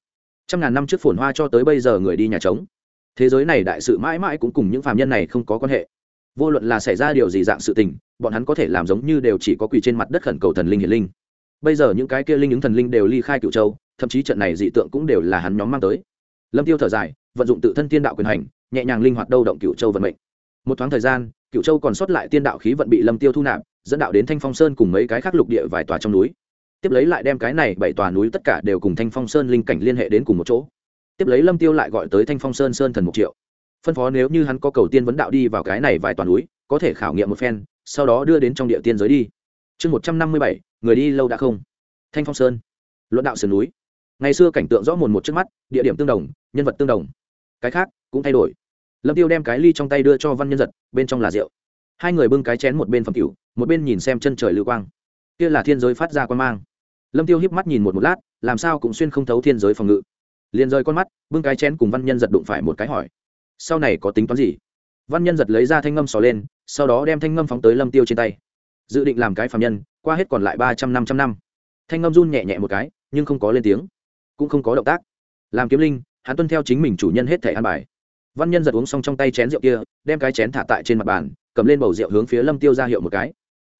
Trăm ngàn năm trước phồn hoa cho tới bây giờ người đi nhà trống. Thế giới này đại sự mãi mãi cũng cùng những phàm nhân này không có quan hệ. Vô luận là xảy ra điều gì dạng sự tình, bọn hắn có thể làm giống như đều chỉ có quỳ trên mặt đất khẩn cầu thần linh hiền linh. Bây giờ những cái kia linh ứng thần linh đều ly khai cựu châu, thậm chí trận này dị tượng cũng đều là hắn nhóm mang tới lâm tiêu thở dài, vận dụng tự thân tiên đạo quyền hành, nhẹ nhàng linh hoạt đâu động cựu châu vận mệnh. Một thoáng thời gian cựu châu còn sót lại tiên đạo khí vận bị lâm tiêu thu nạp, dẫn đạo đến thanh phong sơn cùng mấy cái khác lục địa vài tòa trong núi. Tiếp lấy lại đem cái này bảy tòa núi tất cả đều cùng thanh phong sơn linh cảnh liên hệ đến cùng một chỗ. Tiếp lấy lâm tiêu lại gọi tới thanh phong sơn sơn thần một triệu. Phân phó nếu như hắn có cầu tiên vấn đạo đi vào cái này vài tòa núi, có thể khảo nghiệm một phen, sau đó đưa đến trong địa tiên giới đi. Chương một trăm năm mươi bảy, người đi lâu đã không? Thanh phong sơn. Luận đạo sườn núi ngày xưa cảnh tượng rõ mồn một trước mắt, địa điểm tương đồng, nhân vật tương đồng. Cái khác cũng thay đổi. Lâm tiêu đem cái ly trong tay đưa cho văn nhân giật, bên trong là rượu. Hai người bưng cái chén một bên phẩm cửu, một bên nhìn xem chân trời lưu quang. Kia là thiên giới phát ra quan mang. Lâm tiêu híp mắt nhìn một một lát, làm sao cũng xuyên không thấu thiên giới phòng ngự. Liền rời con mắt, bưng cái chén cùng văn nhân giật đụng phải một cái hỏi. Sau này có tính toán gì? Văn nhân giật lấy ra thanh ngâm sò lên, sau đó đem thanh ngâm phóng tới lâm tiêu trên tay. Dự định làm cái phạm nhân, qua hết còn lại ba trăm năm trăm năm. Thanh ngâm run nhẹ nhẹ một cái, nhưng không có lên tiếng cũng không có động tác. Làm kiếm linh, hắn tuân theo chính mình chủ nhân hết thẻ ăn bài. Văn nhân giật uống xong trong tay chén rượu kia, đem cái chén thả tại trên mặt bàn, cầm lên bầu rượu hướng phía lâm tiêu ra hiệu một cái.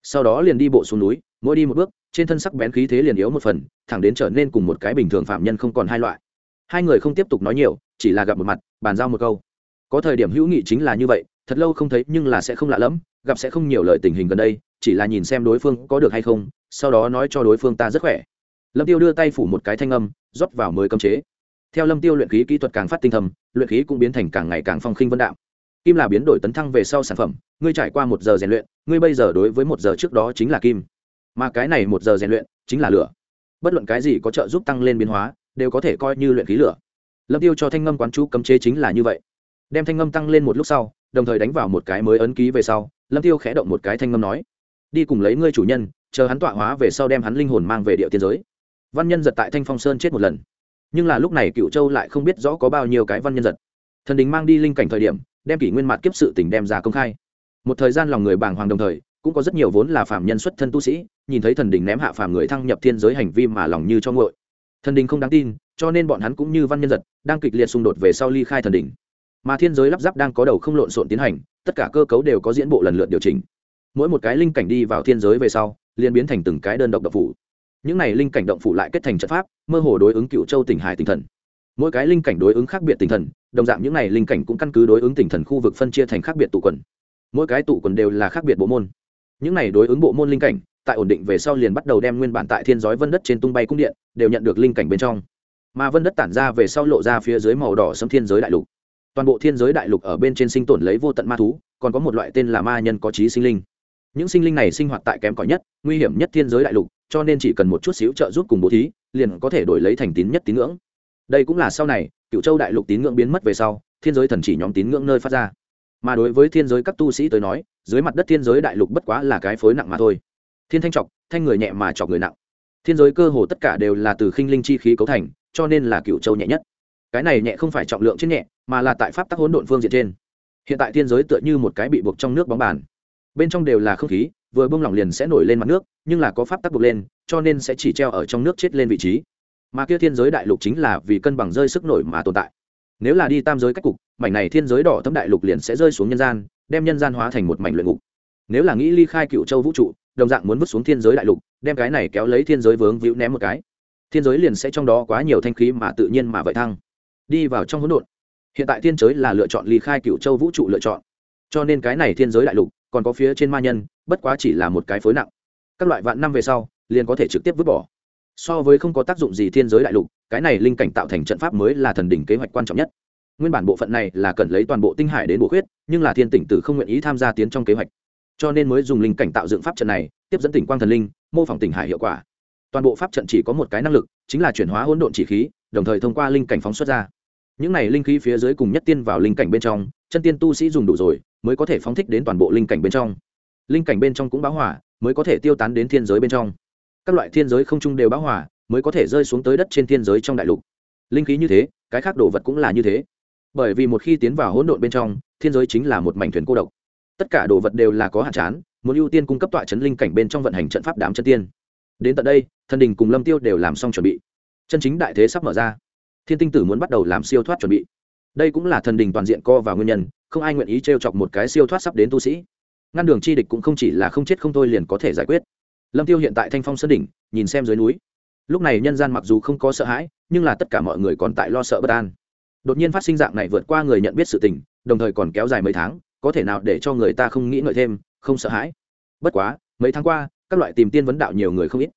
Sau đó liền đi bộ xuống núi, mỗi đi một bước, trên thân sắc bén khí thế liền yếu một phần, thẳng đến trở nên cùng một cái bình thường phạm nhân không còn hai loại. Hai người không tiếp tục nói nhiều, chỉ là gặp một mặt, bàn giao một câu. Có thời điểm hữu nghị chính là như vậy, thật lâu không thấy nhưng là sẽ không lạ lẫm, gặp sẽ không nhiều lời tình hình gần đây, chỉ là nhìn xem đối phương có được hay không, sau đó nói cho đối phương ta rất khỏe lâm tiêu đưa tay phủ một cái thanh âm, rót vào mới cấm chế. Theo lâm tiêu luyện khí kỹ thuật càng phát tinh thầm, luyện khí cũng biến thành càng ngày càng phong khinh vân đạo. Kim là biến đổi tấn thăng về sau sản phẩm, ngươi trải qua một giờ rèn luyện, ngươi bây giờ đối với một giờ trước đó chính là kim. Mà cái này một giờ rèn luyện chính là lửa. Bất luận cái gì có trợ giúp tăng lên biến hóa, đều có thể coi như luyện khí lửa. Lâm tiêu cho thanh ngâm quán chú cấm chế chính là như vậy. Đem thanh ngâm tăng lên một lúc sau, đồng thời đánh vào một cái mới ấn ký về sau, lâm tiêu khẽ động một cái thanh ngâm nói, đi cùng lấy ngươi chủ nhân, chờ hắn tọa hóa về sau đem hắn linh hồn mang về địa tiên giới văn nhân giật tại thanh phong sơn chết một lần. Nhưng là lúc này cựu châu lại không biết rõ có bao nhiêu cái văn nhân giật. Thần đình mang đi linh cảnh thời điểm, đem kỷ nguyên mặt kiếp sự tỉnh đem ra công khai. Một thời gian lòng người bàng hoàng đồng thời, cũng có rất nhiều vốn là phạm nhân xuất thân tu sĩ, nhìn thấy thần đình ném hạ phàm người thăng nhập thiên giới hành vi mà lòng như cho ngội thần đình không đáng tin, cho nên bọn hắn cũng như văn nhân giật, đang kịch liệt xung đột về sau ly khai thần đình. Mà thiên giới lắp ráp đang có đầu không lộn xộn tiến hành, tất cả cơ cấu đều có diễn bộ lần lượt điều chỉnh. Mỗi một cái linh cảnh đi vào thiên giới về sau, liền biến thành từng cái đơn độc độc phủ những này linh cảnh động phủ lại kết thành trận pháp, mơ hồ đối ứng cựu châu tỉnh hải tinh thần. Mỗi cái linh cảnh đối ứng khác biệt tinh thần, đồng dạng những này linh cảnh cũng căn cứ đối ứng tinh thần khu vực phân chia thành khác biệt tụ quần. Mỗi cái tụ quần đều là khác biệt bộ môn. Những này đối ứng bộ môn linh cảnh, tại ổn định về sau liền bắt đầu đem nguyên bản tại thiên giới vân đất trên tung bay cung điện, đều nhận được linh cảnh bên trong. Mà vân đất tản ra về sau lộ ra phía dưới màu đỏ sấm thiên giới đại lục. Toàn bộ thiên giới đại lục ở bên trên sinh tồn lấy vô tận ma thú, còn có một loại tên là ma nhân có trí sinh linh. Những sinh linh này sinh hoạt tại kém cỏi nhất, nguy hiểm nhất thiên giới đại lục cho nên chỉ cần một chút xíu trợ giúp cùng bố thí, liền có thể đổi lấy thành tín nhất tín ngưỡng. Đây cũng là sau này, cựu châu đại lục tín ngưỡng biến mất về sau, thiên giới thần chỉ nhóm tín ngưỡng nơi phát ra. Mà đối với thiên giới các tu sĩ tới nói, dưới mặt đất thiên giới đại lục bất quá là cái phối nặng mà thôi. Thiên thanh trọc, thanh người nhẹ mà trọc người nặng. Thiên giới cơ hồ tất cả đều là từ khinh linh chi khí cấu thành, cho nên là cựu châu nhẹ nhất. Cái này nhẹ không phải trọng lượng trên nhẹ, mà là tại pháp tắc hỗn độn phương diện trên. Hiện tại thiên giới tựa như một cái bị buộc trong nước bóng bàn. Bên trong đều là không khí vừa bông lỏng liền sẽ nổi lên mặt nước, nhưng là có pháp tắc buộc lên, cho nên sẽ chỉ treo ở trong nước chết lên vị trí. Mà kia thiên giới đại lục chính là vì cân bằng rơi sức nổi mà tồn tại. Nếu là đi tam giới cách cục, mảnh này thiên giới đỏ thấm đại lục liền sẽ rơi xuống nhân gian, đem nhân gian hóa thành một mảnh luyện ngục. Nếu là nghĩ ly khai cựu châu vũ trụ, đồng dạng muốn vứt xuống thiên giới đại lục, đem cái này kéo lấy thiên giới vướng víu ném một cái. Thiên giới liền sẽ trong đó quá nhiều thanh khí mà tự nhiên mà vậy thăng. Đi vào trong hỗn độn. Hiện tại thiên giới là lựa chọn ly khai cựu châu vũ trụ lựa chọn. Cho nên cái này thiên giới đại lục còn có phía trên ma nhân, bất quá chỉ là một cái phối nặng. Các loại vạn năm về sau, liền có thể trực tiếp vứt bỏ. So với không có tác dụng gì thiên giới đại lục, cái này linh cảnh tạo thành trận pháp mới là thần đỉnh kế hoạch quan trọng nhất. Nguyên bản bộ phận này là cần lấy toàn bộ tinh hải đến bổ khuyết, nhưng là thiên tỉnh tử không nguyện ý tham gia tiến trong kế hoạch. Cho nên mới dùng linh cảnh tạo dựng pháp trận này, tiếp dẫn tỉnh quang thần linh, mô phỏng tỉnh hải hiệu quả. Toàn bộ pháp trận chỉ có một cái năng lực, chính là chuyển hóa hỗn độn chỉ khí, đồng thời thông qua linh cảnh phóng xuất ra. Những này linh khí phía dưới cùng nhất tiên vào linh cảnh bên trong, chân tiên tu sĩ dùng đủ rồi mới có thể phóng thích đến toàn bộ linh cảnh bên trong. Linh cảnh bên trong cũng báo hỏa mới có thể tiêu tán đến thiên giới bên trong. Các loại thiên giới không chung đều báo hỏa mới có thể rơi xuống tới đất trên thiên giới trong đại lục. Linh khí như thế, cái khác đồ vật cũng là như thế. Bởi vì một khi tiến vào hỗn độn bên trong, thiên giới chính là một mảnh thuyền cô độc. Tất cả đồ vật đều là có hạn chán, muốn ưu tiên cung cấp tọa chấn linh cảnh bên trong vận hành trận pháp đám chân tiên. Đến tận đây, thần đình cùng lâm tiêu đều làm xong chuẩn bị. Chân chính đại thế sắp mở ra. Thiên tinh tử muốn bắt đầu làm siêu thoát chuẩn bị. Đây cũng là thần đình toàn diện co vào nguyên nhân không ai nguyện ý trêu chọc một cái siêu thoát sắp đến tu sĩ. Ngăn đường chi địch cũng không chỉ là không chết không thôi liền có thể giải quyết. Lâm tiêu hiện tại thanh phong sơn đỉnh, nhìn xem dưới núi. Lúc này nhân gian mặc dù không có sợ hãi, nhưng là tất cả mọi người còn tại lo sợ bất an. Đột nhiên phát sinh dạng này vượt qua người nhận biết sự tình, đồng thời còn kéo dài mấy tháng, có thể nào để cho người ta không nghĩ ngợi thêm, không sợ hãi? Bất quá, mấy tháng qua, các loại tìm tiên vấn đạo nhiều người không ít.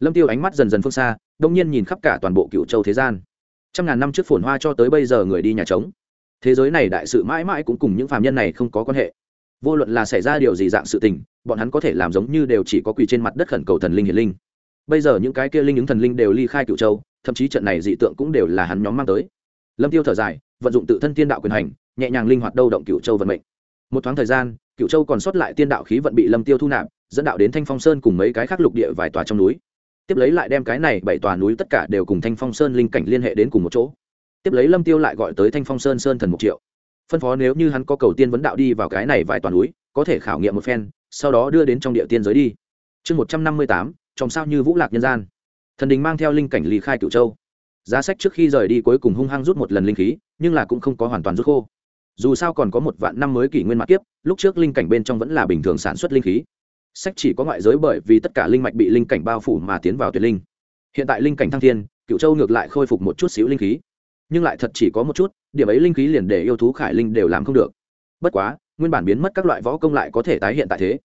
Lâm tiêu ánh mắt dần dần phương xa, đông nhiên nhìn khắp cả toàn bộ cựu châu thế gian. Trăm ngàn năm trước phồn hoa cho tới bây giờ người đi nhà trống thế giới này đại sự mãi mãi cũng cùng những phàm nhân này không có quan hệ. Vô luận là xảy ra điều gì dạng sự tình, bọn hắn có thể làm giống như đều chỉ có quỳ trên mặt đất khẩn cầu thần linh hiền linh. Bây giờ những cái kia linh ứng thần linh đều ly khai cựu châu, thậm chí trận này dị tượng cũng đều là hắn nhóm mang tới. Lâm tiêu thở dài, vận dụng tự thân tiên đạo quyền hành, nhẹ nhàng linh hoạt đâu động cựu châu vận mệnh. Một thoáng thời gian cựu châu còn sót lại tiên đạo khí vận bị lâm tiêu thu nạp, dẫn đạo đến thanh phong sơn cùng mấy cái khác lục địa vài tòa trong núi. Tiếp lấy lại đem cái này bảy tòa núi tất cả đều cùng thanh phong sơn linh cảnh liên hệ đến cùng một chỗ tiếp lấy lâm tiêu lại gọi tới thanh phong sơn sơn thần mục triệu. Phân phó nếu như hắn có cầu tiên vấn đạo đi vào cái này vài toàn núi, có thể khảo nghiệm một phen, sau đó đưa đến trong địa tiên giới đi. Chương một trăm năm mươi tám trong sao như vũ lạc nhân gian. Thần đình mang theo linh cảnh ly khai cửu châu. Giá sách trước khi rời đi cuối cùng hung hăng rút một lần linh khí, nhưng là cũng không có hoàn toàn rút khô. Dù sao còn có một vạn năm mới kỷ nguyên mặt kiếp, lúc trước linh cảnh bên trong vẫn là bình thường sản xuất linh khí. Sách chỉ có ngoại giới bởi vì tất cả linh mạch bị linh cảnh bao phủ mà tiến vào tuyệt linh. Hiện tại linh cảnh thăng thiên cựu châu ngược lại khôi phục một chút xíu linh khí nhưng lại thật chỉ có một chút, điểm ấy linh khí liền để yêu thú khải linh đều làm không được. Bất quá, nguyên bản biến mất các loại võ công lại có thể tái hiện tại thế.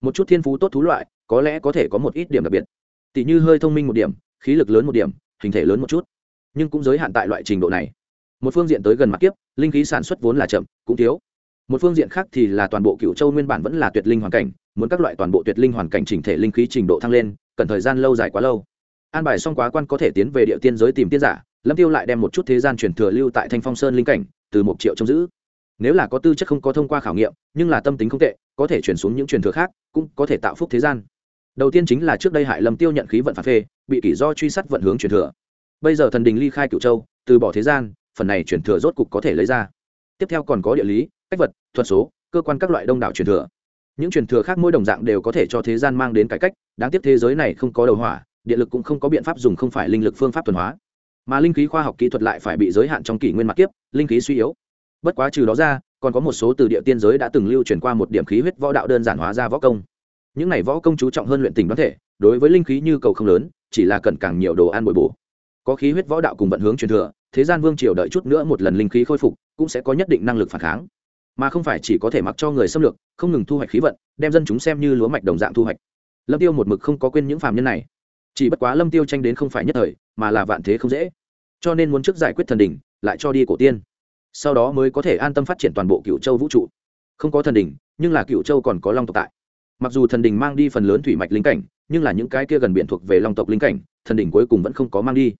Một chút thiên phú tốt thú loại, có lẽ có thể có một ít điểm đặc biệt. Tỷ như hơi thông minh một điểm, khí lực lớn một điểm, hình thể lớn một chút. Nhưng cũng giới hạn tại loại trình độ này. Một phương diện tới gần mặt kiếp, linh khí sản xuất vốn là chậm, cũng thiếu. Một phương diện khác thì là toàn bộ cựu châu nguyên bản vẫn là tuyệt linh hoàn cảnh, muốn các loại toàn bộ tuyệt linh hoàn cảnh chỉnh thể linh khí trình độ thăng lên, cần thời gian lâu dài quá lâu. An bài xong quá quan có thể tiến về địa tiên giới tìm tiên giả lâm tiêu lại đem một chút thế gian truyền thừa lưu tại thanh phong sơn linh cảnh, từ một triệu trông giữ. Nếu là có tư chất không có thông qua khảo nghiệm, nhưng là tâm tính không tệ, có thể chuyển xuống những truyền thừa khác, cũng có thể tạo phúc thế gian. Đầu tiên chính là trước đây hại lâm tiêu nhận khí vận phạt phê, bị kỷ do truy sát vận hướng truyền thừa. Bây giờ thần đình ly khai cựu châu, từ bỏ thế gian, phần này truyền thừa rốt cục có thể lấy ra. Tiếp theo còn có địa lý, cách vật, thuật số, cơ quan các loại đông đảo truyền thừa. Những truyền thừa khác mỗi đồng dạng đều có thể cho thế gian mang đến cải cách, đáng tiếc thế giới này không có đầu hỏa điện lực cũng không có biện pháp dùng không phải linh lực phương pháp tuần hóa mà linh khí khoa học kỹ thuật lại phải bị giới hạn trong kỷ nguyên mặt kiếp, linh khí suy yếu. Bất quá trừ đó ra, còn có một số từ địa tiên giới đã từng lưu truyền qua một điểm khí huyết võ đạo đơn giản hóa ra võ công. Những này võ công chú trọng hơn luyện tình đoán thể, đối với linh khí như cầu không lớn, chỉ là cần càng nhiều đồ ăn bồi bổ. Có khí huyết võ đạo cùng vận hướng truyền thừa, thế gian vương triều đợi chút nữa một lần linh khí khôi phục, cũng sẽ có nhất định năng lực phản kháng. Mà không phải chỉ có thể mặc cho người xâm lược, không ngừng thu hoạch khí vận, đem dân chúng xem như lúa mạch đồng dạng thu hoạch. Lâm tiêu một mực không có quên những phàm nhân này chỉ bất quá lâm tiêu tranh đến không phải nhất thời, mà là vạn thế không dễ. Cho nên muốn trước giải quyết thần đỉnh, lại cho đi cổ tiên. Sau đó mới có thể an tâm phát triển toàn bộ cựu châu vũ trụ. Không có thần đỉnh, nhưng là cựu châu còn có long tộc tại. Mặc dù thần đỉnh mang đi phần lớn thủy mạch linh cảnh, nhưng là những cái kia gần biển thuộc về long tộc linh cảnh, thần đỉnh cuối cùng vẫn không có mang đi.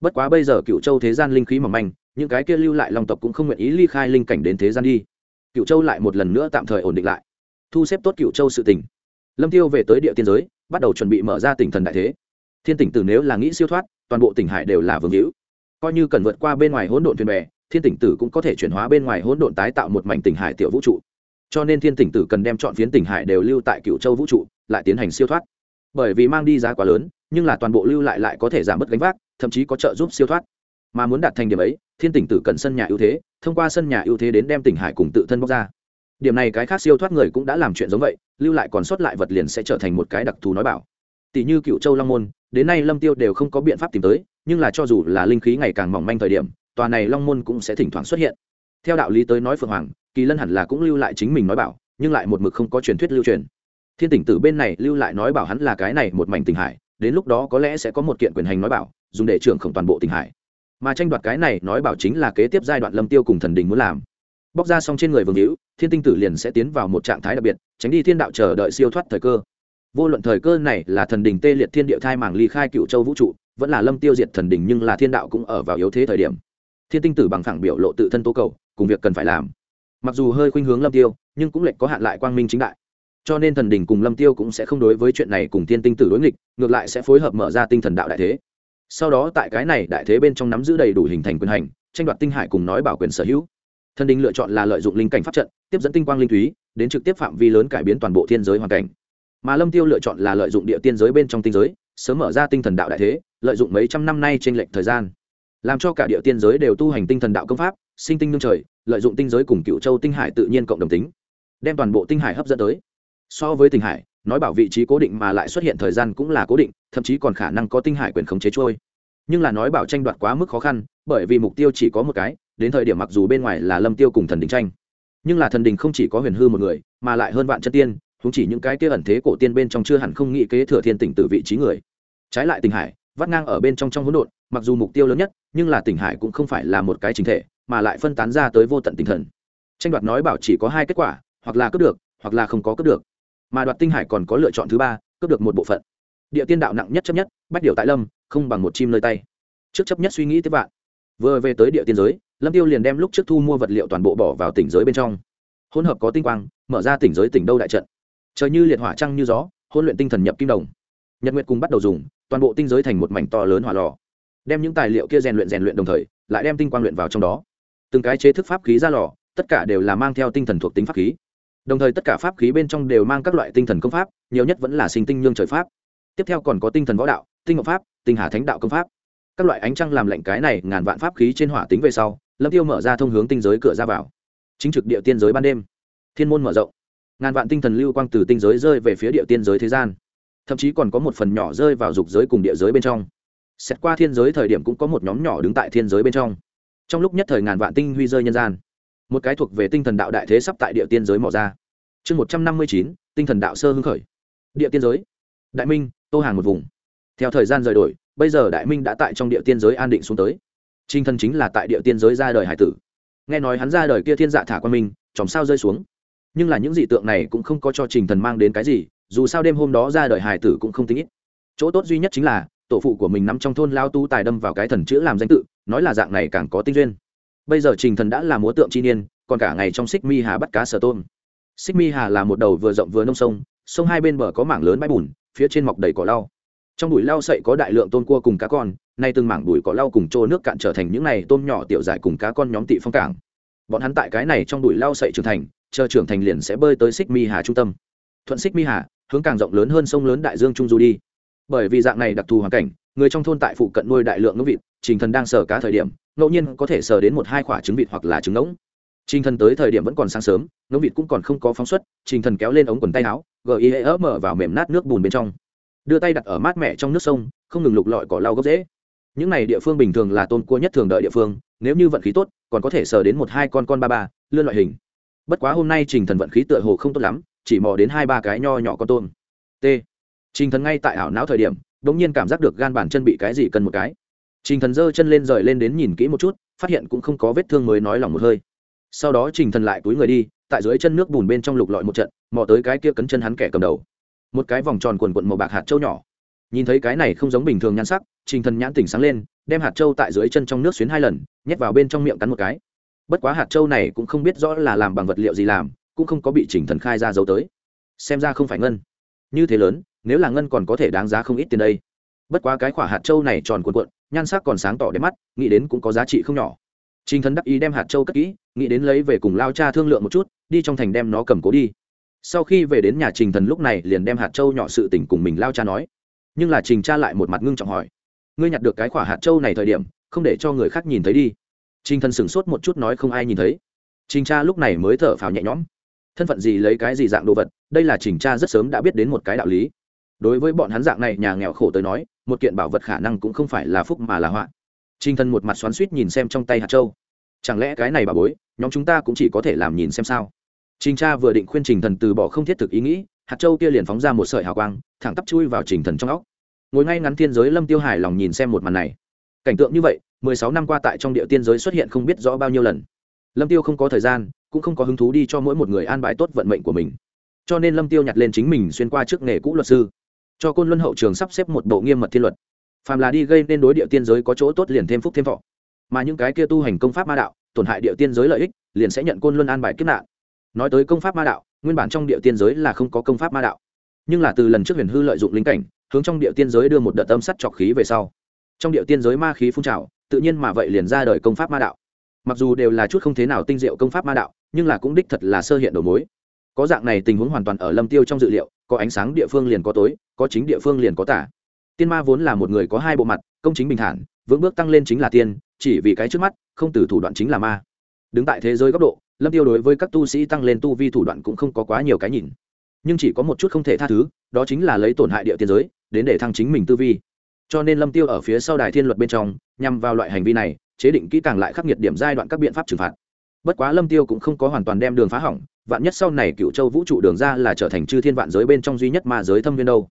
Bất quá bây giờ cựu châu thế gian linh khí mỏng manh, những cái kia lưu lại long tộc cũng không nguyện ý ly khai linh cảnh đến thế gian đi. Cựu châu lại một lần nữa tạm thời ổn định lại. Thu xếp tốt cựu châu sự tỉnh lâm tiêu về tới địa tiên giới, bắt đầu chuẩn bị mở ra tỉnh thần đại thế thiên tỉnh tử nếu là nghĩ siêu thoát, toàn bộ tỉnh hải đều là vương hữu. Coi như cần vượt qua bên ngoài hỗn độn thuyền bè, thiên tỉnh tử cũng có thể chuyển hóa bên ngoài hỗn độn tái tạo một mảnh tỉnh hải tiểu vũ trụ. Cho nên thiên tỉnh tử cần đem chọn phiến tỉnh hải đều lưu tại cựu châu vũ trụ, lại tiến hành siêu thoát. Bởi vì mang đi giá quá lớn, nhưng là toàn bộ lưu lại lại có thể giảm bớt gánh vác, thậm chí có trợ giúp siêu thoát. Mà muốn đạt thành điểm ấy, thiên tỉnh tử cần sân nhà ưu thế, thông qua sân nhà ưu thế đến đem tỉnh hải cùng tự thân bóc ra. Điểm này cái khác siêu thoát người cũng đã làm chuyện giống vậy, lưu lại còn sót lại vật liền sẽ trở thành một cái đặc thù nói bảo. Tỷ như cựu châu long môn đến nay lâm tiêu đều không có biện pháp tìm tới, nhưng là cho dù là linh khí ngày càng mỏng manh thời điểm, tòa này long môn cũng sẽ thỉnh thoảng xuất hiện. Theo đạo lý tới nói phượng hoàng, kỳ lân hẳn là cũng lưu lại chính mình nói bảo, nhưng lại một mực không có truyền thuyết lưu truyền. Thiên tỉnh tử bên này lưu lại nói bảo hắn là cái này một mảnh tình hải, đến lúc đó có lẽ sẽ có một kiện quyền hành nói bảo, dùng để trưởng khổng toàn bộ tình hải. Mà tranh đoạt cái này nói bảo chính là kế tiếp giai đoạn lâm tiêu cùng thần đình muốn làm. Bóc ra xong trên người vương hữu, thiên tinh tử liền sẽ tiến vào một trạng thái đặc biệt, tránh đi thiên đạo chờ đợi siêu thoát thời cơ vô luận thời cơ này là thần đình tê liệt thiên địa thai màng ly khai cựu châu vũ trụ, vẫn là lâm tiêu diệt thần đình nhưng là thiên đạo cũng ở vào yếu thế thời điểm. Thiên tinh tử bằng phẳng biểu lộ tự thân tố cầu, cùng việc cần phải làm. Mặc dù hơi khuynh hướng lâm tiêu, nhưng cũng lệch có hạn lại quang minh chính đại. Cho nên thần đình cùng lâm tiêu cũng sẽ không đối với chuyện này cùng thiên tinh tử đối nghịch, ngược lại sẽ phối hợp mở ra tinh thần đạo đại thế. Sau đó tại cái này đại thế bên trong nắm giữ đầy đủ hình thành quyền hành, tranh đoạt tinh hải cùng nói bảo quyền sở hữu. Thần đình lựa chọn là lợi dụng linh cảnh pháp trận, tiếp dẫn tinh quang linh thúy đến trực tiếp phạm vi lớn cải biến toàn bộ thiên giới hoàn cảnh mà lâm tiêu lựa chọn là lợi dụng địa tiên giới bên trong tinh giới, sớm mở ra tinh thần đạo đại thế, lợi dụng mấy trăm năm nay trên lệnh thời gian, làm cho cả địa tiên giới đều tu hành tinh thần đạo công pháp, sinh tinh nương trời, lợi dụng tinh giới cùng cựu châu tinh hải tự nhiên cộng đồng tính, đem toàn bộ tinh hải hấp dẫn tới. So với tinh hải, nói bảo vị trí cố định mà lại xuất hiện thời gian cũng là cố định, thậm chí còn khả năng có tinh hải quyền khống chế trôi. Nhưng là nói bảo tranh đoạt quá mức khó khăn, bởi vì mục tiêu chỉ có một cái, đến thời điểm mặc dù bên ngoài là lâm tiêu cùng thần đình tranh, nhưng là thần đình không chỉ có huyền hư một người, mà lại hơn vạn chân tiên chúng chỉ những cái kia ẩn thế cổ tiên bên trong chưa hẳn không nghĩ kế thừa thiên tỉnh từ vị trí người. Trái lại tỉnh hải, vắt ngang ở bên trong trong hỗn độn, mặc dù mục tiêu lớn nhất, nhưng là tỉnh hải cũng không phải là một cái chính thể, mà lại phân tán ra tới vô tận tinh thần. Tranh đoạt nói bảo chỉ có hai kết quả, hoặc là cướp được, hoặc là không có cướp được. Mà đoạt tinh hải còn có lựa chọn thứ ba, cướp được một bộ phận. Địa tiên đạo nặng nhất chấp nhất, bách điều tại lâm, không bằng một chim nơi tay. Trước chấp nhất suy nghĩ tiếp bạn. vừa về tới địa tiên giới, lâm tiêu liền đem lúc trước thu mua vật liệu toàn bộ bỏ vào tỉnh giới bên trong. Hỗn hợp có tinh quang, mở ra tỉnh giới tỉnh đâu đại trận trời như liệt hỏa trăng như gió, hôn luyện tinh thần nhập kim đồng. Nhật nguyệt cùng bắt đầu dùng, toàn bộ tinh giới thành một mảnh to lớn hỏa lò. Đem những tài liệu kia rèn luyện rèn luyện đồng thời, lại đem tinh quang luyện vào trong đó. Từng cái chế thức pháp khí ra lò, tất cả đều là mang theo tinh thần thuộc tính pháp khí. Đồng thời tất cả pháp khí bên trong đều mang các loại tinh thần công pháp, nhiều nhất vẫn là sinh tinh nhương trời pháp. Tiếp theo còn có tinh thần võ đạo, tinh ngọc pháp, tinh hà thánh đạo công pháp. Các loại ánh trăng làm lệnh cái này ngàn vạn pháp khí trên hỏa tính về sau, lâm tiêu mở ra thông hướng tinh giới cửa ra vào. Chính trực địa tiên giới ban đêm. Thiên môn mở rộng ngàn vạn tinh thần lưu quang từ tinh giới rơi về phía địa tiên giới thế gian. Thậm chí còn có một phần nhỏ rơi vào dục giới cùng địa giới bên trong. Xét qua thiên giới thời điểm cũng có một nhóm nhỏ đứng tại thiên giới bên trong. Trong lúc nhất thời ngàn vạn tinh huy rơi nhân gian. Một cái thuộc về tinh thần đạo đại thế sắp tại địa tiên giới mỏ ra. Chương một trăm năm mươi chín, tinh thần đạo sơ hưng khởi. Địa tiên giới. Đại minh, tô hàng một vùng. Theo thời gian rời đổi, bây giờ đại minh đã tại trong địa tiên giới an định xuống tới. Trinh thân chính là tại địa tiên giới ra đời hải tử. Nghe nói hắn ra đời kia thiên dạ thả qua minh, chòm sao rơi xuống nhưng là những dị tượng này cũng không có cho trình thần mang đến cái gì, dù sao đêm hôm đó ra đời hải tử cũng không tính ít. Chỗ tốt duy nhất chính là, tổ phụ của mình nằm trong thôn lao tu tài đâm vào cái thần chữ làm danh tự, nói là dạng này càng có tinh duyên. Bây giờ trình thần đã là múa tượng chi niên, còn cả ngày trong xích mi hà bắt cá sở tôm. Xích mi hà là một đầu vừa rộng vừa nông sông sông hai bên bờ có mảng lớn bãi bùn, phía trên mọc đầy cỏ lau. Trong bụi lau sậy có đại lượng tôm cua cùng cá con, nay từng mảng bụi cỏ lau cùng trô nước cạn trở thành những này tôm nhỏ tiểu dài cùng cá con nhóm tị phong cảng. Bọn hắn tại cái này trong bụi lau sậy trưởng thành chờ trưởng thành liền sẽ bơi tới xích mi hà trung tâm. Thuận xích mi hà, hướng càng rộng lớn hơn sông lớn đại dương trung du đi. Bởi vì dạng này đặc thù hoàn cảnh, người trong thôn tại phụ cận nuôi đại lượng ngỗng vịt, trình thần đang sờ cá thời điểm, ngẫu nhiên có thể sờ đến một hai quả trứng vịt hoặc là trứng ngỗng. Trình thần tới thời điểm vẫn còn sáng sớm, ngỗng vịt cũng còn không có phóng xuất, trình thần kéo lên ống quần tay áo gợi ý mở vào mềm nát nước bùn bên trong. Đưa tay đặt ở mát mẻ trong nước sông, không ngừng lục lọi cỏ lau gốc dễ những này địa phương bình thường là tôn cua nhất thường đợi địa phương, nếu như vận khí tốt, còn có thể sờ đến một hai con con ba ba, lươn loại hình bất quá hôm nay trình thần vận khí tựa hồ không tốt lắm, chỉ mò đến hai ba cái nho nhỏ con tôm. T. Trình thần ngay tại ảo não thời điểm đ ỗ n g nhiên cảm giác được gan bản chân bị cái gì cần một cái. Trình thần giơ chân lên rời lên đến nhìn kỹ một chút, phát hiện cũng không có vết thương mới nói lòng một hơi. Sau đó trình thần lại túi người đi, tại dưới chân nước bùn bên trong lục lọi một trận, mò tới cái kia cấn chân hắn kẻ cầm đầu. Một cái vòng tròn quần quận màu bạc hạt trâu nhỏ. Nhìn thấy cái này không giống bình thường nhan sắc, trình thần nhãn tỉnh sáng lên, đem hạt trâu tại dưới chân trong nước xuyến hai lần, nhét vào bên trong miệng cắn một cái bất quá hạt châu này cũng không biết rõ là làm bằng vật liệu gì làm, cũng không có bị trình thần khai ra dấu tới. Xem ra không phải ngân. Như thế lớn, nếu là ngân còn có thể đáng giá không ít tiền đây. Bất quá cái quả hạt châu này tròn cuộn cuộn, nhan sắc còn sáng tỏ đẹp mắt, nghĩ đến cũng có giá trị không nhỏ. Trình thần đắc ý đem hạt châu cất kỹ, nghĩ đến lấy về cùng lao cha thương lượng một chút, đi trong thành đem nó cầm cố đi. Sau khi về đến nhà trình thần lúc này liền đem hạt châu nhỏ sự tình cùng mình lao cha nói. Nhưng là trình cha lại một mặt ngưng trọng hỏi. Ngươi nhặt được cái quả hạt châu này thời điểm, không để cho người khác nhìn thấy đi trình thần sửng sốt một chút nói không ai nhìn thấy. Trình cha lúc này mới thở phào nhẹ nhõm. Thân phận gì lấy cái gì dạng đồ vật, đây là trình cha rất sớm đã biết đến một cái đạo lý. Đối với bọn hắn dạng này nhà nghèo khổ tới nói, một kiện bảo vật khả năng cũng không phải là phúc mà là họa. Trình thần một mặt xoắn xuýt nhìn xem trong tay hạt Châu. chẳng lẽ cái này bà bối, nhóm chúng ta cũng chỉ có thể làm nhìn xem sao? Trình cha vừa định khuyên trình thần từ bỏ không thiết thực ý nghĩ, hạt châu kia liền phóng ra một sợi hào quang, thẳng tắp chui vào trình thần trong óc. Ngồi ngay ngắn thiên giới lâm tiêu Hải lòng nhìn xem một màn này. Cảnh tượng như vậy mười sáu năm qua tại trong địa tiên giới xuất hiện không biết rõ bao nhiêu lần. Lâm tiêu không có thời gian, cũng không có hứng thú đi cho mỗi một người an bài tốt vận mệnh của mình. Cho nên lâm tiêu nhặt lên chính mình xuyên qua trước nghề cũ luật sư. Cho côn luân hậu trường sắp xếp một bộ nghiêm mật thiên luật. Phàm là đi gây nên đối địa tiên giới có chỗ tốt liền thêm phúc thêm thọ. Mà những cái kia tu hành công pháp ma đạo, tổn hại địa tiên giới lợi ích, liền sẽ nhận côn luân an bài kiếp nạn. Nói tới công pháp ma đạo, nguyên bản trong địa tiên giới là không có công pháp ma đạo. Nhưng là từ lần trước huyền hư lợi dụng linh cảnh, hướng trong địa tiên giới đưa một đợt âm sắt trọc khí về sau. Trong địa tiên giới ma khí phun trào tự nhiên mà vậy liền ra đời công pháp ma đạo. Mặc dù đều là chút không thế nào tinh diệu công pháp ma đạo, nhưng là cũng đích thật là sơ hiện đầu mối. Có dạng này tình huống hoàn toàn ở lâm tiêu trong dự liệu, có ánh sáng địa phương liền có tối, có chính địa phương liền có tả. Tiên ma vốn là một người có hai bộ mặt, công chính bình thản, vững bước tăng lên chính là tiên, chỉ vì cái trước mắt, không từ thủ đoạn chính là ma. Đứng tại thế giới góc độ, lâm tiêu đối với các tu sĩ tăng lên tu vi thủ đoạn cũng không có quá nhiều cái nhìn. Nhưng chỉ có một chút không thể tha thứ, đó chính là lấy tổn hại địa tiên giới, đến để thăng chính mình tư vi cho nên lâm tiêu ở phía sau đài thiên luật bên trong, nhằm vào loại hành vi này, chế định kỹ càng lại khắc nghiệt điểm giai đoạn các biện pháp trừng phạt. Bất quá lâm tiêu cũng không có hoàn toàn đem đường phá hỏng, vạn nhất sau này cựu châu vũ trụ đường ra là trở thành chư thiên vạn giới bên trong duy nhất ma giới thâm viên đâu.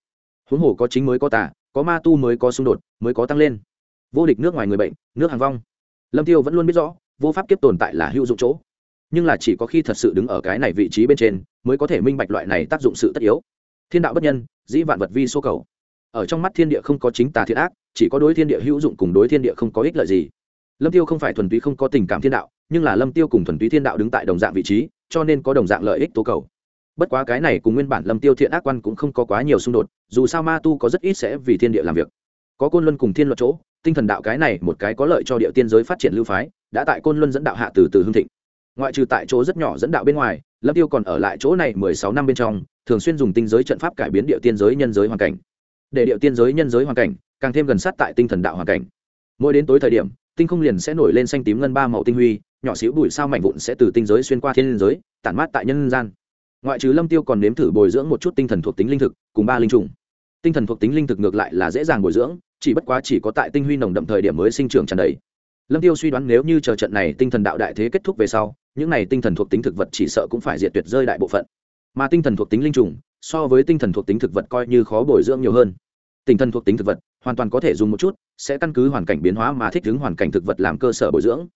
Huống hồ có chính mới có tả có ma tu mới có xung đột, mới có tăng lên. Vô địch nước ngoài người bệnh, nước hàng vong. Lâm tiêu vẫn luôn biết rõ, vô pháp kiếp tồn tại là hữu dụng chỗ. Nhưng là chỉ có khi thật sự đứng ở cái này vị trí bên trên, mới có thể minh bạch loại này tác dụng sự tất yếu. Thiên đạo bất nhân, dĩ vạn vật vi số cầu ở trong mắt thiên địa không có chính tà thiện ác, chỉ có đối thiên địa hữu dụng cùng đối thiên địa không có ích lợi gì. Lâm tiêu không phải thuần túy không có tình cảm thiên đạo, nhưng là lâm tiêu cùng thuần túy thiên đạo đứng tại đồng dạng vị trí, cho nên có đồng dạng lợi ích tố cầu. Bất quá cái này cùng nguyên bản lâm tiêu thiện ác quan cũng không có quá nhiều xung đột, dù sao ma tu có rất ít sẽ vì thiên địa làm việc. Có côn luân cùng thiên luật chỗ, tinh thần đạo cái này một cái có lợi cho địa tiên giới phát triển lưu phái, đã tại côn luân dẫn đạo hạ từ từ hương thịnh. Ngoại trừ tại chỗ rất nhỏ dẫn đạo bên ngoài, lâm tiêu còn ở lại chỗ này mười sáu năm bên trong, thường xuyên dùng tinh giới trận pháp cải biến địa tiên giới nhân giới hoàn cảnh để điệu tiên giới nhân giới hoàn cảnh, càng thêm gần sát tại tinh thần đạo hoàn cảnh. Mỗi đến tối thời điểm, tinh không liền sẽ nổi lên xanh tím ngân ba màu tinh huy, nhỏ xíu bụi sao mảnh vụn sẽ từ tinh giới xuyên qua thiên giới, tản mát tại nhân gian. Ngoại trừ lâm tiêu còn nếm thử bồi dưỡng một chút tinh thần thuộc tính linh thực, cùng ba linh trùng. Tinh thần thuộc tính linh thực ngược lại là dễ dàng bồi dưỡng, chỉ bất quá chỉ có tại tinh huy nồng đậm thời điểm mới sinh trưởng tràn đầy. Lâm tiêu suy đoán nếu như chờ trận này tinh thần đạo đại thế kết thúc về sau, những này tinh thần thuộc tính thực vật chỉ sợ cũng phải diệt tuyệt rơi đại bộ phận. Mà tinh thần thuộc tính linh trùng, so với tinh thần thuộc tính thực vật coi như khó bồi dưỡng nhiều hơn tinh thần thuộc tính thực vật, hoàn toàn có thể dùng một chút, sẽ căn cứ hoàn cảnh biến hóa mà thích ứng hoàn cảnh thực vật làm cơ sở bồi dưỡng.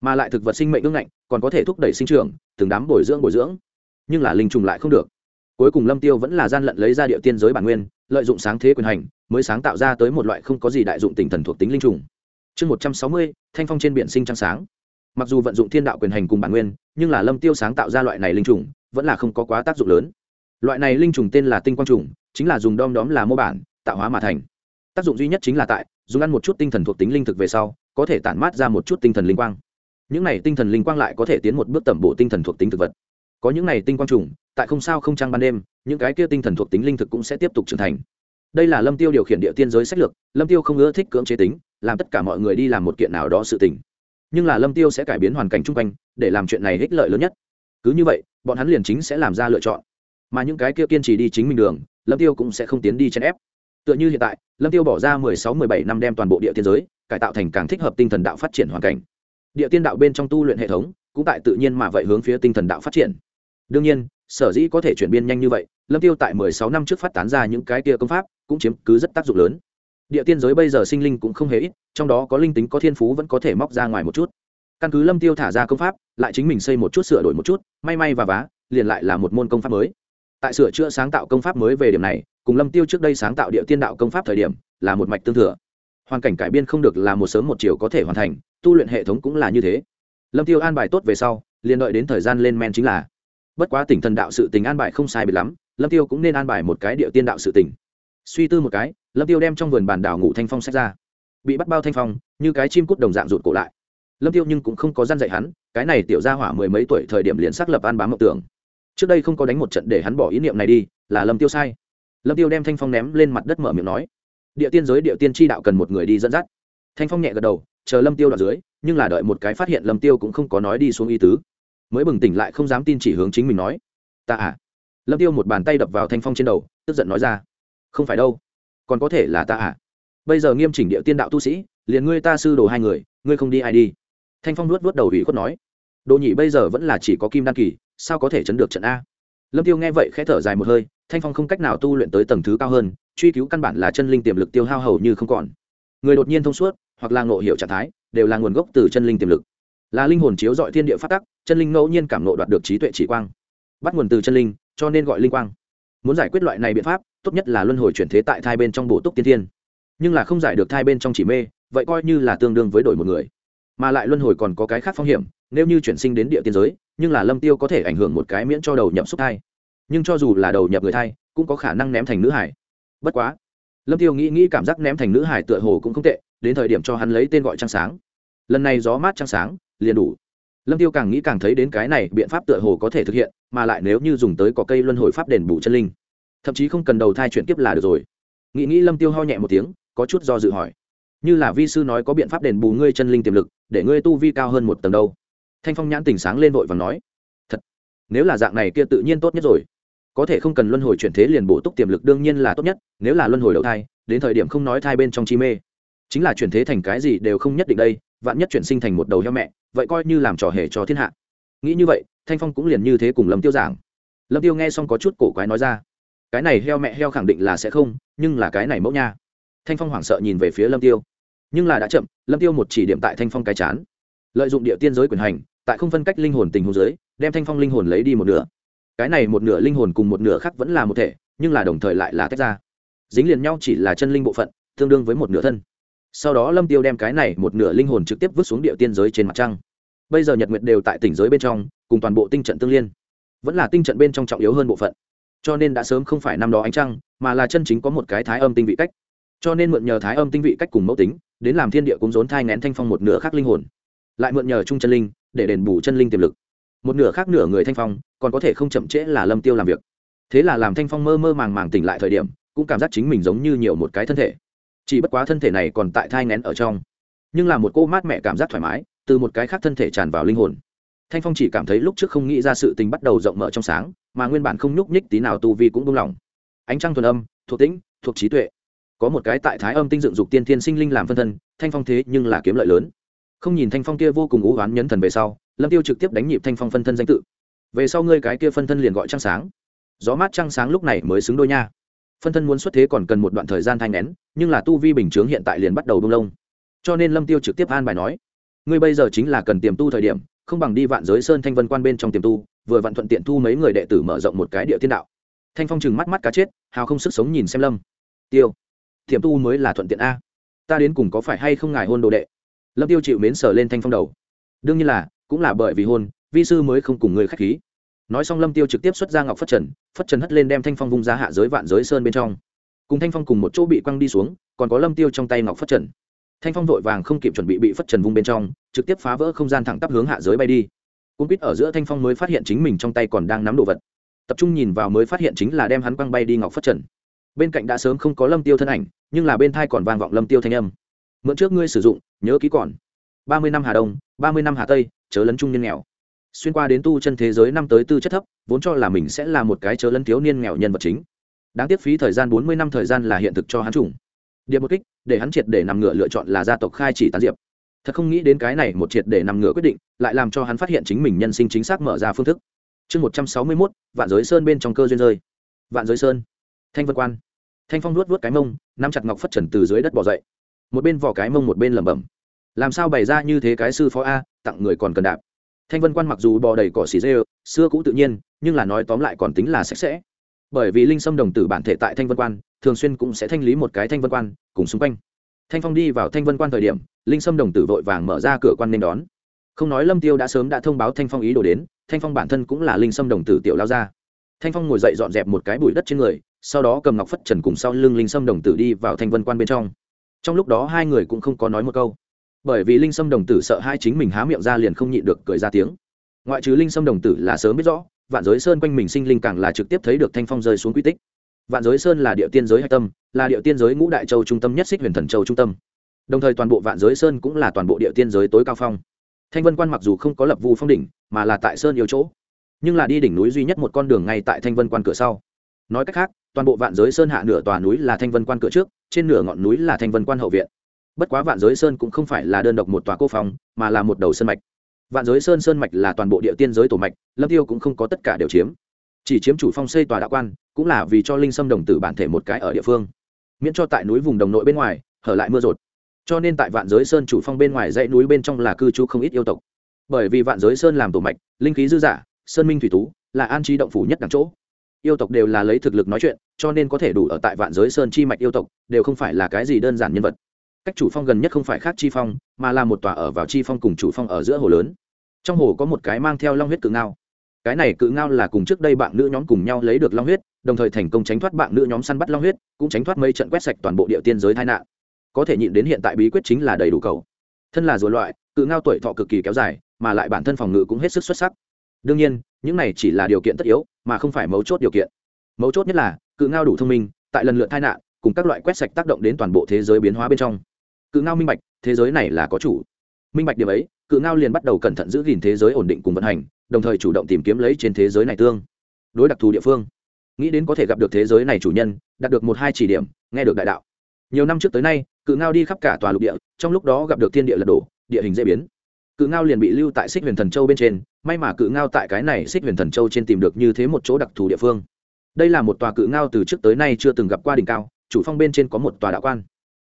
Mà lại thực vật sinh mệnh ương ngạnh, còn có thể thúc đẩy sinh trưởng, từng đám bồi dưỡng bồi dưỡng. Nhưng là linh trùng lại không được. Cuối cùng lâm tiêu vẫn là gian lận lấy ra địa tiên giới bản nguyên, lợi dụng sáng thế quyền hành, mới sáng tạo ra tới một loại không có gì đại dụng tinh thần thuộc tính linh trùng. Chương một trăm sáu mươi, thanh phong trên biển sinh trăng sáng. Mặc dù vận dụng thiên đạo quyền hành cùng bản nguyên, nhưng là lâm tiêu sáng tạo ra loại này linh trùng, vẫn là không có quá tác dụng lớn. Loại này linh trùng tên là tinh quang trùng, chính là dùng đom đóm là mô bản tạo hóa mà thành. Tác dụng duy nhất chính là tại, dùng ăn một chút tinh thần thuộc tính linh thực về sau, có thể tản mát ra một chút tinh thần linh quang. Những này tinh thần linh quang lại có thể tiến một bước tẩm bổ tinh thần thuộc tính thực vật. Có những này tinh quang trùng, tại không sao không trăng ban đêm, những cái kia tinh thần thuộc tính linh thực cũng sẽ tiếp tục trưởng thành. Đây là lâm tiêu điều khiển địa tiên giới sách lược, lâm tiêu không ưa thích cưỡng chế tính, làm tất cả mọi người đi làm một kiện nào đó sự tình. Nhưng là lâm tiêu sẽ cải biến hoàn cảnh chung quanh, để làm chuyện này ích lợi lớn nhất. Cứ như vậy, bọn hắn liền chính sẽ làm ra lựa chọn. Mà những cái kia kiên trì đi chính mình đường, lâm tiêu cũng sẽ không tiến đi chen ép tựa như hiện tại, lâm tiêu bỏ ra mười sáu, mười bảy năm đem toàn bộ địa tiên giới, cải tạo thành càng thích hợp tinh thần đạo phát triển hoàn cảnh. Địa tiên đạo bên trong tu luyện hệ thống, cũng tại tự nhiên mà vậy hướng phía tinh thần đạo phát triển. Đương nhiên, sở dĩ có thể chuyển biên nhanh như vậy, lâm tiêu tại mười sáu năm trước phát tán ra những cái kia công pháp, cũng chiếm cứ rất tác dụng lớn. Địa tiên giới bây giờ sinh linh cũng không hề ít, trong đó có linh tính, có thiên phú vẫn có thể móc ra ngoài một chút. Căn cứ lâm tiêu thả ra công pháp, lại chính mình xây một chút, sửa đổi một chút, may may và vá, liền lại là một môn công pháp mới tại sửa chữa sáng tạo công pháp mới về điểm này, cùng lâm tiêu trước đây sáng tạo địa tiên đạo công pháp thời điểm, là một mạch tương thừa. Hoàn cảnh cải biên không được là một sớm một chiều có thể hoàn thành, tu luyện hệ thống cũng là như thế. Lâm tiêu an bài tốt về sau, liền đợi đến thời gian lên men chính là. Bất quá tỉnh thần đạo sự tình an bài không sai biệt lắm, lâm tiêu cũng nên an bài một cái địa tiên đạo sự tình. Suy tư một cái, lâm tiêu đem trong vườn bàn đảo ngủ thanh phong sách ra. Bị bắt bao thanh phong, như cái chim cút đồng dạng rụt cổ lại. Lâm tiêu nhưng cũng không có gian dạy hắn, cái này tiểu gia hỏa mười mấy tuổi thời điểm liền xác lập an bám mộng tưởng trước đây không có đánh một trận để hắn bỏ ý niệm này đi, là lâm tiêu sai. Lâm tiêu đem thanh phong ném lên mặt đất mở miệng nói, địa tiên giới địa tiên tri đạo cần một người đi dẫn dắt. Thanh phong nhẹ gật đầu, chờ lâm tiêu đoạn dưới, nhưng là đợi một cái phát hiện lâm tiêu cũng không có nói đi xuống y tứ. Mới bừng tỉnh lại không dám tin chỉ hướng chính mình nói, ta à. Lâm tiêu một bàn tay đập vào thanh phong trên đầu, tức giận nói ra, không phải đâu, còn có thể là ta à. Bây giờ nghiêm chỉnh địa tiên đạo tu sĩ, liền ngươi ta sư đồ hai người, ngươi không đi ai đi. Thanh phong nuốt nuốt đầu ủy khuất nói đồ nhị bây giờ vẫn là chỉ có kim đan kỳ, sao có thể chấn được trận a? Lâm tiêu nghe vậy khẽ thở dài một hơi, thanh phong không cách nào tu luyện tới tầng thứ cao hơn, truy cứu căn bản là chân linh tiềm lực tiêu hao hầu như không còn. Người đột nhiên thông suốt, hoặc là ngộ hiểu trạng thái, đều là nguồn gốc từ chân linh tiềm lực. Là linh hồn chiếu dọi thiên địa phát tắc, chân linh ngẫu nhiên cảm nộ đoạt được trí tuệ chỉ quang. Bắt nguồn từ chân linh, cho nên gọi linh quang. Muốn giải quyết loại này biện pháp, tốt nhất là luân hồi chuyển thế tại thai bên trong bổ túc tiên thiên. Nhưng là không giải được thai bên trong chỉ mê, vậy coi như là tương đương với đổi một người. Mà lại luân hồi còn có cái khác phong hiểm nếu như chuyển sinh đến địa tiên giới, nhưng là lâm tiêu có thể ảnh hưởng một cái miễn cho đầu nhập xúc thai. Nhưng cho dù là đầu nhập người thai, cũng có khả năng ném thành nữ hải. Bất quá, lâm tiêu nghĩ nghĩ cảm giác ném thành nữ hải tựa hồ cũng không tệ, đến thời điểm cho hắn lấy tên gọi trăng sáng. Lần này gió mát trăng sáng, liền đủ. Lâm tiêu càng nghĩ càng thấy đến cái này biện pháp tựa hồ có thể thực hiện, mà lại nếu như dùng tới có cây luân hồi pháp đền bù chân linh, thậm chí không cần đầu thai chuyển tiếp là được rồi. Nghĩ nghĩ lâm tiêu ho nhẹ một tiếng, có chút do dự hỏi. Như là vi sư nói có biện pháp đền bù ngươi chân linh tiềm lực, để ngươi tu vi cao hơn một tầng đâu? Thanh phong nhãn tình sáng lên vội và nói, thật, nếu là dạng này kia tự nhiên tốt nhất rồi. Có thể không cần luân hồi chuyển thế liền bổ túc tiềm lực đương nhiên là tốt nhất, nếu là luân hồi đầu thai, đến thời điểm không nói thai bên trong chi mê. Chính là chuyển thế thành cái gì đều không nhất định đây, vạn nhất chuyển sinh thành một đầu heo mẹ, vậy coi như làm trò hề cho thiên hạ. Nghĩ như vậy, thanh phong cũng liền như thế cùng lâm tiêu giảng. Lâm tiêu nghe xong có chút cổ quái nói ra, cái này heo mẹ heo khẳng định là sẽ không, nhưng là cái này mẫu nha. Thanh phong hoảng sợ nhìn về phía lâm tiêu. Nhưng là đã chậm, lâm tiêu một chỉ điểm tại thanh phong cái chán lợi dụng địa tiên giới quyền hành, tại không phân cách linh hồn tình huống giới đem thanh phong linh hồn lấy đi một nửa. Cái này một nửa linh hồn cùng một nửa khác vẫn là một thể, nhưng là đồng thời lại là tách ra. Dính liền nhau chỉ là chân linh bộ phận, tương đương với một nửa thân. Sau đó lâm tiêu đem cái này một nửa linh hồn trực tiếp vứt xuống địa tiên giới trên mặt trăng. Bây giờ nhật nguyệt đều tại tỉnh giới bên trong, cùng toàn bộ tinh trận tương liên. Vẫn là tinh trận bên trong trọng yếu hơn bộ phận. Cho nên đã sớm không phải năm đó ánh trăng, mà là chân chính có một cái thái âm tinh vị cách. Cho nên mượn nhờ thái âm tinh vị cách cùng mẫu tính, đến làm thiên địa cũng rốn thai ngén thanh phong một nửa khác linh hồn lại mượn nhờ trung chân linh để đền bù chân linh tiềm lực. Một nửa khác nửa người thanh phong còn có thể không chậm trễ là lâm tiêu làm việc. Thế là làm thanh phong mơ mơ màng màng tỉnh lại thời điểm, cũng cảm giác chính mình giống như nhiều một cái thân thể. Chỉ bất quá thân thể này còn tại thai ngén ở trong. Nhưng là một cô mát mẹ cảm giác thoải mái, từ một cái khác thân thể tràn vào linh hồn. Thanh phong chỉ cảm thấy lúc trước không nghĩ ra sự tình bắt đầu rộng mở trong sáng, mà nguyên bản không nhúc nhích tí nào tu vi cũng buông lỏng. Ánh trăng thuần âm, thuộc tĩnh, thuộc trí tuệ. Có một cái tại thái âm tinh dựng dục tiên thiên sinh linh làm phân thân, thanh phong thế nhưng là kiếm lợi lớn không nhìn thanh phong kia vô cùng ú oán nhấn thần về sau, lâm tiêu trực tiếp đánh nhịp thanh phong phân thân danh tự. Về sau ngươi cái kia phân thân liền gọi trăng sáng. Gió mát trăng sáng lúc này mới xứng đôi nha. Phân thân muốn xuất thế còn cần một đoạn thời gian thanh nén, nhưng là tu vi bình chướng hiện tại liền bắt đầu đông lông. Cho nên lâm tiêu trực tiếp an bài nói, ngươi bây giờ chính là cần tiềm tu thời điểm, không bằng đi vạn giới sơn thanh vân quan bên trong tiềm tu, vừa vạn thuận tiện thu mấy người đệ tử mở rộng một cái địa thiên đạo. Thanh phong chừng mắt mắt cá chết, hào không sức sống nhìn xem lâm. Tiêu, tiềm tu mới là thuận tiện a. Ta đến cùng có phải hay không ngài hôn đồ đệ? Lâm tiêu chịu mến sở lên thanh phong đầu. Đương nhiên là, cũng là bởi vì hôn, vi sư mới không cùng người khách khí. Nói xong lâm tiêu trực tiếp xuất ra ngọc phất trần phất trần hất lên đem thanh phong vung ra hạ giới vạn giới sơn bên trong. Cùng thanh phong cùng một chỗ bị quăng đi xuống, còn có lâm tiêu trong tay ngọc phất trần. Thanh phong vội vàng không kịp chuẩn bị bị phất trần vung bên trong, trực tiếp phá vỡ không gian thẳng tắp hướng hạ giới bay đi. Cung quýt ở giữa thanh phong mới phát hiện chính mình trong tay còn đang nắm đồ vật. Tập trung nhìn vào mới phát hiện chính là đem hắn quăng bay đi ngọc phất trần. Bên cạnh đã sớm không có lâm tiêu thân ảnh, nhưng là bên thai còn vang vọng lâm tiêu thanh âm mượn trước ngươi sử dụng, nhớ ký còn. Ba mươi năm hà đông, ba mươi năm hà tây, chớ lấn trung niên nghèo. Xuyên qua đến tu chân thế giới năm tới tư chất thấp, vốn cho là mình sẽ là một cái chớ lấn thiếu niên nghèo nhân vật chính. Đáng tiếc phí thời gian bốn mươi năm thời gian là hiện thực cho hắn trùng. Điệp một kích, để hắn triệt để nằm ngửa lựa chọn là gia tộc khai chỉ tán diệp. Thật không nghĩ đến cái này một triệt để nằm ngửa quyết định, lại làm cho hắn phát hiện chính mình nhân sinh chính xác mở ra phương thức. Chương một trăm sáu mươi mốt, vạn giới sơn bên trong cơ duyên rơi. Vạn giới sơn. Thanh vân quan. Thanh phong nuốt vớt cái mông, nắm chặt ngọc phất trần từ dưới đất bỏ dậy một bên vỏ cái mông một bên lẩm bẩm. Làm sao bày ra như thế cái sư phó a, tặng người còn cần đạp. Thanh vân quan mặc dù bò đầy cỏ xì dê xưa cũ tự nhiên, nhưng là nói tóm lại còn tính là sạch sẽ. Bởi vì linh sâm đồng tử bản thể tại thanh vân quan, thường xuyên cũng sẽ thanh lý một cái thanh vân quan, cùng xung quanh. Thanh phong đi vào thanh vân quan thời điểm, linh sâm đồng tử vội vàng mở ra cửa quan nên đón. Không nói lâm tiêu đã sớm đã thông báo thanh phong ý đồ đến, thanh phong bản thân cũng là linh sâm đồng tử tiểu lao ra thanh phong ngồi dậy dọn dẹp một cái bụi đất trên người, sau đó cầm ngọc phất trần cùng sau lưng linh sâm đồng tử đi vào thanh vân quan bên trong trong lúc đó hai người cũng không có nói một câu. Bởi vì linh sâm đồng tử sợ hai chính mình há miệng ra liền không nhịn được cười ra tiếng. Ngoại trừ linh sâm đồng tử là sớm biết rõ, vạn giới sơn quanh mình sinh linh càng là trực tiếp thấy được thanh phong rơi xuống quy tích. Vạn giới sơn là địa tiên giới hạch tâm, là địa tiên giới ngũ đại châu trung tâm nhất xích huyền thần châu trung tâm. Đồng thời toàn bộ vạn giới sơn cũng là toàn bộ địa tiên giới tối cao phong. Thanh vân quan mặc dù không có lập vu phong đỉnh, mà là tại sơn yêu chỗ. Nhưng là đi đỉnh núi duy nhất một con đường ngay tại thanh vân quan cửa sau. Nói cách khác, toàn bộ vạn giới sơn hạ nửa tòa núi là thanh vân quan cửa trước trên nửa ngọn núi là thanh vân quan hậu viện. Bất quá vạn giới sơn cũng không phải là đơn độc một tòa cô phòng, mà là một đầu sơn mạch. Vạn giới sơn sơn mạch là toàn bộ địa tiên giới tổ mạch lâm tiêu cũng không có tất cả đều chiếm. Chỉ chiếm chủ phong xây tòa đạo quan cũng là vì cho linh sâm đồng tử bản thể một cái ở địa phương. Miễn cho tại núi vùng đồng nội bên ngoài hở lại mưa rột. Cho nên tại vạn giới sơn chủ phong bên ngoài dãy núi bên trong là cư trú không ít yêu tộc. Bởi vì vạn giới sơn làm tổ mạch linh khí dư giả sơn minh thủy tú là an trí động phủ nhất đẳng chỗ yêu tộc đều là lấy thực lực nói chuyện, cho nên có thể đủ ở tại vạn giới sơn chi mạch yêu tộc, đều không phải là cái gì đơn giản nhân vật. Cách chủ phong gần nhất không phải khác chi phong, mà là một tòa ở vào chi phong cùng chủ phong ở giữa hồ lớn. Trong hồ có một cái mang theo long huyết cự ngao. Cái này cự ngao là cùng trước đây bạn nữ nhóm cùng nhau lấy được long huyết, đồng thời thành công tránh thoát bạn nữ nhóm săn bắt long huyết, cũng tránh thoát mấy trận quét sạch toàn bộ địa tiên giới tai nạn. Có thể nhịn đến hiện tại bí quyết chính là đầy đủ cầu. Thân là rùa loại, cự ngao tuổi thọ cực kỳ kéo dài, mà lại bản thân phòng ngự cũng hết sức xuất sắc. Đương nhiên, những này chỉ là điều kiện tất yếu mà không phải mấu chốt điều kiện. Mấu chốt nhất là, cự ngao đủ thông minh, tại lần lượt tai nạn, cùng các loại quét sạch tác động đến toàn bộ thế giới biến hóa bên trong. Cự ngao minh bạch, thế giới này là có chủ. Minh bạch điểm ấy, cự ngao liền bắt đầu cẩn thận giữ gìn thế giới ổn định cùng vận hành, đồng thời chủ động tìm kiếm lấy trên thế giới này tương đối đặc thù địa phương. Nghĩ đến có thể gặp được thế giới này chủ nhân, đạt được một hai chỉ điểm, nghe được đại đạo. Nhiều năm trước tới nay, cự ngao đi khắp cả tòa lục địa, trong lúc đó gặp được thiên địa lật đổ, địa hình dễ biến cự ngao liền bị lưu tại xích huyền thần châu bên trên, may mà cự ngao tại cái này xích huyền thần châu trên tìm được như thế một chỗ đặc thù địa phương. Đây là một tòa cự ngao từ trước tới nay chưa từng gặp qua đỉnh cao, chủ phong bên trên có một tòa đạo quan.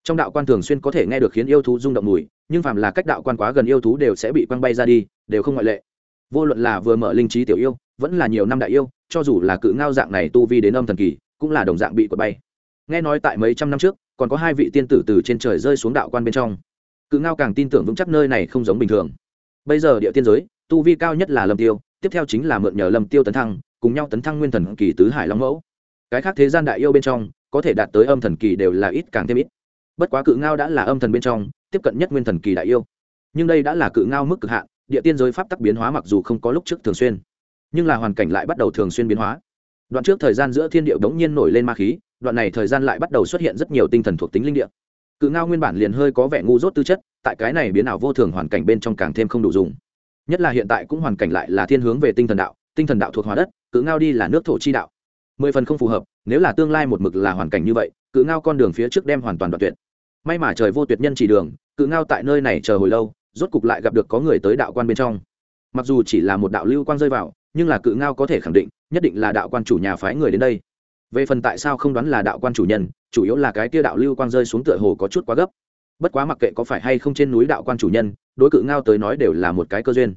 Trong đạo quan thường xuyên có thể nghe được khiến yêu thú rung động mùi, nhưng phàm là cách đạo quan quá gần yêu thú đều sẽ bị quăng bay ra đi, đều không ngoại lệ. Vô luận là vừa mở linh trí tiểu yêu, vẫn là nhiều năm đại yêu, cho dù là cự ngao dạng này tu vi đến âm thần kỳ, cũng là đồng dạng bị quật bay. Nghe nói tại mấy trăm năm trước, còn có hai vị tiên tử từ trên trời rơi xuống đạo quan bên trong cự ngao càng tin tưởng vững chắc nơi này không giống bình thường. Bây giờ địa tiên giới, tu vi cao nhất là lâm tiêu, tiếp theo chính là mượn nhờ lâm tiêu tấn thăng, cùng nhau tấn thăng nguyên thần kỳ tứ hải long mẫu. Cái khác thế gian đại yêu bên trong, có thể đạt tới âm thần kỳ đều là ít càng thêm ít. Bất quá cự ngao đã là âm thần bên trong, tiếp cận nhất nguyên thần kỳ đại yêu. Nhưng đây đã là cự ngao mức cực hạn, địa tiên giới pháp tắc biến hóa mặc dù không có lúc trước thường xuyên, nhưng là hoàn cảnh lại bắt đầu thường xuyên biến hóa. Đoạn trước thời gian giữa thiên địa đống nhiên nổi lên ma khí, đoạn này thời gian lại bắt đầu xuất hiện rất nhiều tinh thần thuộc tính linh địa cự ngao nguyên bản liền hơi có vẻ ngu dốt tư chất, tại cái này biến ảo vô thường hoàn cảnh bên trong càng thêm không đủ dùng. Nhất là hiện tại cũng hoàn cảnh lại là thiên hướng về tinh thần đạo, tinh thần đạo thuộc hóa đất, cự ngao đi là nước thổ chi đạo. Mười phần không phù hợp, nếu là tương lai một mực là hoàn cảnh như vậy, cự ngao con đường phía trước đem hoàn toàn đoạn tuyệt. May mà trời vô tuyệt nhân chỉ đường, cự ngao tại nơi này chờ hồi lâu, rốt cục lại gặp được có người tới đạo quan bên trong. Mặc dù chỉ là một đạo lưu quan rơi vào, nhưng là cự ngao có thể khẳng định, nhất định là đạo quan chủ nhà phái người đến đây về phần tại sao không đoán là đạo quan chủ nhân, chủ yếu là cái tia đạo lưu quang rơi xuống tựa hồ có chút quá gấp. Bất quá mặc kệ có phải hay không trên núi đạo quan chủ nhân, đối cự ngao tới nói đều là một cái cơ duyên.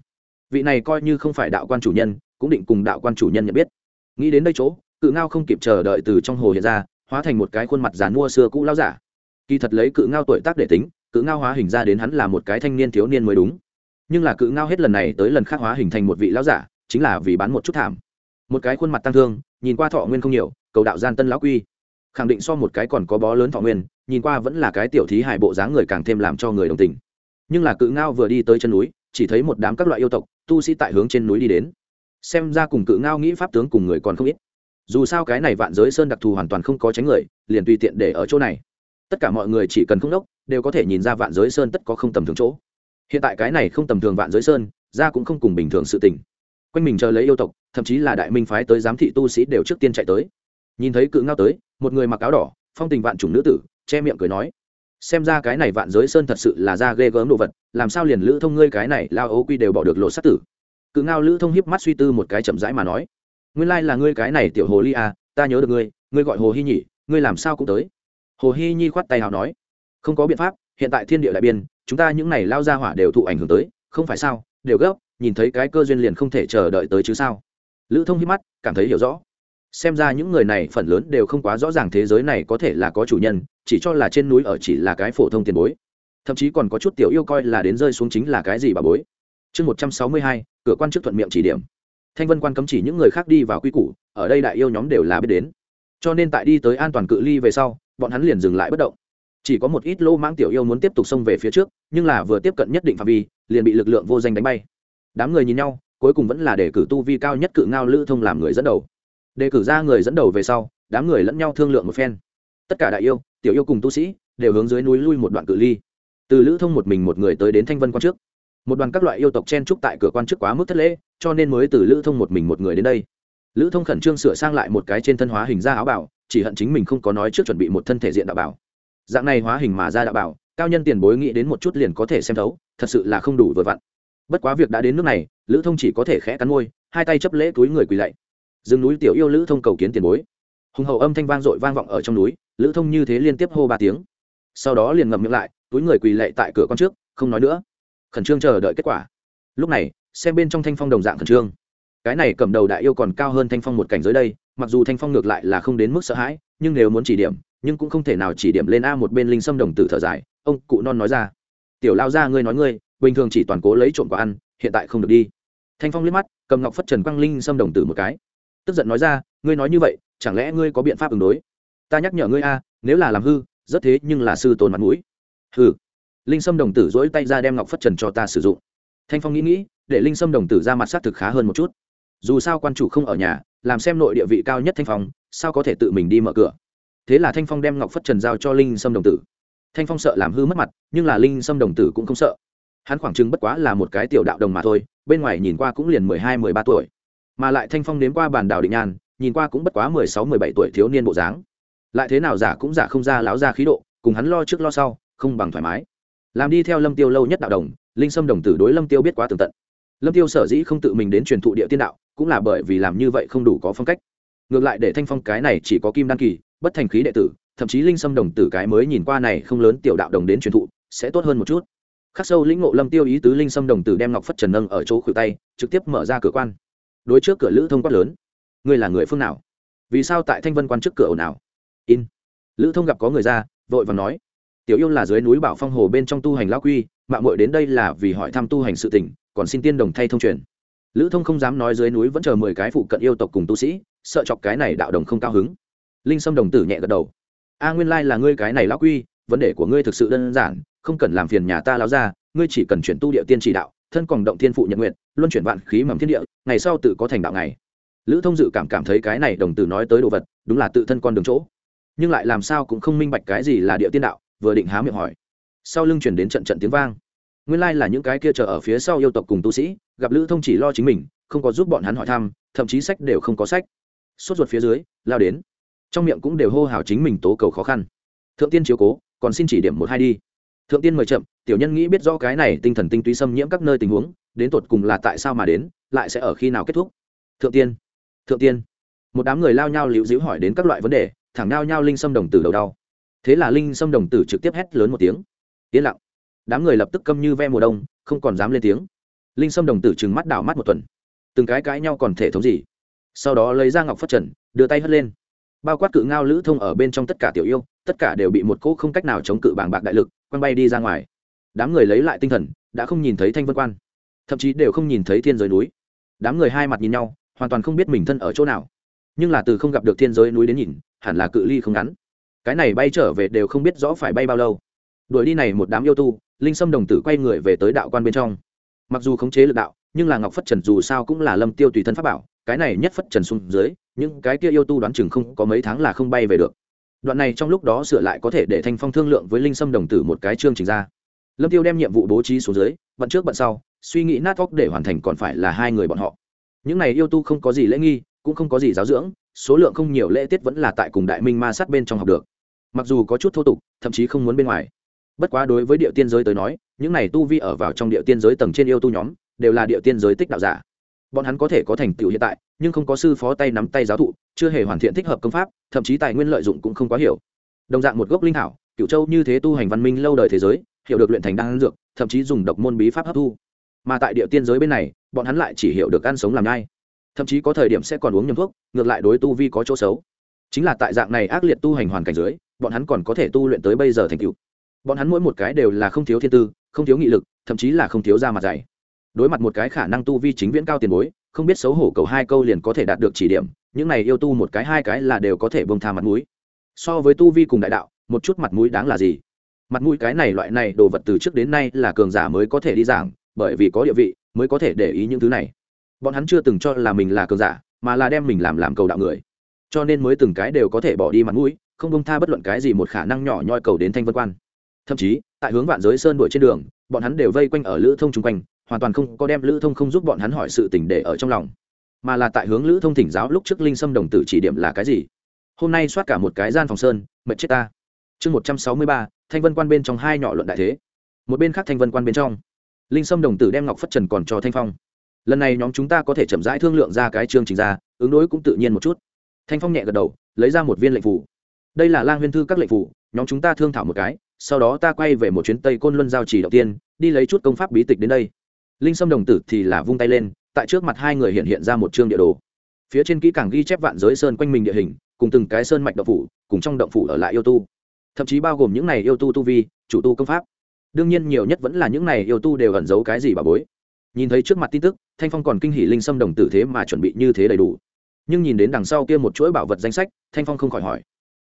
Vị này coi như không phải đạo quan chủ nhân, cũng định cùng đạo quan chủ nhân nhận biết. Nghĩ đến đây chỗ, cự ngao không kịp chờ đợi từ trong hồ hiện ra, hóa thành một cái khuôn mặt dàn mua xưa cũ lao giả. Kỳ thật lấy cự ngao tuổi tác để tính, cự ngao hóa hình ra đến hắn là một cái thanh niên thiếu niên mới đúng. Nhưng là cự ngao hết lần này tới lần khác hóa hình thành một vị lão giả, chính là vì bán một chút thảm. Một cái khuôn mặt tăng thương, nhìn qua thọ nguyên không nhiều cầu đạo gian tân lão quy. Khẳng định so một cái còn có bó lớn thọ nguyên, nhìn qua vẫn là cái tiểu thí hài bộ dáng người càng thêm làm cho người đồng tình. Nhưng là cự ngao vừa đi tới chân núi, chỉ thấy một đám các loại yêu tộc, tu sĩ tại hướng trên núi đi đến. Xem ra cùng cự ngao nghĩ pháp tướng cùng người còn không ít. Dù sao cái này vạn giới sơn đặc thù hoàn toàn không có tránh người, liền tùy tiện để ở chỗ này. Tất cả mọi người chỉ cần không đốc đều có thể nhìn ra vạn giới sơn tất có không tầm thường chỗ. Hiện tại cái này không tầm thường vạn giới sơn, ra cũng không cùng bình thường sự tình. Quanh mình chờ lấy yêu tộc, thậm chí là đại minh phái tới giám thị tu sĩ đều trước tiên chạy tới nhìn thấy cự ngao tới, một người mặc áo đỏ, phong tình vạn chủng nữ tử, che miệng cười nói, xem ra cái này vạn giới sơn thật sự là da ghê gớm đồ vật, làm sao liền lữ thông ngươi cái này lao ấu quy đều bỏ được lộ sát tử? Cự ngao lữ thông hiếp mắt suy tư một cái chậm rãi mà nói, nguyên lai là ngươi cái này tiểu hồ ly à ta nhớ được ngươi ngươi gọi hồ hy nhỉ ngươi làm sao cũng tới. Hồ hy nhi khoát tay hào nói, không có biện pháp, hiện tại thiên địa đại biên, chúng ta những này lao ra hỏa đều thụ ảnh hưởng tới, không phải sao, đều gấp, nhìn thấy cái cơ duyên liền không thể chờ đợi tới chứ sao? Lữ thông hiếp mắt, cảm thấy hiểu rõ xem ra những người này phần lớn đều không quá rõ ràng thế giới này có thể là có chủ nhân, chỉ cho là trên núi ở chỉ là cái phổ thông tiền bối. Thậm chí còn có chút tiểu yêu coi là đến rơi xuống chính là cái gì bà bối. Chương một trăm sáu mươi hai, cửa quan chức thuận miệng chỉ điểm. Thanh vân quan cấm chỉ những người khác đi vào quy củ, ở đây đại yêu nhóm đều là biết đến. Cho nên tại đi tới an toàn cự ly về sau, bọn hắn liền dừng lại bất động. Chỉ có một ít lô mãng tiểu yêu muốn tiếp tục xông về phía trước, nhưng là vừa tiếp cận nhất định phạm vi, liền bị lực lượng vô danh đánh bay. Đám người nhìn nhau, cuối cùng vẫn là để cử tu vi cao nhất cự ngao lữ thông làm người dẫn đầu đề cử ra người dẫn đầu về sau, đám người lẫn nhau thương lượng một phen. Tất cả đại yêu, tiểu yêu cùng tu sĩ, đều hướng dưới núi lui một đoạn cự ly. Từ lữ thông một mình một người tới đến thanh vân quan trước. Một đoàn các loại yêu tộc chen trúc tại cửa quan trước quá mức thất lễ, cho nên mới từ lữ thông một mình một người đến đây. Lữ thông khẩn trương sửa sang lại một cái trên thân hóa hình ra áo bảo, chỉ hận chính mình không có nói trước chuẩn bị một thân thể diện đạo bảo. Dạng này hóa hình mà ra đạo bảo, cao nhân tiền bối nghĩ đến một chút liền có thể xem thấu, thật sự là không đủ vừa vặn. Bất quá việc đã đến nước này, lữ thông chỉ có thể khẽ cắn môi, hai tay chấp lễ túi người quỳ lạy rừng núi tiểu yêu lữ thông cầu kiến tiền bối. Hùng hậu âm thanh vang dội vang vọng ở trong núi, lữ thông như thế liên tiếp hô ba tiếng. Sau đó liền ngậm miệng lại, túi người quỳ lệ tại cửa con trước, không nói nữa. Khẩn trương chờ đợi kết quả. Lúc này, xem bên trong thanh phong đồng dạng khẩn trương. Cái này cầm đầu đại yêu còn cao hơn thanh phong một cảnh giới đây, mặc dù thanh phong ngược lại là không đến mức sợ hãi, nhưng nếu muốn chỉ điểm, nhưng cũng không thể nào chỉ điểm lên a một bên linh sâm đồng tử thở dài, ông cụ non nói ra. Tiểu lao ra ngươi nói ngươi, bình thường chỉ toàn cố lấy trộm quả ăn, hiện tại không được đi. Thanh phong liếc mắt, cầm ngọc phất trần quang linh sâm đồng tử một cái tức giận nói ra, ngươi nói như vậy, chẳng lẽ ngươi có biện pháp ứng đối? Ta nhắc nhở ngươi a, nếu là làm hư, rất thế nhưng là sư tồn mặt mũi. Hư linh sâm đồng tử dỗi tay ra đem ngọc phất trần cho ta sử dụng. Thanh phong nghĩ nghĩ, để linh sâm đồng tử ra mặt s á t thực khá hơn một chút. Dù sao quan chủ không ở nhà, làm xem nội địa vị cao nhất thanh phong, sao có thể tự mình đi mở cửa? Thế là thanh phong đem ngọc phất trần giao cho linh sâm đồng tử. Thanh phong sợ làm hư mất mặt, nhưng là linh sâm đồng tử cũng không sợ. Hắn khoảng chừng bất quá là một cái tiểu đạo đồng mà thôi, bên ngoài nhìn qua cũng liền mười hai, mười ba tuổi mà lại thanh phong đến qua bàn đào định nhan nhìn qua cũng bất quá mười sáu, mười bảy tuổi thiếu niên bộ dáng. Lại thế nào giả cũng giả không ra láo ra khí độ, cùng hắn lo trước lo sau, không bằng thoải mái. Làm đi theo lâm tiêu lâu nhất đạo đồng, linh sâm đồng tử đối lâm tiêu biết quá tường tận. Lâm tiêu sở dĩ không tự mình đến truyền thụ địa tiên đạo, cũng là bởi vì làm như vậy không đủ có phong cách. Ngược lại để thanh phong cái này chỉ có kim đăng kỳ, bất thành khí đệ tử, thậm chí linh sâm đồng tử cái mới nhìn qua này không lớn tiểu đạo đồng đến truyền thụ, sẽ tốt hơn một chút. Khắc sâu lĩnh ngộ lâm tiêu ý tứ, linh sâm đồng tử đem ngọc phất trần nâng ở chỗ khuỷu tay, trực tiếp mở ra cửa quan đối trước cửa lữ thông quát lớn. Ngươi là người phương nào? Vì sao tại thanh vân quan trước cửa ồn ào? In. Lữ thông gặp có người ra, vội và nói. Tiểu yêu là dưới núi bảo phong hồ bên trong tu hành lao quy mạng mội đến đây là vì hỏi thăm tu hành sự tỉnh còn xin tiên đồng thay thông truyền. Lữ thông không dám nói dưới núi vẫn chờ mười cái phụ cận yêu tộc cùng tu sĩ, sợ chọc cái này đạo đồng không cao hứng. Linh sâm đồng tử nhẹ gật đầu. A nguyên lai là ngươi cái này lão quy, vấn đề của ngươi thực sự đơn giản, không cần làm phiền nhà ta lão ra ngươi chỉ cần chuyển tu địa tiên chỉ đạo thân còn động thiên phụ nhận nguyện luân chuyển vạn khí mầm thiên địa, ngày sau tự có thành đạo ngày. Lữ thông dự cảm cảm thấy cái này đồng tử nói tới đồ vật, đúng là tự thân con đường chỗ. Nhưng lại làm sao cũng không minh bạch cái gì là địa tiên đạo, vừa định há miệng hỏi. Sau lưng chuyển đến trận trận tiếng vang. Nguyên lai là những cái kia chờ ở phía sau yêu tộc cùng tu sĩ, gặp lữ thông chỉ lo chính mình, không có giúp bọn hắn hỏi thăm, thậm chí sách đều không có sách. Sốt ruột phía dưới, lao đến. Trong miệng cũng đều hô hào chính mình tố cầu khó khăn. Thượng tiên chiếu cố, còn xin chỉ điểm một hai đi thượng tiên mời chậm, tiểu nhân nghĩ biết rõ cái này tinh thần tinh túy xâm nhiễm các nơi tình huống, đến tột cùng là tại sao mà đến, lại sẽ ở khi nào kết thúc? Thượng tiên thượng tiên. Một đám người lao nhau liễu dĩu hỏi đến các loại vấn đề, thẳng nao nhau linh xâm đồng tử đầu đau. Thế là linh xâm đồng tử trực tiếp hét lớn một tiếng. Yên lặng. Đám người lập tức câm như ve mùa đông, không còn dám lên tiếng. Linh xâm đồng tử trừng mắt đảo mắt một tuần. Từng cái cãi nhau còn thể thống gì? Sau đó lấy ra ngọc phất trần, đưa tay hất lên. Bao quát cự ngao lữ thông ở bên trong tất cả tiểu yêu, tất cả đều bị một cỗ không cách nào chống cự bảng bạc đại lực quăng bay đi ra ngoài. Đám người lấy lại tinh thần, đã không nhìn thấy thanh vân quan. Thậm chí đều không nhìn thấy thiên giới núi. Đám người hai mặt nhìn nhau, hoàn toàn không biết mình thân ở chỗ nào. Nhưng là từ không gặp được thiên giới núi đến nhìn, hẳn là cự ly không ngắn. Cái này bay trở về đều không biết rõ phải bay bao lâu. Đuổi đi này một đám yêu tu, linh sâm đồng tử quay người về tới đạo quan bên trong. Mặc dù khống chế lực đạo, nhưng là ngọc phất trần dù sao cũng là lâm tiêu tùy thân pháp bảo, cái này nhất phất trần xuống dưới, những cái kia yêu tu đoán chừng không có mấy tháng là không bay về được đoạn này trong lúc đó sửa lại có thể để thanh phong thương lượng với linh sâm đồng tử một cái chương trình ra. Lâm tiêu đem nhiệm vụ bố trí xuống dưới, bận trước bận sau, suy nghĩ nát óc để hoàn thành còn phải là hai người bọn họ. Những này yêu tu không có gì lễ nghi, cũng không có gì giáo dưỡng, số lượng không nhiều lễ tiết vẫn là tại cùng đại minh ma sát bên trong học được. Mặc dù có chút thô tục, thậm chí không muốn bên ngoài. Bất quá đối với địa tiên giới tới nói, những này tu vi ở vào trong địa tiên giới tầng trên yêu tu nhóm, đều là địa tiên giới tích đạo giả. Bọn hắn có thể có thành tựu hiện tại nhưng không có sư phó tay nắm tay giáo thụ, chưa hề hoàn thiện thích hợp công pháp, thậm chí tài nguyên lợi dụng cũng không quá hiểu. Đồng dạng một gốc linh hảo cựu châu như thế tu hành văn minh lâu đời thế giới, hiểu được luyện thành đan dược, thậm chí dùng độc môn bí pháp hấp thu. Mà tại địa tiên giới bên này, bọn hắn lại chỉ hiểu được ăn sống làm nhai. Thậm chí có thời điểm sẽ còn uống nhầm thuốc, ngược lại đối tu vi có chỗ xấu. Chính là tại dạng này ác liệt tu hành hoàn cảnh dưới, bọn hắn còn có thể tu luyện tới bây giờ thành cựu bọn hắn mỗi một cái đều là không thiếu thiên tư, không thiếu nghị lực, thậm chí là không thiếu da mặt dày. Đối mặt một cái khả năng tu vi chính viễn cao tiền bối không biết xấu hổ cầu hai câu liền có thể đạt được chỉ điểm, những này yêu tu một cái hai cái là đều có thể bông tha mặt mũi. So với tu vi cùng đại đạo, một chút mặt mũi đáng là gì? Mặt mũi cái này loại này đồ vật từ trước đến nay là cường giả mới có thể đi giảng, bởi vì có địa vị, mới có thể để ý những thứ này. Bọn hắn chưa từng cho là mình là cường giả, mà là đem mình làm làm cầu đạo người. Cho nên mới từng cái đều có thể bỏ đi mặt mũi, không bông tha bất luận cái gì một khả năng nhỏ nhoi cầu đến thanh vân quan. Thậm chí, tại hướng vạn giới sơn đuổi trên đường, bọn hắn đều vây quanh ở lữ thông chung quanh hoàn toàn không có đem lữ thông không giúp bọn hắn hỏi sự tình để ở trong lòng, mà là tại hướng lữ thông thỉnh giáo lúc trước linh sâm đồng tử chỉ điểm là cái gì. Hôm nay soát cả một cái gian phòng sơn, mệt chết ta. Chương một trăm sáu mươi ba, thanh vân quan bên trong hai nhỏ luận đại thế. Một bên khác thanh vân quan bên trong, linh sâm đồng tử đem ngọc phất trần còn cho thanh phong. Lần này nhóm chúng ta có thể chậm rãi thương lượng ra cái chương trình ra, ứng đối cũng tự nhiên một chút. Thanh phong nhẹ gật đầu, lấy ra một viên lệnh phủ. Đây là lang huyên thư các lệnh phủ, nhóm chúng ta thương thảo một cái, sau đó ta quay về một chuyến tây côn luân giao chỉ đầu tiên, đi lấy chút công pháp bí tịch đến đây linh sâm đồng tử thì là vung tay lên, tại trước mặt hai người hiện hiện ra một chương địa đồ. Phía trên kỹ càng ghi chép vạn giới sơn quanh mình địa hình, cùng từng cái sơn mạch động phủ, cùng trong động phủ ở lại yêu tu. Thậm chí bao gồm những này yêu tu tu vi, chủ tu công pháp. Đương nhiên nhiều nhất vẫn là những này yêu tu đều ẩn giấu cái gì bà bối. Nhìn thấy trước mặt tin tức, thanh phong còn kinh hỉ linh sâm đồng tử thế mà chuẩn bị như thế đầy đủ. Nhưng nhìn đến đằng sau kia một chuỗi bảo vật danh sách, thanh phong không khỏi hỏi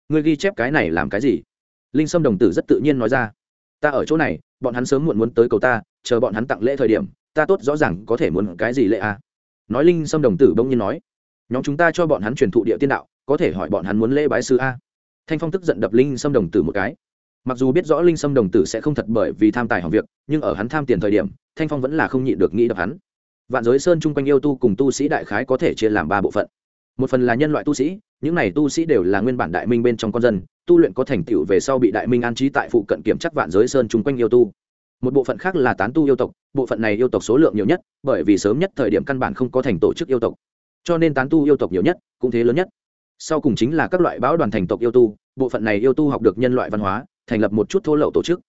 người ghi chép cái này làm cái gì? Linh sâm đồng tử rất tự nhiên nói ra, ta ở chỗ này, bọn hắn sớm muộn muốn tới cầu ta, chờ bọn hắn tặng lễ thời điểm ta tốt rõ ràng có thể muốn cái gì lễ à. nói linh sâm đồng tử bỗng nhiên nói, nhóm chúng ta cho bọn hắn truyền thụ địa tiên đạo, có thể hỏi bọn hắn muốn lễ bái sư a. Thanh phong tức giận đập linh sâm đồng tử một cái. Mặc dù biết rõ linh sâm đồng tử sẽ không thật bởi vì tham tài hỏng việc, nhưng ở hắn tham tiền thời điểm, thanh phong vẫn là không nhịn được nghĩ đập hắn. Vạn giới sơn chung quanh yêu tu cùng tu sĩ đại khái có thể chia làm ba bộ phận. Một phần là nhân loại tu sĩ, những này tu sĩ đều là nguyên bản đại minh bên trong con dân, tu luyện có thành tựu về sau bị đại minh an trí tại phụ cận kiểm chắc vạn giới sơn chung quanh yêu tu một bộ phận khác là tán tu yêu tộc, bộ phận này yêu tộc số lượng nhiều nhất, bởi vì sớm nhất thời điểm căn bản không có thành tổ chức yêu tộc. Cho nên tán tu yêu tộc nhiều nhất, cũng thế lớn nhất. Sau cùng chính là các loại báo đoàn thành tộc yêu tu, bộ phận này yêu tu học được nhân loại văn hóa, thành lập một chút thô lậu tổ chức.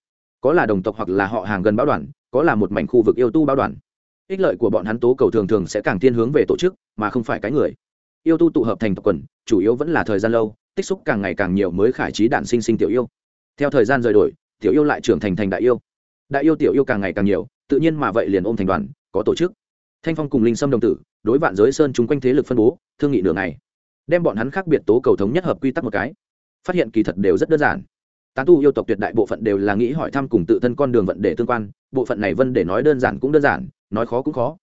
Có là đồng tộc hoặc là họ hàng gần báo đoàn, có là một mảnh khu vực yêu tu báo đoàn. Ích lợi của bọn hắn tố cầu thường thường sẽ càng thiên hướng về tổ chức, mà không phải cái người. Yêu tu tụ hợp thành tộc quần, chủ yếu vẫn là thời gian lâu, tích xúc càng ngày càng nhiều mới khải trí đản sinh sinh tiểu yêu. Theo thời gian rời đổi, tiểu yêu lại trưởng thành thành đại yêu đại yêu tiểu yêu càng ngày càng nhiều, tự nhiên mà vậy liền ôm thành đoàn, có tổ chức. Thanh phong cùng linh sâm đồng tử, đối vạn giới sơn chung quanh thế lực phân bố, thương nghị nửa ngày. Đem bọn hắn khác biệt tố cầu thống nhất hợp quy tắc một cái. Phát hiện kỳ thật đều rất đơn giản. Tán tu yêu tộc tuyệt đại bộ phận đều là nghĩ hỏi thăm cùng tự thân con đường vận đề tương quan, bộ phận này vân để nói đơn giản cũng đơn giản, nói khó cũng khó.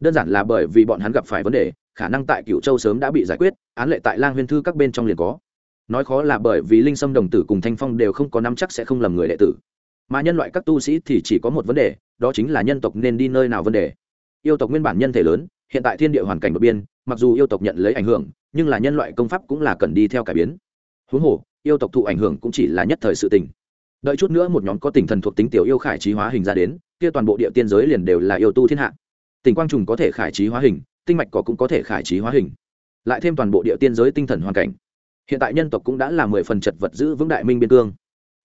Đơn giản là bởi vì bọn hắn gặp phải vấn đề, khả năng tại cựu châu sớm đã bị giải quyết, án lệ tại lang huyên thư các bên trong liền có. Nói khó là bởi vì linh sâm đồng tử cùng thanh phong đều không có nắm chắc sẽ không lầm người đệ tử mà nhân loại các tu sĩ thì chỉ có một vấn đề, đó chính là nhân tộc nên đi nơi nào vấn đề. Yêu tộc nguyên bản nhân thể lớn, hiện tại thiên địa hoàn cảnh đột biên mặc dù yêu tộc nhận lấy ảnh hưởng, nhưng là nhân loại công pháp cũng là cần đi theo cải biến. Huống hồ, yêu tộc thụ ảnh hưởng cũng chỉ là nhất thời sự tình. Đợi chút nữa một nhóm có tình thần thuộc tính tiểu yêu khải trí hóa hình ra đến, kia toàn bộ địa tiên giới liền đều là yêu tu thiên hạ. Tỉnh quang trùng có thể khải trí hóa hình, tinh mạch có cũng có thể khải trí hóa hình. Lại thêm toàn bộ địa tiên giới tinh thần hoàn cảnh. Hiện tại nhân tộc cũng đã là mười phần chật vật giữ vững đại minh biên cương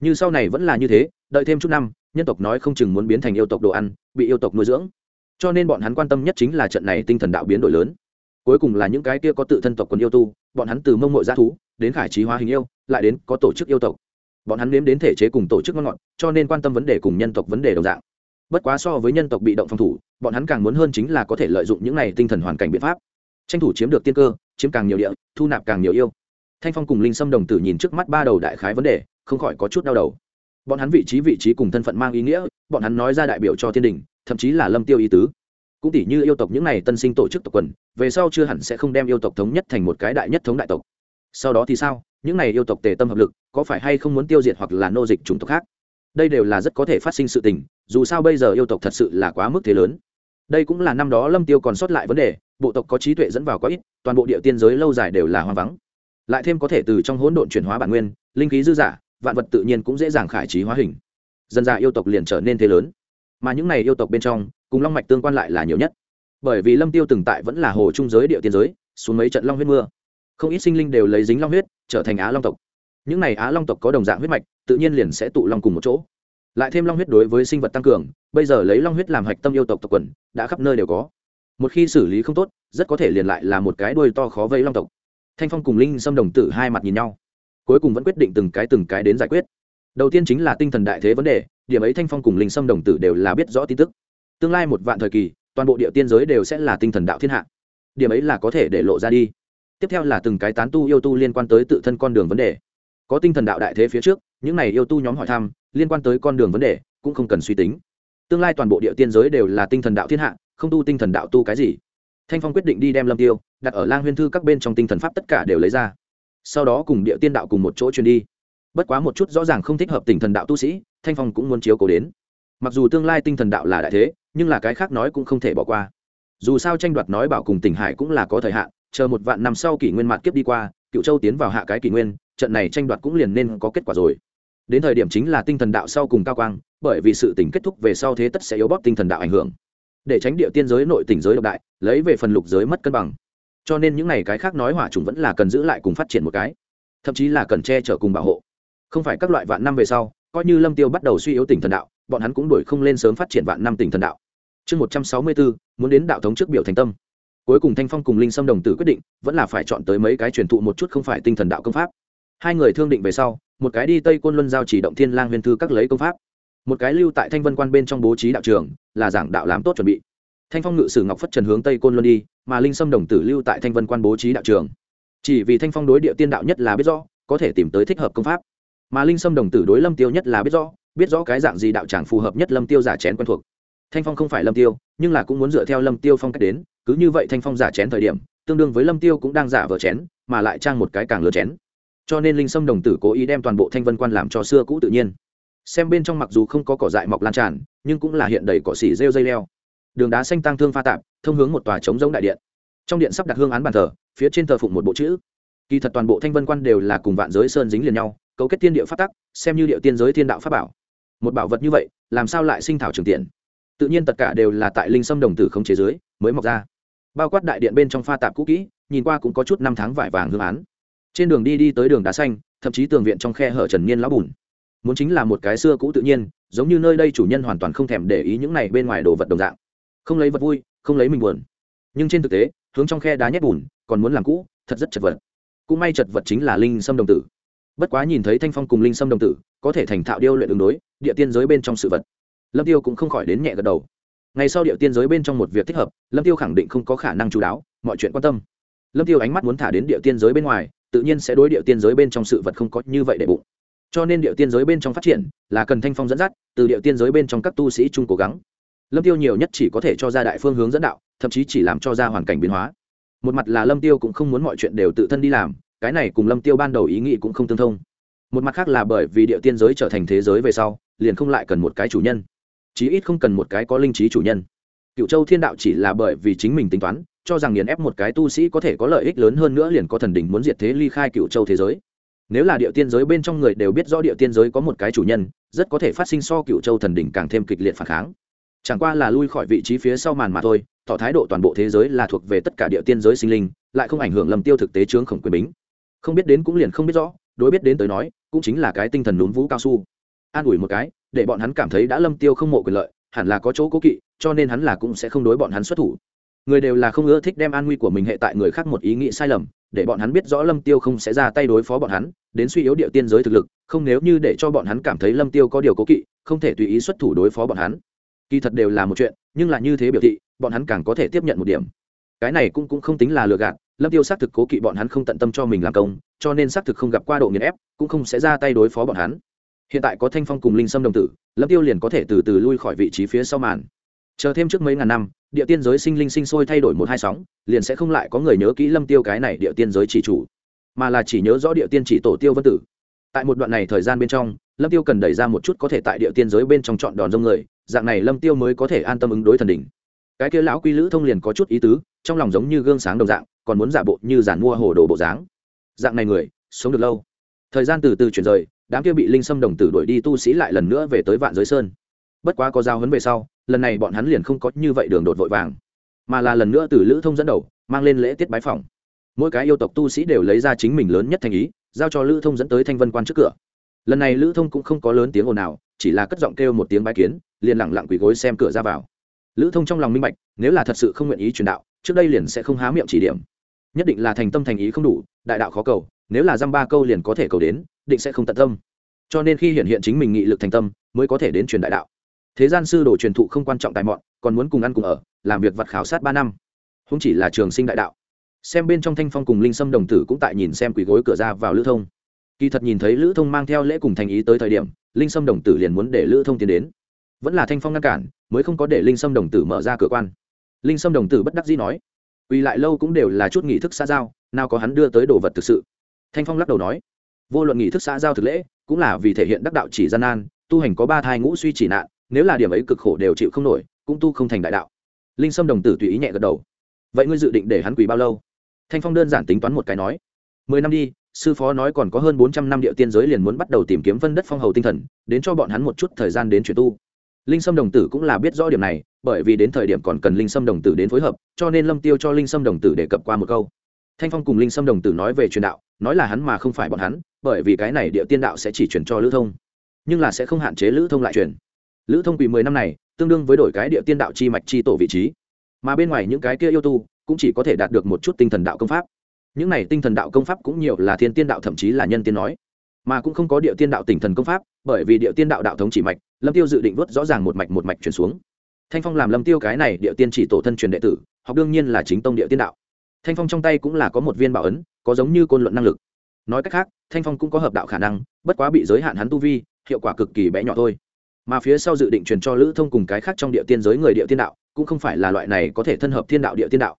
như sau này vẫn là như thế, đợi thêm chút năm, nhân tộc nói không chừng muốn biến thành yêu tộc đồ ăn, bị yêu tộc nuôi dưỡng. Cho nên bọn hắn quan tâm nhất chính là trận này tinh thần đạo biến đổi lớn. Cuối cùng là những cái kia có tự thân tộc quần yêu tu, bọn hắn từ mông mội g thú, đến khải trí hóa hình yêu, lại đến có tổ chức yêu tộc. Bọn hắn nếm đến thể chế cùng tổ chức ngon ngọt, cho nên quan tâm vấn đề cùng nhân tộc vấn đề đồng dạng. Bất quá so với nhân tộc bị động phòng thủ, bọn hắn càng muốn hơn chính là có thể lợi dụng những này tinh thần hoàn cảnh biện pháp. Tranh thủ chiếm được tiên cơ, chiếm càng nhiều địa, thu nạp càng nhiều yêu. Thanh phong cùng linh sâm đồng tử nhìn trước mắt ba đầu đại khái vấn đề không khỏi có chút đau đầu. Bọn hắn vị trí vị trí cùng thân phận mang ý nghĩa, bọn hắn nói ra đại biểu cho thiên đình, thậm chí là lâm tiêu ý tứ. Cũng tỷ như yêu tộc những này tân sinh tổ chức tộc quần, về sau chưa hẳn sẽ không đem yêu tộc thống nhất thành một cái đại nhất thống đại tộc. Sau đó thì sao? Những này yêu tộc tề tâm hợp lực, có phải hay không muốn tiêu diệt hoặc là nô dịch chủng tộc khác? Đây đều là rất có thể phát sinh sự tình, dù sao bây giờ yêu tộc thật sự là quá mức thế lớn. Đây cũng là năm đó lâm tiêu còn sót lại vấn đề, bộ tộc có trí tuệ dẫn vào quá ít, toàn bộ địa tiên giới lâu dài đều là hoang vắng. Lại thêm có thể từ trong hỗn độn chuyển hóa bản nguyên, linh khí dư giả vạn vật tự nhiên cũng dễ dàng khải trí hóa hình. Dân già yêu tộc liền trở nên thế lớn. Mà những này yêu tộc bên trong, cùng long mạch tương quan lại là nhiều nhất. Bởi vì lâm tiêu từng tại vẫn là hồ trung giới địa tiên giới, xuống mấy trận long huyết mưa. Không ít sinh linh đều lấy dính long huyết, trở thành á long tộc. Những này á long tộc có đồng dạng huyết mạch, tự nhiên liền sẽ tụ long cùng một chỗ. Lại thêm long huyết đối với sinh vật tăng cường, bây giờ lấy long huyết làm hạch tâm yêu tộc tộc quần, đã khắp nơi đều có. Một khi xử lý không tốt, rất có thể liền lại là một cái đuôi to khó vây long tộc. Thanh phong cùng linh xâm đồng tử hai mặt nhìn nhau cuối cùng vẫn quyết định từng cái từng cái đến giải quyết. Đầu tiên chính là tinh thần đại thế vấn đề, điểm ấy thanh phong cùng linh sâm đồng tử đều là biết rõ tin tức. Tương lai một vạn thời kỳ, toàn bộ địa tiên giới đều sẽ là tinh thần đạo thiên hạ. Điểm ấy là có thể để lộ ra đi. Tiếp theo là từng cái tán tu yêu tu liên quan tới tự thân con đường vấn đề. Có tinh thần đạo đại thế phía trước, những này yêu tu nhóm hỏi thăm, liên quan tới con đường vấn đề, cũng không cần suy tính. Tương lai toàn bộ địa tiên giới đều là tinh thần đạo thiên hạ, không tu tinh thần đạo tu cái gì. Thanh phong quyết định đi đem lâm tiêu đặt ở lang huyên thư các bên trong tinh thần pháp tất cả đều lấy ra sau đó cùng địa tiên đạo cùng một chỗ truyền đi. Bất quá một chút rõ ràng không thích hợp tinh thần đạo tu sĩ, thanh phong cũng muốn chiếu cố đến. Mặc dù tương lai tinh thần đạo là đại thế, nhưng là cái khác nói cũng không thể bỏ qua. Dù sao tranh đoạt nói bảo cùng tỉnh hải cũng là có thời hạn, chờ một vạn năm sau kỷ nguyên mạt kiếp đi qua, cựu châu tiến vào hạ cái kỷ nguyên, trận này tranh đoạt cũng liền nên có kết quả rồi. Đến thời điểm chính là tinh thần đạo sau cùng cao quang, bởi vì sự tỉnh kết thúc về sau thế tất sẽ yếu bóp tinh thần đạo ảnh hưởng. Để tránh địa tiên giới nội tỉnh giới độc đại, lấy về phần lục giới mất cân bằng cho nên những n à y cái khác nói hỏa trùng vẫn là cần giữ lại cùng phát triển một cái, thậm chí là cần che chở cùng bảo hộ. Không phải các loại vạn năm về sau, coi như lâm tiêu bắt đầu suy yếu tỉnh thần đạo, bọn hắn cũng đuổi không lên sớm phát triển vạn năm tỉnh thần đạo. Chương một trăm sáu mươi bốn, muốn đến đạo thống trước biểu thành tâm. Cuối cùng thanh phong cùng linh sâm đồng tử quyết định, vẫn là phải chọn tới mấy cái truyền thụ một chút không phải tinh thần đạo công pháp. Hai người thương định về sau, một cái đi tây côn luân giao chỉ động thiên lang huyền thư các lấy công pháp. Một cái lưu tại thanh vân quan bên trong bố trí đạo trường, là giảng đạo làm tốt chuẩn bị thanh phong ngự sử ngọc phất trần hướng tây côn luân đi, mà linh sâm đồng tử lưu tại thanh vân quan bố trí đạo trường. Chỉ vì thanh phong đối địa tiên đạo nhất là biết rõ, có thể tìm tới thích hợp công pháp. Mà linh sâm đồng tử đối lâm tiêu nhất là biết rõ biết rõ cái dạng gì đạo tràng phù hợp nhất lâm tiêu giả chén quen thuộc. Thanh phong không phải lâm tiêu, nhưng là cũng muốn dựa theo lâm tiêu phong cách đến, cứ như vậy thanh phong giả chén thời điểm, tương đương với lâm tiêu cũng đang giả vờ chén, mà lại trang một cái càng lừa chén. Cho nên linh sâm đồng tử cố ý đem toàn bộ thanh vân quan làm cho xưa cũ tự nhiên. Xem bên trong mặc dù không có cỏ dại mọc lan tràn, nhưng cũng là hiện đầy cỏ xỉ rêu dây leo đường đá xanh tăng thương pha tạp, thông hướng một tòa trống giống đại điện. Trong điện sắp đặt hương án bàn thờ, phía trên thờ phụng một bộ chữ. Kỳ thật toàn bộ thanh vân quan đều là cùng vạn giới sơn dính liền nhau, cấu kết tiên địa phát tắc, xem như địa tiên giới thiên đạo pháp bảo. Một bảo vật như vậy, làm sao lại sinh thảo trường tiền tự nhiên tất cả đều là tại linh sâm đồng tử không chế dưới, mới mọc ra. Bao quát đại điện bên trong pha tạp cũ kỹ, nhìn qua cũng có chút năm tháng vải vàng hương án. Trên đường đi đi tới đường đá xanh, thậm chí tường viện trong khe hở trần niên lão bùn. Muốn chính là một cái xưa cũ tự nhiên, giống như nơi đây chủ nhân hoàn toàn không thèm để ý những này bên ngoài đồ vật đồng dạng không lấy vật vui, không lấy mình buồn. Nhưng trên thực tế, hướng trong khe đá nhét bùn, còn muốn làm cũ, thật rất chật vật. Cũng may chật vật chính là linh sâm đồng tử. Bất quá nhìn thấy thanh phong cùng linh sâm đồng tử, có thể thành thạo điêu luyện ứng đối, địa tiên giới bên trong sự vật. Lâm tiêu cũng không khỏi đến nhẹ gật đầu. Ngày sau địa tiên giới bên trong một việc thích hợp, lâm tiêu khẳng định không có khả năng chú đáo, mọi chuyện quan tâm. Lâm tiêu ánh mắt muốn thả đến địa tiên giới bên ngoài, tự nhiên sẽ đối địa tiên giới bên trong sự vật không có như vậy để bụng. Cho nên địa tiên giới bên trong phát triển là cần thanh phong dẫn dắt, từ địa tiên giới bên trong các tu sĩ chung cố gắng lâm tiêu nhiều nhất chỉ có thể cho ra đại phương hướng dẫn đạo, thậm chí chỉ làm cho ra hoàn cảnh biến hóa. Một mặt là lâm tiêu cũng không muốn mọi chuyện đều tự thân đi làm, cái này cùng lâm tiêu ban đầu ý nghĩ cũng không tương thông. Một mặt khác là bởi vì địa tiên giới trở thành thế giới về sau, liền không lại cần một cái chủ nhân. Chí ít không cần một cái có linh trí chủ nhân. Cựu châu thiên đạo chỉ là bởi vì chính mình tính toán, cho rằng nghiền ép một cái tu sĩ có thể có lợi ích lớn hơn nữa liền có thần đỉnh muốn diệt thế ly khai cựu châu thế giới. Nếu là địa tiên giới bên trong người đều biết rõ địa tiên giới có một cái chủ nhân, rất có thể phát sinh so cựu châu thần đỉnh càng thêm kịch liệt phản kháng chẳng qua là lui khỏi vị trí phía sau màn mà thôi, tỏ thái độ toàn bộ thế giới là thuộc về tất cả địa tiên giới sinh linh, lại không ảnh hưởng lầm tiêu thực tế chướng khổng quyền bính. Không biết đến cũng liền không biết rõ, đối biết đến tới nói, cũng chính là cái tinh thần núm vũ cao su. An ủi một cái, để bọn hắn cảm thấy đã lâm tiêu không mộ quyền lợi, hẳn là có chỗ cố kỵ, cho nên hắn là cũng sẽ không đối bọn hắn xuất thủ. Người đều là không ưa thích đem an nguy của mình hệ tại người khác một ý nghĩ sai lầm, để bọn hắn biết rõ lâm tiêu không sẽ ra tay đối phó bọn hắn, đến suy yếu địa tiên giới thực lực, không nếu như để cho bọn hắn cảm thấy lâm tiêu có điều cố kỵ, không thể tùy ý xuất thủ đối phó bọn hắn kỳ thật đều là một chuyện, nhưng là như thế biểu thị, bọn hắn càng có thể tiếp nhận một điểm. Cái này cũng cũng không tính là lừa gạt, lâm tiêu xác thực cố kỵ bọn hắn không tận tâm cho mình làm công, cho nên xác thực không gặp qua độ nghiền ép, cũng không sẽ ra tay đối phó bọn hắn. Hiện tại có thanh phong cùng linh sâm đồng tử, lâm tiêu liền có thể từ từ lui khỏi vị trí phía sau màn. Chờ thêm trước mấy ngàn năm, địa tiên giới sinh linh sinh sôi thay đổi một hai sóng, liền sẽ không lại có người nhớ kỹ lâm tiêu cái này địa tiên giới chỉ chủ, mà là chỉ nhớ rõ địa tiên chỉ tổ tiêu vân tử. Tại một đoạn này thời gian bên trong, lâm tiêu cần đẩy ra một chút có thể tại địa tiên giới bên trong chọn đòn rông người dạng này lâm tiêu mới có thể an tâm ứng đối thần đỉnh. Cái kia lão quy lữ thông liền có chút ý tứ, trong lòng giống như gương sáng đồng dạng, còn muốn giả bộ như giàn mua hồ đồ bộ dáng. Dạng này người, sống được lâu. Thời gian từ từ chuyển rời, đám kia bị linh sâm đồng tử đuổi đi tu sĩ lại lần nữa về tới vạn giới sơn. Bất quá có giao hấn về sau, lần này bọn hắn liền không có như vậy đường đột vội vàng, mà là lần nữa từ lữ thông dẫn đầu, mang lên lễ tiết bái phòng mỗi cái yêu tộc tu sĩ đều lấy ra chính mình lớn nhất thành ý, giao cho lữ thông dẫn tới thanh vân quan trước cửa. Lần này lữ thông cũng không có lớn tiếng ồn nào chỉ là cất giọng kêu một tiếng bái kiến, liền lẳng lặng quỳ gối xem cửa ra vào. Lữ thông trong lòng minh bạch, nếu là thật sự không nguyện ý truyền đạo, trước đây liền sẽ không há miệng chỉ điểm. Nhất định là thành tâm thành ý không đủ, đại đạo khó cầu, nếu là dăm ba câu liền có thể cầu đến, định sẽ không tận tâm. Cho nên khi hiện hiện chính mình nghị lực thành tâm, mới có thể đến truyền đại đạo. Thế gian sư đồ truyền thụ không quan trọng tài mọn, còn muốn cùng ăn cùng ở, làm việc vật khảo sát ba năm. Không chỉ là trường sinh đại đạo. Xem bên trong thanh phong cùng linh sâm đồng tử cũng tại nhìn xem quỷ gối cửa ra vào lữ thông. Kỳ thật nhìn thấy lữ thông mang theo lễ cùng thành ý tới thời điểm linh sâm đồng tử liền muốn để lữ thông tiến đến. Vẫn là thanh phong ngăn cản, mới không có để linh sâm đồng tử mở ra cửa quan. Linh sâm đồng tử bất đắc dĩ nói uy lại lâu cũng đều là chút nghị thức xã giao, nào có hắn đưa tới đồ vật thực sự. Thanh phong lắc đầu nói, vô luận nghị thức xã giao thực lễ, cũng là vì thể hiện đắc đạo chỉ gian nan, tu hành có ba thai ngũ suy chỉ nạn, nếu là điểm ấy cực khổ đều chịu không nổi, cũng tu không thành đại đạo. Linh sâm đồng tử tùy ý nhẹ gật đầu. Vậy ngươi dự định để hắn quỳ bao lâu? Thanh phong đơn giản tính toán một cái nói, mười năm đi sư phó nói còn có hơn bốn trăm năm địa tiên giới liền muốn bắt đầu tìm kiếm phân đất phong hầu tinh thần, đến cho bọn hắn một chút thời gian đến chuyển tu. Linh sâm đồng tử cũng là biết rõ điểm này, bởi vì đến thời điểm còn cần linh sâm đồng tử đến phối hợp, cho nên lâm tiêu cho linh sâm đồng tử đề cập qua một câu. Thanh phong cùng linh sâm đồng tử nói về truyền đạo, nói là hắn mà không phải bọn hắn, bởi vì cái này địa tiên đạo sẽ chỉ chuyển cho lữ thông, nhưng là sẽ không hạn chế lữ thông lại truyền lữ thông vì mười năm này, tương đương với đổi cái địa tiên đạo chi mạch chi tổ vị trí. Mà bên ngoài những cái kia yêu tu, cũng chỉ có thể đạt được một chút tinh thần đạo công pháp những này tinh thần đạo công pháp cũng nhiều là thiên tiên đạo, thậm chí là nhân tiên nói. Mà cũng không có địa tiên đạo tỉnh thần công pháp, bởi vì địa tiên đạo đạo thống chỉ mạch, lâm tiêu dự định vớt rõ ràng một mạch một mạch chuyển xuống. Thanh phong làm lâm tiêu cái này địa tiên chỉ tổ thân truyền đệ tử, học đương nhiên là chính tông địa tiên đạo. Thanh phong trong tay cũng là có một viên bảo ấn, có giống như côn luận năng lực. Nói cách khác, thanh phong cũng có hợp đạo khả năng, bất quá bị giới hạn hắn tu vi, hiệu quả cực kỳ bé nhỏ thôi. Mà phía sau dự định truyền cho lữ thông cùng cái khác trong địa tiên giới người địa tiên đạo, cũng không phải là loại này có thể thân hợp thiên đạo địa tiên đạo.